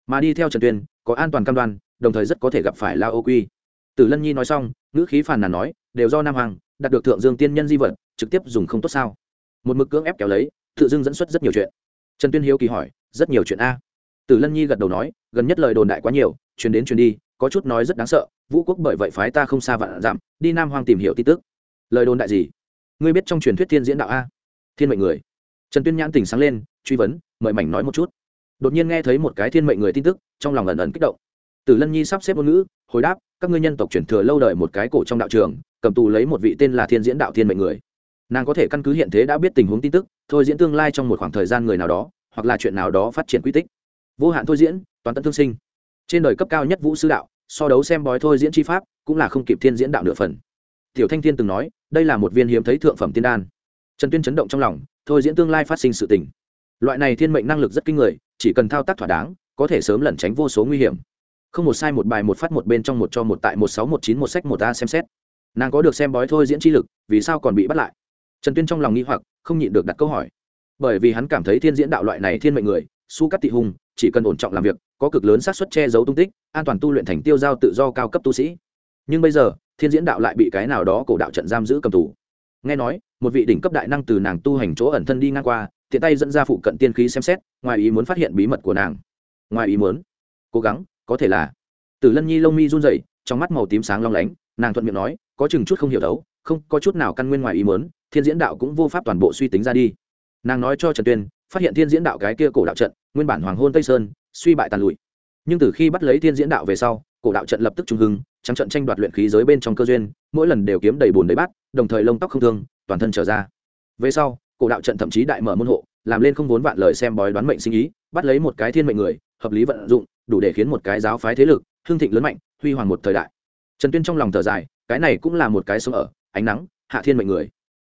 S1: Mà đi theo trần tuyên, có an toàn cam đoan, đồng thời rất có thể gặp phải lao ô quy. Tử lân nhi nói xong, ngữ khí phàn nàn nói, đều do nam hoàng đạt được thượng dương tiên nhân di vật, trực tiếp dùng không tốt sao? Một mực cưỡng ép kéo lấy, tự dưng dẫn xuất rất nhiều chuyện. Trần tuyên hiếu kỳ hỏi, rất nhiều chuyện a? Tử lân nhi gật đầu nói, gần nhất lời đồn đại quá nhiều, truyền đến truyền đi, có chút nói rất đáng sợ, vũ quốc bởi vậy phái ta không xa vạn giảm đi nam hoang tìm hiểu tin tức. Lời đồn đại gì? Ngươi biết trong truyền thuyết thiên diễn đạo a? Thiên mệnh người. Trần tuyên nhãn tỉnh sáng lên, truy vấn, mời mảnh nói một chút. Đột nhiên nghe thấy một cái thiên mệnh người tin tức, trong lòng ẩn ẩn kích động. Tử lân nhi sắp xếp ngôn ngữ, hồi đáp, các ngươi nhân tộc truyền thừa lâu đời một cái cổ trong đạo trường, cầm tù lấy một vị tên là thiên diễn đạo thiên mệnh người. Nàng có thể căn cứ hiện thế đã biết tình huống tin tức, thôi diễn tương lai trong một khoảng thời gian người nào đó, hoặc là chuyện nào đó phát triển quy tích vô hạn thôi diễn, toàn tận thương sinh. Trên đời cấp cao nhất vũ sư đạo, so đấu xem bói thôi diễn chi pháp, cũng là không kịp thiên diễn đạo nửa phần. Tiểu thanh thiên từng nói, đây là một viên hiếm thấy thượng phẩm tiên đan. Trần tuyên chấn động trong lòng, thôi diễn tương lai phát sinh sự tình. Loại này thiên mệnh năng lực rất kinh người, chỉ cần thao tác thỏa đáng, có thể sớm lẩn tránh vô số nguy hiểm. Không một sai một bài một phát một bên trong một cho một tại một sáu một chín một sách một a xem xét. Nàng có được xem bói thôi diễn chi lực, vì sao còn bị bắt lại? Trần tuyên trong lòng nghi hoặc, không nhịn được đặt câu hỏi. Bởi vì hắn cảm thấy thiên diễn đạo loại này thiên mệnh người su cắt tị hùng, chỉ cần ổn trọng làm việc, có cực lớn xác suất che giấu tung tích, an toàn tu luyện thành tiêu giao tự do cao cấp tu sĩ. Nhưng bây giờ, thiên diễn đạo lại bị cái nào đó cổ đạo trận giam giữ cầm tù. Nghe nói, một vị đỉnh cấp đại năng từ nàng tu hành chỗ ẩn thân đi ngang qua, tiện tay dẫn ra phụ cận tiên khí xem xét, ngoài ý muốn phát hiện bí mật của nàng. Ngoài ý muốn? Cố gắng, có thể là. Từ lân nhi lông mi run rẩy, trong mắt màu tím sáng long lánh, nàng thuận miệng nói, có chừng chút không hiểu đấu, không có chút nào căn nguyên ngoài ý muốn, thiên diễn đạo cũng vô pháp toàn bộ suy tính ra đi. Nàng nói cho trần tuyên phát hiện thiên diễn đạo cái kia cổ đạo trận, nguyên bản hoàng hôn tây sơn, suy bại tàn lụi. Nhưng từ khi bắt lấy thiên diễn đạo về sau, cổ đạo trận lập tức trung hưng, trắng trận tranh đoạt luyện khí giới bên trong cơ duyên, mỗi lần đều kiếm đầy bùn đầy bát, đồng thời lông tóc không thương, toàn thân trở ra. Về sau, cổ đạo trận thậm chí đại mở môn hộ, làm lên không vốn vạn lời xem bói đoán mệnh sinh ý, bắt lấy một cái thiên mệnh người, hợp lý vận dụng, đủ để khiến một cái giáo phái thế lực, hương thịnh lớn mạnh, huy hoàng một thời đại. Trần tuyên trong lòng thở dài, cái này cũng là một cái sống ở, ánh nắng, hạ thiên mệnh người.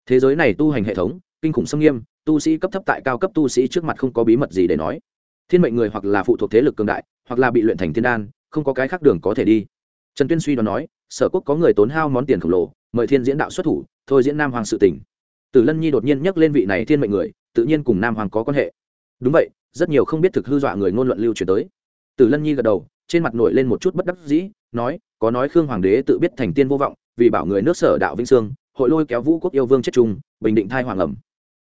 S1: Thế giới này tu hành hệ thống, kinh khủng xâm nghiêm tu sĩ cấp thấp tại cao cấp tu sĩ trước mặt không có bí mật gì để nói. Thiên mệnh người hoặc là phụ thuộc thế lực cường đại, hoặc là bị luyện thành thiên đan, không có cái khác đường có thể đi. Trần tuyên suy đoán nói, sở quốc có người tốn hao món tiền khổng lồ, mời thiên diễn đạo xuất thủ, thôi diễn nam hoàng sự tỉnh tử lân nhi đột nhiên nhắc lên vị này thiên mệnh người, tự nhiên cùng nam hoàng có quan hệ. Đúng vậy, rất nhiều không biết thực hư dọa người ngôn luận lưu truyền tới. Tử lân nhi gật đầu, trên mặt nổi lên một chút bất đắc dĩ, nói, có nói khương hoàng đế tự biết thành tiên vô vọng, vì bảo người nước sở đạo vĩnh sương hội lôi kéo vũ quốc yêu vương chết trung bình định thai hoàng ẩm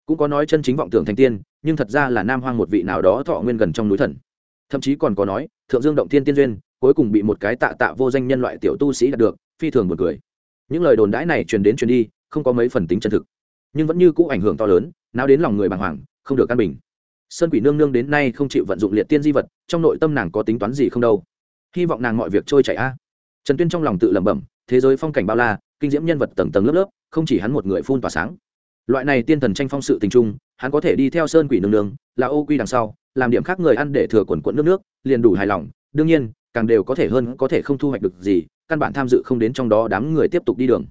S1: cũng có nói chân chính vọng tưởng thành tiên, nhưng thật ra là nam hoang một vị nào đó thọ nguyên gần trong núi thần. Thậm chí còn có nói, thượng dương động thiên tiên duyên, cuối cùng bị một cái tạ tạ vô danh nhân loại tiểu tu sĩ đạt được, phi thường một cười. Những lời đồn đãi này truyền đến truyền đi, không có mấy phần tính chân thực. Nhưng vẫn như cũ ảnh hưởng to lớn nào đến lòng người bàng hoàng, không được căn bình. Sơn quỷ nương nương đến nay không chịu vận dụng liệt tiên di vật, trong nội tâm nàng có tính toán gì không đâu. Hy vọng nàng mọi việc trôi chảy a. Trần tuyên trong lòng tự lẩm bẩm, thế giới phong cảnh bao la, kinh diễm nhân vật tầng tầng lớp lớp, không chỉ hắn một người phun tỏa sáng loại này tiên thần tranh phong sự tình trung hắn có thể đi theo sơn quỷ nương nương, là ô quy đằng sau, làm điểm khác người ăn để thừa quần quận nước nước, liền đủ hài lòng. Đương nhiên, càng đều có thể hơn, có thể không thu hoạch được gì, căn bản tham dự không đến trong đó đám người tiếp tục đi đường.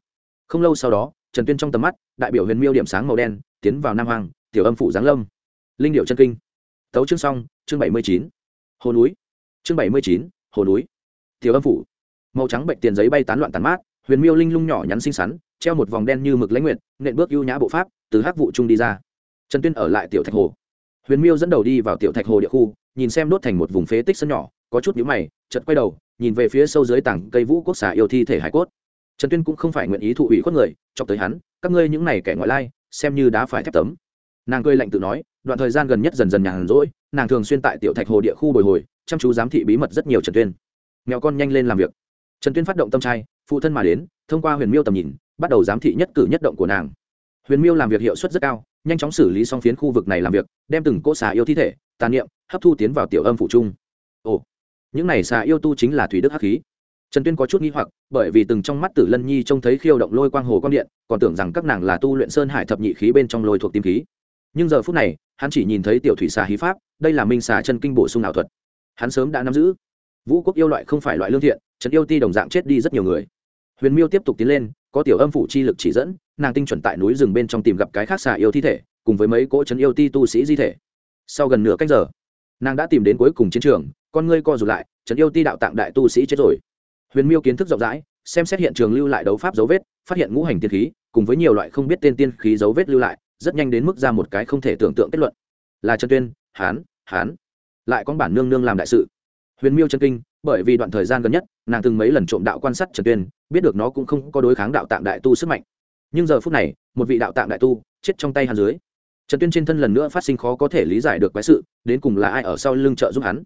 S1: Không lâu sau đó, trần tuyên trong tầm mắt, đại biểu huyền miêu điểm sáng màu đen, tiến vào nam hoàng tiểu âm phủ giáng lâm. Linh điệu chân kinh. Tấu chương xong, chương bảy mươi chín. Hồ núi. Chương bảy mươi chín, hồ núi. Tiểu âm phủ. Màu trắng bệnh tiền giấy bay tán loạn tàn mát, huyền miêu linh lung nhỏ nhắn xinh xắn treo một vòng đen như mực lãnh nguyện nện bước ưu nhã bộ pháp, từ hắc vụ trung đi ra. Trần tuyên ở lại tiểu thạch hồ. Huyền miêu dẫn đầu đi vào tiểu thạch hồ địa khu, nhìn xem đốt thành một vùng phế tích sân nhỏ, có chút nhíu mày, chợt quay đầu, nhìn về phía sâu dưới tảng cây vũ quốc xà yêu thi thể hải cốt. Trần tuyên cũng không phải nguyện ý thụ ủy khuất người, chọc tới hắn, các ngươi những này kẻ ngoại lai, xem như đã phải thép tấm. Nàng cười lạnh tự nói, đoạn thời gian gần nhất dần dần nhàn rỗi, nàng thường xuyên tại tiểu thạch hồ địa khu bồi hồi, chăm chú giám thị bí mật rất nhiều trần tuyên. Mèo con nhanh lên làm việc. Trần tuyên phát động tâm trai, phụ thân mà đến, thông qua huyền miêu tầm nhìn bắt đầu giám thị nhất cử nhất động của nàng. Huyền miêu làm việc hiệu suất rất cao, nhanh chóng xử lý xong phiến khu vực này làm việc, đem từng cỗ xà yêu thi thể tàn niệm, hấp thu tiến vào tiểu âm phủ trung. Ồ, những này xà yêu tu chính là thủy đức hắc khí. Trần tuyên có chút nghi hoặc, bởi vì từng trong mắt tử lân nhi trông thấy khiêu động lôi quang hồ quang điện, còn tưởng rằng các nàng là tu luyện sơn hải thập nhị khí bên trong lôi thuộc tim khí. Nhưng giờ phút này, hắn chỉ nhìn thấy tiểu thủy xà hí pháp, đây là minh xà chân kinh bổ sung ảo thuật. Hắn sớm đã nắm giữ. Vũ quốc yêu loại không phải loại lương thiện, trần yêu ti đồng dạng chết đi rất nhiều người huyền miêu tiếp tục tiến lên, có tiểu âm phủ chi lực chỉ dẫn, nàng tinh chuẩn tại núi rừng bên trong tìm gặp cái khác xà yêu thi thể, cùng với mấy cỗ trấn yêu ti tu sĩ di thể. Sau gần nửa cách giờ, nàng đã tìm đến cuối cùng chiến trường, con ngươi co rụt lại trấn yêu ti đạo tạng đại tu sĩ chết rồi. Huyền miêu kiến thức rộng rãi, xem xét hiện trường lưu lại đấu pháp dấu vết, phát hiện ngũ hành tiên khí, cùng với nhiều loại không biết tên tiên khí dấu vết lưu lại, rất nhanh đến mức ra một cái không thể tưởng tượng kết luận. Là trần tuyên, hán hán. Lại con bản nương nương làm đại sự. Huyền miêu chân kinh, bởi vì đoạn thời gian gần nhất nàng từng mấy lần trộm đạo quan sát trần tuyên, biết được nó cũng không có đối kháng đạo tạng đại tu sức mạnh. Nhưng giờ phút này, một vị đạo tạng đại tu chết trong tay hắn dưới. Trần tuyên trên thân lần nữa phát sinh khó có thể lý giải được quái sự, đến cùng là ai ở sau lưng trợ giúp hắn.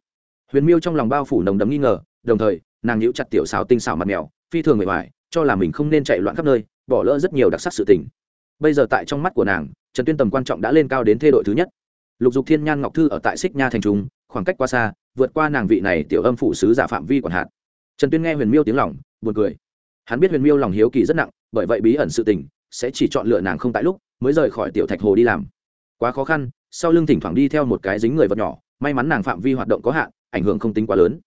S1: Huyền miêu trong lòng bao phủ nồng đấm nghi ngờ, đồng thời, nàng nhíu chặt tiểu xào tinh xảo mặt mèo, phi thường người ngoài cho là mình không nên chạy loạn khắp nơi, bỏ lỡ rất nhiều đặc sắc sự tình. Bây giờ tại trong mắt của nàng, trần tuyên tầm quan trọng đã lên cao đến thê đội thứ nhất. Lục dục thiên nhan ngọc thư ở tại xích nha thành trung, khoảng cách qua xa, vượt qua nàng vị này tiểu âm phủ sứ giả phạm vi quản hạt trần tuyên nghe huyền miêu tiếng lòng, buồn cười. Hắn biết huyền miêu lòng hiếu kỳ rất nặng, bởi vậy bí ẩn sự tình, sẽ chỉ chọn lựa nàng không tại lúc, mới rời khỏi tiểu thạch hồ đi làm. Quá khó khăn, sau lưng thỉnh thoảng đi theo một cái dính người vật nhỏ, may mắn nàng phạm vi hoạt động có hạn, ảnh hưởng không tính quá lớn.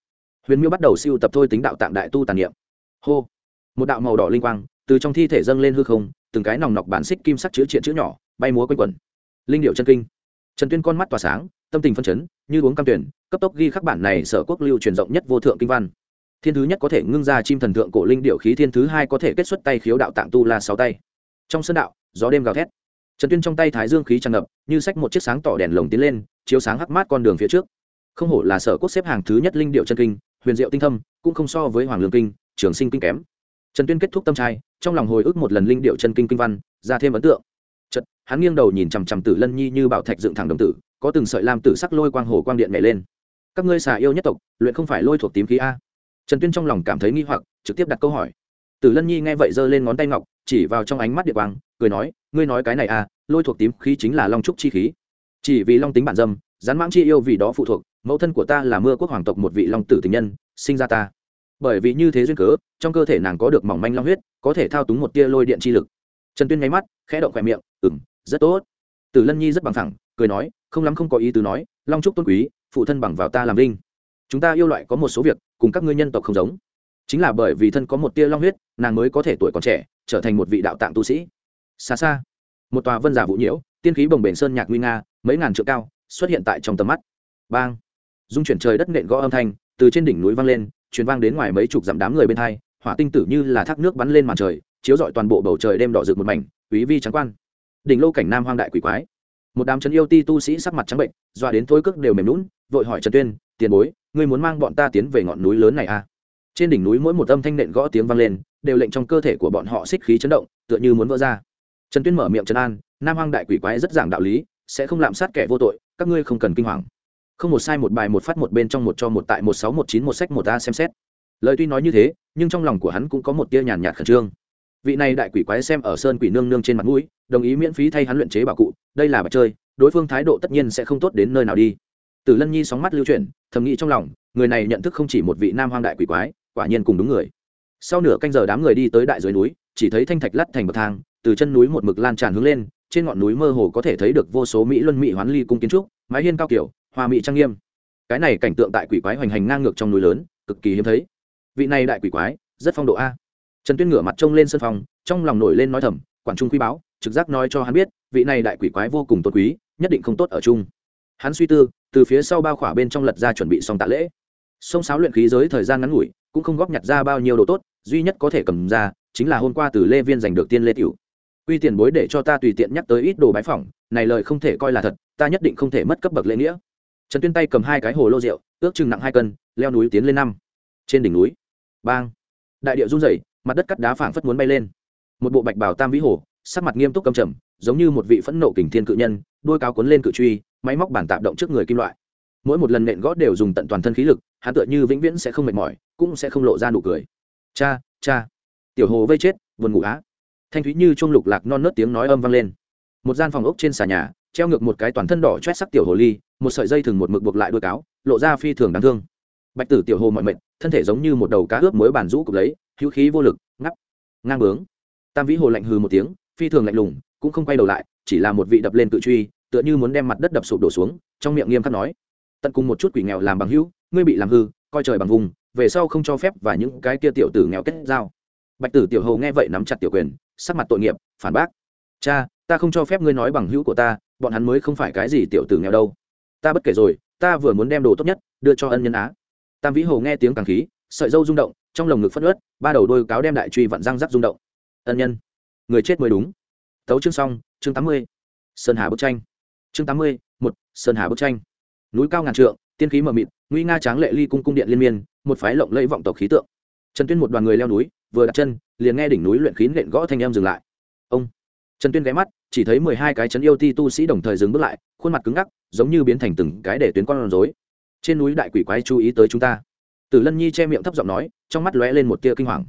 S1: Huyền miêu bắt đầu siêu tập thôi tính đạo tạng đại tu tàn niệm. Hô! Một đạo màu đỏ linh quang, từ trong thi thể dâng lên hư không, từng cái nòng nọc bản xích kim sắc chữ triện chữ nhỏ, bay múa quanh quẩn. Linh điệu chân kinh. Trần tuyên con mắt tỏa sáng, tâm tình phân chấn, như uống cam tuyển, cấp tốc ghi khắc bản này sở quốc lưu truyền rộng nhất vô thượng kinh văn thiên thứ nhất có thể ngưng ra chim thần thượng cổ linh điệu khí, thiên thứ hai có thể kết xuất tay khiếu đạo tạng tu la sáu tay. Trong sân đạo, gió đêm gào thét. Trần tuyên trong tay thái dương khí tràn ngập, như sách một chiếc sáng tỏ đèn lồng tiến lên, chiếu sáng hắc mát con đường phía trước. Không hổ là sở quốc xếp hàng thứ nhất linh điệu chân kinh, huyền diệu tinh thâm, cũng không so với hoàng lương kinh, trường sinh kinh kém. Trần tuyên kết thúc tâm trai, trong lòng hồi ức một lần linh điệu chân kinh kinh văn, ra thêm ấn tượng. Chật hắn nghiêng đầu nhìn chằm chằm tử lân nhi như bảo thạch dựng thẳng đồng tử, có từng sợi lam tử sắc lôi quang hồ quang điện nhảy lên. Các ngươi xà yêu nhất tộc, luyện không phải lôi thuộc tím khí a trần tuyên trong lòng cảm thấy nghi hoặc, trực tiếp đặt câu hỏi. Tử lân nhi nghe vậy giơ lên ngón tay ngọc, chỉ vào trong ánh mắt địa quang, cười nói, ngươi nói cái này à? lôi thuộc tím khí chính là long trúc chi khí. Chỉ vì long tính bản dâm, rắn mãng chi yêu vì đó phụ thuộc, mẫu thân của ta là mưa quốc hoàng tộc một vị long tử tình nhân, sinh ra ta. Bởi vì như thế duyên cớ, trong cơ thể nàng có được mỏng manh long huyết, có thể thao túng một tia lôi điện chi lực. Trần tuyên nháy mắt, khẽ động khỏe miệng ừng rất tốt. Tử lân nhi rất bằng thẳng, cười nói, không lắm không có ý tứ nói, long trúc tôn quý, phụ thân bằng vào ta làm linh chúng ta yêu loại có một số việc cùng các ngươi nhân tộc không giống. Chính là bởi vì thân có một tia long huyết, nàng mới có thể tuổi còn trẻ, trở thành một vị đạo tạng tu sĩ. Xa xa, một tòa vân giả vụ nhiễu, tiên khí bồng bềnh sơn nhạc nguy nga, mấy ngàn trượng cao, xuất hiện tại trong tầm mắt. Bang! Dung chuyển trời đất nện gõ âm thanh, từ trên đỉnh núi vang lên, truyền vang đến ngoài mấy chục dặm đám người bên hai, hỏa tinh tử như là thác nước bắn lên màn trời, chiếu rọi toàn bộ bầu trời đêm đỏ rực một mảnh quý vi trắng quan. Đỉnh lô cảnh nam hoang đại quỷ quái. Một đám trấn yêu ti tu sĩ sắc mặt trắng bệnh, dọa đến thối cước đều mềm lún vội hỏi trần tuyên, tiền bối ngươi muốn mang bọn ta tiến về ngọn núi lớn này à? Trên đỉnh núi mỗi một âm thanh nện gõ tiếng vang lên, đều lệnh trong cơ thể của bọn họ xích khí chấn động, tựa như muốn vỡ ra. Trần tuyên mở miệng trần an, nam hoang đại quỷ quái rất giảng đạo lý, sẽ không lạm sát kẻ vô tội, các ngươi không cần kinh hoàng. Không một sai một bài một phát một bên trong một cho một tại một sáu một chín một sách một a xem xét. Lời tuy nói như thế, nhưng trong lòng của hắn cũng có một tia nhàn nhạt khẩn trương. Vị này đại quỷ quái xem ở sơn quỷ nương nương trên mặt mũi, đồng ý miễn phí thay hắn luyện chế bảo cụ, đây là bạch chơi, đối phương thái độ tất nhiên sẽ không tốt đến nơi nào đi tử lân nhi sóng mắt lưu chuyển, thầm nghĩ trong lòng, người này nhận thức không chỉ một vị nam hoang đại quỷ quái, quả nhiên cùng đúng người. Sau nửa canh giờ đám người đi tới đại dưới núi, chỉ thấy thanh thạch lắt thành bậc thang, từ chân núi một mực lan tràn hướng lên, trên ngọn núi mơ hồ có thể thấy được vô số mỹ luân mỹ hoán ly cung kiến trúc, mái hiên cao kiểu, hoa mỹ trang nghiêm. Cái này cảnh tượng tại quỷ quái hoành hành ngang ngược trong núi lớn, cực kỳ hiếm thấy. Vị này đại quỷ quái, rất phong độ a. Trần tuyên ngửa mặt trông lên sân phòng, trong lòng nổi lên nói thầm, quản trung quy báo, trực giác nói cho hắn biết, vị này đại quỷ quái vô cùng tôn quý, nhất định không tốt ở chung hắn suy tư, từ phía sau bao khỏa bên trong lật ra chuẩn bị xong tạ lễ. Sông sáo luyện khí giới thời gian ngắn ngủi, cũng không góp nhặt ra bao nhiêu đồ tốt, duy nhất có thể cầm ra, chính là hôm qua từ lê viên giành được tiên lê tiểu. Quy tiền bối để cho ta tùy tiện nhắc tới ít đồ bái phỏng, này lời không thể coi là thật, ta nhất định không thể mất cấp bậc lễ nghĩa. Trần tuyên tay cầm hai cái hồ lô rượu, ước chừng nặng hai cân, leo núi tiến lên năm. Trên đỉnh núi, bang, đại địa run rẩy, mặt đất cắt đá phảng phất muốn bay lên. Một bộ bạch bảo tam vĩ hồ sắc mặt nghiêm túc cầm trầm, giống như một vị phẫn nộ kình thiên cự nhân, đôi cáo cuốn lên cự truy, máy móc bản tạm động trước người kim loại. Mỗi một lần nện gót đều dùng tận toàn thân khí lực, hắn tựa như vĩnh viễn sẽ không mệt mỏi, cũng sẽ không lộ ra nụ cười. Cha cha. Tiểu hồ vây chết, buồn ngủ á. Thanh thúy như chuông lục lạc non nớt tiếng nói âm vang lên. Một gian phòng ốc trên xà nhà, treo ngược một cái toàn thân đỏ chét sắc tiểu hồ ly, một sợi dây thừng một mực buộc lại đuôi cáo, lộ ra phi thường đáng thương. Bạch tử tiểu hồ mọi mệnh thân thể giống như một đầu cá ướp muối bàn rũ cục lấy, hữu khí vô lực ngắp ngang bướng. Tam vĩ hồ lạnh hừ một tiếng phi thường lạnh lùng, cũng không quay đầu lại, chỉ là một vị đập lên tự truy, tựa như muốn đem mặt đất đập sụp đổ xuống, trong miệng nghiêm khắc nói, tận cùng một chút quỷ nghèo làm bằng hữu, ngươi bị làm hư, coi trời bằng vùng, về sau không cho phép và những cái kia tiểu tử nghèo kết giao. Bạch tử tiểu hầu nghe vậy nắm chặt tiểu quyền, sắc mặt tội nghiệp, phản bác, cha, ta không cho phép ngươi nói bằng hữu của ta, bọn hắn mới không phải cái gì tiểu tử nghèo đâu. Ta bất kể rồi, ta vừa muốn đem đồ tốt nhất, đưa cho ân nhân á. Tam vĩ hồ nghe tiếng càng khí, sợi dâu rung động, trong lồng ngực phất ớt ba đầu đôi cáo đem đại truy vặn răng rắc rung động. Ân nhân người chết mới đúng. Tấu chương xong, chương tám mươi. Sơn hà bức tranh. Chương tám mươi, một, sơn hà bức tranh. Núi cao ngàn trượng, tiên khí mờ mịt, nguy nga tráng lệ ly cung cung điện liên miên, một phái lộng lẫy vọng tộc khí tượng. Trần tuyên một đoàn người leo núi, vừa đặt chân, liền nghe đỉnh núi luyện khí nện gõ thanh em dừng lại. Ông. Trần tuyên ghé mắt, chỉ thấy mười hai cái chấn yêu ti tu sĩ đồng thời dừng bước lại, khuôn mặt cứng ngắc, giống như biến thành từng cái để tuyến con rối. Trên núi đại quỷ quái chú ý tới chúng ta. Tử lân nhi che miệng thấp giọng nói, trong mắt lóe lên một tia kinh hoàng.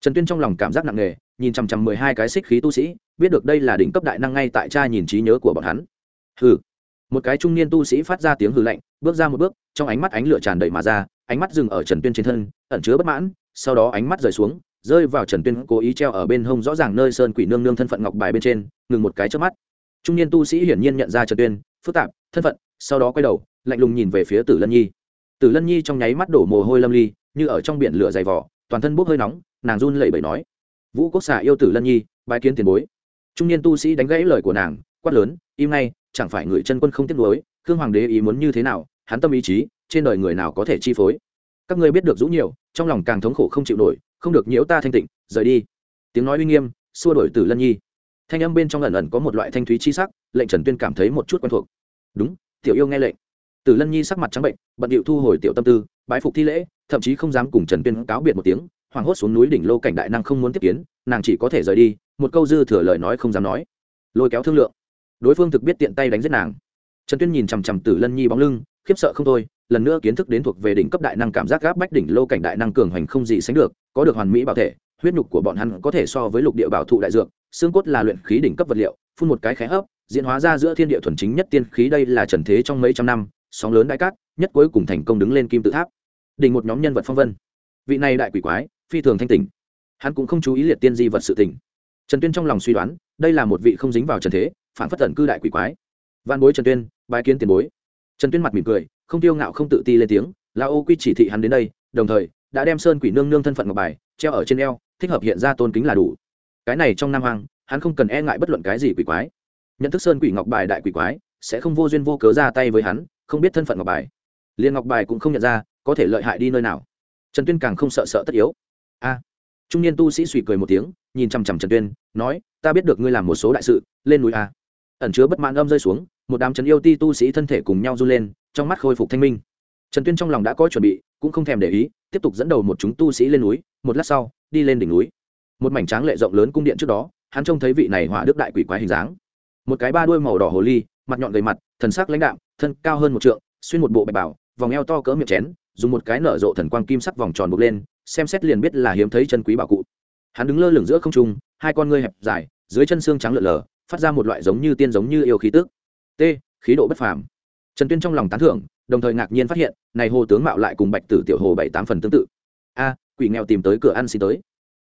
S1: Trần tuyên trong lòng cảm giác nặng nề nhìn chằm chằm mười hai cái xích khí tu sĩ, biết được đây là đỉnh cấp đại năng ngay tại cha nhìn trí nhớ của bọn hắn. Hừ. Một cái trung niên tu sĩ phát ra tiếng hừ lạnh, bước ra một bước, trong ánh mắt ánh lửa tràn đầy mà ra, ánh mắt dừng ở trần tuyên trên thân, ẩn chứa bất mãn, sau đó ánh mắt rời xuống, rơi vào trần tuyên cố ý treo ở bên hông rõ ràng nơi sơn quỷ nương nương thân phận ngọc bài bên trên, ngừng một cái trước mắt. Trung niên tu sĩ hiển nhiên nhận ra trần tuyên, phức tạp, thân phận, sau đó quay đầu, lạnh lùng nhìn về phía tử lân nhi. Tử lân nhi trong nháy mắt đổ mồ hôi lâm ly, như ở trong biển lửa dày vỏ toàn thân bốc hơi nóng, nàng run lẩy bẩy nói vũ quốc xà yêu tử lân nhi, bái kiến tiền bối. Trung niên tu sĩ đánh gãy lời của nàng, quát lớn, im ngay, chẳng phải người chân quân không tiếc nuối, khương hoàng đế ý muốn như thế nào, hắn tâm ý chí, trên đời người nào có thể chi phối. Các ngươi biết được rũ nhiều, trong lòng càng thống khổ không chịu nổi, không được nhiễu ta thanh tịnh, rời đi. Tiếng nói uy nghiêm, xua đổi tử lân nhi. Thanh âm bên trong ẩn ẩn có một loại thanh thúy chi sắc, lệnh trần tuyên cảm thấy một chút quen thuộc. Đúng, tiểu yêu nghe lệnh. Tử lân nhi sắc mặt trắng bệnh, bận điệu thu hồi tiểu tâm tư, bái phục thi lễ, thậm chí không dám cùng trần tuyên cáo biệt một tiếng hoảng hốt xuống núi đỉnh lô cảnh đại năng không muốn tiếp kiến, nàng chỉ có thể rời đi, một câu dư thừa lời nói không dám nói. Lôi kéo thương lượng. Đối phương thực biết tiện tay đánh giết nàng. Trần tuyên nhìn chằm chằm tử lân nhi bóng lưng, khiếp sợ không thôi, lần nữa kiến thức đến thuộc về đỉnh cấp đại năng cảm giác gáp bách đỉnh lô cảnh đại năng cường hoành không gì sánh được, có được hoàn mỹ bảo thể, huyết nhục của bọn hắn có thể so với lục địa bảo thụ đại dược, xương cốt là luyện khí đỉnh cấp vật liệu, phun một cái khẽ hấp, diễn hóa ra giữa thiên địa thuần chính nhất tiên khí đây là trần thế trong mấy trăm năm, sóng lớn đại cát, nhất cuối cùng thành công đứng lên kim tự tháp. Đỉnh một nhóm nhân vật phong vân. Vị này đại quỷ quái phi thường thanh tỉnh. Hắn cũng không chú ý liệt tiên di vật sự tỉnh trần tuyên trong lòng suy đoán, đây là một vị không dính vào trần thế, phản phất tận cư đại quỷ quái. Văn bối trần tuyên bài kiến tiền bối. Trần tuyên mặt mỉm cười, không tiêu ngạo không tự ti lên tiếng là ô quy chỉ thị hắn đến đây, đồng thời, đã đem sơn quỷ nương nương thân phận ngọc bài, treo ở trên eo, thích hợp hiện ra tôn kính là đủ. Cái này trong nam hoàng hắn không cần e ngại bất luận cái gì quỷ quái. Nhận thức sơn quỷ ngọc bài đại quỷ quái, sẽ không vô duyên vô cớ ra tay với hắn, không biết thân phận ngọc bài. Liền ngọc bài cũng không nhận ra, có thể lợi hại đi nơi nào. Trần tuyên càng không sợ sợ tất yếu a. Trung niên tu sĩ suy cười một tiếng, nhìn chằm chằm trần tuyên, nói, ta biết được ngươi làm một số đại sự, lên núi a. Ẩn chứa bất mãn âm rơi xuống, một đám trấn yêu ti tu sĩ thân thể cùng nhau run lên, trong mắt khôi phục thanh minh. Trần tuyên trong lòng đã có chuẩn bị, cũng không thèm để ý, tiếp tục dẫn đầu một chúng tu sĩ lên núi, một lát sau, đi lên đỉnh núi. Một mảnh tráng lệ rộng lớn cung điện trước đó, hắn trông thấy vị này hỏa đức đại quỷ quái hình dáng. Một cái ba đuôi màu đỏ hồ ly, mặt nhọn gầy mặt, thần sắc lãnh đạm, thân cao hơn một trượng, xuyên một bộ bạch bảo vòng eo to cỡ miệng chén, dùng một cái nở rộ thần quang kim sắc vòng tròn buộc lên xem xét liền biết là hiếm thấy chân quý bảo cụ. Hắn đứng lơ lửng giữa không trung, hai con ngươi hẹp dài, dưới chân xương trắng lợn lờ, phát ra một loại giống như tiên giống như yêu khí tức. T, khí độ bất phàm. Trần tuyên trong lòng tán thưởng, đồng thời ngạc nhiên phát hiện, này hồ tướng mạo lại cùng bạch tử tiểu hồ bảy tám phần tương tự. A, quỷ nghèo tìm tới cửa ăn xin tới.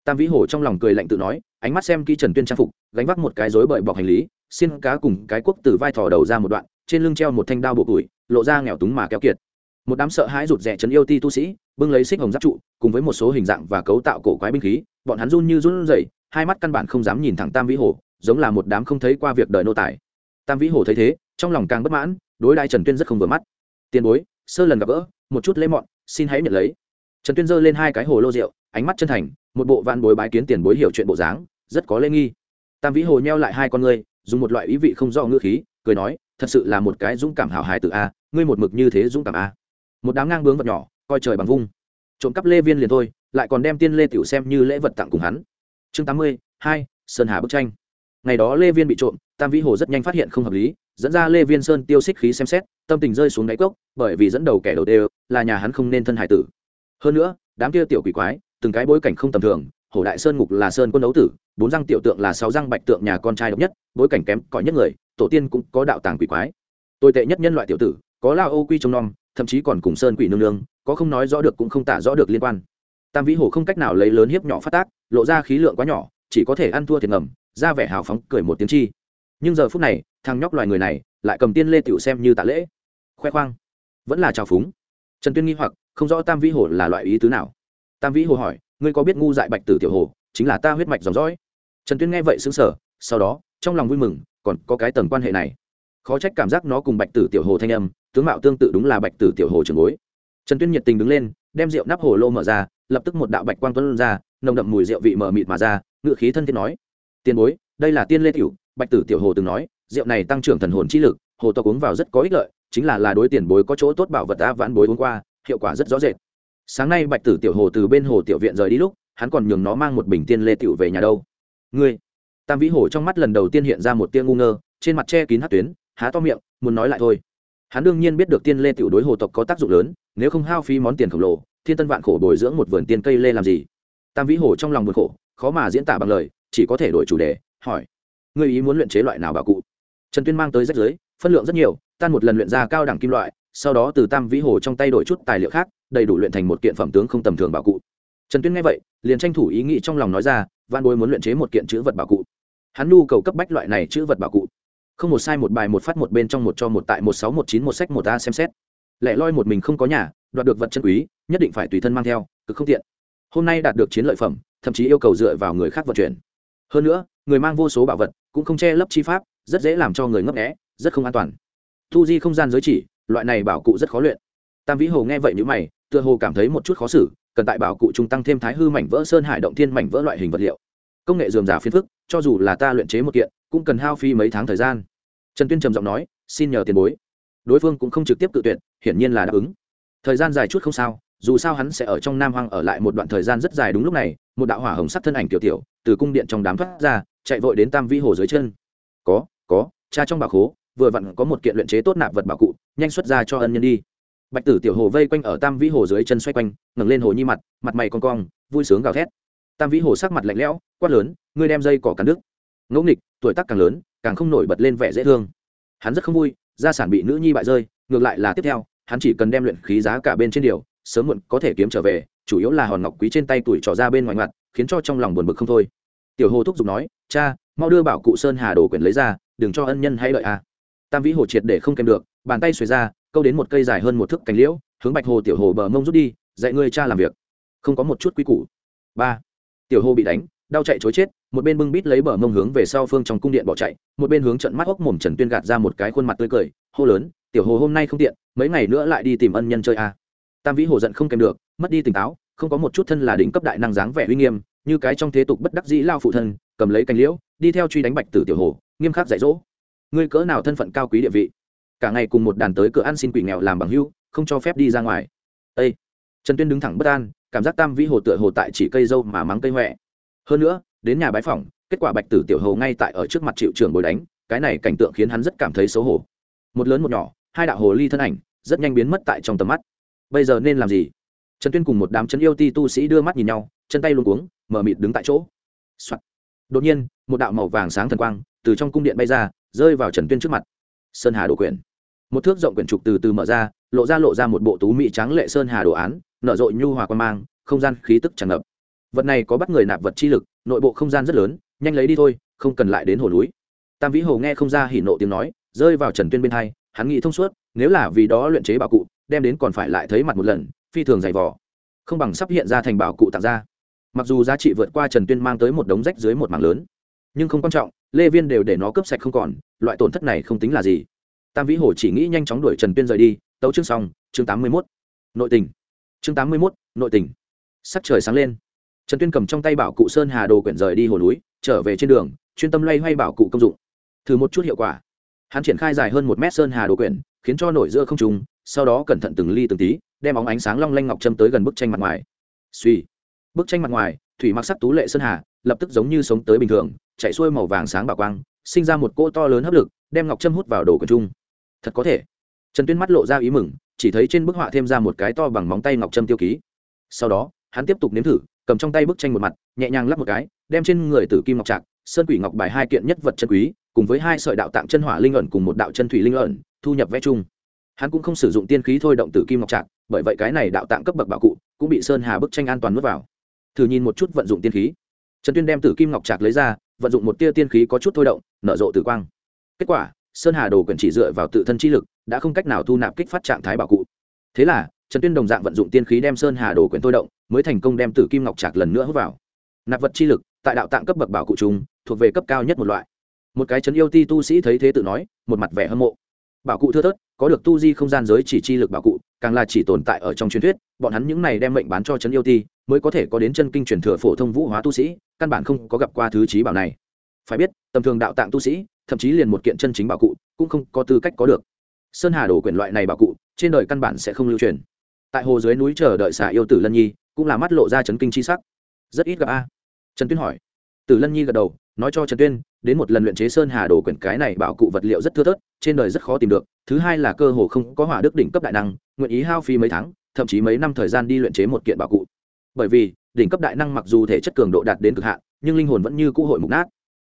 S1: Tam vĩ hồ trong lòng cười lạnh tự nói, ánh mắt xem kỹ trần tuyên trang phục, gánh vác một cái rối bời bọc hành lý xin cá cùng cái quốc từ vai thò đầu ra một đoạn, trên lưng treo một thanh đao bộ củi, lộ ra nghèo túng mà kéo kiệt một đám sợ hãi rụt rè chấn yêu ti tu sĩ, bưng lấy xích hồng giáp trụ, cùng với một số hình dạng và cấu tạo cổ quái binh khí, bọn hắn run như run rẩy, hai mắt căn bản không dám nhìn thẳng tam vĩ hồ, giống là một đám không thấy qua việc đời nô tài. Tam vĩ hồ thấy thế, trong lòng càng bất mãn, đối đại trần tuyên rất không vừa mắt. Tiền bối, sơ lần gặp gỡ, một chút lễ mọn, xin hãy nhận lấy. Trần tuyên giơ lên hai cái hồ lô rượu, ánh mắt chân thành, một bộ vạn bối bái kiến tiền bối hiểu chuyện bộ dáng, rất có lễ nghi. Tam vĩ hồ nheo lại hai con ngươi, dùng một loại ý vị không do ngữ khí, cười nói, thật sự là một cái dũng cảm hào hài từ a, ngươi một mực như thế dũng cảm a một đám ngang bướng vật nhỏ, coi trời bằng vung. Trộm cắp lê viên liền thôi, lại còn đem tiên lê tiểu xem như lễ vật tặng cùng hắn. Chương tám mươi hai, sơn hà bức tranh. Ngày đó lê viên bị trộm, tam vĩ hồ rất nhanh phát hiện không hợp lý, dẫn ra lê viên sơn tiêu xích khí xem xét, tâm tình rơi xuống đáy cốc, bởi vì dẫn đầu kẻ đầu đều, là nhà hắn không nên thân hải tử. Hơn nữa, đám kia tiểu quỷ quái, từng cái bối cảnh không tầm thường hổ đại sơn ngục là sơn quân đấu tử, bốn răng tiểu tượng là sáu răng bạch tượng nhà con trai độc nhất, bối cảnh kém cỏi nhất người, tổ tiên cũng có đạo tàng quỷ quái. Tồi tệ nhất nhân loại tiểu tử, có lao ô quy trông nom thậm chí còn cùng sơn quỷ nương nương, có không nói rõ được cũng không tả rõ được liên quan. Tam vĩ hổ không cách nào lấy lớn hiếp nhỏ phát tác, lộ ra khí lượng quá nhỏ, chỉ có thể ăn thua thiệt ngầm, ra vẻ hào phóng, cười một tiếng chi. Nhưng giờ phút này, thằng nhóc loài người này lại cầm tiên lê tiểu xem như tạ lễ. Khoe khoang. Vẫn là trào phúng. Trần tuyên nghi hoặc, không rõ tam vĩ hồ là loại ý tứ nào. Tam vĩ hồ hỏi, ngươi có biết ngu dại bạch tử tiểu hồ, chính là ta huyết mạch dòng dõi? Trần tuyên nghe vậy xứng sở sau đó, trong lòng vui mừng, còn có cái tầng quan hệ này. Khó trách cảm giác nó cùng bạch tử tiểu hồ thanh âm tướng mạo tương tự đúng là bạch tử tiểu hồ trường bối. Trần tuyên nhiệt tình đứng lên, đem rượu nắp hồ lô mở ra, lập tức một đạo bạch quang tuấn ra, nồng đậm mùi rượu vị mờ mịt mà ra, ngựa khí thân thiết nói tiền bối, đây là tiên lê tiểu. Bạch tử tiểu hồ từng nói, rượu này tăng trưởng thần hồn chi lực, hồ tộc uống vào rất có ích lợi, chính là là đối tiền bối có chỗ tốt bảo vật đã vãn bối uống qua, hiệu quả rất rõ rệt. Sáng nay bạch tử tiểu hồ từ bên hồ tiểu viện rời đi lúc, hắn còn nhường nó mang một bình tiên lê tiểu về nhà đâu. Ngươi. Tam vĩ hồ trong mắt lần đầu tiên hiện ra một tia ngu ngơ, trên mặt che kín hát tuyến, há to miệng, muốn nói lại thôi hắn đương nhiên biết được tiên lê tiểu đối hồ tộc có tác dụng lớn, nếu không hao phí món tiền khổng lồ, thiên tân vạn khổ bồi dưỡng một vườn tiên cây lê làm gì? Tam vĩ hồ trong lòng buồn khổ, khó mà diễn tả bằng lời, chỉ có thể đổi chủ đề, hỏi. Người ý muốn luyện chế loại nào bảo cụ? Trần tuyên mang tới rách giới phân lượng rất nhiều, tan một lần luyện ra cao đẳng kim loại, sau đó từ tam vĩ hồ trong tay đổi chút tài liệu khác, đầy đủ luyện thành một kiện phẩm tướng không tầm thường bảo cụ. Trần tuyên nghe vậy, liền tranh thủ ý nghĩ trong lòng nói ra văn bối muốn luyện chế một kiện chữ vật bảo cụ. Hắn nhu cầu cấp bách loại này chữ vật bảo cụ không một sai một bài một phát một bên trong một cho một tại một sáu một chín một sách một a xem xét. Lẽ loi một mình không có nhà, đoạt được vật chân quý, nhất định phải tùy thân mang theo, cực không tiện. Hôm nay đạt được chiến lợi phẩm, thậm chí yêu cầu dựa vào người khác vận chuyển. Hơn nữa, người mang vô số bảo vật, cũng không che lấp chi pháp, rất dễ làm cho người ngấp nghẽ rất không an toàn. Thu di không gian giới chỉ, loại này bảo cụ rất khó luyện. Tam vĩ hồ nghe vậy nếu mày, tựa hồ cảm thấy một chút khó xử, cần tại bảo cụ trung tăng thêm thái hư mảnh vỡ sơn hải động thiên mảnh vỡ loại hình vật liệu. Công nghệ dườm giả phiến phức, cho dù là ta luyện chế một kiện, cũng cần hao phí mấy tháng thời gian trần tuyên trầm giọng nói, xin nhờ tiền bối. Đối phương cũng không trực tiếp tự tuyệt, hiển nhiên là đáp ứng. Thời gian dài chút không sao, dù sao hắn sẽ ở trong nam hoang ở lại một đoạn thời gian rất dài đúng lúc này, một đạo hỏa hồng sắc thân ảnh tiểu tiểu, từ cung điện trong đám thoát ra, chạy vội đến tam vĩ hồ dưới chân. Có có, cha trong bảo khố, vừa vặn có một kiện luyện chế tốt nạp vật bảo cụ, nhanh xuất ra cho ân nhân đi. Bạch tử tiểu hồ vây quanh ở tam vĩ hồ dưới chân xoay quanh, ngẩng lên hồ nhi mặt mặt mày con cong, vui sướng gào thét. Tam vĩ hồ sắc mặt lạnh lẽo, quát lớn, ngươi đem dây cỏ cắn đứt. Ngẫu nghịch, tuổi tác càng lớn càng không nổi bật lên vẻ dễ thương. Hắn rất không vui, gia sản bị nữ nhi bại rơi, ngược lại là tiếp theo, hắn chỉ cần đem luyện khí giá cả bên trên điều, sớm muộn có thể kiếm trở về, chủ yếu là hòn ngọc quý trên tay tuổi trò ra bên ngoài mặt khiến cho trong lòng buồn bực không thôi. Tiểu hồ thúc giục nói, cha, mau đưa bảo cụ sơn hà đồ quyển lấy ra, đừng cho ân nhân hãy đợi a. Tam vĩ hồ triệt để không kèm được, bàn tay xuề ra, câu đến một cây dài hơn một thước cành liễu, hướng bạch hồ tiểu hồ bờ mông rút đi, dạy ngươi cha làm việc. Không có một chút quy củ. Ba. Tiểu hồ bị đánh, đau chạy chối chết một bên bưng bít lấy bờ mông hướng về sau phương trong cung điện bỏ chạy, một bên hướng trận mắt hốc mồm trần tuyên gạt ra một cái khuôn mặt tươi cười, hô lớn, tiểu hồ, hôm nay không tiện, mấy ngày nữa lại đi tìm ân nhân chơi a tam vĩ hồ giận không kèm được, mất đi tỉnh táo, không có một chút thân là đỉnh cấp đại năng dáng vẻ uy nghiêm, như cái trong thế tục bất đắc dĩ lao phụ thân, cầm lấy cành liễu, đi theo truy đánh bạch tử tiểu hồ, nghiêm khắc dạy dỗ, ngươi cỡ nào thân phận cao quý địa vị, cả ngày cùng một đàn tới cửa ăn xin quỷ nghèo làm bằng hưu, không cho phép đi ra ngoài. Ây trần tuyên đứng thẳng bất an, cảm giác tam vĩ hồ tựa hồ tại chỉ cây dâu mà mắng cây huệ hơn nữa đến nhà bái phỏng, kết quả bạch tử tiểu hầu ngay tại ở trước mặt triệu trường bồi đánh, cái này cảnh tượng khiến hắn rất cảm thấy xấu hổ. Một lớn một nhỏ, hai đạo hồ ly thân ảnh, rất nhanh biến mất tại trong tầm mắt. Bây giờ nên làm gì? Trần tuyên cùng một đám chân yêu ti tu sĩ đưa mắt nhìn nhau, chân tay luôn cuống, mở mịt đứng tại chỗ、Soạn. đột nhiên, một đạo màu vàng sáng thần quang từ trong cung điện bay ra, rơi vào trần tuyên trước mặt. Sơn hà đổ quyển. Một thước rộng quyển trục từ từ mở ra, lộ ra lộ ra một bộ tú mỹ trắng lệ sơn hà đồ án, nở rộ nhu hòa quan mang, không gian khí tức tràn ngập. Vật này có bắt người nạp vật chi lực nội bộ không gian rất lớn, nhanh lấy đi thôi, không cần lại đến hồ núi. Tam vĩ hồ nghe không ra hỉ nộ tiếng nói, rơi vào trần tuyên bên hai, hắn nghĩ thông suốt, nếu là vì đó luyện chế bảo cụ, đem đến còn phải lại thấy mặt một lần, phi thường dày vỏ không bằng sắp hiện ra thành bảo cụ tặng ra. Mặc dù giá trị vượt qua trần tuyên mang tới một đống rách dưới một mảng lớn, nhưng không quan trọng, lê viên đều để nó cướp sạch không còn, loại tổn thất này không tính là gì. Tam vĩ hồ chỉ nghĩ nhanh chóng đuổi trần tuyên rời đi, tấu chương xong, chương tám mươi mốt. Nội tình. Chương tám mươi mốt, nội tình. Sắc trời sáng lên trần tuyên cầm trong tay bảo cụ sơn hà đồ quyển rời đi hồ núi, trở về trên đường, chuyên tâm loay hoay bảo cụ công dụng. Thử một chút hiệu quả. Hắn triển khai dài hơn một mét sơn hà đồ quyển, khiến cho nổi giữa không trùng sau đó cẩn thận từng ly từng tí, đem óng ánh sáng long lanh ngọc châm tới gần bức tranh mặt ngoài. Suy bức tranh mặt ngoài, thủy mặc sắc tú lệ sơn hà, lập tức giống như sống tới bình thường, chạy xuôi màu vàng sáng bảo quang, sinh ra một cỗ to lớn hấp lực, đem ngọc châm hút vào đồ quyển trung. thật có thể. Trần tuyên mắt lộ ra ý mừng, chỉ thấy trên bức họa thêm ra một cái to bằng móng tay ngọc trâm tiêu ký. Sau đó, hắn tiếp tục nếm thử cầm trong tay bức tranh một mặt, nhẹ nhàng lắp một cái, đem trên người tử kim ngọc trạc, sơn quỷ ngọc bài hai kiện nhất vật chân quý, cùng với hai sợi đạo tạng chân hỏa linh ẩn cùng một đạo chân thủy linh ẩn, thu nhập vẽ chung. Hắn cũng không sử dụng tiên khí thôi động tử kim ngọc trạc, bởi vậy cái này đạo tạng cấp bậc bảo cụ cũng bị sơn hà bức tranh an toàn nuốt vào. Thử nhìn một chút vận dụng tiên khí. Trần tuyên đem tử kim ngọc trạc lấy ra, vận dụng một tia tiên khí có chút thôi động, nở rộ tử quang. Kết quả, sơn hà đồ cần chỉ dựa vào tự thân chi lực, đã không cách nào thu nạp kích phát trạng thái bảo cụ. Thế là trần tuyên đồng dạng vận dụng tiên khí đem sơn hà đồ quyển thôi động, mới thành công đem tử kim ngọc trạc lần nữa hút vào. Nạp vật chi lực, tại đạo tạng cấp bậc bảo cụ chúng thuộc về cấp cao nhất một loại. Một cái chấn yêu ti tu sĩ thấy thế tự nói, một mặt vẻ hâm mộ. Bảo cụ thưa thớt, có được tu di không gian giới chỉ chi lực bảo cụ, càng là chỉ tồn tại ở trong truyền thuyết, bọn hắn những này đem mệnh bán cho chấn yêu ti, mới có thể có đến chân kinh truyền thừa phổ thông vũ hóa tu sĩ, căn bản không có gặp qua thứ trí bảo này. Phải biết, tầm thường đạo tạng tu sĩ, thậm chí liền một kiện chân chính bảo cụ, cũng không có tư cách có được. Sơn hà đổ quyển loại này bảo cụ, trên đời căn bản sẽ không lưu truyền tại hồ dưới núi chờ đợi xả yêu tử lân nhi, cũng là mắt lộ ra chấn kinh c h i sắc. Rất ít gặp a. Trần tuyên hỏi. Tử lân nhi gật đầu, nói cho trần tuyên, đến một lần luyện chế sơn hà đồ quyển cái này bảo cụ vật liệu rất thưa thớt, trên đời rất khó tìm được, thứ hai là cơ hồ không có hỏa đức đỉnh cấp đại năng, nguyện ý hao phí mấy tháng, thậm chí mấy năm thời gian đi luyện chế một kiện bảo cụ. Bởi vì, đỉnh cấp đại năng mặc dù thể chất cường độ đạt đến cực hạn, nhưng linh hồn vẫn như cũ hội mục nát.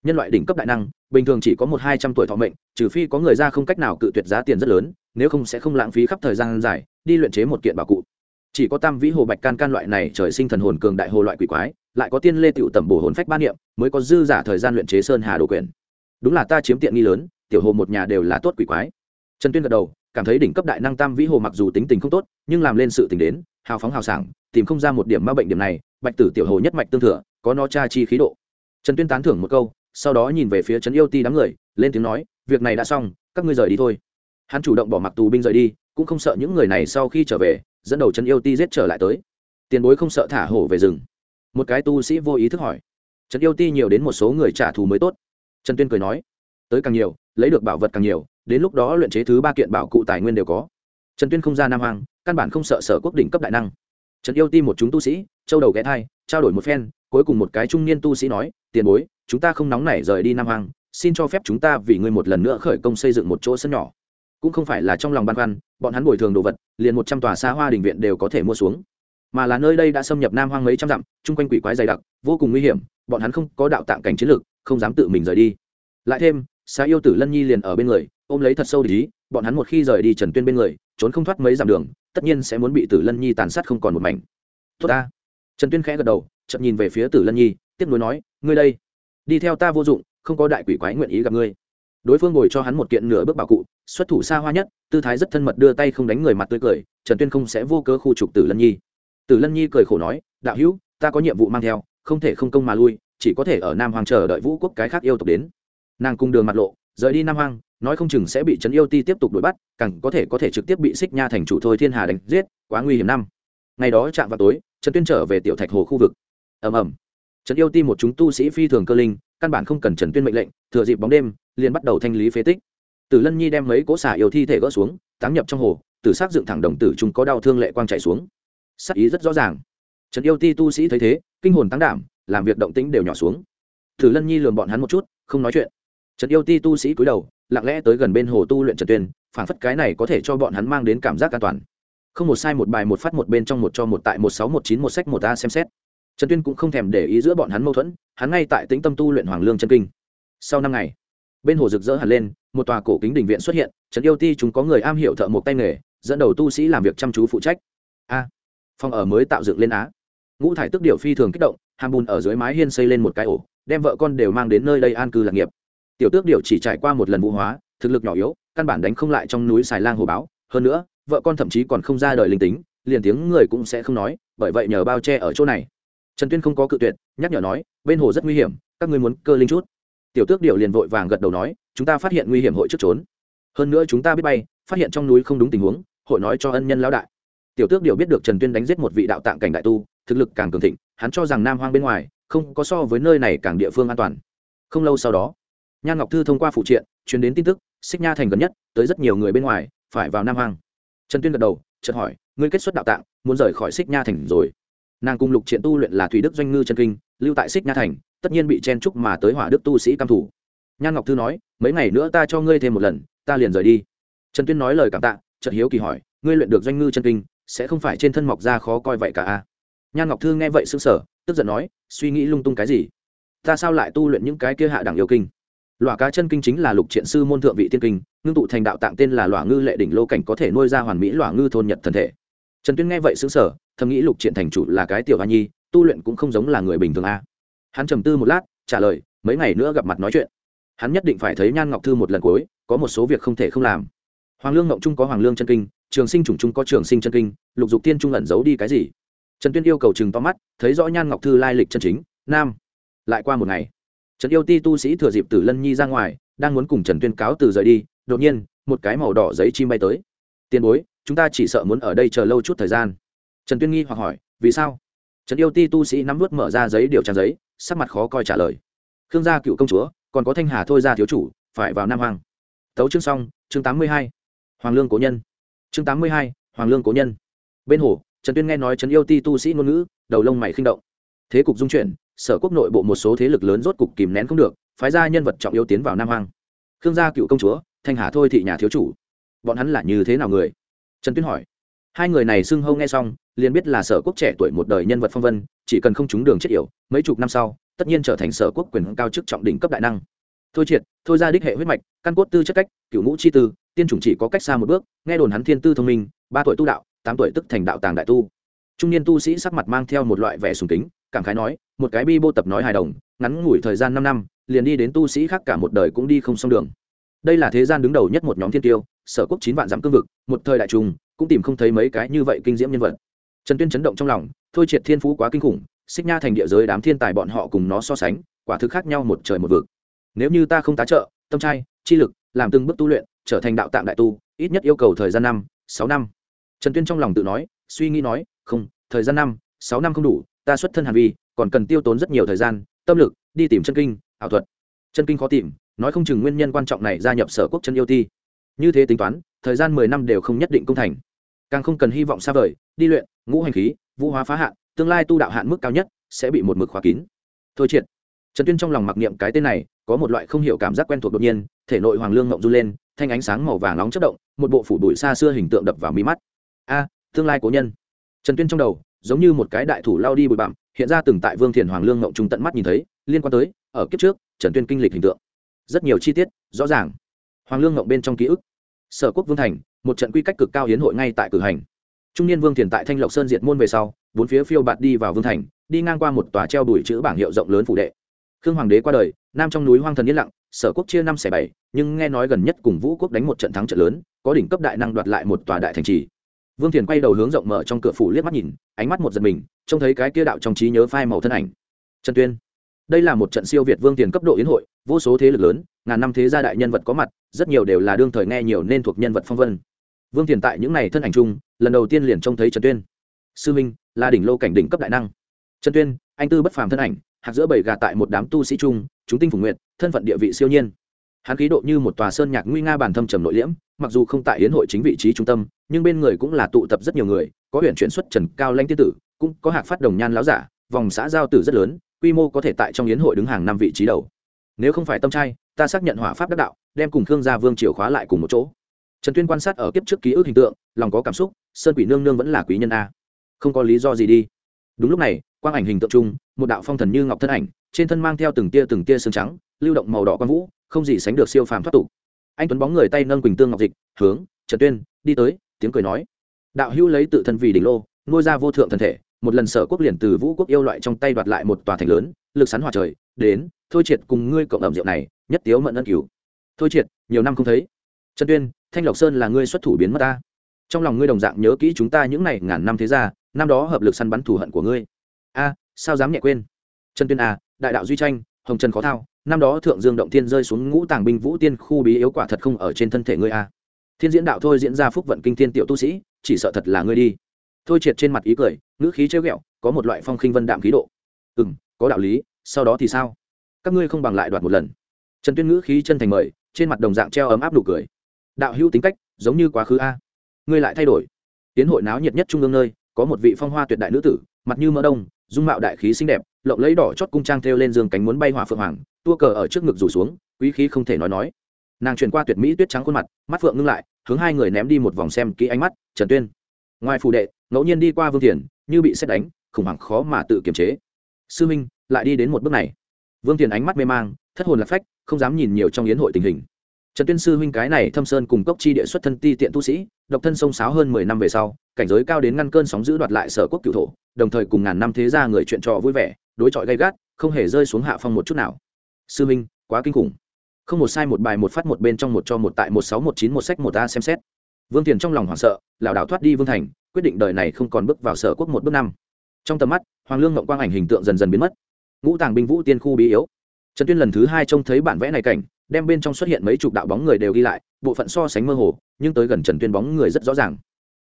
S1: Nhân loại đỉnh cấp đại năng, bình thường chỉ có một hai trăm tuổi thọ mệnh, trừ phi có người ra không cách nào cự tuyệt giá tiền rất lớn, nếu không sẽ không lãng phí khắp thời gian dài đi luyện chế một kiện bảo cụ. Chỉ có tam vĩ hồ bạch can can loại này trời sinh thần hồn cường đại hồ loại quỷ quái, lại có tiên lê tựu tẩm bổ hồn phách ba niệm, mới có dư giả thời gian luyện chế sơn hà đồ quyền. Đúng là ta chiếm tiện nghi lớn, tiểu hồ một nhà đều là tốt quỷ quái. Trần tuyên gật đầu, cảm thấy đỉnh cấp đại năng tam vĩ hồ mặc dù tính tình không tốt, nhưng làm lên sự tình đến, hào phóng hào sảng, tìm không ra một điểm ma bệnh điểm này, bạch tử tiểu hồ nhất mạch tương thừa, có nó cha chi khí độ. Trần tuyên tán thưởng một câu, sau đó nhìn về phía trấn yêu ti đám người, lên tiếng nói, việc này đã xong, các ngươi rời đi thôi. Hắn chủ động bỏ mặc tù binh rời đi cũng không sợ những người này sau khi trở về, dẫn đầu trấn yêu ti giết trở lại tới. Tiền bối không sợ thả hổ về rừng. Một cái tu sĩ vô ý thức hỏi. Trấn yêu ti nhiều đến một số người trả thù mới tốt. Trần tuyên cười nói, tới càng nhiều, lấy được bảo vật càng nhiều, đến lúc đó luyện chế thứ ba kiện bảo cụ tài nguyên đều có. Trần tuyên không ra nam hoàng căn bản không sợ sở quốc đỉnh cấp đại năng. Trần yêu ti một chúng tu sĩ, châu đầu ghé thai, trao đổi một phen, cuối cùng một cái trung niên tu sĩ nói, tiền bối, chúng ta không nóng nảy rời đi nam hoàng xin cho phép chúng ta vì ngươi một lần nữa khởi công xây dựng một chỗ sân nhỏ cũng không phải là trong lòng băn khoăn, bọn hắn bồi thường đồ vật, liền một trăm tòa xa hoa đình viện đều có thể mua xuống. Mà là nơi đây đã xâm nhập nam hoang mấy trăm dặm, chung quanh quỷ quái dày đặc, vô cùng nguy hiểm, bọn hắn không có đạo tạng cảnh chiến lược, không dám tự mình rời đi. Lại thêm xá yêu tử lân nhi liền ở bên người, ôm lấy thật sâu để ý, bọn hắn một khi rời đi trần tuyên bên người, trốn không thoát mấy dặm đường, tất nhiên sẽ muốn bị tử lân nhi tàn sát không còn một mảnh. Tốt ta. Trần tuyên khẽ gật đầu chậm nhìn về phía tử lân nhi, tiếp nối nói, ngươi đây, đi theo ta vô dụng, không có đại quỷ quái nguyện ý gặp ngươi. Đối phương ngồi cho hắn một kiện nửa bước bảo cụ xuất thủ xa hoa nhất, tư thái rất thân mật đưa tay không đánh người mặt tươi cười, trần tuyên không sẽ vô cớ khu trục tử lân nhi. Tử lân nhi cười khổ nói, đạo hữu, ta có nhiệm vụ mang theo, không thể không công mà lui, chỉ có thể ở nam hoàng chờ đợi vũ quốc cái khác yêu tộc đến. Nàng cung đường mặt lộ, rời đi nam hoàng nói không chừng sẽ bị trấn yêu ti tiếp tục đuổi bắt, càng có thể có thể trực tiếp bị xích nha thành chủ thôi thiên hà đánh giết, quá nguy hiểm năm. Ngày đó chạm vào tối, trần tuyên trở về tiểu thạch hồ khu vực. Ầm ầm. Trấn yêu ti một chúng tu sĩ phi thường cơ linh, căn bản không cần trần tuyên mệnh lệnh, thừa dịp bóng đêm, liền bắt đầu thanh lý phế tích tử lân nhi đem mấy cỗ xả yêu thi thể gỡ xuống, táng nhập trong hồ tử s ắ c dựng thẳng đồng tử chúng có đau thương lệ quang chạy xuống. Sắc ý rất rõ ràng. Trần yêu ti tu sĩ thấy thế, kinh hồn tăng đảm, làm việc động tĩnh đều nhỏ xuống. Tử lân nhi lường bọn hắn một chút, không nói chuyện. Trần yêu ti tu sĩ cúi đầu, lặng lẽ tới gần bên hồ tu luyện trần tuyên phản phất cái này có thể cho bọn hắn mang đến cảm giác an toàn. Không một sai một bài một phát một bên trong một cho một tại một sáu một chín một sách một a xem xét. Trần tuyên cũng không thèm để ý giữa bọn hắn mâu thuẫn, hắn ngay tại tĩnh tâm tu luyện hoàng lương chân kinh. Sau năm ngày bên hồ rực rỡ hẳn lên, một tòa cổ kính đình viện xuất hiện, trần yêu ti chúng có người am hiểu thợ một tay nghề, dẫn đầu tu sĩ làm việc chăm chú phụ trách. A, phòng ở mới tạo dựng lên á. Ngũ thải tức điệu phi thường kích động, hàm bùn ở dưới mái hiên xây lên một cái ổ, đem vợ con đều mang đến nơi đây an cư lạc nghiệp. Tiểu tước điệu chỉ trải qua một lần vũ hóa, thực lực nhỏ yếu, căn bản đánh không lại trong núi xài lang hồ báo. Hơn nữa, vợ con thậm chí còn không ra đời linh tính, liền tiếng người cũng sẽ không nói, bởi vậy nhờ bao che ở chỗ này. Trần tuyên không có cự tuyệt, nhắc nhở nói, bên hồ rất nguy hiểm, các ngươi muốn cơ linh chút tiểu tước điệu liền vội vàng gật đầu nói, chúng ta phát hiện nguy hiểm hội trước trốn. Hơn nữa chúng ta biết bay, phát hiện trong núi không đúng tình huống, hội nói cho ân nhân lão đại. Tiểu tước điệu biết được trần tuyên đánh giết một vị đạo tạng cảnh đại tu, thực lực càng cường thịnh, hắn cho rằng nam hoang bên ngoài không có so với nơi này càng địa phương an toàn. Không lâu sau đó, nhan ngọc thư thông qua phụ triện, truyền đến tin tức, xích nha thành gần nhất, tới rất nhiều người bên ngoài, phải vào nam hoang. Trần tuyên gật đầu, chợt hỏi, ngươi kết xuất đạo tạng, muốn rời khỏi xích nha thành rồi? Nàng cùng lục triện tu luyện là thủy đức doanh ngư chân kinh, lưu tại xích nha thành, tất nhiên bị chen trúc mà tới hỏa đức tu sĩ cam thủ. Nhan ngọc thư nói, mấy ngày nữa ta cho ngươi thêm một lần, ta liền rời đi. Trần tuyên nói lời cảm tạ, chợt hiếu kỳ hỏi, ngươi luyện được doanh ngư chân kinh, sẽ không phải trên thân mọc ra khó coi vậy cả a? Nhan ngọc thư nghe vậy sững sở tức giận nói, suy nghĩ lung tung cái gì? Ta sao lại tu luyện những cái kia hạ đẳng yêu kinh? Lọa cá chân kinh chính là lục triện sư môn thượng vị tiên kinh, ngưng tụ thành đạo tạng tên là lọa ngư lệ đỉnh lô cảnh có thể nuôi ra hoàn mỹ lọa ngư thôn nhật thần thể. Trần tuyên nghe vậy xứng sở thầm nghĩ lục triện thành chủ là cái tiểu hoa nhi, tu luyện cũng không giống là người bình thường a. Hắn trầm tư một lát, trả lời, mấy ngày nữa gặp mặt nói chuyện. Hắn nhất định phải thấy nhan ngọc thư một lần cuối, có một số việc không thể không làm. Hoàng lương ngộng trung có hoàng lương chân kinh, trường sinh chủng trung có trường sinh chân kinh, lục dục tiên trung ẩn giấu đi cái gì? Trần tuyên yêu cầu chừng to mắt, thấy rõ nhan ngọc thư lai lịch chân chính, nam. Lại qua một ngày, trần yêu ti tu sĩ thừa dịp tử lân nhi ra ngoài, đang muốn cùng trần tuyên cáo từ rời đi, đột nhiên, một cái màu đỏ giấy chim bay tới. Tiền bối, chúng ta chỉ sợ muốn ở đây chờ lâu chút thời gian trần tuyên nghi hoặc hỏi, vì sao? Trần yêu ti tu sĩ nắm vớt mở ra giấy điều trang giấy, sắc mặt khó coi trả lời, khương gia cựu công chúa, còn có thanh hà thôi ra thiếu chủ, phải vào nam hoàng tấu chương xong, chương tám mươi hai, hoàng lương cố nhân. Chương tám mươi hai, hoàng lương cố nhân. Bên hồ, trần tuyên nghe nói trần yêu ti tu sĩ ngôn ngữ, đầu lông mày khinh động. Thế cục dung chuyển, sở quốc nội bộ một số thế lực lớn rốt cục kìm nén không được, phái ra nhân vật trọng yếu tiến vào nam hoàng khương gia cựu công chúa, thanh hà thôi thị nhà thiếu chủ. Bọn hắn là như thế nào người? Trần tuyên hỏi hai người này xưng hâu nghe xong, liền biết là sở quốc trẻ tuổi một đời nhân vật phong vân, chỉ cần không trúng đường chết yểu, mấy chục năm sau, tất nhiên trở thành sở quốc quyền cao chức trọng đỉnh cấp đại năng. Thôi triệt, thôi ra đích hệ huyết mạch, căn cốt tư chất cách cựu ngũ chi tư, tiên chủng chỉ có cách xa một bước, nghe đồn hắn thiên tư thông minh, ba tuổi tu đạo, tám tuổi tức thành đạo tàng đại tu. Trung niên tu sĩ sắc mặt mang theo một loại vẻ sùng kính, cảm khái nói, một cái bi bô tập nói hài đồng, ngắn ngủi thời gian năm năm, liền đi đến tu sĩ khác cả một đời cũng đi không xong đường. Đây là thế gian đứng đầu nhất một nhóm thiên tiêu, sở quốc chín vạn dặm cương vực, một thời đại trùng cũng tìm không thấy mấy cái như vậy kinh diễm nhân vật. Trần tuyên chấn động trong lòng, thôi triệt thiên phú quá kinh khủng, xích nha thành địa giới đám thiên tài bọn họ cùng nó so sánh, quả thực khác nhau một trời một vực. Nếu như ta không tá trợ, tâm trai, chi lực, làm từng bước tu luyện, trở thành đạo tạng đại tu, ít nhất yêu cầu thời gian năm, sáu năm. Trần tuyên trong lòng tự nói, suy nghĩ nói, không, thời gian năm, sáu năm không đủ, ta xuất thân hàn vi, còn cần tiêu tốn rất nhiều thời gian, tâm lực, đi tìm chân kinh, ảo thuật. Chân kinh khó tìm, nói không chừng nguyên nhân quan trọng này gia nhập sở quốc chân yêu ti. Như thế tính toán, thời gian mười năm đều không nhất định công thành càng không cần hy vọng xa vời, đi luyện, ngũ hành khí, vũ hóa phá hạn, tương lai tu đạo hạn mức cao nhất sẽ bị một mực khóa kín. Thôi triệt. Trần tuyên trong lòng mặc niệm cái tên này, có một loại không hiểu cảm giác quen thuộc đột nhiên, thể nội hoàng lương ngộng run lên, thanh ánh sáng màu vàng nóng chất động, một bộ phủ bụi xa xưa hình tượng đập vào mí mắt. A, tương lai cố nhân. Trần tuyên trong đầu, giống như một cái đại thủ lao đi bụi bặm, hiện ra từng tại vương thiền hoàng lương ngộng trung tận mắt nhìn thấy, liên quan tới, ở kiếp trước, trần tuyên kinh lịch hình tượng. Rất nhiều chi tiết, rõ ràng. Hoàng lương ngộng bên trong ký ức. Sở quốc vương thành một trận quy cách cực cao hiến hội ngay tại cử hành. Trung niên vương thiền tại thanh lộc sơn diệt môn về sau, bốn phía phiêu bạt đi vào vương thành, đi ngang qua một tòa treo đùi chữ bảng hiệu rộng lớn phủ đệ. Khương hoàng đế qua đời, nam trong núi hoang thần yên lặng, sở quốc chia năm xẻ bảy, nhưng nghe nói gần nhất cùng vũ quốc đánh một trận thắng trận lớn, có đỉnh cấp đại năng đoạt lại một tòa đại thành trì. Vương thiền quay đầu hướng rộng mở trong cửa phủ liếc mắt nhìn, ánh mắt một giật mình, trông thấy cái kia đạo trong trí nhớ phai màu thân ảnh. Trần tuyên đây là một trận siêu việt vương tiền cấp độ yến hội vô số thế lực lớn ngàn năm thế gia đại nhân vật có mặt rất nhiều đều là đương thời nghe nhiều nên thuộc nhân vật phong vân. Vương tiền tại những n à y thân ảnh chung lần đầu tiên liền trông thấy trần tuyên. Sư minh là đỉnh lô cảnh đỉnh cấp đại năng. Trần tuyên anh tư bất phàm thân ảnh hạt giữa bảy gà tại một đám tu sĩ trung, chúng tinh phủ nguyện thân phận địa vị siêu nhiên. Hắn khí độ như một tòa sơn nhạc nguy nga bản thâm trầm nội liễm mặc dù không tại yến hội chính vị trí trung tâm nhưng bên người cũng là tụ tập rất nhiều người có huyện chuyển xuất trần cao lanh tiên tử cũng có hạc phát đồng nhan láo giả vòng xã giao tử rất lớn quy mô có thể tại trong yến hội đứng hàng năm vị trí đầu. Nếu không phải tâm trai, ta xác nhận hỏa pháp đắc đạo, đem cùng khương gia vương triều khóa lại cùng một chỗ. Trần tuyên quan sát ở kiếp trước ký ức hình tượng, lòng có cảm xúc, sơn quỷ nương nương vẫn là quý nhân a. Không có lý do gì đi. Đúng lúc này, quang ảnh hình tượng chung, một đạo phong thần như ngọc thân ảnh, trên thân mang theo từng tia từng tia sương trắng, lưu động màu đỏ quang vũ, không gì sánh được siêu phàm thoát tục. Anh tuấn bóng người tay nâng quỳnh tương ngọc dịch, hướng trần tuyên, đi tới, tiếng cười nói. Đạo hữu lấy tự thân vì đỉnh lô, nuôi ra vô thượng thần thể một lần sở quốc liền từ vũ quốc yêu loại trong tay đoạt lại một tòa thành lớn, lực sắn hòa trời, đến, thôi triệt cùng ngươi cộng ẩm rượu này, nhất tiếu mận ân cứu thôi triệt, nhiều năm không thấy. Trần tuyên, thanh lộc sơn là ngươi xuất thủ biến mất ta. Trong lòng ngươi đồng dạng nhớ kỹ chúng ta những n à y ngàn năm thế ra năm đó hợp lực săn bắn thù hận của ngươi. A, sao dám nhẹ quên? Trần tuyên a đại đạo duy tranh, hồng trần khó thao, năm đó thượng dương động thiên rơi xuống ngũ tàng binh vũ tiên khu bí yếu quả thật không ở trên thân thể ngươi a. Thiên diễn đạo thôi diễn ra phúc vận kinh thiên tiểu tu sĩ, chỉ sợ thật là ngươi đi thôi triệt trên mặt ý cười, ngữ khí chế ghẹo, có một loại phong khinh vân đạm khí độ. Ừ m có đạo lý, sau đó thì sao? Các ngươi không bằng lại đoạt một lần. Trần tuyên ngữ khí chân thành mời, trên mặt đồng dạng treo ấm áp nụ cười. Đạo hữu tính cách, giống như quá khứ a. Ngươi lại thay đổi. Tiến hội náo nhiệt nhất trung ương nơi, có một vị phong hoa tuyệt đại nữ tử, mặt như mỡ đông, dung mạo đại khí xinh đẹp, lộng lấy đỏ chót cung trang theo lên giường cánh muốn bay hỏa phượng hoàng, tua cờ ở trước ngực rủ xuống, quý khí không thể nói nói. Nàng chuyển qua tuyệt mỹ tuyết trắng khuôn mặt, mắt phượng ngưng lại, hướng hai người ném đi một vòng xem kỹ ánh mắt, trần tuyên ngoài phù đệ, ngẫu nhiên đi qua vương thiền, như bị xét đánh, khủng hoảng khó mà tự kiềm chế. Sư minh lại đi đến một bước này. Vương thiền ánh mắt mê mang, thất hồn lạc phách, không dám nhìn nhiều trong yến hội tình hình. Trần tuyên sư huynh cái này thâm sơn cùng cốc chi địa xuất thân ti tiện tu sĩ, độc thân sông sáo hơn mười năm về sau, cảnh giới cao đến ngăn cơn sóng giữ đoạt lại sở quốc cựu thổ, đồng thời cùng ngàn năm thế gia người chuyện trò vui vẻ, đối chọi gay gắt, không hề rơi xuống hạ phong một chút nào. Sư huynh, quá kinh khủng. Không một sai một bài một phát một bên trong một cho một tại một sáu một chín một sách một a xem xét vương thiền trong lòng hoảng sợ, lảo đảo thoát đi vương thành, quyết định đời này không còn bước vào sở quốc một bước năm. Trong tầm mắt, hoàng lương ngộng quang ảnh hình tượng dần dần biến mất. Ngũ tàng binh vũ tiên khu bí yếu. Trần tuyên lần thứ hai trông thấy bản vẽ này cảnh, đem bên trong xuất hiện mấy chục đạo bóng người đều ghi lại, bộ phận so sánh mơ hồ, nhưng tới gần trần tuyên bóng người rất rõ ràng.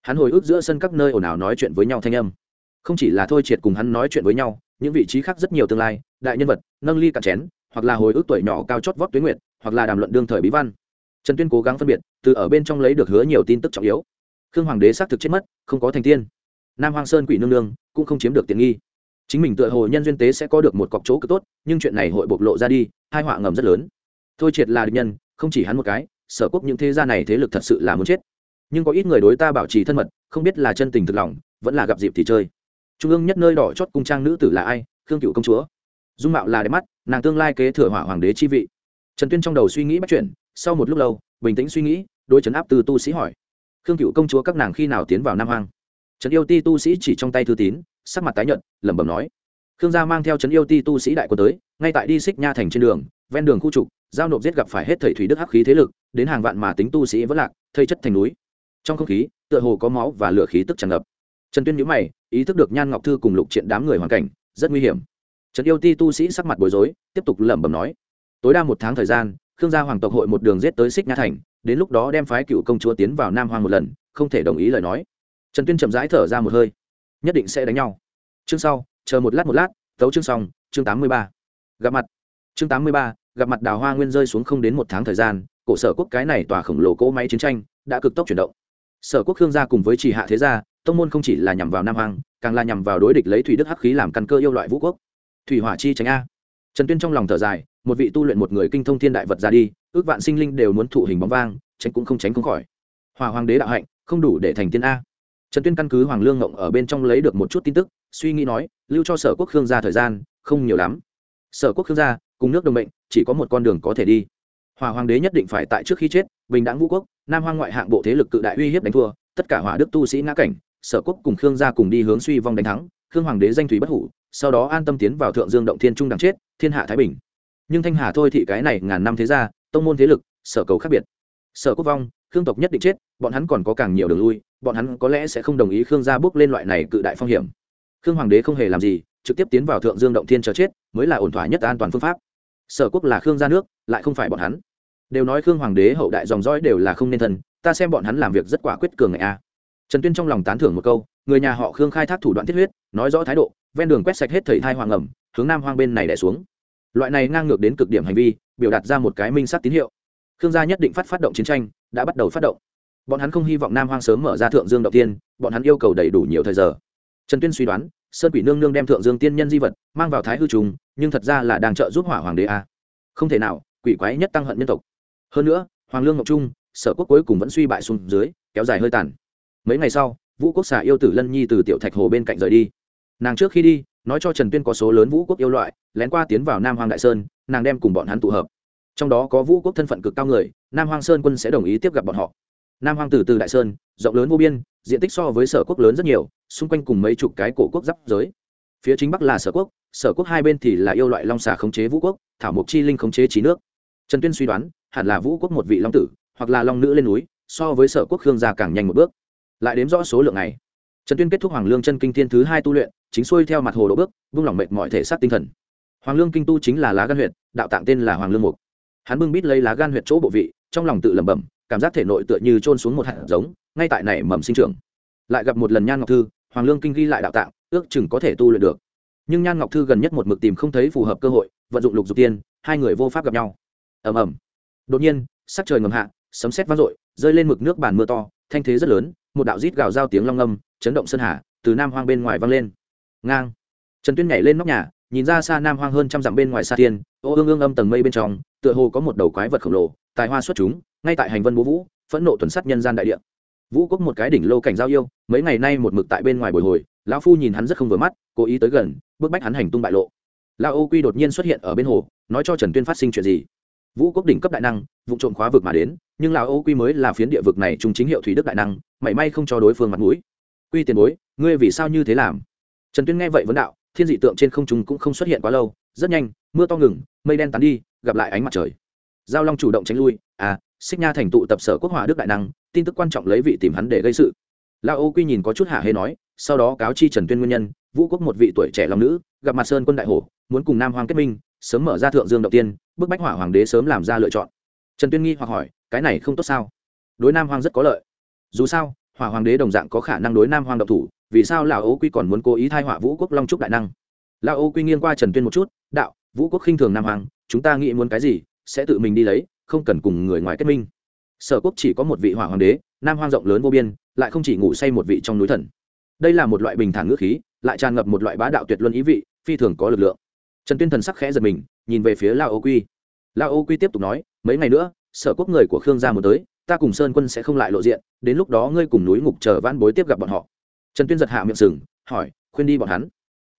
S1: Hắn hồi ức giữa sân các nơi ồn ào nói chuyện với nhau thanh âm. Không chỉ là thôi triệt cùng hắn nói chuyện với nhau, những vị trí khác rất nhiều tương lai, đại nhân vật, nâng ly cạn chén, hoặc là hồi ức tuổi nhỏ cao chót vót tuyến nguyệt, hoặc là đàm luận đương thời bí văn trần tuyên cố gắng phân biệt, từ ở bên trong lấy được hứa nhiều tin tức trọng yếu. Khương hoàng đế xác thực chết mất, không có thành tiên. Nam hoàng sơn quỷ nương nương cũng không chiếm được tiện nghi. Chính mình tựa hồ nhân duyên tế sẽ có được một cọc chỗ cực tốt, nhưng chuyện này hội bộc lộ ra đi, hai họa ngầm rất lớn. Thôi triệt là địch nhân, không chỉ hắn một cái, sở quốc những thế gia này thế lực thật sự là muốn chết. Nhưng có ít người đối ta bảo trì thân mật, không biết là chân tình thực lòng, vẫn là gặp dịp thì chơi. Trung ương nhất nơi đỏ chót cung trang nữ tử là ai? Khương cựu công chúa. Dung mạo là đẹp mắt, nàng tương lai kế thừa hỏa hoàng đế chi vị. Trần tuyên trong đầu suy nghĩ bắt chuyển sau một lúc lâu, bình tĩnh suy nghĩ đôi chấn áp từ tu sĩ hỏi. Khương cựu công chúa các nàng khi nào tiến vào nam hoàng trấn yêu ti tu sĩ chỉ trong tay thư tín, sắc mặt tái nhợt, lẩm bẩm nói. Khương gia mang theo trấn yêu ti tu sĩ đại quân tới, ngay tại đi xích nha thành trên đường, ven đường khu trục, giao nộp giết gặp phải hết thầy thủy đức hắc khí thế lực, đến hàng vạn mà tính tu sĩ vẫn lạc, thây chất thành núi. Trong không khí, tựa hồ có máu và lửa khí tức tràn ngập. Trần tuyên nhữ mày, ý thức được nhan ngọc thư cùng lục triện đám người hoàn cảnh, rất nguy hiểm. Trần yêu ti tu sĩ sắc mặt bối rối, tiếp tục lẩm bẩm nói. Tối đa một tháng thời gian khương gia hoàng tộc hội một đường giết tới xích nha thành, đến lúc đó đem phái cựu công chúa tiến vào nam hoàng một lần, không thể đồng ý lời nói. Trần tuyên chậm rãi thở ra một hơi. Nhất định sẽ đánh nhau. Chương sau, chờ một lát một lát, tấu chương xong, chương tám mươi ba. Gặp mặt. Chương tám mươi ba, gặp mặt đào hoa nguyên rơi xuống không đến một tháng thời gian, cổ sở quốc cái này tòa khổng lồ cỗ máy chiến tranh đã cực tốc chuyển động. Sở quốc khương gia cùng với chỉ hạ thế gia, tông môn không chỉ là nhằm vào nam hoàng càng là nhằm vào đối địch lấy thủy đức hắc khí làm căn cơ yêu loại vũ quốc. Thủy hỏa chi tránh a. Trần tuyên trong lòng thở dài một vị tu luyện một người kinh thông thiên đại vật ra đi, ước vạn sinh linh đều muốn thụ hình bóng vang, tránh cũng không tránh không khỏi. Hòa hoàng đế đạo hạnh, không đủ để thành tiên a. Trần tuyên căn cứ hoàng lương ngộng ở bên trong lấy được một chút tin tức, suy nghĩ nói, lưu cho sở quốc khương gia thời gian, không nhiều lắm. Sở quốc khương gia, cùng nước đồng mệnh, chỉ có một con đường có thể đi. Hòa hoàng đế nhất định phải tại trước khi chết, bình đẳng vũ quốc, nam hoang ngoại hạng bộ thế lực cự đại uy hiếp đánh thua, tất cả hỏa đức tu sĩ ngã cảnh, sở quốc cùng khương gia cùng đi hướng suy vong đánh thắng, khương hoàng đế danh thủy bất hủ, sau đó an tâm tiến vào thượng dương động thiên trung đằng chết, thiên hạ thái bình nhưng thanh hà thôi thì cái này ngàn năm thế gia, tông môn thế lực, sở cầu khác biệt. Sở quốc vong, khương tộc nhất định chết, bọn hắn còn có càng nhiều đường lui, bọn hắn có lẽ sẽ không đồng ý khương gia bước lên loại này cự đại phong hiểm. Khương hoàng đế không hề làm gì, trực tiếp tiến vào thượng dương động thiên chờ chết, mới là ổn thỏa nhất an toàn phương pháp. Sở quốc là khương gia nước, lại không phải bọn hắn. Đều nói khương hoàng đế hậu đại dòng dõi đều là không nên thần ta xem bọn hắn làm việc rất quả quyết cường ngày a. Trần tuyên trong lòng tán thưởng một câu, người nhà họ khương khai thác thủ đoạn thiết huyết, nói rõ thái độ, ven đường quét sạch hết thầy thai hoàng ẩm, hướng nam hoang bên này đẻ xuống loại này ngang ngược đến cực điểm hành vi, biểu đạt ra một cái minh sắc tín hiệu. Khương gia nhất định phát phát động chiến tranh, đã bắt đầu phát động. Bọn hắn không hy vọng nam hoang sớm mở ra thượng dương đầu tiên, bọn hắn yêu cầu đầy đủ nhiều thời giờ. Trần tuyên suy đoán, sơn quỷ nương nương đem thượng dương tiên nhân di vật mang vào thái hư trùng, nhưng thật ra là đang trợ giúp hỏa hoàng đế a. Không thể nào, quỷ quái nhất tăng hận nhân tộc. Hơn nữa, hoàng lương ngọc trung, sở quốc cuối cùng vẫn suy bại xuống dưới, kéo dài hơi tàn. Mấy ngày sau, vũ quốc xà yêu tử lân nhi từ tiểu thạch hồ bên cạnh rời đi. Nàng trước khi đi nói cho trần tuyên có số lớn vũ quốc yêu loại, lén qua tiến vào nam hoàng đại sơn, nàng đem cùng bọn hắn tụ hợp. Trong đó có vũ quốc thân phận cực cao người, nam hoàng sơn quân sẽ đồng ý tiếp gặp bọn họ. Nam hoàng tử từ đại sơn, rộng lớn vô biên, diện tích so với sở quốc lớn rất nhiều, xung quanh cùng mấy chục cái cổ quốc giáp giới. Phía chính bắc là sở quốc sở quốc hai bên thì là yêu loại long xà khống chế vũ quốc, thảo mộc chi linh khống chế trí nước. Trần tuyên suy đoán, hẳn là vũ quốc một vị long tử, hoặc là long nữ lên núi, so với sở quốc khương gia càng nhanh một bước. Lại đếm rõ số lượng này trần tuyên kết thúc hoàng lương chân kinh thiên thứ hai tu luyện, chính xuôi theo mặt hồ đỗ bước, vung lòng mệt mọi thể xác tinh thần. Hoàng lương kinh tu chính là lá gan huyện đạo tạng tên là hoàng lương mục. Hắn bưng bít lấy lá gan huyện chỗ bộ vị, trong lòng tự lẩm bẩm, cảm giác thể nội tựa như trôn xuống một hạt giống, ngay tại này mầm sinh trưởng. Lại gặp một lần nhan ngọc thư, hoàng lương kinh ghi lại đạo tạng, ước chừng có thể tu luyện được. Nhưng nhan ngọc thư gần nhất một mực tìm không thấy phù hợp cơ hội, vận dụng lục dục tiên, hai người vô pháp gặp nhau. Ầm ầm. Đột nhiên, sắc trời ngầm hạ, sấm sét vang dội, rơi lên mực nước bàn mưa to thanh thế rất lớn một đạo rít gào giao tiếng long âm chấn động sơn hà từ nam hoang bên ngoài vang lên. Ngang. Trần tuyên nhảy lên nóc nhà nhìn ra xa nam hoang hơn trăm dặm bên ngoài xa thiên, ô ương ương âm tầng mây bên trong tựa hồ có một đầu quái vật khổng lồ tài hoa xuất chúng ngay tại hành vân bố vũ phẫn nộ tuần sắt nhân gian đại địa. Vũ quốc một cái đỉnh lô cảnh giao yêu mấy ngày nay một mực tại bên ngoài bồi hồi lão phu nhìn hắn rất không vừa mắt cố ý tới gần bức bách hắn hành tung bại lộ. Lão ô quy đột nhiên xuất hiện ở bên hồ nói cho trần tuyên phát sinh chuyện gì vũ quốc đỉnh cấp đại năng, vụ trộm khóa vực mà đến, nhưng lão ô quy mới là phiến địa vực này trung chính hiệu thủy đức đại năng, mảy may không cho đối phương mặt mũi. Quy tiền bối, ngươi vì sao như thế làm? Trần tuyên nghe vậy vấn đạo, thiên dị tượng trên không trung cũng không xuất hiện quá lâu, rất nhanh, mưa to ngừng, mây đen tán đi, gặp lại ánh mặt trời. Giao long chủ động tránh lui à xích nha thành tụ tập sở quốc hòa đức đại năng, tin tức quan trọng lấy vị tìm hắn để gây sự. Lao ô quy nhìn có chút hạ hê nói, sau đó cáo chi trần tuyên nguyên nhân, vũ quốc một vị tuổi trẻ long nữ, gặp mặt sơn quân đại hổ, muốn cùng nam hoàng kết minh sớm mở ra thượng dương đầu tiên, bức bách hỏa hoàng đế sớm làm ra lựa chọn. Trần tuyên nghi hoặc hỏi, cái này không tốt sao? Đối nam hoàng rất có lợi. Dù sao, hỏa hoàng đế đồng dạng có khả năng đối nam hoàng độc thủ, vì sao lão ô quy còn muốn cố ý thai hỏa vũ quốc long trúc đại năng? Lão ô quy nghiêng qua trần tuyên một chút, đạo, vũ quốc khinh thường nam hoàng chúng ta nghĩ muốn cái gì, sẽ tự mình đi lấy, không cần cùng người ngoài kết minh. Sở quốc chỉ có một vị hỏa hoàng đế, nam hoang rộng lớn vô biên, lại không chỉ ngủ say một vị trong núi thần. Đây là một loại bình thản ngữ khí, lại tràn ngập một loại bá đạo tuyệt luân ý vị, phi thường có lực lượng trần tuyên thần sắc khẽ giật mình, nhìn về phía lao ô quy. Lao ô quy tiếp tục nói, mấy ngày nữa, sở quốc người của khương gia muốn tới, ta cùng sơn quân sẽ không lại lộ diện, đến lúc đó ngươi cùng núi ngục chờ vãn bối tiếp gặp bọn họ. Trần tuyên giật hạ miệng sừng, hỏi, khuyên đi bọn hắn?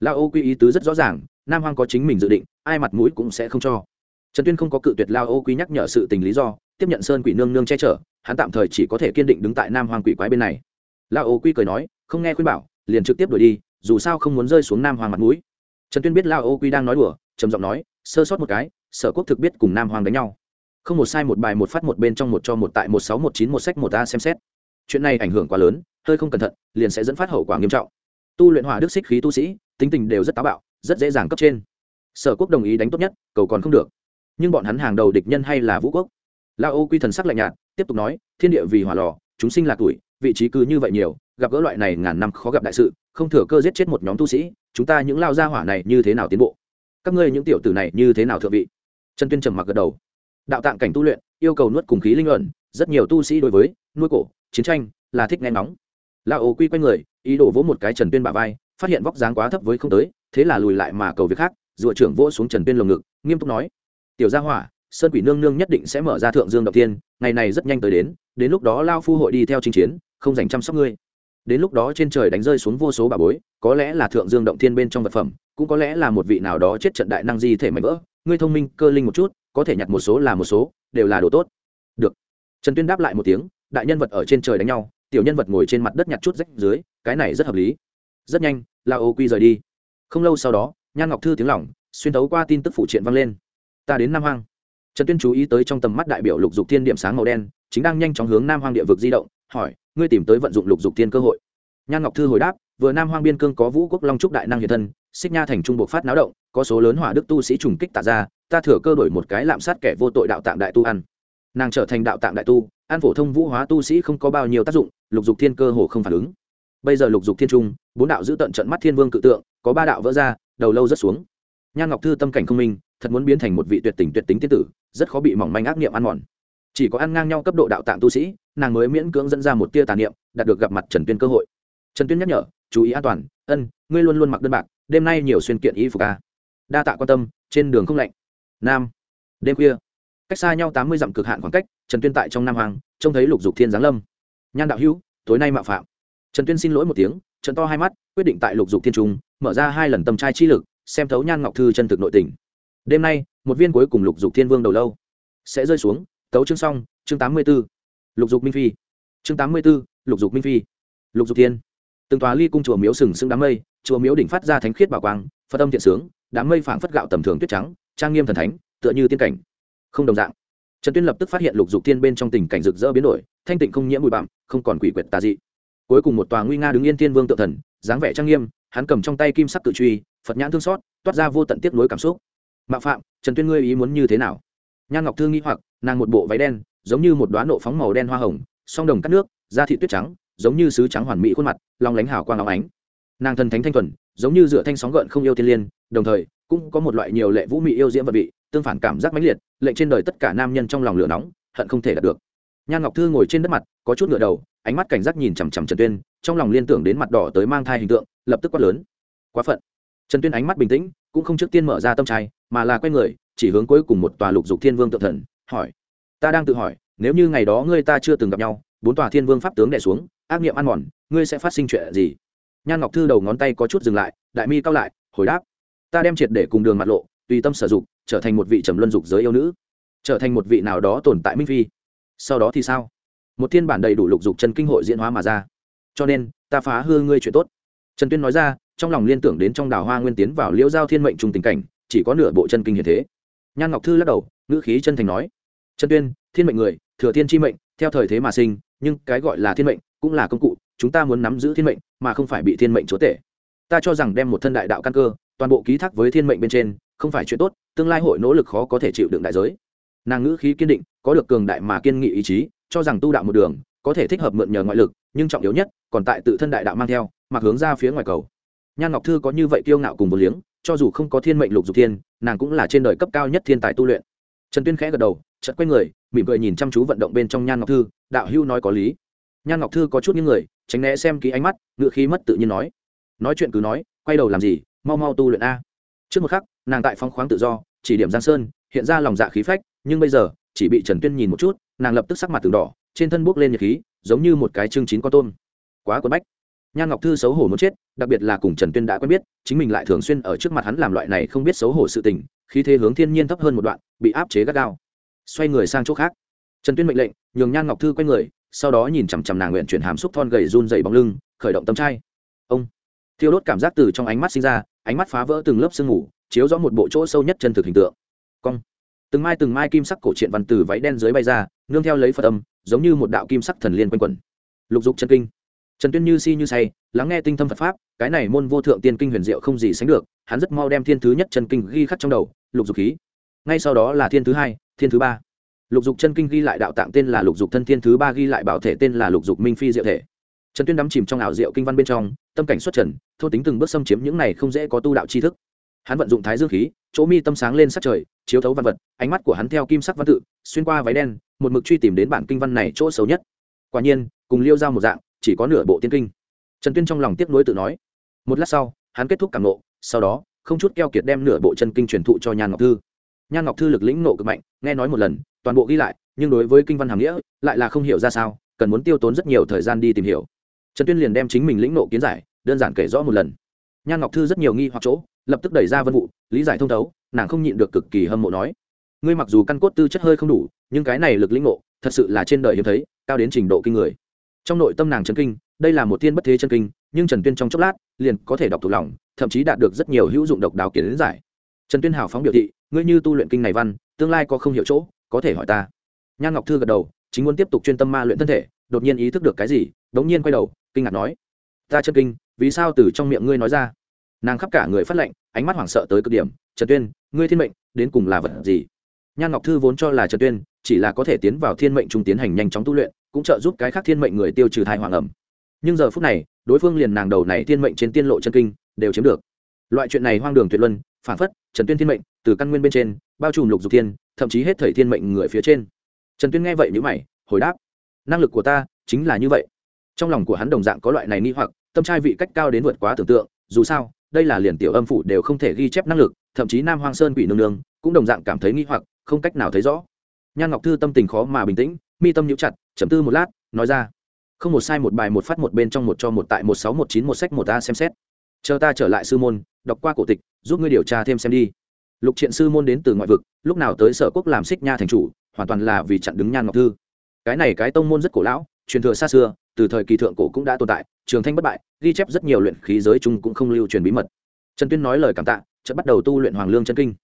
S1: Lao ô quy ý tứ rất rõ ràng, nam hoang có chính mình dự định, ai mặt mũi cũng sẽ không cho. Trần tuyên không có cự tuyệt lao ô quy nhắc nhở sự tình lý do, tiếp nhận sơn quỷ nương nương che chở, hắn tạm thời chỉ có thể kiên định đứng tại nam hoang quỷ quái bên này. Lao ô quy cười nói, không nghe khuyên bảo, liền trực tiếp đuổi đi, dù sao không muốn rơi xuống nam hoang mặt mũi trần tuyên biết lao ô quy đang nói đùa, trầm giọng nói, sơ sót một cái, sở quốc thực biết cùng nam hoang đánh nhau. Không một sai một bài một phát một bên trong một cho một tại một sáu một chín một sách một a xem xét. Chuyện này ảnh hưởng quá lớn, hơi không cẩn thận, liền sẽ dẫn phát hậu quả nghiêm trọng. Tu luyện hỏa đức xích khí tu sĩ, tính tình đều rất táo bạo, rất dễ dàng cấp trên. Sở quốc đồng ý đánh tốt nhất, cầu còn không được. Nhưng bọn hắn hàng đầu địch nhân hay là vũ quốc. Lao ô quy thần sắc lạnh nhạt, tiếp tục nói, thiên địa vì hỏa lò, chúng sinh là tuổi, vị trí cứ như vậy nhiều, gặp gỡ loại này ngàn năm khó gặp đại sự, không thừa cơ giết chết một nhóm tu sĩ chúng ta những lao gia hỏa này như thế nào tiến bộ? Các ngươi những tiểu tử này như thế nào thượng vị? Trần tuyên trầm mặc gật đầu. Đạo tạng cảnh tu luyện, yêu cầu nuốt cùng khí linh luận rất nhiều tu sĩ đối với nuôi cổ, chiến tranh là thích nghe nóng la ô quy quanh người, ý đồ vỗ một cái trần tuyên bả vai, phát hiện vóc dáng quá thấp với không tới, thế là lùi lại mà cầu việc khác, dựa trưởng vỗ xuống trần tuyên lồng ngực, nghiêm túc nói, tiểu gia hỏa, sơn quỷ nương nương nhất định sẽ mở ra thượng dương động thiên, ngày này rất nhanh tới đến đến lúc đó lao phu hội đi theo chinh chiến, không dành chăm sóc ngươi đến lúc đó trên trời đánh rơi xuống vô số bà bối, có lẽ là thượng dương động thiên bên trong vật phẩm, cũng có lẽ là một vị nào đó chết trận đại năng di thể mảnh vỡ. Ngươi thông minh, cơ linh một chút, có thể nhặt một số là một số, đều là đồ tốt. Được. Trần tuyên đáp lại một tiếng, đại nhân vật ở trên trời đánh nhau, tiểu nhân vật ngồi trên mặt đất nhặt chút rách dưới, cái này rất hợp lý. Rất nhanh, la ô quy rời đi. Không lâu sau đó, nhan ngọc thư tiếng lỏng, xuyên tấu qua tin tức phụ triện vang lên. Ta đến nam hoang. Trần tuyên chú ý tới trong tầm mắt đại biểu lục dục thiên điểm sáng màu đen, chính đang nhanh chóng hướng nam hoang địa vực di động hỏi, ngươi tìm tới vận dụng lục dục thiên cơ hội. Nhan ngọc thư hồi đáp, vừa nam hoang biên cương có vũ quốc long trúc đại năng hiện thân, xích nha thành trung bộ phát náo động, có số lớn hỏa đức tu sĩ trùng kích tạ ra ta thừa cơ đổi một cái lạm sát kẻ vô tội đạo tạng đại tu ăn. Nàng trở thành đạo tạng đại tu, an phổ thông vũ hóa tu sĩ không có bao nhiêu tác dụng, lục dục thiên cơ hồ không phản ứng. Bây giờ lục dục thiên trung, bốn đạo giữ tận trận mắt thiên vương cự tượng, có ba đạo vỡ ra, đầu lâu rất xuống. Nhan ngọc thư tâm cảnh không minh, thật muốn biến thành một vị tuyệt tình tuyệt tính tiên tử, rất khó bị mỏng manh ác niệm ăn mòn chỉ có ăn ngang nhau cấp độ đạo tạng tu sĩ, nàng mới miễn cưỡng dẫn ra một tia tà niệm, đạt được gặp mặt trần tuyên cơ hội. Trần tuyên nhắc nhở, chú ý an toàn, ân, ngươi luôn luôn mặc đơn bạc, đêm nay nhiều xuyên kiện y phục ca đa tạ quan tâm, trên đường không lạnh. Nam, đêm khuya, cách xa nhau tám mươi dặm cực hạn khoảng cách, trần tuyên tại trong nam hoàng, trông thấy lục dục thiên giáng lâm. Nhan đạo hữu, tối nay mạo phạm. Trần tuyên xin lỗi một tiếng trần to hai mắt, quyết định tại lục dục thiên trung, mở ra hai lần tầm trai chi lực, xem thấu nhan ngọc thư chân thực nội tình. Đêm nay, một viên cuối cùng lục dục thiên vương đầu lâu sẽ rơi xuống tấu chương xong, chương tám mươi b ố lục dục minh phi. Chương tám mươi b ố lục dục minh phi. Lục dục thiên. Từng tòa ly cung chùa miếu sừng sững đám mây, chùa miếu đỉnh phát ra thánh khiết bảo quang, phật âm thiện sướng, đám mây phảng phất gạo tầm thường tuyết trắng, trang nghiêm thần thánh, tựa như tiên cảnh. Không đồng dạng. Trần tuyên lập tức phát hiện lục dục thiên bên trong tình cảnh rực rỡ biến đổi, thanh tịnh không nhiễm bụi bặm, không còn quỷ quyệt tà dị. Cuối cùng một tòa nguy nga đứng yên thiên vương tự thần, dáng vẻ trang nghiêm, hắn cầm trong tay kim sắc tự truy, phật nhãn thương xót, toát ra vô tận tiếp nối cảm xúc. Mạo phạm, trần tuyên ngươi ý muốn như thế nào? Nhan ngọc thư nghĩ hoặc, nàng một bộ váy đen, giống như một đoán nộ phóng màu đen hoa hồng, song đồng cắt nước, da thị tuyết trắng, giống như sứ trắng hoàn mỹ khuôn mặt, long lánh hào quang óng ánh. Nàng thần thánh thanh thuần, giống như dựa thanh sóng gợn không yêu thiên liên, đồng thời, cũng có một loại nhiều lệ vũ mị yêu diễm vật vị, tương phản cảm giác mãnh liệt, lệnh trên đời tất cả nam nhân trong lòng lửa nóng, hận không thể đạt được. Nhan ngọc thư ngồi trên đất mặt, có chút ngựa đầu, ánh mắt cảnh giác nhìn chằm chằm trần tuyên, trong lòng liên tưởng đến mặt đỏ tới mang thai hình tượng, lập tức quát lớn. Quá phận. Trần tuyên ánh mắt bình tĩnh cũng không trước tiên mở ra tâm trai, mà là quay người, chỉ hướng cuối cùng một tòa lục dục thiên vương tự thần, hỏi. Ta đang tự hỏi, nếu như ngày đó ngươi ta chưa từng gặp nhau, bốn tòa thiên vương pháp tướng đẻ xuống, ác nghiệm ăn mòn, ngươi sẽ phát sinh chuyện gì? Nhan ngọc thư đầu ngón tay có chút dừng lại, đại mi cao lại, hồi đáp. Ta đem triệt để cùng đường mặt lộ, tùy tâm sử dụng trở thành một vị trầm luân dục giới yêu nữ. Trở thành một vị nào đó tồn tại minh phi. Sau đó thì sao? Một thiên bản đầy đủ lục dục chân kinh hội diễn hóa mà ra. Cho nên, ta phá hư ngươi chuyện tốt trần tuyên nói ra, trong lòng liên tưởng đến trong đào hoa nguyên tiến vào liễu giao thiên mệnh trùng tình cảnh, chỉ có nửa bộ chân kinh hiện thế. Nhan ngọc thư lắc đầu, ngữ khí chân thành nói, trần tuyên, thiên mệnh người, thừa thiên chi mệnh, theo thời thế mà sinh, nhưng cái gọi là thiên mệnh cũng là công cụ, chúng ta muốn nắm giữ thiên mệnh mà không phải bị thiên mệnh chúa tể. Ta cho rằng đem một thân đại đạo căn cơ, toàn bộ ký thác với thiên mệnh bên trên, không phải chuyện tốt, tương lai hội nỗ lực khó có thể chịu đựng đại giới. Nàng ngữ khí kiên định, có được cường đại mà kiên nghị ý chí, cho rằng tu đạo một đường, có thể thích hợp mượn nhờ ngoại lực, nhưng trọng yếu nhất, còn tại tự thân đại đạo mang theo mặc hướng ra phía ngoài cầu. Nhan ngọc thư có như vậy kiêu ngạo cùng một liếng, cho dù không có thiên mệnh lục dục thiên, nàng cũng là trên đời cấp cao nhất thiên tài tu luyện. Trần tuyên khẽ gật đầu, chợt quay người, mỉm cười nhìn chăm chú vận động bên trong nhan ngọc thư, đạo hưu nói có lý. Nhan ngọc thư có chút những người, tránh né xem ký ánh mắt ngựa khí mất tự nhiên nói. Nói chuyện cứ nói, quay đầu làm gì, mau mau tu luyện a. Trước một khắc, nàng tại phong khoáng tự do, chỉ điểm giang sơn, hiện ra lòng dạ khí phách, nhưng bây giờ, chỉ bị trần tuyên nhìn một chút, nàng lập tức sắc mặt từng đỏ, trên thân buốc lên nhiệt khí, giống như một cái chương chín con tôm. Quá quấn bách nhan ngọc thư xấu hổ muốn chết, đặc biệt là cùng trần tuyên đã quen biết, chính mình lại thường xuyên ở trước mặt hắn làm loại này không biết xấu hổ sự tình khi thế hướng thiên nhiên thấp hơn một đoạn, bị áp chế gắt gao. Xoay người sang chỗ khác. Trần tuyên mệnh lệnh, nhường nhan ngọc thư quay người, sau đó nhìn chằm chằm nàng nguyện chuyển hàm xúc thon gầy run dày bóng lưng, khởi động tâm trai. Ông. Thiêu đốt cảm giác từ trong ánh mắt sinh ra, ánh mắt phá vỡ từng lớp sương ngủ chiếu rõ một bộ chỗ sâu nhất chân thực hình tượng. Cong. Từng mai từng mai kim sắc cổ truyện văn từ váy đen dưới bay ra, nương theo lấy phật âm, giống như một đạo kim sắc thần liên quanh quẩn. Lục dục chân kinh trần tuyên như si như say, lắng nghe tinh thâm phật pháp, cái này môn vô thượng tiên kinh huyền diệu không gì sánh được, hắn rất mau đem thiên thứ nhất chân kinh ghi khắc trong đầu, lục dục khí. Ngay sau đó là thiên thứ hai, thiên thứ ba. Lục dục chân kinh ghi lại đạo tạng tên là lục dục thân, thiên thứ ba ghi lại bảo thể tên là lục dục minh phi diệu thể. Trần tuyên đắm chìm trong ảo diệu kinh văn bên trong, tâm cảnh xuất trần, thô tính từng bước xâm chiếm những này không dễ có tu đạo tri thức. Hắn vận dụng thái dương khí, chỗ mi tâm sáng lên sắc trời, chiếu thấu văn vật, ánh mắt của hắn theo kim sắc văn tự, xuyên qua váy đen, một mực truy tìm đến bản kinh văn này chỗ xấu nhất. Quả nhiên, cùng liêu giao một dạng chỉ có nửa bộ tiên kinh. Trần tuyên trong lòng tiếc nuối tự nói. Một lát sau, hắn kết thúc cảm nộ sau đó, không chút keo kiệt đem nửa bộ chân kinh truyền thụ cho nhan ngọc thư. Nhan ngọc thư lực lĩnh nộ cực mạnh, nghe nói một lần, toàn bộ ghi lại, nhưng đối với kinh văn hàm nghĩa, lại là không hiểu ra sao, cần muốn tiêu tốn rất nhiều thời gian đi tìm hiểu. Trần tuyên liền đem chính mình lĩnh nộ kiến giải, đơn giản kể rõ một lần. Nhan ngọc thư rất nhiều nghi hoặc chỗ, lập tức đẩy ra vân vụ, lý giải thông thấu, nàng không nhịn được cực kỳ hâm mộ nói. Ngươi mặc dù căn cốt tư chất hơi không đủ, nhưng cái này lực lĩnh ngộ, thật sự là trên đời hiếm thấy, cao đến trình độ kinh người trong nội tâm nàng chân kinh, đây là một thiên bất thế chân kinh, nhưng trần tuyên trong chốc lát, liền có thể đọc thuộc lòng, thậm chí đạt được rất nhiều hữu dụng độc đáo kiến giải. Trần tuyên hào phóng biểu thị, ngươi như tu luyện kinh này văn, tương lai có không hiểu chỗ, có thể hỏi ta. Nhan ngọc thư gật đầu, chính muốn tiếp tục chuyên tâm ma luyện thân thể, đột nhiên ý thức được cái gì, đống nhiên quay đầu, kinh ngạc nói, ta chân kinh, vì sao từ trong miệng ngươi nói ra? Nàng khắp cả người phát lệnh, ánh mắt hoảng sợ tới cực điểm, trần tuyên, ngươi thiên mệnh, đến cùng là vật gì? Nhan ngọc thư vốn cho là trần tuyên chỉ là có thể tiến vào thiên mệnh trung tiến hành nhanh chóng tu luyện, cũng trợ giúp cái khác thiên mệnh người tiêu trừ thai hoàng ẩm. Nhưng giờ phút này, đối phương liền nàng đầu này thiên mệnh trên tiên lộ chân kinh, đều chiếm được. Loại chuyện này hoang đường tuyệt luân, phản phất, trần tuyên thiên mệnh, từ căn nguyên bên trên, bao trùm lục dục thiên, thậm chí hết thời thiên mệnh người phía trên. Trần tuyên nghe vậy nhữ mày, hồi đáp, năng lực của ta chính là như vậy. Trong lòng của hắn đồng dạng có loại này nghi hoặc, tâm trai vị cách cao đến vượt quá tưởng tượng, dù sao, đây là liền tiểu âm phủ đều không thể ghi chép năng lực, thậm chí nam hoang sơn quỷ nương nương cũng đồng dạng cảm thấy nghi hoặc không cách nào thấy rõ. Nhan ngọc thư tâm tình khó mà bình tĩnh, mi tâm nhũ chặt chấm tư một lát, nói ra, không một sai, một bài, một phát, một bên trong, một cho, một tại, một sáu, một chín, một sách, một a xem xét. Chờ ta trở lại sư môn, đọc qua cổ tịch, giúp ngươi điều tra thêm xem đi. Lục triện sư môn đến từ ngoại vực, lúc nào tới sở quốc làm xích nha thành chủ, hoàn toàn là vì chặn đứng nhan ngọc thư. Cái này cái tông môn rất cổ lão, truyền thừa xa xưa, từ thời kỳ thượng cổ cũng đã tồn tại, trường thanh bất bại, ghi chép rất nhiều luyện khí giới chung cũng không lưu truyền bí mật. Trần tuyên nói lời cảm tạ, chợt bắt đầu tu luyện hoàng lương chân kinh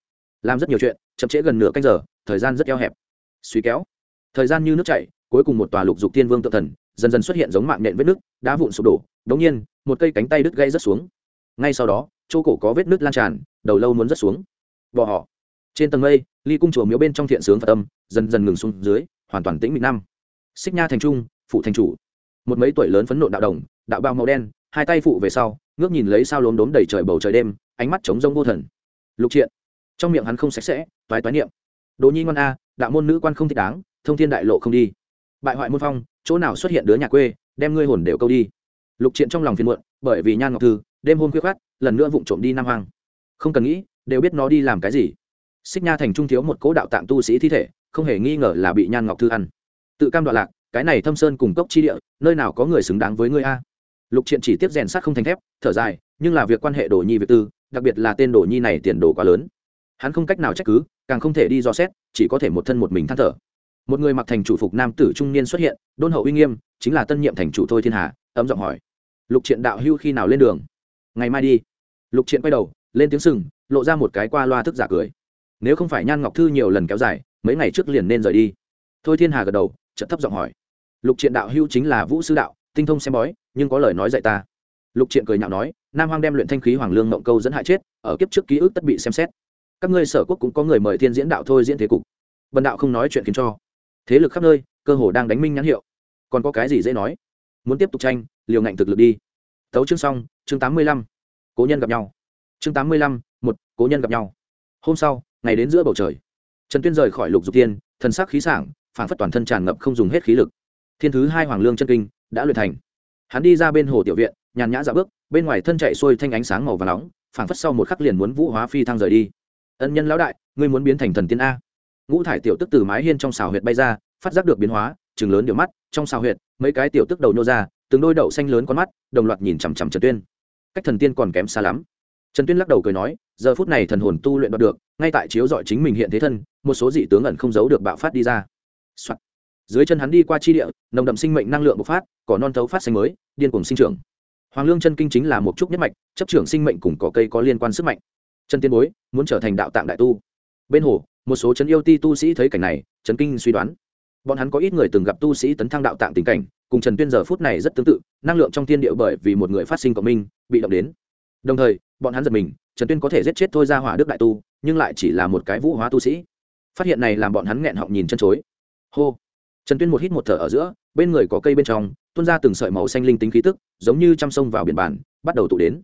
S1: làm rất nhiều chuyện, chậm trễ gần nửa canh giờ, thời gian rất eo hẹp. Suy kéo. Thời gian như nước chảy, cuối cùng một tòa lục dục thiên vương tự thần, dần dần xuất hiện giống mạng nhện vết nước đá vụn sụp đổ, đống nhiên, một cây cánh tay đứt gãy rất xuống. Ngay sau đó, chỗ cổ có vết nước lan tràn, đầu lâu muốn rất xuống. Bỏ họ. Trên tầng mây, ly cung chùa miếu bên trong thiện sướng phật tâm, dần dần ngừng xuống dưới, hoàn toàn tĩnh mịch năm. Xích nha thành trung, phụ thành chủ. Một mấy tuổi lớn phấn nộ đạo đồng, đạo bao màu đen, hai tay phụ về sau, ngước nhìn lấy sao lốm đốm đầy trời bầu trời đêm, ánh mắt trống rông vô thần. Lục triện trong miệng hắn không sạch sẽ, toái toái niệm. Đồ nhi ngoan a, đạo môn nữ quan không thích đáng, thông thiên đại lộ không đi. Bại hoại môn phong, chỗ nào xuất hiện đứa nhà quê, đem ngươi hồn đều câu đi. Lục triện trong lòng phiền muộn, bởi vì nhan ngọc thư, đêm hôm khuya khát lần nữa vụng trộm đi nam hoang. Không cần nghĩ, đều biết nó đi làm cái gì. Xích nha thành trung thiếu một cố đạo tạng tu sĩ thi thể, không hề nghi ngờ là bị nhan ngọc thư ăn. Tự cam đoạn lạc, cái này thâm sơn cùng cốc chi địa, nơi nào có người xứng đáng với ngươi a? Lục triện chỉ tiếp rèn sát không thành thép, thở dài, nhưng là việc quan hệ đồ nhi việc tư, đặc biệt là tên đồ nhi này tiền đồ quá lớn hắn không cách nào trách cứ, càng không thể đi do xét, chỉ có thể một thân một mình than thở. Một người mặc thành chủ phục nam tử trung niên xuất hiện, đôn hậu uy nghiêm, chính là tân nhiệm thành chủ thôi thiên hà, ấm giọng hỏi. Lục triện đạo hưu khi nào lên đường? Ngày mai đi. Lục triện quay đầu, lên tiếng sừng, lộ ra một cái qua loa thức giả cười. Nếu không phải nhan ngọc thư nhiều lần kéo dài, mấy ngày trước liền nên rời đi. Thôi thiên hà gật đầu trận thấp giọng hỏi. Lục triện đạo hưu chính là vũ sư đạo, tinh thông xem bói, nhưng có lời nói dạy ta. Lục triện cười nhạo nói, nam Hoang đem luyện thanh khí hoàng lương mộng câu dẫn hại chết, ở kiếp trước ký ức tất bị xem xét các ngươi sở quốc cũng có người mời thiên diễn đạo thôi diễn thế cục. Vần đạo không nói chuyện khiến cho. Thế lực khắp nơi, cơ hồ đang đánh minh nhãn hiệu. Còn có cái gì dễ nói? Muốn tiếp tục tranh, liều ngạnh thực lực đi. Tấu chương xong, chương tám mươi lăm. Cố nhân gặp nhau. Chương tám mươi lăm, một, cố nhân gặp nhau. Hôm sau, ngày đến giữa bầu trời. Trần tuyên rời khỏi lục dục tiên thần sắc khí sảng, phản phất toàn thân tràn ngập không dùng hết khí lực. Thiên thứ hai hoàng lương chân kinh đã luyện thành. Hắn đi ra bên hồ tiểu viện, nhàn nhã dạ bước, bên ngoài thân chạy xuôi thanh ánh sáng màu và nóng, phản phất sau một khắc liền muốn vũ hóa phi thăng rời đi ân nhân lão đại, ngươi muốn biến thành thần tiên a. Ngũ thải tiểu tức từ mái hiên trong xào huyệt bay ra, phát giác được biến hóa chừng lớn điều mắt, trong xào huyệt, mấy cái tiểu tức đầu nhô ra, từng đôi đậu xanh lớn con mắt, đồng loạt nhìn chằm chằm trần tuyên. Cách thần tiên còn kém xa lắm. Trần tuyên lắc đầu cười nói, giờ phút này thần hồn tu luyện đoạt được, ngay tại chiếu dọi chính mình hiện thế thân, một số dị tướng ẩn không giấu được bạo phát đi ra、Soạn. dưới chân hắn đi qua chi địa, nồng đậm sinh mệnh năng lượng bộc phát, cỏ non thấu phát xanh mới, điên cùng sinh trưởng. Hoàng lương chân kinh chính là một chút nhất mạch, chấp trưởng sinh mệnh cùng cỏ cây có liên quan sức mạnh chân tiên bối, muốn trở thành đạo tạng đại tu. Bên hồ, một số chân yêu ti tu sĩ thấy cảnh này trấn kinh suy đoán. Bọn hắn có ít người từng gặp tu sĩ tấn thăng đạo tạng tình cảnh, cùng trần tuyên giờ phút này rất tương tự, năng lượng trong thiên địa bởi vì một người phát sinh cộng minh, bị động đến. Đồng thời, bọn hắn giật mình, trần tuyên có thể giết chết thôi ra hỏa đức đại tu, nhưng lại chỉ là một cái vũ hóa tu sĩ. Phát hiện này làm bọn hắn nghẹn họng nhìn chân chối. Hô! Trần tuyên một hít một thở ở giữa, bên người có cây bên trong, tuôn ra từng sợi màu xanh linh tính khí tức, giống như chăm sông vào biển bản, bắt đầu tụ đến.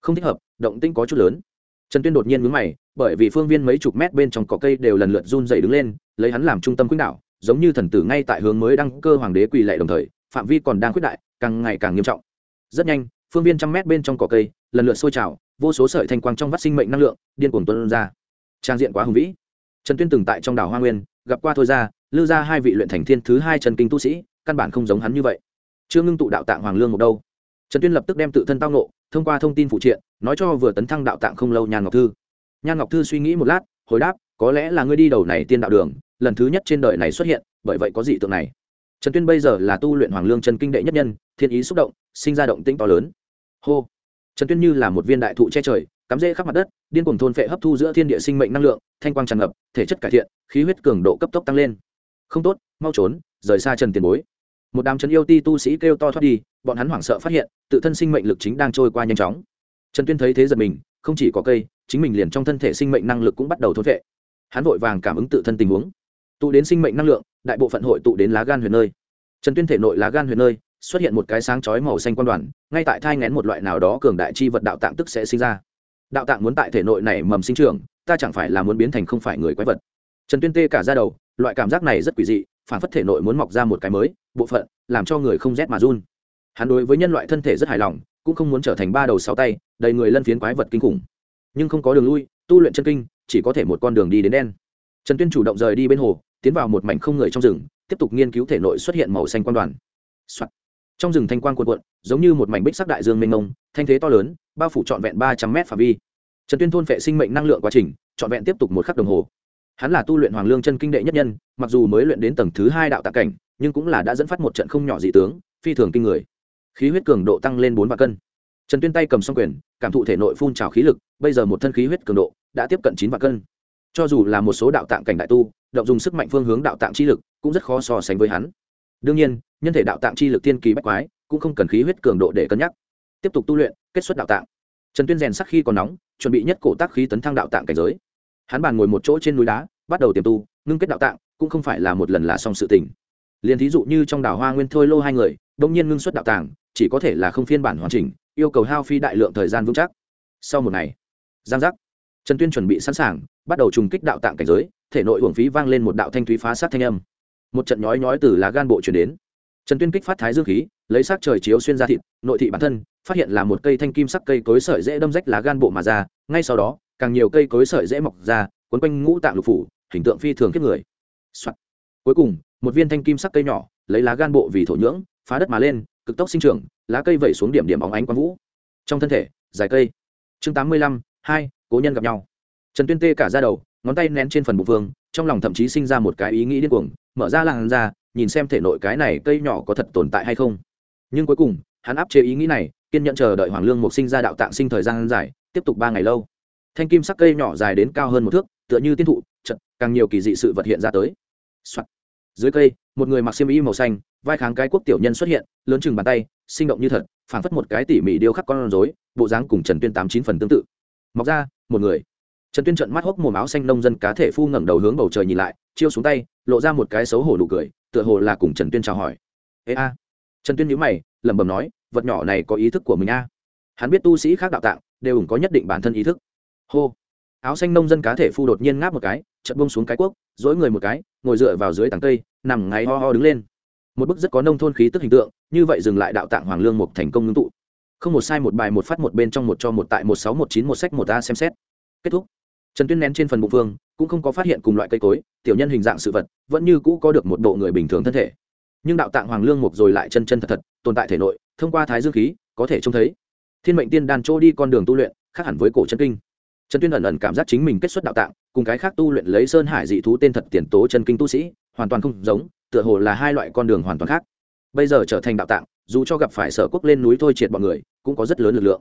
S1: Không thích hợp, động tinh có chút lớn trần tuyên đột nhiên mướn mày, bởi vì phương viên mấy chục mét bên trong cỏ cây đều lần lượt run dày đứng lên, lấy hắn làm trung tâm quýnh đạo, giống như thần tử ngay tại hướng mới đăng cơ hoàng đế quỳ lệ đồng thời, phạm vi còn đang khuyết đại, càng ngày càng nghiêm trọng. Rất nhanh, phương viên trăm mét bên trong cỏ cây, lần lượt sôi trào, vô số sợi thanh quang trong vắt sinh mệnh năng lượng, điên cuồng tuân ra. Trang diện quá hùng vĩ. Trần tuyên từng tại trong đảo hoa nguyên, gặp qua thôi ra lư ra hai vị luyện thành thiên thứ hai trần kinh tu sĩ, căn bản không giống hắn như vậy. Chưa ngưng tụ đạo tạng hoàng lương một đâu trần tuyên lập tức đem tự thân tao nộ thông qua thông tin phụ triện, nói cho vừa tấn thăng đạo tạng không lâu nhan ngọc thư. Nhan ngọc thư suy nghĩ một lát, hồi đáp, có lẽ là ngươi đi đầu này tiên đạo đường, lần thứ nhất trên đời này xuất hiện, bởi vậy có dị tượng này. Trần tuyên bây giờ là tu luyện hoàng lương Trần kinh đệ nhất nhân, thiên ý xúc động, sinh ra động tĩnh to lớn. Hô! Trần tuyên như là một viên đại thụ che trời, cắm rễ khắp mặt đất, điên cuồng thôn phệ hấp thu giữa thiên địa sinh mệnh năng lượng, thanh quang tràn ngập, thể chất cải thiện, khí huyết cường độ cấp tốc tăng lên. Không tốt, mau trốn, rời xa trần tiền bối. Một đám trấn yêu ti tu sĩ kêu to thoát đi bọn hắn hoảng sợ phát hiện, tự thân sinh mệnh lực chính đang trôi qua nhanh chóng. Trần tuyên thấy thế giật mình, không chỉ có cây, chính mình liền trong thân thể sinh mệnh năng lực cũng bắt đầu thối vệ hắn vội vàng cảm ứng tự thân tình huống. Tụ đến sinh mệnh năng lượng, đại bộ phận hội tụ đến lá gan huyền nơi. Trần tuyên thể nội lá gan huyền nơi, xuất hiện một cái sáng chói màu xanh quan đoàn, ngay tại thai ngén một loại nào đó cường đại chi vật đạo tạng tức sẽ sinh ra. Đạo tạng muốn tại thể nội này mầm sinh trưởng, ta chẳng phải là muốn biến thành không phải người quái vật. Trần tuyên tê cả ra đầu, loại cảm giác này rất quỷ dị, phản phất thể nội muốn mọc ra một cái mới, bộ phận, làm cho người không rét mà run hắn đối với nhân loại thân thể rất hài lòng, cũng không muốn trở thành ba đầu sáu tay, đầy người lân phiến quái vật kinh khủng. Nhưng không có đường lui, tu luyện chân kinh, chỉ có thể một con đường đi đến đen. Trần tuyên chủ động rời đi bên hồ, tiến vào một mảnh không người trong rừng, tiếp tục nghiên cứu thể nội xuất hiện màu xanh quan đoàn、Soạn. trong rừng thanh quang cuộn cuộn, giống như một mảnh bích sắc đại dương mênh mông, thanh thế to lớn, bao phủ trọn vẹn ba trăm mét phạm vi. Trần tuyên thôn vệ sinh mệnh năng lượng quá trình, trọn vẹn tiếp tục một khắc đồng hồ. Hắn là tu luyện hoàng lương chân kinh đệ nhất nhân, mặc dù mới luyện đến tầng thứ hai đạo tạ cảnh, nhưng cũng là đã dẫn phát một trận không nhỏ dị tướng, phi thường kinh người khí huyết cường độ tăng lên bốn vạn cân. Trần tuyên tay cầm xong quyền, cảm thụ thể nội phun trào khí lực, bây giờ một thân khí huyết cường độ đã tiếp cận chín vạn cân. Cho dù là một số đạo tạng cảnh đại tu, động dùng sức mạnh phương hướng đạo tạng chi lực, cũng rất khó so sánh với hắn. Đương nhiên, nhân thể đạo tạng chi lực tiên kỳ bách quái, cũng không cần khí huyết cường độ để cân nhắc. Tiếp tục tu luyện, kết xuất đạo tạng. Trần tuyên rèn sắc khi còn nóng, chuẩn bị nhất cổ tác khí tấn thăng đạo tạng cảnh giới. Hắn bàn ngồi một chỗ trên núi đá, bắt đầu tiềm tu, ngưng kết đạo tạng, cũng không phải là một lần là xong sự tình. Liền thí dụ như trong đảo hoa nguyên thôi lô hai người đông nhiên ngưng xuất đạo tạng chỉ có thể là không phiên bản hoàn chỉnh, yêu cầu hao phi đại lượng thời gian vững chắc. Sau một ngày, giang giác, trần tuyên chuẩn bị sẵn sàng, bắt đầu trùng kích đạo tạng cảnh giới, thể nội hưởng phí vang lên một đạo thanh thúy phá sát thanh âm. Một trận nhói nhói từ lá gan bộ chuyển đến. Trần tuyên kích phát thái dương khí, lấy sắc trời chiếu xuyên ra thịt, nội thị bản thân, phát hiện là một cây thanh kim sắc cây cối sợi dễ đâm rách lá gan bộ mà ra, ngay sau đó, càng nhiều cây cối sợi dễ mọc ra quấn quanh ngũ tạng lục phủ, hình tượng phi thường kiếp người、Soạn. cuối cùng, một viên thanh kim sắc cây nhỏ, lấy lá gan bộ vì thổ nhưỡng, phá đất mà lên cực tốc sinh trưởng, lá cây vẩy xuống điểm điểm bóng ánh quang vũ. Trong thân thể, dài cây. Chương tám mươi lăm, hai, cố nhân gặp nhau. Trần tuyên tê cả ra đầu, ngón tay nén trên phần bụng vương, trong lòng thậm chí sinh ra một cái ý nghĩ điên cuồng, mở ra làn ra nhìn xem thể nội cái này cây nhỏ có thật tồn tại hay không. Nhưng cuối cùng, hắn áp chế ý nghĩ này, kiên nhẫn chờ đợi hoàng lương mộc sinh ra đạo tạng sinh thời gian dài, tiếp tục ba ngày lâu. Thanh kim sắc cây nhỏ dài đến cao hơn một thước, tựa như tiên thụ, chật, càng nhiều kỳ dị sự vật hiện ra tới、Soạn dưới cây, một người mặc xiêm y màu xanh, vai kháng cái quốc tiểu nhân xuất hiện, lớn chừng bàn tay, sinh động như thật, phảng phất một cái tỉ mỉ điêu khắc con rối, bộ dáng cùng trần tuyên tám chín phần tương tự. Mọc ra, một người. Trần tuyên trận mắt hốc mồm áo xanh nông dân cá thể phu ngẩng đầu hướng bầu trời nhìn lại, chiêu xuống tay, lộ ra một cái xấu hổ nụ cười, tựa hồ là cùng trần tuyên chào hỏi. Ê a. Trần tuyên nhíu mày, lẩm bẩm nói, vật nhỏ này có ý thức của mình a. Hắn biết tu sĩ khác đạo tạng đều có nhất định bản thân ý thức. Hô. Áo xanh nông dân cá thể phu đột nhiên ngáp một cái chật bông xuống cái cuốc dối người một cái, ngồi dựa vào dưới tảng cây, nằm ngáy ho ho đứng lên. Một bức rất có nông thôn khí tức hình tượng, như vậy dừng lại đạo tạng hoàng lương mục thành công ngưng tụ. Không một sai một bài một phát một bên trong một cho một tại một sáu một chín một sách một a xem xét. Kết thúc. Trần tuyên nén trên phần bụng phương cũng không có phát hiện cùng loại cây cối, tiểu nhân hình dạng sự vật, vẫn như cũ có được một bộ người bình thường thân thể. Nhưng đạo tạng hoàng lương mục rồi lại chân chân thật thật, tồn tại thể nội, thông qua thái dương khí, có thể trông thấy. Thiên mệnh tiên đan trô đi con đường tu luyện, khác hẳn với cổ chân kinh trần tuyên ẩn ẩn cảm giác chính mình kết xuất đạo tạng, cùng cái khác tu luyện lấy sơn hải dị thú tên thật tiền tố chân kinh tu sĩ, hoàn toàn không giống, tựa hồ là hai loại con đường hoàn toàn khác. Bây giờ trở thành đạo tạng, dù cho gặp phải sở quốc lên núi thôi triệt bọn người, cũng có rất lớn lực lượng.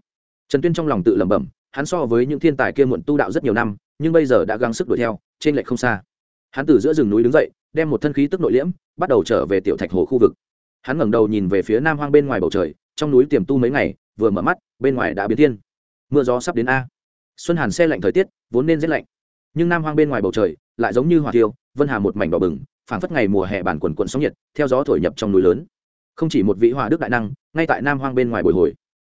S1: Trần tuyên trong lòng tự lẩm bẩm, hắn so với những thiên tài kia muộn tu đạo rất nhiều năm, nhưng bây giờ đã gắng sức đuổi theo, trên lệch không xa. Hắn từ giữa rừng núi đứng dậy, đem một thân khí tức nội liễm, bắt đầu trở về tiểu thạch hồ khu vực. Hắn ngẩng đầu nhìn về phía nam hoang bên ngoài bầu trời, trong núi tiềm tu mấy ngày, vừa mở mắt, bên ngoài đã biến thiên. Mưa gió sắp đến a xuân hàn xe lạnh thời tiết, vốn nên rét lạnh. Nhưng nam hoang bên ngoài bầu trời, lại giống như hỏa tiêu vân hà một mảnh đỏ bừng, phảng phất ngày mùa hè bản quần quận sóng nhiệt, theo gió thổi nhập trong núi lớn. Không chỉ một vị hòa đức đại năng, ngay tại nam hoang bên ngoài bồi hồi,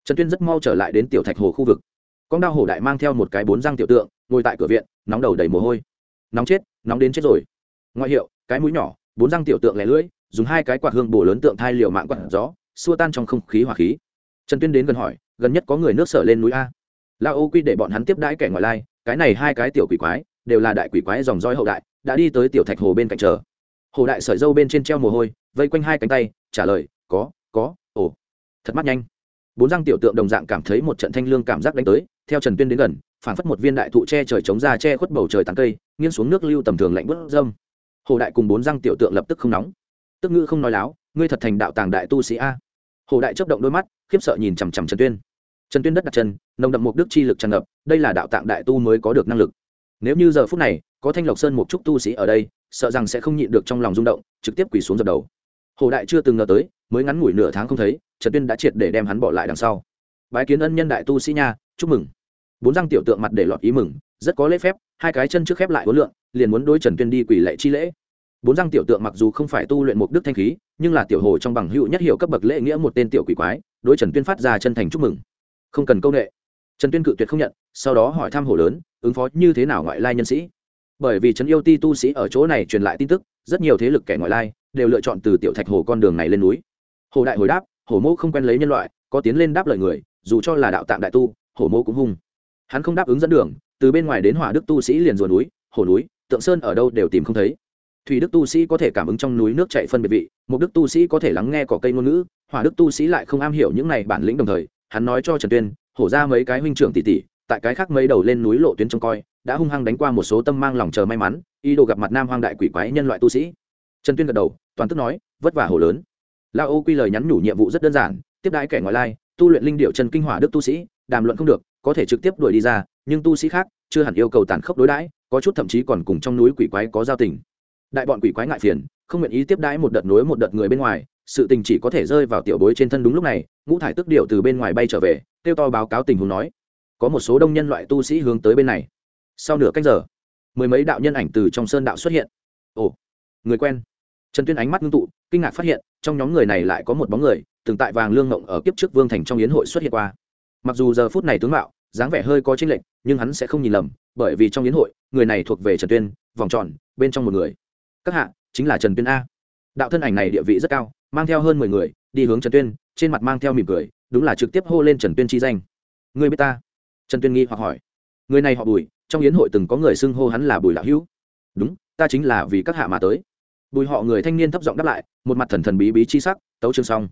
S1: trần tuyên rất mau trở lại đến tiểu thạch hồ khu vực. Con đao hổ đại mang theo một cái bốn răng tiểu tượng, ngồi tại cửa viện, nóng đầu đầy mồ hôi. Nóng chết, nóng đến chết rồi. Ngoại hiệu, cái mũi nhỏ, bốn răng tiểu tượng lẻ lưỡi, dùng hai cái quạt hương bổ lớn tượng thai liều mạng quạt gió, xua tan trong không khí hỏa khí. Trần tuyên đến gần hỏi, gần nhất có người nước sở lên núi a? La ô quy để bọn hắn tiếp đãi kẻ ngoại lai, cái này hai cái tiểu quỷ quái, đều là đại quỷ quái dòng roi hậu đại, đã đi tới tiểu thạch hồ bên cạnh chờ. Hồ đại sợi dâu bên trên treo mồ hôi, vây quanh hai cánh tay, trả lời, có có, ồ. Thật mắt nhanh. Bốn răng tiểu tượng đồng dạng cảm thấy một trận thanh lương cảm giác đánh tới, theo trần tuyên đến gần, phảng phất một viên đại thụ che trời chống ra che khuất bầu trời tán cây, nghiêng xuống nước lưu tầm thường lạnh bớt dâm. Hồ đại cùng bốn răng tiểu tượng lập tức không nóng. Tức ngữ không nói láo, ngươi thật thành đạo tàng đại tu sĩ a. Hồ đại chấp động đôi mắt, khiếp sợ nhìn chằm chằm trần tuyên trần tuyên đất đặt chân, nồng đậm mục đức chi lực tràn ngập, đây là đạo tạng đại tu mới có được năng lực. Nếu như giờ phút này, có thanh lộc sơn một chút tu sĩ ở đây, sợ rằng sẽ không nhịn được trong lòng rung động, trực tiếp quỳ xuống dập đầu. Hồ đại chưa từng ngờ tới, mới ngắn ngủi nửa tháng không thấy, trần tuyên đã triệt để đem hắn bỏ lại đằng sau. Bái kiến ân nhân đại tu sĩ nha, chúc mừng. Bốn răng tiểu tượng mặt để lọt ý mừng, rất có lễ phép, hai cái chân trước khép lại hối lượng liền muốn đối trần tuyên đi quỳ lệ chi lễ. Bốn răng tiểu tượng mặc dù không phải tu luyện mục đức thanh khí, nhưng là tiểu hồ trong bằng hữu nhất hiệu cấp bậc lễ nghĩa một tên tiểu quỷ quái, đối trần tuyên phát ra chân thành chúc mừng không cần công nghệ trần tuyên cự tuyệt không nhận, sau đó hỏi thăm hồ lớn, ứng phó như thế nào ngoại lai nhân sĩ? Bởi vì trấn yêu ti tu sĩ ở chỗ này truyền lại tin tức, rất nhiều thế lực kẻ ngoại lai đều lựa chọn từ tiểu thạch hồ con đường này lên núi. Hồ đại hồi đáp hồ mẫu không quen lấy nhân loại, có tiến lên đáp lời người, dù cho là đạo tạng đại tu hồ mẫu cũng hung. Hắn không đáp ứng dẫn đường, từ bên ngoài đến hỏa đức tu sĩ liền ruồn núi hồ núi, tượng sơn ở đâu đều tìm không thấy. Thủy đức tu sĩ có thể cảm ứng trong núi nước chạy phân biệt vị, mục đức tu sĩ có thể lắng nghe cỏ cây ngôn ngữ, hỏa đức tu sĩ lại không am hiểu những này bản lĩnh đồng thời hắn nói cho trần tuyên, hổ ra mấy cái huynh trưởng tỷ tỷ, tại cái khác mấy đầu lên núi lộ tuyến trông coi, đã hung hăng đánh qua một số tâm mang lòng chờ may mắn, ý đồ gặp mặt nam hoang đại quỷ quái nhân loại tu sĩ. Trần tuyên gật đầu, toàn tức nói, vất vả hổ lớn. La ô quy lời nhắn nhủ nhiệm vụ rất đơn giản, tiếp đãi kẻ ngoại lai, tu luyện linh điệu trần kinh hỏa đức tu sĩ, đàm luận không được, có thể trực tiếp đuổi đi ra, nhưng tu sĩ khác chưa hẳn yêu cầu tàn khốc đối đãi, có chút thậm chí còn cùng trong núi quỷ quái có giao tình. Đại bọn quỷ quái ngại phiền, không nguyện ý tiếp đãi một đợt núi một đợt người bên ngoài sự tình chỉ có thể rơi vào tiểu bối trên thân đúng lúc này, ngũ thải tức điệu từ bên ngoài bay trở về, kêu to báo cáo tình huống nói. Có một số đông nhân loại tu sĩ hướng tới bên này. Sau nửa cách giờ, mười mấy đạo nhân ảnh từ trong sơn đạo xuất hiện. Ồ, người quen. Trần tuyên ánh mắt ngưng tụ, kinh ngạc phát hiện, trong nhóm người này lại có một bóng người, từng tại vàng lương ngộng ở kiếp trước vương thành trong yến hội xuất hiện qua. Mặc dù giờ phút này tướng mạo, dáng vẻ hơi có chênh lệch, nhưng hắn sẽ không nhìn lầm, bởi vì trong yến hội, người này thuộc về trần tuyên, vòng tròn, bên trong một người. Các hạ, chính là trần tuyên a. Đạo thân ảnh này địa vị rất cao mang theo hơn mười người, đi hướng trần tuyên, trên mặt mang theo mỉm cười, đúng là trực tiếp hô lên trần tuyên chi danh. Người biết ta? Trần tuyên nghi hoặc hỏi. Người này họ bùi, trong yến hội từng có người xưng hô hắn là bùi lão hữu. Đúng, ta chính là vì các hạ mà tới. Bùi họ người thanh niên thấp giọng đáp lại, một mặt thần thần bí bí chi sắc, tấu chương xong.